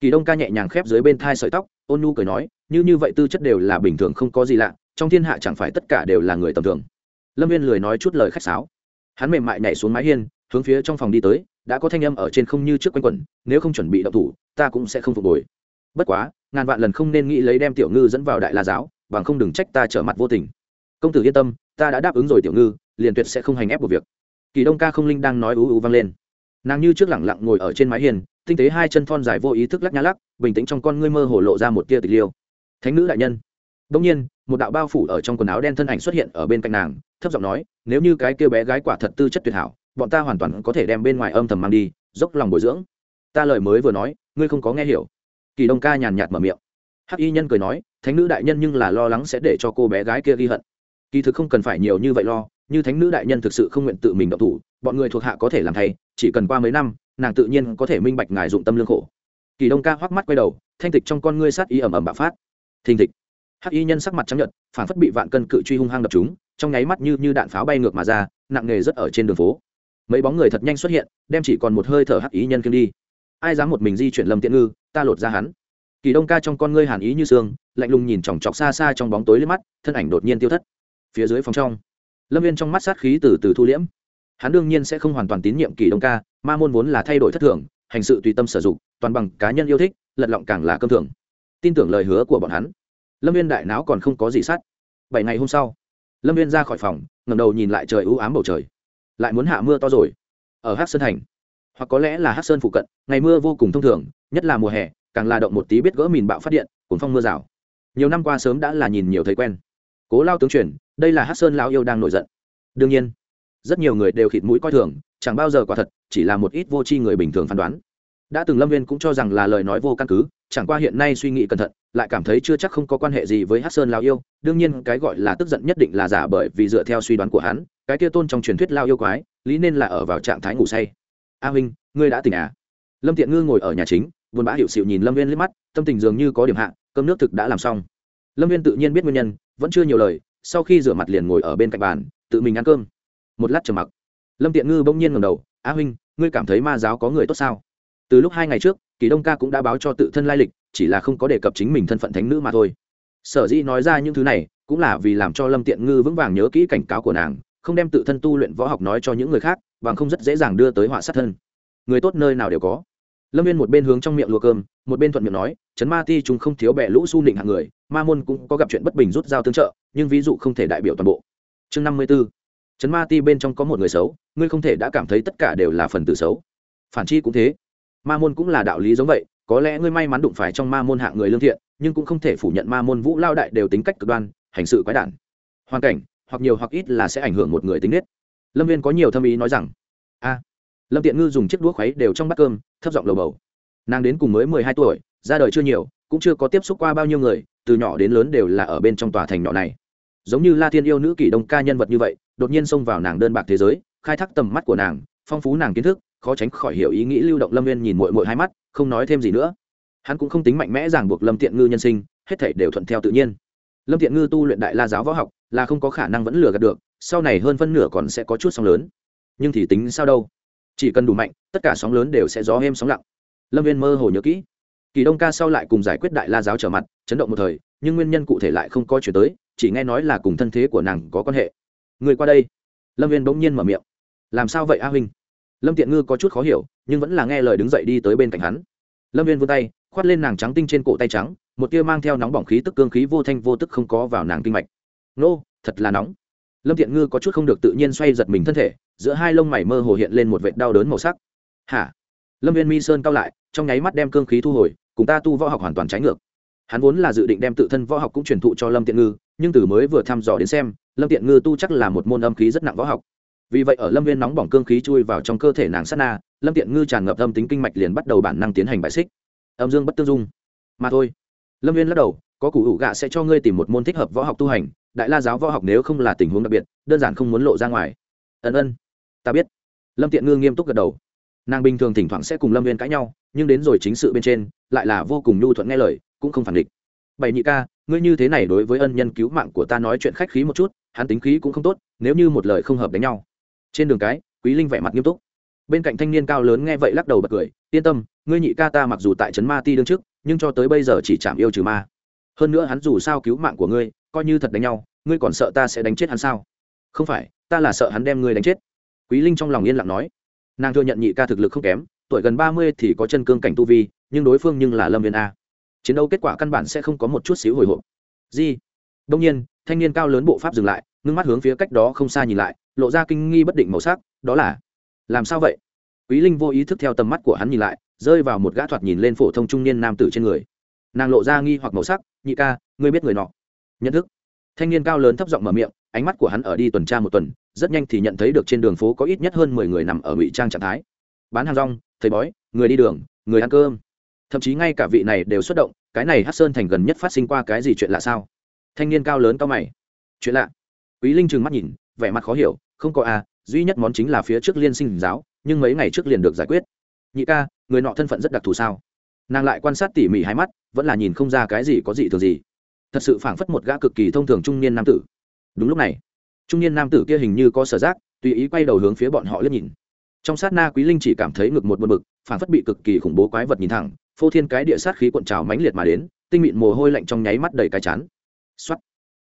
kỳ đông ca nhẹ nhàng khép dưới bên thai sợi tóc, ôn nu cười nói, như như vậy tư chất đều là bình thường không có gì lạ, trong thiên hạ chẳng phải tất cả đều là người tầm thường. Lâm viên lười nói chút lời khách sáo. Hắn mềm mại nhảy xuống mái hiên, hướng phía trong phòng đi tới đã có thanh âm ở trên không như trước quanh quẩn, nếu không chuẩn bị động thủ, ta cũng sẽ không phục hồi. Bất quá, ngàn vạn lần không nên nghĩ lấy đem tiểu ngư dẫn vào đại la giáo, bằng không đừng trách ta trở mặt vô tình. Công tử yên tâm, ta đã đáp ứng rồi tiểu ngư, liền tuyệt sẽ không hành ép một việc. Kỳ đông ca không linh đang nói ú ú vang lên. Nàng như trước lẳng lặng ngồi ở trên mái hiền tinh tế hai chân thon dài vô ý thức lắc nhá lắc, bình tĩnh trong con ngươi mơ hồ lộ ra một tia tịch liêu. Thánh nữ đại nhân. Đông nhiên, một đạo bao phủ ở trong quần áo đen thân ảnh xuất hiện ở bên cạnh nàng, thấp giọng nói, nếu như cái kêu bé gái quả thật tư chất tuyệt hảo bọn ta hoàn toàn có thể đem bên ngoài âm thầm mang đi, dốc lòng bồi dưỡng. Ta lời mới vừa nói, ngươi không có nghe hiểu. Kỳ đông ca nhàn nhạt mở miệng. Hắc y nhân cười nói, thánh nữ đại nhân nhưng là lo lắng sẽ để cho cô bé gái kia ghi hận. Kỳ thực không cần phải nhiều như vậy lo, như thánh nữ đại nhân thực sự không nguyện tự mình động thủ, bọn người thuộc hạ có thể làm thay, chỉ cần qua mấy năm, nàng tự nhiên có thể minh bạch ngài dụng tâm lương khổ. Kỳ đông ca hoắc mắt quay đầu, thanh tịch trong con ngươi sát ý ẩm ẩm bạo phát. Thình thịch. Hắc y nhân sắc mặt trắng nhợt phản phất bị vạn cân cự truy hung hăng đập chúng, trong nháy mắt như như đạn pháo bay ngược mà ra, nặng nề rất ở trên đường phố mấy bóng người thật nhanh xuất hiện, đem chỉ còn một hơi thở hắc ý nhân kiêng đi. Ai dám một mình di chuyển lâm tiện ngư, ta lột ra hắn. Kỳ đông ca trong con ngươi hàn ý như sương, lạnh lùng nhìn chòng chọc xa xa trong bóng tối lên mắt, thân ảnh đột nhiên tiêu thất. Phía dưới phòng trong, lâm viên trong mắt sát khí từ từ thu liễm. Hắn đương nhiên sẽ không hoàn toàn tín nhiệm kỳ đông ca, ma môn vốn là thay đổi thất thường, hành sự tùy tâm sử dụng, toàn bằng cá nhân yêu thích, lật lọng càng là cơm thường. Tin tưởng lời hứa của bọn hắn. Lâm viên đại não còn không có gì sát. Bảy ngày hôm sau, lâm viên ra khỏi phòng ngầm đầu nhìn lại trời ưu ám bầu trời lại muốn hạ mưa to rồi. Ở hát sơn thành, hoặc có lẽ là hát sơn phụ cận, ngày mưa vô cùng thông thường, nhất là mùa hè, càng là động một tí biết gỡ mìn bạo phát điện, cuốn phong mưa rào. Nhiều năm qua sớm đã là nhìn nhiều thấy quen. Cố lao tướng truyền, đây là hát sơn lao yêu đang nổi giận. Đương nhiên, rất nhiều người đều khịt mũi coi thường, chẳng bao giờ quả thật, chỉ là một ít vô tri người bình thường phán đoán. Đã từng lâm viên cũng cho rằng là lời nói vô căn cứ, chẳng qua hiện nay suy nghĩ cẩn thận, lại cảm thấy chưa chắc không có quan hệ gì với hát sơn lao yêu, đương nhiên cái gọi là tức giận nhất định là giả bởi vì dựa theo suy đoán của hắn cái kia tôn trong truyền thuyết lao yêu quái, lý nên là ở vào trạng thái ngủ say. A huynh, ngươi đã tỉnh à? Lâm tiện ngư ngồi ở nhà chính, buồn bã hiệu xịu nhìn lâm viên liếc mắt, tâm tình dường như có điểm hạ, cơm nước thực đã làm xong. Lâm viên tự nhiên biết nguyên nhân, vẫn chưa nhiều lời, sau khi rửa mặt liền ngồi ở bên cạnh bàn, tự mình ăn cơm. Một lát trầm mặc. Lâm tiện ngư bỗng nhiên ngầm đầu, a huynh, ngươi cảm thấy ma giáo có người tốt sao? Từ lúc hai ngày trước, kỳ đông ca cũng đã báo cho tự thân lai lịch, chỉ là không có đề cập chính mình thân phận thánh nữ mà thôi. Sở dĩ nói ra những thứ này, cũng là vì làm cho lâm tiện ngư vững vàng nhớ kỹ cảnh cáo của nàng không đem tự thân tu luyện võ học nói cho những người khác, bằng không rất dễ dàng đưa tới họa sát thân. Người tốt nơi nào đều có. Lâm viên một bên hướng trong miệng lùa cơm, một bên thuận miệng nói chấn ma ti chúng không thiếu bẻ lũ su nịnh hạng người, ma môn cũng có gặp chuyện bất bình rút dao tương trợ, nhưng ví dụ không thể đại biểu toàn bộ. Chương năm mươi b ố chấn ma ti bên trong có một người xấu, ngươi không thể đã cảm thấy tất cả đều là phần tử xấu. Phản chi cũng thế. Ma môn cũng là đạo lý giống vậy, có lẽ ngươi may mắn đụng phải trong ma môn hạng người lương thiện, nhưng cũng không thể phủ nhận ma môn vũ lao đại đều tính cách cực đoan, hành sự quái đản. Hoàn cảnh hoặc nhiều hoặc ít là sẽ ảnh hưởng một người tính nết. Lâm viên có nhiều thâm ý nói rằng, a, lâm tiện ngư dùng chiếc đũa khuấy đều trong bát cơm, thấp giọng lầu bầu. Nàng đến cùng mới mười hai tuổi, ra đời chưa nhiều, cũng chưa có tiếp xúc qua bao nhiêu người, từ nhỏ đến lớn đều là ở bên trong tòa thành nhỏ này. Giống như la thiên yêu nữ kỷ đông ca nhân vật như vậy, đột nhiên xông vào nàng đơn bạc thế giới, khai thác tầm mắt của nàng, phong phú nàng kiến thức, khó tránh khỏi hiểu ý nghĩ lưu động lâm viên nhìn mội mội hai mắt, không nói thêm gì nữa. Hắn cũng không tính mạnh mẽ ràng buộc lâm tiện ngư nhân sinh, hết thể đều thuận theo tự nhiên lâm tiện ngư tu luyện đại la giáo võ học, là không có khả năng vẫn lừa gạt được, sau này hơn phân nửa còn sẽ có chút sóng lớn. Nhưng thì tính sao đâu? Chỉ cần đủ mạnh, tất cả sóng lớn đều sẽ gió êm sóng lặng. Lâm viên mơ hồ nhớ kỹ. Kỳ đông ca sau lại cùng giải quyết đại la giáo trở mặt, chấn động một thời, nhưng nguyên nhân cụ thể lại không có chuyển tới, chỉ nghe nói là cùng thân thế của nàng có quan hệ. Người qua đây. Lâm viên bỗng nhiên mở miệng. Làm sao vậy a huynh? Lâm tiện ngư có chút khó hiểu, nhưng vẫn là nghe lời đứng dậy đi tới bên cạnh hắn. Lâm viên vươn tay, khoát lên nàng trắng tinh trên cổ tay trắng một tia mang theo nóng bỏng khí tức cương khí vô thanh vô tức không có vào nàng kinh mạch. Nô, thật là nóng. Lâm tiện ngư có chút không được tự nhiên xoay giật mình thân thể, giữa hai lông mày mơ hồ hiện lên một vệt đau đớn màu sắc. Hả? Lâm viên mi sơn cao lại, trong nháy mắt đem cương khí thu hồi, cùng ta tu võ học hoàn toàn trái ngược. Hắn vốn là dự định đem tự thân võ học cũng truyền thụ cho lâm tiện ngư, nhưng từ mới vừa thăm dò đến xem, lâm tiện ngư tu chắc là một môn âm khí rất nặng võ học. Vì vậy ở lâm viên nóng bỏng cương khí chui vào trong cơ thể nàng sát na, lâm tiện ngư tràn ngập âm tính kinh mạch liền bắt đầu bản năng tiến hành bài xích. Âm dương bất tương dung. Mà thôi lâm viên lắc đầu, có cụ hữu gạ sẽ cho ngươi tìm một môn thích hợp võ học tu hành, đại la giáo võ học nếu không là tình huống đặc biệt, đơn giản không muốn lộ ra ngoài. Ân ân, ta biết. Lâm tiện ngư nghiêm túc gật đầu. Nàng bình thường thỉnh thoảng sẽ cùng lâm viên cãi nhau, nhưng đến rồi chính sự bên trên, lại là vô cùng nhu thuận nghe lời, cũng không phản địch bảy nhị ca, ngươi như thế này đối với ân nhân cứu mạng của ta nói chuyện khách khí một chút, hắn tính khí cũng không tốt, nếu như một lời không hợp đánh nhau. Trên đường cái, quý linh vẻ mặt nghiêm túc. Bên cạnh thanh niên cao lớn nghe vậy lắc đầu bật cười, yên tâm, ngươi nhị ca ta mặc dù tại trấn ma ti đương trước nhưng cho tới bây giờ chỉ chạm yêu trừ ma. Hơn nữa hắn dù sao cứu mạng của ngươi, coi như thật đánh nhau, ngươi còn sợ ta sẽ đánh chết hắn sao? Không phải, ta là sợ hắn đem ngươi đánh chết. Quý linh trong lòng yên lặng nói. Nàng thừa nhận nhị ca thực lực không kém, tuổi gần ba mươi thì có chân cương cảnh tu vi, nhưng đối phương nhưng là lâm viên a. Chiến đấu kết quả căn bản sẽ không có một chút xíu hồi hộp. Di đông nhiên, thanh niên cao lớn bộ pháp dừng lại, ngưng mắt hướng phía cách đó không xa nhìn lại, lộ ra kinh nghi bất định màu sắc, đó là, làm sao vậy? Quý linh vô ý thức theo tầm mắt của hắn nhìn lại, rơi vào một gã thoạt nhìn lên phổ thông trung niên nam tử trên người. Nàng lộ ra nghi hoặc màu sắc, nhị ca, ngươi biết người nọ? Nhận thức. Thanh niên cao lớn thấp giọng mở miệng, ánh mắt của hắn ở đi tuần tra một tuần, rất nhanh thì nhận thấy được trên đường phố có ít nhất hơn mười người nằm ở ngụy trang trạng thái. Bán hàng rong, thầy bói, người đi đường, người ăn cơm. Thậm chí ngay cả vị này đều xuất động, cái này hát sơn thành gần nhất phát sinh qua cái gì chuyện lạ sao? Thanh niên cao lớn cao mày. Chuyện lạ? Quý linh trừng mắt nhìn, vẻ mặt khó hiểu, không có à duy nhất món chính là phía trước liên sinh giáo nhưng mấy ngày trước liền được giải quyết. Nhị ca, người nọ thân phận rất đặc thù sao? Nàng lại quan sát tỉ mỉ hai mắt, vẫn là nhìn không ra cái gì có gì thường gì. Thật sự phảng phất một gã cực kỳ thông thường trung niên nam tử. Đúng lúc này, trung niên nam tử kia hình như có sở giác, tùy ý quay đầu hướng phía bọn họ liếc nhìn. Trong sát na quý linh chỉ cảm thấy ngực một một bực, phảng phất bị cực kỳ khủng bố quái vật nhìn thẳng, phô thiên cái địa sát khí cuộn trào mãnh liệt mà đến, tinh mịn mồ hôi lạnh trong nháy mắt đầy cái chán. Xuất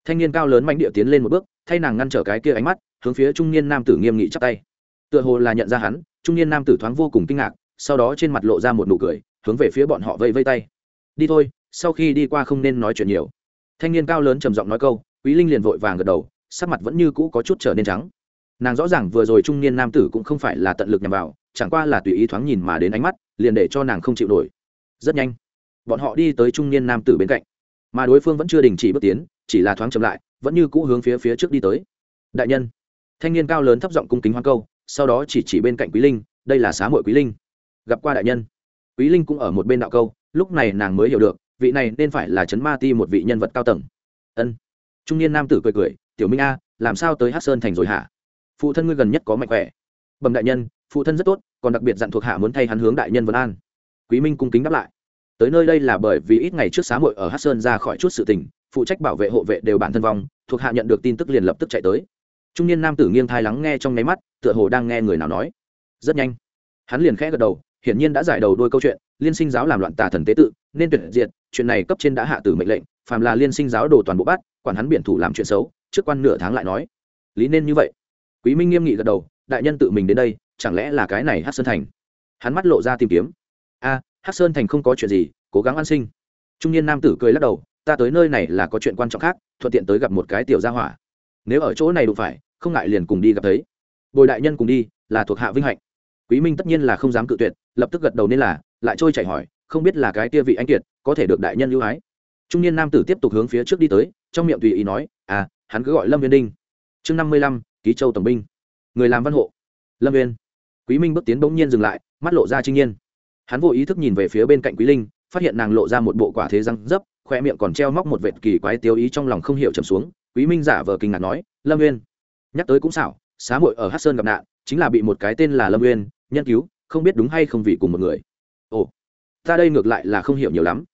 thanh niên cao lớn mãnh địa tiến lên một bước, thay nàng ngăn trở cái kia ánh mắt, hướng phía trung niên nam tử nghiêm nghị chắp tay. Tựa hồ là nhận ra hắn trung niên nam tử thoáng vô cùng kinh ngạc, sau đó trên mặt lộ ra một nụ cười, hướng về phía bọn họ vây vây tay. Đi thôi, sau khi đi qua không nên nói chuyện nhiều. Thanh niên cao lớn trầm giọng nói câu, quý linh liền vội vàng gật đầu, sắc mặt vẫn như cũ có chút trở nên trắng. Nàng rõ ràng vừa rồi trung niên nam tử cũng không phải là tận lực nhằm vào, chẳng qua là tùy ý thoáng nhìn mà đến ánh mắt, liền để cho nàng không chịu nổi. Rất nhanh, bọn họ đi tới trung niên nam tử bên cạnh. Mà đối phương vẫn chưa đình chỉ bước tiến, chỉ là thoáng chậm lại, vẫn như cũ hướng phía phía trước đi tới. Đại nhân. Thanh niên cao lớn thấp giọng cung kính hoan câu sau đó chỉ chỉ bên cạnh quý linh, đây là xá muội quý linh. Gặp qua đại nhân. Quý linh cũng ở một bên đạo câu, lúc này nàng mới hiểu được, vị này nên phải là trấn ma ti một vị nhân vật cao tầng. Ân. Trung niên nam tử cười cười, tiểu minh a, làm sao tới hát sơn thành rồi hả? Phụ thân ngươi gần nhất có mạnh khỏe. Bẩm đại nhân, phụ thân rất tốt, còn đặc biệt dặn thuộc hạ muốn thay hắn hướng đại nhân vân an. Quý minh cung kính đáp lại. Tới nơi đây là bởi vì ít ngày trước xá muội ở hát sơn ra khỏi chút sự tình, phụ trách bảo vệ hộ vệ đều bản thân vong, thuộc hạ nhận được tin tức liền lập tức chạy tới trung niên nam tử nghiêng thai lắng nghe trong nháy mắt tựa hồ đang nghe người nào nói. Rất nhanh hắn liền khẽ gật đầu hiển nhiên đã giải đầu đôi câu chuyện liên sinh giáo làm loạn tà thần tế tự nên tuyệt diệt chuyện này cấp trên đã hạ tử mệnh lệnh phàm là liên sinh giáo đồ toàn bộ bắt quản hắn biển thủ làm chuyện xấu trước quan nửa tháng lại nói. Lý nên như vậy. Quý minh nghiêm nghị gật đầu đại nhân tự mình đến đây chẳng lẽ là cái này hát sơn thành? Hắn mắt lộ ra tìm kiếm. A à, hát sơn thành không có chuyện gì cố gắng an sinh. Trung niên nam tử cười lắc đầu ta tới nơi này là có chuyện quan trọng khác thuận tiện tới gặp một cái tiểu gia hỏa nếu ở chỗ này đụng phải, không ngại liền cùng đi gặp thấy. Bồi đại nhân cùng đi, là thuộc hạ vinh hạnh. Quý minh tất nhiên là không dám cự tuyệt, lập tức gật đầu nên là, lại trôi chảy hỏi, không biết là cái kia vị anh kiệt, có thể được đại nhân ưu ái. Trung niên nam tử tiếp tục hướng phía trước đi tới, trong miệng tùy ý nói à hắn cứ gọi lâm viên đinh. Chương năm mươi lăm, ký châu tổng binh. Người làm văn hộ. Lâm viên quý minh bước tiến bỗng nhiên dừng lại, mắt lộ ra trinh nhiên hắn vô ý thức nhìn về phía bên cạnh quý linh, phát hiện nàng lộ ra một bộ quả thế răng dấp, khoe miệng còn treo móc một vệt kỳ quái tiêu ý trong lòng không hiểu trầm xuống quý minh giả vờ kinh ngạc nói, lâm Nguyên nhắc tới cũng xảo, xá muội ở hát sơn gặp nạn, chính là bị một cái tên là lâm Nguyên nhân cứu, không biết đúng hay không vì cùng một người. Ồ, ta đây ngược lại là không hiểu nhiều lắm.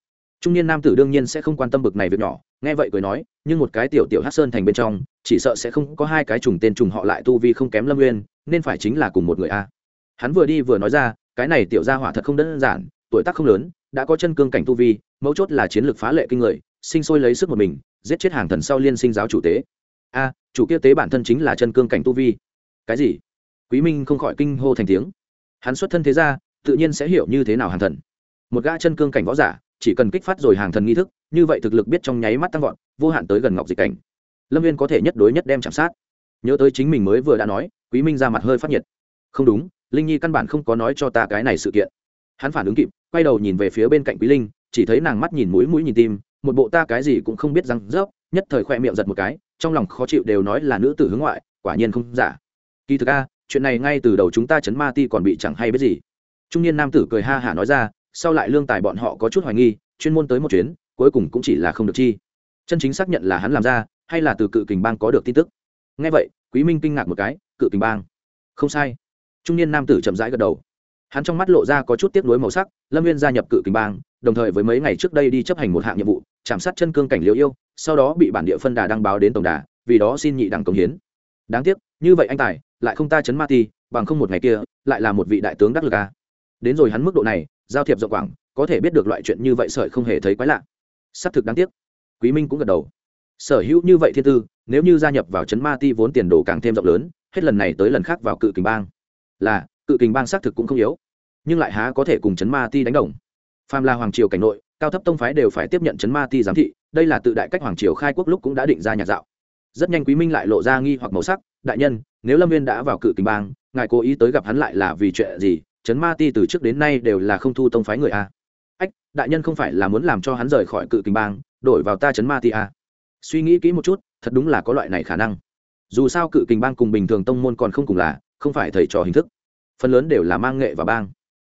Trung niên nam tử đương nhiên sẽ không quan tâm bực này việc nhỏ, nghe vậy cười nói, nhưng một cái tiểu tiểu hát sơn thành bên trong, chỉ sợ sẽ không có hai cái trùng tên trùng họ lại tu vi không kém lâm nguyên nên phải chính là cùng một người a. Hắn vừa đi vừa nói ra, cái này tiểu gia hỏa thật không đơn giản, tuổi tác không lớn, đã có chân cương cảnh tu vi, mấu chốt là chiến lược phá lệ kinh người, sinh sôi lấy sức một mình giết chết hàng thần sau liên sinh giáo chủ tế. A, chủ kia tế bản thân chính là chân cương cảnh tu vi. Cái gì? Quý minh không khỏi kinh hô thành tiếng. Hắn xuất thân thế ra tự nhiên sẽ hiểu như thế nào hàng thần. Một gã chân cương cảnh võ giả, chỉ cần kích phát rồi hàng thần nghi thức, như vậy thực lực biết trong nháy mắt tăng vọt, vô hạn tới gần ngọc dịch cảnh. Lâm viên có thể nhất đối nhất đem chạm sát. Nhớ tới chính mình mới vừa đã nói, quý minh ra mặt hơi phát nhiệt. Không đúng, linh nhi căn bản không có nói cho ta cái này sự kiện. Hắn phản ứng kịp, quay đầu nhìn về phía bên cạnh quý linh, chỉ thấy nàng mắt nhìn mũi mũi nhìn tim một bộ ta cái gì cũng không biết răng rớp, nhất thời khoe miệng giật một cái, trong lòng khó chịu đều nói là nữ tử hướng ngoại, quả nhiên không giả. Kỳ thực a, chuyện này ngay từ đầu chúng ta chấn ma ti còn bị chẳng hay biết gì. Trung niên nam tử cười ha hả nói ra, sau lại lương tài bọn họ có chút hoài nghi, chuyên môn tới một chuyến, cuối cùng cũng chỉ là không được chi. Chân chính xác nhận là hắn làm ra, hay là từ cự kình bang có được tin tức? Ngay vậy, quý minh kinh ngạc một cái, cự kình bang. Không sai. Trung niên nam tử chậm rãi gật đầu hắn trong mắt lộ ra có chút tiếc nuối màu sắc, lâm viên gia nhập cự kình bang, đồng thời với mấy ngày trước đây đi chấp hành một hạng nhiệm vụ, chạm sát chân cương cảnh liễu yêu, sau đó bị bản địa phân đà đăng báo đến tổng đà, vì đó xin nhị đẳng công hiến. Đáng tiếc, như vậy anh tài, lại không ta chấn ma ti bằng không một ngày kia, lại là một vị đại tướng đắc lực a đến rồi hắn mức độ này, giao thiệp rộng quảng, có thể biết được loại chuyện như vậy sợi không hề thấy quái lạ. Xác thực đáng tiếc. Quý minh cũng gật đầu. Sở hữu như vậy thiên tư, nếu như gia nhập vào chấn ma ti vốn tiền đồ càng thêm rộng lớn, hết lần này tới lần khác vào cự kình bang, là cự kình bang xác thực cũng không yếu, nhưng lại há có thể cùng chấn ma ti đánh đồng. Phàm là hoàng triều cảnh nội, cao thấp tông phái đều phải tiếp nhận chấn ma ti giám thị, đây là tự đại cách hoàng triều khai quốc lúc cũng đã định ra nhạc dạo. Rất nhanh quý minh lại lộ ra nghi hoặc màu sắc, đại nhân, nếu lâm viên đã vào cự kình bang, ngài cố ý tới gặp hắn lại là vì chuyện gì? Chấn ma ti từ trước đến nay đều là không thu tông phái người a ách, đại nhân không phải là muốn làm cho hắn rời khỏi cự kình bang, đổi vào ta chấn ma ti a suy nghĩ kỹ một chút, thật đúng là có loại này khả năng. Dù sao cự kình bang cùng bình thường tông môn còn không cùng là, không phải thầy trò hình thức phần lớn đều là mang nghệ và bang.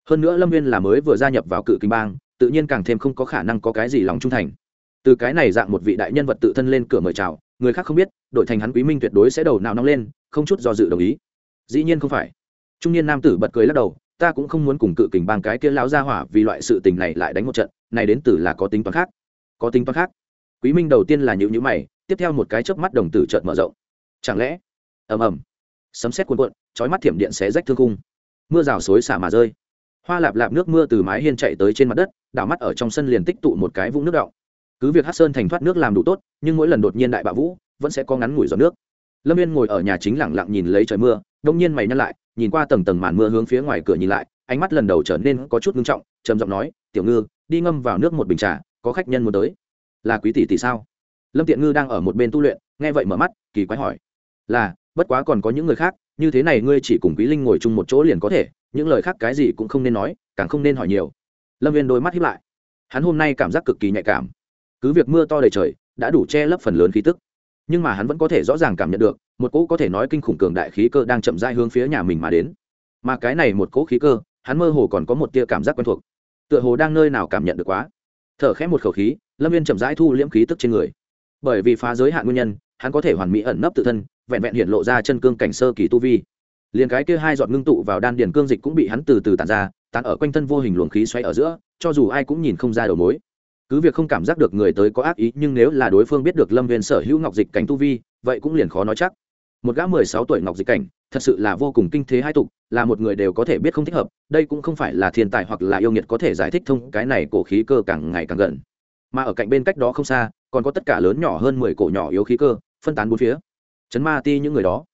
Hơn nữa lâm viên là mới vừa gia nhập vào cự kinh bang, tự nhiên càng thêm không có khả năng có cái gì lòng trung thành. Từ cái này dạng một vị đại nhân vật tự thân lên cửa mời chào, người khác không biết đổi thành hắn quý minh tuyệt đối sẽ đầu nào nóng lên, không chút do dự đồng ý. Dĩ nhiên không phải. Trung niên nam tử bật cười lắc đầu, ta cũng không muốn cùng cự kình bang cái kia lão ra hỏa vì loại sự tình này lại đánh một trận, này đến từ là có tính toán khác. Có tính toán khác. Quý minh đầu tiên là nhữ nhữ mày, tiếp theo một cái chớp mắt đồng tử chợt mở rộng. Chẳng lẽ? Ầm ầm. Sấm sét cuồn cuộn, chói mắt thiểm điện xé rách thương cung mưa rào xối xả mà rơi. Hoa lạp lạp nước mưa từ mái hiên chạy tới trên mặt đất, đảo mắt ở trong sân liền tích tụ một cái vũng nước động cứ việc hát sơn thành thoát nước làm đủ tốt, nhưng mỗi lần đột nhiên đại bạo vũ, vẫn sẽ có ngắn ngủi giọt nước. Lâm viên ngồi ở nhà chính lẳng lặng nhìn lấy trời mưa, đông nhiên mày nhăn lại, nhìn qua tầng tầng màn mưa hướng phía ngoài cửa nhìn lại, ánh mắt lần đầu trở nên có chút ngưng trọng, trầm giọng nói, tiểu ngư, đi ngâm vào nước một bình trà, có khách nhân muốn tới. Là quý tỷ tỷ sao? Lâm tiện ngư đang ở một bên tu luyện, nghe vậy mở mắt, kỳ quái hỏi, là bất quá còn có những người khác, như thế này ngươi chỉ cùng quý linh ngồi chung một chỗ liền có thể, những lời khác cái gì cũng không nên nói, càng không nên hỏi nhiều. Lâm viên đôi mắt hiếp lại. Hắn hôm nay cảm giác cực kỳ nhạy cảm. Cứ việc mưa to đầy trời, đã đủ che lấp phần lớn khí tức. Nhưng mà hắn vẫn có thể rõ ràng cảm nhận được, một cỗ có thể nói kinh khủng cường đại khí cơ đang chậm dai hướng phía nhà mình mà đến. Mà cái này một cỗ khí cơ, hắn mơ hồ còn có một tia cảm giác quen thuộc. Tựa hồ đang nơi nào cảm nhận được quá. Thở khẽ một khẩu khí, lâm viên chậm rãi thu liễm khí tức trên người. Bởi vì phá giới hạn nguyên nhân, hắn có thể hoàn mỹ ẩn nấp tự thân vẹn vẹn hiện lộ ra chân cương cảnh sơ kỳ tu vi. Liền cái kia hai giọt ngưng tụ vào đan điền cương dịch cũng bị hắn từ từ tàn ra, tán ở quanh thân vô hình luồng khí xoay ở giữa, cho dù ai cũng nhìn không ra đầu mối. Cứ việc không cảm giác được người tới có ác ý, nhưng nếu là đối phương biết được lâm viên sở hữu ngọc dịch cảnh tu vi, vậy cũng liền khó nói chắc. Một gã mười sáu tuổi ngọc dịch cảnh, thật sự là vô cùng kinh thế hai tục, là một người đều có thể biết không thích hợp, đây cũng không phải là thiên tài hoặc là yêu nghiệt có thể giải thích thông, cái này cổ khí cơ càng ngày càng gần. Mà ở cạnh bên cách đó không xa, còn có tất cả lớn nhỏ hơn mười cổ nhỏ yếu khí cơ, phân tán bốn phía chấn ma ti những người đó.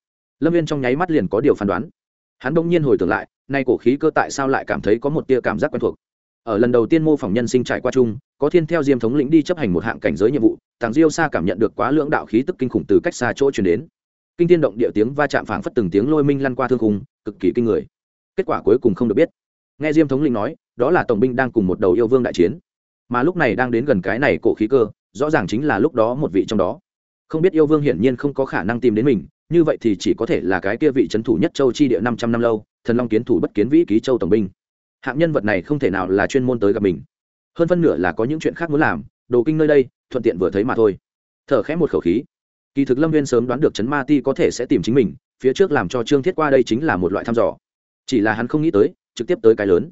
Lâm viên trong nháy mắt liền có điều phán đoán. Hắn đông nhiên hồi tưởng lại, nay cổ khí cơ tại sao lại cảm thấy có một tia cảm giác quen thuộc. Ở lần đầu tiên mô phỏng nhân sinh trải qua chung, có thiên theo diêm thống lĩnh đi chấp hành một hạng cảnh giới nhiệm vụ, tàng diêu xa cảm nhận được quá lưỡng đạo khí tức kinh khủng từ cách xa chỗ chuyển đến. Kinh thiên động địa tiếng va chạm phảng phất từng tiếng lôi minh lăn qua thương khung, cực kỳ kinh người. Kết quả cuối cùng không được biết. Nghe diêm thống lĩnh nói, đó là tổng binh đang cùng một đầu yêu vương đại chiến. Mà lúc này đang đến gần cái này cổ khí cơ, rõ ràng chính là lúc đó một vị trong đó không biết yêu vương hiển nhiên không có khả năng tìm đến mình, như vậy thì chỉ có thể là cái kia vị trấn thủ nhất châu chi địa năm trăm năm lâu, thần long kiến thủ bất kiến vĩ ký châu tổng binh. Hạng nhân vật này không thể nào là chuyên môn tới gặp mình. Hơn phân nửa là có những chuyện khác muốn làm, đồ kinh nơi đây, thuận tiện vừa thấy mà thôi. Thở khẽ một khẩu khí. Kỳ thực lâm viên sớm đoán được chấn ma ti có thể sẽ tìm chính mình, phía trước làm cho trương thiết qua đây chính là một loại thăm dò. Chỉ là hắn không nghĩ tới, trực tiếp tới cái lớn.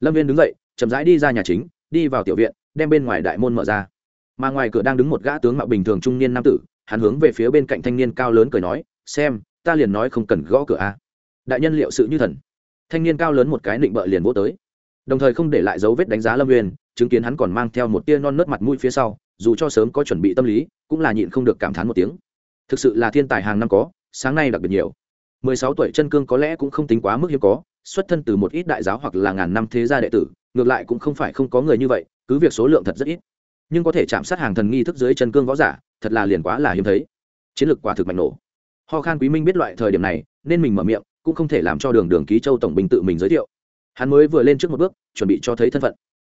Lâm viên đứng dậy, chậm rãi đi ra nhà chính, đi vào tiểu viện, đem bên ngoài đại môn mở ra. Mà ngoài cửa đang đứng một gã tướng mạo bình thường trung niên nam tử hắn hướng về phía bên cạnh thanh niên cao lớn cười nói, xem, ta liền nói không cần gõ cửa a. Đại nhân liệu sự như thần. Thanh niên cao lớn một cái định bợ liền vỗ tới. Đồng thời không để lại dấu vết đánh giá lâm nguyên chứng kiến hắn còn mang theo một tia non nớt mặt mũi phía sau, dù cho sớm có chuẩn bị tâm lý, cũng là nhịn không được cảm thán một tiếng. Thực sự là thiên tài hàng năm có, sáng nay đặc biệt nhiều. Mười sáu tuổi chân cương có lẽ cũng không tính quá mức hiếm có, xuất thân từ một ít đại giáo hoặc là ngàn năm thế gia đệ tử, ngược lại cũng không phải không có người như vậy, cứ việc số lượng thật rất ít. Nhưng có thể chạm sát hàng thần nghi thức dưới chân cương võ giả thật là liền quá là hiếm thấy. Chiến lược quả thực mạnh nổ. Ho khan quý minh biết loại thời điểm này, nên mình mở miệng, cũng không thể làm cho đường đường ký châu tổng binh tự mình giới thiệu. Hắn mới vừa lên trước một bước, chuẩn bị cho thấy thân phận.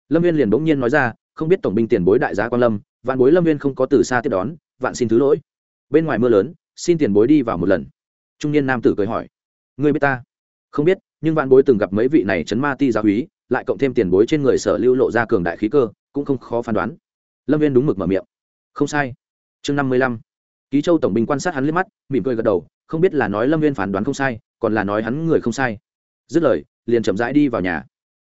Lâm viên liền bỗng nhiên nói ra, không biết tổng binh tiền bối đại giá quan lâm, vạn bối lâm viên không có từ xa tiếp đón, vạn xin thứ lỗi. Bên ngoài mưa lớn, xin tiền bối đi vào một lần. Trung niên nam tử cười hỏi người biết ta? Không biết, nhưng vạn bối từng gặp mấy vị này chấn ma ti giáo húy lại cộng thêm tiền bối trên người sở lưu lộ ra cường đại khí cơ, cũng không khó phán đoán. Lâm viên đúng mực mở miệng, không sai chương năm mươi lăm. Ký châu tổng binh quan sát hắn liếc mắt, mỉm cười gật đầu, không biết là nói lâm viên phán đoán không sai, còn là nói hắn người không sai. Dứt lời, liền chậm rãi đi vào nhà.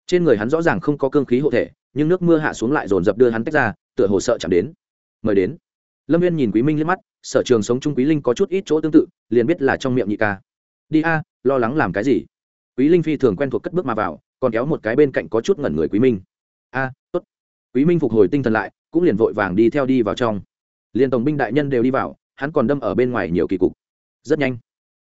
Trên người hắn rõ ràng không có cương khí hộ thể, nhưng nước mưa hạ xuống lại dồn dập đưa hắn tách ra, tựa hồ sợ chạm đến. Mời đến. Lâm viên nhìn quý minh liếc mắt, sở trường sống trung quý linh có chút ít chỗ tương tự, liền biết là trong miệng nhị ca. Đi a, lo lắng làm cái gì? Quý linh phi thường quen thuộc cất bước mà vào, còn kéo một cái bên cạnh có chút ngẩn người quý minh. A, tốt. Quý minh phục hồi tinh thần lại, cũng liền vội vàng đi theo đi vào trong liền tổng binh đại nhân đều đi vào, hắn còn đâm ở bên ngoài nhiều kỳ cục. Rất nhanh,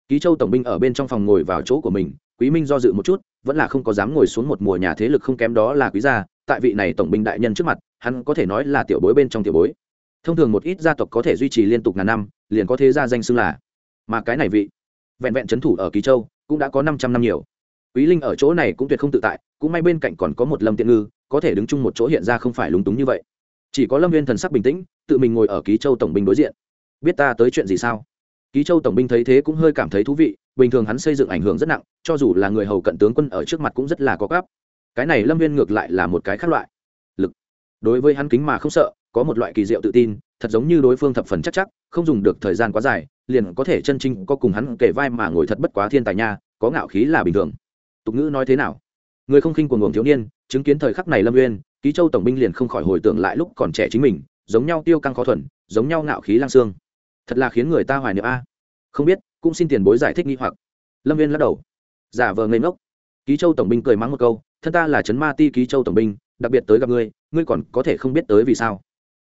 ký châu tổng binh ở bên trong phòng ngồi vào chỗ của mình, quý minh do dự một chút, vẫn là không có dám ngồi xuống một mùa nhà thế lực không kém đó là quý gia, tại vị này tổng binh đại nhân trước mặt, hắn có thể nói là tiểu bối bên trong tiểu bối. Thông thường một ít gia tộc có thể duy trì liên tục ngàn năm, liền có thế gia danh xưng là. Mà cái này vị, vẹn vẹn c h ấ n thủ ở ký châu, cũng đã có năm trăm năm nhiều. Quý linh ở chỗ này cũng tuyệt không tự tại, cũng may bên cạnh còn có một lâm tiện ngư, có thể đứng chung một chỗ hiện ra không phải lúng túng như vậy. Chỉ có lâm viên thần sắc bình tĩnh tự mình ngồi ở ký châu tổng binh đối diện. Biết ta tới chuyện gì sao? Ký châu tổng binh thấy thế cũng hơi cảm thấy thú vị, bình thường hắn xây dựng ảnh hưởng rất nặng, cho dù là người hầu cận tướng quân ở trước mặt cũng rất là có gáp. Cái này lâm viên ngược lại là một cái khác loại. Lực. Đối với hắn kính mà không sợ, có một loại kỳ diệu tự tin, thật giống như đối phương thập phần chắc chắc, không dùng được thời gian quá dài, liền có thể chân trinh có cùng hắn kể vai mà ngồi thật bất quá thiên tài nha, có ngạo khí là bình thường. Tục ngữ nói thế nào? Người không khinh của nguồn thiếu niên, chứng kiến thời khắc này lâm uyên, ký châu tổng binh liền không khỏi hồi tưởng lại lúc còn trẻ chính mình giống nhau tiêu căng khó thuần, giống nhau ngạo khí lang xương. Thật là khiến người ta hoài niệm a. Không biết, cũng xin tiền bối giải thích nghi hoặc. Lâm viên lắc đầu. Giả vờ ngây ngốc. Ký châu tổng binh cười mắng một câu, thân ta là trấn ma ti ký châu tổng binh, đặc biệt tới gặp ngươi ngươi còn có thể không biết tới vì sao.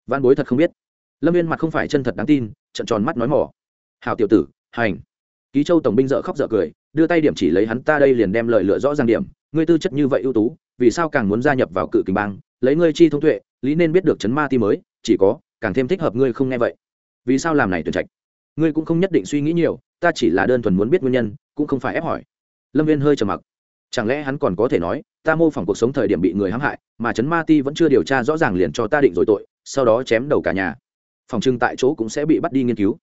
Văn bối thật không biết. Lâm viên mặt không phải chân thật đáng tin trận tròn mắt nói mỏ. Hào tiểu tử, hành. Ký châu tổng binh dợ khóc dợ cười, đưa tay điểm chỉ lấy hắn ta đây liền đem lời lựa rõ ràng điểm, ngươi tư chất như vậy ưu tú, vì sao càng muốn gia nhập vào cự kình bang lấy ngươi chi thông tuệ, lý nên biết được chấn ma ti mới, chỉ có, càng thêm thích hợp ngươi không nghe vậy. Vì sao làm này tuyển trạch? Ngươi cũng không nhất định suy nghĩ nhiều, ta chỉ là đơn thuần muốn biết nguyên nhân, cũng không phải ép hỏi. Lâm viên hơi trầm mặc. Chẳng lẽ hắn còn có thể nói, ta mô phỏng cuộc sống thời điểm bị người hãm hại, mà chấn ma ti vẫn chưa điều tra rõ ràng liền cho ta định rồi tội, sau đó chém đầu cả nhà. Phòng trưng tại chỗ cũng sẽ bị bắt đi nghiên cứu.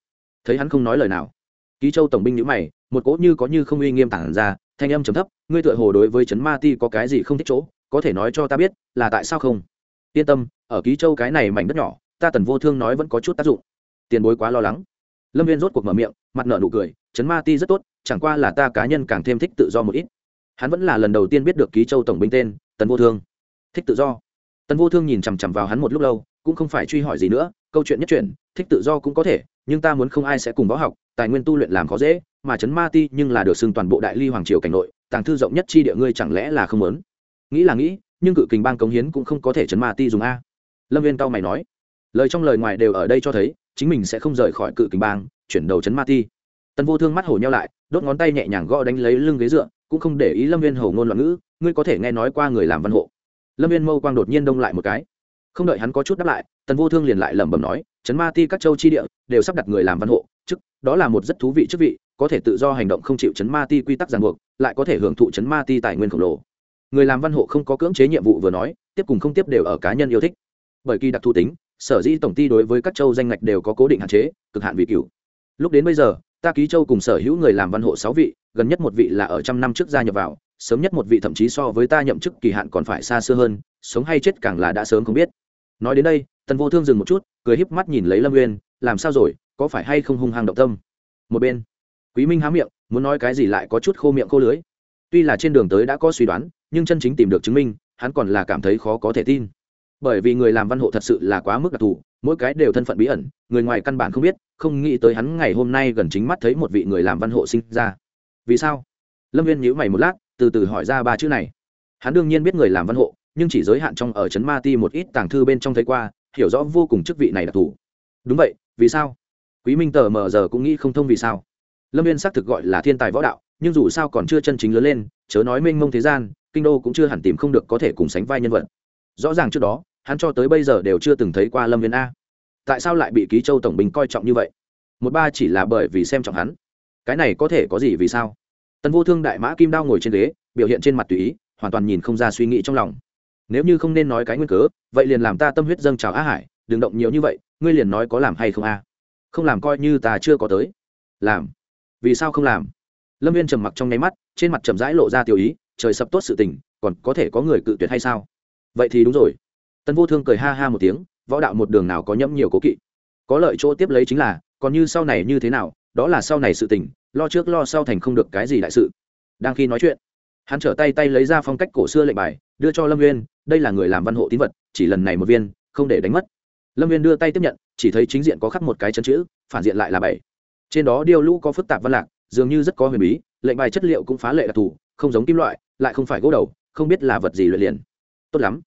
Thấy hắn không nói lời nào, ký châu tổng binh nhữ mày, một cỗ như có như không uy nghiêm tản ra, thanh âm trầm thấp, ngươi tựa hồ đối với chấn ma ti có cái gì không thích chỗ? Có thể nói cho ta biết là tại sao không? Yên tâm, ở ký châu cái này mảnh đất nhỏ, ta tần vô thương nói vẫn có chút tác dụng. Tiền bối quá lo lắng. Lâm viên rốt cuộc mở miệng, mặt nợ nụ cười chấn ma ti rất tốt, chẳng qua là ta cá nhân càng thêm thích tự do một ít. Hắn vẫn là lần đầu tiên biết được ký châu tổng binh tên, tần vô thương. Thích tự do. Tần vô thương nhìn chằm chằm vào hắn một lúc lâu, cũng không phải truy hỏi gì nữa, câu chuyện nhất chuyện thích tự do cũng có thể, nhưng ta muốn không ai sẽ cùng võ học, tài nguyên tu luyện làm khó dễ, mà chấn ma ti nhưng là được xưng toàn bộ đại ly hoàng triều cảnh nội, tàng thư rộng nhất chi địa ngươi chẳng lẽ là không lớn? Nghĩ là nghĩ, nhưng cự kình bang cống hiến cũng không có thể chấn ma ti dùng a. Lâm viên cao mày nói, lời trong lời ngoài đều ở đây cho thấy, chính mình sẽ không rời khỏi cự kình bang, chuyển đầu chấn ma ti. Tần vô thương mắt hổ nhau lại, đốt ngón tay nhẹ nhàng gõ đánh lấy lưng ghế dựa, cũng không để ý lâm viên hầu ngôn loạn ngữ, ngươi có thể nghe nói qua người làm văn hộ. Lâm viên mâu quang đột nhiên đông lại một cái. Không đợi hắn có chút đáp lại, tần vô thương liền lại lẩm bẩm nói, chấn ma ti các châu chi địa, đều sắp đặt người làm văn hộ, chức, đó là một rất thú vị chức vị, có thể tự do hành động không chịu chấn ma ti quy tắc ràng buộc, lại có thể hưởng thụ chấn ma ti tài nguyên khổng lồ người làm văn hộ không có cưỡng chế nhiệm vụ vừa nói, tiếp cùng không tiếp đều ở cá nhân yêu thích. Bởi kỳ đặc thù tính, sở dĩ tổng ty đối với các châu danh ngạch đều có cố định hạn chế, cực hạn vị cửu lúc đến bây giờ, ta ký châu cùng sở hữu người làm văn hộ sáu vị, gần nhất một vị là ở trăm năm trước gia nhập vào, sớm nhất một vị thậm chí so với ta nhậm chức kỳ hạn còn phải xa xưa hơn, sống hay chết càng là đã sớm không biết. Nói đến đây, tần vô thương dừng một chút, cười híp mắt nhìn lấy lâm uyên, làm sao rồi, có phải hay không hung hăng động tâm? Một bên, quý minh há miệng, muốn nói cái gì lại có chút khô miệng khô lưới tuy là trên đường tới đã có suy đoán, nhưng chân chính tìm được chứng minh, hắn còn là cảm thấy khó có thể tin. Bởi vì người làm văn hộ thật sự là quá mức đặc thù, mỗi cái đều thân phận bí ẩn, người ngoài căn bản không biết, không nghĩ tới hắn ngày hôm nay gần chính mắt thấy một vị người làm văn hộ sinh ra. Vì sao? Lâm viên nhíu mày một lát, từ từ hỏi ra ba chữ này. Hắn đương nhiên biết người làm văn hộ, nhưng chỉ giới hạn trong ở trấn ma ti một ít tàng thư bên trong thấy qua, hiểu rõ vô cùng chức vị này đặc thù. Đúng vậy, vì sao? Quý minh tờ mờ giờ cũng nghĩ không thông vì sao. Lâm viên xác thực gọi là thiên tài võ đạo nhưng dù sao còn chưa chân chính lớn lên, chớ nói mênh mông thế gian, kinh đô cũng chưa hẳn tìm không được có thể cùng sánh vai nhân vật. Rõ ràng trước đó, hắn cho tới bây giờ đều chưa từng thấy qua lâm viên a. Tại sao lại bị ký châu tổng bình coi trọng như vậy? Một ba chỉ là bởi vì xem trọng hắn. Cái này có thể có gì vì sao? Tần vô thương đại mã kim đao ngồi trên ghế, biểu hiện trên mặt tùy ý, hoàn toàn nhìn không ra suy nghĩ trong lòng. Nếu như không nên nói cái nguyên cớ, vậy liền làm ta tâm huyết dâng trào á hải, đừng động nhiều như vậy, ngươi liền nói có làm hay không a? Không làm coi như ta chưa có tới. Làm. Vì sao không làm? Lâm viên trầm mặc trong nháy mắt, trên mặt trầm rãi lộ ra tiểu ý, trời sập tốt sự tình, còn có thể có người cự tuyệt hay sao? Vậy thì đúng rồi. Tân vô thương cười ha ha một tiếng, võ đạo một đường nào có nhẫm nhiều cố kỵ. Có lợi chỗ tiếp lấy chính là, còn như sau này như thế nào, đó là sau này sự tình, lo trước lo sau thành không được cái gì đại sự. Đang khi nói chuyện, hắn trở tay tay lấy ra phong cách cổ xưa lệnh bài, đưa cho lâm viên, đây là người làm văn hộ tín vật, chỉ lần này một viên, không để đánh mất. Lâm viên đưa tay tiếp nhận, chỉ thấy chính diện có khắc một cái chân chữ, phản diện lại là bảy. Trên đó điêu lũ có phức tạp văn lạc dường như rất có huyền bí, lệnh bài chất liệu cũng phá lệ đặc thù, không giống kim loại, lại không phải gỗ đầu, không biết là vật gì luyện liền. Tốt lắm.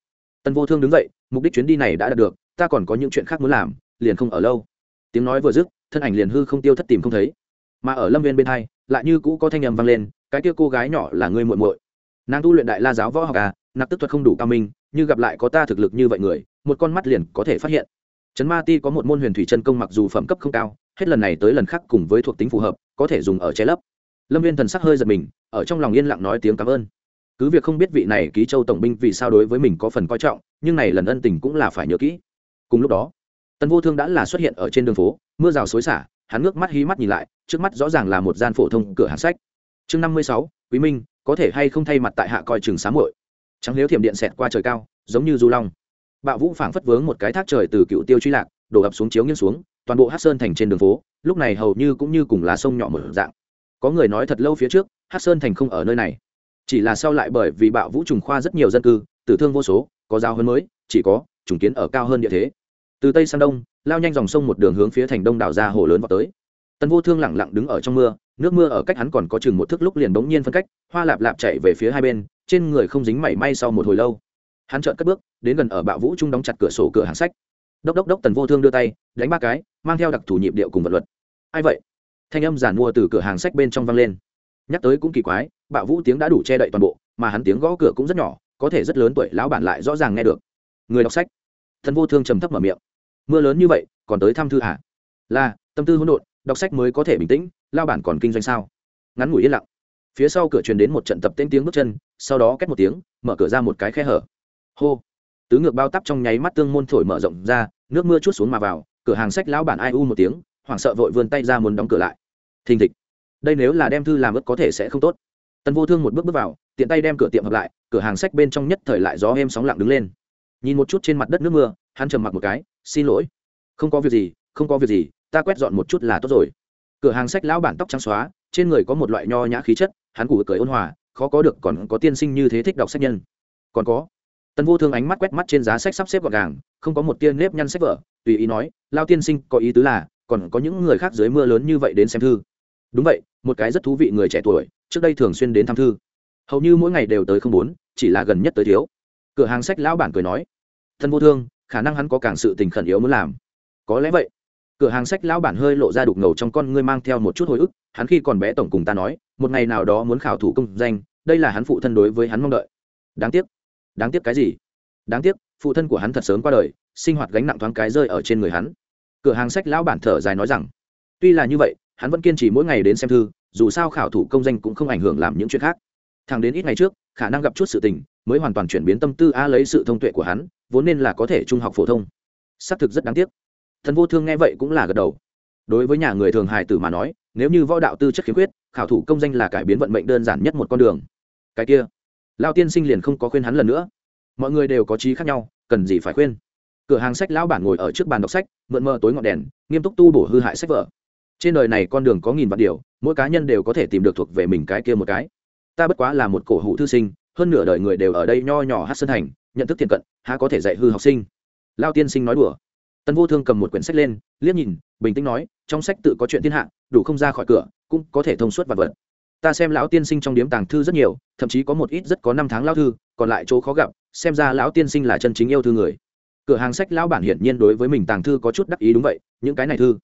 Tần vô thương đứng dậy, mục đích chuyến đi này đã đạt được, ta còn có những chuyện khác muốn làm, liền không ở lâu. Tiếng nói vừa dứt, thân ảnh liền hư không tiêu thất tìm không thấy. Mà ở lâm viên bên hai, lại như cũ có thanh nhầm vang lên, cái kia cô gái nhỏ là người muội muội. Nàng tu luyện đại la giáo võ học à nạp tức thuật không đủ cao minh, như gặp lại có ta thực lực như vậy người, một con mắt liền có thể phát hiện. Trấn ma ti có một môn huyền thủy chân công mặc dù phẩm cấp không cao, hết lần này tới lần khác cùng với thuộc tính phù hợp có thể dùng ở che lấp. Lâm viên thần sắc hơi giật mình, ở trong lòng yên lặng nói tiếng cảm ơn. Cứ việc không biết vị này ký châu tổng binh vì sao đối với mình có phần coi trọng, nhưng này lần ân tình cũng là phải nhớ kỹ. Cùng lúc đó, tần vô thương đã là xuất hiện ở trên đường phố, mưa rào xối xả, hắn ngước mắt hí mắt nhìn lại, trước mắt rõ ràng là một gian phổ thông cửa hàng sách. Chương năm mươi sáu, quý minh, có thể hay không thay mặt tại hạ coi chừng sám hội? Trắng nếu thiểm điện xẹt qua trời cao, giống như du long. Bạo vũ phảng phất vướng một cái thác trời từ cựu tiêu truy lạc, đổ ập xuống chiếu nghiêng xuống toàn bộ hát sơn thành trên đường phố, lúc này hầu như cũng như cùng lá sông nhỏ mở dạng. Có người nói thật lâu phía trước, hát sơn thành không ở nơi này. Chỉ là sau lại bởi vì bạo vũ trùng khoa rất nhiều dân cư, tử thương vô số, có giao hơn mới, chỉ có trùng kiến ở cao hơn địa thế. Từ tây sang đông, lao nhanh dòng sông một đường hướng phía thành đông đảo ra hồ lớn vào tới. Tần vô thương lẳng lặng đứng ở trong mưa, nước mưa ở cách hắn còn có chừng một thước lúc liền bỗng nhiên phân cách, hoa lạp lạp chạy về phía hai bên, trên người không dính mảy may sau một hồi lâu. Hắn chợt cất bước, đến gần ở bạo vũ trung đóng chặt cửa sổ cửa hàng sách đốc đốc đốc tần vô thương đưa tay, đánh ba cái, mang theo đặc thủ nhịp điệu cùng vật luật. Ai vậy? Thanh âm giản mua từ cửa hàng sách bên trong vang lên. Nhắc tới cũng kỳ quái, bạo vũ tiếng đã đủ che đậy toàn bộ, mà hắn tiếng gõ cửa cũng rất nhỏ, có thể rất lớn tuổi lão bản lại rõ ràng nghe được. Người đọc sách. Thần vô thương trầm thấp mở miệng. Mưa lớn như vậy, còn tới thăm thư hả là, tâm tư hỗn độn, đọc sách mới có thể bình tĩnh lao bản còn kinh doanh sao? Ngắn ngủi yên lặng. Phía sau cửa truyền đến một trận tập tên tiếng bước chân, sau đó két một tiếng, mở cửa ra một cái khe hở. Hô tứ ngược bao tắp trong nháy mắt tương môn thổi mở rộng ra, nước mưa chút xuống mà vào, cửa hàng sách lão bản ai u một tiếng, hoảng sợ vội vươn tay ra muốn đóng cửa lại. Thình thịch. Đây nếu là đem thư làm ướt có thể sẽ không tốt. Tần vô thương một bước bước vào, tiện tay đem cửa tiệm hợp lại, cửa hàng sách bên trong nhất thời lại gió êm sóng lặng đứng lên. Nhìn một chút trên mặt đất nước mưa, hắn trầm mặc một cái, xin lỗi. Không có việc gì, không có việc gì, ta quét dọn một chút là tốt rồi. Cửa hàng sách lão bản tóc trắng xóa, trên người có một loại nho nhã khí chất, hắn củ cười ôn hòa, khó có được còn có tiên sinh như thế thích đọc sách nhân. Còn có tần vô thương ánh mắt quét mắt trên giá sách sắp xếp gọn gàng, không có một tia nếp nhăn sách vở, tùy ý nói, lao tiên sinh, có ý tứ là, còn có những người khác dưới mưa lớn như vậy đến xem thư. Đúng vậy, một cái rất thú vị người trẻ tuổi, trước đây thường xuyên đến thăm thư. Hầu như mỗi ngày đều tới không bốn chỉ là gần nhất tới thiếu. Cửa hàng sách lão bản cười nói thân vô thương, khả năng hắn có càng sự tình khẩn yếu muốn làm. Có lẽ vậy. Cửa hàng sách lão bản hơi lộ ra đục ngầu trong con ngươi mang theo một chút hồi ức, hắn khi còn bé tổng cùng ta nói, một ngày nào đó muốn khảo thủ công danh, đây là hắn phụ thân đối với hắn mong đợi. Đáng tiếc đáng tiếc cái gì? Đáng tiếc, phụ thân của hắn thật sớm qua đời, sinh hoạt gánh nặng thoáng cái rơi ở trên người hắn. Cửa hàng sách lão bản thở dài nói rằng, tuy là như vậy, hắn vẫn kiên trì mỗi ngày đến xem thư, dù sao khảo thủ công danh cũng không ảnh hưởng làm những chuyện khác. Thằng đến ít ngày trước, khả năng gặp chút sự tình mới hoàn toàn chuyển biến tâm tư a lấy sự thông tuệ của hắn, vốn nên là có thể trung học phổ thông. Xác thực rất đáng tiếc. Thần vô thương nghe vậy cũng là gật đầu. Đối với nhà người thường hài tử mà nói, nếu như võ đạo tư chất khiếm khuyết, khảo thủ công danh là cải biến vận mệnh đơn giản nhất một con đường. Cái kia lao tiên sinh liền không có khuyên hắn lần nữa. Mọi người đều có trí khác nhau cần gì phải khuyên? Cửa hàng sách lão bản ngồi ở trước bàn đọc sách mượn mơ tối ngọn đèn nghiêm túc tu bổ hư hại sách vở. Trên đời này con đường có nghìn vạn điều mỗi cá nhân đều có thể tìm được thuộc về mình cái kia một cái. Ta bất quá là một cổ hủ thư sinh hơn nửa đời người đều ở đây nho nhỏ hát sân hành, nhận thức thiện cận há có thể dạy hư học sinh. Lao tiên sinh nói đùa. Tần vô thương cầm một quyển sách lên liếc nhìn bình tĩnh nói trong sách tự có chuyện thiên hạ đủ không ra khỏi cửa cũng có thể thông suốt vật vật ta xem lão tiên sinh trong điếm tàng thư rất nhiều, thậm chí có một ít rất có năm tháng lao thư, còn lại chỗ khó gặp, xem ra lão tiên sinh là chân chính yêu thư người. Cửa hàng sách lão bản hiển nhiên đối với mình tàng thư có chút đắc ý đúng vậy, những cái này thư,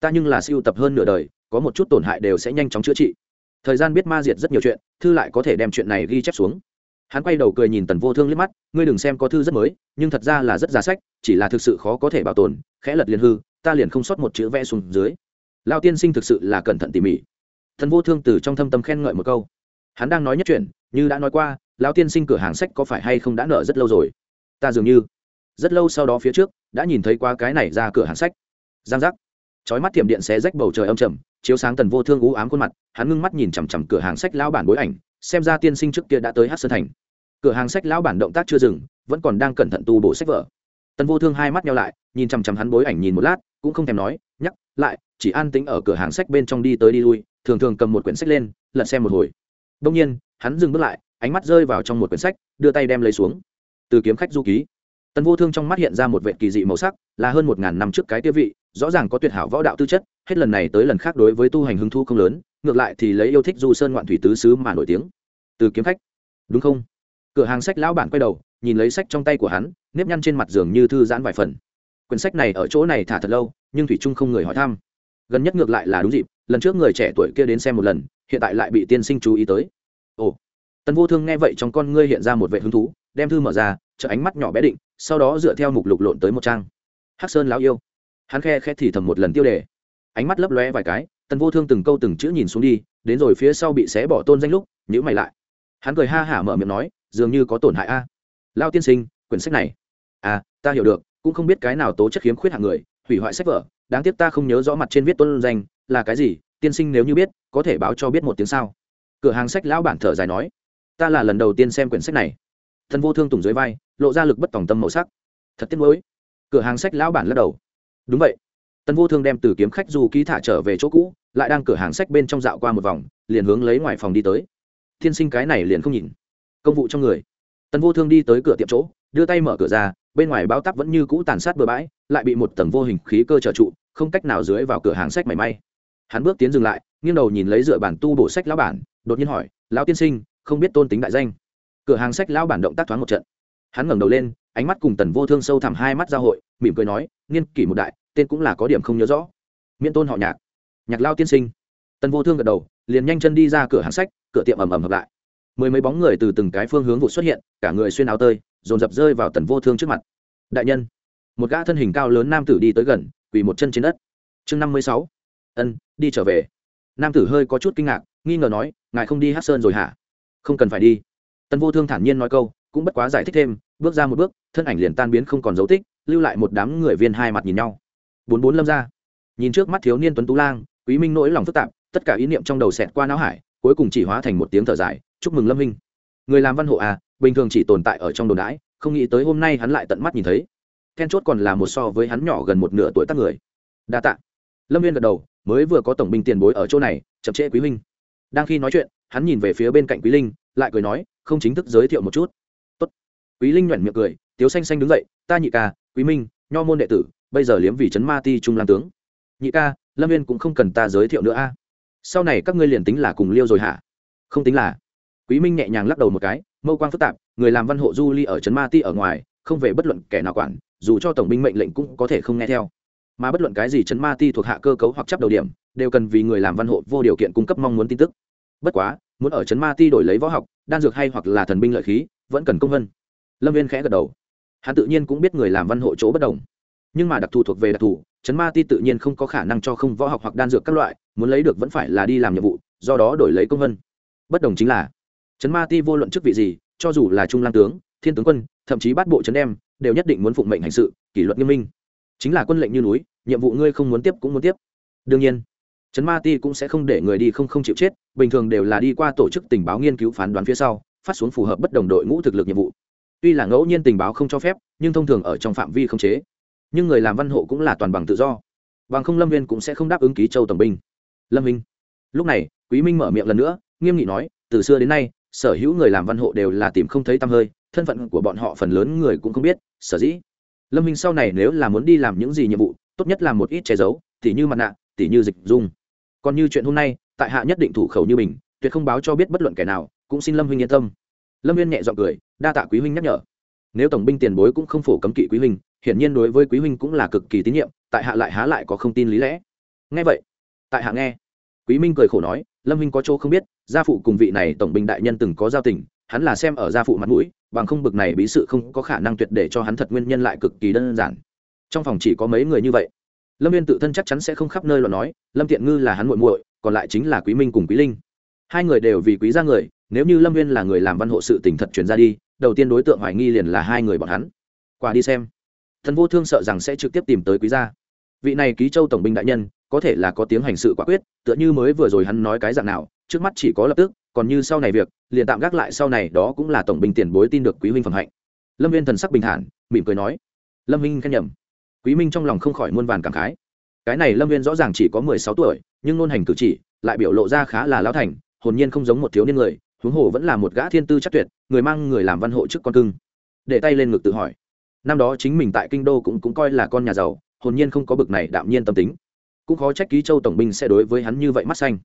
ta nhưng là siêu tập hơn nửa đời, có một chút tổn hại đều sẽ nhanh chóng chữa trị. Thời gian biết ma diệt rất nhiều chuyện, thư lại có thể đem chuyện này ghi chép xuống. Hắn quay đầu cười nhìn tần vô thương liếc mắt, ngươi đừng xem có thư rất mới, nhưng thật ra là rất giá sách, chỉ là thực sự khó có thể bảo tồn, khẽ lật liền hư, ta liền không sót một chữ vẽ xuống dưới. Lao tiên sinh thực sự là cẩn thận tỉ mỉ thần vô thương từ trong thâm tâm khen ngợi một câu. Hắn đang nói nhất chuyện, như đã nói qua, lão tiên sinh cửa hàng sách có phải hay không đã nợ rất lâu rồi? Ta dường như, rất lâu sau đó phía trước, đã nhìn thấy qua cái này ra cửa hàng sách. Giang giác. Chói mắt thiểm điện xé rách bầu trời âm trầm, chiếu sáng tần vô thương ú ám khuôn mặt, hắn ngưng mắt nhìn chằm chằm cửa hàng sách lão bản bối ảnh, xem ra tiên sinh trước kia đã tới hát sơn thành. Cửa hàng sách lão bản động tác chưa dừng, vẫn còn đang cẩn thận tu bổ sách vở. Tần vô thương hai mắt nhau lại, nhìn chằm chằm hắn bối ảnh nhìn một lát, cũng không thèm nói, nhắc lại, chỉ an tính ở cửa hàng sách bên trong đi tới đi lui thường thường cầm một quyển sách lên, lật xem một hồi. Đông nhiên, hắn dừng bước lại, ánh mắt rơi vào trong một quyển sách, đưa tay đem lấy xuống. Từ kiếm khách du ký. Tần vô thương trong mắt hiện ra một vệ kỳ dị màu sắc, là hơn một ngàn năm trước cái tiêu vị, rõ ràng có tuyệt hảo võ đạo tư chất, hết lần này tới lần khác đối với tu hành hứng thu không lớn, ngược lại thì lấy yêu thích du sơn ngoạn thủy tứ xứ mà nổi tiếng. Từ kiếm khách. Đúng không? Cửa hàng sách lão bản quay đầu, nhìn lấy sách trong tay của hắn, nếp nhăn trên mặt giường như thư giãn vài phần. Quyển sách này ở chỗ này thả thật lâu, nhưng thủy trung không người hỏi thăm. Gần nhất ngược lại là đúng dịp lần trước người trẻ tuổi kia đến xem một lần, hiện tại lại bị tiên sinh chú ý tới. Ồ, tần vô thương nghe vậy trong con ngươi hiện ra một vệ hứng thú, đem thư mở ra chợ ánh mắt nhỏ bé định, sau đó dựa theo mục lục lộn tới một trang. Hắc sơn lão yêu. Hắn khe khẽ thì thầm một lần tiêu đề. Ánh mắt lấp lóe vài cái, tần vô thương từng câu từng chữ nhìn xuống đi, đến rồi phía sau bị xé bỏ tôn danh lúc nhữ mày lại. Hắn cười ha hả mở miệng nói, dường như có tổn hại a. Lao tiên sinh, quyển sách này. À ta hiểu được, cũng không biết cái nào tố chất khiếm khuyết hạng người, hủy hoại sách vở, đáng tiếc ta không nhớ rõ mặt trên viết tôn danh là cái gì, tiên sinh nếu như biết, có thể báo cho biết một tiếng sao? Cửa hàng sách lão bản thở dài nói, ta là lần đầu tiên xem quyển sách này. Thân vô thương tùng dưới vai, lộ ra lực bất tòng tâm màu sắc. Thật tiếc nuối. Cửa hàng sách lão bản lắc đầu. Đúng vậy. Tân vô thương đem từ kiếm khách du ký thả trở về chỗ cũ, lại đang cửa hàng sách bên trong dạo qua một vòng, liền hướng lấy ngoài phòng đi tới. Tiên sinh cái này liền không nhìn. Công vụ trong người. Tân vô thương đi tới cửa tiệm chỗ, đưa tay mở cửa ra, bên ngoài báo tắp vẫn như cũ tàn sát bừa bãi, lại bị một tầng vô hình khí cơ trợ trụ, không cách nào dưới vào cửa hàng sách mảy may hắn bước tiến dừng lại, nghiêng đầu nhìn lấy dựa bản tu bổ sách lão bản, đột nhiên hỏi, lão tiên sinh, không biết tôn tính đại danh? Cửa hàng sách lão bản động tác thoáng một trận. Hắn ngẩng đầu lên, ánh mắt cùng tần vô thương sâu thẳm hai mắt giao hội, mỉm cười nói, nghiên kỷ một đại, tên cũng là có điểm không nhớ rõ. Miễn tôn họ nhạc. Nhạc lao tiên sinh. Tần vô thương gật đầu, liền nhanh chân đi ra cửa hàng sách, cửa tiệm ầm ầm hợp lại. Mười mấy bóng người từ từng cái phương hướng vụ xuất hiện, cả người xuyên áo tơi, dồn dập rơi vào tần vô thương trước mặt. Đại nhân. Một gã thân hình cao lớn nam tử đi tới gần, quỳ một chân trên đất. Chương năm mươi sáu ân, đi trở về. Nam tử hơi có chút kinh ngạc, nghi ngờ nói, ngài không đi hát sơn rồi hả? Không cần phải đi. Tân vô thương thản nhiên nói câu, cũng bất quá giải thích thêm, bước ra một bước, thân ảnh liền tan biến không còn dấu tích, lưu lại một đám người viên hai mặt nhìn nhau. Bốn bốn lâm ra. Nhìn trước mắt thiếu niên tuấn tú lang, quý minh nỗi lòng phức tạp, tất cả ý niệm trong đầu xẹt qua não hải, cuối cùng chỉ hóa thành một tiếng thở dài, chúc mừng lâm minh. Người làm văn hộ à bình thường chỉ tồn tại ở trong đồn đãi, không nghĩ tới hôm nay hắn lại tận mắt nhìn thấy. Then chốt còn là một so với hắn nhỏ gần một nửa tuổi tác người. Đa tạ. Lâm viên gật đầu mới vừa có tổng binh tiền bối ở chỗ này, chậm trễ quý huynh. Đang khi nói chuyện, hắn nhìn về phía bên cạnh quý linh, lại cười nói, không chính thức giới thiệu một chút. Tốt. quý linh nhoẻn miệng cười, tiếu xanh xanh đứng dậy, ta nhị ca, quý minh, nho môn đệ tử, bây giờ liếm vì trấn ma ti trung lam tướng. Nhị ca, lâm viên cũng không cần ta giới thiệu nữa a. Sau này các ngươi liền tính là cùng liêu rồi hả? Không tính là. Quý minh nhẹ nhàng lắc đầu một cái, mâu quang phức tạp, người làm văn hộ du ly ở trấn ma ti ở ngoài, không về bất luận kẻ nào quản, dù cho tổng binh mệnh lệnh cũng có thể không nghe theo mà bất luận cái gì trấn ma ti thuộc hạ cơ cấu hoặc chấp đầu điểm, đều cần vì người làm văn hộ vô điều kiện cung cấp mong muốn tin tức. Bất quá, muốn ở trấn ma ti đổi lấy võ học, đan dược hay hoặc là thần binh lợi khí, vẫn cần công vân lâm viên khẽ gật đầu. Hắn tự nhiên cũng biết người làm văn hộ chỗ bất đồng. Nhưng mà đặc thù thuộc về đặc thù chấn ma ti tự nhiên không có khả năng cho không võ học hoặc đan dược các loại, muốn lấy được vẫn phải là đi làm nhiệm vụ, do đó đổi lấy công vân bất đồng chính là chấn ma ti vô luận chức vị gì, cho dù là trung lang tướng, thiên tướng quân, thậm chí bắt bộ chấn đem đều nhất định muốn phụng mệnh hành sự, kỷ luật nghiêm minh chính là quân lệnh như núi, nhiệm vụ ngươi không muốn tiếp cũng muốn tiếp. Đương nhiên, trấn ma ti cũng sẽ không để người đi không không chịu chết, bình thường đều là đi qua tổ chức tình báo nghiên cứu phán đoán phía sau, phát xuống phù hợp bất đồng đội ngũ thực lực nhiệm vụ. Tuy là ngẫu nhiên tình báo không cho phép, nhưng thông thường ở trong phạm vi không chế. Nhưng người làm văn hộ cũng là toàn bằng tự do. Bằng không lâm viên cũng sẽ không đáp ứng ký châu tổng binh. Lâm minh. Lúc này, quý minh mở miệng lần nữa, nghiêm nghị nói, từ xưa đến nay, sở hữu người làm văn hộ đều là tìm không thấy tăm hơi, thân phận của bọn họ phần lớn người cũng không biết, sở dĩ? Lâm minh sau này nếu là muốn đi làm những gì nhiệm vụ, tốt nhất là một ít che giấu, tỉ như mặt nạ, tỉ như dịch dung. Còn như chuyện hôm nay, tại hạ nhất định thủ khẩu như mình, tuyệt không báo cho biết bất luận kẻ nào, cũng xin lâm huynh yên tâm. Lâm viên nhẹ g i ọ n g cười, đa tạ quý huynh nhắc nhở. Nếu tổng binh tiền bối cũng không phổ cấm kỵ quý huynh, hiển nhiên đối với quý huynh cũng là cực kỳ tín nhiệm, tại hạ lại há lại có không tin lý lẽ. Nghe vậy, tại hạ nghe. Quý minh cười khổ nói, lâm huynh có chỗ không biết, gia phụ cùng vị này tổng binh đại nhân từng có giao tình hắn là xem ở gia phụ mặt mũi, bằng không bực này bí sự không có khả năng tuyệt để cho hắn thật nguyên nhân lại cực kỳ đơn giản. Trong phòng chỉ có mấy người như vậy. Lâm viên tự thân chắc chắn sẽ không khắp nơi lo nói, lâm tiện ngư là hắn muội muội, còn lại chính là quý minh cùng quý linh. Hai người đều vì quý gia người, nếu như lâm viên là người làm văn hộ sự tình thật chuyển ra đi, đầu tiên đối tượng hoài nghi liền là hai người bọn hắn. Qua đi xem. Thần vô thương sợ rằng sẽ trực tiếp tìm tới quý gia. Vị này ký châu tổng binh đại nhân, có thể là có tiếng hành sự quả quyết, tựa như mới vừa rồi hắn nói cái dạng nào, trước mắt chỉ có lập tức còn như sau này việc, liền tạm gác lại sau này đó cũng là tổng binh tiền bối tin được quý huynh phẩm hạnh. Lâm viên thần sắc bình thản, mỉm cười nói, lâm minh khen nhầm. Quý minh trong lòng không khỏi muôn vàn cảm khái. Cái này lâm viên rõ ràng chỉ có mười sáu tuổi, nhưng nôn hành cử chỉ lại biểu lộ ra khá là lão thành, hồn nhiên không giống một thiếu niên người, huống hồ vẫn là một gã thiên tư chắc tuyệt, người mang người làm văn hộ trước con cưng. Để tay lên ngực tự hỏi, năm đó chính mình tại kinh đô cũng cũng coi là con nhà giàu, hồn nhiên không có bực này đạm nhiên tâm tính. Cũng khó trách ký châu tổng binh sẽ đối với hắn như vậy mắt xanh.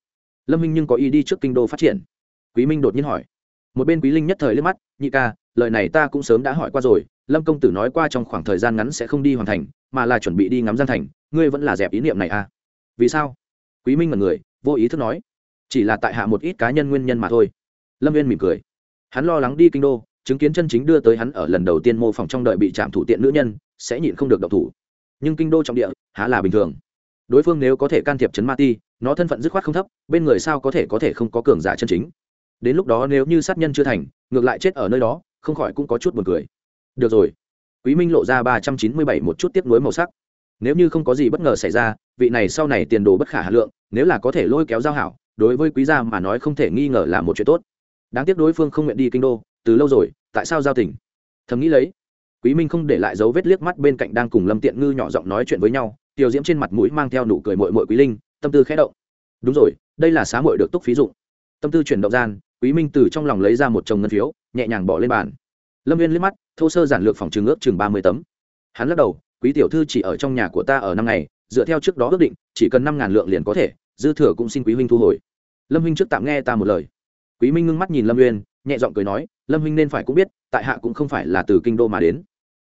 Lâm minh nhưng có ý đi trước kinh đô phát triển quý minh đột nhiên hỏi. Một bên quý linh nhất thời liếc mắt, nhị ca, lời này ta cũng sớm đã hỏi qua rồi, lâm công tử nói qua trong khoảng thời gian ngắn sẽ không đi hoàn thành, mà là chuẩn bị đi ngắm giang thành, ngươi vẫn là dẹp ý niệm này à? Vì sao? Quý minh mật người, vô ý thức nói. Chỉ là tại hạ một ít cá nhân nguyên nhân mà thôi. Lâm viên mỉm cười. Hắn lo lắng đi kinh đô, chứng kiến chân chính đưa tới hắn ở lần đầu tiên mô phỏng trong đợi bị chạm thủ tiện nữ nhân, sẽ nhịn không được độc thủ. Nhưng kinh đô trọng địa, há là bình thường. Đối phương nếu có thể can thiệp chấn ma ti, nó thân phận dứt khoát không thấp, bên người sao có thể có thể không có cường giả chân chính? Đến lúc đó nếu như sát nhân chưa thành, ngược lại chết ở nơi đó, không khỏi cũng có chút buồn cười. Được rồi. Quý minh lộ ra ba trăm chín mươi bảy một chút tiếp nối màu sắc. Nếu như không có gì bất ngờ xảy ra, vị này sau này tiền đồ bất khả hà lượng, nếu là có thể lôi kéo giao hảo, đối với quý gia mà nói không thể nghi ngờ là một chuyện tốt. Đáng tiếc đối phương không nguyện đi kinh đô, từ lâu rồi, tại sao giao tỉnh? thầm nghĩ lấy, quý minh không để lại dấu vết liếc mắt bên cạnh đang cùng lâm tiện ngư nhỏ giọng nói chuyện với nhau tiểu diễm trên mặt mũi mang theo nụ cười mội mội quý linh, tâm tư khẽ động. Đúng rồi, đây là xá mội được túc phí dụng. Tâm tư chuyển động gian quý minh từ trong lòng lấy ra một chồng ngân phiếu, nhẹ nhàng bỏ lên bàn. Lâm viên liếc mắt, thô sơ giản lược phòng trường ước chừng ba mươi tấm. Hắn lắc đầu, quý tiểu thư chỉ ở trong nhà của ta ở năm ngày, dựa theo trước đó ước định, chỉ cần năm ngàn lượng liền có thể, dư thừa cũng xin quý huynh thu hồi. Lâm huynh trước tạm nghe ta một lời. Quý minh ngưng mắt nhìn lâm uyên, nhẹ giọng cười nói, lâm huynh nên phải cũng biết, tại hạ cũng không phải là từ kinh đô mà đến.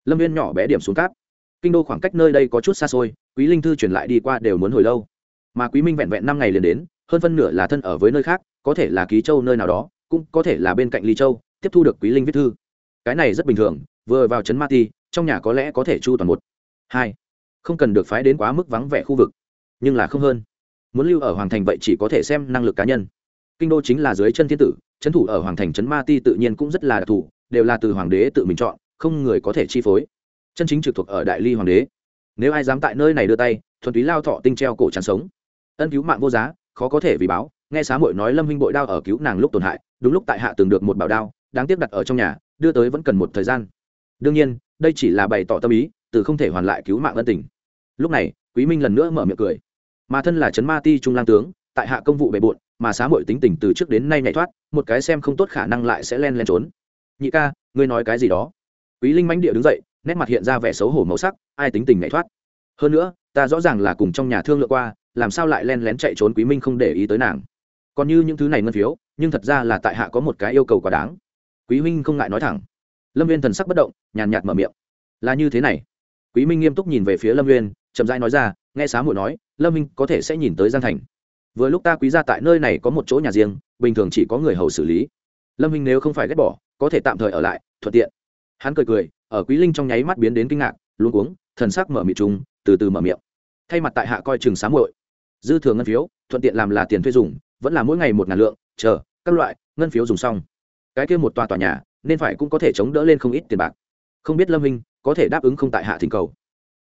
Lâm uyên nhỏ bé điểm xuống cáp. Kinh đô khoảng cách nơi đây có chút xa xôi, quý linh thư truyền lại đi qua đều muốn hồi lâu. Mà quý minh vẹn vẹn năm ngày liền đến, hơn phân nửa là thân ở với nơi khác có thể là ký châu nơi nào đó, cũng có thể là bên cạnh ly châu, tiếp thu được quý linh viết thư. Cái này rất bình thường, vừa vào trấn ma ti, trong nhà có lẽ có thể chu toàn một. Hai, không cần được phái đến quá mức vắng vẻ khu vực, nhưng là không hơn. Muốn lưu ở hoàng thành vậy chỉ có thể xem năng lực cá nhân. Kinh đô chính là dưới chân thiên tử, trấn thủ ở hoàng thành trấn ma ti tự nhiên cũng rất là đặc thù, đều là từ hoàng đế tự mình chọn, không người có thể chi phối. Chân chính trực thuộc ở đại ly hoàng đế. Nếu ai dám tại nơi này đưa tay, thuần túy lao thọ tinh treo cổ tràn sống. Ân cứu mạng vô giá, khó có thể vì báo nghe xá muội nói lâm huynh bội đao ở cứu nàng lúc tổn hại, đúng lúc tại hạ từng được một bảo đao, đáng tiếc đặt ở trong nhà, đưa tới vẫn cần một thời gian. đương nhiên, đây chỉ là bày tỏ tâm ý, từ không thể hoàn lại cứu mạng ân tình. lúc này, quý minh lần nữa mở miệng cười. mà thân là trấn ma ti trung lang tướng, tại hạ công vụ bề bộn, mà xá muội tính tình từ trước đến nay nhảy thoát, một cái xem không tốt khả năng lại sẽ len len trốn. nhị ca, ngươi nói cái gì đó? quý linh mãnh địa đứng dậy, nét mặt hiện ra vẻ xấu hổ màu sắc, ai tính tình nhảy thoát? hơn nữa, ta rõ ràng là cùng trong nhà thương lượng qua, làm sao lại len lén chạy trốn quý minh không để ý tới nàng còn như những thứ này ngân phiếu, nhưng thật ra là tại hạ có một cái yêu cầu quá đáng. Quý minh không ngại nói thẳng. Lâm viên thần sắc bất động, nhàn nhạt mở miệng. Là như thế này. Quý minh nghiêm túc nhìn về phía lâm viên chậm rãi nói ra, nghe xá muội nói, lâm minh có thể sẽ nhìn tới giang thành. Vừa lúc ta quý ra tại nơi này có một chỗ nhà riêng, bình thường chỉ có người hầu xử lý. Lâm minh nếu không phải ghét bỏ, có thể tạm thời ở lại, thuận tiện. Hắn cười cười, ở quý linh trong nháy mắt biến đến kinh ngạc luôn cuống, thần sắc mở mịt trùng, từ từ mở miệng. Thay mặt tại hạ coi chừng xá muội. Dư thừa ngân phiếu, thuận tiện làm là tiền thuê dùng vẫn là mỗi ngày một ngàn lượng, chờ, các loại, ngân phiếu dùng xong. Cái kia một tòa tòa nhà, nên phải cũng có thể chống đỡ lên không ít tiền bạc. Không biết lâm minh có thể đáp ứng không tại hạ thỉnh cầu.